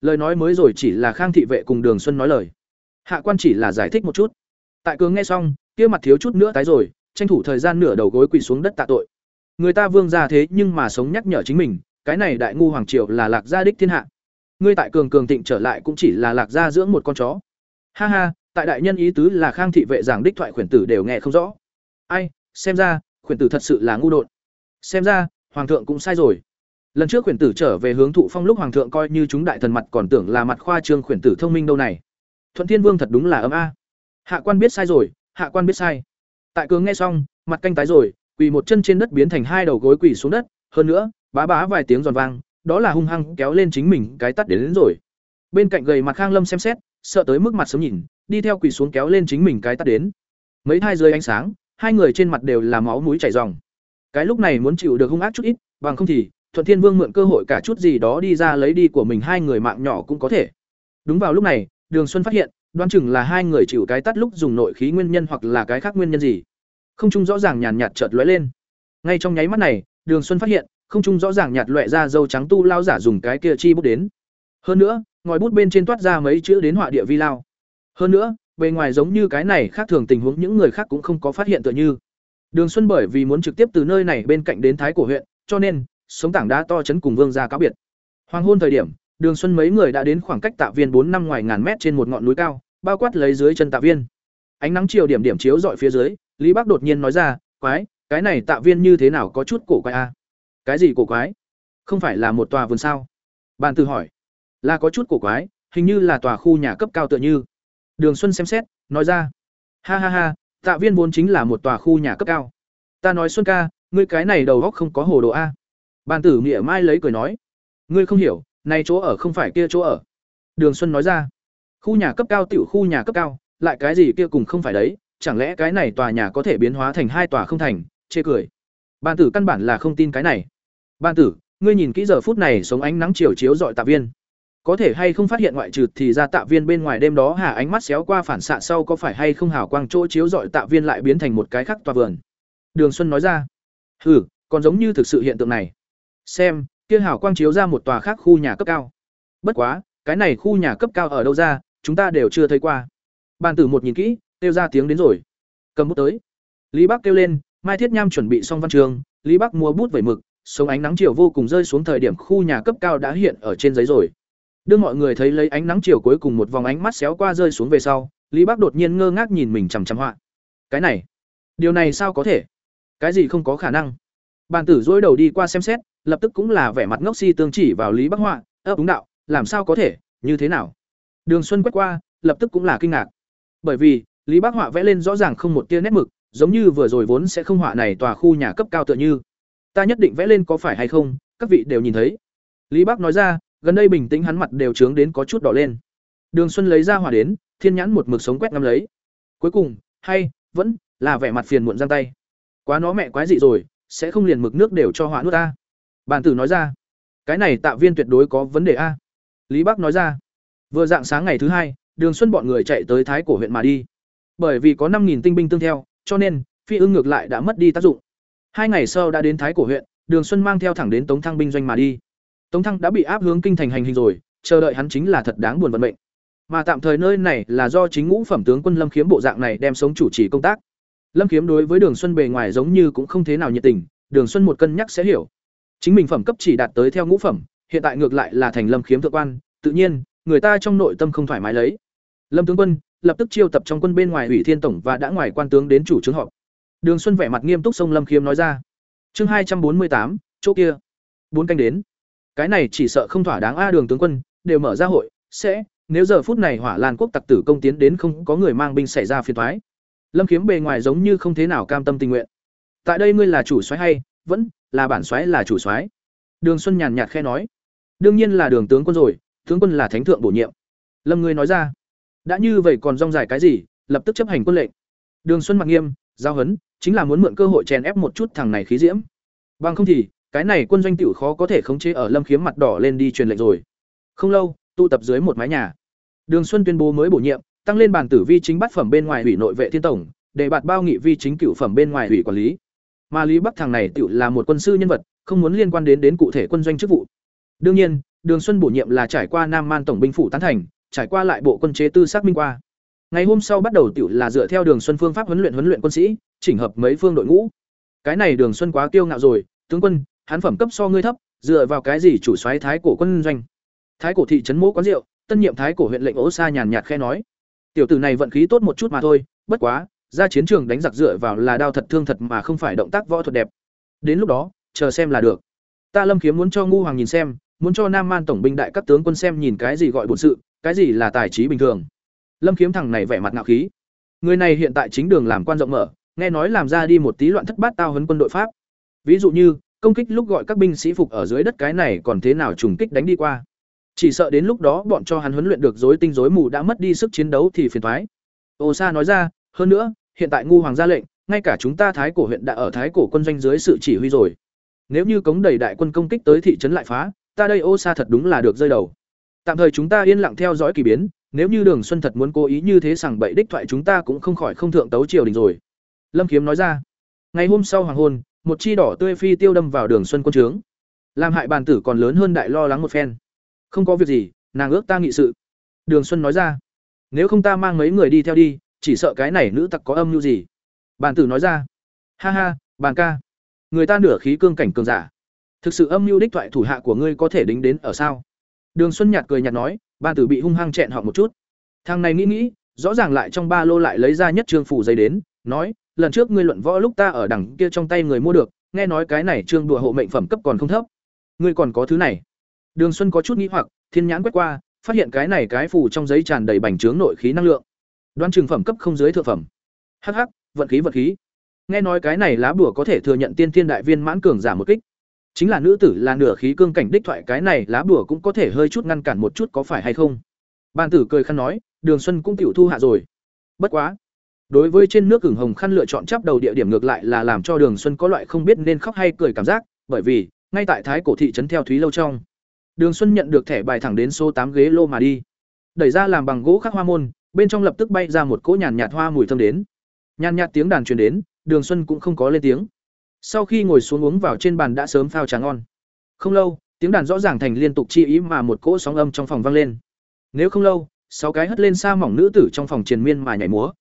Lời nói mới rồi chỉ là khang thị vệ cùng đường xuân nói lời. Hạ quan chỉ là giải thích một chút. Tại cường nghe xong, kia mặt thiếu chút nữa tái rồi, tranh thủ thời gian nửa đầu gối quỳ xuống đất tạ tội người ta vương gia thế nhưng mà sống nhắc nhở chính mình, cái này đại ngu hoàng triều là lạc gia đích thiên hạ. Ngươi tại cường cường thịnh trở lại cũng chỉ là lạc gia dưỡng một con chó. Ha ha, tại đại nhân ý tứ là khang thị vệ giảng đích thoại khuyển tử đều nghe không rõ. Ai, xem ra, khuyển tử thật sự là ngu đột xem ra, hoàng thượng cũng sai rồi. Lần trước khuyển tử trở về hướng thụ phong lúc hoàng thượng coi như chúng đại thần mặt còn tưởng là mặt khoa trương khuyển tử thông minh đâu này. Thuận thiên vương thật đúng là ấm a. Hạ quan biết sai rồi, hạ quan biết sai. Tại cường nghe xong, mặt canh tái rồi quỳ một chân trên đất biến thành hai đầu gối quỳ xuống đất hơn nữa bá bá vài tiếng giòn vang đó là hung hăng kéo lên chính mình cái tắt đến, đến rồi. Bên cạnh gầy mặt khang lâm xem xét sợ tới mức mặt sớm nhìn đi theo quỳ xuống kéo lên chính mình cái tắt đến. Mấy thai dưới ánh sáng hai người trên mặt đều là máu mũi chảy ròng. Cái lúc này muốn chịu được hung ác chút ít bằng không thì thuận thiên vương mượn cơ hội cả chút gì đó đi ra lấy đi của mình hai người mạng nhỏ cũng có thể. Đúng vào lúc này đường xuân phát hiện đoán chừng là hai người chịu cái tắt lúc dùng nội khí nguyên nhân hoặc là cái khác nguyên nhân gì không trung rõ ràng nhàn nhạt chợt lóe lên. Ngay trong nháy mắt này, đường xuân phát hiện, không trung rõ ràng nhạt loẹ ra dâu trắng tu lao giả dùng cái kia chi bút đến. Hơn nữa, ngòi bút bên trên toát ra mấy chữ đến họa địa vi lao. Hơn nữa, bề ngoài giống như cái này khác thường tình huống những người khác cũng không có phát hiện tựa như. Đường xuân bởi vì muốn trực tiếp từ nơi này bên cạnh đến thái cổ huyện, cho nên, sống tảng đá to chấn cùng vương ra cáo biệt. Hoàng hôn thời điểm, đường xuân mấy người đã đến khoảng cách tạ viên bốn năm ngoài ngàn mét trên một ngọn núi cao, bao quát lấy dưới chân tạ viên. Ánh nắng chiều điểm điểm chiếu dọi phía dưới lý bác đột nhiên nói ra, quái, cái này tạ viên như thế nào có chút cổ quái a à? cái gì cổ quái? Không phải là một tòa vườn sao? Bàn tử hỏi. Là có chút cổ quái, hình như là tòa khu nhà cấp cao tựa như. Đường xuân xem xét, nói ra. Ha ha ha, tạ viên vốn chính là một tòa khu nhà cấp cao. Ta nói xuân ca, ngươi cái này đầu óc không có hồ đồ a. Bàn tử mỉa mai lấy cười nói. Ngươi không hiểu này chỗ ở không phải kia chỗ ở. Đường xuân nói ra. Khu nhà cấp cao tiểu khu nhà cấp cao, lại cái gì kia cùng không phải đấy chẳng lẽ cái này tòa nhà có thể biến hóa thành hai tòa không thành? Chê cười. Ban tử căn bản là không tin cái này. Ban tử, ngươi nhìn kỹ giờ phút này sống ánh nắng chiều chiếu dọi tạ viên. Có thể hay không phát hiện ngoại trừ thì ra tạ viên bên ngoài đêm đó hà ánh mắt xéo qua phản xạ sau có phải hay không hào quang chỗ chiếu dọi tạ viên lại biến thành một cái khác tòa vườn? Đường xuân nói ra. Hừ, còn giống như thực sự hiện tượng này. Xem, kia hào quang chiếu ra một tòa khác khu nhà cấp cao. Bất quá, cái này khu nhà cấp cao ở đâu ra, chúng ta đều chưa thấy qua. Bàn tử một nhìn kỹ kêu ra tiếng đến rồi. Cầm bút tới. Lý bắc kêu lên, mai thiết nham chuẩn bị xong văn trường, lý bắc mua bút vẩy mực, sống ánh nắng chiều vô cùng rơi xuống thời điểm khu nhà cấp cao đã hiện ở trên giấy rồi. Đưa mọi người thấy lấy ánh nắng chiều cuối cùng một vòng ánh mắt xéo qua rơi xuống về sau, lý bắc đột nhiên ngơ ngác nhìn mình chằm chằm họa. Cái này, điều này sao có thể? Cái gì không có khả năng? Bàn tử dỗi đầu đi qua xem xét, lập tức cũng là vẻ mặt ngốc si tương chỉ vào lý bắc họa ấp đúng đạo, làm sao có thể? Như thế nào? Đường xuân quét qua, lập tức cũng là kinh ngạc. Bởi vì lý bác họa vẽ lên rõ ràng không một tia nét mực, giống như vừa rồi vốn sẽ không họa này tòa khu nhà cấp cao tựa như. Ta nhất định vẽ lên có phải hay không, các vị đều nhìn thấy. Lý bác nói ra, gần đây bình tĩnh hắn mặt đều trướng đến có chút đỏ lên. Đường xuân lấy ra hỏa đến, thiên nhãn một mực sống quét ngắm lấy. Cuối cùng, hay, vẫn là vẻ mặt phiền muộn giang tay. Quá nó mẹ quái dị rồi, sẽ không liền mực nước đều cho họa nuốt ta. Bàn tử nói ra, cái này tạo viên tuyệt đối có vấn đề a. Lý bắc nói ra, vừa dạng sáng ngày thứ hai, đường xuân bọn người chạy tới thái cổ huyện mà đi bởi vì có năm tinh binh tương theo, cho nên, phi ưng ngược lại đã mất đi tác dụng. Hai ngày sau đã đến thái cổ huyện, đường xuân mang theo thẳng đến tống thăng binh doanh mà đi. Tống thăng đã bị áp hướng kinh thành hành hình rồi, chờ đợi hắn chính là thật đáng buồn vận mệnh. Mà tạm thời nơi này là do chính ngũ phẩm tướng quân lâm khiếm bộ dạng này đem sống chủ trì công tác. Lâm khiếm đối với đường xuân bề ngoài giống như cũng không thế nào nhiệt tình, đường xuân một cân nhắc sẽ hiểu. Chính mình phẩm cấp chỉ đạt tới theo ngũ phẩm, hiện tại ngược lại là thành lâm khiếm thượng quan, tự nhiên, người ta trong nội tâm không thoải mái lấy lâm tướng quân, lập tức chiêu tập trong quân bên ngoài ủy thiên tổng và đã ngoài quan tướng đến chủ trướng họp. Đường xuân vẻ mặt nghiêm túc sông lâm khiêm nói ra. Chương hai trăm bốn mươi tám, chỗ kia. Bốn canh đến. Cái này chỉ sợ không thỏa đáng a đường tướng quân, đều mở ra hội, sẽ, nếu giờ phút này hỏa lan quốc tặc tử công tiến đến không có người mang binh xảy ra phiền thoái lâm khiếm bề ngoài giống như không thế nào cam tâm tình nguyện. Tại đây ngươi là chủ soái hay, vẫn là bản soái là chủ soái? Đường xuân nhàn nhạt khe nói. Đương nhiên là đường tướng quân rồi, tướng quân là thánh thượng bổ nhiệm. Lâm ngươi nói ra đã như vậy còn rong dài cái gì, lập tức chấp hành quân lệnh. Đường xuân mặc nghiêm, giao hấn, chính là muốn mượn cơ hội chèn ép một chút thằng này khí diễm. Bằng không thì, cái này quân doanh tiểu khó có thể khống chế ở lâm khiếm mặt đỏ lên đi truyền lệnh rồi. Không lâu, tụ tập dưới một mái nhà. Đường xuân tuyên bố mới bổ nhiệm, tăng lên bản tử vi chính bát phẩm bên ngoài ủy nội vệ thiên tổng, để bạt bao nghị vi chính cửu phẩm bên ngoài ủy quản lý. Mà lý bắc thằng này tự là một quân sư nhân vật, không muốn liên quan đến đến cụ thể quân doanh chức vụ. Đương nhiên, đường xuân bổ nhiệm là trải qua nam man tổng binh phủ tán thành trải qua lại bộ quân chế tư xác minh qua. Ngày hôm sau bắt đầu tiểu là dựa theo đường xuân phương pháp huấn luyện huấn luyện quân sĩ, chỉnh hợp mấy phương đội ngũ. Cái này đường xuân quá kiêu ngạo rồi, tướng quân, hắn phẩm cấp so ngươi thấp, dựa vào cái gì chủ soái thái cổ quân doanh? Thái cổ thị trấn mỗ quán rượu, tân nhiệm thái cổ huyện lệnh Ô sa nhàn nhạt khẽ nói. Tiểu tử này vận khí tốt một chút mà thôi, bất quá, ra chiến trường đánh giặc dựa vào là đao thật thương thật mà không phải động tác võ thuật đẹp. Đến lúc đó, chờ xem là được. Ta lâm kiếm muốn cho ngu hoàng nhìn xem, muốn cho nam man tổng binh đại các tướng quân xem nhìn cái gì gọi bổn sự cái gì là tài trí bình thường? Lâm kiếm thằng này vẻ mặt ngạo khí. Người này hiện tại chính đường làm quan rộng mở, nghe nói làm ra đi một tí loạn thất bát tao hấn quân đội pháp. Ví dụ như, công kích lúc gọi các binh sĩ phục ở dưới đất cái này còn thế nào trùng kích đánh đi qua. Chỉ sợ đến lúc đó bọn cho hắn huấn luyện được rối tinh rối mù đã mất đi sức chiến đấu thì phiền thoái. Ô sa nói ra, hơn nữa, hiện tại ngu hoàng ra lệnh, ngay cả chúng ta thái cổ huyện đã ở thái cổ quân doanh dưới sự chỉ huy rồi. Nếu như cống đầy đại quân công kích tới thị trấn lại phá, ta đây ô sa thật đúng là được rơi đầu tạm thời chúng ta yên lặng theo dõi kỳ biến, nếu như đường xuân thật muốn cố ý như thế sằng bậy đích thoại chúng ta cũng không khỏi không thượng tấu triều đình rồi. Lâm kiếm nói ra. Ngày hôm sau hoàng hôn, một chi đỏ tươi phi tiêu đâm vào đường xuân quân trướng. Làm hại bàn tử còn lớn hơn đại lo lắng một phen. Không có việc gì, nàng ước ta nghị sự. Đường xuân nói ra. Nếu không ta mang mấy người đi theo đi, chỉ sợ cái này nữ tặc có âm mưu gì. Bàn tử nói ra. Ha ha, bàn ca. Người ta nửa khí cương cảnh cường giả. Thực sự âm mưu đích thoại thủ hạ của ngươi có thể đính đến ở sao? Đường xuân nhạt cười nhạt nói ban tử bị hung hăng chẹn họ một chút. Thằng này nghĩ nghĩ rõ ràng lại trong ba lô lại lấy ra nhất trương phủ giấy đến nói lần trước ngươi luận võ lúc ta ở đằng kia trong tay người mua được nghe nói cái này trương đùa hộ mệnh phẩm cấp còn không thấp. Ngươi còn có thứ này. Đường xuân có chút nghĩ hoặc thiên nhãn quét qua phát hiện cái này cái phủ trong giấy tràn đầy bành trướng nội khí năng lượng. Đoan trường phẩm cấp không dưới thượng phẩm. Hắc hắc, vận khí vận khí. Nghe nói cái này lá bùa có thể thừa nhận tiên thiên đại viên mãn cường giả một kích chính là nữ tử là nửa khí cương cảnh đích thoại, cái này lá bùa cũng có thể hơi chút ngăn cản một chút có phải hay không? Ban tử cười khăn nói, đường xuân cũng tiểu thu hạ rồi. Bất quá, đối với trên nước gừng hồng khăn lựa chọn chắp đầu địa điểm ngược lại là làm cho đường xuân có loại không biết nên khóc hay cười cảm giác, bởi vì, ngay tại thái cổ thị trấn theo thúy lâu trong, đường xuân nhận được thẻ bài thẳng đến số tám ghế lô mà đi. Đẩy ra làm bằng gỗ khắc hoa môn, bên trong lập tức bay ra một cỗ nhàn nhạt hoa mùi thơm đến. Nhàn nhạt tiếng đàn truyền đến, đường xuân cũng không có lên tiếng sau khi ngồi xuống uống vào trên bàn đã sớm phao trà ngon. Không lâu, tiếng đàn rõ ràng thành liên tục chi ý mà một cỗ sóng âm trong phòng vang lên. Nếu không lâu, sáu cái hất lên xa mỏng nữ tử trong phòng triền miên mà nhảy múa.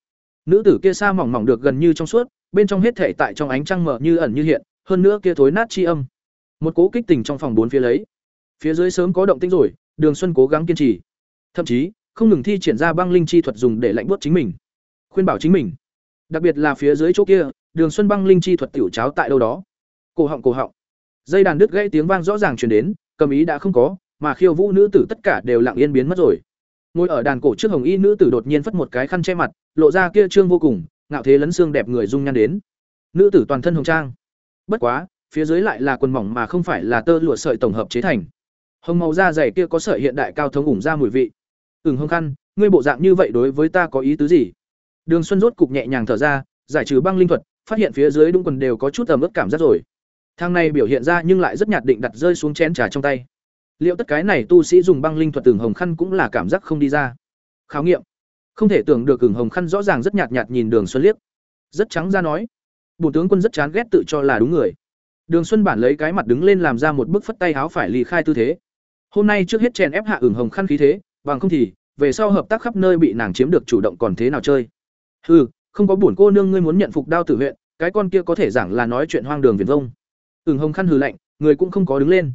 Nữ tử kia xa mỏng mỏng được gần như trong suốt, bên trong hết thể tại trong ánh trăng mở như ẩn như hiện, hơn nữa kia thối nát chi âm. Một cỗ kích tình trong phòng bốn phía lấy. Phía dưới sớm có động tĩnh rồi, đường xuân cố gắng kiên trì. Thậm chí, không ngừng thi triển ra băng linh chi thuật dùng để lạnh buốt chính mình. Khuyên bảo chính mình. Đặc biệt là phía dưới chỗ kia đường xuân băng linh chi thuật tiểu cháo tại đâu đó? Cổ họng cổ họng. Dây đàn đứt gãy tiếng vang rõ ràng truyền đến, cầm ý đã không có, mà khiêu vũ nữ tử tất cả đều lặng yên biến mất rồi. Ngồi ở đàn cổ trước hồng y nữ tử đột nhiên phất một cái khăn che mặt, lộ ra kia trương vô cùng, ngạo thế lấn xương đẹp người dung nhan đến. Nữ tử toàn thân hồng trang. Bất quá, phía dưới lại là quần mỏng mà không phải là tơ lụa sợi tổng hợp chế thành. Hồng màu da dày kia có sợi hiện đại cao thống ủng ra mùi vị. Ừng hông khăn, ngươi bộ dạng như vậy đối với ta có ý tứ gì? Đường xuân rốt cục nhẹ nhàng thở ra, giải trừ băng linh thuật phát hiện phía dưới đúng quần đều có chút ẩm ướt cảm giác rồi. Thang này biểu hiện ra nhưng lại rất nhạt định đặt rơi xuống chén trà trong tay. Liệu tất cái này tu sĩ dùng băng linh thuật tường hồng khăn cũng là cảm giác không đi ra. Khảo nghiệm. Không thể tưởng được ửng hồng khăn rõ ràng rất nhạt nhạt nhìn đường xuân liếc. Rất trắng ra nói. Bùn tướng quân rất chán ghét tự cho là đúng người. Đường xuân bản lấy cái mặt đứng lên làm ra một bức phất tay áo phải lì khai tư thế. Hôm nay trước hết chèn ép hạ ửng hồng khăn khí thế, bằng không thì, về sau hợp tác khắp nơi bị nàng chiếm được chủ động còn thế nào chơi. Hừ không có buồn cô nương ngươi muốn nhận phục đao tử huyện, cái con kia có thể giảng là nói chuyện hoang đường viển vông. Ửng hồng khăn hừ lạnh, người cũng không có đứng lên.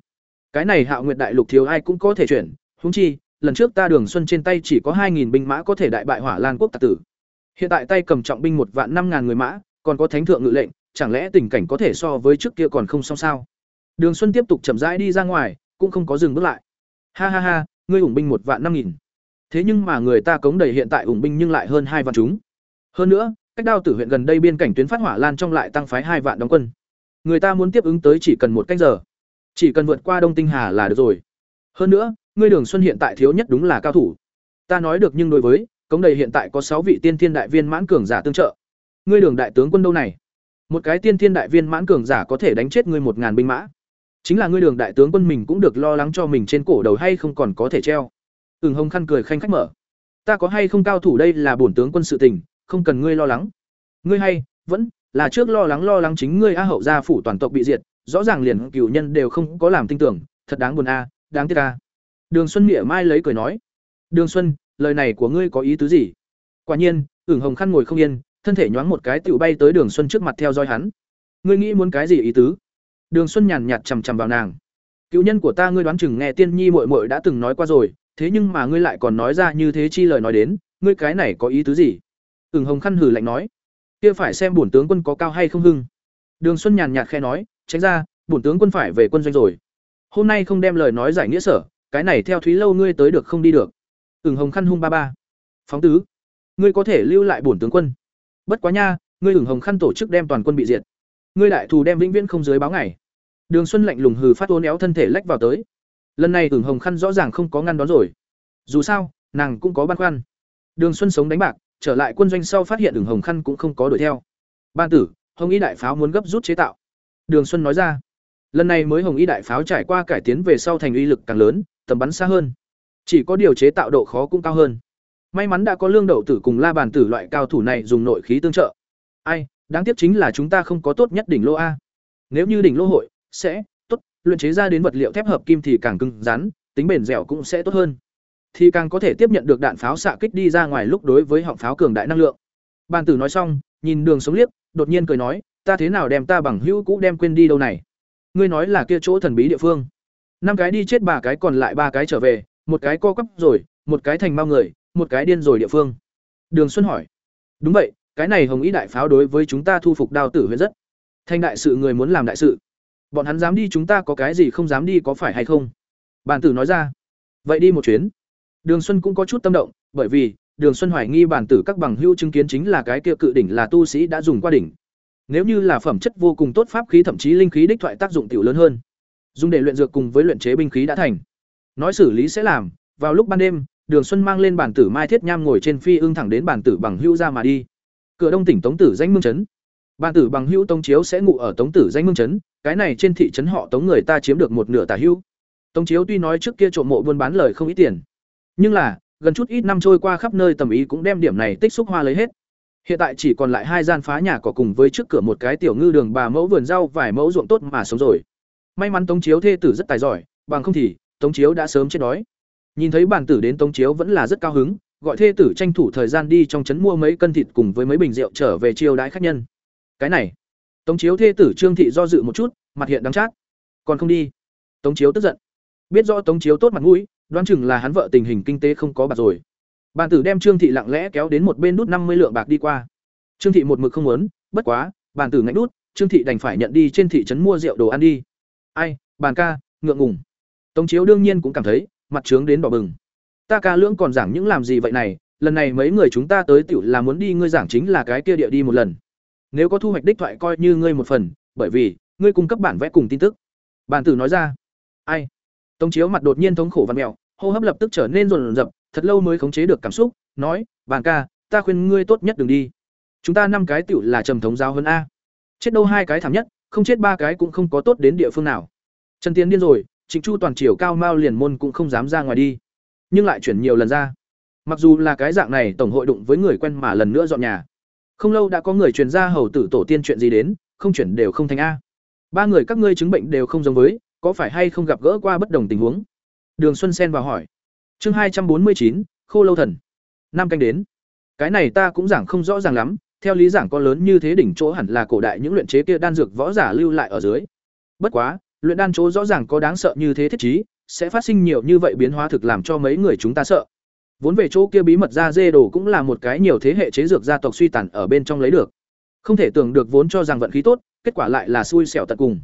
Cái này hạo nguyệt đại lục thiếu ai cũng có thể chuyển, huống chi, lần trước ta đường xuân trên tay chỉ có hai nghìn binh mã có thể đại bại hỏa lan quốc tặc tử. Hiện tại tay cầm trọng binh một vạn năm ngàn người mã, còn có thánh thượng ngự lệnh, chẳng lẽ tình cảnh có thể so với trước kia còn không xong sao? Đường xuân tiếp tục chậm rãi đi ra ngoài, cũng không có dừng bước lại. Ha ha ha, ngươi ủng binh một vạn năm nghìn. Thế nhưng mà người ta cống đầy hiện tại ủng binh nhưng lại hơn hai vạn chúng hơn nữa, cách đao tử huyện gần đây biên cảnh tuyến phát hỏa lan trong lại tăng phái hai vạn đóng quân. Người ta muốn tiếp ứng tới chỉ cần một cách giờ. Chỉ cần vượt qua đông tinh hà là được rồi. Hơn nữa, ngươi đường xuân hiện tại thiếu nhất đúng là cao thủ. Ta nói được nhưng đối với, cống đầy hiện tại có sáu vị tiên thiên đại viên mãn cường giả tương trợ. Ngươi đường đại tướng quân đâu này? Một cái tiên thiên đại viên mãn cường giả có thể đánh chết ngươi một ngàn binh mã. Chính là ngươi đường đại tướng quân mình cũng được lo lắng cho mình trên cổ đầu hay không còn có thể treo. Ừng hồng khăn cười khanh khách mở. Ta có hay không cao thủ đây là bổn tướng quân sự tình không cần ngươi lo lắng. Ngươi hay, vẫn, là trước lo lắng lo lắng chính ngươi a hậu gia phủ toàn tộc bị diệt, rõ ràng liền cửu nhân đều không có làm tin tưởng, thật đáng buồn a, đáng tiếc a. Đường xuân nghĩa mai lấy cười nói. Đường xuân, lời này của ngươi có ý tứ gì? Quả nhiên, ửng hồng khăn ngồi không yên, thân thể nhoáng một cái tựu bay tới đường xuân trước mặt theo dõi hắn. Ngươi nghĩ muốn cái gì ý tứ? Đường xuân nhàn nhạt chằm chằm vào nàng. Cựu nhân của ta ngươi đoán chừng nghe tiên nhi muội muội đã từng nói qua rồi, thế nhưng mà ngươi lại còn nói ra như thế chi lời nói đến, ngươi cái này có ý tứ gì? Ửng hồng khăn hử lạnh nói. Kia phải xem bổn tướng quân có cao hay không hưng. Đường xuân nhàn nhạt khe nói, tránh ra, bổn tướng quân phải về quân doanh rồi. Hôm nay không đem lời nói giải nghĩa sở, cái này theo thúy lâu ngươi tới được không đi được. Ửng hồng khăn hung ba ba. Phóng tứ, ngươi có thể lưu lại bổn tướng quân. Bất quá nha, ngươi ửng hồng khăn tổ chức đem toàn quân bị diệt. Ngươi đại thù đem vĩnh viễn không dưới báo ngày. Đường xuân lạnh lùng hừ phát ố néo thân thể lách vào tới. Lần này ửng hồng khăn rõ ràng không có ngăn đón rồi. Dù sao, nàng cũng có băn khoăn. Đường xuân sống đánh bạc trở lại quân doanh sau phát hiện đường hồng khăn cũng không có đuổi theo. Ban tử, hồng y đại pháo muốn gấp rút chế tạo. Đường xuân nói ra. Lần này mới hồng y đại pháo trải qua cải tiến về sau thành uy lực càng lớn, tầm bắn xa hơn. Chỉ có điều chế tạo độ khó cũng cao hơn. May mắn đã có lương đậu tử cùng la bàn tử loại cao thủ này dùng nội khí tương trợ. Ai, đáng tiếc chính là chúng ta không có tốt nhất đỉnh lô a. Nếu như đỉnh lô hội sẽ tốt, luyện chế ra đến vật liệu thép hợp kim thì càng cứng rắn, tính bền dẻo cũng sẽ tốt hơn thì càng có thể tiếp nhận được đạn pháo xạ kích đi ra ngoài lúc đối với họng pháo cường đại năng lượng. Bàn tử nói xong, nhìn đường sống liếc, đột nhiên cười nói, ta thế nào đem ta bằng hữu cũ đem quên đi đâu này? Ngươi nói là kia chỗ thần bí địa phương. Năm cái đi chết ba cái còn lại ba cái trở về, một cái co quắp rồi, một cái thành mau người, một cái điên rồi địa phương. Đường xuân hỏi. Đúng vậy, cái này hồng ý đại pháo đối với chúng ta thu phục đao tử huyện rất. Thanh đại sự người muốn làm đại sự. Bọn hắn dám đi chúng ta có cái gì không dám đi có phải hay không? Bàn tử nói ra. Vậy đi một chuyến đường xuân cũng có chút tâm động, bởi vì, đường xuân hoài nghi bản tử các bằng hữu chứng kiến chính là cái kia cự đỉnh là tu sĩ đã dùng qua đỉnh. Nếu như là phẩm chất vô cùng tốt pháp khí thậm chí linh khí đích thoại tác dụng tiểu lớn hơn, dùng để luyện dược cùng với luyện chế binh khí đã thành. Nói xử lý sẽ làm, vào lúc ban đêm, đường xuân mang lên bản tử mai thiết nham ngồi trên phi ưng thẳng đến bản tử bằng hữu ra mà đi. Cửa đông tỉnh tống tử danh mương trấn bản tử bằng hữu tống chiếu sẽ ngủ ở tống tử danh mương trấn cái này trên thị trấn họ tống người ta chiếm được một nửa tà hữu. Tống chiếu tuy nói trước kia trộm mộ buôn bán lời không ít tiền nhưng là, gần chút ít năm trôi qua khắp nơi tầm ý cũng đem điểm này tích xúc hoa lấy hết. Hiện tại chỉ còn lại hai gian phá nhà cỏ cùng với trước cửa một cái tiểu ngư đường bà mẫu vườn rau vài mẫu ruộng tốt mà sống rồi. May mắn tống chiếu thê tử rất tài giỏi, bằng không thì, tống chiếu đã sớm chết đói. Nhìn thấy bản tử đến tống chiếu vẫn là rất cao hứng, gọi thê tử tranh thủ thời gian đi trong trấn mua mấy cân thịt cùng với mấy bình rượu trở về chiêu đãi khách nhân. Cái này, tống chiếu thê tử trương thị do dự một chút, mặt hiện đắng chát. Còn không đi. Tống chiếu tức giận. Biết rõ tống chiếu tốt mặt mũi đoán chừng là hắn vợ tình hình kinh tế không có bạc rồi Bàn tử đem trương thị lặng lẽ kéo đến một bên đút năm mươi lượng bạc đi qua trương thị một mực không muốn bất quá Bàn tử ngạnh đút trương thị đành phải nhận đi trên thị trấn mua rượu đồ ăn đi ai bàn ca ngượng ngùng Tống Chiếu đương nhiên cũng cảm thấy, mặt trướng đến đỏ bừng. Ta ca lưỡng còn giảng những làm gì vậy này, lần này mấy người chúng ta tới tiểu là muốn đi ngươi giảng chính là cái kia địa đi một lần. Nếu có thu hoạch đích thoại coi như ngươi một phần, bởi vì ngươi cung cấp bản vẽ cùng tin tức. Bàn tử nói ra. Ai? Tống Chiếu mặt đột nhiên thống khổ văn mèo, hô hấp lập tức trở nên rồn rập, thật lâu mới khống chế được cảm xúc, nói, "Bàn ca, ta khuyên ngươi tốt nhất đừng đi. Chúng ta năm cái tiểu là trầm thống giáo hơn a. Chết đâu hai cái thảm nhất, không chết ba cái cũng không có tốt đến địa phương nào." Trần Tiến điên rồi, Trịnh Chu toàn chiều cao mao liền môn cũng không dám ra ngoài đi, nhưng lại chuyển nhiều lần ra. Mặc dù là cái dạng này, tổng hội đụng với người quen mà lần nữa dọn nhà. Không lâu đã có người truyền ra hầu tử tổ tiên chuyện gì đến, không chuyển đều không thành a. Ba người các ngươi chứng bệnh đều không giống với, có phải hay không gặp gỡ qua bất đồng tình huống? Đường Xuân Sen vào hỏi. Chương hai trăm bốn mươi chín, Khô Lâu Thần. Năm canh đến. Cái này ta cũng giảng không rõ ràng lắm, theo lý giảng có lớn như thế đỉnh chỗ hẳn là cổ đại những luyện chế kia đan dược võ giả lưu lại ở dưới. Bất quá, luyện đan chỗ rõ ràng có đáng sợ như thế thiết trí, sẽ phát sinh nhiều như vậy biến hóa thực làm cho mấy người chúng ta sợ. Vốn về chỗ kia bí mật ra dê đồ cũng là một cái nhiều thế hệ chế dược gia tộc suy tàn ở bên trong lấy được. Không thể tưởng được vốn cho rằng vận khí tốt, kết quả lại là xui xẻo tận cùng.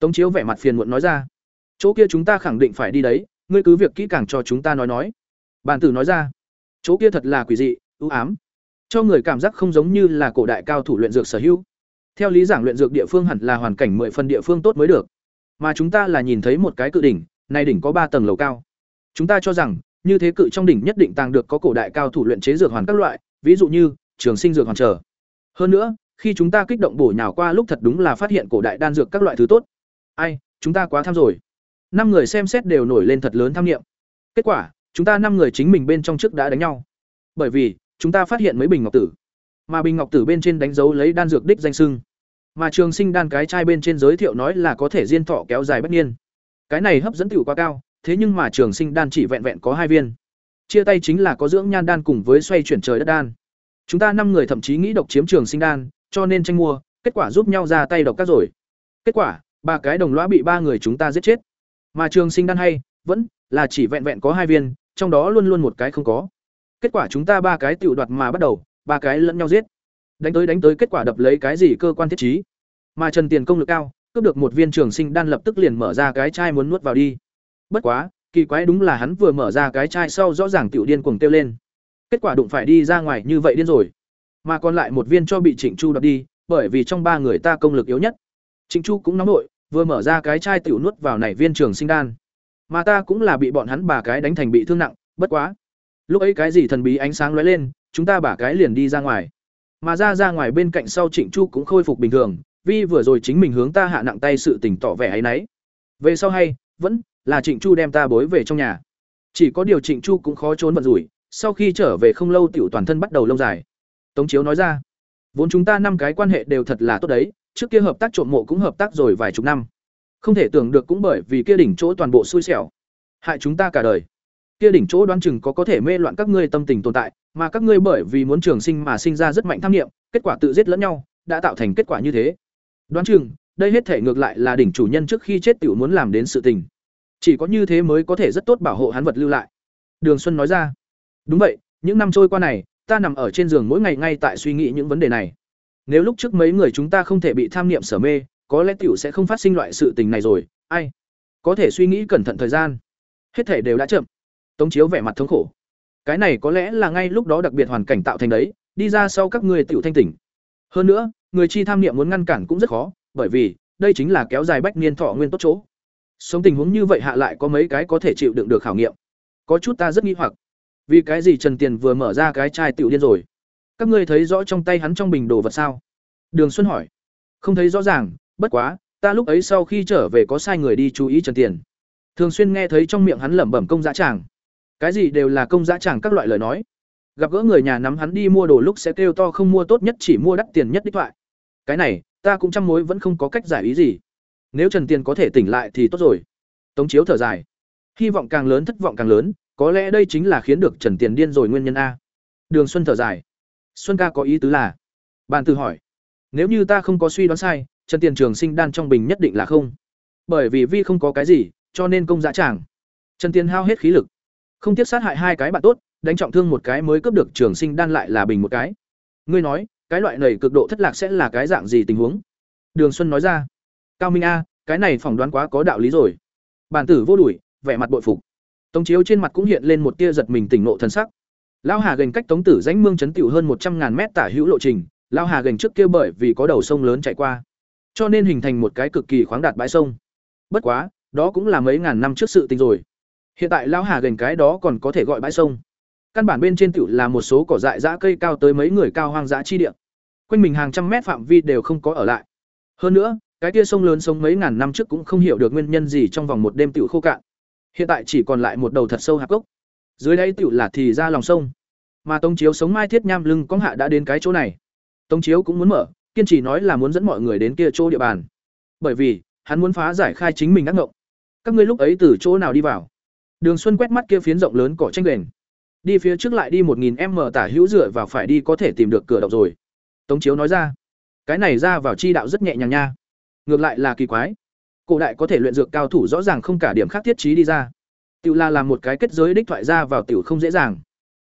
Tống Chiếu vẻ mặt phiền muộn nói ra, chỗ kia chúng ta khẳng định phải đi đấy, ngươi cứ việc kỹ càng cho chúng ta nói nói. Bản tử nói ra, chỗ kia thật là quỷ dị, u ám, cho người cảm giác không giống như là cổ đại cao thủ luyện dược sở hữu. Theo lý giảng luyện dược địa phương hẳn là hoàn cảnh mười phần địa phương tốt mới được, mà chúng ta là nhìn thấy một cái cự đỉnh, này đỉnh có ba tầng lầu cao. Chúng ta cho rằng, như thế cự trong đỉnh nhất định tàng được có cổ đại cao thủ luyện chế dược hoàn các loại, ví dụ như trường sinh dược hoàn trở. Hơn nữa, khi chúng ta kích động bổ nhào qua lúc thật đúng là phát hiện cổ đại đan dược các loại thứ tốt. Ai, chúng ta quá tham rồi. Năm người xem xét đều nổi lên thật lớn tham nghiệm. Kết quả, chúng ta năm người chính mình bên trong trước đã đánh nhau. Bởi vì, chúng ta phát hiện mấy bình ngọc tử. Mà bình ngọc tử bên trên đánh dấu lấy đan dược đích danh sưng. Mà trường sinh đan cái chai bên trên giới thiệu nói là có thể diên thọ kéo dài bất nhiên Cái này hấp dẫn tiểu quá cao, thế nhưng mà trường sinh đan chỉ vẹn vẹn có hai viên. Chia tay chính là có dưỡng nhan đan cùng với xoay chuyển trời đất đan. Chúng ta năm người thậm chí nghĩ độc chiếm trường sinh đan, cho nên tranh mua, kết quả giúp nhau ra tay độc các rồi. Kết quả, ba cái đồng lõa bị ba người chúng ta giết chết. Mà trường sinh đan hay, vẫn là chỉ vẹn vẹn có hai viên, trong đó luôn luôn một cái không có. Kết quả chúng ta ba cái tiểu đoạt mà bắt đầu, ba cái lẫn nhau giết. Đánh tới đánh tới kết quả đập lấy cái gì cơ quan thiết trí. Mà Trần Tiền công lực cao, cướp được một viên trường sinh đan lập tức liền mở ra cái chai muốn nuốt vào đi. Bất quá, kỳ quái đúng là hắn vừa mở ra cái chai sau rõ ràng tiểu điên cuồng tiêu lên. Kết quả đụng phải đi ra ngoài như vậy điên rồi. Mà còn lại một viên cho bị Trịnh Chu đoạt đi, bởi vì trong ba người ta công lực yếu nhất. Trịnh Chu cũng nóng nội, vừa mở ra cái chai tiểu nuốt vào nảy viên trường sinh đan. Mà ta cũng là bị bọn hắn bà cái đánh thành bị thương nặng, bất quá. Lúc ấy cái gì thần bí ánh sáng lóe lên, chúng ta bà cái liền đi ra ngoài. Mà ra ra ngoài bên cạnh sau Trịnh Chu cũng khôi phục bình thường, vì vừa rồi chính mình hướng ta hạ nặng tay sự tình tỏ vẻ ấy nấy. Về sau hay, vẫn là Trịnh Chu đem ta bối về trong nhà. Chỉ có điều Trịnh Chu cũng khó trốn bận rủi, sau khi trở về không lâu tiểu toàn thân bắt đầu lông dài. Tống Chiếu nói ra, vốn chúng ta năm cái quan hệ đều thật là tốt đấy, trước kia hợp tác trộm mộ cũng hợp tác rồi vài chục năm. Không thể tưởng được cũng bởi vì kia đỉnh chỗ toàn bộ xui xẻo, hại chúng ta cả đời. Kia đỉnh chỗ đoán chừng có có thể mê loạn các ngươi tâm tình tồn tại, mà các ngươi bởi vì muốn trường sinh mà sinh ra rất mạnh tham niệm, kết quả tự giết lẫn nhau, đã tạo thành kết quả như thế. Đoán chừng, đây hết thể ngược lại là đỉnh chủ nhân trước khi chết tiểu muốn làm đến sự tình. Chỉ có như thế mới có thể rất tốt bảo hộ hắn vật lưu lại. Đường Xuân nói ra. Đúng vậy, những năm trôi qua này, ta nằm ở trên giường mỗi ngày ngay tại suy nghĩ những vấn đề này. Nếu lúc trước mấy người chúng ta không thể bị tham niệm sở mê, có lẽ tiểu sẽ không phát sinh loại sự tình này rồi, ai? Có thể suy nghĩ cẩn thận thời gian. Hết thể đều đã chậm. Tống Chiếu vẻ mặt thống khổ. Cái này có lẽ là ngay lúc đó đặc biệt hoàn cảnh tạo thành đấy, đi ra sau các ngươi tiểu thanh tỉnh. Hơn nữa, người chi tham niệm muốn ngăn cản cũng rất khó, bởi vì đây chính là kéo dài bách niên thọ nguyên tốt chỗ. Sống tình huống như vậy hạ lại có mấy cái có thể chịu đựng được khảo nghiệm. Có chút ta rất nghi hoặc, vì cái gì Trần Tiền vừa mở ra cái chai tiểu điên rồi? Các ngươi thấy rõ trong tay hắn trong bình đồ vật sao? Đường Xuân hỏi. Không thấy rõ ràng, bất quá, ta lúc ấy sau khi trở về có sai người đi chú ý Trần Tiền. Thường xuyên nghe thấy trong miệng hắn lẩm bẩm công giá tràng. Cái gì đều là công giá tràng các loại lời nói. Gặp gỡ người nhà nắm hắn đi mua đồ lúc sẽ kêu to không mua tốt nhất chỉ mua đắt tiền nhất đích thoại. Cái này, ta cũng trăm mối vẫn không có cách giải ý gì. Nếu Trần Tiền có thể tỉnh lại thì tốt rồi. Tống Chiếu thở dài. Hy vọng càng lớn thất vọng càng lớn, có lẽ đây chính là khiến được Trần Tiền điên rồi nguyên nhân a. Đường Xuân thở dài. Xuân ca có ý tứ là? Bàn tử hỏi. Nếu như ta không có suy đoán sai, Trần Tiền Trường Sinh đan trong bình nhất định là không. Bởi vì vi không có cái gì, cho nên công dã tràng. Trần Tiền hao hết khí lực, không tiếc sát hại hai cái bạn tốt, đánh trọng thương một cái mới cướp được Trường Sinh đan lại là bình một cái. Ngươi nói, cái loại này cực độ thất lạc sẽ là cái dạng gì tình huống? Đường Xuân nói ra. Cao Minh a, cái này phỏng đoán quá có đạo lý rồi. Bản tử vô đuổi, vẻ mặt bội phục tống chiếu trên mặt cũng hiện lên một tia giật mình tỉnh nộ thần sắc lão hà gành cách tống tử danh mương chấn tiểu hơn một trăm ngàn mét tả hữu lộ trình, lão hà gành trước kia bởi vì có đầu sông lớn chạy qua, cho nên hình thành một cái cực kỳ khoáng đạt bãi sông. Bất quá, đó cũng là mấy ngàn năm trước sự tình rồi. Hiện tại lão hà gành cái đó còn có thể gọi bãi sông. Căn bản bên trên tiểu là một số cỏ dại dã cây cao tới mấy người cao hoang dã chi địa. Quanh mình hàng trăm mét phạm vi đều không có ở lại. Hơn nữa, cái kia sông lớn sống mấy ngàn năm trước cũng không hiểu được nguyên nhân gì trong vòng một đêm tiểu khô cạn. Hiện tại chỉ còn lại một đầu thật sâu hạp gốc dưới đáy tiểu là thì ra lòng sông. Mà tống chiếu sống mai thiết nham lưng cong hạ đã đến cái chỗ này. Tống chiếu cũng muốn mở, kiên trì nói là muốn dẫn mọi người đến kia chỗ địa bàn. Bởi vì, hắn muốn phá giải khai chính mình ác ngộng. Các ngươi lúc ấy từ chỗ nào đi vào? Đường xuân quét mắt kia phiến rộng lớn cỏ tranh đền. Đi phía trước lại đi một nghìn m tả hữu dựa vào phải đi có thể tìm được cửa động rồi. Tống chiếu nói ra. Cái này ra vào chi đạo rất nhẹ nhàng nha. Ngược lại là kỳ quái. Cổ đại có thể luyện dược cao thủ rõ ràng không cả điểm khác thiết trí đi ra. Tiểu là làm một cái kết giới đích thoại ra vào tiểu không dễ dàng.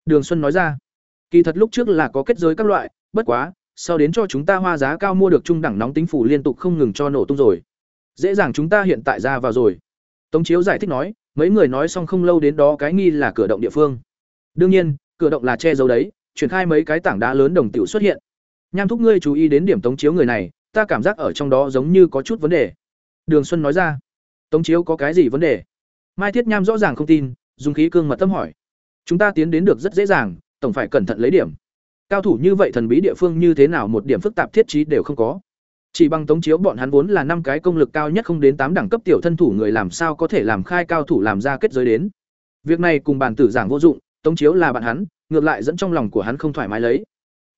Đường xuân nói ra, kỳ thật lúc trước là có kết giới các loại, bất quá, sau đến cho chúng ta hoa giá cao mua được trung đẳng nóng tính phủ liên tục không ngừng cho nổ tung rồi. Dễ dàng chúng ta hiện tại ra vào rồi. Tống chiếu giải thích nói, mấy người nói xong không lâu đến đó cái nghi là cửa động địa phương. Đương nhiên, cửa động là che giấu đấy, chuyển khai mấy cái tảng đá lớn đồng tiểu xuất hiện. Nham thúc ngươi chú ý đến điểm tống chiếu người này, ta cảm giác ở trong đó giống như có chút vấn đề. Đường xuân nói ra, tống chiếu có cái gì vấn đề? Mai thiết nham rõ ràng không tin, dùng khí cương mật tâm hỏi. Chúng ta tiến đến được rất dễ dàng, tổng phải cẩn thận lấy điểm. Cao thủ như vậy thần bí địa phương như thế nào một điểm phức tạp thiết trí đều không có. Chỉ bằng tống chiếu bọn hắn vốn là năm cái công lực cao nhất không đến tám đẳng cấp tiểu thân thủ người làm sao có thể làm khai cao thủ làm ra kết giới đến. Việc này cùng bản tử giảng vô dụng, tống chiếu là bạn hắn, ngược lại dẫn trong lòng của hắn không thoải mái lấy.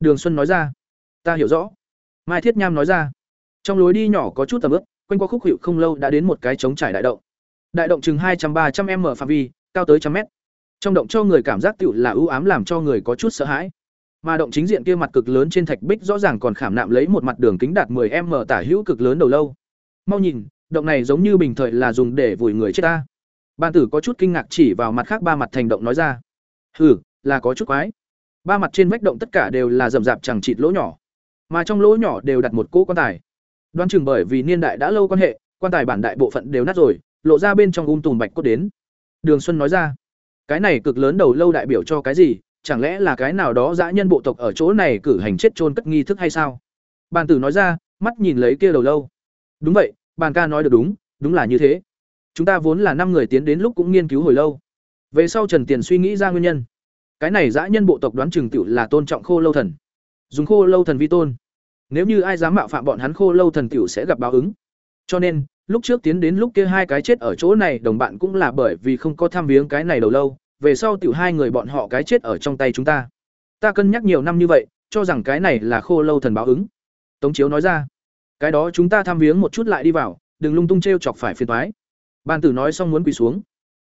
Đường xuân nói ra. Ta hiểu rõ. Mai thiết nham nói ra. Trong lối đi nhỏ có chút tầm ướp quanh qua khúc hiệu không lâu đã đến một cái trống trải đại động đại động chừng hai trăm ba trăm m phạm vi, cao tới trăm mét. Trong động cho người cảm giác tựu là ưu ám làm cho người có chút sợ hãi. Mà động chính diện kia mặt cực lớn trên thạch bích rõ ràng còn khảm nạm lấy một mặt đường kính đạt 10 m tả hữu cực lớn đầu lâu. Mau nhìn, động này giống như bình thời là dùng để vùi người chết ta. Ban tử có chút kinh ngạc chỉ vào mặt khác ba mặt thành động nói ra. Hừ, là có chút quái. Ba mặt trên vách động tất cả đều là rậm rạp chẳng chịt lỗ nhỏ. Mà trong lỗ nhỏ đều đặt một cỗ quan tài. Đoán chừng bởi vì niên đại đã lâu quan hệ, quan tài bản đại bộ phận đều nát rồi lộ ra bên trong ung tùm bạch cốt đến. Đường xuân nói ra, cái này cực lớn đầu lâu đại biểu cho cái gì? Chẳng lẽ là cái nào đó dã nhân bộ tộc ở chỗ này cử hành chết chôn cất nghi thức hay sao? Bàn tử nói ra, mắt nhìn lấy kia đầu lâu. Đúng vậy, bàn ca nói được đúng đúng là như thế. Chúng ta vốn là năm người tiến đến lúc cũng nghiên cứu hồi lâu. Về sau trần tiền suy nghĩ ra nguyên nhân. Cái này dã nhân bộ tộc đoán chừng tiểu là tôn trọng khô lâu thần. Dùng khô lâu thần vi tôn. Nếu như ai dám mạo phạm bọn hắn, khô lâu thần tiểu sẽ gặp báo ứng. Cho nên lúc trước tiến đến lúc kia hai cái chết ở chỗ này, đồng bạn cũng là bởi vì không có tham viếng cái này đầu lâu, về sau tiểu hai người bọn họ cái chết ở trong tay chúng ta. Ta cân nhắc nhiều năm như vậy, cho rằng cái này là khô lâu thần báo ứng. Tống chiếu nói ra. Cái đó chúng ta tham viếng một chút lại đi vào, đừng lung tung t r e o chọc phải phiền thoái bàn tử nói xong muốn quỳ xuống.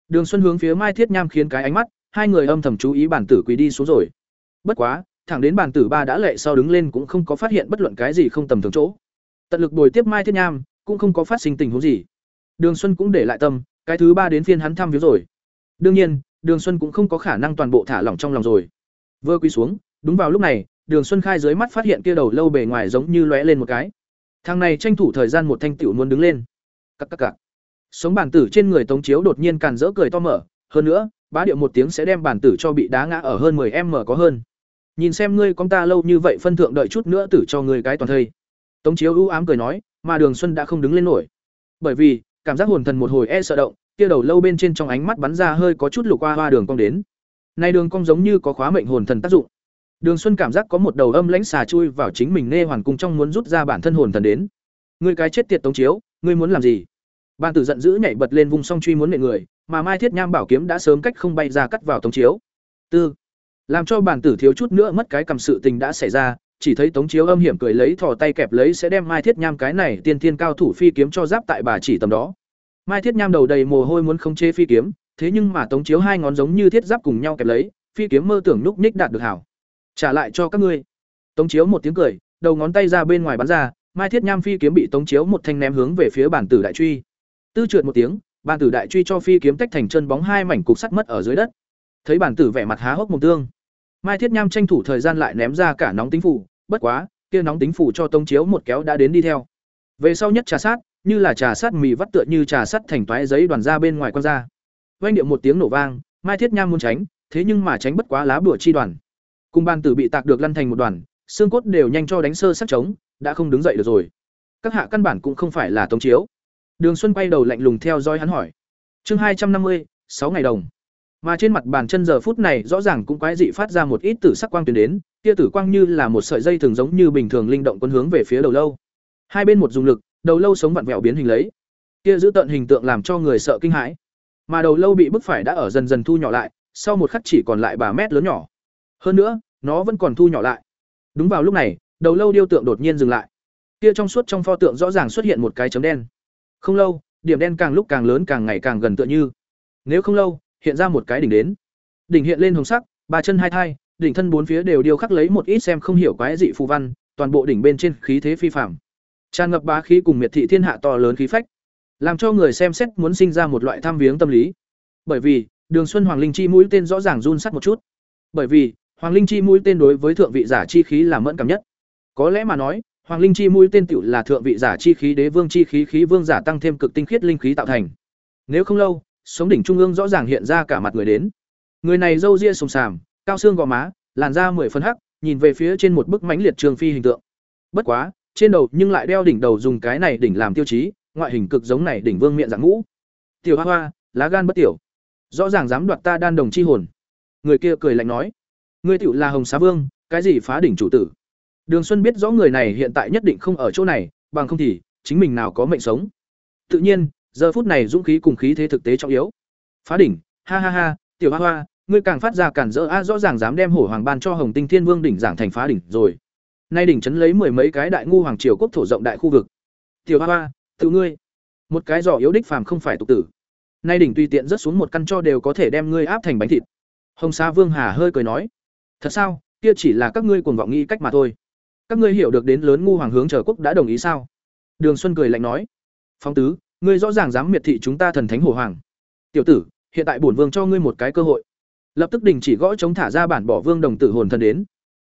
Đường xuân hướng phía mai thiết nham khiến cái ánh mắt, hai người âm thầm chú ý bản tử quỳ đi xuống rồi. Bất quá, thẳng đến bàn tử ba đã lệ sau đứng lên cũng không có phát hiện bất luận cái gì không tầm thường chỗ. Tận lực bồi tiếp mai thiết nham cũng không có phát sinh tình huống gì đường xuân cũng để lại tâm cái thứ ba đến phiên hắn thăm viếng rồi đương nhiên Đường Xuân cũng không có khả năng toàn bộ thả lỏng trong lòng rồi. Vừa quy xuống, đúng vào lúc này, Đường Xuân khai dưới mắt phát hiện kia đầu lâu bề ngoài giống như lóe lên một cái. Thằng này tranh thủ thời gian một thanh tiểu muốn đứng lên. Cắc cắc cắc. Sống bản tử trên người Tống Chiếu đột nhiên càn rỡ cười to mở, hơn nữa, bá điệu một tiếng sẽ đem bản tử cho bị đá ngã ở hơn 10m có hơn. Nhìn xem ngươi con ta lâu như vậy phân thượng đợi chút nữa tử cho ngươi cái toàn thây. Tống Chiếu ưu ám cười nói, mà Đường Xuân đã không đứng lên nổi. Bởi vì, cảm giác hồn thần một hồi e sợ động, kia đầu lâu bên trên trong ánh mắt bắn ra hơi có chút lục qua hoa đường cong đến. Này đường cong giống như có khóa mệnh hồn thần tác dụng. Đường Xuân cảm giác có một đầu âm lãnh xà chui vào chính mình nê hoàn cung trong muốn rút ra bản thân hồn thần đến. Ngươi cái chết tiệt tống chiếu, ngươi muốn làm gì? Ban tử giận dữ nhảy bật lên vùng song truy muốn nệ người, mà Mai Thiết Nham bảo kiếm đã sớm cách không bay ra cắt vào tống chiếu. Tư, làm cho bản tử thiếu chút nữa mất cái cầm sự tình đã xảy ra, chỉ thấy tống chiếu âm hiểm cười lấy thò tay kẹp lấy sẽ đem Mai Thiết Nham cái này tiên thiên cao thủ phi kiếm cho giáp tại bà chỉ tầm đó. Mai Thiết Nham đầu đầy mồ hôi muốn không chế phi kiếm, thế nhưng mà Tống Chiếu hai ngón giống như thiết giáp cùng nhau kẹp lấy, phi kiếm mơ tưởng núc ních đạt được hảo. Trả lại cho các ngươi. Tống Chiếu một tiếng cười, đầu ngón tay ra bên ngoài bắn ra, Mai Thiết Nham phi kiếm bị Tống Chiếu một thanh ném hướng về phía bản tử đại truy. Tư trượt một tiếng, bản tử đại truy cho phi kiếm tách thành chân bóng hai mảnh cục sắt mất ở dưới đất. Thấy bản tử vẻ mặt há hốc mồm tương. Mai Thiết Nham tranh thủ thời gian lại ném ra cả nóng tính phủ, bất quá, kia nóng tính phủ cho tông Chiếu một kéo đã đến đi theo. Về sau nhất trà sát, như là trà sát mì vắt tựa như trà sắt thành toái giấy đoàn ra bên ngoài quan ra oanh điệu một tiếng nổ vang mai thiết nham muốn tránh thế nhưng mà tránh bất quá lá bùa chi đoàn. Cùng ban tử bị tạc được lăn thành một đoàn xương cốt đều nhanh cho đánh sơ sắc trống đã không đứng dậy được rồi. Các hạ căn bản cũng không phải là tống chiếu. Đường xuân quay đầu lạnh lùng theo dõi hắn hỏi. Chương hai trăm năm mươi sáu ngày đồng. Mà trên mặt bàn chân giờ phút này rõ ràng cũng quái dị phát ra một ít tử sắc quang tuyến đến tia tử quang như là một sợi dây thường giống như bình thường linh động quân hướng về phía đầu lâu. Hai bên một dùng lực, đầu lâu sống vặn vẹo biến hình lấy. Tia giữ tận hình tượng làm cho người sợ kinh hãi. Mà đầu lâu bị bức phải đã ở dần dần thu nhỏ lại, sau một khắc chỉ còn lại bà mét lớn nhỏ. Hơn nữa, nó vẫn còn thu nhỏ lại. Đúng vào lúc này, đầu lâu điêu tượng đột nhiên dừng lại. Kia trong suốt trong pho tượng rõ ràng xuất hiện một cái chấm đen. Không lâu, điểm đen càng lúc càng lớn càng ngày càng gần tựa như. Nếu không lâu, hiện ra một cái đỉnh đến. Đỉnh hiện lên hồng sắc, ba chân hai thai đỉnh thân bốn phía đều điêu khắc lấy một ít xem không hiểu quái dị phù văn, toàn bộ đỉnh bên trên khí thế phi phàm. tràn ngập bá khí cùng miệt thị thiên hạ to lớn khí phách, làm cho người xem xét muốn sinh ra một loại tham viếng tâm lý. Bởi vì, đường xuân hoàng linh chi mũi tên rõ ràng run sắt một chút. Bởi vì, hoàng linh chi mũi tên đối với thượng vị giả chi khí là mẫn cảm nhất. Có lẽ mà nói, hoàng linh chi mũi tên tiểu là thượng vị giả chi khí đế vương chi khí khí vương giả tăng thêm cực tinh khiết linh khí tạo thành. Nếu không lâu, sống đỉnh trung ương rõ ràng hiện ra cả mặt người đến. Người này râu ria sồm sàm cao xương gò má, làn da mười phân hắc, nhìn về phía trên một bức mãnh liệt trường phi hình tượng. Bất quá, trên đầu nhưng lại đeo đỉnh đầu dùng cái này đỉnh làm tiêu chí, ngoại hình cực giống này đỉnh vương miệng dạng ngũ. Tiểu hoa hoa, lá gan bất tiểu. Rõ ràng dám đoạt ta đan đồng chi hồn. Người kia cười lạnh nói. Ngươi tiểu là hồng xá vương, cái gì phá đỉnh chủ tử? Đường xuân biết rõ người này hiện tại nhất định không ở chỗ này, bằng không thì chính mình nào có mệnh sống. Tự nhiên, giờ phút này dũng khí cùng khí thế thực tế trọng yếu. Phá đỉnh, ha ha ha, tiểu hoa hoa ngươi càng phát ra cản rỡ, a, rõ ràng dám đem hổ hoàng ban cho hồng tinh thiên vương đỉnh giảng thành phá đỉnh rồi. Nay đỉnh chấn lấy mười mấy cái đại ngu hoàng triều quốc thổ rộng đại khu vực. Tiểu hoa hoa, tự ngươi. Một cái giỏ yếu đích phàm không phải tục tử. Nay đỉnh tùy tiện rất xuống một căn cho đều có thể đem ngươi áp thành bánh thịt. Hồng sa vương hà hơi cười nói, thật sao? Kia chỉ là các ngươi cuồng vọng nghĩ cách mà thôi. Các ngươi hiểu được đến lớn ngu hoàng hướng chờ quốc đã đồng ý sao? Đường xuân cười lạnh nói phong tứ, ngươi rõ ràng dám miệt thị chúng ta thần thánh Hổ hoàng. Tiểu tử, hiện tại bổn vương cho ngươi một cái cơ hội lập tức đình chỉ gõ chống thả ra bản bỏ vương đồng tử hồn thần đến.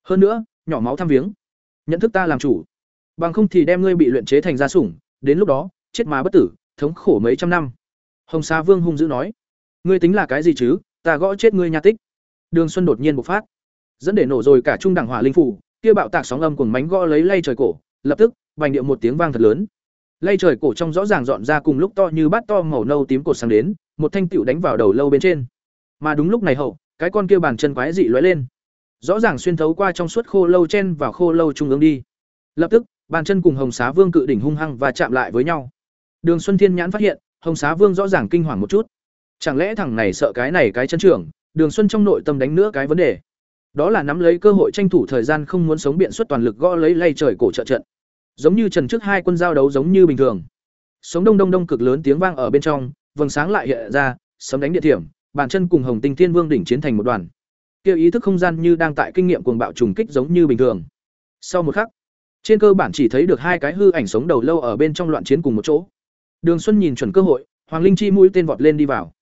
Hơn nữa, nhỏ máu thăm viếng. Nhận thức ta làm chủ. Bằng không thì đem ngươi bị luyện chế thành gia sủng, đến lúc đó, chết mà bất tử, thống khổ mấy trăm năm. Hồng sa vương hung dữ nói. Ngươi tính là cái gì chứ? Ta gõ chết ngươi nha tích. Đường xuân đột nhiên bộc phát. Dẫn để nổ rồi cả trung đẳng hỏa linh phủ, kia bạo tạc sóng âm cùng mánh gõ lấy lay trời cổ, lập tức, vành điệu một tiếng vang thật lớn. Lay trời cổ trong rõ ràng dọn ra cùng lúc to như bát to màu nâu tím cột sáng đến, một thanh tiểu đánh vào đầu lâu bên trên mà đúng lúc này hậu, cái con kia bàn chân quái dị lóe lên. Rõ ràng xuyên thấu qua trong suốt khô lâu chen vào khô lâu trung ương đi. Lập tức, bàn chân cùng hồng xá vương cự đỉnh hung hăng và chạm lại với nhau. Đường xuân thiên nhãn phát hiện, hồng xá vương rõ ràng kinh hoàng một chút. Chẳng lẽ thằng này sợ cái này cái chân trưởng, đường xuân trong nội tâm đánh nữa cái vấn đề? Đó là nắm lấy cơ hội tranh thủ thời gian không muốn sống biện xuất toàn lực gõ lấy lay trời cổ trợ trận. Giống như trần trước hai quân giao đấu giống như bình thường. Sống đông đông đông cực lớn tiếng vang ở bên trong, vầng sáng lại hiện ra, sấm đánh địa thiểm bàn chân cùng hồng tinh thiên vương đỉnh chiến thành một đoàn. Kêu ý thức không gian như đang tại kinh nghiệm cuồng bạo trùng kích giống như bình thường. Sau một khắc, trên cơ bản chỉ thấy được hai cái hư ảnh sống đầu lâu ở bên trong loạn chiến cùng một chỗ. Đường xuân nhìn chuẩn cơ hội, hoàng linh chi mũi tên vọt lên đi vào.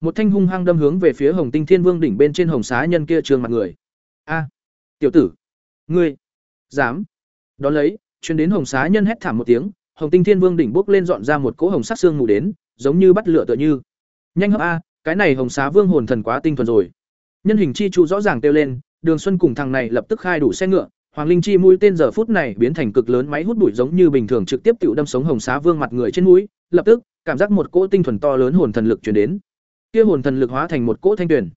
Một thanh hung hăng đâm hướng về phía hồng tinh thiên vương đỉnh bên trên hồng xá nhân kia trường mặt người. A, tiểu tử, ngươi, dám. Đón lấy chuyến đến hồng xá nhân hét thảm một tiếng, hồng tinh thiên vương đỉnh bốc lên dọn ra một cỗ hồng sắc xương mù đến, giống như bắt lửa tựa như. Nhanh hấp a cái này hồng xá vương hồn thần quá tinh thuần rồi. Nhân hình chi chu rõ ràng kêu lên, đường xuân cùng thằng này lập tức khai đủ xe ngựa, hoàng linh chi mũi tên giờ phút này biến thành cực lớn máy hút bụi giống như bình thường trực tiếp tự đâm sống hồng xá vương mặt người trên mũi, lập tức, cảm giác một cỗ tinh thuần to lớn hồn thần lực chuyển đến. Kia hồn thần lực hóa thành một cỗ thanh tuyển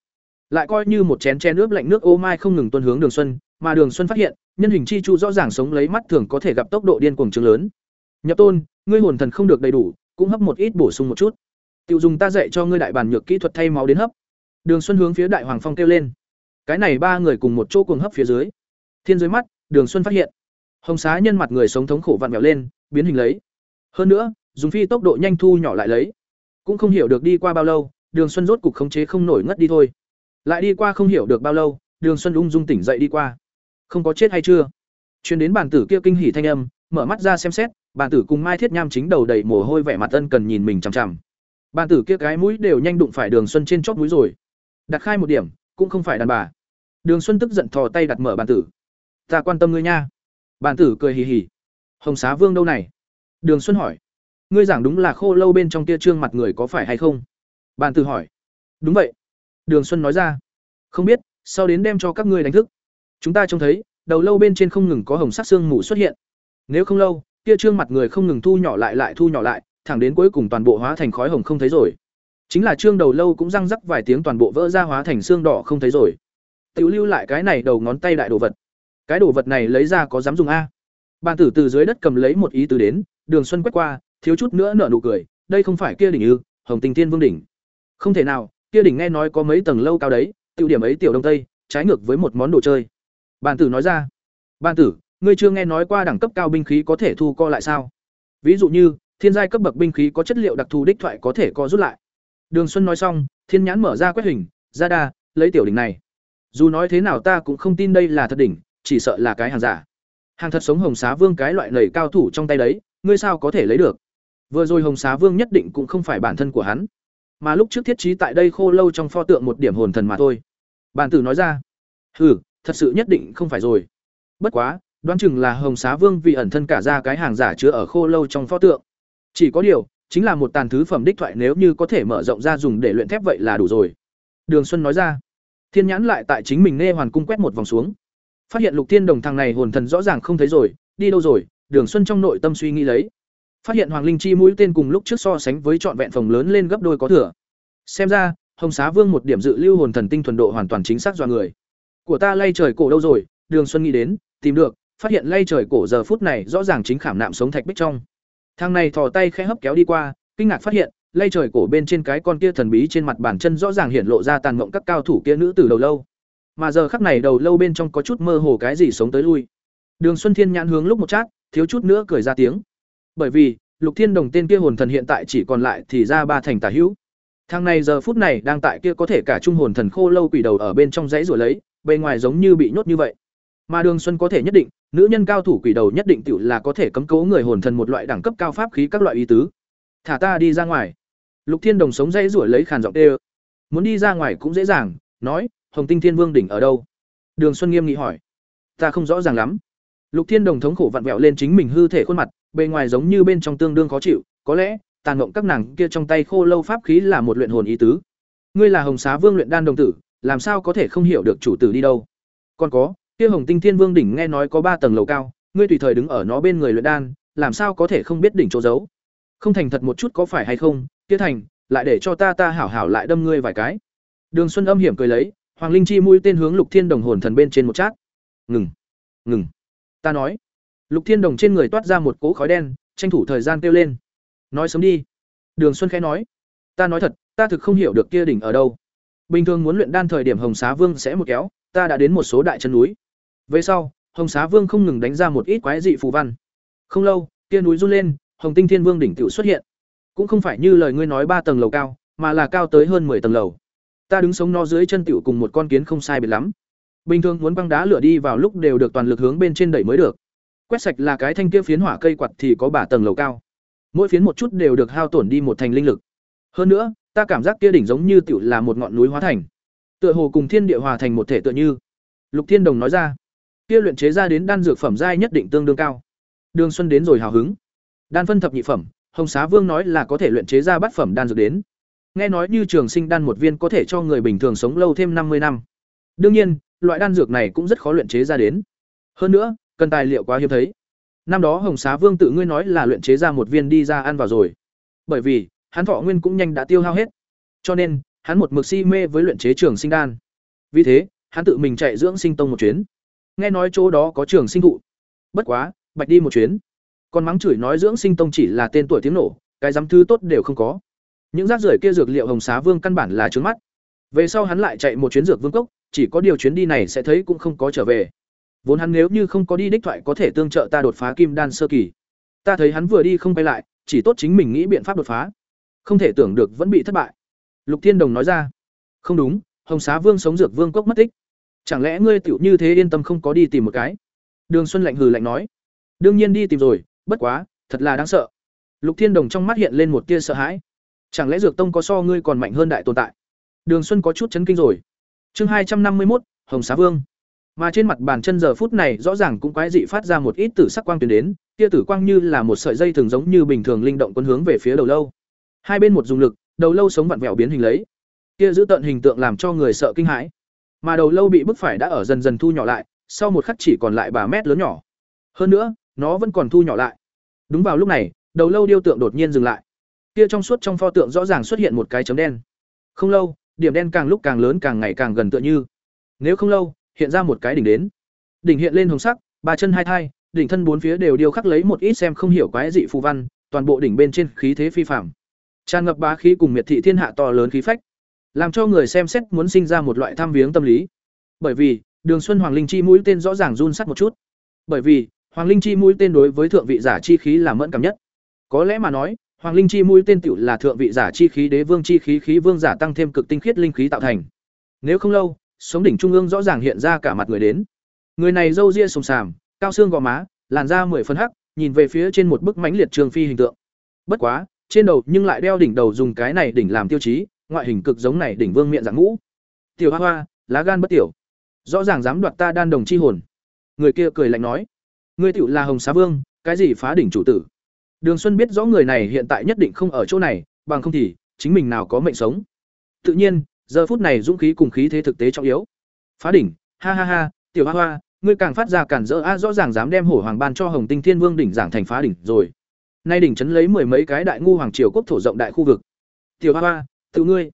lại coi như một chén chén nước lạnh nước ô mai không ngừng tuân hướng đường xuân, mà đường xuân phát hiện, nhân hình chi chu rõ ràng sống lấy mắt thường có thể gặp tốc độ điên cuồng trường lớn. Nhập tôn, ngươi hồn thần không được đầy đủ, cũng hấp một ít bổ sung một chút tiêu dùng ta dạy cho ngươi đại bản nhược kỹ thuật thay máu đến hấp. Đường xuân hướng phía đại hoàng phong kêu lên. Cái này ba người cùng một chỗ cuồng hấp phía dưới. Thiên dưới mắt, đường xuân phát hiện. Hồng xá nhân mặt người sống thống khổ vặn vẹo lên, biến hình lấy. Hơn nữa, dùng phi tốc độ nhanh thu nhỏ lại lấy. Cũng không hiểu được đi qua bao lâu, đường xuân rốt cục khống chế không nổi ngất đi thôi. Lại đi qua không hiểu được bao lâu, đường xuân ung dung tỉnh dậy đi qua. Không có chết hay chưa? Truyền đến bản tử kia kinh hỉ thanh âm, mở mắt ra xem xét, bản tử cùng mai thiết nham chính đầu đầy mồ hôi vẻ mặt ân cần nhìn mình chằm chằm. Bàn tử kia cái mũi đều nhanh đụng phải đường xuân trên chóp mũi rồi. Đặt khai một điểm cũng không phải đàn bà. Đường xuân tức giận thò tay đặt mở bàn tử. Ta quan tâm ngươi nha. Bàn tử cười hì hì. Hồng xá vương đâu này? Đường xuân hỏi. Ngươi giảng đúng là khô lâu bên trong kia trương mặt người có phải hay không? Bàn tử hỏi. Đúng vậy. Đường Xuân nói ra. Không biết, sau đến đem cho các ngươi đánh thức. Chúng ta trông thấy, đầu lâu bên trên không ngừng có hồng sắc xương mù xuất hiện. Nếu không lâu, kia trương mặt người không ngừng thu nhỏ lại lại thu nhỏ lại, thẳng đến cuối cùng toàn bộ hóa thành khói hồng không thấy rồi. Chính là trương đầu lâu cũng răng rắc vài tiếng toàn bộ vỡ ra hóa thành xương đỏ không thấy rồi. Tiểu lưu lại cái này đầu ngón tay đại đồ vật. Cái đồ vật này lấy ra có dám dùng a? Bàn tử từ dưới đất cầm lấy một ý tứ đến, Đường Xuân quét qua, thiếu chút nữa nở nụ cười, đây không phải kia đỉnh ư? Hồng Tình Thiên Vương đỉnh. Không thể nào, kia đỉnh nghe nói có mấy tầng lâu cao đấy, tiêu điểm ấy tiểu đông tây, trái ngược với một món đồ chơi. Bàn tử nói ra. Bàn tử, ngươi chưa nghe nói qua đẳng cấp cao binh khí có thể thu co lại sao? Ví dụ như, thiên giai cấp bậc binh khí có chất liệu đặc thù đích thoại có thể co rút lại. Đường Xuân nói xong, thiên nhãn mở ra quét hình, ra đa, lấy tiểu đỉnh này. Dù nói thế nào ta cũng không tin đây là thật đỉnh, chỉ sợ là cái hàng giả. Hàng thật sống Hồng Xá Vương cái loại lầy cao thủ trong tay đấy, ngươi sao có thể lấy được? Vừa rồi Hồng Xá Vương nhất định cũng không phải bản thân của hắn, mà lúc trước thiết trí tại đây khô lâu trong pho tượng một điểm hồn thần mà thôi. Bàn tử nói ra, "Hừ, thật sự nhất định không phải rồi. Bất quá, đoán chừng là Hồng Xá Vương vì ẩn thân cả ra cái hàng giả chứa ở khô lâu trong pho tượng. Chỉ có điều, chính là một tàn thứ phẩm đích thoại nếu như có thể mở rộng ra dùng để luyện thép vậy là đủ rồi." Đường Xuân nói ra. Thiên nhãn lại tại chính mình nghe hoàn cung quét một vòng xuống. Phát hiện Lục Thiên Đồng thằng này hồn thần rõ ràng không thấy rồi, đi đâu rồi? Đường Xuân trong nội tâm suy nghĩ lấy. Phát hiện Hoàng Linh Chi mũi tên cùng lúc trước so sánh với trọn vẹn phòng lớn lên gấp đôi có thừa. Xem ra, Hồng Xá Vương một điểm dự lưu hồn thần tinh thuần độ hoàn toàn chính xác do người. Của ta lay trời cổ đâu rồi? Đường Xuân nghĩ đến, tìm được, phát hiện lay trời cổ giờ phút này rõ ràng chính khảm nạm sống thạch bích trong. Thằng này thò tay khẽ hấp kéo đi qua, kinh ngạc phát hiện, lay trời cổ bên trên cái con kia thần bí trên mặt bàn chân rõ ràng hiện lộ ra tàn ngộng các cao thủ kia nữ từ đầu lâu. Mà giờ khắc này đầu lâu bên trong có chút mơ hồ cái gì sống tới lui. Đường xuân thiên nhãn hướng lúc một chát thiếu chút nữa cười ra tiếng. Bởi vì lục thiên đồng tên kia hồn thần hiện tại chỉ còn lại thì ra ba thành tả hữu. Thang này giờ phút này đang tại kia có thể cả trung hồn thần khô lâu quỷ đầu ở bên trong dãy rồi lấy bề ngoài giống như bị nhốt như vậy mà đường xuân có thể nhất định, nữ nhân cao thủ quỷ đầu nhất định tự là có thể cấm cố người hồn thần một loại đẳng cấp cao pháp khí các loại ý tứ. Thả ta đi ra ngoài. Lục thiên đồng sống dãy ruổi lấy khàn giọng tê muốn đi ra ngoài cũng dễ dàng, nói, hồng tinh thiên vương đỉnh ở đâu? Đường xuân nghiêm nghị hỏi. Ta không rõ ràng lắm. Lục thiên đồng thống khổ vặn vẹo lên chính mình hư thể khuôn mặt, bề ngoài giống như bên trong tương đương khó chịu, có lẽ, tàn ngộng các nàng kia trong tay khô lâu pháp khí là một luyện hồn ý tứ. Ngươi là hồng xá vương luyện đan đồng tử, làm sao có thể không hiểu được chủ tử đi đâu? Còn có kia hồng tinh thiên vương đỉnh nghe nói có ba tầng lầu cao ngươi tùy thời đứng ở nó bên người luyện đan làm sao có thể không biết đỉnh chỗ giấu không thành thật một chút có phải hay không kia thành lại để cho ta ta hảo hảo lại đâm ngươi vài cái đường xuân âm hiểm cười lấy Hoàng Linh Chi mũi tên hướng Lục Thiên Đồng hồn thần bên trên một chát. Ngừng, ngừng. Ta nói. Lục Thiên Đồng trên người toát ra một cỗ khói đen, tranh thủ thời gian kêu lên. Nói sớm đi. Đường Xuân khẽ nói. Ta nói thật, ta thực không hiểu được kia đỉnh ở đâu. Bình thường muốn luyện đan thời điểm Hồng Xá Vương sẽ một kéo, ta đã đến một số đại chân núi. Về sau, Hồng Xá Vương không ngừng đánh ra một ít quái dị phù văn. Không lâu, kia núi run lên, Hồng Tinh Thiên Vương đỉnh tiểu xuất hiện. Cũng không phải như lời ngươi nói ba tầng lầu cao, mà là cao tới hơn 10 tầng lầu. Ta đứng sống nó dưới chân tiểu cùng một con kiến không sai biệt lắm. Bình thường muốn băng đá lửa đi vào lúc đều được toàn lực hướng bên trên đẩy mới được. Quét sạch là cái thanh kia phiến hỏa cây quạt thì có bả tầng lầu cao. Mỗi phiến một chút đều được hao tổn đi một thành linh lực. Hơn nữa ta cảm giác kia đỉnh giống như tiểu là một ngọn núi hóa thành. Tựa hồ cùng thiên địa hòa thành một thể tựa như. Lục thiên đồng nói ra kia luyện chế ra đến đan dược phẩm giai nhất định tương đương cao đường xuân đến rồi hào hứng đan phân thập nhị phẩm hồng xá vương nói là có thể luyện chế ra bát phẩm đan dược đến Nghe nói như trường sinh đan một viên có thể cho người bình thường sống lâu thêm năm mươi năm. Đương nhiên, loại đan dược này cũng rất khó luyện chế ra đến. Hơn nữa, cần tài liệu quá hiếm thấy. Năm đó Hồng Xá Vương tự ngươi nói là luyện chế ra một viên đi ra ăn vào rồi. Bởi vì, hắn thọ nguyên cũng nhanh đã tiêu hao hết. Cho nên, hắn một mực si mê với luyện chế trường sinh đan. Vì thế, hắn tự mình chạy dưỡng sinh tông một chuyến. Nghe nói chỗ đó có trường sinh thụ. Bất quá, bạch đi một chuyến. Còn mắng chửi nói dưỡng sinh tông chỉ là tên tuổi tiếng nổ, cái dám thư tốt đều không có. Những rác rưởi kia dược liệu Hồng Xá Vương căn bản là trướng mắt. Về sau hắn lại chạy một chuyến dược vương cốc, chỉ có điều chuyến đi này sẽ thấy cũng không có trở về. Vốn hắn nếu như không có đi đích thoại có thể tương trợ ta đột phá kim đan sơ kỳ. Ta thấy hắn vừa đi không quay lại, chỉ tốt chính mình nghĩ biện pháp đột phá. Không thể tưởng được vẫn bị thất bại. Lục Thiên Đồng nói ra. Không đúng, Hồng Xá Vương sống dược vương cốc mất tích. Chẳng lẽ ngươi tiểu như thế yên tâm không có đi tìm một cái? Đường Xuân lạnh hừ lạnh nói. Đương nhiên đi tìm rồi, bất quá, thật là đáng sợ. Lục Thiên Đồng trong mắt hiện lên một tia sợ hãi. Chẳng lẽ Dược Tông có so ngươi còn mạnh hơn đại tồn tại? Đường Xuân có chút chấn kinh rồi. Chương hai trăm năm mươi một, Hồng Xá Vương. Mà trên mặt bàn chân giờ phút này rõ ràng cũng quái dị phát ra một ít tử sắc quang truyền đến, tia tử quang như là một sợi dây thường giống như bình thường linh động quân hướng về phía đầu lâu. Hai bên một dùng lực, đầu lâu sống vặn vẹo biến hình lấy. kia giữ tận hình tượng làm cho người sợ kinh hãi mà đầu lâu bị bức phải đã ở dần dần thu nhỏ lại, sau một khắc chỉ còn lại bà mét lớn nhỏ. Hơn nữa, nó vẫn còn thu nhỏ lại. Đúng vào lúc này, đầu lâu điêu tượng đột nhiên dừng lại. Kia trong suốt trong pho tượng rõ ràng xuất hiện một cái chấm đen. Không lâu, điểm đen càng lúc càng lớn càng ngày càng gần tựa như. Nếu không lâu, hiện ra một cái đỉnh đến. Đỉnh hiện lên hồng sắc, ba chân hai thai, đỉnh thân bốn phía đều điêu khắc lấy một ít xem không hiểu quái dị phù văn, toàn bộ đỉnh bên trên khí thế phi phạm tràn ngập bá khí cùng miệt thị thiên hạ to lớn khí phách làm cho người xem xét muốn sinh ra một loại tham viếng tâm lý. Bởi vì, đường xuân hoàng linh chi mũi tên rõ ràng run sắt một chút. Bởi vì, hoàng linh chi mũi tên đối với thượng vị giả chi khí là mẫn cảm nhất. Có lẽ mà nói, hoàng linh chi mũi tên tiểu là thượng vị giả chi khí đế vương chi khí khí vương giả tăng thêm cực tinh khiết linh khí tạo thành. Nếu không lâu, sống đỉnh trung ương rõ ràng hiện ra cả mặt người đến. Người này râu ria sùng sàm, cao xương gò má, làn da mười phân hắc, nhìn về phía trên một bức mãnh liệt trường phi hình tượng. Bất quá, trên đầu nhưng lại đeo đỉnh đầu dùng cái này đỉnh làm tiêu chí ngoại hình cực giống này đỉnh vương miệng dạng ngũ. Tiểu hoa hoa, lá gan bất tiểu. Rõ ràng dám đoạt ta đan đồng chi hồn. Người kia cười lạnh nói. Ngươi tiểu là hồng xá vương, cái gì phá đỉnh chủ tử? Đường xuân biết rõ người này hiện tại nhất định không ở chỗ này, bằng không thì chính mình nào có mệnh sống. Tự nhiên, giờ phút này dũng khí cùng khí thế thực tế trọng yếu. Phá đỉnh, ha ha ha, tiểu hoa hoa, ngươi càng phát ra cản rỡ, a, rõ ràng dám đem hổ hoàng ban cho hồng tinh thiên vương đỉnh giảng thành phá đỉnh rồi. Nay đỉnh chấn lấy mười mấy cái đại ngu hoàng triều quốc thổ rộng đại khu vực. Tiểu hoa hoa tự ngươi.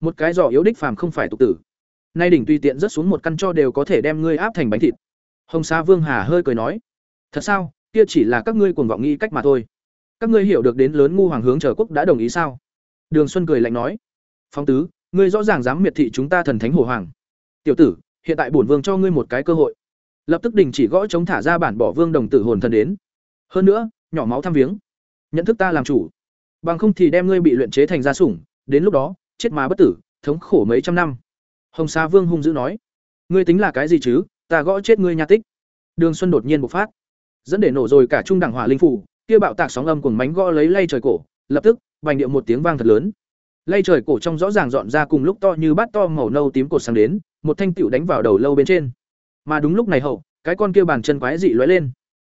Một cái giỏ yếu đích phàm không phải tục tử. Nay đỉnh tùy tiện rất xuống một căn cho đều có thể đem ngươi áp thành bánh thịt. Hồng sa vương hà hơi cười nói, thật sao? Kia chỉ là các ngươi cuồng vọng nghĩ cách mà thôi. Các ngươi hiểu được đến lớn ngu hoàng hướng chờ quốc đã đồng ý sao? Đường xuân cười lạnh nói phong tứ, ngươi rõ ràng dám miệt thị chúng ta thần thánh hồ hoàng. Tiểu tử, hiện tại bổn vương cho ngươi một cái cơ hội. Lập tức đình chỉ gõ chống thả ra bản bỏ vương đồng tử hồn thần đến. Hơn nữa, nhỏ máu thăm viếng. Nhận thức ta làm chủ. Bằng không thì đem ngươi bị luyện chế thành gia sủng đến lúc đó, chết mà bất tử, thống khổ mấy trăm năm. Hồng sa vương hung dữ nói, ngươi tính là cái gì chứ? Ta gõ chết ngươi nha tích. Đường xuân đột nhiên bộc phát, dẫn để nổ rồi cả trung đẳng hỏa linh phủ, kia bạo tạc sóng âm cùng mánh gõ lấy lay trời cổ, lập tức, vành điệu một tiếng vang thật lớn. Lay trời cổ trong rõ ràng dọn ra cùng lúc to như bát to màu nâu tím cột sáng đến, một thanh tựu đánh vào đầu lâu bên trên. Mà đúng lúc này hậu, cái con kia bàn chân quái dị lóe lên.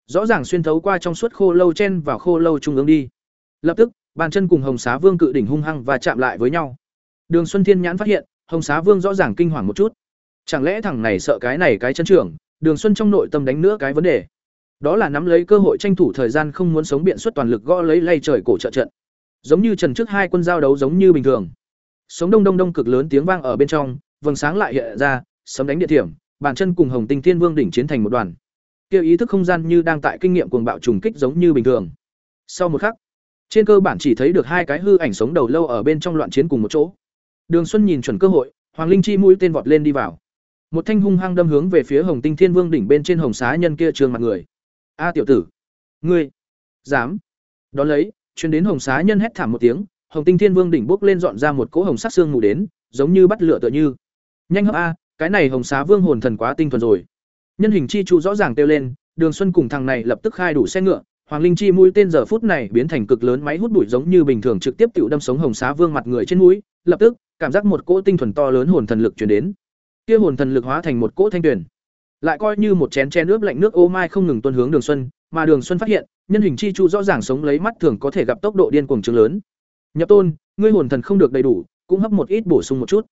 Rõ ràng xuyên thấu qua trong suốt khô lâu chen vào khô lâu trung ương đi. Lập tức bàn chân cùng hồng xá vương cự đỉnh hung hăng và chạm lại với nhau. Đường xuân thiên nhãn phát hiện, hồng xá vương rõ ràng kinh hoàng một chút. Chẳng lẽ thằng này sợ cái này cái chân trưởng, đường xuân trong nội tâm đánh nữa cái vấn đề? Đó là nắm lấy cơ hội tranh thủ thời gian không muốn sống biện xuất toàn lực gõ lấy lay trời cổ trợ trận. Giống như trần trước hai quân giao đấu giống như bình thường. Sống đông đông đông cực lớn tiếng vang ở bên trong, vầng sáng lại hiện ra, sấm đánh địa thiểm bàn chân cùng hồng tinh thiên vương đỉnh chiến thành một đoàn. Kia ý thức không gian như đang tại kinh nghiệm cuồng bạo trùng kích giống như bình thường. Sau một khắc trên cơ bản chỉ thấy được hai cái hư ảnh sống đầu lâu ở bên trong loạn chiến cùng một chỗ. Đường xuân nhìn chuẩn cơ hội, hoàng linh chi mũi tên vọt lên đi vào. Một thanh hung hăng đâm hướng về phía hồng tinh thiên vương đỉnh bên trên hồng xá nhân kia trường mặt người. A tiểu tử, ngươi dám? Đón lấy chuyến đến hồng xá nhân hét thảm một tiếng, hồng tinh thiên vương đỉnh bốc lên dọn ra một cỗ hồng sắc xương ngủ đến, giống như bắt lửa tựa như. Nhanh hấp a, cái này hồng xá vương hồn thần quá tinh thuần rồi. Nhân hình chi trụ rõ ràng kêu lên, đường xuân cùng thằng này lập tức khai đủ xe ngựa hoàng linh chi mũi tên giờ phút này biến thành cực lớn máy hút bụi giống như bình thường trực tiếp tiểu đâm sống hồng xá vương mặt người trên mũi, lập tức, cảm giác một cỗ tinh thuần to lớn hồn thần lực truyền đến. Kia hồn thần lực hóa thành một cỗ thanh tuyển lại coi như một chén chén nước lạnh nước ô mai không ngừng tuôn hướng đường xuân, mà đường xuân phát hiện, nhân hình chi chu rõ ràng sống lấy mắt thường có thể gặp tốc độ điên cuồng chứng lớn. Nhập tôn, ngươi hồn thần không được đầy đủ, cũng hấp một ít bổ sung một chút.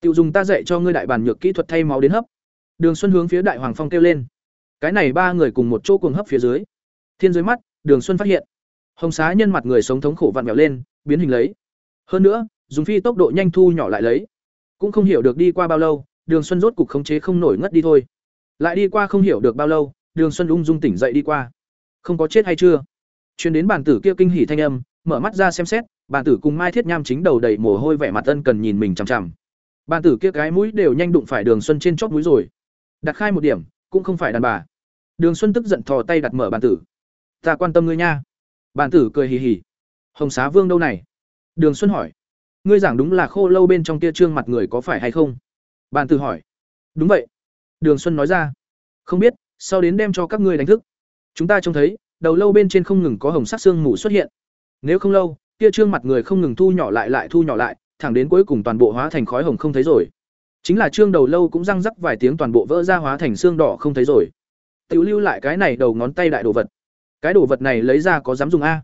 Tiêu dùng ta dạy cho ngươi đại bản nhược kỹ thuật thay máu đến hấp. Đường xuân hướng phía đại hoàng phong kêu lên. Cái này ba người cùng một chỗ cuồng hấp phía dưới thiên dưới mắt, đường xuân phát hiện. Hồng xá nhân mặt người sống thống khổ vặn vẹo lên, biến hình lấy. Hơn nữa, dùng phi tốc độ nhanh thu nhỏ lại lấy. Cũng không hiểu được đi qua bao lâu, đường xuân rốt cục khống chế không nổi ngất đi thôi. Lại đi qua không hiểu được bao lâu, đường xuân ung dung tỉnh dậy đi qua. Không có chết hay chưa? Chuyến đến bàn tử kia kinh hỉ thanh âm, mở mắt ra xem xét bàn tử cùng mai thiết nham chính đầu đầy mồ hôi vẻ mặt ân cần nhìn mình chằm chằm. Bàn tử kia cái mũi đều nhanh đụng phải đường xuân trên chót mũi rồi. Đặt khai một điểm, cũng không phải đàn bà. Đường xuân tức giận thò tay đặt mở bàn tử ta quan tâm ngươi nha. Bản tử cười hì hì. Hồng xá vương đâu này? Đường xuân hỏi. Ngươi giảng đúng là khô lâu bên trong kia trương mặt người có phải hay không? Bàn tử hỏi. Đúng vậy. Đường xuân nói ra. Không biết, sau đến đem cho các ngươi đánh thức. Chúng ta trông thấy, đầu lâu bên trên không ngừng có hồng sắc xương mù xuất hiện. Nếu không lâu, kia trương mặt người không ngừng thu nhỏ lại lại thu nhỏ lại, thẳng đến cuối cùng toàn bộ hóa thành khói hồng không thấy rồi. Chính là trương đầu lâu cũng răng rắc vài tiếng toàn bộ vỡ ra hóa thành xương đỏ không thấy rồi. Tiểu lưu lại cái này đầu ngón tay đại đồ vật cái đồ vật này lấy ra có dám dùng a?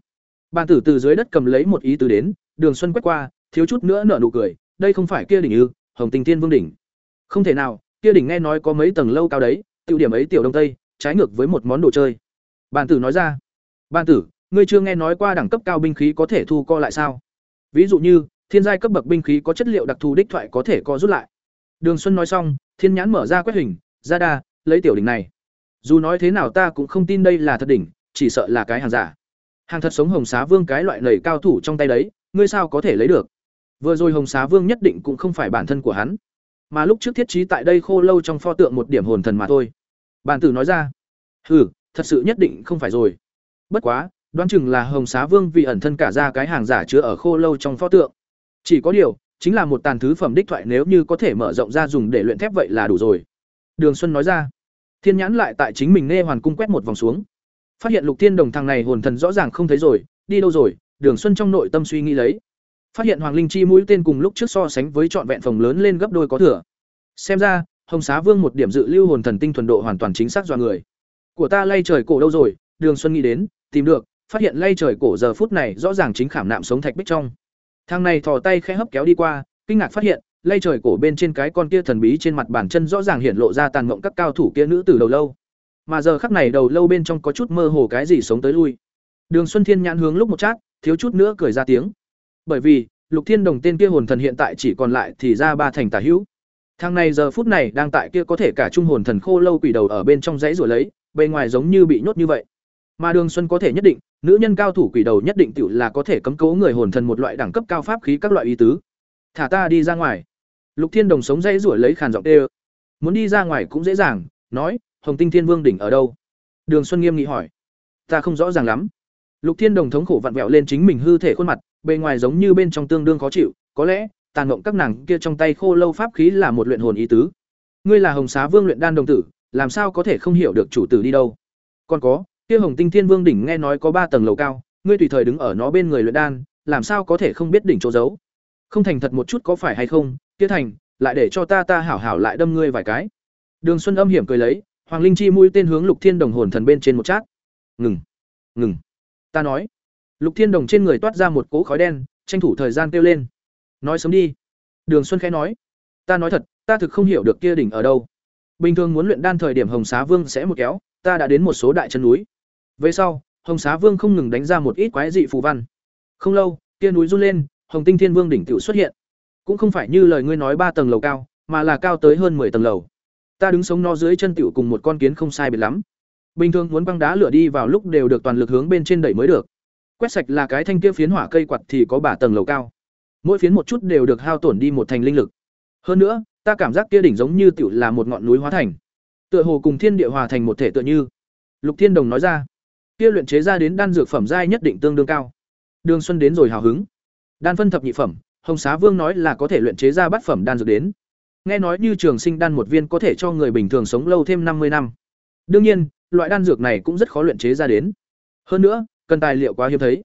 Bàn tử từ dưới đất cầm lấy một ý tứ đến, đường xuân quét qua, thiếu chút nữa nở nụ cười, đây không phải kia đỉnh ư, hồng tinh thiên vương đỉnh. Không thể nào, kia đỉnh nghe nói có mấy tầng lâu cao đấy, tiểu điểm ấy tiểu đông tây, trái ngược với một món đồ chơi. Bàn tử nói ra, bàn tử, ngươi chưa nghe nói qua đẳng cấp cao binh khí có thể thu co lại sao? Ví dụ như, thiên giai cấp bậc binh khí có chất liệu đặc thù đích thoại có thể co rút lại. Đường xuân nói xong, thiên nhãn mở ra quét hình, ra đa, lấy tiểu đỉnh này. Dù nói thế nào ta cũng không tin đây là thật đỉnh chỉ sợ là cái hàng giả. Hàng thật sống hồng xá vương cái loại lầy cao thủ trong tay đấy, ngươi sao có thể lấy được? Vừa rồi hồng xá vương nhất định cũng không phải bản thân của hắn. Mà lúc trước thiết trí tại đây khô lâu trong pho tượng một điểm hồn thần mà thôi. Bản tử nói ra, hừ, thật sự nhất định không phải rồi. Bất quá, đoán chừng là hồng xá vương vì ẩn thân cả ra cái hàng giả chứa ở khô lâu trong pho tượng. Chỉ có điều, chính là một tàn thứ phẩm đích thoại nếu như có thể mở rộng ra dùng để luyện thép vậy là đủ rồi. Đường xuân nói ra. Thiên nhãn lại tại chính mình nghe hoàn cung quét một vòng xuống phát hiện lục thiên đồng thằng này hồn thần rõ ràng không thấy rồi, đi đâu rồi, đường xuân trong nội tâm suy nghĩ lấy. Phát hiện hoàng linh chi mũi tên cùng lúc trước so sánh với trọn vẹn phòng lớn lên gấp đôi có thừa. Xem ra, hồng xá vương một điểm dự lưu hồn thần tinh thuần độ hoàn toàn chính xác do người. Của ta lay trời cổ đâu rồi, đường xuân nghĩ đến, tìm được, phát hiện lay trời cổ giờ phút này rõ ràng chính khảm nạm sống thạch bích trong. Thang này thò tay khẽ hấp kéo đi qua, kinh ngạc phát hiện, lay trời cổ bên trên cái con kia thần bí trên mặt bàn chân rõ ràng hiện lộ ra tàn mộng các cao thủ kia nữ từ đầu lâu mà giờ khắc này đầu lâu bên trong có chút mơ hồ cái gì sống tới lui. Đường xuân thiên nhãn hướng lúc một chát, thiếu chút nữa cười ra tiếng. Bởi vì, lục thiên đồng tên kia hồn thần hiện tại chỉ còn lại thì ra ba thành tả hữu. Thang này giờ phút này đang tại kia có thể cả trung hồn thần khô lâu quỷ đầu ở bên trong dãy rồi lấy, bề ngoài giống như bị nhốt như vậy. Mà đường xuân có thể nhất định, nữ nhân cao thủ quỷ đầu nhất định tự là có thể cấm cố người hồn thần một loại đẳng cấp cao pháp khí các loại ý tứ. Thả ta đi ra ngoài. Lục thiên đồng sống dãy ruổi lấy khàn giọng tê muốn đi ra ngoài cũng dễ dàng, nói hồng tinh thiên vương đỉnh ở đâu? Đường xuân nghiêm nghị hỏi. Ta không rõ ràng lắm. Lục thiên đồng thống khổ vặn vẹo lên chính mình hư thể khuôn mặt, bề ngoài giống như bên trong tương đương khó chịu, có lẽ, tàn mộng các nàng kia trong tay khô lâu pháp khí là một luyện hồn ý tứ. Ngươi là hồng xá vương luyện đan đồng tử, làm sao có thể không hiểu được chủ tử đi đâu? Còn có, kia hồng tinh thiên vương đỉnh nghe nói có ba tầng lầu cao, ngươi tùy thời đứng ở nó bên người luyện đan, làm sao có thể không biết đỉnh chỗ giấu? Không thành thật một chút có phải hay không? Kia thành, lại để cho ta ta hảo hảo lại đâm ngươi vài cái. Đường xuân âm hiểm cười lấy hoàng linh chi mũi tên hướng lục thiên đồng hồn thần bên trên một chát. Ngừng ngừng. Ta nói. Lục thiên đồng trên người toát ra một cỗ khói đen, tranh thủ thời gian kêu lên. Nói sớm đi. Đường xuân khẽ nói. Ta nói thật, ta thực không hiểu được kia đỉnh ở đâu. Bình thường muốn luyện đan thời điểm hồng xá vương sẽ một kéo, ta đã đến một số đại chân núi. Về sau, hồng xá vương không ngừng đánh ra một ít quái dị phù văn. Không lâu, kia núi run lên, hồng tinh thiên vương đỉnh tiểu xuất hiện. Cũng không phải như lời ngươi nói ba tầng lầu cao, mà là cao tới hơn 10 tầng lầu ta đứng sống no dưới chân tiểu cùng một con kiến không sai biệt lắm. Bình thường muốn băng đá lửa đi vào lúc đều được toàn lực hướng bên trên đẩy mới được. Quét sạch là cái thanh kia phiến hỏa cây quạt thì có bả tầng lầu cao. Mỗi phiến một chút đều được hao tổn đi một thành linh lực. Hơn nữa, ta cảm giác kia đỉnh giống như tiểu là một ngọn núi hóa thành. Tựa hồ cùng thiên địa hòa thành một thể tựa như. Lục thiên đồng nói ra, kia luyện chế ra đến đan dược phẩm giai nhất định tương đương cao. Đường xuân đến rồi hào hứng. Đan phân thập nhị phẩm, hồng xá vương nói là có thể luyện chế ra bát phẩm đan dược đến nghe nói như trường sinh đan một viên có thể cho người bình thường sống lâu thêm năm mươi năm. Đương nhiên, loại đan dược này cũng rất khó luyện chế ra đến. Hơn nữa, cần tài liệu quá hiếm thấy.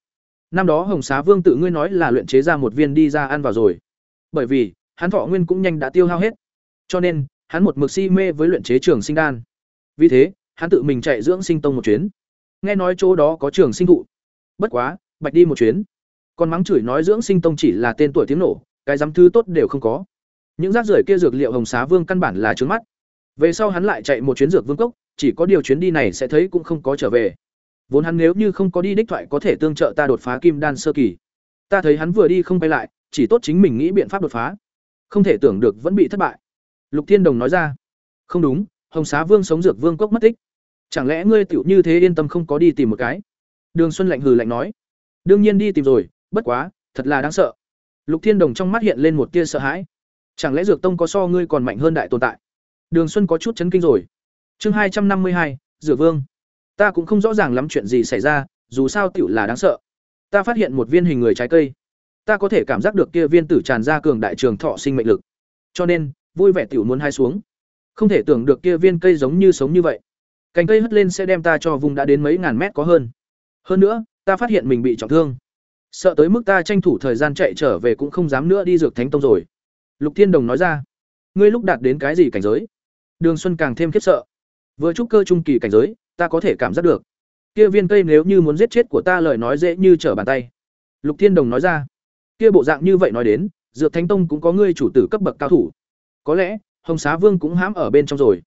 Năm đó hồng xá vương tự ngươi nói là luyện chế ra một viên đi ra ăn vào rồi. Bởi vì, hắn thọ nguyên cũng nhanh đã tiêu hao hết. Cho nên, hắn một mực si mê với luyện chế trường sinh đan. Vì thế, hắn tự mình chạy dưỡng sinh tông một chuyến. Nghe nói chỗ đó có trường sinh thụ. Bất quá, bạch đi một chuyến. Còn mắng chửi nói dưỡng sinh tông chỉ là tên tuổi tiếng nổ, cái dám thứ tốt đều không có những rác rưởi kia dược liệu hồng xá vương căn bản là trướng mắt. Về sau hắn lại chạy một chuyến dược vương cốc, chỉ có điều chuyến đi này sẽ thấy cũng không có trở về. Vốn hắn nếu như không có đi đích thoại có thể tương trợ ta đột phá kim đan sơ kỳ. Ta thấy hắn vừa đi không bay lại, chỉ tốt chính mình nghĩ biện pháp đột phá. Không thể tưởng được vẫn bị thất bại. Lục thiên đồng nói ra. Không đúng, hồng xá vương sống dược vương cốc mất tích. Chẳng lẽ ngươi tựu như thế yên tâm không có đi tìm một cái? Đường xuân lạnh hừ lạnh nói. Đương nhiên đi tìm rồi, bất quá, thật là đáng sợ. Lục thiên đồng trong mắt hiện lên một tia sợ hãi chẳng lẽ dược tông có so ngươi còn mạnh hơn đại tồn tại? Đường xuân có chút chấn kinh rồi. Chương hai trăm năm mươi hai, dược vương. Ta cũng không rõ ràng lắm chuyện gì xảy ra, dù sao tiểu là đáng sợ. Ta phát hiện một viên hình người trái cây. Ta có thể cảm giác được kia viên tử tràn ra cường đại trường thọ sinh mệnh lực. Cho nên, vui vẻ tiểu muốn hai xuống. Không thể tưởng được kia viên cây giống như sống như vậy. Cành cây hất lên sẽ đem ta cho vùng đã đến mấy ngàn mét có hơn. Hơn nữa, ta phát hiện mình bị trọng thương. Sợ tới mức ta tranh thủ thời gian chạy trở về cũng không dám nữa đi dược thánh tông rồi lục thiên đồng nói ra ngươi lúc đạt đến cái gì cảnh giới đường xuân càng thêm khiếp sợ vừa trúc cơ trung kỳ cảnh giới ta có thể cảm giác được kia viên cây nếu như muốn giết chết của ta lời nói dễ như trở bàn tay lục thiên đồng nói ra kia bộ dạng như vậy nói đến Dược Thánh Tông cũng có ngươi chủ tử cấp bậc cao thủ. Có lẽ, Hồng Xá Vương cũng hãm ở bên trong rồi.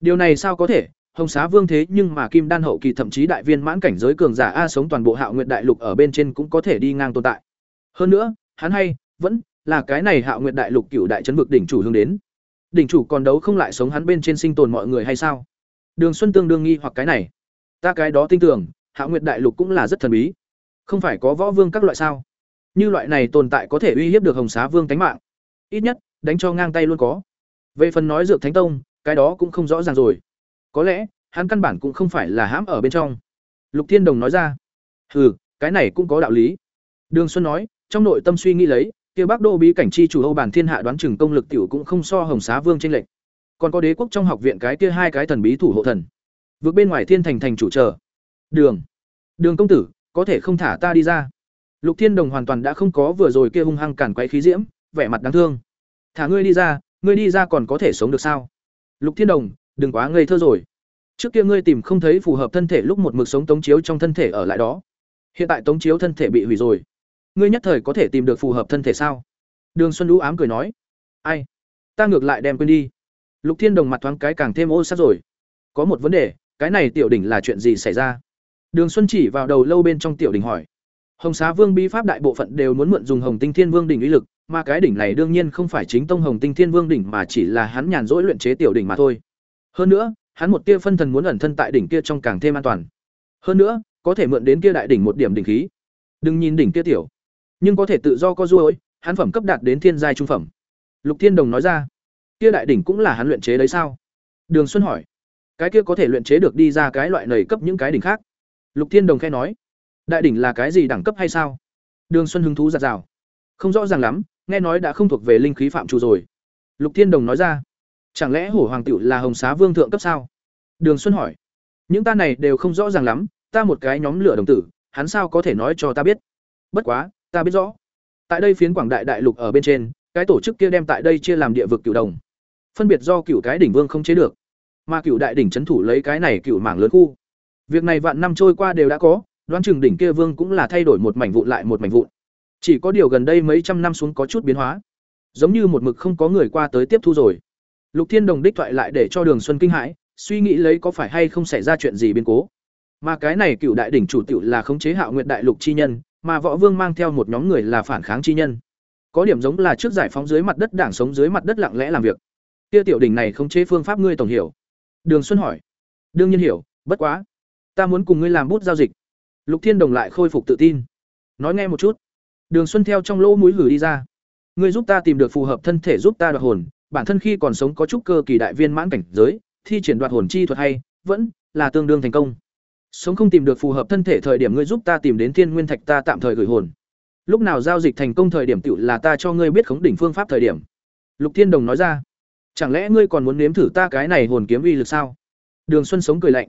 Điều này sao có thể? Hồng Xá Vương thế nhưng mà Kim Đan hậu kỳ thậm chí đại viên mãn cảnh giới cường giả a sống toàn bộ Hạo Nguyệt Đại Lục ở bên trên cũng có thể đi ngang tồn tại. Hơn nữa, hắn hay vẫn là cái này Hạo Nguyệt Đại Lục cửu đại trấn vực đỉnh chủ hướng đến. Đỉnh chủ còn đấu không lại sống hắn bên trên sinh tồn mọi người hay sao? Đường Xuân tương đương nghi hoặc cái này. Ta cái đó tin tưởng, Hạo Nguyệt Đại Lục cũng là rất thần bí. Không phải có võ vương các loại sao? Như loại này tồn tại có thể uy hiếp được Hồng Xá Vương tánh mạng. Ít nhất, đánh cho ngang tay luôn có. Về phần nói dược Thánh Tông, cái đó cũng không rõ ràng rồi. Có lẽ, hắn căn bản cũng không phải là hãm ở bên trong. Lục Thiên Đồng nói ra. Hừ, cái này cũng có đạo lý. Đường Xuân nói, trong nội tâm suy nghĩ lấy, kia Bắc Đô bí cảnh chi chủ Âu bản thiên hạ đoán chừng công lực tiểu cũng không so Hồng Xá Vương trên lệnh. Còn có đế quốc trong học viện cái kia hai cái thần bí thủ hộ thần. Vượt bên ngoài thiên thành thành chủ chờ. Đường, Đường công tử, có thể không thả ta đi ra. Lục Thiên Đồng hoàn toàn đã không có vừa rồi kia hung hăng cản quấy khí diễm, vẻ mặt đáng thương. Thả ngươi đi ra, ngươi đi ra còn có thể sống được sao? Lục Thiên Đồng, đừng quá ngây thơ rồi. Trước kia ngươi tìm không thấy phù hợp thân thể lúc một mực sống tống chiếu trong thân thể ở lại đó. Hiện tại tống chiếu thân thể bị hủy rồi. Ngươi nhất thời có thể tìm được phù hợp thân thể sao? Đường Xuân Lũ ám cười nói. Ai? Ta ngược lại đem quên đi. Lục Thiên Đồng mặt thoáng cái càng thêm ô sát rồi. Có một vấn đề, cái này tiểu đỉnh là chuyện gì xảy ra? Đường Xuân chỉ vào đầu lâu bên trong tiểu đỉnh hỏi. Hồng Xá Vương bí pháp đại bộ phận đều muốn mượn dùng Hồng Tinh Thiên Vương đỉnh uy lực, mà cái đỉnh này đương nhiên không phải chính tông Hồng Tinh Thiên Vương đỉnh mà chỉ là hắn nhàn rỗi luyện chế tiểu đỉnh mà thôi. Hơn nữa, hắn một tia phân thần muốn ẩn thân tại đỉnh kia trong càng thêm an toàn. Hơn nữa, có thể mượn đến kia đại đỉnh một điểm đỉnh khí. Đừng nhìn đỉnh kia tiểu, nhưng có thể tự do co duỗi, hắn phẩm cấp đạt đến thiên giai trung phẩm. Lục Thiên Đồng nói ra, kia đại đỉnh cũng là hắn luyện chế đấy sao? Đường Xuân hỏi, cái kia có thể luyện chế được đi ra cái loại nảy cấp những cái đỉnh khác. Lục Thiên Đồng khẽ nói, đại đỉnh là cái gì đẳng cấp hay sao? Đường Xuân hứng thú giật rào, không rõ ràng lắm, nghe nói đã không thuộc về linh khí phạm chủ rồi. Lục Thiên Đồng nói ra, chẳng lẽ hổ hoàng tiểu là hồng xá vương thượng cấp sao? Đường Xuân hỏi, những ta này đều không rõ ràng lắm, ta một cái nhóm lửa đồng tử, hắn sao có thể nói cho ta biết? Bất quá, ta biết rõ. Tại đây phiến Quảng Đại đại lục ở bên trên, cái tổ chức kia đem tại đây chia làm địa vực cửu đồng. Phân biệt do cửu cái đỉnh vương không chế được, mà cửu đại đỉnh chấn thủ lấy cái này cửu mảng lớn khu. Việc này vạn năm trôi qua đều đã có, đoán chừng đỉnh kia vương cũng là thay đổi một mảnh vụn lại một mảnh vụn. Chỉ có điều gần đây mấy trăm năm xuống có chút biến hóa, giống như một mực không có người qua tới tiếp thu rồi. Lục Thiên Đồng đích thoại lại để cho Đường Xuân kinh hãi, suy nghĩ lấy có phải hay không xảy ra chuyện gì biến cố. Mà cái này cựu đại đỉnh chủ tiểu là khống chế Hạo Nguyệt đại lục chi nhân, mà Võ Vương mang theo một nhóm người là phản kháng chi nhân. Có điểm giống là trước giải phóng dưới mặt đất đảng sống dưới mặt đất lặng lẽ làm việc. Kia tiểu đỉnh này không chế phương pháp ngươi tổng hiểu. Đường Xuân hỏi. Đương nhiên hiểu, bất quá, ta muốn cùng ngươi làm bút giao dịch. Lục Thiên Đồng lại khôi phục tự tin. Nói nghe một chút. Đường Xuân theo trong lỗ mũi gửi đi ra. Ngươi giúp ta tìm được phù hợp thân thể giúp ta đoạt hồn, bản thân khi còn sống có chút cơ kỳ đại viên mãn cảnh giới, thi triển đoạt hồn chi thuật hay, vẫn là tương đương thành công. Sống không tìm được phù hợp thân thể thời điểm ngươi giúp ta tìm đến Thiên Nguyên Thạch ta tạm thời gửi hồn. Lúc nào giao dịch thành công thời điểm tiểu là ta cho ngươi biết khống đỉnh phương pháp thời điểm. Lục Thiên Đồng nói ra. Chẳng lẽ ngươi còn muốn nếm thử ta cái này hồn kiếm uy lực sao? Đường Xuân sống cười lạnh.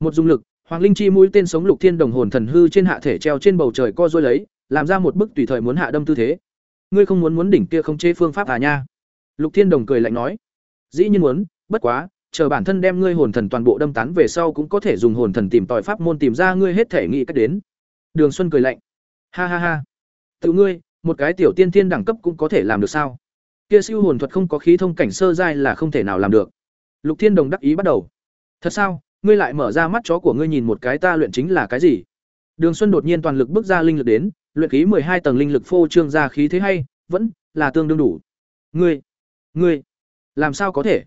Một dung lực, Hoàng Linh Chi mũi tên sống Lục Thiên Đồng hồn thần hư trên hạ thể treo trên bầu trời co duỗi lấy, làm ra một bức tùy thời muốn hạ đâm tư thế. Ngươi không muốn muốn đỉnh kia không chế phương pháp à nha? Lục Thiên Đồng cười lạnh nói. Dĩ nhiên muốn, bất quá, chờ bản thân đem ngươi hồn thần toàn bộ đâm tán về sau cũng có thể dùng hồn thần tìm tòi pháp môn tìm ra ngươi hết thể nghĩ cách đến. Đường Xuân cười lạnh. Ha ha ha. Tự ngươi, một cái tiểu tiên thiên đẳng cấp cũng có thể làm được sao? Kia siêu hồn thuật không có khí thông cảnh sơ giai là không thể nào làm được. Lục Thiên Đồng đắc ý bắt đầu. Thật sao? Ngươi lại mở ra mắt chó của ngươi nhìn một cái ta luyện chính là cái gì? Đường Xuân đột nhiên toàn lực bước ra linh lực đến, luyện khí hai tầng linh lực phô trương ra khí thế hay, vẫn là tương đương đủ. Ngươi, ngươi, làm sao có thể?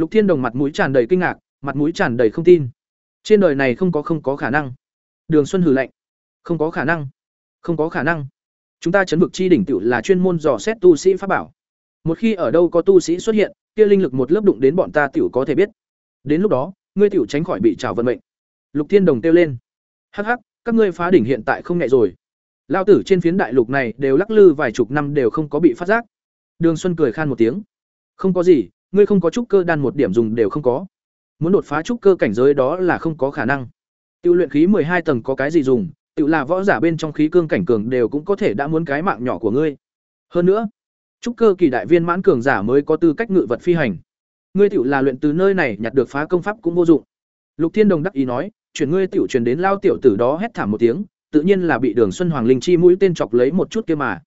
Lục Thiên Đồng mặt mũi tràn đầy kinh ngạc, mặt mũi tràn đầy không tin. Trên đời này không có không có khả năng. Đường Xuân hừ lạnh. Không có khả năng. Không có khả năng. Chúng ta chấn vực chi đỉnh tiểu là chuyên môn dò xét tu sĩ pháp bảo. Một khi ở đâu có tu sĩ xuất hiện, kia linh lực một lớp đụng đến bọn ta tiểu có thể biết. Đến lúc đó, ngươi tiểu tránh khỏi bị trảo vận mệnh. Lục Thiên Đồng kêu lên. Hắc hắc, các ngươi phá đỉnh hiện tại không nhẹ rồi. Lão tử trên phiến đại lục này đều lắc lư vài chục năm đều không có bị phát giác. Đường Xuân cười khan một tiếng. Không có gì, ngươi không có trúc cơ đan một điểm dùng đều không có. Muốn đột phá trúc cơ cảnh giới đó là không có khả năng. Tiêu luyện khí hai tầng có cái gì dùng, tự là võ giả bên trong khí cương cảnh cường đều cũng có thể đã muốn cái mạng nhỏ của ngươi. Hơn nữa, trúc cơ kỳ đại viên mãn cường giả mới có tư cách ngự vật phi hành. Ngươi tiểu là luyện từ nơi này nhặt được phá công pháp cũng vô dụng. Lục Thiên Đồng đắc ý nói, chuyển ngươi tiểu truyền đến lao tiểu tử đó hét thảm một tiếng, tự nhiên là bị Đường Xuân Hoàng Linh chi mũi tên chọc lấy một chút kia mà.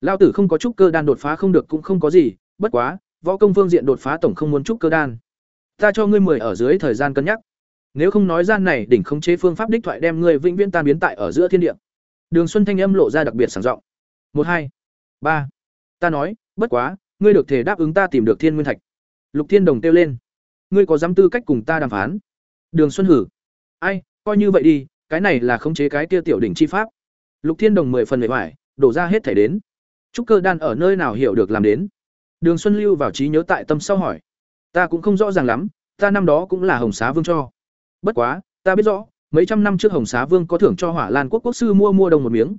Lao tử không có trúc cơ đan đột phá không được cũng không có gì, bất quá, võ công phương diện đột phá tổng không muốn trúc cơ đan. Ta cho ngươi mười ở dưới thời gian cân nhắc. Nếu không nói gian này đỉnh khống chế phương pháp đích thoại đem ngươi vĩnh viễn tan biến tại ở giữa thiên địa. Đường Xuân thanh âm lộ ra đặc biệt sảng giọng. một hai ba Ta nói, bất quá, ngươi được thể đáp ứng ta tìm được Thiên Nguyên Thạch. Lục Thiên Đồng kêu lên. Ngươi có dám tư cách cùng ta đàm phán? Đường Xuân hử. Ai, coi như vậy đi, cái này là khống chế cái kia tiểu đỉnh chi pháp. Lục Thiên Đồng mười phần mười vải đổ ra hết thể đến. Trúc cơ đan ở nơi nào hiểu được làm đến? Đường Xuân lưu vào trí nhớ tại tâm sau hỏi. Ta cũng không rõ ràng lắm, ta năm đó cũng là Hồng Xá Vương cho. Bất quá, ta biết rõ, mấy trăm năm trước Hồng Xá Vương có thưởng cho Hỏa Lan quốc quốc sư mua mua đông một miếng.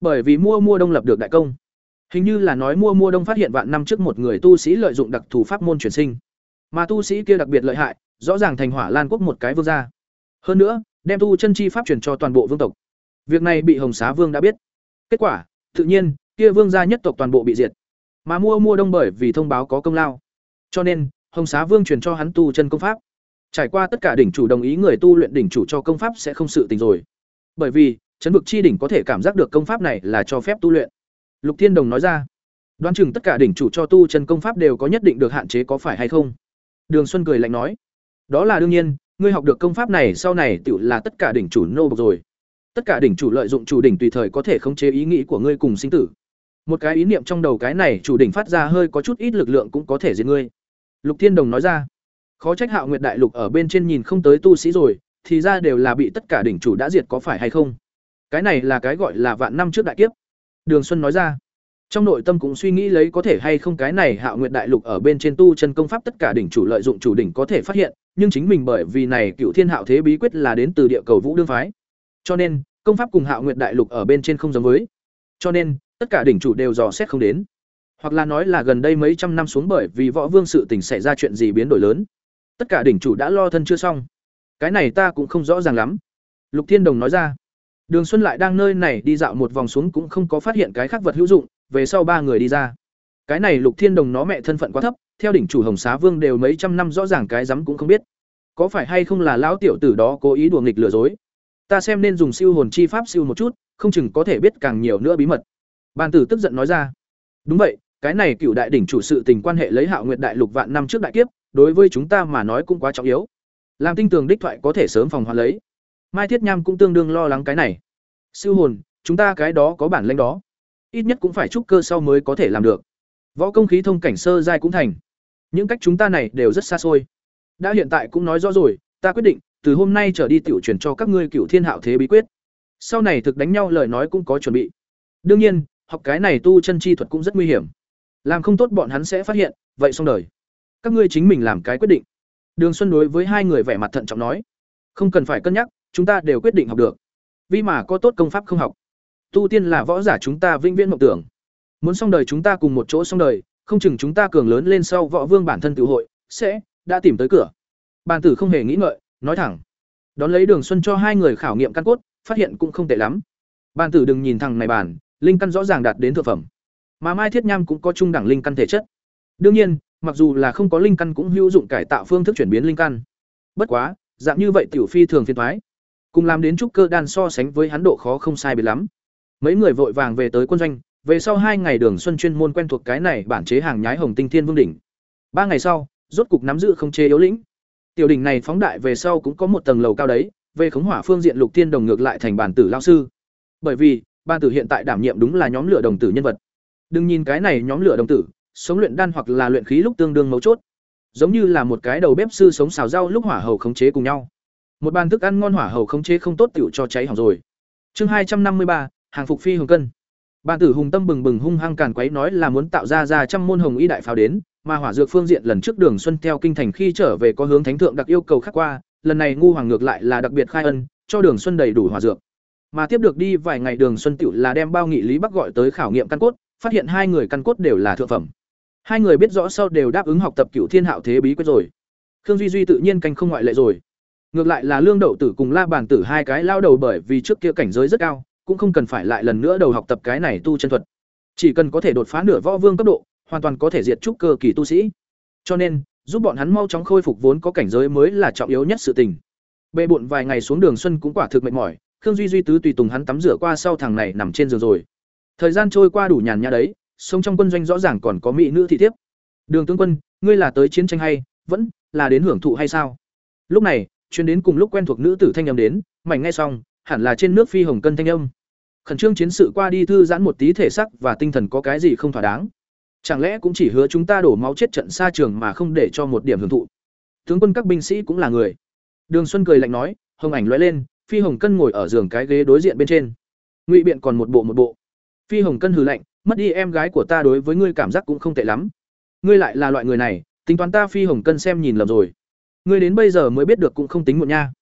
Bởi vì mua mua đông lập được đại công. Hình như là nói mua mua đông phát hiện vạn năm trước một người tu sĩ lợi dụng đặc thù pháp môn chuyển sinh. Mà tu sĩ kia đặc biệt lợi hại, rõ ràng thành Hỏa Lan quốc một cái vương gia. Hơn nữa, đem tu chân chi pháp truyền cho toàn bộ vương tộc. Việc này bị Hồng Xá Vương đã biết. Kết quả, tự nhiên, kia vương gia nhất tộc toàn bộ bị diệt. Mà mua mua đông bởi vì thông báo có công lao. Cho nên, Hồng Xá Vương truyền cho hắn tu chân công pháp. Trải qua tất cả đỉnh chủ đồng ý người tu luyện đỉnh chủ cho công pháp sẽ không sự tình rồi. Bởi vì, chấn vực chi đỉnh có thể cảm giác được công pháp này là cho phép tu luyện. Lục Thiên Đồng nói ra. Đoán chừng tất cả đỉnh chủ cho tu chân công pháp đều có nhất định được hạn chế có phải hay không? Đường Xuân cười lạnh nói. Đó là đương nhiên, ngươi học được công pháp này sau này tự là tất cả đỉnh chủ nô bộc rồi. Tất cả đỉnh chủ lợi dụng chủ đỉnh tùy thời có thể khống chế ý nghĩ của ngươi cùng sinh tử. Một cái ý niệm trong đầu cái này chủ đỉnh phát ra hơi có chút ít lực lượng cũng có thể diệt ngươi. Lục Thiên Đồng nói ra. Khó trách Hạo Nguyệt Đại Lục ở bên trên nhìn không tới tu sĩ rồi, thì ra đều là bị tất cả đỉnh chủ đã diệt có phải hay không? Cái này là cái gọi là vạn năm trước đại kiếp. Đường Xuân nói ra. Trong nội tâm cũng suy nghĩ lấy có thể hay không cái này Hạo Nguyệt Đại Lục ở bên trên tu chân công pháp tất cả đỉnh chủ lợi dụng chủ đỉnh có thể phát hiện, nhưng chính mình bởi vì này Cựu Thiên Hạo Thế bí quyết là đến từ địa cầu Vũ đương phái. Cho nên, công pháp cùng Hạo Nguyệt Đại Lục ở bên trên không giống với. Cho nên, tất cả đỉnh chủ đều dò xét không đến. Hoặc là nói là gần đây mấy trăm năm xuống bởi vì võ vương sự tình xảy ra chuyện gì biến đổi lớn. Tất cả đỉnh chủ đã lo thân chưa xong. Cái này ta cũng không rõ ràng lắm. Lục thiên đồng nói ra. Đường xuân lại đang nơi này đi dạo một vòng xuống cũng không có phát hiện cái khác vật hữu dụng, về sau ba người đi ra. Cái này lục thiên đồng nó mẹ thân phận quá thấp, theo đỉnh chủ hồng xá vương đều mấy trăm năm rõ ràng cái rắm cũng không biết. Có phải hay không là lão tiểu tử đó cố ý đùa nghịch lừa dối? Ta xem nên dùng siêu hồn chi pháp siêu một chút, không chừng có thể biết càng nhiều nữa bí mật ban tử tức giận nói ra. Đúng vậy, cái này cựu đại đỉnh chủ sự tình quan hệ lấy hạo nguyệt đại lục vạn năm trước đại kiếp, đối với chúng ta mà nói cũng quá trọng yếu. Làm tinh tường đích thoại có thể sớm phòng hoạn lấy. Mai thiết nham cũng tương đương lo lắng cái này. Siêu hồn, chúng ta cái đó có bản lĩnh đó. Ít nhất cũng phải trúc cơ sau mới có thể làm được. Võ công khí thông cảnh sơ giai cũng thành. Những cách chúng ta này đều rất xa xôi. Đã hiện tại cũng nói rõ rồi, ta quyết định, từ hôm nay trở đi tiểu truyền cho các ngươi cựu thiên hạo thế bí quyết. Sau này thực đánh nhau lời nói cũng có chuẩn bị. Đương nhiên học cái này tu chân chi thuật cũng rất nguy hiểm. Làm không tốt bọn hắn sẽ phát hiện, vậy xong đời. Các ngươi chính mình làm cái quyết định. Đường xuân đối với hai người vẻ mặt thận trọng nói. Không cần phải cân nhắc, chúng ta đều quyết định học được. Vì mà có tốt công pháp không học. Tu tiên là võ giả chúng ta vĩnh viễn mộng tưởng. Muốn xong đời chúng ta cùng một chỗ xong đời, không chừng chúng ta cường lớn lên sau võ vương bản thân tự hội, sẽ, đã tìm tới cửa. Bàn tử không hề nghĩ ngợi, nói thẳng. Đón lấy đường xuân cho hai người khảo nghiệm căn cốt, phát hiện cũng không tệ lắm. Bàn tử đừng nhìn thằng này bàn linh căn rõ ràng đạt đến thượng phẩm. Mà mai thiết nham cũng có trung đẳng linh căn thể chất. Đương nhiên, mặc dù là không có linh căn cũng hữu dụng cải tạo phương thức chuyển biến linh căn. Bất quá, dạng như vậy tiểu phi thường phiền thoái cùng làm đến trúc cơ đan so sánh với hắn độ khó không sai biệt lắm. Mấy người vội vàng về tới quân doanh, về sau hai ngày đường xuân chuyên môn quen thuộc cái này bản chế hàng nhái hồng tinh thiên vương đỉnh. Ba ngày sau, rốt cục nắm giữ không chế yếu lĩnh. Tiểu đỉnh này phóng đại về sau cũng có một tầng lầu cao đấy, về khống hỏa phương diện lục tiên đồng ngược lại thành bản tử lao sư. Bởi vì Ban tử hiện tại đảm nhiệm đúng là nhóm lửa đồng tử nhân vật. Đừng nhìn cái này nhóm lửa đồng tử, sống luyện đan hoặc là luyện khí lúc tương đương mấu chốt. Giống như là một cái đầu bếp sư sống xào rau lúc hỏa hầu khống chế cùng nhau. Một bàn thức ăn ngon hỏa hầu khống chế không tốt tiểu cho cháy hỏng rồi. Chương hai trăm năm mươi ba, hàng phục phi hồng cân. Bàn tử hùng tâm bừng bừng hung hăng càn quấy nói là muốn tạo ra ra trăm môn hồng y đại pháo đến, mà hỏa dược phương diện lần trước đường xuân theo kinh thành khi trở về có hướng thánh thượng đặc yêu cầu khác qua, lần này ngu hoàng ngược lại là đặc biệt khai ân, cho đường xuân đầy đủ hỏa dược mà tiếp được đi vài ngày đường xuân tiểu là đem bao nghị lý bắc gọi tới khảo nghiệm căn cốt phát hiện hai người căn cốt đều là thượng phẩm Hai người biết rõ sau đều đáp ứng học tập Cửu Thiên Hạo Thế bí quyết rồi. Khương Duy Duy tự nhiên canh không ngoại lệ rồi. Ngược lại là Lương Đậu Tử cùng La Bàn Tử hai cái lao đầu bởi vì trước kia cảnh giới rất cao, cũng không cần phải lại lần nữa đầu học tập cái này tu chân thuật. Chỉ cần có thể đột phá nửa võ vương cấp độ, hoàn toàn có thể diệt trúc cơ kỳ tu sĩ. Cho nên, giúp bọn hắn mau chóng khôi phục vốn có cảnh giới mới là trọng yếu nhất sự tình. Bệ bộn vài ngày xuống đường xuân cũng quả thực mệt mỏi, Khương Duy Duy tứ tùy tùng hắn tắm rửa qua sau thằng này nằm trên giường rồi. thời gian trôi qua đủ nhàn nhã đấy, sống trong quân doanh rõ ràng còn có mỹ nữ thị thiếp. Đường tướng quân, ngươi là tới chiến tranh hay, vẫn là đến hưởng thụ hay sao? Lúc này, chuyến đến cùng lúc quen thuộc nữ tử thanh âm đến, mảnh nghe xong, hẳn là trên nước phi hồng cân thanh âm. Khẩn trương chiến sự qua đi thư giãn một tí thể sắc và tinh thần có cái gì không thỏa đáng. Chẳng lẽ cũng chỉ hứa chúng ta đổ máu chết trận xa trường mà không để cho một điểm hưởng thụ? Tướng quân các binh sĩ cũng là người. Đường xuân cười lạnh nói, hồng ảnh lóe lên phi hồng cân ngồi ở giường cái ghế đối diện bên trên. Ngụy biện còn một bộ một bộ. Phi hồng cân hừ lạnh, mất đi em gái của ta đối với ngươi cảm giác cũng không tệ lắm. Ngươi lại là loại người này, tính toán ta phi hồng cân xem nhìn lầm rồi. Ngươi đến bây giờ mới biết được cũng không tính một nha.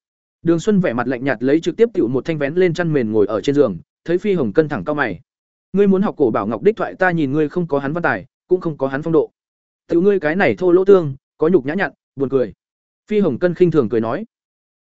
Đường xuân vẻ mặt lạnh nhạt lấy trực tiếp cựu một thanh vén lên chăn mền ngồi ở trên giường, thấy phi hồng cân thẳng cao mày. Ngươi muốn học cổ bảo ngọc đích thoại ta nhìn ngươi không có hắn văn tài, cũng không có hắn phong độ. Tựu ngươi cái này thô lỗ tương, có nhục nhã nhặn, buồn cười. Phi hồng cân khinh thường cười nói.